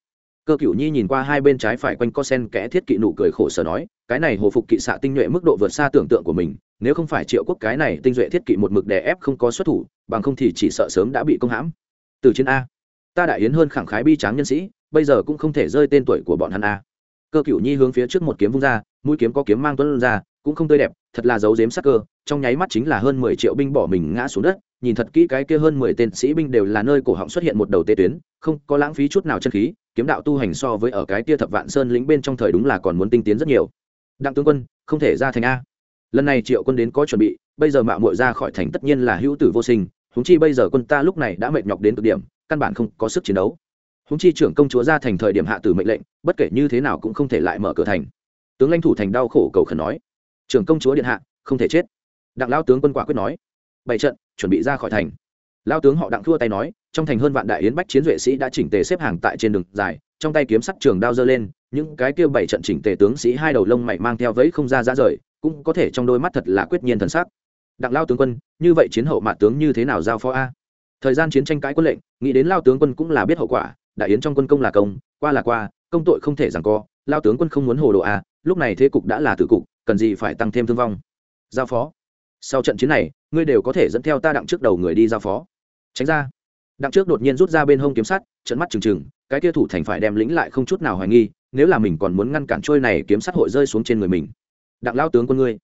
Speaker 1: Cơ cựu nhi nhìn qua hai bên trái phải quanh co sen kẽ thiết kỵ nụ cười khổ sở nói, cái này hồ phục kỵ xạ tinh nhuệ mức độ vượt xa tưởng tượng của mình, nếu không phải triệu quốc cái này tinh duệ thiết kỵ một mực đè ép không có xuất thủ, bằng không thì chỉ sợ sớm đã bị công hãm. Từ chiến a. Ta đại yến hơn khẳng khái bi tráng nhân sĩ, bây giờ cũng không thể rơi tên tuổi của bọn hắn a. Cơ cựu nhi hướng phía trước một kiếm vung ra, mũi kiếm có kiếm mang tuấn ra, cũng không tươi đẹp, thật là dấu dếm sắc cơ, trong nháy mắt chính là hơn mười triệu binh bỏ mình ngã xuống đất nhìn thật kỹ cái kia hơn mười tên sĩ binh đều là nơi cổ họng xuất hiện một đầu tê tuyến, không có lãng phí chút nào chân khí, kiếm đạo tu hành so với ở cái kia thập vạn sơn lĩnh bên trong thời đúng là còn muốn tinh tiến rất nhiều. Đặng tướng quân, không thể ra thành a. Lần này triệu quân đến có chuẩn bị, bây giờ mạo muội ra khỏi thành tất nhiên là hữu tử vô sinh húng chi bây giờ quân ta lúc này đã mệt nhọc đến cực điểm, căn bản không có sức chiến đấu. Húng chi trưởng công chúa ra thành thời điểm hạ tử mệnh lệnh, bất kể như thế nào cũng không thể lại mở cửa thành. Tướng lãnh thủ thành đau khổ cầu khẩn nói. Trưởng công chúa điện hạ, không thể chết. Đặng lao tướng quân quả quyết nói. Bảy trận chuẩn bị ra khỏi thành. Lao tướng họ đặng thua tay nói, trong thành hơn vạn đại yến bách chiến duệ sĩ đã chỉnh tề xếp hàng tại trên đường dài, trong tay kiếm sắt trường đao dơ lên, những cái kia bảy trận chỉnh tề tướng sĩ hai đầu lông mày mang theo vẫy không ra ra rời, cũng có thể trong đôi mắt thật là quyết nhiên thần sắc. Đặng lao tướng quân, như vậy chiến hậu mạ tướng như thế nào giao phó a? Thời gian chiến tranh cãi quân lệnh, nghĩ đến lao tướng quân cũng là biết hậu quả, đại yến trong quân công là công, qua là qua, công tội không thể rằng co, lao tướng quân không muốn hồ đồ a, lúc này thế cục đã là tử cục, cần gì phải tăng thêm thương vong? Giao phó sau trận chiến này, ngươi đều có thể dẫn theo ta đặng trước đầu người đi giao phó. Tránh ra. Đặng trước đột nhiên rút ra bên hông kiếm sắt, trận mắt trừng trừng, cái kia thủ thành phải đem lĩnh lại không chút nào hoài nghi, nếu là mình còn muốn ngăn cản trôi này kiếm sắt hội rơi xuống trên người mình. Đặng lao tướng quân ngươi.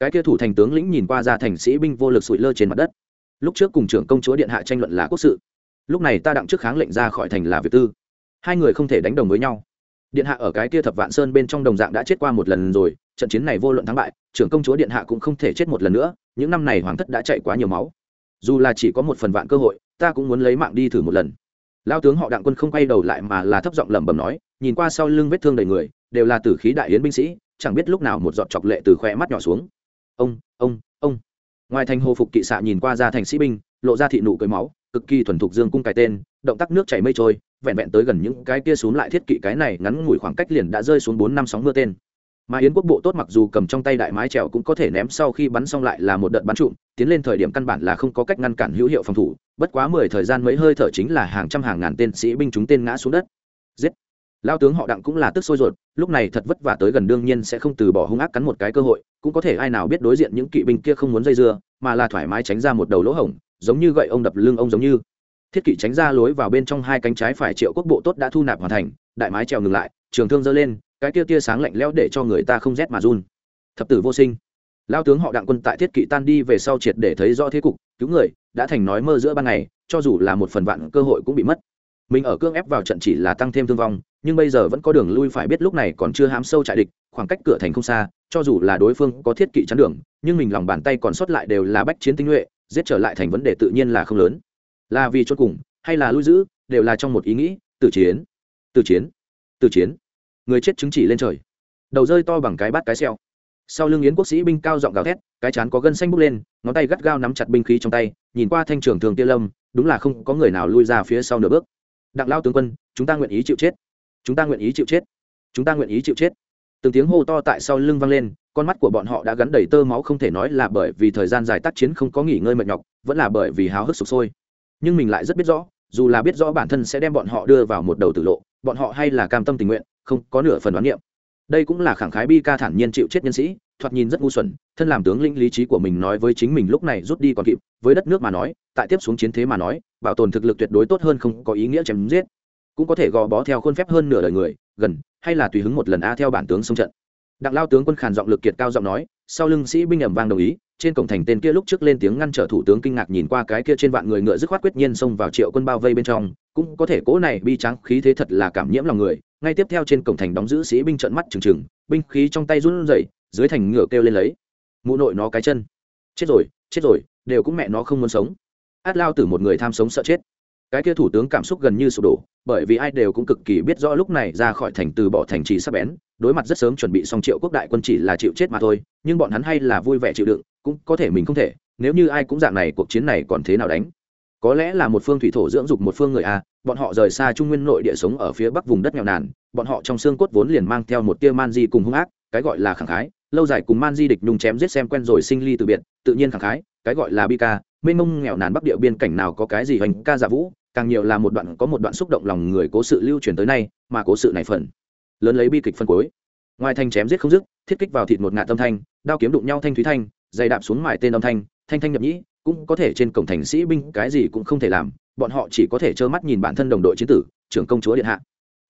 Speaker 1: Cái kia thủ thành tướng lĩnh nhìn qua ra thành sĩ binh vô lực sụi lơ trên mặt đất. Lúc trước cùng trưởng công chúa điện hạ tranh luận là quốc sự. Lúc này ta đặng trước kháng lệnh ra khỏi thành là việc tư. Hai người không thể đánh đồng với nhau. Điện hạ ở cái kia thập vạn sơn bên trong đồng dạng đã chết qua một lần rồi trận chiến này vô luận thắng bại, trưởng công chúa điện hạ cũng không thể chết một lần nữa, những năm này hoàng thất đã chạy quá nhiều máu. Dù là chỉ có một phần vạn cơ hội, ta cũng muốn lấy mạng đi thử một lần. Lao tướng họ đặng quân không quay đầu lại mà là thấp giọng lẩm bẩm nói, nhìn qua sau lưng vết thương đầy người, đều là tử khí đại yến binh sĩ, chẳng biết lúc nào một giọt chọc lệ từ khoe mắt nhỏ xuống. Ông ông ông. Ngoài thành hồ phục kỵ xạ nhìn qua ra thành sĩ binh, lộ ra thị nụ cười máu, cực kỳ thuần thục dương cung cái tên, động tác nước chảy mây trôi, vẹn vẹn tới gần những cái kia xuống lại thiết kỵ cái này ngắn ngủi khoảng cách liền đã rơi xuống bốn năm sóng mưa tên mà yến quốc bộ tốt mặc dù cầm trong tay đại mái trèo cũng có thể ném sau khi bắn xong lại là một đợt bắn trụm, tiến lên thời điểm căn bản là không có cách ngăn cản hữu hiệu phòng thủ, bất quá mười thời gian mấy hơi thở chính là hàng trăm hàng ngàn tên sĩ binh chúng tên ngã xuống đất. Giết! Lao tướng họ đặng cũng là tức sôi ruột, lúc này thật vất vả tới gần đương nhiên sẽ không từ bỏ hung ác cắn một cái cơ hội, cũng có thể ai nào biết đối diện những kỵ binh kia không muốn dây dưa, mà là thoải mái tránh ra một đầu lỗ hổng, giống như gậy ông đập lưng ông giống như. Thiết kỵ tránh ra lối vào bên trong hai cánh trái phải triệu quốc bộ tốt đã thu nạp hoàn thành, đại mái trèo ngừng lại, trường thương dơ lên cái tia tia sáng lạnh lẽo để cho người ta không rét mà run. Thập tử vô sinh. Lao tướng họ đặng quân tại thiết kỵ tan đi về sau triệt để thấy rõ thế cục, cứu người, đã thành nói mơ giữa ban ngày, cho dù là một phần vạn cơ hội cũng bị mất. Mình ở cương ép vào trận chỉ là tăng thêm thương vong, nhưng bây giờ vẫn có đường lui phải biết lúc này còn chưa hám sâu trại địch, khoảng cách cửa thành không xa, cho dù là đối phương có thiết kỵ chắn đường, nhưng mình lòng bàn tay còn sót lại đều là bách chiến tinh nhuệ, giết trở lại thành vấn đề tự nhiên là không lớn. Là vì chốt cùng, hay là lui giữ, đều là trong một ý nghĩ từ chiến. Từ chiến. Từ chiến người chết chứng chỉ lên trời. Đầu rơi to bằng cái bát cái xeo. Sau lưng yến quốc sĩ binh cao giọng gào thét, cái chán có gân xanh bốc lên, ngón tay gắt gao nắm chặt binh khí trong tay, nhìn qua thanh trường thường tia lâm, đúng là không có người nào lui ra phía sau nửa bước. Đặng lao tướng quân, chúng ta nguyện ý chịu chết. Chúng ta nguyện ý chịu chết. Chúng ta nguyện ý chịu chết. Từng tiếng hô to tại sau lưng vang lên, con mắt của bọn họ đã gắn đầy tơ máu không thể nói là bởi vì thời gian dài tác chiến không có nghỉ ngơi mệt nhọc, vẫn là bởi vì háo hức sụp sôi. Nhưng mình lại rất biết rõ, dù là biết rõ bản thân sẽ đem bọn họ đưa vào một đầu tử lộ, bọn họ hay là cam tâm tình nguyện không có nửa phần đoán niệm. Đây cũng là khẳng khái bi ca thản nhiên chịu chết nhân sĩ, thoạt nhìn rất ngu xuẩn, thân làm tướng lĩnh lý trí của mình nói với chính mình lúc này rút đi còn kịp, với đất nước mà nói, tại tiếp xuống chiến thế mà nói, bảo tồn thực lực tuyệt đối tốt hơn không có ý nghĩa chém giết. Cũng có thể gò bó theo khuôn phép hơn nửa đời người, gần, hay là tùy hứng một lần a theo bản tướng xông trận. Đặng lao tướng quân khàn giọng lực kiệt cao giọng nói, sau lưng sĩ binh ẩm vang đồng ý, trên cổng thành tên kia lúc trước lên tiếng ngăn trở thủ tướng kinh ngạc nhìn qua cái kia trên vạn người ngựa dứt khoát quyết nhiên xông vào triệu quân bao vây bên trong cũng có thể cố này bi tráng khí thế thật là cảm nhiễm lòng người. Ngay tiếp theo trên cổng thành đóng giữ sĩ binh trợn mắt trừng trừng, binh khí trong tay run rẩy, dưới thành ngựa kêu lên lấy. Mụ nội nó cái chân. Chết rồi chết rồi, đều cũng mẹ nó không muốn sống. Át lao từ một người tham sống sợ chết. Cái kia thủ tướng cảm xúc gần như sụp đổ, bởi vì ai đều cũng cực kỳ biết rõ lúc này ra khỏi thành từ bỏ thành trì sắp bén, đối mặt rất sớm chuẩn bị xong triệu quốc đại quân chỉ là chịu chết mà thôi, nhưng bọn hắn hay là vui vẻ chịu đựng, cũng có thể mình không thể, nếu như ai cũng dạng này, cuộc chiến này còn thế nào đánh? Có lẽ là một phương thủy thổ dưỡng dục một phương người a, bọn họ rời xa trung nguyên nội địa sống ở phía bắc vùng đất nghèo nàn, bọn họ trong xương cốt vốn liền mang theo một tia man di cùng hung ác, cái gọi là khẳng khái, lâu dài cùng man di địch nhung chém giết xem quen rồi sinh ly từ biệt, tự nhiên khẳng khái, cái gọi là bi ca, mênh mông nghèo nàn bắc địa biên cảnh nào có cái gì hoành ca giả vũ, càng nhiều là một đoạn, có một đoạn xúc động lòng người cố sự lưu truyền tới nay, mà cố sự này phần lớn lấy bi kịch phân cuối. Ngoài thanh chém giết không dứt, thiết kích vào thịt một ngạt âm thanh, đao kiếm đụng nhau thanh thúy thanh, dày đạp xuống mài tên âm thanh thanh thanh nhập nhĩ cũng có thể trên cổng thành sĩ binh, cái gì cũng không thể làm, bọn họ chỉ có thể trơ mắt nhìn bản thân đồng đội chiến tử, trưởng công chúa điện hạ.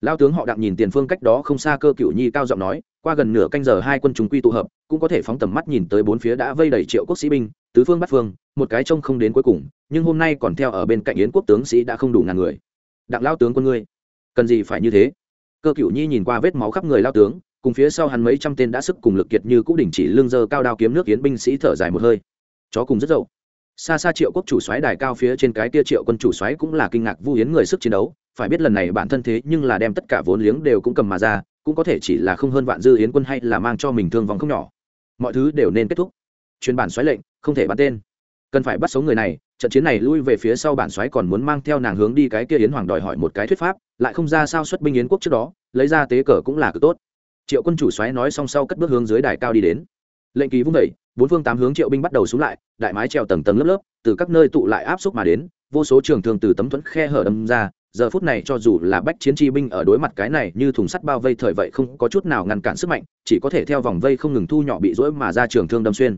Speaker 1: Lao tướng họ đặng nhìn tiền phương cách đó không xa cơ cựu nhi cao giọng nói, qua gần nửa canh giờ hai quân chúng quy tụ hợp, cũng có thể phóng tầm mắt nhìn tới bốn phía đã vây đầy triệu quốc sĩ binh, tứ phương bắt phương, một cái trông không đến cuối cùng, nhưng hôm nay còn theo ở bên cạnh yến quốc tướng sĩ đã không đủ ngàn người. Đặng lao tướng quân ngươi, cần gì phải như thế? Cơ cựu nhi nhìn qua vết máu khắp người lao tướng, cùng phía sau hắn mấy trăm tên đã sức cùng lực kiệt như cũ đỉnh chỉ lương dơ cao đao kiếm nước yến binh sĩ thở dài một hơi. Chó cùng rất dậu xa xa triệu quốc chủ soái đài cao phía trên cái kia triệu quân chủ soái cũng là kinh ngạc vu hiến người sức chiến đấu. Phải biết lần này bản thân thế nhưng là đem tất cả vốn liếng đều cũng cầm mà ra, cũng có thể chỉ là không hơn vạn dư hiến quân hay là mang cho mình thương vong không nhỏ. Mọi thứ đều nên kết thúc. Chuyên bản xoáy lệnh, không thể bắn tên. Cần phải bắt sống người này, trận chiến này lui về phía sau bản xoáy còn muốn mang theo nàng hướng đi cái kia yến hoàng đòi hỏi một cái thuyết pháp, lại không ra sao xuất binh yến quốc trước đó, lấy ra tế cờ cũng là cực tốt. Triệu quân chủ xoáy nói xong sau cất bước hướng dưới đài cao đi đến. Lệnh ký vung đẩy bốn phương tám hướng triệu binh bắt đầu xuống lại, đại mái treo tầng tầng lớp lớp, từ các nơi tụ lại áp xúc mà đến, vô số trường thường từ tấm thuẫn khe hở đâm ra, giờ phút này cho dù là bách chiến chi binh ở đối mặt cái này như thùng sắt bao vây thời vậy không có chút nào ngăn cản sức mạnh, chỉ có thể theo vòng vây không ngừng thu nhỏ bị rỗi mà ra trường thương đâm xuyên.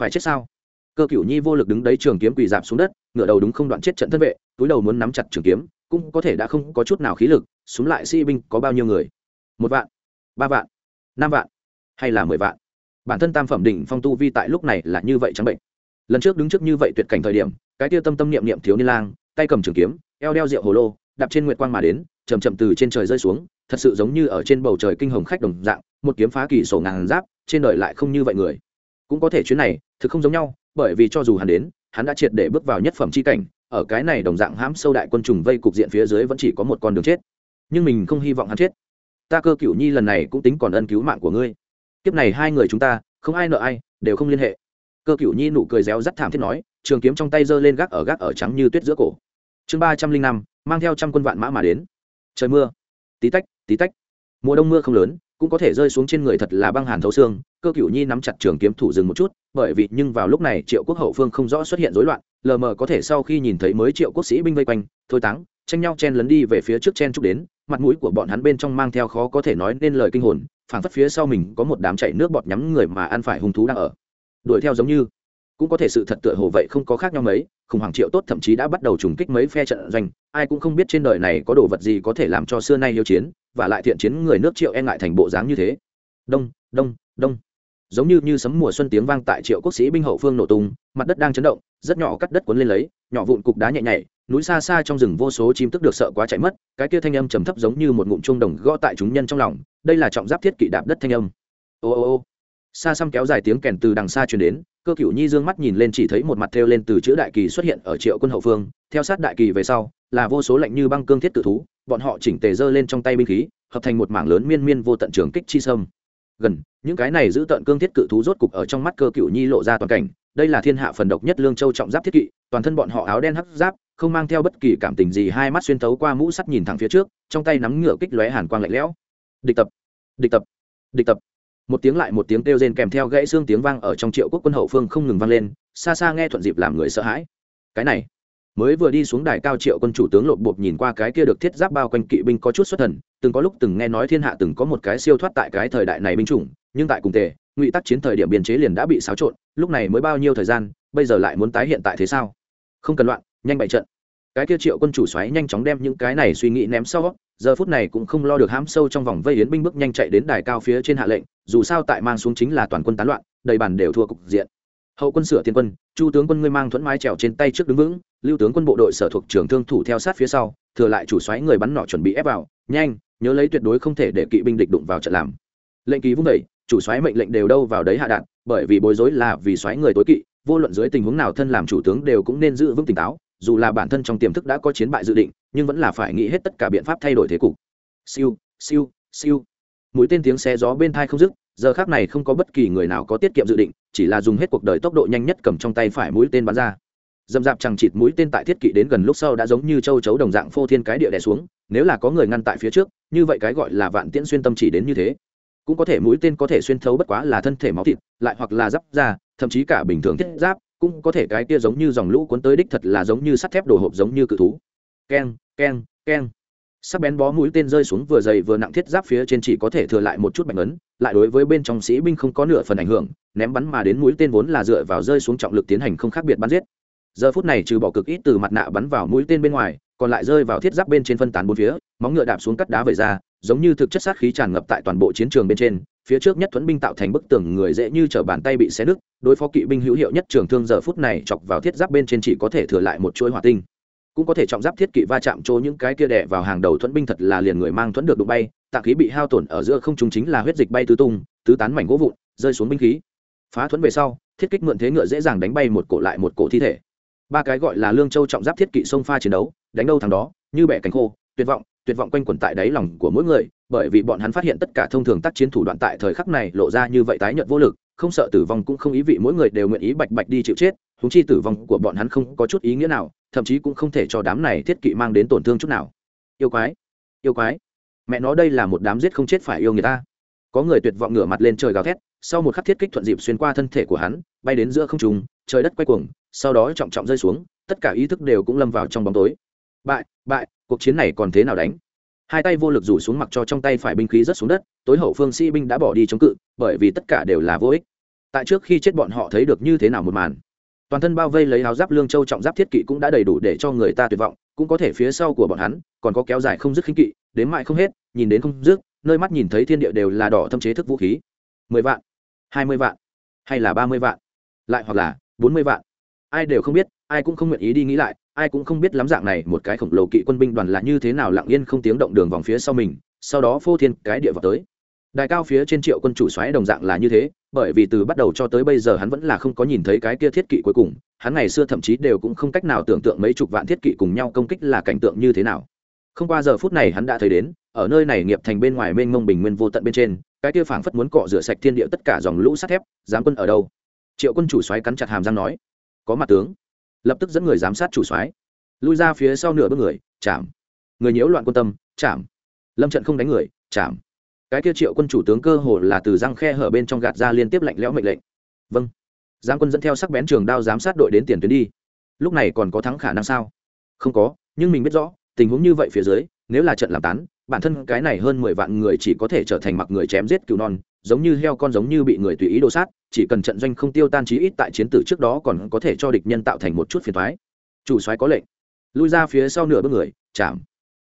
Speaker 1: Phải chết sao? Cơ cửu nhi vô lực đứng đấy trường kiếm quỳ dạp xuống đất ngựa đầu đúng không đoạn chết trận thân vệ, túi đầu muốn nắm chặt trường kiếm, cũng có thể đã không có chút nào khí lực súng lại sĩ binh có bao nhiêu người? Một vạn, ba vạn, năm vạn, hay là mười vạn? Bản thân tam phẩm đỉnh phong tu vi tại lúc này là như vậy trắng bệnh. Lần trước đứng trước như vậy tuyệt cảnh thời điểm, cái tia tâm tâm niệm niệm thiếu niên lang, tay cầm trường kiếm, eo đeo rượu hồ lô, đạp trên nguyệt quang mà đến chầm chậm từ trên trời rơi xuống, thật sự giống như ở trên bầu trời kinh hồng khách đồng dạng, một kiếm phá kỳ sổ ngàn giáp, trên đời lại không như vậy người. Cũng có thể chuyến này, thực không giống nhau, bởi vì cho dù hắn đến, hắn đã triệt để bước vào nhất phẩm c h i cảnh, ở cái này đồng dạng hãm sâu đại quân trùng vây cục diện phía dưới vẫn chỉ có một con đường chết. Nhưng mình không hy vọng hắn chết. Ta cơ cựu nhi lần này cũng tính còn ân cứu mạng của ngươi kiếp này hai người chúng ta, không ai nợ ai, đều không liên hệ. Cơ cựu nhi nụ cười réo rắt thảm thiết nói, trường kiếm trong tay giơ lên gác ở gác ở trắng như tuyết giữa cổ. Chương ba trăm linh năm, mang theo trăm quân vạn mã mà đến. Trời mưa. Tí tách tí tách. Mùa đông mưa không lớn, cũng có thể rơi xuống trên người thật là băng hàn thấu xương. Cơ cựu nhi nắm chặt trường kiếm thủ dừng một chút, bởi vì nhưng vào lúc này triệu quốc hậu phương không rõ xuất hiện rối loạn, lờ mờ có thể sau khi nhìn thấy mới triệu quốc sĩ binh vây quanh, thôi táng, tranh nhau chen lấn đi về phía trước chen chúc đến, mặt mũi của bọn hắn bên trong mang theo khó có thể nói nên lời kinh hồn phảng phất phía sau mình có một đám chảy nước bọt nhắm người mà ăn phải hung thú đang ở. Đuổi theo giống như, cũng có thể sự thật tựa hồ vậy không có khác nhau mấy, khủng hoảng triệu tốt thậm chí đã bắt đầu trùng kích mấy phe trận doanh, ai cũng không biết trên đời này có đồ vật gì có thể làm cho xưa nay hiếu chiến, và lại thiện chiến người nước triệu e ngại thành bộ dáng như thế. Đông đông đông. Giống như như sấm mùa xuân tiếng vang tại triệu quốc sĩ binh hậu phương nổ tung, mặt đất đang chấn động, rất nhỏ cắt đất cuốn lên lấy, nhỏ vụn cục đá nhẹ nhảy núi xa xa trong rừng vô số chim tức được sợ quá chạy mất, cái kia thanh âm trầm thấp giống như một ngụm chuông đồng gõ tại chúng nhân trong lòng, đây là trọng giáp thiết kỵ đạp đất thanh âm. Ô ô ô. Xa xăm kéo dài tiếng kèn từ đằng xa truyền đến, cơ cựu nhi dương mắt nhìn lên chỉ thấy một mặt theo lên từ chữ đại kỳ xuất hiện ở triệu quân hậu phương, theo sát đại kỳ về sau, là vô số lệnh như băng cương thiết tự thú, bọn họ chỉnh tề giơ lên trong tay binh khí, hợp thành một mảng lớn miên miên vô tận trường kích chi sâm. Gần, những cái này giữ tận cương thiết cự thú rốt cục ở trong mắt cơ cựu nhi lộ ra toàn cảnh đây là thiên hạ phần độc nhất lương châu trọng giáp thiết kỵ, toàn thân bọn họ áo đen hắc giáp, không mang theo bất kỳ cảm tình gì, hai mắt xuyên thấu qua mũ sắt nhìn thẳng phía trước, trong tay nắm ngựa kích lóe hàn quang lạnh lẽo. Địch tập địch tập địch tập. Một tiếng lại một tiếng kêu rên kèm theo gãy xương tiếng vang ở trong triệu quốc quân hậu phương không ngừng vang lên, xa xa nghe thuận dịp làm người sợ hãi. Cái này, mới vừa đi xuống đài cao triệu quân chủ tướng lột bột nhìn qua cái kia được thiết giáp bao quanh kỵ binh có chút xuất thần, từng có lúc từng nghe nói thiên hạ từng có một cái siêu thoát tại cái thời đại này binh chủng nhưng tại cùng tề, ngụy tắc chiến thời điểm biên chế liền đã bị xáo trộn, lúc này mới bao nhiêu thời gian, bây giờ lại muốn tái hiện tại thế sao? Không cần loạn, nhanh bại trận. Cái kia triệu quân chủ xoáy nhanh chóng đem những cái này suy nghĩ ném sau, giờ phút này cũng không lo được hãm sâu trong vòng vây yến binh bước nhanh chạy đến đài cao phía trên hạ lệnh, dù sao tại mang xuống chính là toàn quân tán loạn, đầy bàn đều thua cục diện. Hậu quân sửa tiền quân, chu tướng quân ngươi mang thuẫn mái trèo trên tay trước đứng vững, lưu tướng quân bộ đội sở thuộc trưởng thương thủ theo sát phía sau, thừa lại chủ xoáy người bắn nỏ chuẩn bị ép vào, nhanh, nhớ lấy tuyệt đối không thể để kỵ binh địch đụng vào trận làm. Lệnh ký vung đẩy chủ soái mệnh lệnh đều đâu vào đấy hạ đạn, bởi vì bối rối là vì soái người tối kỵ, vô luận dưới tình huống nào thân làm chủ tướng đều cũng nên giữ vững tỉnh táo, dù là bản thân trong tiềm thức đã có chiến bại dự định, nhưng vẫn là phải nghĩ hết tất cả biện pháp thay đổi thế cục. Siêu siêu siêu. Mũi tên tiếng xe gió bên thai không dứt, giờ khác này không có bất kỳ người nào có tiết kiệm dự định, chỉ là dùng hết cuộc đời tốc độ nhanh nhất cầm trong tay phải mũi tên bắn ra. Dầm dạp chẳng chịt mũi tên tại thiết kỵ đến gần lúc sau đã giống như châu chấu đồng dạng phô thiên cái địa đè xuống, nếu là có người ngăn tại phía trước, như vậy cái gọi là vạn tiễn xuyên tâm chỉ đến như thế cũng có thể mũi tên có thể xuyên thấu bất quá là thân thể máu thịt, lại hoặc là giáp da, thậm chí cả bình thường thiết giáp, cũng có thể cái kia giống như dòng lũ cuốn tới đích thật là giống như sắt thép đồ hộp giống như cự thú. Keng keng keng. Sắc bén bó mũi tên rơi xuống vừa dày vừa nặng thiết giáp phía trên chỉ có thể thừa lại một chút bạch ấn lại đối với bên trong sĩ binh không có nửa phần ảnh hưởng, ném bắn mà đến mũi tên vốn là dựa vào rơi xuống trọng lực tiến hành không khác biệt bắn giết. Giờ phút này trừ bỏ cực ít từ mặt nạ bắn vào mũi tên bên ngoài, còn lại rơi vào thiết giáp bên trên phân tán bốn phía móng ngựa đạp xuống cắt đá về ra, giống như thực chất sát khí tràn ngập tại toàn bộ chiến trường bên trên, phía trước nhất thuẫn binh tạo thành bức tường người dễ như t bàn tay bị xé nứt, đối phó kỵ binh hữu hiệu nhất trường thương giờ phút này chọc vào thiết giáp bên trên chỉ có thể thừa lại một chuỗi hỏa tinh. Cũng có thể trọng giáp thiết kỵ va chạm chỗ những cái kia đè vào hàng đầu thuẫn binh thật là liền người mang thuẫn được đụng bay tạ khí bị hao tổn ở giữa không chúng chính là huyết dịch bay tứ tung, tứ tán mảnh gỗ vụn, rơi xuống binh khí. Phá thuẫn về sau, thiết kích mượn thế ngựa dễ dàng đánh bay một cổ lại một cổ thi thể. Ba cái gọi là lương châu trọng giáp thiết kỵ sông pha chiến đấu, đánh đâu thằng đó, như bẻ cánh khô, tuyệt vọng tuyệt vọng quanh quẩn tại đáy lòng của mỗi người, bởi vì bọn hắn phát hiện tất cả thông thường tác chiến thủ đoạn tại thời khắc này lộ ra như vậy tái nhợt vô lực, không sợ tử vong cũng không ý vị mỗi người đều nguyện ý bạch bạch đi chịu chết húng chi tử vong của bọn hắn không có chút ý nghĩa nào, thậm chí cũng không thể cho đám này thiết kỵ mang đến tổn thương chút nào. Yêu quái yêu quái, mẹ nó đây là một đám giết không chết phải yêu người ta. Có người tuyệt vọng ngửa mặt lên trời gào thét, sau một khắc thiết kích thuận dịp xuyên qua thân thể của hắn, bay đến giữa không trùng trời đất quay cuồng, sau đó trọng trọng rơi xuống, tất cả ý thức đều cũng lâm vào trong bóng tối bại bại, cuộc chiến này còn thế nào đánh? Hai tay vô lực rủ xuống mặc cho trong tay phải binh khí rất xuống đất, tối hậu phương sĩ binh đã bỏ đi chống cự, bởi vì tất cả đều là vô ích. Tại trước khi chết bọn họ thấy được như thế nào một màn. Toàn thân bao vây lấy áo giáp lương châu trọng giáp thiết kỵ cũng đã đầy đủ để cho người ta tuyệt vọng, cũng có thể phía sau của bọn hắn, còn có kéo dài không dứt khinh kỵ, đến mại không hết, nhìn đến không dứt, nơi mắt nhìn thấy thiên địa đều là đỏ thâm chế thức vũ khí. Mười vạn, hai mươi vạn, hay là ba mươi vạn, lại hoặc là bốn mươi vạn. Ai đều không biết, ai cũng không nguyện ý đi nghĩ lại ai cũng không biết lắm dạng này, một cái khổng lồ kỵ quân binh đoàn là như thế nào lặng yên không tiếng động đường vòng phía sau mình, sau đó phô thiên cái địa vào tới. Đài cao phía trên triệu quân chủ xoáy đồng dạng là như thế, bởi vì từ bắt đầu cho tới bây giờ hắn vẫn là không có nhìn thấy cái kia thiết kỵ cuối cùng, hắn ngày xưa thậm chí đều cũng không cách nào tưởng tượng mấy chục vạn thiết kỵ cùng nhau công kích là cảnh tượng như thế nào. Không qua giờ phút này hắn đã thấy đến, ở nơi này nghiệp thành bên ngoài mênh mông bình nguyên vô tận bên trên, cái kia phảng phất muốn cọ rửa sạch thiên địa tất cả dòng lũ sắt thép, giáng quân ở đâu? Triệu quân chủ xoáy cắn chặt hàm răng nói, có mặt tướng lập tức dẫn người giám sát chủ soái. Lui ra phía sau nửa bước người, chạm. Người nhiễu loạn quân tâm, chạm. Lâm trận không đánh người, chạm. Cái kia triệu quân chủ tướng cơ hồ là từ răng khe hở bên trong gạt ra liên tiếp lạnh lẽo mệnh lệnh. Vâng. Giang quân dẫn theo sắc bén trường đao giám sát đội đến tiền tuyến đi. Lúc này còn có thắng khả năng sao? Không có, nhưng mình biết rõ, tình huống như vậy phía dưới, nếu là trận làm tán, bản thân cái này hơn mười vạn người chỉ có thể trở thành mặc người chém giết cừu non giống như heo con giống như bị người tùy ý đồ sát, chỉ cần trận doanh không tiêu tan chí ít tại chiến tử trước đó còn có thể cho địch nhân tạo thành một chút phiền thoái chủ soái có lệnh. Lui ra phía sau nửa bước người, chạm.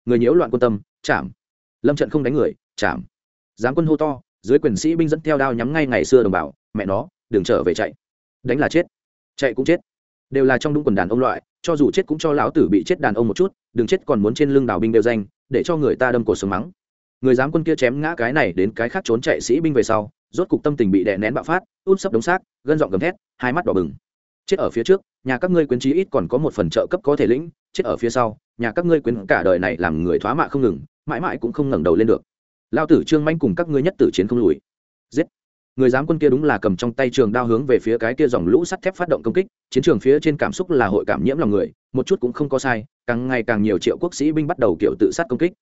Speaker 1: Người nhiễu loạn quân tâm, chạm. Lâm trận không đánh người, chạm. Giáng quân hô to, dưới quyền sĩ binh dẫn theo đao nhắm ngay ngày xưa đồng bào, mẹ nó, đừng trở về chạy. Đánh là chết, chạy cũng chết. Đều là trong đúng quần đàn ông loại, cho dù chết cũng cho lão tử bị chết đàn ông một chút, đừng chết còn muốn trên lưng đào binh đều danh, để cho người ta đâm cổ sống mắng người giám quân kia chém ngã cái này đến cái khác trốn chạy sĩ binh về sau, rốt cục tâm tình bị đè nén bạo phát, út sấp đống xác, gân giọng gầm thét, hai mắt đỏ bừng. Chết ở phía trước, nhà các ngươi quyến trí ít còn có một phần trợ cấp có thể lĩnh, chết ở phía sau, nhà các ngươi quyến cả đời này làm người thoá mạ không ngừng, mãi mãi cũng không ngẩng đầu lên được. Lao tử trương manh cùng các ngươi nhất tử chiến không lùi. Giết. Người giám quân kia đúng là cầm trong tay trường đao hướng về phía cái kia dòng lũ sắt thép phát động công kích, chiến trường phía trên cảm xúc là hội cảm nhiễm lòng người, một chút cũng không có sai, càng ngày càng nhiều triệu quốc sĩ binh bắt đầu kiểu tự sát công kích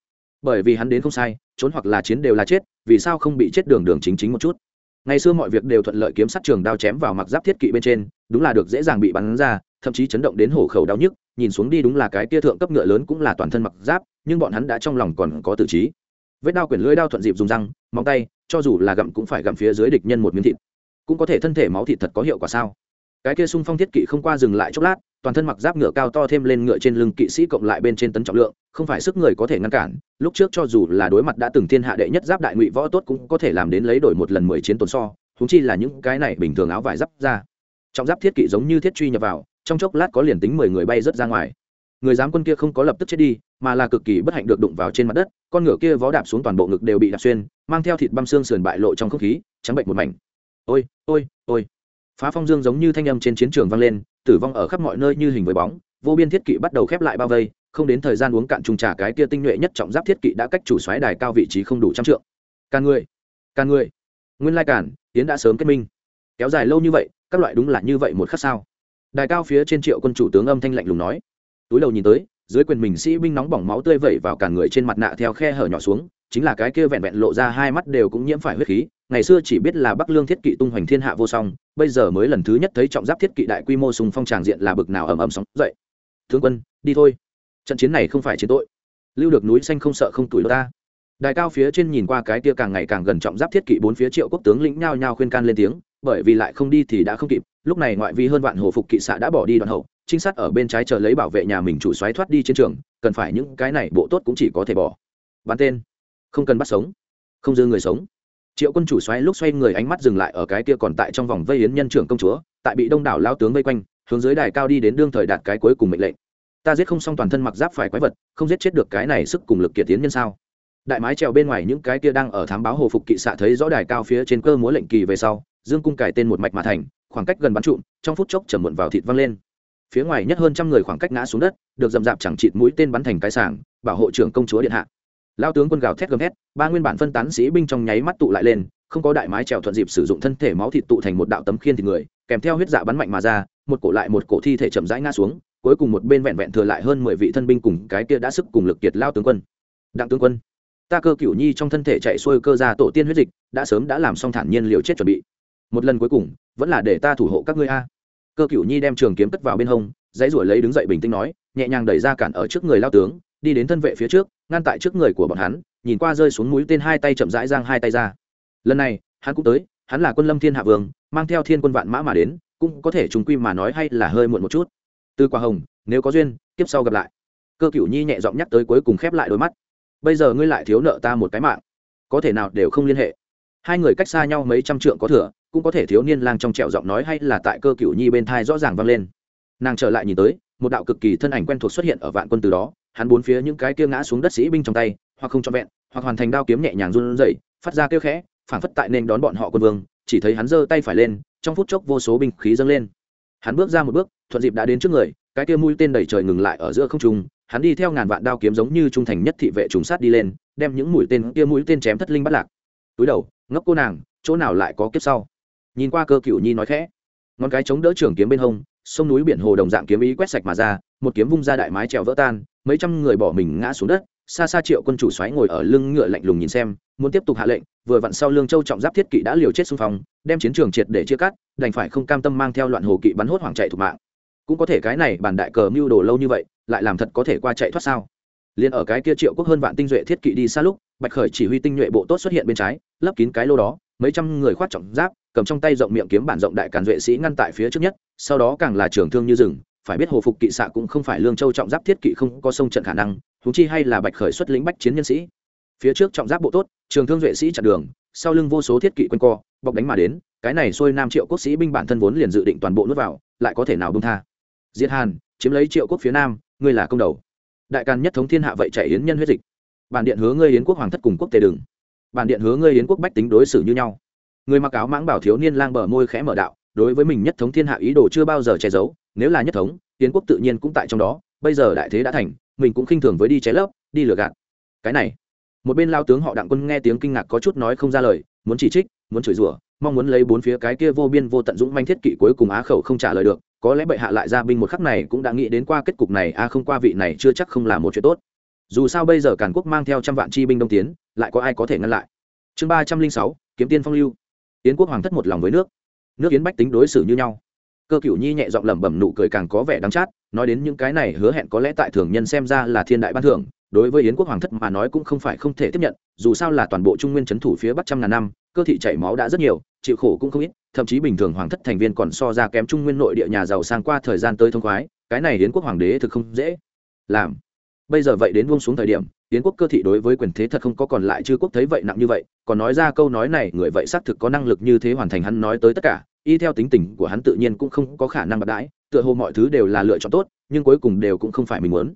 Speaker 1: bởi vì hắn đến không sai, trốn hoặc là chiến đều là chết, vì sao không bị chết đường đường chính chính một chút? Ngày xưa mọi việc đều thuận lợi kiếm sắt trường đao chém vào mặc giáp thiết kỵ bên trên, đúng là được dễ dàng bị bắn ra, thậm chí chấn động đến hổ khẩu đau nhức, nhìn xuống đi đúng là cái tia thượng cấp ngựa lớn cũng là toàn thân mặc giáp, nhưng bọn hắn đã trong lòng còn có tự trí. Vết đao quyển lưỡi đao thuận dịp dùng răng, móng tay, cho dù là gặm cũng phải gặm phía dưới địch nhân một miếng thịt. Cũng có thể thân thể máu thịt thật có hiệu quả sao? Cái kia xung phong thiết kỵ không qua dừng lại chốc lát toàn thân mặc giáp ngựa cao to thêm lên ngựa trên lưng kỵ sĩ cộng lại bên trên tấn trọng lượng, không phải sức người có thể ngăn cản, lúc trước cho dù là đối mặt đã từng thiên hạ đệ nhất giáp đại ngụy võ tốt cũng có thể làm đến lấy đổi một lần mười chiến tồn so húng chi là những cái này bình thường áo vải giáp ra. Trọng giáp thiết kỵ giống như thiết truy nhập vào, trong chốc lát có liền tính mười người bay rớt ra ngoài. Người giám quân kia không có lập tức chết đi, mà là cực kỳ bất hạnh được đụng vào trên mặt đất, con ngựa kia vó đạp xuống toàn bộ ngực đều bị đạp xuyên, mang theo thịt băm xương sườn bại lộ trong không khí, trắng bệnh một mảnh. Ôi ôi ôi. Phá phong dương giống như thanh âm trên chiến trường vang lên tử vong ở khắp mọi nơi như hình với bóng, vô biên thiết kỵ bắt đầu khép lại bao vây, không đến thời gian uống cạn trùng trà cái kia tinh nhuệ nhất trọng giáp thiết kỵ đã cách chủ xoáy đài cao vị trí không đủ trăm trượng. Càn người càn người. Nguyên lai cản tiến đã sớm kết minh. Kéo dài lâu như vậy, các loại đúng là như vậy một khắc sao? Đài cao phía trên triệu quân chủ tướng âm thanh lạnh lùng nói. Túi đầu nhìn tới, dưới quyền mình sĩ binh nóng bỏng máu tươi vẩy vào cả người trên mặt nạ theo khe hở nhỏ xuống, chính là cái kia vẹn vẹn lộ ra hai mắt đều cũng nhiễm phải huyết khí ngày xưa chỉ biết là bắc lương thiết kỵ tung hoành thiên hạ vô song, bây giờ mới lần thứ nhất thấy trọng giáp thiết kỵ đại quy mô sùng phong tràng diện là bực nào ầm ầm sóng dậy. Tướng quân, đi thôi. Trận chiến này không phải chiến tội. Lưu được núi xanh không sợ không tuổi ta. Đài cao phía trên nhìn qua cái kia càng ngày càng gần trọng giáp thiết kỵ bốn phía triệu quốc tướng lĩnh nhao nhao khuyên can lên tiếng, bởi vì lại không đi thì đã không kịp, lúc này ngoại vi hơn vạn hồ phục kỵ xạ đã bỏ đi đoạn hậu, trinh sát ở bên trái chờ lấy bảo vệ nhà mình chủ xoáy thoát đi chiến trường, cần phải những cái này bộ tốt cũng chỉ có thể bỏ. Bắn tên. Không cần bắt sống. Không dư người sống triệu quân chủ xoáy lúc xoay người ánh mắt dừng lại ở cái kia còn tại trong vòng vây yến nhân trưởng công chúa, tại bị đông đảo lao tướng vây quanh, hướng dưới đài cao đi đến đương thời đạt cái cuối cùng mệnh lệnh. Ta giết không xong toàn thân mặc giáp phải quái vật, không giết chết được cái này sức cùng lực kiệt tiến nhân sao? Đại mái trèo bên ngoài những cái kia đang ở thám báo hồ phục kỵ xạ thấy rõ đài cao phía trên cơ múa lệnh kỳ về sau, dương cung cải tên một mạch mà thành, khoảng cách gần bắn trụm, trong phút chốc chầm muộn vào thịt văng lên. Phía ngoài nhất hơn trăm người khoảng cách ngã xuống đất, được dầm dạp chẳng chịt mũi tên bắn thành cái sảng, bảo hộ trưởng công chúa điện hạ lao tướng quân gào thét gầm thét, ba nguyên bản phân tán sĩ binh trong nháy mắt tụ lại lên, không có đại mái trèo thuận dịp sử dụng thân thể máu thịt tụ thành một đạo tấm khiên thịt người, kèm theo huyết dạ bắn mạnh mà ra, một cổ lại một cổ thi thể chậm rãi ngã xuống, cuối cùng một bên vẹn vẹn thừa lại hơn mười vị thân binh cùng cái kia đã sức cùng lực kiệt lao tướng quân. Đặng tướng quân, ta cơ cửu nhi trong thân thể chạy xuôi cơ ra tổ tiên huyết dịch, đã sớm đã làm xong thản nhiên liều chết chuẩn bị. Một lần cuối cùng, vẫn là để ta thủ hộ các ngươi a. Cơ cửu nhi đem trường kiếm cất vào bên hông, dãy ruổi lấy đứng dậy bình tĩnh nói, nhẹ nhàng đẩy ra cản ở trước người lao tướng đi đến thân vệ phía trước, ngăn tại trước người của bọn hắn, nhìn qua rơi xuống mũi tên hai tay chậm rãi giang hai tay ra. Lần này, hắn cũng tới, hắn là quân lâm thiên hạ vương, mang theo thiên quân vạn mã mà đến, cũng có thể trùng quy mà nói hay là hơi muộn một chút. Từ quả hồng, nếu có duyên tiếp sau gặp lại. Cơ cửu nhi nhẹ giọng nhắc tới cuối cùng khép lại đôi mắt. Bây giờ ngươi lại thiếu nợ ta một cái mạng. Có thể nào đều không liên hệ. Hai người cách xa nhau mấy trăm trượng có thừa, cũng có thể thiếu niên lang trong trẹo giọng nói hay là tại cơ cửu nhi bên thai rõ ràng vang lên. Nàng trở lại nhìn tới, một đạo cực kỳ thân ảnh quen thuộc xuất hiện ở vạn quân từ đó hắn bốn phía những cái kia ngã xuống đất sĩ binh trong tay, hoặc không trọn vẹn, hoặc hoàn thành đao kiếm nhẹ nhàng run rẩy, phát ra kêu khẽ, phảng phất tại nên đón bọn họ quân vương, chỉ thấy hắn giơ tay phải lên, trong phút chốc vô số binh khí dâng lên. Hắn bước ra một bước, thuận dịp đã đến trước người, cái kia mũi tên đẩy trời ngừng lại ở giữa không trung, hắn đi theo ngàn vạn đao kiếm giống như trung thành nhất thị vệ trùng sát đi lên, đem những mũi tên kia mũi tên chém thất linh bắt lạc. Túi đầu, ngốc cô nàng, chỗ nào lại có kiếp sau? Nhìn qua cơ cựu nhi nói khẽ, ngón cái chống đỡ trường kiếm bên hông, sông núi biển hồ đồng dạng kiếm ý quét sạch mà ra, một kiếm vung ra đại mái trèo vỡ tan mấy trăm người bỏ mình ngã xuống đất, xa xa triệu quân chủ xoáy ngồi ở lưng ngựa lạnh lùng nhìn xem, muốn tiếp tục hạ lệnh, vừa vặn sau lương châu trọng giáp thiết kỵ đã liều chết xung phong, đem chiến trường triệt để chia cắt, đành phải không cam tâm mang theo loạn hồ kỵ bắn hốt hoảng chạy thủ mạng. Cũng có thể cái này bản đại cờ mưu đồ lâu như vậy, lại làm thật có thể qua chạy thoát sao? Liền ở cái kia triệu quốc hơn vạn tinh duệ thiết kỵ đi xa lúc, bạch khởi chỉ huy tinh nhuệ bộ tốt xuất hiện bên trái, lấp kín cái lô đó, mấy trăm người khoát trọng giáp, cầm trong tay rộng miệng kiếm bản rộng đại càn duệ sĩ ngăn tại phía trước nhất, sau đó càng là trường thương như rừng phải biết hồ phục kỵ xạ cũng không phải lương châu trọng giáp thiết kỵ không có sông trận khả năng thúng chi hay là bạch khởi xuất lĩnh bách chiến nhân sĩ. Phía trước trọng giáp bộ tốt, trường thương duệ sĩ chặn đường, sau lưng vô số thiết kỵ quanh co, bọc đánh mà đến, cái này xuôi nam triệu quốc sĩ binh bản thân vốn liền dự định toàn bộ nuốt vào, lại có thể nào bông tha. Diệt hàn, chiếm lấy triệu quốc phía nam, ngươi là công đầu. Đại càn nhất thống thiên hạ vậy chạy yến nhân huyết dịch. Bản điện hứa ngươi yến quốc hoàng thất cùng quốc tề đừng bản điện hứa ngươi yến quốc bách tính đối xử như nhau. Người mặc áo mãng bảo thiếu niên lang bờ môi khẽ mở đạo, đối với mình nhất thống thiên hạ ý đồ chưa bao giờ che giấu nếu là nhất thống, yến quốc tự nhiên cũng tại trong đó, bây giờ đại thế đã thành, mình cũng khinh thường với đi cháy lấp, đi lừa gạt. Cái này, một bên lao tướng họ đặng quân nghe tiếng kinh ngạc có chút nói không ra lời, muốn chỉ trích, muốn chửi rủa, mong muốn lấy bốn phía cái kia vô biên vô tận dũng manh thiết kỵ cuối cùng á khẩu không trả lời được, có lẽ bệ hạ lại ra binh một khắc này cũng đã nghĩ đến qua kết cục này a không qua vị này chưa chắc không là một chuyện tốt. Dù sao bây giờ càn quốc mang theo trăm vạn chi binh đông tiến, lại có ai có thể ngăn lại? Chương ba trăm linh sáu, kiếm tiên phong lưu. Yến quốc hoàng thất một lòng với nước. Nước yến bách tính đối xử như nhau cơ cựu nhi nhẹ giọng lẩm bẩm nụ cười càng có vẻ đắng chát, nói đến những cái này hứa hẹn có lẽ tại thường nhân xem ra là thiên đại ban thưởng, đối với yến quốc hoàng thất mà nói cũng không phải không thể tiếp nhận, dù sao là toàn bộ trung nguyên c h ấ n thủ phía bắc trăm ngàn năm, cơ thị chảy máu đã rất nhiều, chịu khổ cũng không ít, thậm chí bình thường hoàng thất thành viên còn so ra kém trung nguyên nội địa nhà giàu sang qua thời gian tới thông khoái, cái này yến quốc hoàng đế thực không dễ làm. Bây giờ vậy đến buông xuống thời điểm, yến quốc cơ thị đối với quyền thế thật không có còn lại chư quốc thấy vậy nặng như vậy, còn nói ra câu nói này, người vậy xác thực có năng lực như thế hoàn thành hắn nói tới tất cả y theo tính tình của hắn tự nhiên cũng không có khả năng bạc đãi, tựa hồ mọi thứ đều là lựa chọn tốt, nhưng cuối cùng đều cũng không phải mình muốn.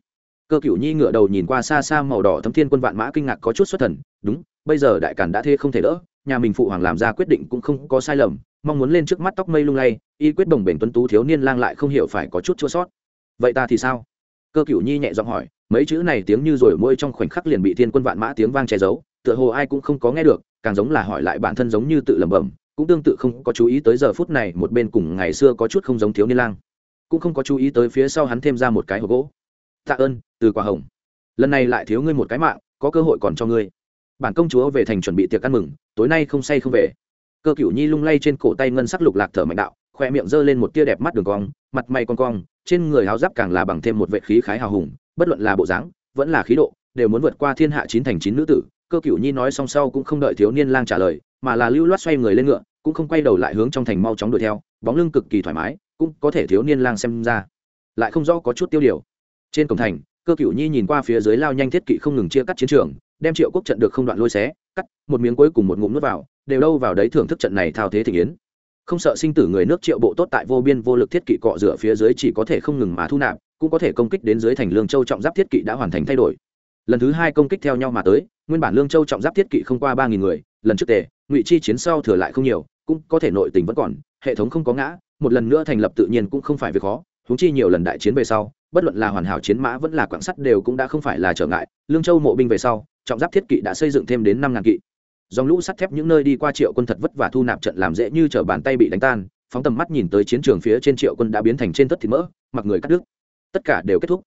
Speaker 1: Cơ cựu nhi ngựa đầu nhìn qua xa xa màu đỏ thấm thiên quân vạn mã kinh ngạc có chút xuất thần, đúng, bây giờ đại càn đã thê không thể đỡ, nhà mình phụ hoàng làm ra quyết định cũng không có sai lầm, mong muốn lên trước mắt tóc mây lung lay, y quyết đồng bền tuấn tú thiếu niên lang lại không hiểu phải có chút chua sót. Vậy ta thì sao? Cơ cựu nhi nhẹ giọng hỏi, mấy chữ này tiếng như rồi môi trong khoảnh khắc liền bị thiên quân vạn mã tiếng vang che giấu, tựa hồ ai cũng không có nghe được, càng giống là hỏi lại bản thân giống như tự lẩm bẩm cũng tương tự không có chú ý tới giờ phút này một bên cùng ngày xưa có chút không giống thiếu niên lang. Cũng không có chú ý tới phía sau hắn thêm ra một cái hộp gỗ. Tạ ơn, từ quả hồng. Lần này lại thiếu ngươi một cái mạng, có cơ hội còn cho ngươi. Bản công chúa về thành chuẩn bị tiệc ăn mừng, tối nay không say không về. Cơ cựu nhi lung lay trên cổ tay ngân sắc lục lạc thở mạnh đạo, khoe miệng giơ lên một tia đẹp mắt đường cong, mặt mày con cong, trên người háo giáp càng là bằng thêm một vệ khí khái hào hùng, bất luận là bộ dáng, vẫn là khí độ, đều muốn vượt qua thiên hạ chín thành chín nữ tử. Cơ cựu nhi nói xong sau cũng không đợi thiếu niên lang trả lời mà là lưu loát xoay người lên ngựa, cũng không quay đầu lại hướng trong thành mau chóng đuổi theo, bóng lưng cực kỳ thoải mái, cũng có thể thiếu niên lang xem ra. Lại không rõ có chút tiêu điều. Trên cổng thành, cơ cựu nhi nhìn qua phía dưới lao nhanh thiết kỵ không ngừng chia cắt chiến trường, đem triệu quốc trận được không đoạn lôi xé, cắt, một miếng cuối cùng một ngụm nước vào, đều đâu vào đấy thưởng thức trận này thao thế thị yến. Không sợ sinh tử người nước triệu bộ tốt tại vô biên vô lực thiết kỵ cọ rửa phía dưới chỉ có thể không ngừng mà thu nạp, cũng có thể công kích đến dưới thành lương châu trọng giáp thiết kỵ đã hoàn thành thay đổi. Lần thứ hai công kích theo nhau mà tới, nguyên bản lương châu trọng giáp thiết kỵ không qua ba nghìn người, lần trước tề ngụy chi chiến sau thừa lại không nhiều, cũng có thể nội tình vẫn còn, hệ thống không có ngã, một lần nữa thành lập tự nhiên cũng không phải việc khó húng chi nhiều lần đại chiến về sau, bất luận là hoàn hảo chiến mã vẫn là quảng sắt đều cũng đã không phải là trở ngại, lương châu mộ binh về sau, trọng giáp thiết kỵ đã xây dựng thêm đến năm ngàn kỵ. Dòng lũ sắt thép những nơi đi qua triệu quân thật vất vả thu nạp trận làm dễ như t bàn tay bị đánh tan, phóng tầm mắt nhìn tới chiến trường phía trên triệu quân đã biến thành trên tất thịt mỡ, mặc người cắt đứt. Tất cả đều kết thúc.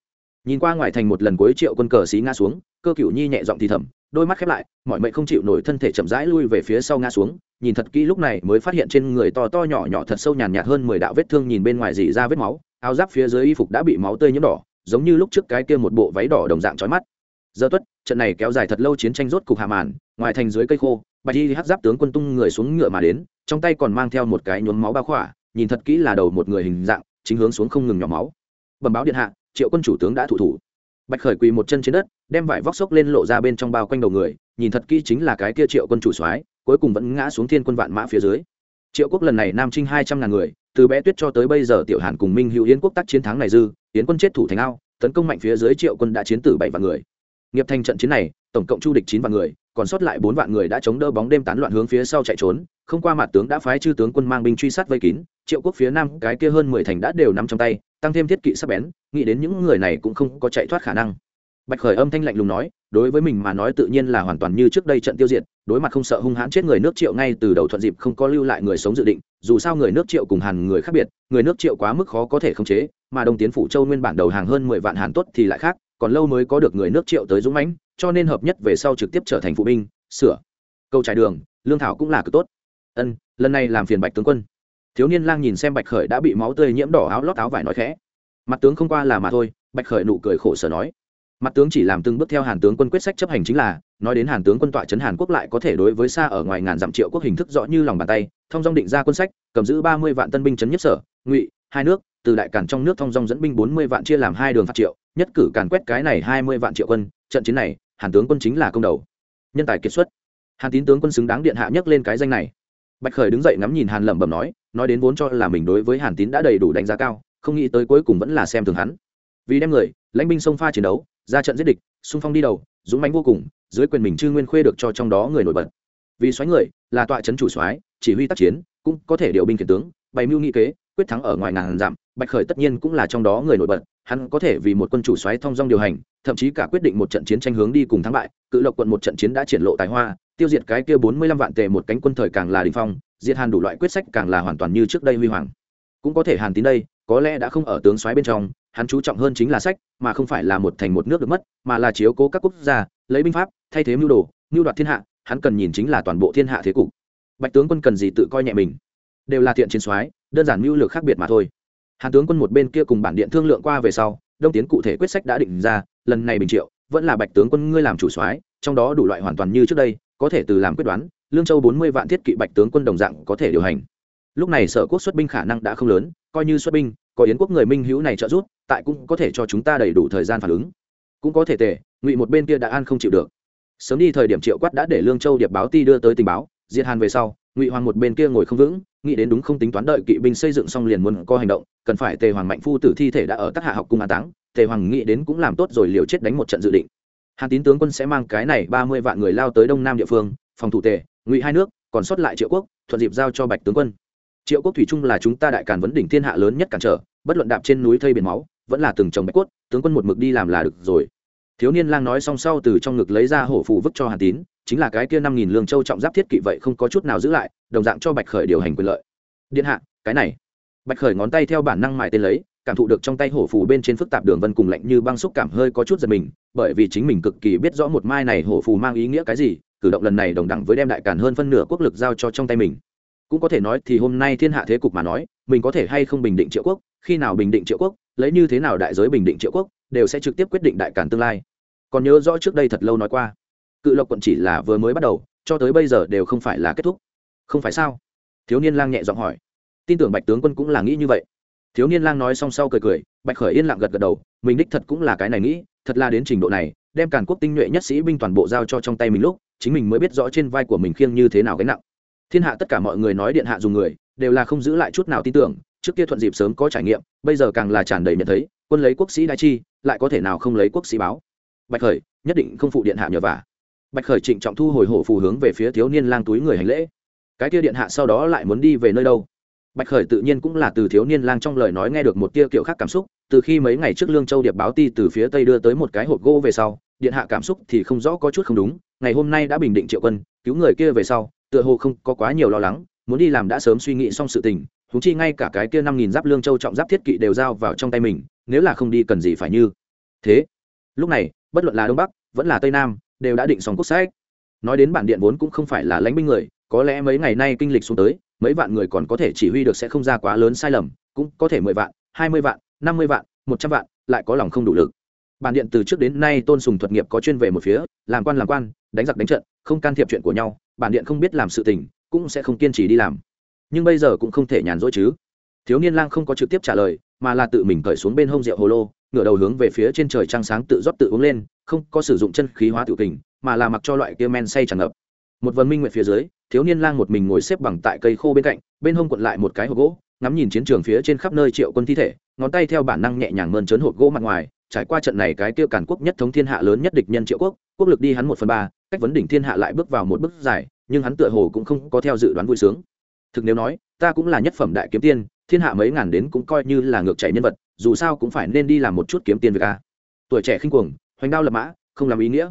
Speaker 1: Nhìn qua ngoài thành một lần cuối triệu quân cờ xí ngã xuống, cơ cựu nhi nhẹ giọng thì thầm đôi mắt khép lại, mọi mệnh không chịu nổi thân thể chậm rãi lui về phía sau ngã xuống. Nhìn thật kỹ lúc này mới phát hiện trên người to to nhỏ nhỏ thật sâu nhàn nhạt hơn mười đạo vết thương nhìn bên ngoài dỉ ra vết máu. Áo giáp phía dưới y phục đã bị máu tươi nhiễm đỏ, giống như lúc trước cái kia một bộ váy đỏ đồng dạng trói mắt. Giờ tuất, trận này kéo dài thật lâu chiến tranh rốt cục hạ màn, ngoài thành dưới cây khô, bạch y hát giáp tướng quân tung người xuống ngựa mà đến, trong tay còn mang theo một cái nhuốm máu bao khỏa, nhìn thật kỹ là đầu một người hình dạng, chính hướng xuống không ngừng nhỏ máu. Bẩm báo điện hạ, triệu quân chủ tướng đã thủ thủ bạch khởi quỳ một chân trên đất, đem vải vóc xốc lên lộ ra bên trong bao quanh đầu người, nhìn thật kỹ chính là cái kia triệu quân chủ soái, cuối cùng vẫn ngã xuống thiên quân vạn mã phía dưới. Triệu quốc lần này nam trinh hai trăm ngàn người, từ bé tuyết cho tới bây giờ tiểu hàn cùng minh hữu yến quốc tác chiến thắng này dư, yến quân chết thủ thành ao, tấn công mạnh phía dưới triệu quân đã chiến tử bảy vạn người. Nghiệp thành trận chiến này, tổng cộng chu địch chín vạn người, còn sót lại bốn vạn người đã chống đỡ bóng đêm tán loạn hướng phía sau chạy trốn, không qua mặt tướng đã phái chư tướng quân mang binh truy sát vây kín, triệu quốc phía nam cái kia hơn mười thành đã đều nằm trong tay tăng thêm thiết kỵ sắp bén, nghĩ đến những người này cũng không có chạy thoát khả năng. Bạch khởi âm thanh lạnh lùng nói, đối với mình mà nói tự nhiên là hoàn toàn như trước đây trận tiêu diệt, đối mặt không sợ hung hãn chết người nước triệu ngay từ đầu thuận dịp không có lưu lại người sống dự định, dù sao người nước triệu cùng hàn người khác biệt, người nước triệu quá mức khó có thể khống chế, mà đông tiến phủ châu nguyên bản đầu hàng hơn mười vạn hàn tốt thì lại khác, còn lâu mới có được người nước triệu tới dũng mãnh, cho nên hợp nhất về sau trực tiếp trở thành phụ binh, sửa. Câu trải đường, lương thảo cũng là cực tốt. Ân, lần này làm phiền bạch tướng quân thiếu niên lang nhìn xem bạch khởi đã bị máu tươi nhiễm đỏ áo lót áo vải nói khẽ. Mặt tướng không qua là mà thôi, bạch khởi nụ cười khổ sở nói. Mặt tướng chỉ làm từng bước theo hàn tướng quân quyết sách chấp hành chính là, nói đến hàn tướng quân tọa trấn hàn quốc lại có thể đối với xa ở ngoài ngàn dặm triệu quốc hình thức rõ như lòng bàn tay, thông dong định ra quân sách, cầm giữ ba mươi vạn tân binh chấn nhất sở, ngụy, hai nước, từ đại cản trong nước thông dong dẫn binh bốn mươi vạn chia làm hai đường phát triệu, nhất cử càn quét cái này hai mươi vạn triệu quân, trận chiến này, hàn tướng quân chính là công đầu. Nhân tài kiệt xuất. Hàn tín tướng quân xứng đáng điện hạ nhất lên cái danh này bạch khởi đứng dậy ngắm nhìn hàn lẩm bẩm nói nói đến vốn cho là mình đối với hàn tín đã đầy đủ đánh giá cao, không nghĩ tới cuối cùng vẫn là xem thường hắn. Vì đem người, lãnh binh sông pha chiến đấu, ra trận giết địch, xung phong đi đầu, dũng mãnh vô cùng, dưới quyền mình chư nguyên khuê được cho trong đó người nổi bật. Vì xoáy người, là tọa trấn chủ soái, chỉ huy tác chiến, cũng có thể điều binh khiển tướng, bày mưu nghị kế, quyết thắng ở ngoài ngàn dặm, bạch khởi tất nhiên cũng là trong đó người nổi bật, hắn có thể vì một quân chủ soái thông dong điều hành, thậm chí cả quyết định một trận chiến tranh hướng đi cùng thắng bại, cự lộc quận một trận chiến đã triển lộ tài hoa tiêu diệt cái kia bốn mươi lăm vạn tề một cánh quân thời càng là đình phong, diệt hàn đủ loại quyết sách càng là hoàn toàn như trước đây huy hoàng. Cũng có thể hàn tín đây, có lẽ đã không ở tướng soái bên trong, hắn chú trọng hơn chính là sách, mà không phải là một thành một nước được mất, mà là chiếu cố các quốc gia, lấy binh pháp, thay thế mưu đồ, mưu đoạt thiên hạ, hắn cần nhìn chính là toàn bộ thiên hạ thế cục. Bạch tướng quân cần gì tự coi nhẹ mình? Đều là thiện chiến soái, đơn giản mưu lược khác biệt mà thôi. Hàn tướng quân một bên kia cùng bản điện thương lượng qua về sau, đông tiến cụ thể quyết sách đã định ra, lần này bình triệu, vẫn là bạch tướng quân ngươi làm chủ soái, trong đó đủ loại hoàn toàn như trước đây có thể từ làm quyết đoán, lương châu bốn mươi vạn thiết kỵ bạch tướng quân đồng dạng có thể điều hành. Lúc này sở quốc xuất binh khả năng đã không lớn, coi như xuất binh, có yến quốc người minh hữu này trợ giúp, tại cũng có thể cho chúng ta đầy đủ thời gian phản ứng. Cũng có thể tệ, ngụy một bên kia đã an không chịu được. Sớm đi thời điểm triệu quát đã để lương châu điệp báo ti đưa tới tình báo, diệt hàn về sau, ngụy hoàng một bên kia ngồi không vững, nghĩ đến đúng không tính toán đợi kỵ binh xây dựng xong liền muốn có hành động, cần phải tề hoàng mạnh phu tử thi thể đã ở tác hạ học cung an táng, tề hoàng nghĩ đến cũng làm tốt rồi liều chết đánh một trận dự định hàn tín tướng quân sẽ mang cái này ba mươi vạn người lao tới đông nam địa phương, phòng thủ tề, ngụy hai nước, còn sót lại triệu quốc, thuận dịp giao cho bạch tướng quân. Triệu quốc thủy chung là chúng ta đại càn vấn đỉnh thiên hạ lớn nhất cản trở, bất luận đạp trên núi thây biển máu, vẫn là từng trồng bạch cốt, tướng quân một mực đi làm là được rồi. Thiếu niên lang nói xong sau từ trong ngực lấy ra hổ phù vứt cho hàn tín, chính là cái kia năm nghìn lương châu trọng giáp thiết kỵ vậy không có chút nào giữ lại, đồng dạng cho bạch khởi điều hành quyền lợi. Điện hạ, cái này. Bạch khởi ngón tay theo bản năng mại tên lấy cảm thụ được trong tay hổ phù bên trên phức tạp đường vân cùng lạnh như băng xúc cảm hơi có chút giật mình, bởi vì chính mình cực kỳ biết rõ một mai này hổ phù mang ý nghĩa cái gì, cử động lần này đồng đẳng với đem đại càn hơn phân nửa quốc lực giao cho trong tay mình. Cũng có thể nói thì hôm nay thiên hạ thế cục mà nói, mình có thể hay không bình định triệu quốc, khi nào bình định triệu quốc, lấy như thế nào đại giới bình định triệu quốc, đều sẽ trực tiếp quyết định đại càn tương lai. Còn nhớ rõ trước đây thật lâu nói qua, cự lộc quận chỉ là vừa mới bắt đầu, cho tới bây giờ đều không phải là kết thúc. Không phải sao? Thiếu niên lang nhẹ giọng hỏi. Tin tưởng bạch tướng quân cũng là nghĩ như vậy thiếu niên lang nói xong sau cười cười, bạch khởi yên lặng gật gật đầu, mình đích thật cũng là cái này nghĩ, thật là đến trình độ này, đem càn quốc tinh nhuệ nhất sĩ binh toàn bộ giao cho trong tay mình lúc, chính mình mới biết rõ trên vai của mình khiêng như thế nào gánh nặng. Thiên hạ tất cả mọi người nói điện hạ dùng người, đều là không giữ lại chút nào tin tưởng, trước kia thuận dịp sớm có trải nghiệm, bây giờ càng là tràn đầy nhận thấy, quân lấy quốc sĩ đại chi, lại có thể nào không lấy quốc sĩ báo. Bạch khởi, nhất định không phụ điện hạ nhờ vả. Bạch khởi trịnh trọng thu hồi hổ phù hướng về phía thiếu niên lang túi người hành lễ. Cái kia điện hạ sau đó lại muốn đi về nơi đâu? Bạch khởi tự nhiên cũng là từ thiếu niên lang trong lời nói nghe được một tia kiểu khác cảm xúc, từ khi mấy ngày trước lương châu điệp báo ti từ phía tây đưa tới một cái hộp gỗ về sau, điện hạ cảm xúc thì không rõ có chút không đúng, ngày hôm nay đã bình định triệu quân, cứu người kia về sau, tựa hồ không có quá nhiều lo lắng, muốn đi làm đã sớm suy nghĩ xong sự tình thúng chi ngay cả cái kia năm nghìn giáp lương châu trọng giáp thiết kỵ đều giao vào trong tay mình, nếu là không đi cần gì phải như. Thế, lúc này, bất luận là đông bắc, vẫn là tây nam, đều đã định xong quốc sách. Nói đến bản điện vốn cũng không phải là lãnh binh người có lẽ mấy ngày nay kinh lịch xuống tới, mấy vạn người còn có thể chỉ huy được sẽ không ra quá lớn sai lầm, cũng có thể mười vạn, hai mươi vạn, năm mươi vạn, một trăm vạn, lại có lòng không đủ lực. Bản điện từ trước đến nay tôn sùng thuật nghiệp có chuyên về một phía, làm quan làm quan, đánh giặc đánh trận, không can thiệp chuyện của nhau, bản điện không biết làm sự tình, cũng sẽ không kiên trì đi làm. Nhưng bây giờ cũng không thể nhàn rỗi chứ. Thiếu niên lang không có trực tiếp trả lời, mà là tự mình cởi xuống bên hông rượu hồ lô, ngửa đầu hướng về phía trên trời trăng sáng tự rót tự uống lên, không có sử dụng chân khí hóa tự kình, mà là mặc cho loại kia men say tràn ngập một vần minh nguyện phía dưới, thiếu niên lang một mình ngồi xếp bằng tại cây khô bên cạnh, bên hông quận lại một cái hộp gỗ, ngắm nhìn chiến trường phía trên khắp nơi triệu quân thi thể, ngón tay theo bản năng nhẹ nhàng mơn trớn hộp gỗ mặt ngoài, trải qua trận này cái tiêu cản quốc nhất thống thiên hạ lớn nhất địch nhân triệu quốc quốc lực đi hắn một phần ba, cách vấn đỉnh thiên hạ lại bước vào một bước dài, nhưng hắn tựa hồ cũng không có theo dự đoán vui sướng. Thực nếu nói, ta cũng là nhất phẩm đại kiếm tiên, thiên hạ mấy ngàn đến cũng coi như là ngược chạy nhân vật, dù sao cũng phải nên đi làm một chút kiếm tiền việc a. Tuổi trẻ khinh cuồng, hoành đao lập mã, không làm ý nghĩa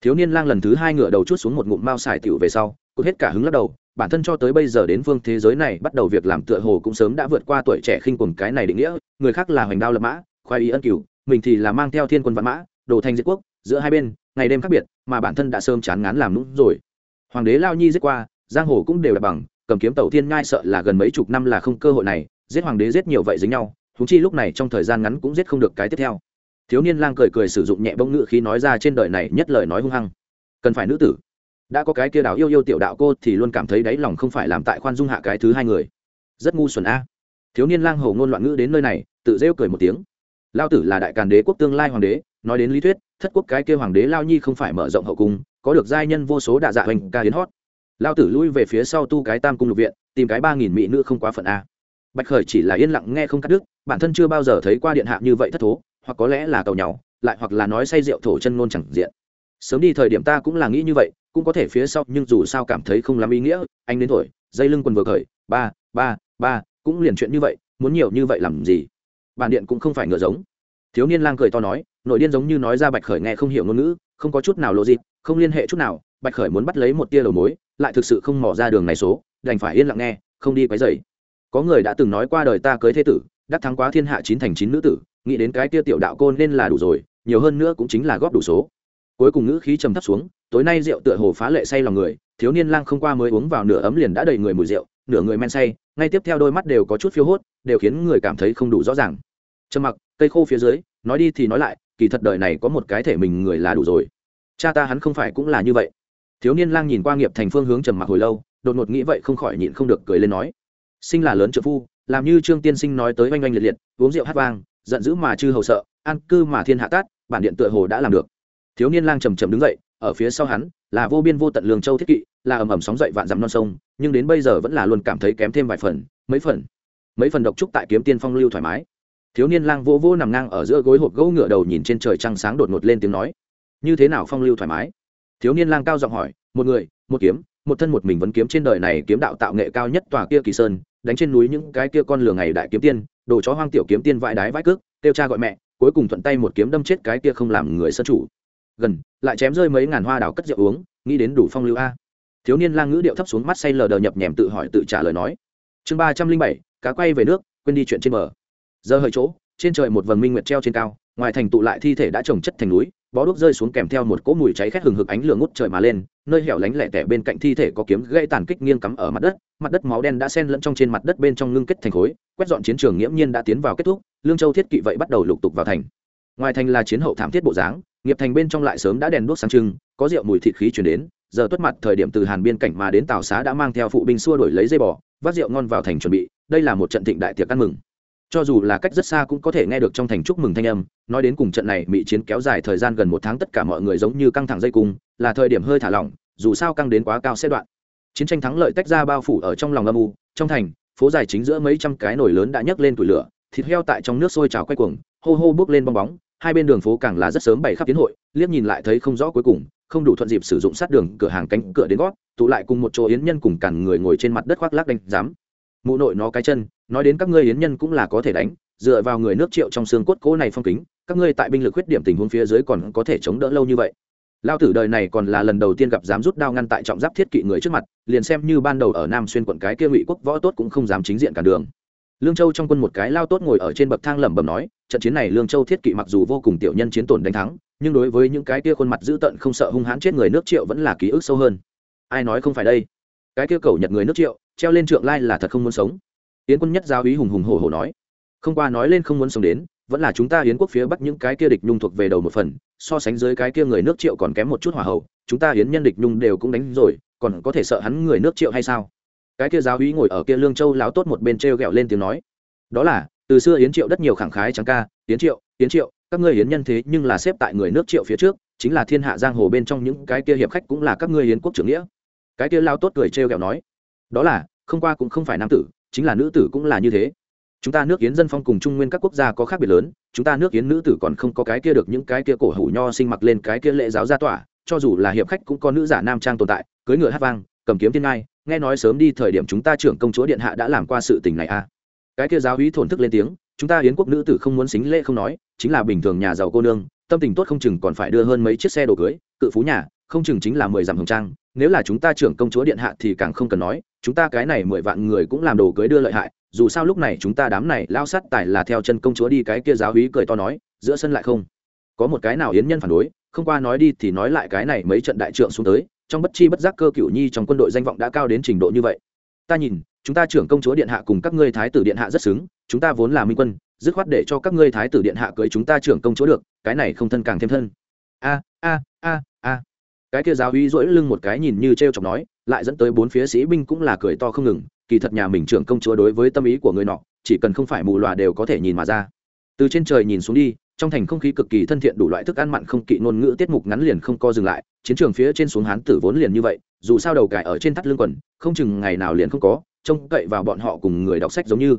Speaker 1: thiếu niên lang lần thứ hai ngựa đầu chút xuống một ngụm mao xài tiểu về sau, cụt hết cả hứng lắc đầu, bản thân cho tới bây giờ đến phương thế giới này bắt đầu việc làm tựa hồ cũng sớm đã vượt qua tuổi trẻ khinh cuồng cái này định nghĩa, người khác là hoành đao lập mã, khoai ý ân cửu, mình thì là mang theo thiên quân văn mã, đồ thành diệt quốc, giữa hai bên, ngày đêm khác biệt, mà bản thân đã sớm chán ngán làm nũng rồi. Hoàng đế lao nhi giết qua, giang hồ cũng đều là bằng, cầm kiếm tàu thiên ngai sợ là gần mấy chục năm là không cơ hội này, giết hoàng đế giết nhiều vậy dính nhau húng chi lúc này trong thời gian ngắn cũng giết không được cái tiếp theo thiếu niên lang cười cười sử dụng nhẹ bông ngự khí nói ra trên đời này nhất lời nói hung hăng. Cần phải nữ tử. Đã có cái kia đào yêu yêu tiểu đạo cô thì luôn cảm thấy đáy lòng không phải làm tại khoan dung hạ cái thứ hai người. Rất ngu xuẩn a. Thiếu niên lang hầu ngôn loạn ngữ đến nơi này, tự rêu cười một tiếng. Lao tử là đại càn đế quốc tương lai hoàng đế, nói đến lý thuyết, thất quốc cái kia hoàng đế lao nhi không phải mở rộng hậu cung, có được giai nhân vô số đạ dạ hoành ca hiến hót. Lao tử lui về phía sau tu cái tam cung lục viện, tìm cái ba nghìn mỹ nữ không quá phận a. Bạch khởi chỉ là yên lặng nghe không cắt đứt, bản thân chưa bao giờ thấy qua điện hạ như vậy thất thố hoặc có lẽ là cầu nhau, lại hoặc là nói say rượu thổ chân ngôn chẳng diện. Sớm đi thời điểm ta cũng là nghĩ như vậy, cũng có thể phía sau, nhưng dù sao cảm thấy không lắm ý nghĩa, anh đến thổi, dây lưng quần vừa khởi, ba ba ba, cũng liền chuyện như vậy, muốn nhiều như vậy làm gì? Bản điện cũng không phải ngựa giống. Thiếu niên lang cười to nói, nội điên giống như nói ra bạch khởi nghe không hiểu ngôn ngữ, không có chút nào lộ dịp không liên hệ chút nào, bạch khởi muốn bắt lấy một tia đầu mối, lại thực sự không mỏ ra đường này số, đành phải yên lặng nghe, không đi quấy dày có người đã từng nói qua đời ta cưới thế tử, đắc thắng quá thiên hạ chín thành chín nữ tử nghĩ đến cái kia tiểu đạo cô nên là đủ rồi, nhiều hơn nữa cũng chính là góp đủ số. Cuối cùng ngữ khí trầm thấp xuống, tối nay rượu tựa hồ phá lệ say lòng người, thiếu niên lang không qua mới uống vào nửa ấm liền đã đầy người mùi rượu, nửa người men say, ngay tiếp theo đôi mắt đều có chút phiêu hốt, đều khiến người cảm thấy không đủ rõ ràng. Trầm mặc, cây khô phía dưới, nói đi thì nói lại, kỳ thật đời này có một cái thể mình người là đủ rồi. Cha ta hắn không phải cũng là như vậy. Thiếu niên lang nhìn qua nghiệp thành phương hướng trầm mặc hồi lâu, đột ngột nghĩ vậy không khỏi nhịn không được cười lên nói. Sinh là lớn trợ phu, làm như trương tiên sinh nói tới oanh oanh liệt liệt, uống rượu hát vang giận dữ mà chư hầu sợ, an cư mà thiên hạ tát, bản điện tựa hồ đã làm được. Thiếu niên lang trầm trầm đứng dậy, ở phía sau hắn, là vô biên vô tận lương châu thiết kỵ, là ầm ầm sóng dậy vạn dặm non sông, nhưng đến bây giờ vẫn là luôn cảm thấy kém thêm vài phần, mấy phần mấy phần độc trúc tại kiếm tiên phong lưu thoải mái. Thiếu niên lang vô vô nằm ngang ở giữa gối hộp gỗ ngựa đầu nhìn trên trời trăng sáng đột ngột lên tiếng nói, như thế nào phong lưu thoải mái? Thiếu niên lang cao giọng hỏi, một người, một kiếm, một thân một mình vẫn kiếm trên đời này kiếm đạo tạo nghệ cao nhất tòa kia kỳ sơn đánh trên núi những cái kia con lửa ngày đại kiếm tiên, đồ chó hoang tiểu kiếm tiên vãi đái vãi cước tiêu cha gọi mẹ, cuối cùng thuận tay một kiếm đâm chết cái kia không làm người sân chủ. Gần, lại chém rơi mấy ngàn hoa đào cất rượu uống, nghĩ đến đủ phong lưu a. Thiếu niên lang ngữ điệu thấp xuống mắt say lờ đờ nhập nhèm tự hỏi tự trả lời nói. Chương ba trăm linh bảy, cá quay về nước, quên đi chuyện trên bờ. Giờ hơi chỗ, trên trời một vầng minh nguyệt treo trên cao, ngoài thành tụ lại thi thể đã trồng chất thành núi bó đuốc rơi xuống kèm theo một cỗ mùi cháy khét hừng hực ánh lửa ngút trời mà lên, nơi hẻo lánh lẻ tẻ bên cạnh thi thể có kiếm gây tàn kích nghiêng cắm ở mặt đất mặt đất máu đen đã sen lẫn trong trên mặt đất bên trong ngưng kết thành khối, quét dọn chiến trường nghiễm nhiên đã tiến vào kết thúc, lương châu thiết kỵ vậy bắt đầu lục tục vào thành. Ngoài thành là chiến hậu thảm thiết bộ dáng, nghiệp thành bên trong lại sớm đã đèn đuốc sáng trưng, có rượu mùi thịt khí chuyển đến, giờ tuất mặt thời điểm từ hàn biên cảnh mà đến tàu xá đã mang theo phụ binh xua đổi lấy dây bò, vác rượu ngon vào thành chuẩn bị, đây là một trận thịnh đại tiệc ăn mừng cho dù là cách rất xa cũng có thể nghe được trong thành chúc mừng thanh âm, nói đến cùng trận này bị chiến kéo dài thời gian gần một tháng tất cả mọi người giống như căng thẳng dây cung, là thời điểm hơi thả lỏng, dù sao căng đến quá cao sẽ đoạn. Chiến tranh thắng lợi tách ra bao phủ ở trong lòng âm u, trong thành, phố dài chính giữa mấy trăm cái nồi lớn đã nhấc lên tủi lửa, thịt heo tại trong nước sôi trào quay cuồng, hô hô bước lên bong bóng, hai bên đường phố càng là rất sớm bày khắp tiến hội, liếc nhìn lại thấy không rõ cuối cùng, không đủ thuận dịp sử dụng sát đường, cửa hàng cánh cửa đến gót, tụ lại cùng một chỗ yến nhân cùng cản người ngồi trên mặt đất khoác lác đánh giám. Mụ nội nó cái chân nói đến các ngươi yến nhân cũng là có thể đánh, dựa vào người nước triệu trong xương cốt cố này phong kính, các ngươi tại binh lực khuyết điểm tình huống phía dưới còn có thể chống đỡ lâu như vậy. Lao tử đời này còn là lần đầu tiên gặp dám rút đao ngăn tại trọng giáp thiết kỵ người trước mặt, liền xem như ban đầu ở nam xuyên quận cái kia ngụy quốc võ tốt cũng không dám chính diện cản đường. Lương châu trong quân một cái lao tốt ngồi ở trên bậc thang lẩm bẩm nói, trận chiến này lương châu thiết kỵ mặc dù vô cùng tiểu nhân chiến tổn đánh thắng, nhưng đối với những cái kia khuôn mặt dữ tợn không sợ hung hãn chết người nước triệu vẫn là ký ức sâu hơn. Ai nói không phải đây? Cái kia cầu nhật người nước triệu, treo lên trượng lai là thật không muốn sống yến quân nhất giáo ý hùng hùng hổ hổ nói, không qua nói lên không muốn sống đến, vẫn là chúng ta yến quốc phía bắc những cái kia địch nhung thuộc về đầu một phần, so sánh dưới cái kia người nước triệu còn kém một chút hỏa hậu chúng ta yến nhân địch nhung đều cũng đánh rồi, còn có thể sợ hắn người nước triệu hay sao? Cái kia giáo úy ngồi ở kia lương châu láo tốt một bên t r e o g ẹ o lên tiếng nói, đó là, từ xưa yến triệu đất nhiều khẳng khái trắng ca, yến triệu yến triệu, các ngươi yến nhân thế nhưng là xếp tại người nước triệu phía trước, chính là thiên hạ giang hồ bên trong những cái kia hiệp khách cũng là các ngươi yến quốc trưởng nghĩa. Cái kia lao tốt cười t r e o g ẹ o nói, đó là, không qua cũng không phải nam tử chính là nữ tử cũng là như thế. Chúng ta nước yến dân phong cùng trung nguyên các quốc gia có khác biệt lớn, chúng ta nước yến nữ tử còn không có cái kia được những cái kia cổ hủ nho sinh mặc lên cái kia lễ giáo gia tỏa, cho dù là hiệp khách cũng có nữ giả nam trang tồn tại cưới ngựa hát vang, cầm kiếm thiên ngai, nghe nói sớm đi thời điểm chúng ta trưởng công chúa điện hạ đã làm qua sự tình này à. Cái kia giáo hí thổn thức lên tiếng, chúng ta yến quốc nữ tử không muốn xính lễ không nói, chính là bình thường nhà giàu cô nương, tâm tình tốt không chừng còn phải đưa hơn mấy chiếc xe đồ cưới, cự phú nhà, không chừng chính là mười dặm hồng trang nếu là chúng ta trưởng công chúa điện hạ thì càng không cần nói, chúng ta cái này mười vạn người cũng làm đồ cưới đưa lợi hại, dù sao lúc này chúng ta đám này lao sát tài là theo chân công chúa đi cái kia giáo hí cười to nói, giữa sân lại không có một cái nào yến nhân phản đối, không qua nói đi thì nói lại cái này mấy trận đại trượng xuống tới, trong bất chi bất giác cơ cựu nhi trong quân đội danh vọng đã cao đến trình độ như vậy. Ta nhìn, chúng ta trưởng công chúa điện hạ cùng các ngươi thái tử điện hạ rất xứng, chúng ta vốn là minh quân, dứt khoát để cho các ngươi thái tử điện hạ cưới chúng ta trưởng công chúa được, cái này không thân càng thêm thân. A a a a cái kia giáo uy rỗi lưng một cái nhìn như t r e o chọc nói, lại dẫn tới bốn phía sĩ binh cũng là cười to không ngừng, kỳ thật nhà mình trưởng công chúa đối với tâm ý của người nọ, chỉ cần không phải mù loà đều có thể nhìn mà ra. Từ trên trời nhìn xuống đi, trong thành không khí cực kỳ thân thiện đủ loại thức ăn mặn không kỵ ngôn ngữ tiết mục ngắn liền không co dừng lại, chiến trường phía trên xuống hán tử vốn liền như vậy, dù sao đầu cải ở trên thắt lưng quần, không chừng ngày nào liền không có, trông cậy vào bọn họ cùng người đọc sách giống như.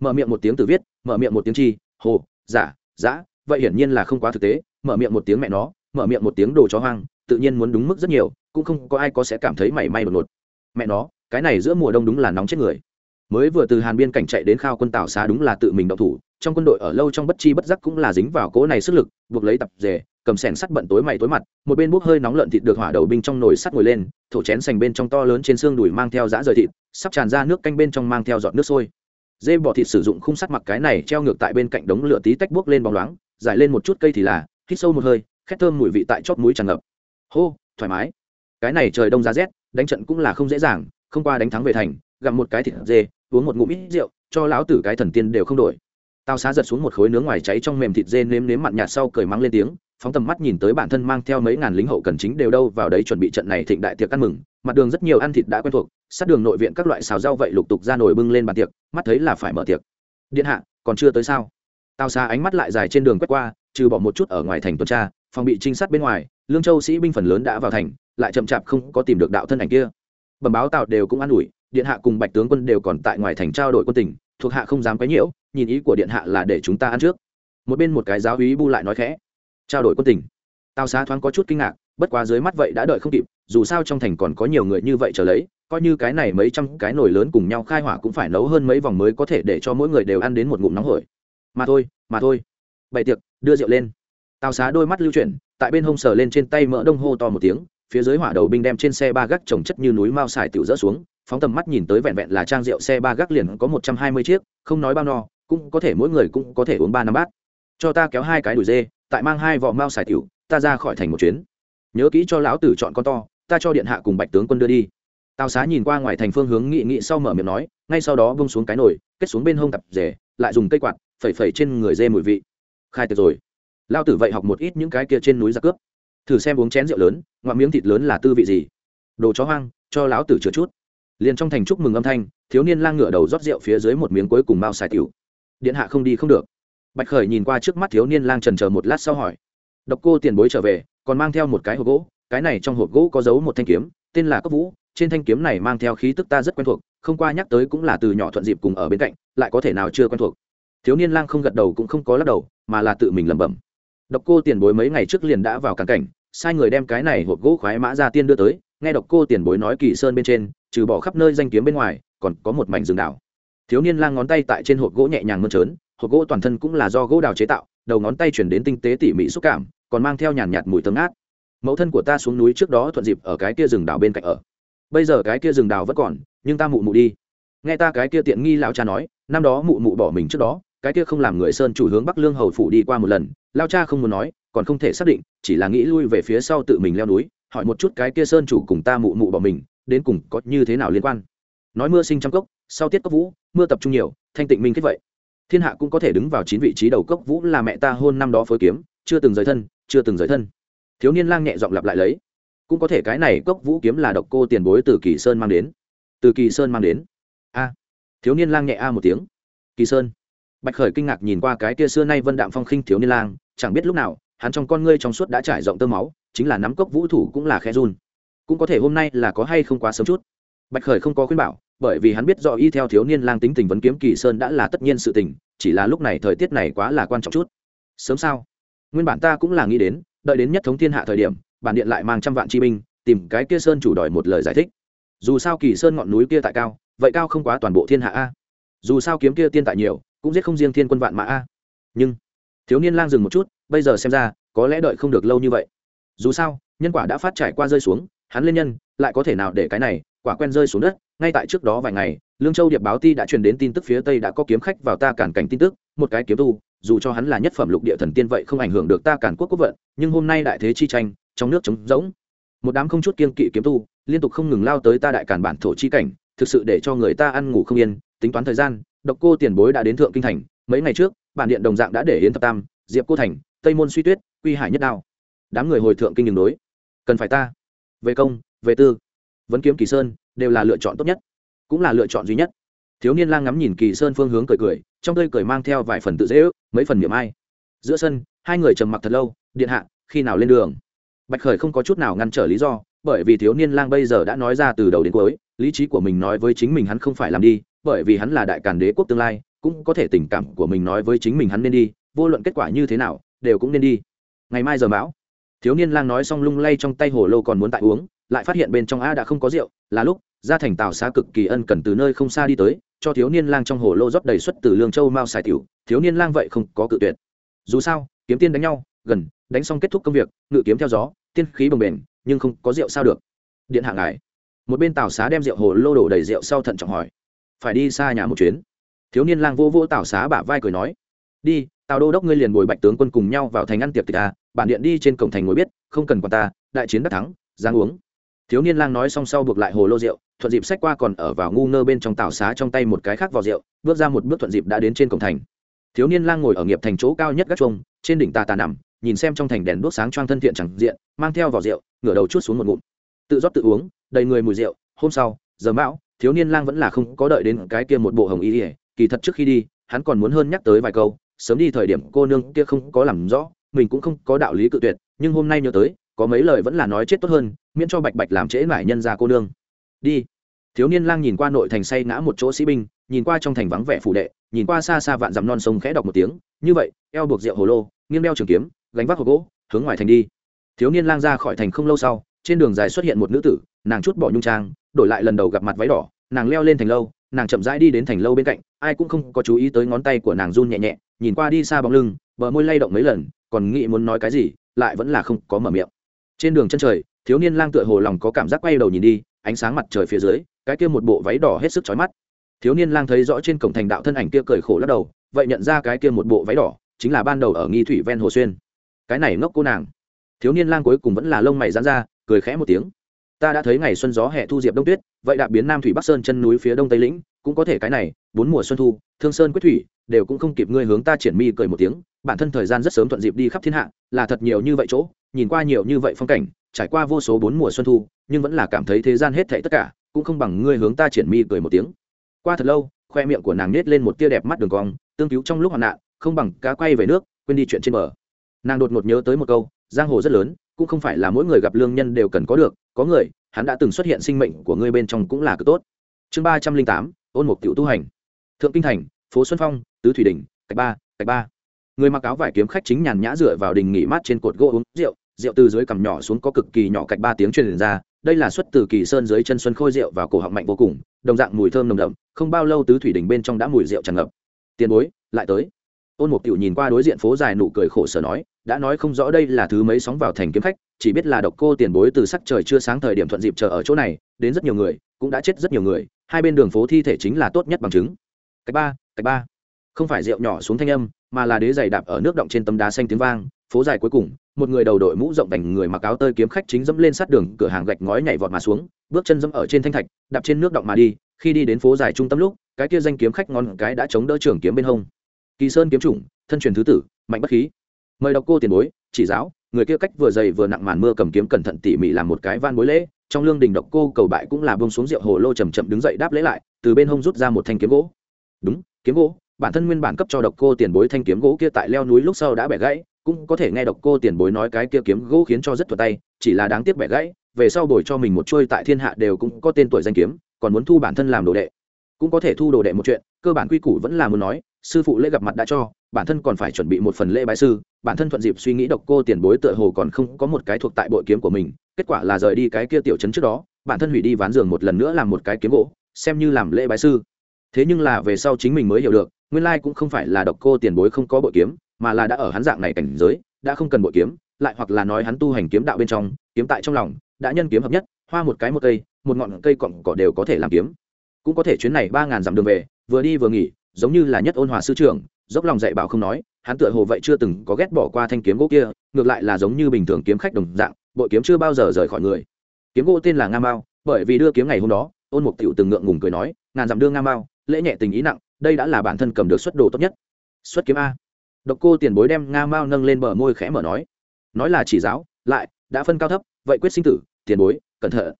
Speaker 1: Mở miệng một tiếng từ viết, mở miệng một tiếng chi, hồ dạ, giả giã vậy hiển nhiên là không quá thực tế, mở miệng một tiếng mẹ nó, mở miệng một tiếng đồ chó hoang tự nhiên muốn đúng mức rất nhiều cũng không có ai có sẽ cảm thấy mảy may đột ngột. Mẹ nó cái này giữa mùa đông đúng là nóng chết người. Mới vừa từ hàn biên cảnh chạy đến khao quân tảo xá đúng là tự mình động thủ trong quân đội ở lâu trong bất chi bất giác cũng là dính vào cỗ này sức lực buộc lấy tập dề, cầm sẻn sắt bận tối mày tối mặt một bên bốc hơi nóng lợn thịt được hỏa đầu binh trong nồi sắt ngồi lên thổ chén sành bên trong to lớn trên xương đùi mang theo dã rời thịt sắp tràn ra nước canh bên trong mang theo giọt nước sôi. Dê bỏ thịt sử dụng khung sắt mặc cái này treo ngược tại bên cạnh đống lửa tí tách buốc lên bóng loáng giải lên một chút cây thì là hít sâu một hơi khét thơm mùi vị tại chót mũi tràn ngập hô, thoải mái. Cái này trời đông giá rét, đánh trận cũng là không dễ dàng, không qua đánh thắng về thành gặm một cái thịt dê, uống một ngụm ít rượu, cho lão tử cái thần tiên đều không đổi. Tao xá giật xuống một khối nướng ngoài cháy trong mềm thịt dê nếm nếm mặn nhạt sau cười mắng lên tiếng, phóng tầm mắt nhìn tới bản thân mang theo mấy ngàn lính hậu cần chính đều đâu vào đấy chuẩn bị trận này thịnh đại tiệc ăn mừng, mặt đường rất nhiều ăn thịt đã quen thuộc, sát đường nội viện các loại xào rau vậy lục tục ra nồi bưng lên bàn tiệc, mắt thấy là phải mở tiệc. Điện hạ, còn chưa tới sao? Tao xa ánh mắt lại dài trên đường quét qua, trừ bỏ một chút ở ngoài thành tuần tra phòng bị trinh sát bên ngoài, lương châu sĩ binh phần lớn đã vào thành, lại chậm chạp không có tìm được đạo thân ảnh kia. Bẩm báo tào đều cũng an ủi, điện hạ cùng bạch tướng quân đều còn tại ngoài thành trao đổi quân tình, thuộc hạ không dám quấy nhiễu, nhìn ý của điện hạ là để chúng ta ăn trước. Một bên một cái giáo úy bu lại nói khẽ, trao đổi quân tình. Tào xá thoáng có chút kinh ngạc, bất quá dưới mắt vậy đã đợi không kịp, dù sao trong thành còn có nhiều người như vậy trở lấy, coi như cái này mấy trăm cái nồi lớn cùng nhau khai hỏa cũng phải nấu hơn mấy vòng mới có thể để cho mỗi người đều ăn đến một ngụm nóng hổi. Mà thôi mà thôi. Bày tiệc, đưa rượu lên tào xá đôi mắt lưu chuyển, tại bên hông sờ lên trên tay mỡ đông hô to một tiếng, phía dưới hỏa đầu binh đem trên xe ba gác trồng chất như núi mao xài tiểu rỡ xuống, phóng tầm mắt nhìn tới vẹn vẹn là trang rượu xe ba gác liền có một trăm hai mươi chiếc, không nói bao no, cũng có thể mỗi người cũng có thể uống ba năm bát. Cho ta kéo hai cái đùi dê, tại mang hai vỏ mao xài tiểu, ta ra khỏi thành một chuyến. Nhớ kỹ cho lão tử chọn con to, ta cho điện hạ cùng bạch tướng quân đưa đi. Tào xá nhìn qua ngoài thành phương hướng nghị nghị sau mở miệng nói, ngay sau đó bông xuống cái nồi, kết xuống bên hông tập rể, lại dùng cây quạt, phẩy phẩy trên người dê mùi vị. Khai tiệc rồi lao tử vậy học một ít những cái kia trên núi giặc cướp. Thử xem uống chén rượu lớn ngoạm miếng thịt lớn là tư vị gì? Đồ chó hoang, cho lão tử chừa chút. Liền trong thành chúc mừng âm thanh, thiếu niên lang ngửa đầu rót rượu phía dưới một miếng cuối cùng mao xài tiểu. Điện hạ không đi không được. Bạch khởi nhìn qua trước mắt thiếu niên lang trần chờ một lát sau hỏi. Độc cô tiền bối trở về, còn mang theo một cái hộp gỗ, cái này trong hộp gỗ có giấu một thanh kiếm, tên là cốc vũ, trên thanh kiếm này mang theo khí tức ta rất quen thuộc, không qua nhắc tới cũng là từ nhỏ thuận dịp cùng ở bên cạnh, lại có thể nào chưa quen thuộc. Thiếu niên lang không gật đầu cũng không có lắc đầu, mà là tự mình lẩm bẩm độc cô tiền bối mấy ngày trước liền đã vào cản cảnh, sai người đem cái này hộp gỗ khoái mã ra tiên đưa tới, nghe độc cô tiền bối nói kỳ sơn bên trên, trừ bỏ khắp nơi danh kiếm bên ngoài, còn có một mảnh rừng đảo. Thiếu niên lang ngón tay tại trên hộp gỗ nhẹ nhàng mơn trớn, hộp gỗ toàn thân cũng là do gỗ đào chế tạo, đầu ngón tay chuyển đến tinh tế tỉ mỉ xúc cảm, còn mang theo nhàn nhạt mùi thơm ngát. Mẫu thân của ta xuống núi trước đó thuận dịp ở cái kia rừng đào bên cạnh ở. Bây giờ cái kia rừng đào vẫn còn, nhưng ta mụ mụ đi. Nghe ta cái kia tiện nghi lão cha nói, năm đó mụ mụ bỏ mình trước đó cái kia không làm người sơn chủ hướng bắc lương hầu phủ đi qua một lần, lao cha không muốn nói, còn không thể xác định, chỉ là nghĩ lui về phía sau tự mình leo núi, hỏi một chút cái kia sơn chủ cùng ta mụ mụ bỏ mình, đến cùng có như thế nào liên quan. Nói mưa sinh trăm cốc, sau tiết cốc vũ, mưa tập trung nhiều, thanh tịnh minh kết vậy. Thiên hạ cũng có thể đứng vào chín vị trí đầu cốc vũ là mẹ ta hôn năm đó phối kiếm, chưa từng rời thân, chưa từng rời thân. Thiếu niên lang nhẹ giọng lặp lại lấy. Cũng có thể cái này cốc vũ kiếm là độc cô tiền bối từ kỳ sơn mang đến. Từ kỳ sơn mang đến. A. Thiếu niên lang nhẹ a một tiếng. Kỳ sơn bạch khởi kinh ngạc nhìn qua cái kia xưa nay vân đạm phong khinh thiếu niên lang, chẳng biết lúc nào, hắn trong con ngươi trong suốt đã trải rộng tơ máu, chính là nắm cốc vũ thủ cũng là khe run. Cũng có thể hôm nay là có hay không quá sớm chút. Bạch khởi không có khuyên bảo, bởi vì hắn biết do y theo thiếu niên lang tính tình vấn kiếm kỳ sơn đã là tất nhiên sự tình, chỉ là lúc này thời tiết này quá là quan trọng chút. Sớm sao? Nguyên bản ta cũng là nghĩ đến, đợi đến nhất thống thiên hạ thời điểm, bản điện lại mang trăm vạn chi binh, tìm cái kia sơn chủ đòi một lời giải thích. Dù sao kỳ sơn ngọn núi kia tại cao, vậy cao không quá toàn bộ thiên hạ a. Dù sao kiếm kia tiên tại nhiều cũng giết không riêng thiên quân vạn mã a. Nhưng, thiếu niên lang dừng một chút, bây giờ xem ra, có lẽ đợi không được lâu như vậy. Dù sao, nhân quả đã phát trải qua rơi xuống, hắn lên nhân, lại có thể nào để cái này, quả quen rơi xuống đất, ngay tại trước đó vài ngày, lương châu điệp báo ti đã truyền đến tin tức phía tây đã có kiếm khách vào ta cản cảnh tin tức, một cái kiếm tu, dù cho hắn là nhất phẩm lục địa thần tiên vậy không ảnh hưởng được ta cản quốc quốc vận, nhưng hôm nay đại thế chi tranh, trong nước trống rỗng. Một đám không chút kiên kỵ kiếm tu, liên tục không ngừng lao tới ta đại cản bản thổ chi cảnh, thực sự để cho người ta ăn ngủ không yên, tính toán thời gian độc cô tiền bối đã đến thượng kinh thành, mấy ngày trước, bản điện đồng dạng đã để yến thập tam, diệp cô thành, tây môn suy tuyết, quy hải nhất đao. Đám người hồi thượng kinh đường đối. Cần phải ta. Về công, về tư. Vẫn kiếm kỳ sơn, đều là lựa chọn tốt nhất. Cũng là lựa chọn duy nhất. Thiếu niên lang ngắm nhìn kỳ sơn phương hướng cười cười, trong tươi cười mang theo vài phần tự dễ ước, mấy phần miệng ai. Giữa sân, hai người trầm mặc thật lâu, điện hạ, khi nào lên đường? Bạch khởi không có chút nào ngăn trở lý do, bởi vì thiếu niên lang bây giờ đã nói ra từ đầu đến cuối, lý trí của mình nói với chính mình hắn không phải làm đi bởi vì hắn là đại càn đế quốc tương lai, cũng có thể tình cảm của mình nói với chính mình hắn nên đi, vô luận kết quả như thế nào, đều cũng nên đi. Ngày mai giờ bão. Thiếu niên lang nói xong lung lay trong tay hồ lô còn muốn tại uống, lại phát hiện bên trong a đã không có rượu, là lúc, ra thành tàu xa cực kỳ ân cần từ nơi không xa đi tới, cho thiếu niên lang trong hồ lô rót đầy xuất từ lương châu mao xài tiểu, thiếu niên lang vậy không có cự tuyệt. Dù sao, kiếm tiên đánh nhau, gần, đánh xong kết thúc công việc, ngự kiếm theo gió, tiên khí bồng bềnh, nhưng không có rượu sao được. Điện hạ ngài. Một bên tàu xá đem rượu hồ lô đổ đầy rượu sau thận trọng hỏi phải đi xa nhà một chuyến. Thiếu niên lang vô vô tảo xá bả vai cười nói, đi, tào đô đốc ngươi liền bồi bạch tướng quân cùng nhau vào thành ăn tiệc tịch à bản điện đi trên cổng thành ngồi biết, không cần quản ta, đại chiến đắc thắng, giang uống. Thiếu niên lang nói xong sau buộc lại hồ lô rượu, thuận dịp sách qua còn ở vào ngu ngơ bên trong tảo xá trong tay một cái khác vào rượu, bước ra một bước thuận dịp đã đến trên cổng thành. Thiếu niên lang ngồi ở nghiệp thành chỗ cao nhất gác trông trên đỉnh tà tà nằm, nhìn xem trong thành đèn đuốc sáng choang thân thiện chẳng diện, mang theo vỏ rượu, ngửa đầu chút xuống một ngụm. Tự rót tự uống, đầy người mùi rượu, hôm sau, giờ mão thiếu niên lang vẫn là không có đợi đến cái kia một bộ hồng y ỉa kỳ thật trước khi đi, hắn còn muốn hơn nhắc tới vài câu, sớm đi thời điểm cô nương kia không có làm rõ, mình cũng không có đạo lý cự tuyệt, nhưng hôm nay nhớ tới, có mấy lời vẫn là nói chết tốt hơn, miễn cho bạch bạch làm trễ mải nhân ra cô nương. Đi. Thiếu niên lang nhìn qua nội thành say ngã một chỗ sĩ binh, nhìn qua trong thành vắng vẻ phủ đệ, nhìn qua xa xa vạn dặm non sông khẽ đọc một tiếng, như vậy, eo buộc rượu hồ lô, nghiêng đeo trường kiếm, gánh vác hộp gỗ, hướng ngoài thành đi. Thiếu niên lang ra khỏi thành không lâu sau trên đường dài xuất hiện một nữ tử, nàng chút bỏ nhung trang, đổi lại lần đầu gặp mặt váy đỏ, nàng leo lên thành lâu, nàng chậm rãi đi đến thành lâu bên cạnh, ai cũng không có chú ý tới ngón tay của nàng run nhẹ nhẹ, nhìn qua đi xa bóng lưng, bờ môi lay động mấy lần, còn nghĩ muốn nói cái gì, lại vẫn là không có mở miệng. Trên đường chân trời, thiếu niên lang tựa hồ lòng có cảm giác quay đầu nhìn đi, ánh sáng mặt trời phía dưới, cái kia một bộ váy đỏ hết sức chói mắt. Thiếu niên lang thấy rõ trên cổng thành đạo thân ảnh kia cười khổ lắc đầu, vậy nhận ra cái kia một bộ váy đỏ, chính là ban đầu ở nghi thủy ven hồ xuyên. Cái này ngốc cô nàng. Thiếu niên lang cuối cùng vẫn là lông mày dán ra cười khẽ một tiếng. Ta đã thấy ngày xuân gió hè thu diệp đông tuyết, vậy đạp biến nam thủy bắc sơn chân núi phía đông tây lĩnh, cũng có thể cái này, bốn mùa xuân thu, thương sơn quyết thủy, đều cũng không kịp ngươi hướng ta triển mi cười một tiếng, bản thân thời gian rất sớm thuận dịp đi khắp thiên hạ, là thật nhiều như vậy chỗ, nhìn qua nhiều như vậy phong cảnh, trải qua vô số bốn mùa xuân thu, nhưng vẫn là cảm thấy thế gian hết thảy tất cả, cũng không bằng ngươi hướng ta triển mi cười một tiếng. Qua thật lâu, khoe miệng của nàng nết lên một tia đẹp mắt đường cong, tương cứu trong lúc hoạn nạn, không bằng cá quay về nước, quên đi chuyện trên bờ. Nàng đột ngột nhớ tới một câu, giang hồ rất lớn cũng không phải là mỗi người gặp lương nhân đều cần có được, có người, hắn đã từng xuất hiện sinh mệnh của ngươi bên trong cũng là cực tốt. Chương ba trăm linh tám, ôn mục tiểu tu hành. Thượng kinh thành, phố xuân phong, tứ thủy đình cách ba cách ba. Người mặc áo vải kiếm khách chính nhàn nhã dựa vào đình nghỉ mát trên cột gỗ uống rượu rượu từ dưới cằm nhỏ xuống có cực kỳ nhỏ cạch ba tiếng truyền ra, đây là xuất từ kỳ sơn dưới chân xuân khôi rượu vào cổ họng mạnh vô cùng, đồng dạng mùi thơm nồng đậm, không bao lâu tứ thủy đình bên trong đã mùi rượu tràn ngập. Tiền bối, lại tới ôn mục tiểu nhìn qua đối diện phố dài nụ cười khổ sở nói, đã nói không rõ đây là thứ mấy sóng vào thành kiếm khách, chỉ biết là độc cô tiền bối từ sắc trời chưa sáng thời điểm thuận dịp chờ ở chỗ này, đến rất nhiều người, cũng đã chết rất nhiều người, hai bên đường phố thi thể chính là tốt nhất bằng chứng. Cách ba cách ba. Không phải rượu nhỏ xuống thanh âm, mà là đế giày đạp ở nước động trên tấm đá xanh tiếng vang, phố dài cuối cùng, một người đầu đội mũ rộng đành người mặc áo tơi kiếm khách chính dẫm lên sát đường, cửa hàng gạch ngói nhảy vọt mà xuống, bước chân dẫm ở trên thanh thạch, đạp trên nước động mà đi, khi đi đến phố dài trung tâm lúc, cái kia danh kiếm khách ngon cái đã chống đỡ trường kiếm bên hông kỳ sơn kiếm chủng, thân truyền thứ tử, mạnh bất khí. Mời đọc cô tiền bối, chỉ giáo, người kia cách vừa dày vừa nặng màn mưa cầm kiếm cẩn thận tỉ mỉ làm một cái van bối lễ, trong lương đình độc cô cầu bại cũng là bông xuống rượu hồ lô chầm chậm đứng dậy đáp lễ lại, từ bên hông rút ra một thanh kiếm gỗ. Đúng, kiếm gỗ, bản thân nguyên bản cấp cho độc cô tiền bối thanh kiếm gỗ kia tại leo núi lúc sau đã bẻ gãy, cũng có thể nghe độc cô tiền bối nói cái kia kiếm gỗ khiến cho rất thuật tay, chỉ là đáng tiếc bẻ gãy, về sau bồi cho mình một trôi tại thiên hạ đều cũng có tên tuổi danh kiếm, còn muốn thu bản thân làm đồ đệ. Cũng có thể thu đồ đệ một chuyện, cơ bản quy củ vẫn là muốn nói sư phụ lễ gặp mặt đã cho, bản thân còn phải chuẩn bị một phần lễ bái sư, bản thân thuận dịp suy nghĩ độc cô tiền bối tựa hồ còn không có một cái thuộc tại bội kiếm của mình, kết quả là rời đi cái kia tiểu trấn trước đó, bản thân hủy đi ván giường một lần nữa làm một cái kiếm gỗ, xem như làm lễ bái sư. Thế nhưng là về sau chính mình mới hiểu được, nguyên lai cũng không phải là độc cô tiền bối không có bội kiếm, mà là đã ở hắn dạng này cảnh giới, đã không cần bội kiếm, lại hoặc là nói hắn tu hành kiếm đạo bên trong, kiếm tại trong lòng, đã nhân kiếm hợp nhất, hoa một cái một cây, một ngọn cây cọng cỏ đều có thể làm kiếm. Cũng có thể chuyến này ba ngàn dặm đường về, vừa đi vừa nghỉ giống như là nhất ôn hòa sư trưởng, dốc lòng dạy bảo không nói, hắn tựa hồ vậy chưa từng có ghét bỏ qua thanh kiếm gỗ kia, ngược lại là giống như bình thường kiếm khách đồng dạng, bội kiếm chưa bao giờ rời khỏi người. Kiếm gỗ tên là nga mao, bởi vì đưa kiếm ngày hôm đó, ôn mục tiểu từng ngượng ngùng cười nói, ngàn dặm đưa nga mao, lễ nhẹ tình ý nặng, đây đã là bản thân cầm được xuất đồ tốt nhất. Xuất kiếm a. Độc cô tiền bối đem nga mao nâng lên bờ môi khẽ mở nói. Nói là chỉ giáo, lại, đã phân cao thấp, vậy quyết sinh tử, tiền bối, cẩn thận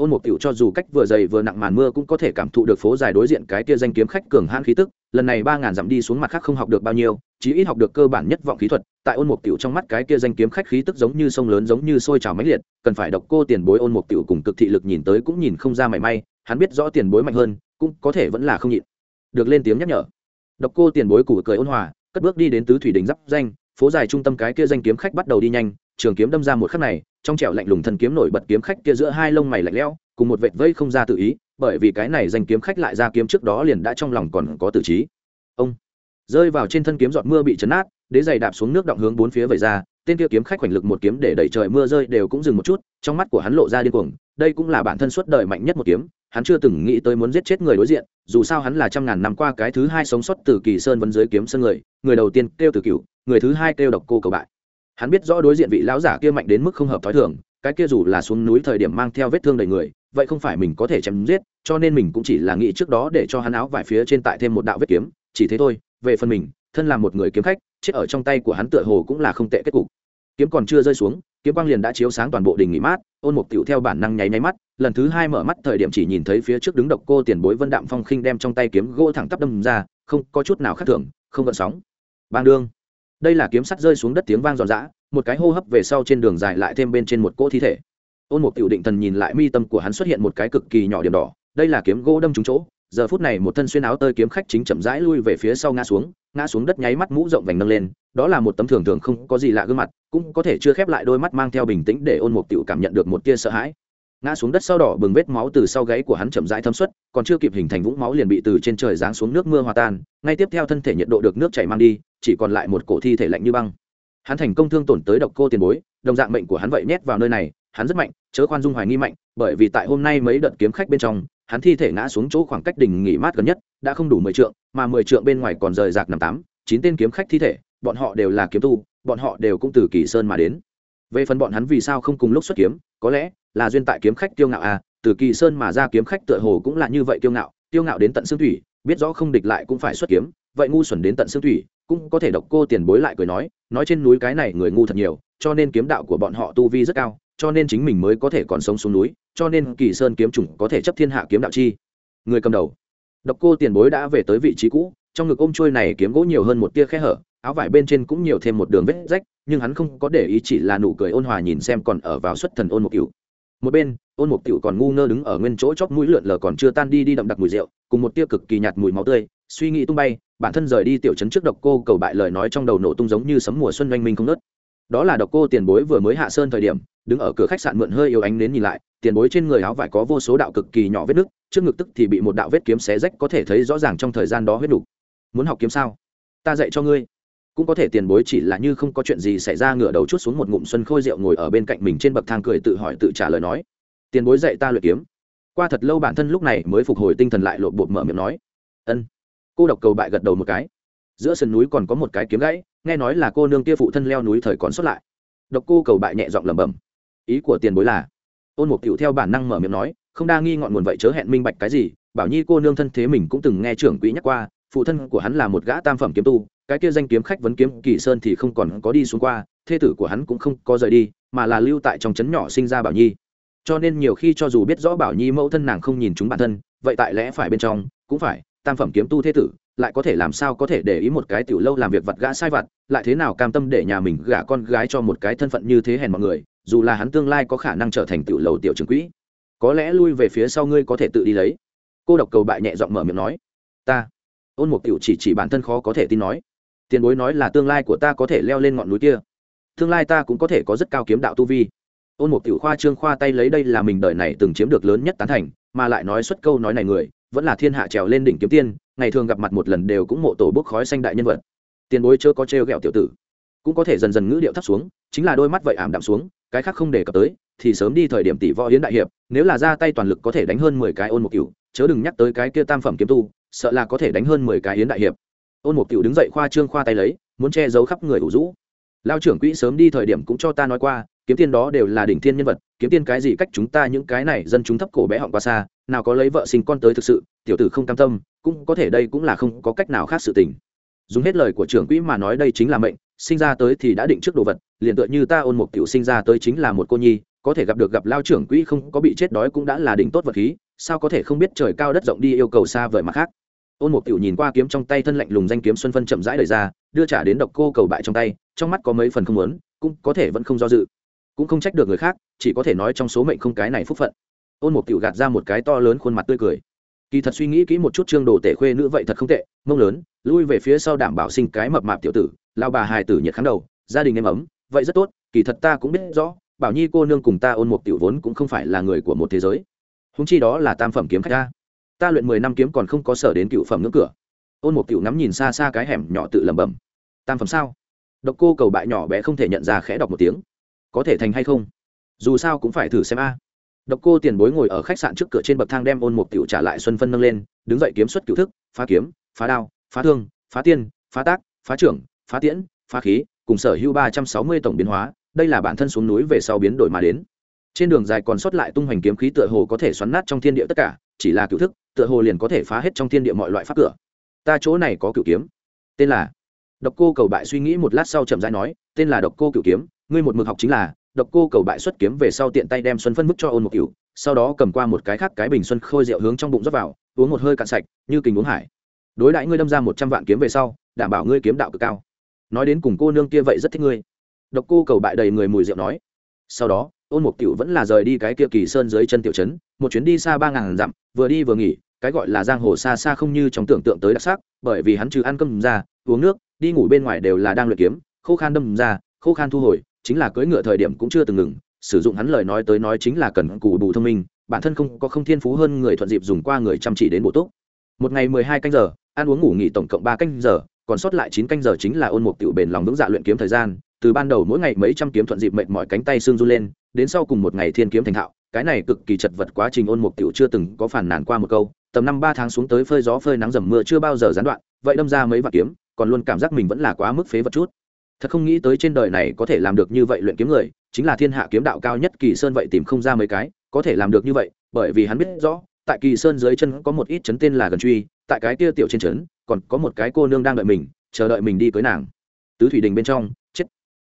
Speaker 1: ôn một tiểu cho dù cách vừa dày vừa nặng màn mưa cũng có thể cảm thụ được phố dài đối diện cái kia danh kiếm khách cường hãn khí tức, lần này ba ngàn dặm đi xuống mặt khác không học được bao nhiêu, chí ít học được cơ bản nhất vọng khí thuật, tại ôn một tiểu trong mắt cái kia danh kiếm khách khí tức giống như sông lớn giống như sôi trào mãnh liệt, cần phải đọc cô tiền bối ôn một tiểu cùng cực thị lực nhìn tới cũng nhìn không ra mảy may, hắn biết rõ tiền bối mạnh hơn, cũng có thể vẫn là không nhịn. Được lên tiếng nhắc nhở. Đọc cô tiền bối củ cười ôn hòa, cất bước đi đến tứ thủy đình giáp danh, phố dài trung tâm cái kia danh kiếm khách bắt đầu đi nhanh trường kiếm đâm ra một khắc này, trong trẻo lạnh lùng thân kiếm nổi bật kiếm khách kia giữa hai lông mày lạnh lẽo, cùng một vệt vây không ra tự ý, bởi vì cái này danh kiếm khách lại ra kiếm trước đó liền đã trong lòng còn có tự trí. Ông rơi vào trên thân kiếm giọt mưa bị chấn át, đế giày đạp xuống nước động hướng bốn phía vẩy ra, tên kia kiếm khách khoảnh lực một kiếm để đẩy trời mưa rơi đều cũng dừng một chút, trong mắt của hắn lộ ra điên cuồng, đây cũng là bản thân suốt đời mạnh nhất một kiếm, hắn chưa từng nghĩ tới muốn giết chết người đối diện, dù sao hắn là trăm ngàn năm qua cái thứ hai sống sót từ kỳ sơn vấn dưới kiếm sơn người người đầu tiên kêu từ cửu, người thứ hai kêu độc cô cầu bại hắn biết rõ đối diện vị lão giả kia mạnh đến mức không hợp thói thường, cái kia dù là xuống núi thời điểm mang theo vết thương đầy người, vậy không phải mình có thể chém giết, cho nên mình cũng chỉ là nghĩ trước đó để cho hắn áo vải phía trên tại thêm một đạo vết kiếm, chỉ thế thôi, về phần mình, thân là một người kiếm khách, chết ở trong tay của hắn tựa hồ cũng là không tệ kết cục. Kiếm còn chưa rơi xuống, kiếm quang liền đã chiếu sáng toàn bộ đình nghỉ mát, ôn mục tiểu theo bản năng nháy nháy mắt, lần thứ hai mở mắt thời điểm chỉ nhìn thấy phía trước đứng độc cô tiền bối vân đạm phong khinh đem trong tay kiếm gỗ thẳng tắp đâm ra, không có chút nào khác thường, không gợn sóng. Bang đương đây là kiếm sắt rơi xuống đất tiếng vang giòn giã, một cái hô hấp về sau trên đường dài lại thêm bên trên một cỗ thi thể. Ôn mục tiểu định thần nhìn lại mi tâm của hắn xuất hiện một cái cực kỳ nhỏ điểm đỏ, đây là kiếm gỗ đâm trúng chỗ, giờ phút này một thân xuyên áo tơi kiếm khách chính chậm rãi lui về phía sau ngã xuống ngã xuống đất nháy mắt mũ rộng vành nâng lên, đó là một tấm thường thường không có gì lạ gương mặt, cũng có thể chưa khép lại đôi mắt mang theo bình tĩnh để ôn mục tiểu cảm nhận được một tia sợ hãi. Ngã xuống đất sau đỏ bừng vết máu từ sau gáy của hắn chậm rãi thấm xuất, còn chưa kịp hình thành vũng máu liền bị từ trên trời giáng xuống nước mưa hòa tan, ngay tiếp theo thân thể nhiệt độ được nước chảy mang đi chỉ còn lại một cổ thi thể lạnh như băng. Hắn thành công thương tổn tới độc cô tiền bối, đồng dạng mệnh của hắn vậy nhét vào nơi này, hắn rất mạnh, chớ khoan dung hoài nghi mạnh, bởi vì tại hôm nay mấy đợt kiếm khách bên trong, hắn thi thể ngã xuống chỗ khoảng cách đỉnh nghỉ mát gần nhất, đã không đủ mười trượng, mà mười trượng bên ngoài còn rời rạc nằm tám, chín tên kiếm khách thi thể, bọn họ đều là kiếm tu, bọn họ đều cũng từ kỳ sơn mà đến. Về phần bọn hắn vì sao không cùng lúc xuất kiếm, có lẽ là duyên tại kiếm khách tiêu ngạo à từ kỳ sơn mà ra kiếm khách tựa hồ cũng là như vậy tiêu ngạo tiêu ngạo đến tận xương thủy, biết rõ không địch lại cũng phải xuất kiếm, vậy ngu xuẩn đến tận xương thủy cũng có thể độc cô tiền bối lại cười nói nói trên núi cái này người ngu thật nhiều, cho nên kiếm đạo của bọn họ tu vi rất cao, cho nên chính mình mới có thể còn sống xuống núi, cho nên kỳ sơn kiếm chủng có thể chấp thiên hạ kiếm đạo chi. Người cầm đầu. Độc cô tiền bối đã về tới vị trí cũ, trong ngực ôm trôi này kiếm gỗ nhiều hơn một tia khe hở, áo vải bên trên cũng nhiều thêm một đường vết rách, nhưng hắn không có để ý chỉ là nụ cười ôn hòa nhìn xem còn ở vào xuất thần ôn một cựu một bên, ôn một cựu còn ngu ngơ đứng ở nguyên chỗ chóp mũi lượn lờ còn chưa tan đi đi đậm đặc mùi rượu, cùng một tia cực kỳ nhạt mùi máu tươi, suy nghĩ tung bay bản thân rời đi tiểu trấn trước độc cô cầu bại lời nói trong đầu nổ tung giống như sấm mùa xuân oanh minh không nớt đó là độc cô tiền bối vừa mới hạ sơn thời điểm, đứng ở cửa khách sạn mượn hơi yêu ánh đến nhìn lại, tiền bối trên người áo vải có vô số đạo cực kỳ nhỏ vết nứt, trước ngực tức thì bị một đạo vết kiếm xé rách có thể thấy rõ ràng trong thời gian đó huyết đủ. muốn học kiếm sao? Ta dạy cho ngươi. Cũng có thể tiền bối chỉ là như không có chuyện gì xảy ra ngửa đầu chút xuống một ngụm xuân khôi rượu ngồi ở bên cạnh mình trên bậc thang cười tự hỏi tự trả lời nói. Tiền bối dạy ta luyện kiếm. Qua thật lâu bản thân lúc này mới phục hồi tinh thần lại lộp bột mở miệng nói. Ân cô độc cầu bại gật đầu một cái. Giữa sườn núi còn có một cái kiếm gãy, nghe nói là cô nương kia phụ thân leo núi thời còn xuất lại. Độc cô cầu bại nhẹ giọng lẩm bẩm. Ý của tiền bối là ôn mục cựu theo bản năng mở miệng nói, không đa nghi ngọn nguồn vậy chớ hẹn minh bạch cái gì, bảo nhi cô nương thân thế mình cũng từng nghe trưởng quỹ nhắc qua, phụ thân của hắn là một gã tam phẩm kiếm tu, cái kia danh kiếm khách vấn kiếm kỳ sơn thì không còn có đi xuống qua, thê tử của hắn cũng không có rời đi, mà là lưu tại trong trấn nhỏ sinh ra bảo nhi. Cho nên nhiều khi cho dù biết rõ bảo nhi mẫu thân nàng không nhìn chúng bản thân, vậy tại lẽ phải bên trong, cũng phải tam phẩm kiếm tu thế tử, lại có thể làm sao có thể để ý một cái tiểu lâu làm việc vặt gã sai vặt, lại thế nào cam tâm để nhà mình gả con gái cho một cái thân phận như thế hèn mọi người, dù là hắn tương lai có khả năng trở thành tiểu lầu tiểu trưởng quỹ. Có lẽ lui về phía sau ngươi có thể tự đi lấy. Cô độc cầu bại nhẹ giọng mở miệng nói. Ta. Ôn mục tiểu chỉ chỉ bản thân khó có thể tin nói. Tiền bối nói là tương lai của ta có thể leo lên ngọn núi kia. Tương lai ta cũng có thể có rất cao kiếm đạo tu vi. Ôn mục tiểu khoa trương khoa tay lấy đây là mình đời này từng chiếm được lớn nhất tán thành, mà lại nói xuất câu nói này người vẫn là thiên hạ trèo lên đỉnh kiếm tiên, ngày thường gặp mặt một lần đều cũng mộ tổ bốc khói xanh đại nhân vật. Tiền bối chớ có trêu ghẹo tiểu tử. Cũng có thể dần dần ngữ điệu thấp xuống, chính là đôi mắt vậy ảm đạm xuống, cái khác không đề cập tới, thì sớm đi thời điểm tỷ võ hiến đại hiệp, nếu là ra tay toàn lực có thể đánh hơn mười cái ôn một cựu chớ đừng nhắc tới cái kia tam phẩm kiếm tu, sợ là có thể đánh hơn mười cái hiến đại hiệp. Ôn một cựu đứng dậy khoa trương khoa tay lấy, muốn che giấu khắp người ủ rũ. Lao trưởng quỹ sớm đi thời điểm cũng cho ta nói qua kiếm tiên đó đều là đỉnh thiên nhân vật, kiếm tiên cái gì cách chúng ta những cái này dân chúng thấp cổ bé họng qua xa, nào có lấy vợ sinh con tới thực sự, tiểu tử không cam tâm, cũng có thể đây cũng là không có cách nào khác sự tình. Dùng hết lời của trưởng quỹ mà nói đây chính là mệnh, sinh ra tới thì đã định trước đồ vật, liền tựa như ta ôn một tiểu sinh ra tới chính là một cô nhi, có thể gặp được gặp lao trưởng quỹ không có bị chết đói cũng đã là đỉnh tốt vật khí, sao có thể không biết trời cao đất rộng đi yêu cầu xa vời mặt khác. Ôn một tiểu nhìn qua kiếm trong tay thân lạnh lùng danh kiếm xuân phân chậm rãi đời ra, đưa trả đến độc cô cầu bại trong tay, trong mắt có mấy phần không muốn, cũng có thể vẫn không do dự cũng không trách được người khác, chỉ có thể nói trong số mệnh không cái này phúc phận. Ôn một tiểu gạt ra một cái to lớn khuôn mặt tươi cười. Kỳ thật suy nghĩ kỹ một chút trương đồ tể khuê nữ vậy thật không tệ, mông lớn, lui về phía sau đảm bảo sinh cái mập mạp tiểu tử lao bà hài tử nhiệt kháng đầu, gia đình êm ấm, vậy rất tốt, kỳ thật ta cũng biết rõ, bảo nhi cô nương cùng ta ôn một tiểu vốn cũng không phải là người của một thế giới. Húng chi đó là tam phẩm kiếm khách ta. Ta luyện mười năm kiếm còn không có sở đến cựu phẩm ngưỡng cửa. Ôn một tiểu ngắm nhìn xa xa cái hẻm nhỏ tự lẩm bẩm. Tam phẩm sao? Độc cô cầu bại nhỏ bé không thể nhận ra khẽ đọc một tiếng có thể thành hay không? Dù sao cũng phải thử xem a. Độc cô tiền bối ngồi ở khách sạn trước cửa trên bậc thang đem ôn một tiểu trả lại xuân phân nâng lên, đứng dậy kiếm xuất cựu thức, phá kiếm, phá đao, phá thương, phá tiên, phá tác, phá trưởng, phá tiễn, phá khí, cùng sở hữu ba trăm sáu mươi tổng biến hóa, đây là bản thân xuống núi về sau biến đổi mà đến. Trên đường dài còn sót lại tung hoành kiếm khí tựa hồ có thể xoắn nát trong thiên địa tất cả, chỉ là cựu thức, tựa hồ liền có thể phá hết trong thiên địa mọi loại pháp cửa. Ta chỗ này có cựu kiếm. Tên là độc cô cầu bại suy nghĩ một lát sau chậm rãi nói, tên là độc cô cựu kiếm ngươi một mực học chính là, độc cô cầu bại xuất kiếm về sau tiện tay đem xuân phân mức cho ôn một cựu sau đó cầm qua một cái khác cái bình xuân khôi rượu hướng trong bụng rót vào, uống một hơi cạn sạch, như kình uống hải. Đối đãi ngươi đâm ra một trăm vạn kiếm về sau, đảm bảo ngươi kiếm đạo cực cao. Nói đến cùng cô nương kia vậy rất thích ngươi. Độc cô cầu bại đầy người mùi rượu nói. Sau đó, ôn mục cựu vẫn là rời đi cái kia kỳ sơn dưới chân tiểu trấn, một chuyến đi xa ba ngàn dặm, vừa đi vừa nghỉ, cái gọi là giang hồ xa xa không như trong tưởng tượng tới đặc sắc, bởi vì hắn trừ ăn cơm ra, uống nước, đi ngủ bên ngoài đều là đang luyện kiếm, khô khan đâm ra, khô khan thu hồi chính là cưỡi ngựa thời điểm cũng chưa từng ngừng, sử dụng hắn lời nói tới nói chính là cần cù bù thông minh, bản thân không có không thiên phú hơn người thuận dịp dùng qua người chăm chỉ đến bộ túc. Một ngày mười hai canh giờ, ăn uống ngủ nghỉ tổng cộng ba canh giờ, còn sót lại chín canh giờ chính là ôn mục tiểu bền lòng vững dạ luyện kiếm thời gian, từ ban đầu mỗi ngày mấy trăm kiếm thuận dịp mệt mỏi cánh tay xương du lên, đến sau cùng một ngày thiên kiếm thành thạo, cái này cực kỳ chật vật quá trình ôn mục tiểu chưa từng có phản nàn qua một câu, tầm năm ba tháng xuống tới phơi gió phơi nắng dầm mưa chưa bao giờ gián đoạn, vậy đâm ra mấy vạn kiếm, còn luôn cảm giác mình vẫn là quá mức phế vật chút thật không nghĩ tới trên đời này có thể làm được như vậy luyện kiếm người, chính là thiên hạ kiếm đạo cao nhất kỳ sơn vậy tìm không ra mấy cái, có thể làm được như vậy, bởi vì hắn biết rõ, tại kỳ sơn dưới chân có một ít chấn tên là gần truy, tại cái kia tiểu trên trấn, còn có một cái cô nương đang đợi mình, chờ đợi mình đi cưới nàng. Tứ thủy đình bên trong, chết.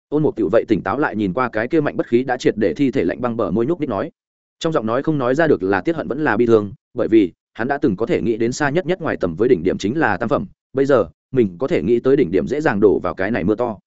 Speaker 1: Ôn một cựu vậy tỉnh táo lại nhìn qua cái kia mạnh bất khí đã triệt để thi thể lạnh băng bờ môi nhúc nít nói. Trong giọng nói không nói ra được là tiết hận vẫn là bi thương, bởi vì, hắn đã từng có thể nghĩ đến xa nhất nhất ngoài tầm với đỉnh điểm chính là tam phẩm, bây giờ, mình có thể nghĩ tới đỉnh điểm dễ dàng đổ vào cái này mưa to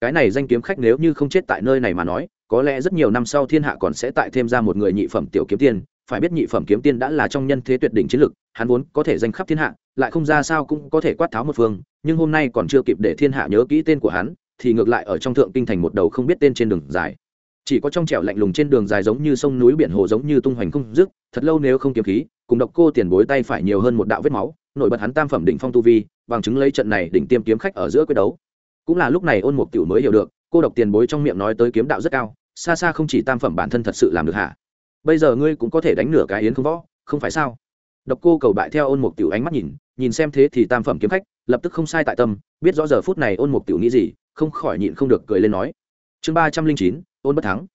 Speaker 1: cái này danh kiếm khách nếu như không chết tại nơi này mà nói, có lẽ rất nhiều năm sau thiên hạ còn sẽ tại thêm ra một người nhị phẩm tiểu kiếm tiên. Phải biết nhị phẩm kiếm tiên đã là trong nhân thế tuyệt đỉnh chiến lực hắn vốn có thể danh khắp thiên hạ, lại không ra sao cũng có thể quát tháo một phương, nhưng hôm nay còn chưa kịp để thiên hạ nhớ kỹ tên của hắn, thì ngược lại ở trong thượng kinh thành một đầu không biết tên trên đường dài. Chỉ có trong trẻo lạnh lùng trên đường dài giống như sông núi biển hồ giống như tung hoành không dứt, thật lâu nếu không kiếm khí, cùng độc cô tiền bối tay phải nhiều hơn một đạo vết máu, nổi bật hắn tam phẩm đỉnh phong tu vi, bằng chứng lấy trận này đỉnh tiêm kiếm khách ở giữa quyết đấu cũng là lúc này ôn mục tiểu mới hiểu được, cô độc tiền bối trong miệng nói tới kiếm đạo rất cao, xa xa không chỉ tam phẩm bản thân thật sự làm được hả? Bây giờ ngươi cũng có thể đánh nửa cái yến không võ, không phải sao? Độc cô cầu bại theo ôn mục tiểu ánh mắt nhìn nhìn xem thế thì tam phẩm kiếm khách, lập tức không sai tại tâm, biết rõ giờ phút này ôn mục tiểu nghĩ gì, không khỏi nhịn không được cười lên nói. Chương ba trăm linh chín, ôn bất thắng.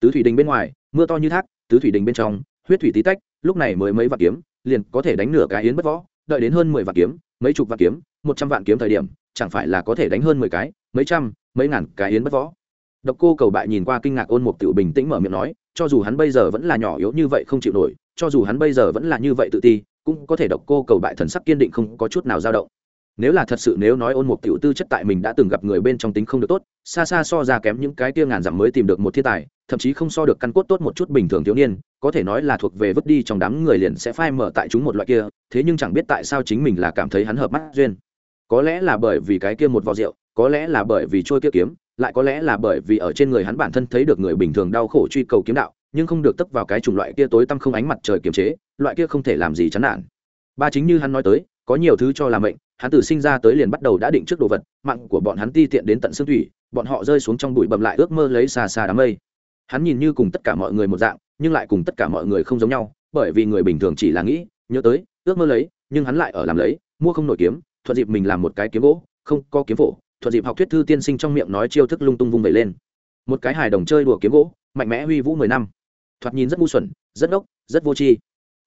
Speaker 1: Tứ thủy đình bên ngoài, mưa to như thác, tứ thủy đình bên trong, huyết thủy tí tách, lúc này mới mấy vạn kiếm, liền có thể đánh nửa cái yến bất võ, đợi đến hơn mười vạn kiếm, mấy chục vạn kiếm, một trăm vạn kiếm thời điểm chẳng phải là có thể đánh hơn mười cái, mấy trăm, mấy ngàn cái yến bất võ. Độc cô cầu bại nhìn qua kinh ngạc ôn mục tiểu bình tĩnh mở miệng nói, cho dù hắn bây giờ vẫn là nhỏ yếu như vậy không chịu nổi, cho dù hắn bây giờ vẫn là như vậy tự ti, cũng có thể độc cô cầu bại thần sắc kiên định không có chút nào dao động. Nếu là thật sự nếu nói ôn mục tiểu tư chất tại mình đã từng gặp người bên trong tính không được tốt, xa xa so ra kém những cái tia ngàn dặm mới tìm được một thiên tài, thậm chí không so được căn cốt tốt một chút bình thường thiếu niên, có thể nói là thuộc về vứt đi trong đám người liền sẽ phai mở tại chúng một loại kia, thế nhưng chẳng biết tại sao chính mình là cảm thấy hắn hợp mắt duyên có lẽ là bởi vì cái kia một vò rượu, có lẽ là bởi vì trôi kia kiếm, lại có lẽ là bởi vì ở trên người hắn bản thân thấy được người bình thường đau khổ truy cầu kiếm đạo, nhưng không được tấp vào cái chủng loại kia tối tăm không ánh mặt trời kiềm chế, loại kia không thể làm gì chán nản. Ba chính như hắn nói tới, có nhiều thứ cho là mệnh, hắn từ sinh ra tới liền bắt đầu đã định trước đồ vật, mạng của bọn hắn ti tiện đến tận xương thủy, bọn họ rơi xuống trong bụi bầm lại ước mơ lấy xa xa đám mây. Hắn nhìn như cùng tất cả mọi người một dạng, nhưng lại cùng tất cả mọi người không giống nhau, bởi vì người bình thường chỉ là nghĩ, nhớ tới, ước mơ lấy, nhưng hắn lại ở làm lấy, mua không nổi kiếm thuận dịp mình làm một cái kiếm gỗ, không có kiếm phổ, thuận dịp học thuyết thư tiên sinh trong miệng nói chiêu thức lung tung vung vẩy lên. Một cái hài đồng chơi đùa kiếm gỗ, mạnh mẽ huy vũ mười năm. Thoạt nhìn rất ngu xuẩn, rất ốc rất vô tri.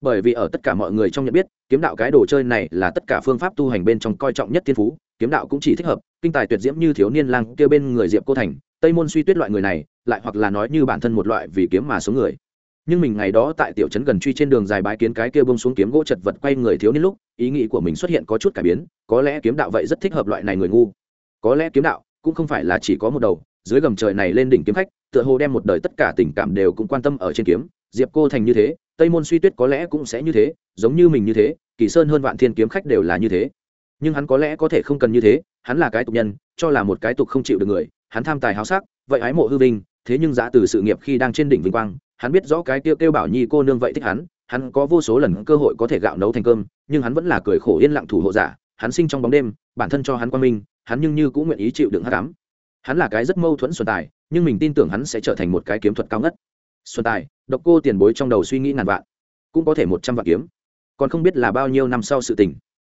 Speaker 1: Bởi vì ở tất cả mọi người trong nhận biết, kiếm đạo cái đồ chơi này là tất cả phương pháp tu hành bên trong coi trọng nhất thiên phú, kiếm đạo cũng chỉ thích hợp, kinh tài tuyệt diễm như thiếu niên lang kêu bên người diệp cô thành, tây môn suy tuyết loại người này, lại hoặc là nói như bản thân một loại vì kiếm mà số người nhưng mình ngày đó tại tiểu trấn gần truy trên đường dài bái kiến cái kia bông xuống kiếm gỗ chật vật quay người thiếu niên lúc, ý nghĩ của mình xuất hiện có chút cải biến, có lẽ kiếm đạo vậy rất thích hợp loại này người ngu. Có lẽ kiếm đạo cũng không phải là chỉ có một đầu, dưới gầm trời này lên đỉnh kiếm khách, tựa hồ đem một đời tất cả tình cảm đều cũng quan tâm ở trên kiếm. Diệp cô thành như thế, tây môn suy tuyết có lẽ cũng sẽ như thế, giống như mình như thế, kỳ sơn hơn vạn thiên kiếm khách đều là như thế. Nhưng hắn có lẽ có thể không cần như thế, hắn là cái tục nhân, cho là một cái tục không chịu được người, hắn tham tài háo sắc, vậy ái mộ hư vinh, thế nhưng giã từ sự nghiệp khi đang trên đỉnh vinh quang hắn biết rõ cái tiêu kêu bảo nhi cô nương vậy thích hắn hắn có vô số lần cơ hội có thể gạo nấu thành cơm, nhưng hắn vẫn là cười khổ yên lặng thủ hộ giả, hắn sinh trong bóng đêm, bản thân cho hắn quan minh, hắn nhưng như cũng nguyện ý chịu đựng hát cám hắn là cái rất mâu thuẫn xuân tài, nhưng mình tin tưởng hắn sẽ trở thành một cái kiếm thuật cao ngất. Xuân tài, độc cô tiền bối trong đầu suy nghĩ ngàn vạn, cũng có thể một trăm vạn kiếm, còn không biết là bao nhiêu năm sau sự tình.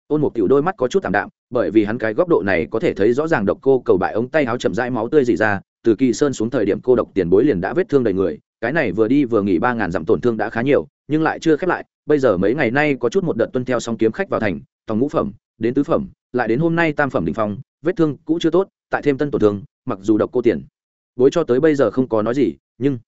Speaker 1: Ôn một cựu đôi mắt có chút t ạ m đạm, bởi vì hắn cái góc độ này có thể thấy rõ ràng độc cô cầu bại ống tay áo chậm rãi máu tươi dì ra, từ kỳ sơn xuống thời điểm cô độc tiền bối liền đã vết thương đầy người cái này vừa đi vừa nghỉ ba ngàn dặm tổn thương đã khá nhiều, nhưng lại chưa khép lại, bây giờ mấy ngày nay có chút một đợt tuân theo song kiếm khách vào thành, tòng ngũ phẩm, đến tứ phẩm, lại đến hôm nay tam phẩm đình phong, vết thương cũ chưa tốt, tại thêm tân tổn thương, mặc dù độc cô tiền. Bối cho tới bây giờ không có nói gì, nhưng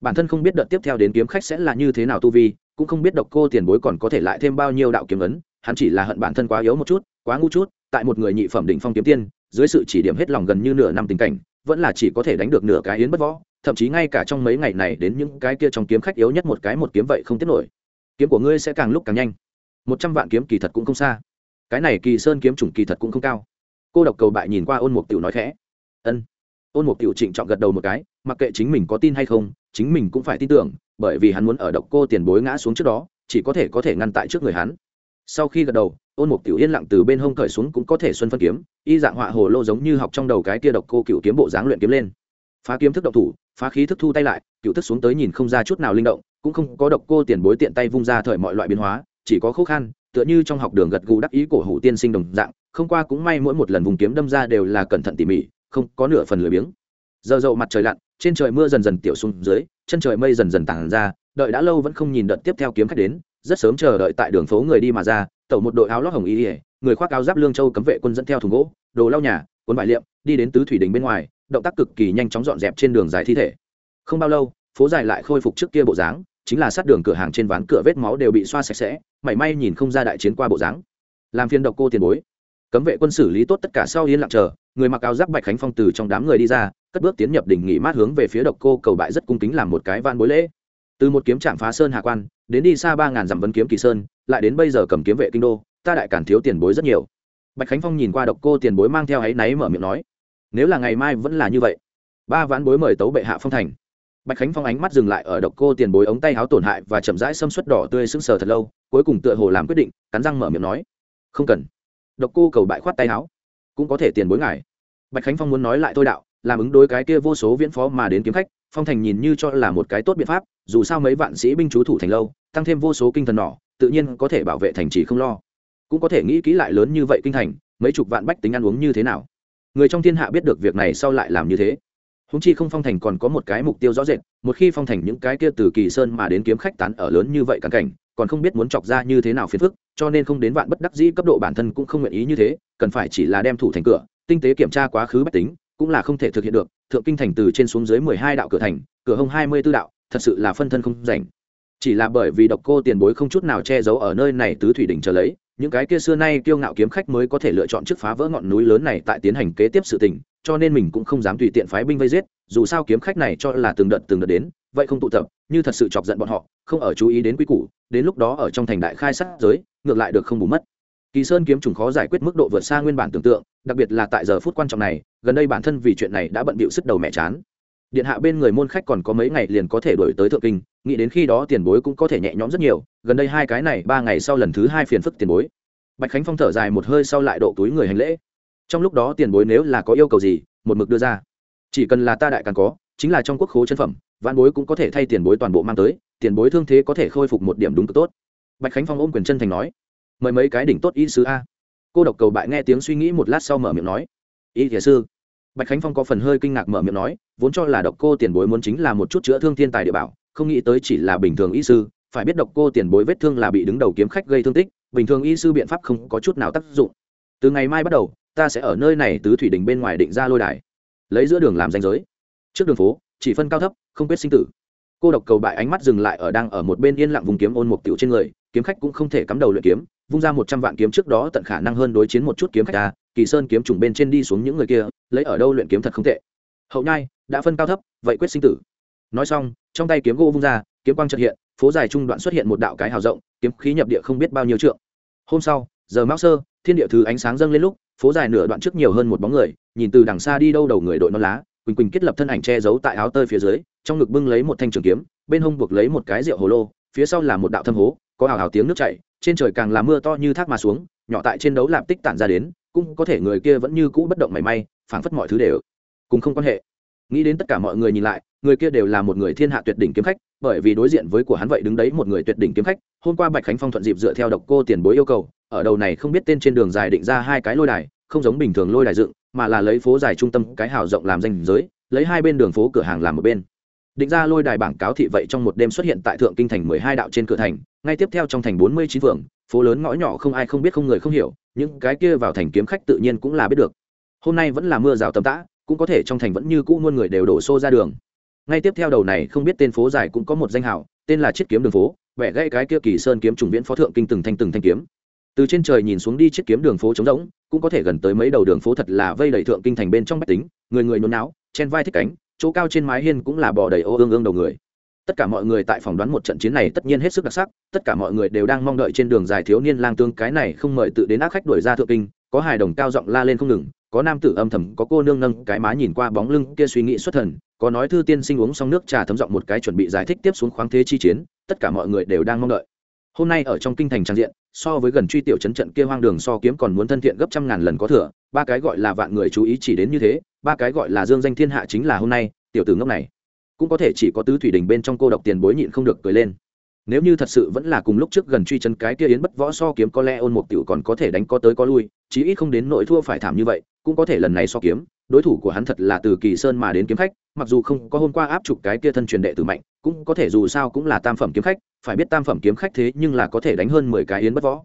Speaker 1: bản thân không biết đợt tiếp theo đến kiếm khách sẽ là như thế nào tu vi, cũng không biết độc cô tiền bối còn có thể lại thêm bao nhiêu đạo kiếm ấn, hắn chỉ là hận bản thân quá yếu một chút, quá ngu chút, tại một người nhị phẩm đỉnh phong kiếm tiên, dưới sự chỉ điểm hết lòng gần như nửa năm tình cảnh vẫn là chỉ có thể đánh được nửa cái yến bất võ, thậm chí ngay cả trong mấy ngày này đến những cái kia trong kiếm khách yếu nhất một cái một kiếm vậy không tiết nổi. Kiếm của ngươi sẽ càng lúc càng nhanh. Một trăm vạn kiếm kỳ thật cũng không xa. Cái này kỳ sơn kiếm chủng kỳ thật cũng không cao. Cô độc cầu bại nhìn qua ôn mục tiểu nói khẽ. Ân. Ôn mục tiểu trịnh trọng gật đầu một cái, mặc kệ chính mình có tin hay không, chính mình cũng phải tin tưởng, bởi vì hắn muốn ở độc cô tiền bối ngã xuống trước đó, chỉ có thể có thể ngăn tại trước người hắn. Sau khi gật đầu ôn mục tiểu yên lặng từ bên hông cởi xuống cũng có thể xuân phân kiếm, y dạng họa hồ lô giống như học trong đầu cái kia độc cô cựu kiếm bộ dáng luyện kiếm lên. Phá kiếm thức độc thủ, phá khí thức thu tay lại, cựu thức xuống tới nhìn không ra chút nào linh động, cũng không có độc cô tiền bối tiện tay vung ra thời mọi loại biến hóa, chỉ có khó khăn tựa như trong học đường gật gù đắc ý cổ hủ tiên sinh đồng dạng, không qua cũng may mỗi một lần vùng kiếm đâm ra đều là cẩn thận tỉ mỉ, không có nửa phần lười biếng. Giờ dậu mặt trời lặn, trên trời mưa dần dần tiểu xuống dưới, chân trời mây dần dần tàn ra, đợi đã lâu vẫn không nhìn đợt tiếp theo kiếm khách đến rất sớm chờ đợi tại đường phố người đi mà ra, tẩu một đội áo lót hồng y ỉa người khoác áo giáp lương châu cấm vệ quân dẫn theo thùng gỗ, đồ lau nhà, cuốn vải liệm, đi đến tứ thủy đình bên ngoài, động tác cực kỳ nhanh chóng dọn dẹp trên đường dài thi thể. Không bao lâu, phố dài lại khôi phục trước kia bộ dáng, chính là sát đường cửa hàng trên ván cửa vết máu đều bị xoa sạch sẽ, mảy may nhìn không ra đại chiến qua bộ dáng. Làm phiên độc cô tiền bối. Cấm vệ quân xử lý tốt tất cả sau yên lặng chờ, người mặc áo giáp bạch khánh phong từ trong đám người đi ra, cất bước tiến nhập đỉnh nghỉ mát hướng về phía độc cô cầu bại rất cung kính làm một cái van bối lễ. Từ một kiếm trạm phá sơn hạ quan đến đi xa ba ngàn dặm vấn kiếm kỳ sơn, lại đến bây giờ cầm kiếm vệ kinh đô, ta đại cản thiếu tiền bối rất nhiều. Bạch khánh phong nhìn qua độc cô tiền bối mang theo áy náy mở miệng nói, nếu là ngày mai vẫn là như vậy, ba ván bối mời tấu bệ hạ phong thành. Bạch khánh phong ánh mắt dừng lại ở độc cô tiền bối ống tay háo tổn hại và chậm rãi xâm suất đỏ tươi sững sờ thật lâu, cuối cùng tựa hồ làm quyết định, cắn răng mở miệng nói, không cần. Độc cô cầu bại khoát tay áo cũng có thể tiền bối ngài. Bạch khánh phong muốn nói lại thôi đạo làm ứng đối cái kia vô số viễn phó mà đến kiếm khách, phong thành nhìn như cho là một cái tốt biện pháp, dù sao mấy vạn sĩ binh chú thủ thành lâu, tăng thêm vô số kinh thần nỏ, tự nhiên có thể bảo vệ thành trì không lo. Cũng có thể nghĩ kỹ lại lớn như vậy kinh thành, mấy chục vạn bách tính ăn uống như thế nào. Người trong thiên hạ biết được việc này sau lại làm như thế. Húng chi không phong thành còn có một cái mục tiêu rõ rệt, một khi phong thành những cái kia từ kỳ sơn mà đến kiếm khách tán ở lớn như vậy càng cảnh, còn không biết muốn chọc ra như thế nào phiền phức, cho nên không đến vạn bất đắc dĩ cấp độ bản thân cũng không nguyện ý như thế, cần phải chỉ là đem thủ thành cửa, tinh tế kiểm tra quá khứ bách tính cũng là không thể thực hiện được, thượng kinh thành từ trên xuống dưới mười hai đạo cửa thành, cửa hông hai mươi b ố đạo, thật sự là phân thân không rảnh. Chỉ là bởi vì độc cô tiền bối không chút nào che giấu ở nơi này tứ thủy đỉnh chờ lấy, những cái kia xưa nay kiêu ngạo kiếm khách mới có thể lựa chọn trước phá vỡ ngọn núi lớn này tại tiến hành kế tiếp sự tình, cho nên mình cũng không dám tùy tiện phái binh vây giết, dù sao kiếm khách này cho là từng đợt từng đợt đến, vậy không tụ tập, như thật sự chọc giận bọn họ, không ở chú ý đến quy củ, đến lúc đó ở trong thành đại khai sát giới, ngược lại được không bù mất. Kỳ sơn kiếm trùng khó giải quyết mức độ vượt xa nguyên bản tưởng tượng đặc biệt là tại giờ phút quan trọng này, gần đây bản thân vì chuyện này đã bận bịu sức đầu mẹ chán. Điện hạ bên người môn khách còn có mấy ngày liền có thể đổi tới thượng kinh, nghĩ đến khi đó tiền bối cũng có thể nhẹ nhõm rất nhiều, gần đây hai cái này, ba ngày sau lần thứ hai phiền phức tiền bối. Bạch khánh phong thở dài một hơi sau lại độ túi người hành lễ. Trong lúc đó tiền bối nếu là có yêu cầu gì, một mực đưa ra. Chỉ cần là ta đại càng có, chính là trong quốc khố chân phẩm văn bối cũng có thể thay tiền bối toàn bộ mang tới, tiền bối thương thế có thể khôi phục một điểm đúng cực tốt. Bạch khánh phong ôm quyền chân thành nói, mời mấy cái đỉnh tốt y sứ a cô độc cầu bại nghe tiếng suy nghĩ một lát sau mở miệng nói y thiền sư. Bạch khánh phong có phần hơi kinh ngạc mở miệng nói, vốn cho là độc cô tiền bối muốn chính là một chút chữa thương thiên tài địa bảo, không nghĩ tới chỉ là bình thường y sư, phải biết độc cô tiền bối vết thương là bị đứng đầu kiếm khách gây thương tích, bình thường y sư biện pháp không có chút nào tác dụng. Từ ngày mai bắt đầu, ta sẽ ở nơi này tứ thủy đình bên ngoài định ra lôi đài, lấy giữa đường làm danh giới. Trước đường phố, chỉ phân cao thấp, không quyết sinh tử. Cô độc cầu bại ánh mắt dừng lại ở đang ở một bên yên lặng vùng kiếm ôn một tiểu trên người, kiếm khách cũng không thể cắm đầu luyện kiếm vung ra một trăm vạn kiếm trước đó tận khả năng hơn đối chiến một chút kiếm khách ta kỳ sơn kiếm trùng bên trên đi xuống những người kia, lấy ở đâu luyện kiếm thật không tệ. Hậu nhai, đã phân cao thấp, vậy quyết sinh tử. Nói xong, trong tay kiếm gỗ vung ra, kiếm quang trật hiện, phố dài trung đoạn xuất hiện một đạo cái hào rộng, kiếm khí nhập địa không biết bao nhiêu trượng. Hôm sau, giờ mão sơ, thiên địa thứ ánh sáng dâng lên lúc, phố dài nửa đoạn trước nhiều hơn một bóng người, nhìn từ đằng xa đi đâu đầu người đội non lá, quỳnh quỳnh kết lập thân ảnh che giấu tại áo tơi phía dưới, trong ngực bưng lấy một thanh trường kiếm, bên hông buộc lấy một cái rượu hồ lô, phía sau là một đạo thâm hố, có hào hào tiếng nước chảy trên trời càng là mưa to như thác mà xuống, nhỏ tại trên đấu lạp tích tản ra đến, cũng có thể người kia vẫn như cũ bất động mảy may, phảng phất mọi thứ đều cùng không quan hệ. Nghĩ đến tất cả mọi người nhìn lại, người kia đều là một người thiên hạ tuyệt đỉnh kiếm khách, bởi vì đối diện với của hắn vậy đứng đấy một người tuyệt đỉnh kiếm khách, hôm qua bạch khánh phong thuận dịp dựa theo độc cô tiền bối yêu cầu, ở đầu này không biết tên trên đường dài định ra hai cái lôi đài, không giống bình thường lôi đài dựng, mà là lấy phố dài trung tâm cái hào rộng làm danh giới, lấy hai bên đường phố cửa hàng làm một bên định ra lôi đài bảng cáo thị vậy trong một đêm xuất hiện tại thượng kinh thành mười hai đạo trên cửa thành, ngay tiếp theo trong thành bốn mươi chín phường, phố lớn ngõ nhỏ không ai không biết, không người không hiểu, những cái kia vào thành kiếm khách tự nhiên cũng là biết được. Hôm nay vẫn là mưa rào tầm tã, cũng có thể trong thành vẫn như cũ muôn người đều đổ xô ra đường. Ngay tiếp theo đầu này không biết tên phố dài cũng có một danh hào, tên là chiếc kiếm đường phố vẽ gãy cái kia kỳ sơn kiếm trùng viễn phó thượng kinh từng thanh từng thanh kiếm. Từ trên trời nhìn xuống đi chiếc kiếm đường phố trống rỗng, cũng có thể gần tới mấy đầu đường phố thật là vây đầy thượng kinh thành bên trong bách tính, người người nôn não chen vai thích cánh chỗ cao trên mái hiên cũng là bò đầy ô ương ương đầu người. Tất cả mọi người tại phỏng đoán một trận chiến này tất nhiên hết sức đặc sắc, tất cả mọi người đều đang mong đợi trên đường dài thiếu niên lang tương cái này không mời tự đến ác khách đuổi ra thượng kinh, có hài đồng cao giọng la lên không ngừng, có nam tử âm thầm, có cô nương nâng cái má nhìn qua bóng lưng kia suy nghĩ xuất thần, có nói thư tiên sinh uống xong nước trà thấm giọng một cái chuẩn bị giải thích tiếp xuống khoáng thế chi chiến, tất cả mọi người đều đang mong đợi. Hôm nay ở trong kinh thành trang diện, so với gần truy tiểu trấn trận kia hoang đường so kiếm còn muốn thân thiện gấp trăm ngàn lần có thừa, ba cái gọi là vạn người chú ý chỉ đến như thế ba cái gọi là dương danh thiên hạ chính là hôm nay, tiểu tử ngốc này. Cũng có thể chỉ có tứ thủy đình bên trong cô độc tiền bối nhịn không được cười lên. Nếu như thật sự vẫn là cùng lúc trước gần truy chân cái kia yến bất võ so kiếm có lẽ ôn một tiểu còn có thể đánh có tới có lui, chí ít không đến nỗi thua phải thảm như vậy, cũng có thể lần này so kiếm, đối thủ của hắn thật là từ kỳ sơn mà đến kiếm khách, mặc dù không có hôm qua áp chụp cái kia thân truyền đệ tử mạnh, cũng có thể dù sao cũng là tam phẩm kiếm khách, phải biết tam phẩm kiếm khách thế nhưng là có thể đánh hơn mười cái yến bất võ.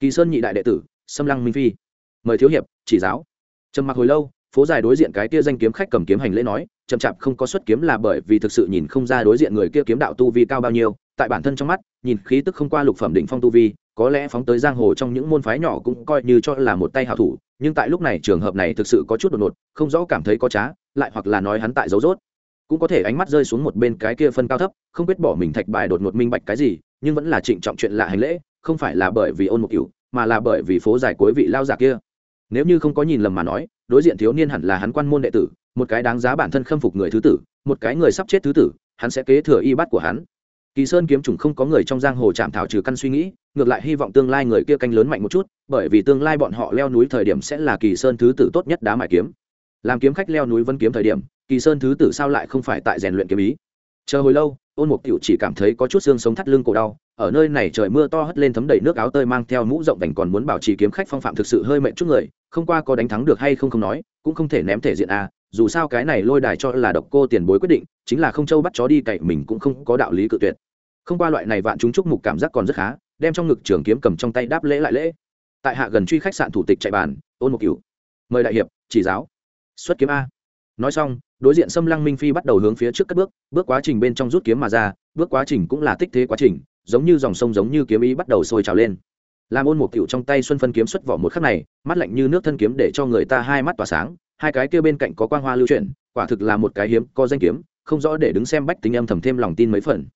Speaker 1: Kỳ sơn nhị đại đệ tử xâm lăng minh phi. Mời thiếu hiệp, chỉ giáo. Trầm mặc hồi lâu phố dài đối diện cái kia danh kiếm khách cầm kiếm hành lễ nói, chậm chạp không có xuất kiếm là bởi vì thực sự nhìn không ra đối diện người kia kiếm đạo tu vi cao bao nhiêu, tại bản thân trong mắt, nhìn khí tức không qua lục phẩm đỉnh phong tu vi, có lẽ phóng tới giang hồ trong những môn phái nhỏ cũng coi như cho là một tay hảo thủ, nhưng tại lúc này trường hợp này thực sự có chút đột ngột, không rõ cảm thấy có trá, lại hoặc là nói hắn tại dấu rốt cũng có thể ánh mắt rơi xuống một bên cái kia phân cao thấp, không biết bỏ mình thạch bài đột ngột minh bạch cái gì, nhưng vẫn là trịnh trọng chuyện lạ hành lễ, không phải là bởi vì ôn một cửu, mà là bởi vì phố dài cuối vị lao giả kia. Nếu như không có nhìn lầm mà nói đối diện thiếu niên hẳn là hắn quan môn đệ tử, một cái đáng giá bản thân khâm phục người thứ tử, một cái người sắp chết thứ tử, hắn sẽ kế thừa y bát của hắn. Kỳ sơn kiếm trùng không có người trong giang hồ chạm thảo trừ căn suy nghĩ, ngược lại hy vọng tương lai người kia canh lớn mạnh một chút, bởi vì tương lai bọn họ leo núi thời điểm sẽ là kỳ sơn thứ tử tốt nhất đá mải kiếm. Làm kiếm khách leo núi vân kiếm thời điểm, kỳ sơn thứ tử sao lại không phải tại rèn luyện kiếm ý? Chờ hồi lâu, ôn mục tiểu chỉ cảm thấy có chút xương sống thắt lưng cổ đau ở nơi này trời mưa to hất lên thấm đầy nước áo tơi mang theo mũ rộng vành còn muốn bảo trì kiếm khách phong phạm thực sự hơi mệt chút người, không qua có đánh thắng được hay không không nói, cũng không thể ném thể diện a dù sao cái này lôi đài cho là độc cô tiền bối quyết định, chính là không châu bắt chó đi cậy mình cũng không có đạo lý cự tuyệt. Không qua loại này vạn chúng chúc mục cảm giác còn rất khá, đem trong ngực trường kiếm cầm trong tay đáp lễ lại lễ. Tại hạ gần truy khách sạn thủ tịch chạy bàn, ôn một cửu. Mời đại hiệp, chỉ giáo. Xuất kiếm a. Nói xong, đối diện xâm lăng minh phi bắt đầu hướng phía trước các bước bước quá trình bên trong rút kiếm mà ra, bước quá trình cũng là tích thế quá trình giống như dòng sông giống như kiếm ý bắt đầu sôi trào lên. Làm ôn một cựu trong tay xuân phân kiếm xuất vỏ một khắc này, mắt lạnh như nước thân kiếm để cho người ta hai mắt tỏa sáng, hai cái kia bên cạnh có quang hoa lưu chuyển, quả thực là một cái hiếm, có danh kiếm, không rõ để đứng xem bách tính âm thầm thêm lòng tin mấy phần.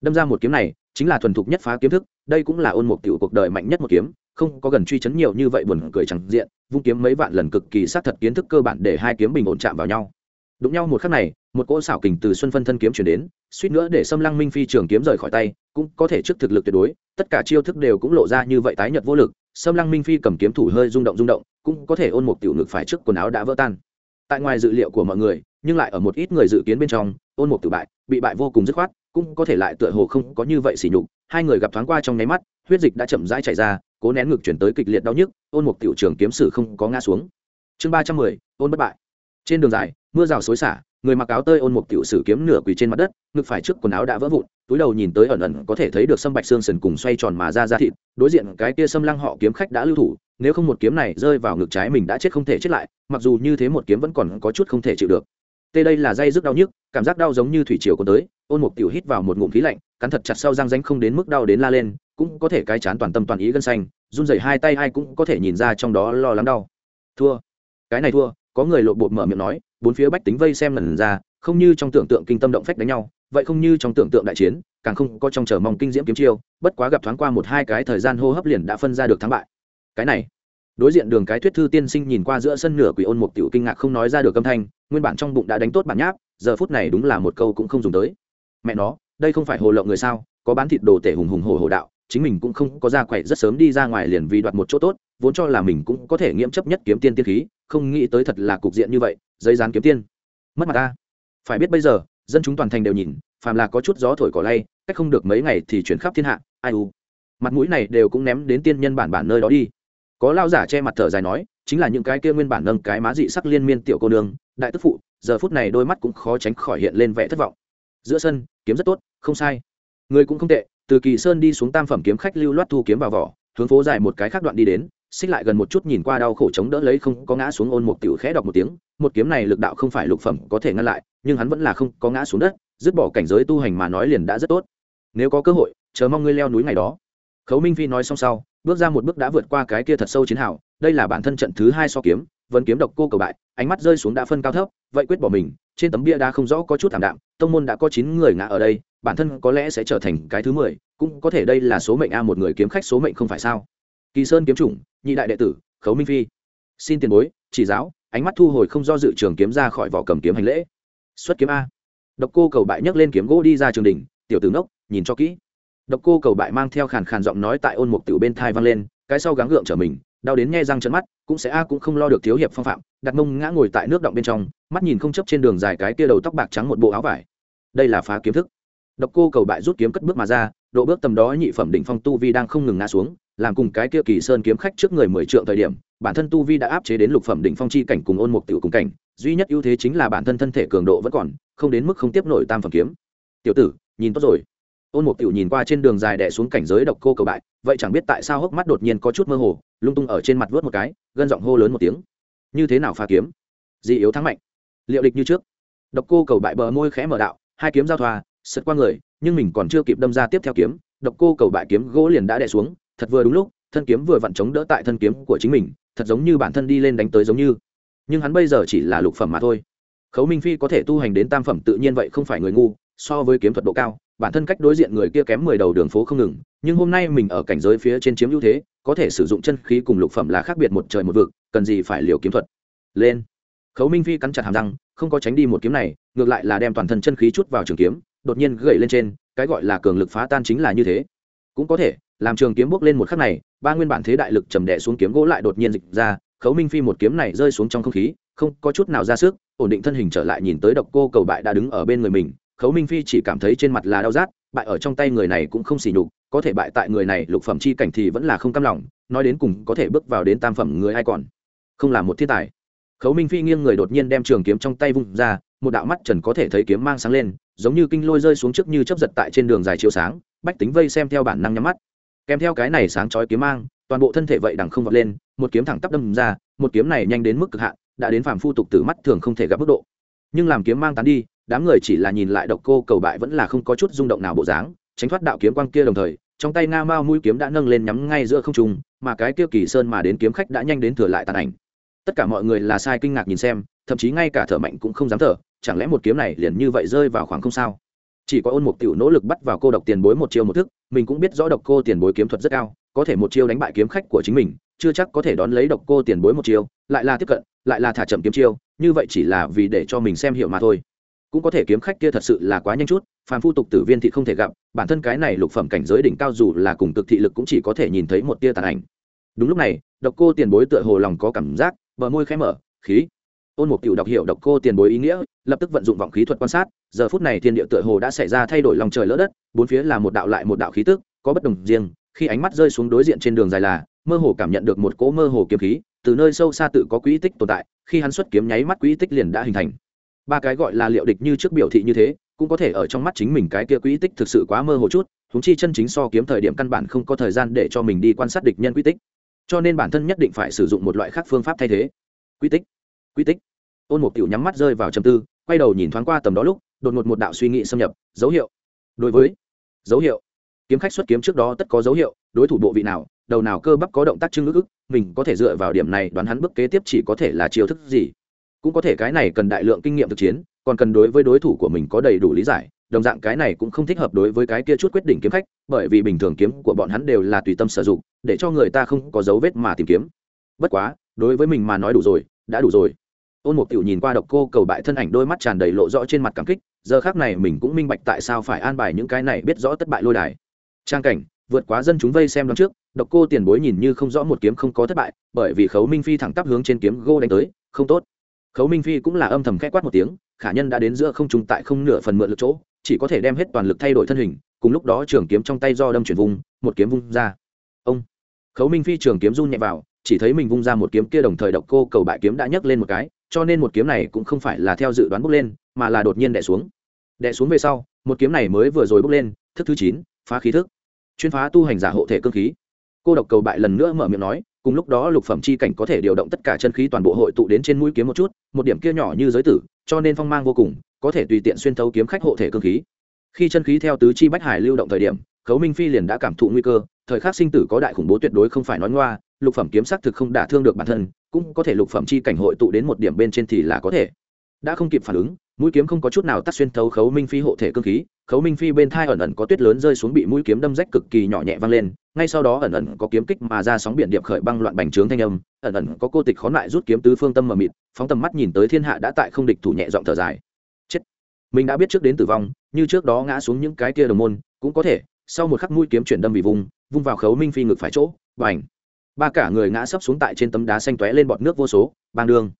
Speaker 1: Đâm ra một kiếm này, chính là thuần thục nhất phá kiếm thức, đây cũng là ôn một cựu cuộc đời mạnh nhất một kiếm, không có gần truy chấn nhiều như vậy buồn cười chẳng diện, vung kiếm mấy vạn lần cực kỳ sát thật kiến thức cơ bản để hai kiếm bình ổn chạm vào nhau. Đụng nhau một khắc này một cỗ xảo kình từ xuân phân thân kiếm chuyển đến, suýt nữa để xâm lăng minh phi trường kiếm rời khỏi tay, cũng có thể trước thực lực tuyệt đối, tất cả chiêu thức đều cũng lộ ra như vậy tái nhật vô lực xâm lăng minh phi cầm kiếm thủ hơi rung động rung động, cũng có thể ôn một tiểu ngực phải trước quần áo đã vỡ tan. Tại ngoài dự liệu của mọi người, nhưng lại ở một ít người dự kiến bên trong, ôn một tự bại, bị bại vô cùng dứt khoát, cũng có thể lại tựa hồ không có như vậy xỉ nhục, hai người gặp thoáng qua trong nháy mắt, huyết dịch đã chậm rãi chảy ra, cố nén ngực chuyển tới kịch liệt đau nhức, ôn một tiểu trường kiếm sử không có ngã xuống. Chương ba trăm mười, ôn bất bại. Trên đường dài, mưa rào xối xả người mặc áo tơi ôn một tiểu sử kiếm nửa quỳ trên mặt đất, ngực phải trước quần áo đã vỡ vụn, túi đầu nhìn tới ẩn ẩn có thể thấy được sâm bạch xương sần cùng xoay tròn mà ra ra thịt, đối diện cái kia sâm lăng họ kiếm khách đã lưu thủ, nếu không một kiếm này rơi vào ngực trái mình đã chết không thể chết lại, mặc dù như thế một kiếm vẫn còn có chút không thể chịu được. Tê đây là dây rất đau nhức, cảm giác đau giống như thủy triều có tới, ôn một tiểu hít vào một ngụm khí lạnh, cắn thật chặt sau răng ránh không đến mức đau đến la lên, cũng có thể cái chán toàn tâm toàn ý gân xanh, run rẩy hai tay ai cũng có thể nhìn ra trong đó lo lắng đau. Thua. Cái này thua, có người lộ bột mở miệng nói bốn phía bách tính vây xem lần ra, không như trong tưởng tượng kinh tâm động phách đánh nhau, vậy không như trong tưởng tượng đại chiến, càng không có trong chờ mong kinh diễm kiếm chiêu, bất quá gặp thoáng qua một hai cái thời gian hô hấp liền đã phân ra được thắng bại. Cái này, đối diện đường cái thuyết thư tiên sinh nhìn qua giữa sân nửa quỷ ôn một tiểu kinh ngạc không nói ra được âm thanh, nguyên bản trong bụng đã đánh tốt bản nháp, giờ phút này đúng là một câu cũng không dùng tới. Mẹ nó, đây không phải hồ lộng người sao, có bán thịt đồ tể hùng hùng hồ hồ đạo, chính mình cũng không có ra quậy, rất sớm đi ra ngoài liền vì đoạt một chỗ tốt vốn cho là mình cũng có thể nghiễm chấp nhất kiếm tiên tiên khí, không nghĩ tới thật là cục diện như vậy dây dán kiếm tiên. Mất mặt ta. Phải biết bây giờ, dân chúng toàn thành đều nhìn, phàm là có chút gió thổi cỏ lay, cách không được mấy ngày thì chuyển khắp thiên hạ, ai u. Mặt mũi này đều cũng ném đến tiên nhân bản bản nơi đó đi. Có lao giả che mặt thở dài nói, chính là những cái kia nguyên bản nâng cái má dị sắc liên miên tiểu cô nương, đại tức phụ, giờ phút này đôi mắt cũng khó tránh khỏi hiện lên vẻ thất vọng. Giữa sân, kiếm rất tốt, không sai. Người cũng không tệ, từ kỳ sơn đi xuống tam phẩm kiếm khách lưu loát thu kiếm vào vỏ, hướng phố dài một cái khác đoạn đi đến xích lại gần một chút nhìn qua đau khổ chống đỡ lấy không có ngã xuống ôn một tiểu khẽ đọc một tiếng, một kiếm này lực đạo không phải lục phẩm có thể ngăn lại, nhưng hắn vẫn là không có ngã xuống đất, dứt bỏ cảnh giới tu hành mà nói liền đã rất tốt. Nếu có cơ hội, chờ mong ngươi leo núi ngày đó. Khấu minh phi nói xong sau, bước ra một bước đã vượt qua cái kia thật sâu chiến hào, đây là bản thân trận thứ hai so kiếm, vẫn kiếm độc cô cầu bại, ánh mắt rơi xuống đã phân cao thấp, vậy quyết bỏ mình, trên tấm bia đá không rõ có chút thảm đạm, tông môn đã có chín người ngã ở đây, bản thân có lẽ sẽ trở thành cái thứ mười, cũng có thể đây là số mệnh a một người kiếm khách số mệnh không phải sao? Kỳ sơn kiếm chủng, nhị đại đệ tử, khấu minh phi. Xin tiền bối, chỉ giáo, ánh mắt thu hồi không do dự trường kiếm ra khỏi vỏ cầm kiếm hành lễ. Xuất kiếm a. Độc cô cầu bại nhấc lên kiếm gỗ đi ra trường đình tiểu tử ngốc, nhìn cho kỹ. Độc cô cầu bại mang theo khàn khàn giọng nói tại ôn mục tiểu bên thai vang lên, cái sau gắng gượng trở mình, đau đến nghe răng chân mắt, cũng sẽ a cũng không lo được thiếu hiệp phong phạm, đặt mông ngã ngồi tại nước động bên trong, mắt nhìn không chấp trên đường dài cái kia đầu tóc bạc trắng một bộ áo vải. Đây là phá kiếm thức. Độc cô cầu bại rút kiếm cất bước mà ra, độ bước tầm đó nhị phẩm đỉnh phong tu vi đang không ngừng ngã xuống làm cùng cái kia kỳ sơn kiếm khách trước người mười trượng thời điểm, bản thân tu vi đã áp chế đến lục phẩm đỉnh phong chi cảnh cùng ôn mục tiểu cùng cảnh, duy nhất ưu thế chính là bản thân thân thể cường độ vẫn còn, không đến mức không tiếp nổi tam phẩm kiếm. Tiểu tử, nhìn tốt rồi. Ôn mục tiểu nhìn qua trên đường dài đẻ xuống cảnh giới độc cô cầu bại, vậy chẳng biết tại sao hốc mắt đột nhiên có chút mơ hồ, lung tung ở trên mặt vớt một cái, gân giọng hô lớn một tiếng. Như thế nào pha kiếm? Dị yếu thắng mạnh. Liệu địch như trước. Độc cô cầu bại bờ môi khẽ mở đạo, hai kiếm giao thoa, sượt qua người, nhưng mình còn chưa kịp đâm ra tiếp theo kiếm, độc cô cầu bại kiếm gỗ liền đã đè xuống thật vừa đúng lúc, thân kiếm vừa vặn chống đỡ tại thân kiếm của chính mình, thật giống như bản thân đi lên đánh tới giống như. Nhưng hắn bây giờ chỉ là lục phẩm mà thôi. Khấu minh phi có thể tu hành đến tam phẩm tự nhiên vậy không phải người ngu, so với kiếm thuật độ cao, bản thân cách đối diện người kia kém mười đầu đường phố không ngừng, nhưng hôm nay mình ở cảnh giới phía trên chiếm ưu thế, có thể sử dụng chân khí cùng lục phẩm là khác biệt một trời một vực, cần gì phải liều kiếm thuật. Lên. Khấu minh phi cắn chặt hàm răng, không có tránh đi một kiếm này, ngược lại là đem toàn thân chân khí chút vào trường kiếm, đột nhiên gậy lên trên, cái gọi là cường lực phá tan chính là như thế. Cũng có thể làm trường kiếm bước lên một khắc này, ba nguyên bản thế đại lực trầm đẻ xuống kiếm gỗ lại đột nhiên dịch ra, khấu minh phi một kiếm này rơi xuống trong không khí, không có chút nào ra sức, ổn định thân hình trở lại nhìn tới độc cô cầu bại đã đứng ở bên người mình. Khấu minh phi chỉ cảm thấy trên mặt là đau rát, bại ở trong tay người này cũng không xỉ nhục, có thể bại tại người này lục phẩm chi cảnh thì vẫn là không cam lòng, nói đến cùng có thể bước vào đến tam phẩm người ai còn? Không là một thiên tài. Khấu minh phi nghiêng người đột nhiên đem trường kiếm trong tay vung ra, một đạo mắt trần có thể thấy kiếm mang sáng lên, giống như kinh lôi rơi xuống trước như chấp giật tại trên đường dài chiếu sáng, bách tính vây xem theo bản năng nhắm mắt kèm theo cái này sáng chói kiếm mang, toàn bộ thân thể vậy đằng không vọt lên, một kiếm thẳng tắp đâm ra, một kiếm này nhanh đến mức cực hạn, đã đến phàm phu tục tử mắt thường không thể gặp mức độ. Nhưng làm kiếm mang tán đi, đám người chỉ là nhìn lại độc cô cầu bại vẫn là không có chút rung động nào bộ dáng, tránh thoát đạo kiếm quang kia đồng thời, trong tay nga mao mũi kiếm đã nâng lên nhắm ngay giữa không trung, mà cái kia kỳ sơn mà đến kiếm khách đã nhanh đến thừa lại tàn ảnh. Tất cả mọi người là sai kinh ngạc nhìn xem, thậm chí ngay cả thở mạnh cũng không dám thở, chẳng lẽ một kiếm này liền như vậy rơi vào khoảng không sao? Chỉ có ôn mục tiểu nỗ lực bắt vào cô độc tiền bối một chiêu một thức, mình cũng biết rõ độc cô tiền bối kiếm thuật rất cao, có thể một chiêu đánh bại kiếm khách của chính mình, chưa chắc có thể đón lấy độc cô tiền bối một chiêu, lại là tiếp cận, lại là thả chậm kiếm chiêu, như vậy chỉ là vì để cho mình xem hiểu mà thôi. Cũng có thể kiếm khách kia thật sự là quá nhanh chút, phàm phu tục tử viên thị không thể gặp, bản thân cái này lục phẩm cảnh giới đỉnh cao dù là cùng cực thị lực cũng chỉ có thể nhìn thấy một tia tàn ảnh. Đúng lúc này, độc cô tiền bối tựa hồ lòng có cảm giác, bờ môi khẽ mở, khí ôn một cựu đọc hiểu độc cô tiền bối ý nghĩa, lập tức vận dụng vọng khí thuật quan sát, giờ phút này thiên địa tựa hồ đã xảy ra thay đổi lòng trời lỡ đất, bốn phía là một đạo lại một đạo khí tức, có bất đồng riêng, khi ánh mắt rơi xuống đối diện trên đường dài là, mơ hồ cảm nhận được một cỗ mơ hồ kiếm khí, từ nơi sâu xa tự có quỹ tích tồn tại, khi hắn xuất kiếm nháy mắt quỹ tích liền đã hình thành. Ba cái gọi là liệu địch như trước biểu thị như thế, cũng có thể ở trong mắt chính mình cái kia quỹ tích thực sự quá mơ hồ chút húng chi chân chính so kiếm thời điểm căn bản không có thời gian để cho mình đi quan sát địch nhân quỹ tích. Cho nên bản thân nhất định phải sử dụng một loại khác phương pháp thay thế. Quỹ tích quy tích. Ôn Mục kiểu nhắm mắt rơi vào chầm tư, quay đầu nhìn thoáng qua tầm đó lúc, đột ngột một đạo suy nghĩ xâm nhập. Dấu hiệu. Đối với. Dấu hiệu. Kiếm khách xuất kiếm trước đó tất có dấu hiệu, đối thủ bộ vị nào, đầu nào cơ bắp có động tác chưng ức ức, mình có thể dựa vào điểm này đoán hắn bước kế tiếp chỉ có thể là chiêu thức gì. Cũng có thể cái này cần đại lượng kinh nghiệm thực chiến, còn cần đối với đối thủ của mình có đầy đủ lý giải, đồng dạng cái này cũng không thích hợp đối với cái kia chút quyết định kiếm khách, bởi vì bình thường kiếm của bọn hắn đều là tùy tâm sử dụng, để cho người ta không có dấu vết mà tìm kiếm. Bất quá, đối với mình mà nói đủ rồi, đã đủ rồi ôn mục tiểu nhìn qua độc cô cầu bại thân ảnh đôi mắt tràn đầy lộ rõ trên mặt cảm kích, giờ khác này mình cũng minh bạch tại sao phải an bài những cái này biết rõ tất bại lôi đài. Trang cảnh, vượt quá dân chúng vây xem đón trước, độc cô tiền bối nhìn như không rõ một kiếm không có thất bại, bởi vì khấu minh phi thẳng tắp hướng trên kiếm gô đánh tới, không tốt. Khấu minh phi cũng là âm thầm k h ẽ quát một tiếng, khả nhân đã đến giữa không trùng tại không nửa phần mượn lực chỗ, chỉ có thể đem hết toàn lực thay đổi thân hình, cùng lúc đó trường kiếm trong tay do đâm chuyển vùng một kiếm vung ra. Ông! Khấu minh phi trường kiếm run nhẹ vào, chỉ thấy mình vung ra một kiếm kia đồng thời độc cô cầu bại kiếm đã nhấc lên một cái cho nên một kiếm này cũng không phải là theo dự đoán bốc lên, mà là đột nhiên đẻ xuống. Đẻ xuống về sau, một kiếm này mới vừa rồi bốc lên, thức thứ chín, phá khí thức. Chuyên phá tu hành giả hộ thể cơ khí. Cô độc cầu bại lần nữa mở miệng nói, cùng lúc đó lục phẩm chi cảnh có thể điều động tất cả chân khí toàn bộ hội tụ đến trên mũi kiếm một chút, một điểm kia nhỏ như giới tử, cho nên phong mang vô cùng, có thể tùy tiện xuyên thấu kiếm khách hộ thể cơ khí. Khi chân khí theo tứ chi bách hải lưu động thời điểm, khấu minh phi liền đã cảm thụ nguy cơ, thời khắc sinh tử có đại khủng bố tuyệt đối không phải nói ngoa, lục phẩm kiếm sắc thực không đả thương được bản thân cũng có thể lục phẩm chi cảnh hội tụ đến một điểm bên trên thì là có thể. Đã không kịp phản ứng, mũi kiếm không có chút nào tắt xuyên thấu khấu minh phi hộ thể cơ khí, khấu minh phi bên thai ẩn ẩn có tuyết lớn rơi xuống bị mũi kiếm đâm rách cực kỳ nhỏ nhẹ vang lên, ngay sau đó ẩn ẩn có kiếm kích mà ra sóng biển điệp khởi băng loạn bành trướng thanh âm, ẩn ẩn có cô tịch khó lại rút kiếm tứ phương tâm mờ mịt, phóng tầm mắt nhìn tới thiên hạ đã tại không địch thủ nhẹ giọng thở dài. Chết. Mình đã biết trước đến tử vong, như trước đó ngã xuống những cái kia đồng môn, cũng có thể, sau một khắc mũi kiếm chuyển đâm vì vùng, vung vào khấu minh phi ngực phải chỗ và ba cả người ngã sấp xuống tại trên tấm đá xanh tóe lên bọt nước vô số, bang đường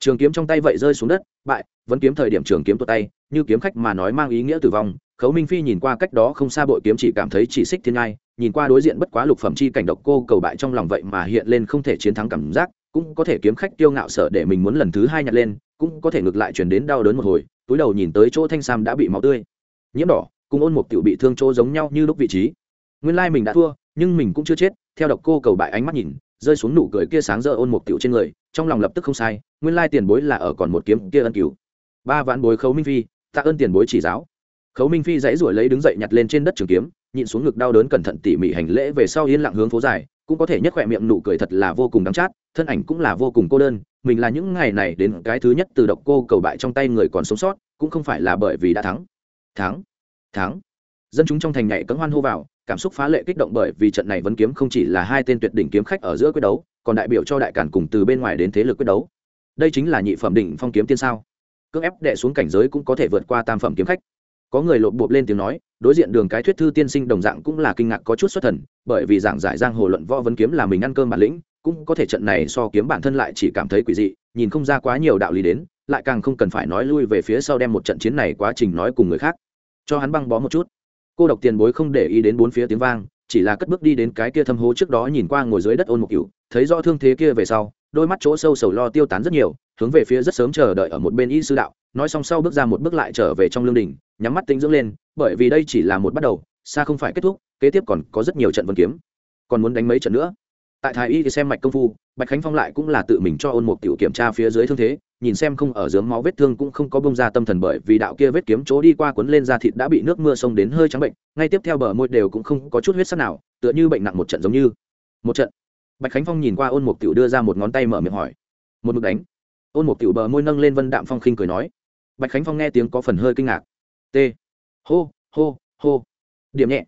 Speaker 1: trường kiếm trong tay vậy rơi xuống đất, bại, vẫn kiếm thời điểm trường kiếm tuột tay, như kiếm khách mà nói mang ý nghĩa tử vong. Khấu minh phi nhìn qua cách đó không xa bội kiếm chỉ cảm thấy chỉ xích thiên ngai, nhìn qua đối diện bất quá lục phẩm chi cảnh độc cô cầu bại trong lòng vậy mà hiện lên không thể chiến thắng cảm giác, cũng có thể kiếm khách tiêu ngạo sợ để mình muốn lần thứ hai nhặt lên, cũng có thể ngược lại chuyển đến đau đớn một hồi, túi đầu nhìn tới chỗ thanh sam đã bị máu tươi. Nhiễm đỏ, cùng ôn một tiểu bị thương chỗ giống nhau như lúc vị trí. Nguyên lai mình đã thua, nhưng mình cũng chưa chết theo độc cô cầu bại ánh mắt nhìn, rơi xuống nụ cười kia sáng rỡ ôn một tiểu trên người, trong lòng lập tức không sai, nguyên lai tiền bối là ở còn một kiếm kia ân cứu. Ba vạn bối khấu minh phi, tạ ơn tiền bối chỉ giáo. Khấu minh phi dãy ruổi lấy đứng dậy nhặt lên trên đất trường kiếm, nhịn xuống ngực đau đớn cẩn thận tỉ mỉ hành lễ về sau yên lặng hướng phố dài, cũng có thể nhất khỏe miệng nụ cười thật là vô cùng đắng chát, thân ảnh cũng là vô cùng cô đơn, mình là những ngày này đến cái thứ nhất từ độc cô cầu bại trong tay người còn sống sót, cũng không phải là bởi vì đã thắng. Thắng thắng dân chúng trong thành nhảy cấm hoan hô vào, cảm xúc phá lệ kích động bởi vì trận này vẫn kiếm không chỉ là hai tên tuyệt đỉnh kiếm khách ở giữa quyết đấu, còn đại biểu cho đại cản cùng từ bên ngoài đến thế lực quyết đấu. Đây chính là nhị phẩm đỉnh phong kiếm tiên sao? Cưỡng ép đệ xuống cảnh giới cũng có thể vượt qua tam phẩm kiếm khách. Có người lộn bộp lên tiếng nói, đối diện đường cái thuyết thư tiên sinh đồng dạng cũng là kinh ngạc có chút xuất thần, bởi vì giảng giải giang hồ luận võ vấn kiếm là mình ăn cơm bản lĩnh, cũng có thể trận này so kiếm bản thân lại chỉ cảm thấy quỷ dị, nhìn không ra quá nhiều đạo lý đến, lại càng không cần phải nói lui về phía sau đem một trận chiến này quá trình nói cùng người khác. Cho hắn băng bó một chút cô độc tiền bối không để ý đến bốn phía tiếng vang, chỉ là cất bước đi đến cái kia thâm hố trước đó nhìn qua ngồi dưới đất ôn một cựu thấy rõ thương thế kia về sau, đôi mắt chỗ sâu sầu lo tiêu tán rất nhiều, hướng về phía rất sớm chờ đợi ở một bên y sư đạo, nói xong sau bước ra một bước lại trở về trong lương đình, nhắm mắt tính dưỡng lên, bởi vì đây chỉ là một bắt đầu, xa không phải kết thúc, kế tiếp còn có rất nhiều trận vân kiếm. Còn muốn đánh mấy trận nữa? Tại thái y thì xem mạch công phu, bạch khánh phong lại cũng là tự mình cho ôn một tiểu kiểm tra phía dưới thương thế, nhìn xem không ở dướng máu vết thương cũng không có bông ra tâm thần bởi vì đạo kia vết kiếm chỗ đi qua cuốn lên da thịt đã bị nước mưa sông đến hơi trắng bệnh, ngay tiếp theo bờ môi đều cũng không có chút huyết sắc nào, tựa như bệnh nặng một trận giống như. Một trận. Bạch khánh phong nhìn qua ôn một tiểu đưa ra một ngón tay mở miệng hỏi. Một mực đánh. Ôn một tiểu bờ môi nâng lên vân đạm phong khinh cười nói. Bạch khánh phong nghe tiếng có phần hơi kinh ngạc. T. Hô hô hô. Điểm nhẹ.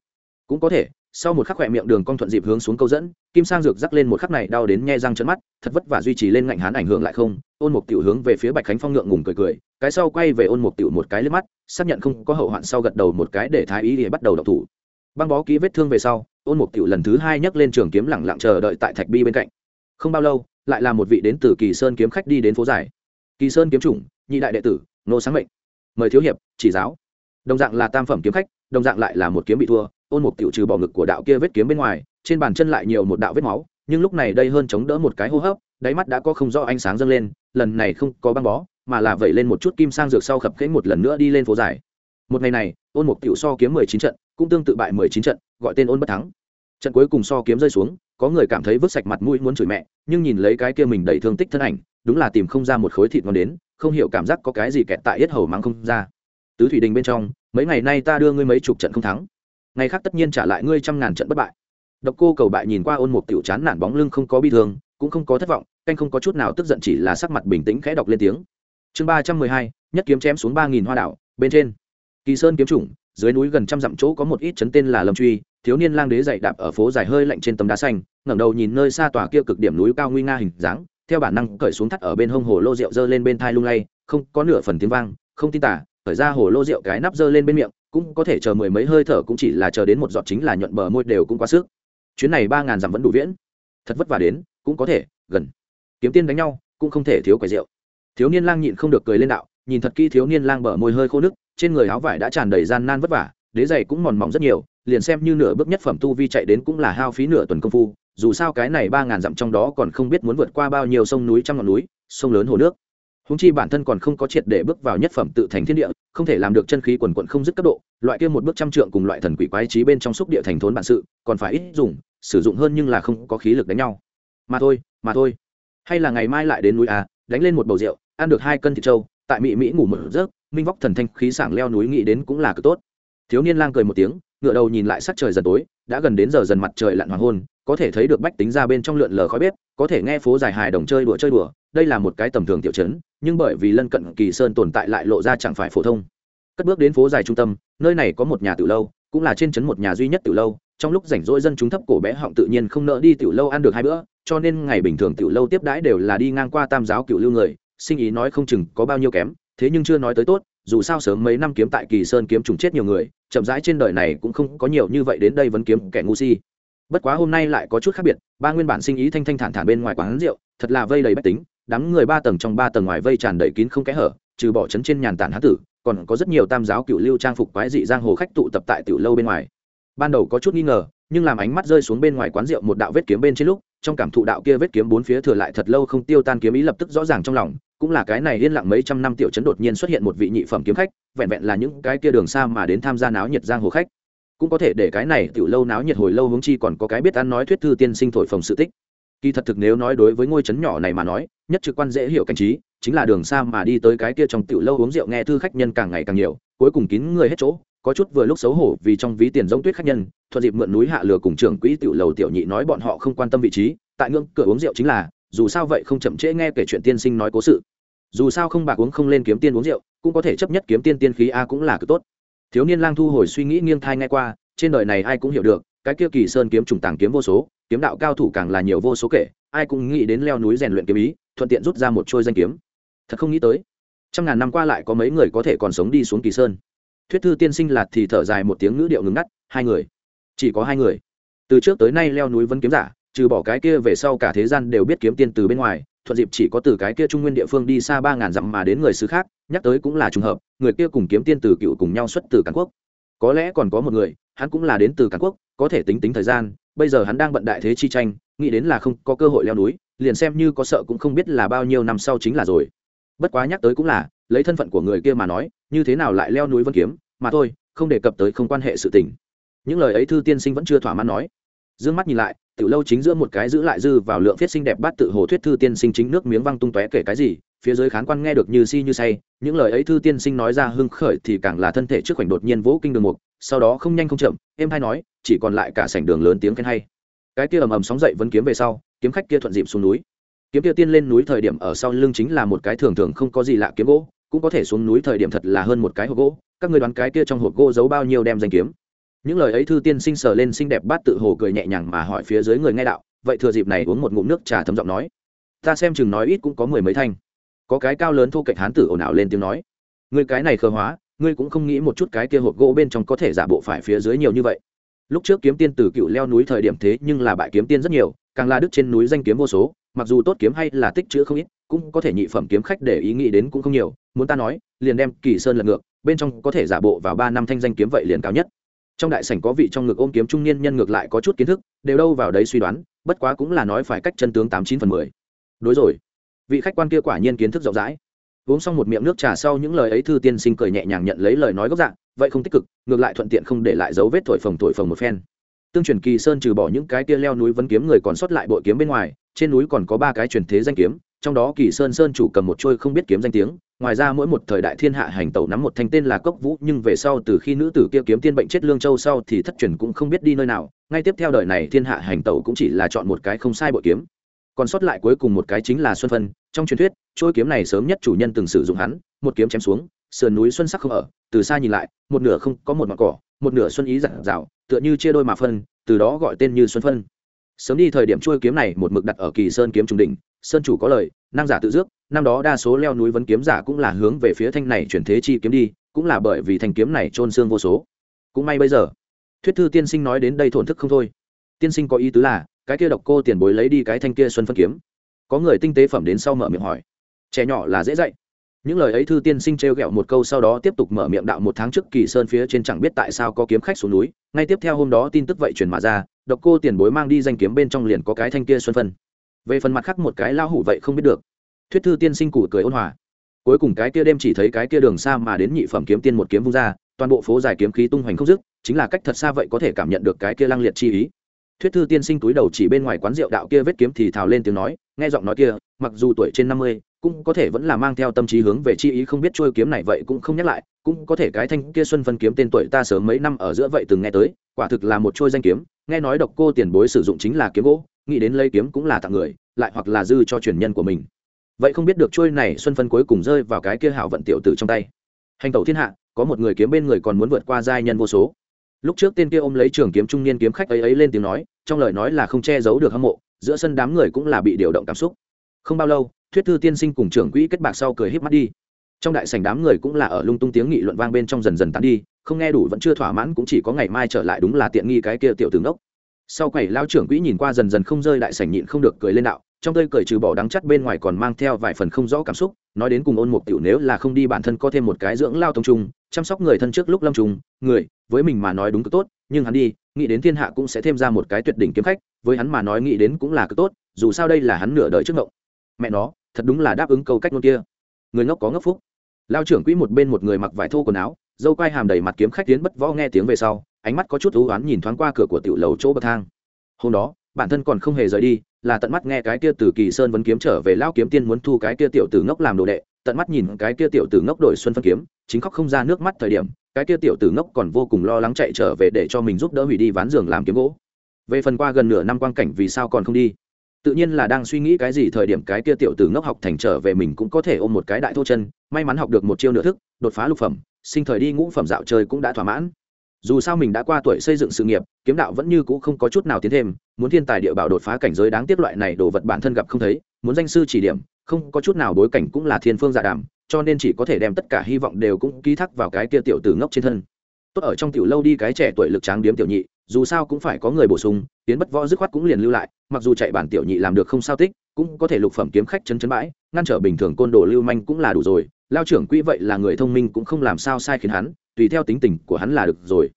Speaker 1: Cũng có thể sau một khắc khỏe miệng đường cong thuận dịp hướng xuống câu dẫn, kim sang dược rắc lên một khắc này đau đến nhe răng chân mắt, thật vất vả duy trì lên ngạnh hán ảnh hưởng lại không, ôn mục tiểu hướng về phía bạch khánh phong ngượng ngùng cười cười, cái sau quay về ôn mục tiểu một cái lên mắt, xác nhận không có hậu hoạn sau gật đầu một cái để thái ý để bắt đầu đọc thủ. Băng bó kỹ vết thương về sau, ôn mục tiểu lần thứ hai nhấc lên trường kiếm lẳng lặng chờ đợi tại thạch bi bên cạnh. Không bao lâu, lại là một vị đến từ kỳ sơn kiếm khách đi đến phố giải. Kỳ sơn kiếm chủng, nhị đại đệ tử nô sáng mệnh. Mời thiếu hiệp, chỉ giáo. Đồng dạng là tam phẩm kiếm khách đồng dạng lại là một kiếm bị thua, ôn mục tiểu trừ bỏ ngực của đạo kia vết kiếm bên ngoài, trên bàn chân lại nhiều một đạo vết máu, nhưng lúc này đây hơn chống đỡ một cái hô hấp, đáy mắt đã có không rõ ánh sáng dâng lên, lần này không có băng bó, mà là vẩy lên một chút kim sang dược sau khập kẽ một lần nữa đi lên phố dài. Một ngày này, ôn mục tiểu so kiếm mười chín trận, cũng tương tự bại mười chín trận, gọi tên ôn bất thắng. Trận cuối cùng so kiếm rơi xuống, có người cảm thấy vứt sạch mặt mũi muốn chửi mẹ, nhưng nhìn lấy cái kia mình đầy thương tích thân ảnh, đúng là tìm không ra một khối thịt ngon đến, không hiểu cảm giác có cái gì kẹt tại yết hầu mang không ra. Tứ thủy đình bên trong mấy ngày nay ta đưa ngươi mấy chục trận không thắng. Ngày khác tất nhiên trả lại ngươi trăm ngàn trận bất bại. Độc cô cầu bại nhìn qua ôn mục tiểu chán nản bóng lưng không có bi thương, cũng không có thất vọng, canh không có chút nào tức giận chỉ là sắc mặt bình tĩnh khẽ đọc lên tiếng. Chương ba trăm mười hai, nhất kiếm chém xuống ba nghìn hoa đảo, bên trên. Kỳ sơn kiếm chủng, dưới núi gần trăm dặm chỗ có một ít trấn tên là lâm truy, thiếu niên lang đế dậy đạp ở phố dài hơi lạnh trên tấm đá xanh, ngẩng đầu nhìn nơi xa tòa kia cực điểm núi cao nguy nga hình dáng, theo bản năng cởi xuống thắt ở bên hông hồ lô rượu dơ lên bên thai lung lay, không có nửa phần tiếng vang, không tin tả khởi ra hồ lô rượu cái nắp dơ lên bên miệng, cũng có thể chờ mười mấy hơi thở cũng chỉ là chờ đến một giọt chính là nhuận bờ môi đều cũng quá sức. Chuyến này ba ngàn dặm vẫn đủ viễn. Thật vất vả đến, cũng có thể, gần. Kiếm tiên đánh nhau, cũng không thể thiếu quầy rượu. Thiếu niên lang nhịn không được cười lên đạo, nhìn thật kỹ thiếu niên lang bờ môi hơi khô nước trên người áo vải đã tràn đầy gian nan vất vả, đế giày cũng mòn mỏng rất nhiều, liền xem như nửa bước nhất phẩm tu vi chạy đến cũng là hao phí nửa tuần công phu, dù sao cái này ba ngàn dặm trong đó còn không biết muốn vượt qua bao nhiêu sông núi trăm ngọn núi, sông lớn hồ nước húng chi bản thân còn không có triệt để bước vào nhất phẩm tự thành thiên địa, không thể làm được chân khí quần quận không dứt cấp độ, loại kia một bước trăm trượng cùng loại thần quỷ quái trí bên trong xúc địa thành thốn bản sự, còn phải ít dùng, sử dụng hơn nhưng là không có khí lực đánh nhau. Mà thôi mà thôi. Hay là ngày mai lại đến núi a, đánh lên một bầu rượu, ăn được hai cân thịt trâu, tại mỹ mỹ ngủ một giấc, minh vóc thần thanh khí sảng leo núi nghĩ đến cũng là cực tốt. Thiếu niên lang cười một tiếng ngựa đầu nhìn lại sắc trời dần tối, đã gần đến giờ dần mặt trời lặn hoàng hôn, có thể thấy được bách tính ra bên trong lượn lờ khói bếp, có thể nghe phố dài hài đồng chơi đùa chơi đùa, đây là một cái tầm thường tiểu trấn nhưng bởi vì lân cận kỳ sơn tồn tại lại lộ ra chẳng phải phổ thông. Cất bước đến phố dài trung tâm, nơi này có một nhà tiểu lâu, cũng là trên trấn một nhà duy nhất tiểu lâu, trong lúc rảnh rỗi dân chúng thấp cổ bé họng tự nhiên không nỡ đi tiểu lâu ăn được hai bữa, cho nên ngày bình thường tiểu lâu tiếp đãi đều là đi ngang qua tam giáo cựu lưu người, sinh ý nói không chừng có bao nhiêu kém, thế nhưng chưa nói tới tốt, dù sao sớm mấy năm kiếm tại kỳ sơn kiếm trùng chết nhiều người, chậm rãi trên đời này cũng không có nhiều như vậy đến đây vẫn kiếm kẻ ngu si. Bất quá hôm nay lại có chút khác biệt, ba nguyên bản sinh ý thanh thanh thản thản bên ngoài quán rượu, thật là vây đầy bách tính đám người ba tầng trong ba tầng ngoài vây tràn đầy kín không kẽ hở, trừ bỏ trấn trên nhàn tản hán tử, còn có rất nhiều tam giáo cựu lưu trang phục quái dị giang hồ khách tụ tập tại tiểu lâu bên ngoài. Ban đầu có chút nghi ngờ, nhưng làm ánh mắt rơi xuống bên ngoài quán rượu một đạo vết kiếm bên trên lúc, trong cảm thụ đạo kia vết kiếm bốn phía thừa lại thật lâu không tiêu tan kiếm ý lập tức rõ ràng trong lòng, cũng là cái này yên lặng mấy trăm năm tiểu trấn đột nhiên xuất hiện một vị nhị phẩm kiếm khách, vẹn vẹn là những cái kia đường xa mà đến tham gia náo nhiệt giang hồ khách. Cũng có thể để cái này tiểu lâu náo nhiệt hồi lâu hướng chi còn có cái biết ăn nói thuyết thư tiên sinh thổi phồng sự tích kỳ thật thực nếu nói đối với ngôi trấn nhỏ này mà nói, nhất trực quan dễ hiểu cảnh trí, chính là đường xa mà đi tới cái kia trong tiểu lâu uống rượu nghe thư khách nhân càng ngày càng nhiều, cuối cùng kín người hết chỗ, có chút vừa lúc xấu hổ vì trong ví tiền giống tuyết khách nhân, thuận dịp mượn núi hạ lừa cùng trưởng quỹ tiểu lầu tiểu nhị nói bọn họ không quan tâm vị trí, tại ngưỡng cửa uống rượu chính là, dù sao vậy không chậm trễ nghe kể chuyện tiên sinh nói cố sự. Dù sao không bạc uống không lên kiếm tiên uống rượu, cũng có thể chấp nhất kiếm tiên tiên khí a cũng là cực tốt. Thiếu niên lang thu hồi suy nghĩ nghiêng thai ngay qua, trên đời này ai cũng hiểu được, cái kia kỳ sơn kiếm trùng tàng kiếm vô số kiếm đạo cao thủ càng là nhiều vô số kể, ai cũng nghĩ đến leo núi rèn luyện kiếm ý, thuận tiện rút ra một trôi danh kiếm. Thật không nghĩ tới, trăm ngàn năm qua lại có mấy người có thể còn sống đi xuống kỳ sơn. Thuyết thư tiên sinh lạt thì thở dài một tiếng ngữ điệu ngừng ngắt, hai người. Chỉ có hai người. Từ trước tới nay leo núi vẫn kiếm giả, trừ bỏ cái kia về sau cả thế gian đều biết kiếm tiên từ bên ngoài, thuận dịp chỉ có từ cái kia trung nguyên địa phương đi xa ba ngàn dặm mà đến người xứ khác, nhắc tới cũng là trùng hợp, người kia cùng kiếm tiên từ cựu cùng nhau xuất từ càn quốc. Có lẽ còn có một người hắn cũng là đến từ càn quốc, có thể tính tính thời gian, bây giờ hắn đang bận đại thế chi tranh, nghĩ đến là không có cơ hội leo núi, liền xem như có sợ cũng không biết là bao nhiêu năm sau chính là rồi. Bất quá nhắc tới cũng là, lấy thân phận của người kia mà nói, như thế nào lại leo núi vân kiếm, mà thôi, không đề cập tới không quan hệ sự tình. Những lời ấy thư tiên sinh vẫn chưa thỏa mãn nói. D ư ơ n g mắt nhìn lại, tiểu lâu chính giữa một cái giữ lại dư vào lượng thiết xinh đẹp bát tự hồ thuyết thư tiên sinh chính nước miếng văng tung tóe kể cái gì phía dưới khán quan nghe được như si như say, những lời ấy thư tiên sinh nói ra hưng khởi thì càng là thân thể trước khoảnh đột nhiên vỗ kinh đường mục, sau đó không nhanh không chậm em hay nói, chỉ còn lại cả sảnh đường lớn tiếng khen hay. Cái kia ầm ầm sóng dậy vẫn kiếm về sau, kiếm khách kia thuận dịp xuống núi. Kiếm kia tiên lên núi thời điểm ở sau lưng chính là một cái thường thường không có gì lạ kiếm gỗ, cũng có thể xuống núi thời điểm thật là hơn một cái hộp gỗ, các người đoán cái kia trong hộp gỗ giấu bao nhiêu đem danh kiếm. Những lời ấy thư tiên sinh sờ lên xinh đẹp bát tự hồ cười nhẹ nhàng mà hỏi phía dưới người nghe đạo, vậy thừa dịp này uống một ngụm nước trà thấm giọng nói, ta xem chừng nói ít cũng có mười mấy thanh có cái cao lớn thu cạnh hán tử ồn ào lên tiếng nói. Người cái này khờ hóa, ngươi cũng không nghĩ một chút cái kia hộp gỗ bên trong có thể giả bộ phải phía dưới nhiều như vậy. Lúc trước kiếm tiên từ cựu leo núi thời điểm thế nhưng là bại kiếm tiên rất nhiều, càng là đức trên núi danh kiếm vô số, mặc dù tốt kiếm hay là tích chữ không ít, cũng có thể nhị phẩm kiếm khách để ý nghĩ đến cũng không nhiều, muốn ta nói, liền đem kỳ sơn lật ngược, bên trong có thể giả bộ vào ba năm thanh danh kiếm vậy liền cao nhất. Trong đại sảnh có vị trong ngực ôm kiếm trung niên nhân ngược lại có chút kiến thức, đều đâu vào đấy suy đoán, bất quá cũng là nói phải cách chân tướng tám chín phần mười. Đối rồi vị khách quan kia quả nhiên kiến thức rộng rãi. Uống xong một miệng nước trà sau những lời ấy thư tiên sinh cười nhẹ nhàng nhận lấy lời nói gốc dạng, vậy không tích cực, ngược lại thuận tiện không để lại dấu vết thổi phồng thổi phồng một phen. Tương truyền kỳ sơn trừ bỏ những cái kia leo núi vấn kiếm người còn sót lại bội kiếm bên ngoài, trên núi còn có ba cái truyền thế danh kiếm, trong đó kỳ sơn sơn chủ cầm một trôi không biết kiếm danh tiếng, ngoài ra mỗi một thời đại thiên hạ hành tẩu nắm một thanh tên là cốc vũ, nhưng về sau từ khi nữ tử kia kiếm tiên bệnh chết lương châu sau thì thất truyền cũng không biết đi nơi nào, ngay tiếp theo đời này thiên hạ hành tẩu cũng chỉ là chọn một cái không sai bội kiếm. Còn sót lại cuối cùng một cái chính là xuân phân trong truyền thuyết, trôi kiếm này sớm nhất chủ nhân từng sử dụng hắn, một kiếm chém xuống, sườn núi xuân sắc không ở, từ xa nhìn lại, một nửa không có một mặt cỏ, một nửa xuân ý dặn dạo tựa như chia đôi mà phân, từ đó gọi tên như xuân phân. Sớm đi thời điểm trôi kiếm này một mực đặt ở kỳ sơn kiếm trung đỉnh, sơn chủ có lời, năng giả tự dước, năm đó đa số leo núi vấn kiếm giả cũng là hướng về phía thanh này chuyển thế chi kiếm đi, cũng là bởi vì thanh kiếm này trôn xương vô số. Cũng may bây giờ, thuyết thư tiên sinh nói đến đây thổn thức không thôi. Tiên sinh có ý tứ là, cái kia độc cô tiền bối lấy đi cái thanh kia xuân phân kiếm có người tinh tế phẩm đến sau mở miệng hỏi. Trẻ nhỏ là dễ dạy. Những lời ấy thư tiên sinh t r e o g ẹ o một câu sau đó tiếp tục mở miệng đạo một tháng trước kỳ sơn phía trên chẳng biết tại sao có kiếm khách xuống núi, ngay tiếp theo hôm đó tin tức vậy truyền mà ra, độc cô tiền bối mang đi danh kiếm bên trong liền có cái thanh kia xuân phân. Về phần mặt khác một cái lao hủ vậy không biết được. Thuyết thư tiên sinh cụ cười ôn hòa. Cuối cùng cái kia đêm chỉ thấy cái kia đường xa mà đến nhị phẩm kiếm tiên một kiếm vung ra, toàn bộ phố dài kiếm khí tung hoành không dứt, chính là cách thật xa vậy có thể cảm nhận được cái kia lăng liệt chi ý thuyết thư tiên sinh túi đầu chỉ bên ngoài quán rượu đạo kia vết kiếm thì thào lên tiếng nói, nghe giọng nói kia, mặc dù tuổi trên năm mươi, cũng có thể vẫn là mang theo tâm trí hướng về chi ý không biết trôi kiếm này vậy cũng không nhắc lại, cũng có thể cái thanh kia xuân phân kiếm tên tuổi ta sớm mấy năm ở giữa vậy từng nghe tới, quả thực là một trôi danh kiếm, nghe nói độc cô tiền bối sử dụng chính là kiếm gỗ, nghĩ đến lấy kiếm cũng là tặng người, lại hoặc là dư cho truyền nhân của mình. Vậy không biết được trôi này xuân phân cuối cùng rơi vào cái kia hảo vận tiểu tử trong tay. Hành tẩu thiên hạ, có một người kiếm bên người còn muốn vượt qua giai nhân vô số lúc trước tên kia ôm lấy trường kiếm trung niên kiếm khách ấy ấy lên tiếng nói, trong lời nói là không che giấu được hâm mộ, giữa sân đám người cũng là bị điều động cảm xúc. Không bao lâu, thuyết thư tiên sinh cùng trưởng quỹ kết bạc sau cười híp mắt đi. Trong đại sảnh đám người cũng là ở lung tung tiếng nghị luận vang bên trong dần dần tán đi, không nghe đủ vẫn chưa thỏa mãn cũng chỉ có ngày mai trở lại đúng là tiện nghi cái kia tiểu tướng đốc sau quầy lao trưởng quỹ nhìn qua dần dần không rơi đại sảnh nhịn không được cười lên đạo trong tơi cười trừ bỏ đắng chắt bên ngoài còn mang theo vài phần không rõ cảm xúc, nói đến cùng ôn mục tiểu nếu là không đi bản thân có thêm một cái dưỡng lao tông trung, chăm sóc người thân trước lúc lâm trùng người, với mình mà nói đúng cực tốt, nhưng hắn đi, nghĩ đến thiên hạ cũng sẽ thêm ra một cái tuyệt đỉnh kiếm khách, với hắn mà nói nghĩ đến cũng là cực tốt, dù sao đây là hắn nửa đời trước ngộng. Mẹ nó, thật đúng là đáp ứng câu cách ngôn kia. Người ngốc có ngốc phúc. Lao trưởng quỹ một bên một người mặc vải thô quần áo, dâu quai hàm đầy mặt kiếm khách tiến bất võ nghe tiếng về sau, ánh mắt có chút ưu oán nhìn thoáng qua cửa của tiểu lầu chỗ bậc thang. Hôm đó, bản thân còn không hề rời đi là tận mắt nghe cái kia từ kỳ sơn vấn kiếm trở về lao kiếm tiên muốn thu cái kia tiểu tử ngốc làm đồ đệ, tận mắt nhìn cái kia tiểu tử ngốc đổi xuân phân kiếm, chính khóc không ra nước mắt thời điểm, cái kia tiểu tử ngốc còn vô cùng lo lắng chạy trở về để cho mình giúp đỡ hủy đi ván giường làm kiếm gỗ. Về phần qua gần nửa năm quang cảnh vì sao còn không đi, tự nhiên là đang suy nghĩ cái gì thời điểm cái kia tiểu tử ngốc học thành trở về mình cũng có thể ôm một cái đại thô chân, may mắn học được một chiêu nửa thức, đột phá lục phẩm, sinh thời đi ngũ phẩm dạo chơi cũng đã thỏa mãn dù sao mình đã qua tuổi xây dựng sự nghiệp, kiếm đạo vẫn như cũ không có chút nào tiến thêm, muốn thiên tài địa bảo đột phá cảnh giới đáng tiếc loại này đồ vật bản thân gặp không thấy, muốn danh sư chỉ điểm, không có chút nào bối cảnh cũng là thiên phương dạ đàm, cho nên chỉ có thể đem tất cả hy vọng đều cũng ký thác vào cái kia tiểu tử ngốc trên thân. Tốt ở trong tiểu lâu đi cái trẻ tuổi lực tráng điếm tiểu nhị, dù sao cũng phải có người bổ sung, tiến bất võ dứt khoát cũng liền lưu lại, mặc dù chạy bản tiểu nhị làm được không sao tích, cũng có thể lục phẩm kiếm khách chân chân bãi, ngăn trở bình thường côn đồ lưu manh cũng là đủ rồi, lao trưởng quỹ vậy là người thông minh cũng không làm sao sai khiến hắn tùy theo tính tình của hắn là được rồi.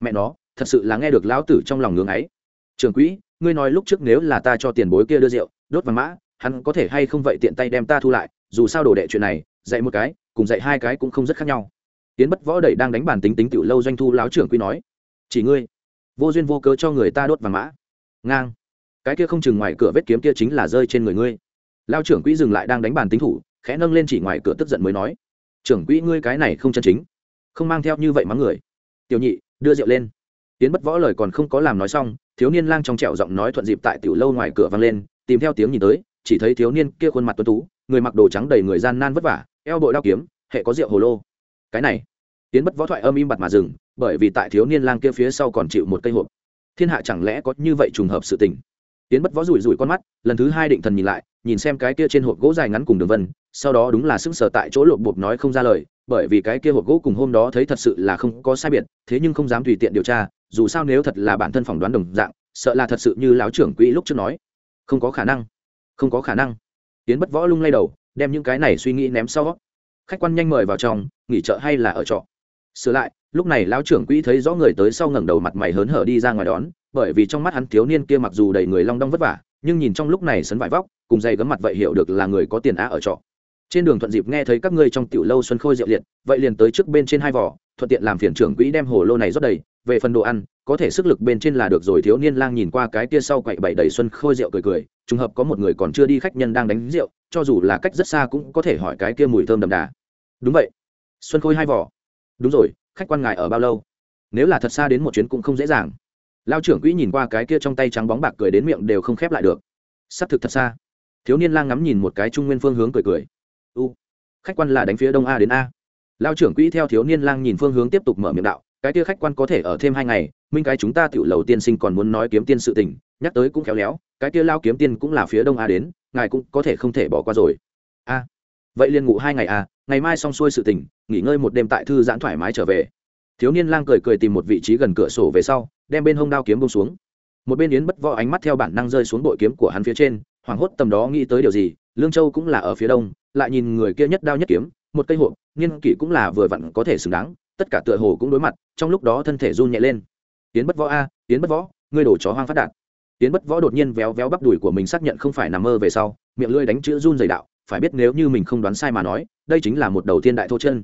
Speaker 1: Mẹ nó, thật sự là nghe được lão tử trong lòng ngưỡng ấy. Trường quỹ, ngươi nói lúc trước nếu là ta cho tiền bối kia đưa rượu, đốt vàng mã, hắn có thể hay không vậy tiện tay đem ta thu lại, dù sao đồ đệ chuyện này, dạy một cái, cùng dạy hai cái cũng không rất khác nhau. Tiến bất võ đẩy đang đánh bàn tính tính tiểu lâu doanh thu, lão trưởng quy nói, chỉ ngươi, vô duyên vô cớ cho người ta đốt vàng mã. Ngang. Cái kia không chừng ngoài cửa vết kiếm kia chính là rơi trên người ngươi. Lao trưởng quỹ dừng lại đang đánh bàn tính thủ, khẽ nâng lên chỉ ngoài cửa tức giận mới nói, trưởng quỹ, ngươi cái này không chân chính không mang theo như vậy mắng người. Tiểu nhị, đưa rượu lên. Tiến bất võ lời còn không có làm nói xong, thiếu niên lang trong trẹo giọng nói thuận dịp tại tiểu lâu ngoài cửa vang lên, tìm theo tiếng nhìn tới, chỉ thấy thiếu niên kia khuôn mặt tuấn tú, người mặc đồ trắng đầy người gian nan vất vả, eo bội đao kiếm, hệ có rượu hồ lô. Cái này, tiến bất võ thoại âm im bặt mà dừng, bởi vì tại thiếu niên lang kia phía sau còn chịu một cây hộp. Thiên hạ chẳng lẽ có như vậy trùng hợp sự tình? Tiến bất võ rủi rủi con mắt, lần thứ hai định thần nhìn lại, nhìn xem cái kia trên hộp gỗ dài ngắn cùng đường vân, sau đó đúng là sững sờ tại chỗ lộp bộp nói không ra lời bởi vì cái kia hộp gỗ cùng hôm đó thấy thật sự là không có sai biệt, thế nhưng không dám tùy tiện điều tra, dù sao nếu thật là bản thân phỏng đoán đồng dạng, sợ là thật sự như láo trưởng quỹ lúc trước nói. Không có khả năng. Không có khả năng. Tiến bất võ lung lay đầu, đem những cái này suy nghĩ ném sau. Khách quan nhanh mời vào trong, nghỉ chợ hay là ở trọ? Sửa lại, lúc này lão trưởng quỹ thấy rõ người tới sau ngẩng đầu mặt mày hớn hở đi ra ngoài đón, bởi vì trong mắt hắn thiếu niên kia mặc dù đầy người long đong vất vả, nhưng nhìn trong lúc này sấn vải vóc, cùng dày gấm mặt vậy hiểu được là người có tiền á ở trọ trên đường thuận dịp nghe thấy các ngươi trong tiểu lâu xuân khôi rượu liệt, vậy liền tới trước bên trên hai vỏ, thuận tiện làm phiền trưởng quỹ đem hồ lô này rót đầy, về phần đồ ăn, có thể sức lực bên trên là được rồi, thiếu niên lang nhìn qua cái kia sau quậy bảy đầy xuân khôi rượu cười cười, trùng hợp có một người còn chưa đi khách nhân đang đánh rượu, cho dù là cách rất xa cũng có thể hỏi cái kia mùi thơm đậm đà. Đúng vậy. Xuân khôi hai vỏ. Đúng rồi, khách quan ngài ở bao lâu? Nếu là thật xa đến một chuyến cũng không dễ dàng. Lao trưởng quỹ nhìn qua cái kia trong tay trắng bóng bạc cười đến miệng đều không khép lại được. S ắ c thực thật xa. Thiếu niên lang ngắm nhìn một cái trung nguyên phương hướng cười cười u. Khách quan là đánh phía đông a đến a. Lao trưởng quỹ theo thiếu niên lang nhìn phương hướng tiếp tục mở miệng đạo, cái kia khách quan có thể ở thêm hai ngày, minh cái chúng ta tiểu lầu tiên sinh còn muốn nói kiếm tiên sự tình, nhắc tới cũng khéo léo, cái kia lao kiếm tiên cũng là phía đông a đến, ngài cũng có thể không thể bỏ qua rồi. A. Vậy liền ngủ hai ngày a, ngày mai xong xuôi sự tình, nghỉ ngơi một đêm tại thư giãn thoải mái trở về. Thiếu niên lang cười cười tìm một vị trí gần cửa sổ về sau, đem bên hông đao kiếm bông xuống. Một bên yến bất võ ánh mắt theo bản năng rơi xuống bội kiếm của hắn phía trên, hoảng hốt tầm đó nghĩ tới điều gì, lương châu cũng là ở phía đông lại nhìn người kia nhất đao nhất kiếm, một cây hộp nghiên kỷ cũng là vừa vặn có thể xứng đáng, tất cả tựa hồ cũng đối mặt, trong lúc đó thân thể run nhẹ lên. Tiến bất võ a, tiến bất võ, ngươi đổ chó hoang phát đạt. Tiến bất võ đột nhiên véo véo bắp đùi của mình xác nhận không phải nằm mơ về sau, miệng lưỡi đánh chữ run dày đạo, phải biết nếu như mình không đoán sai mà nói, đây chính là một đầu tiên đại thô chân.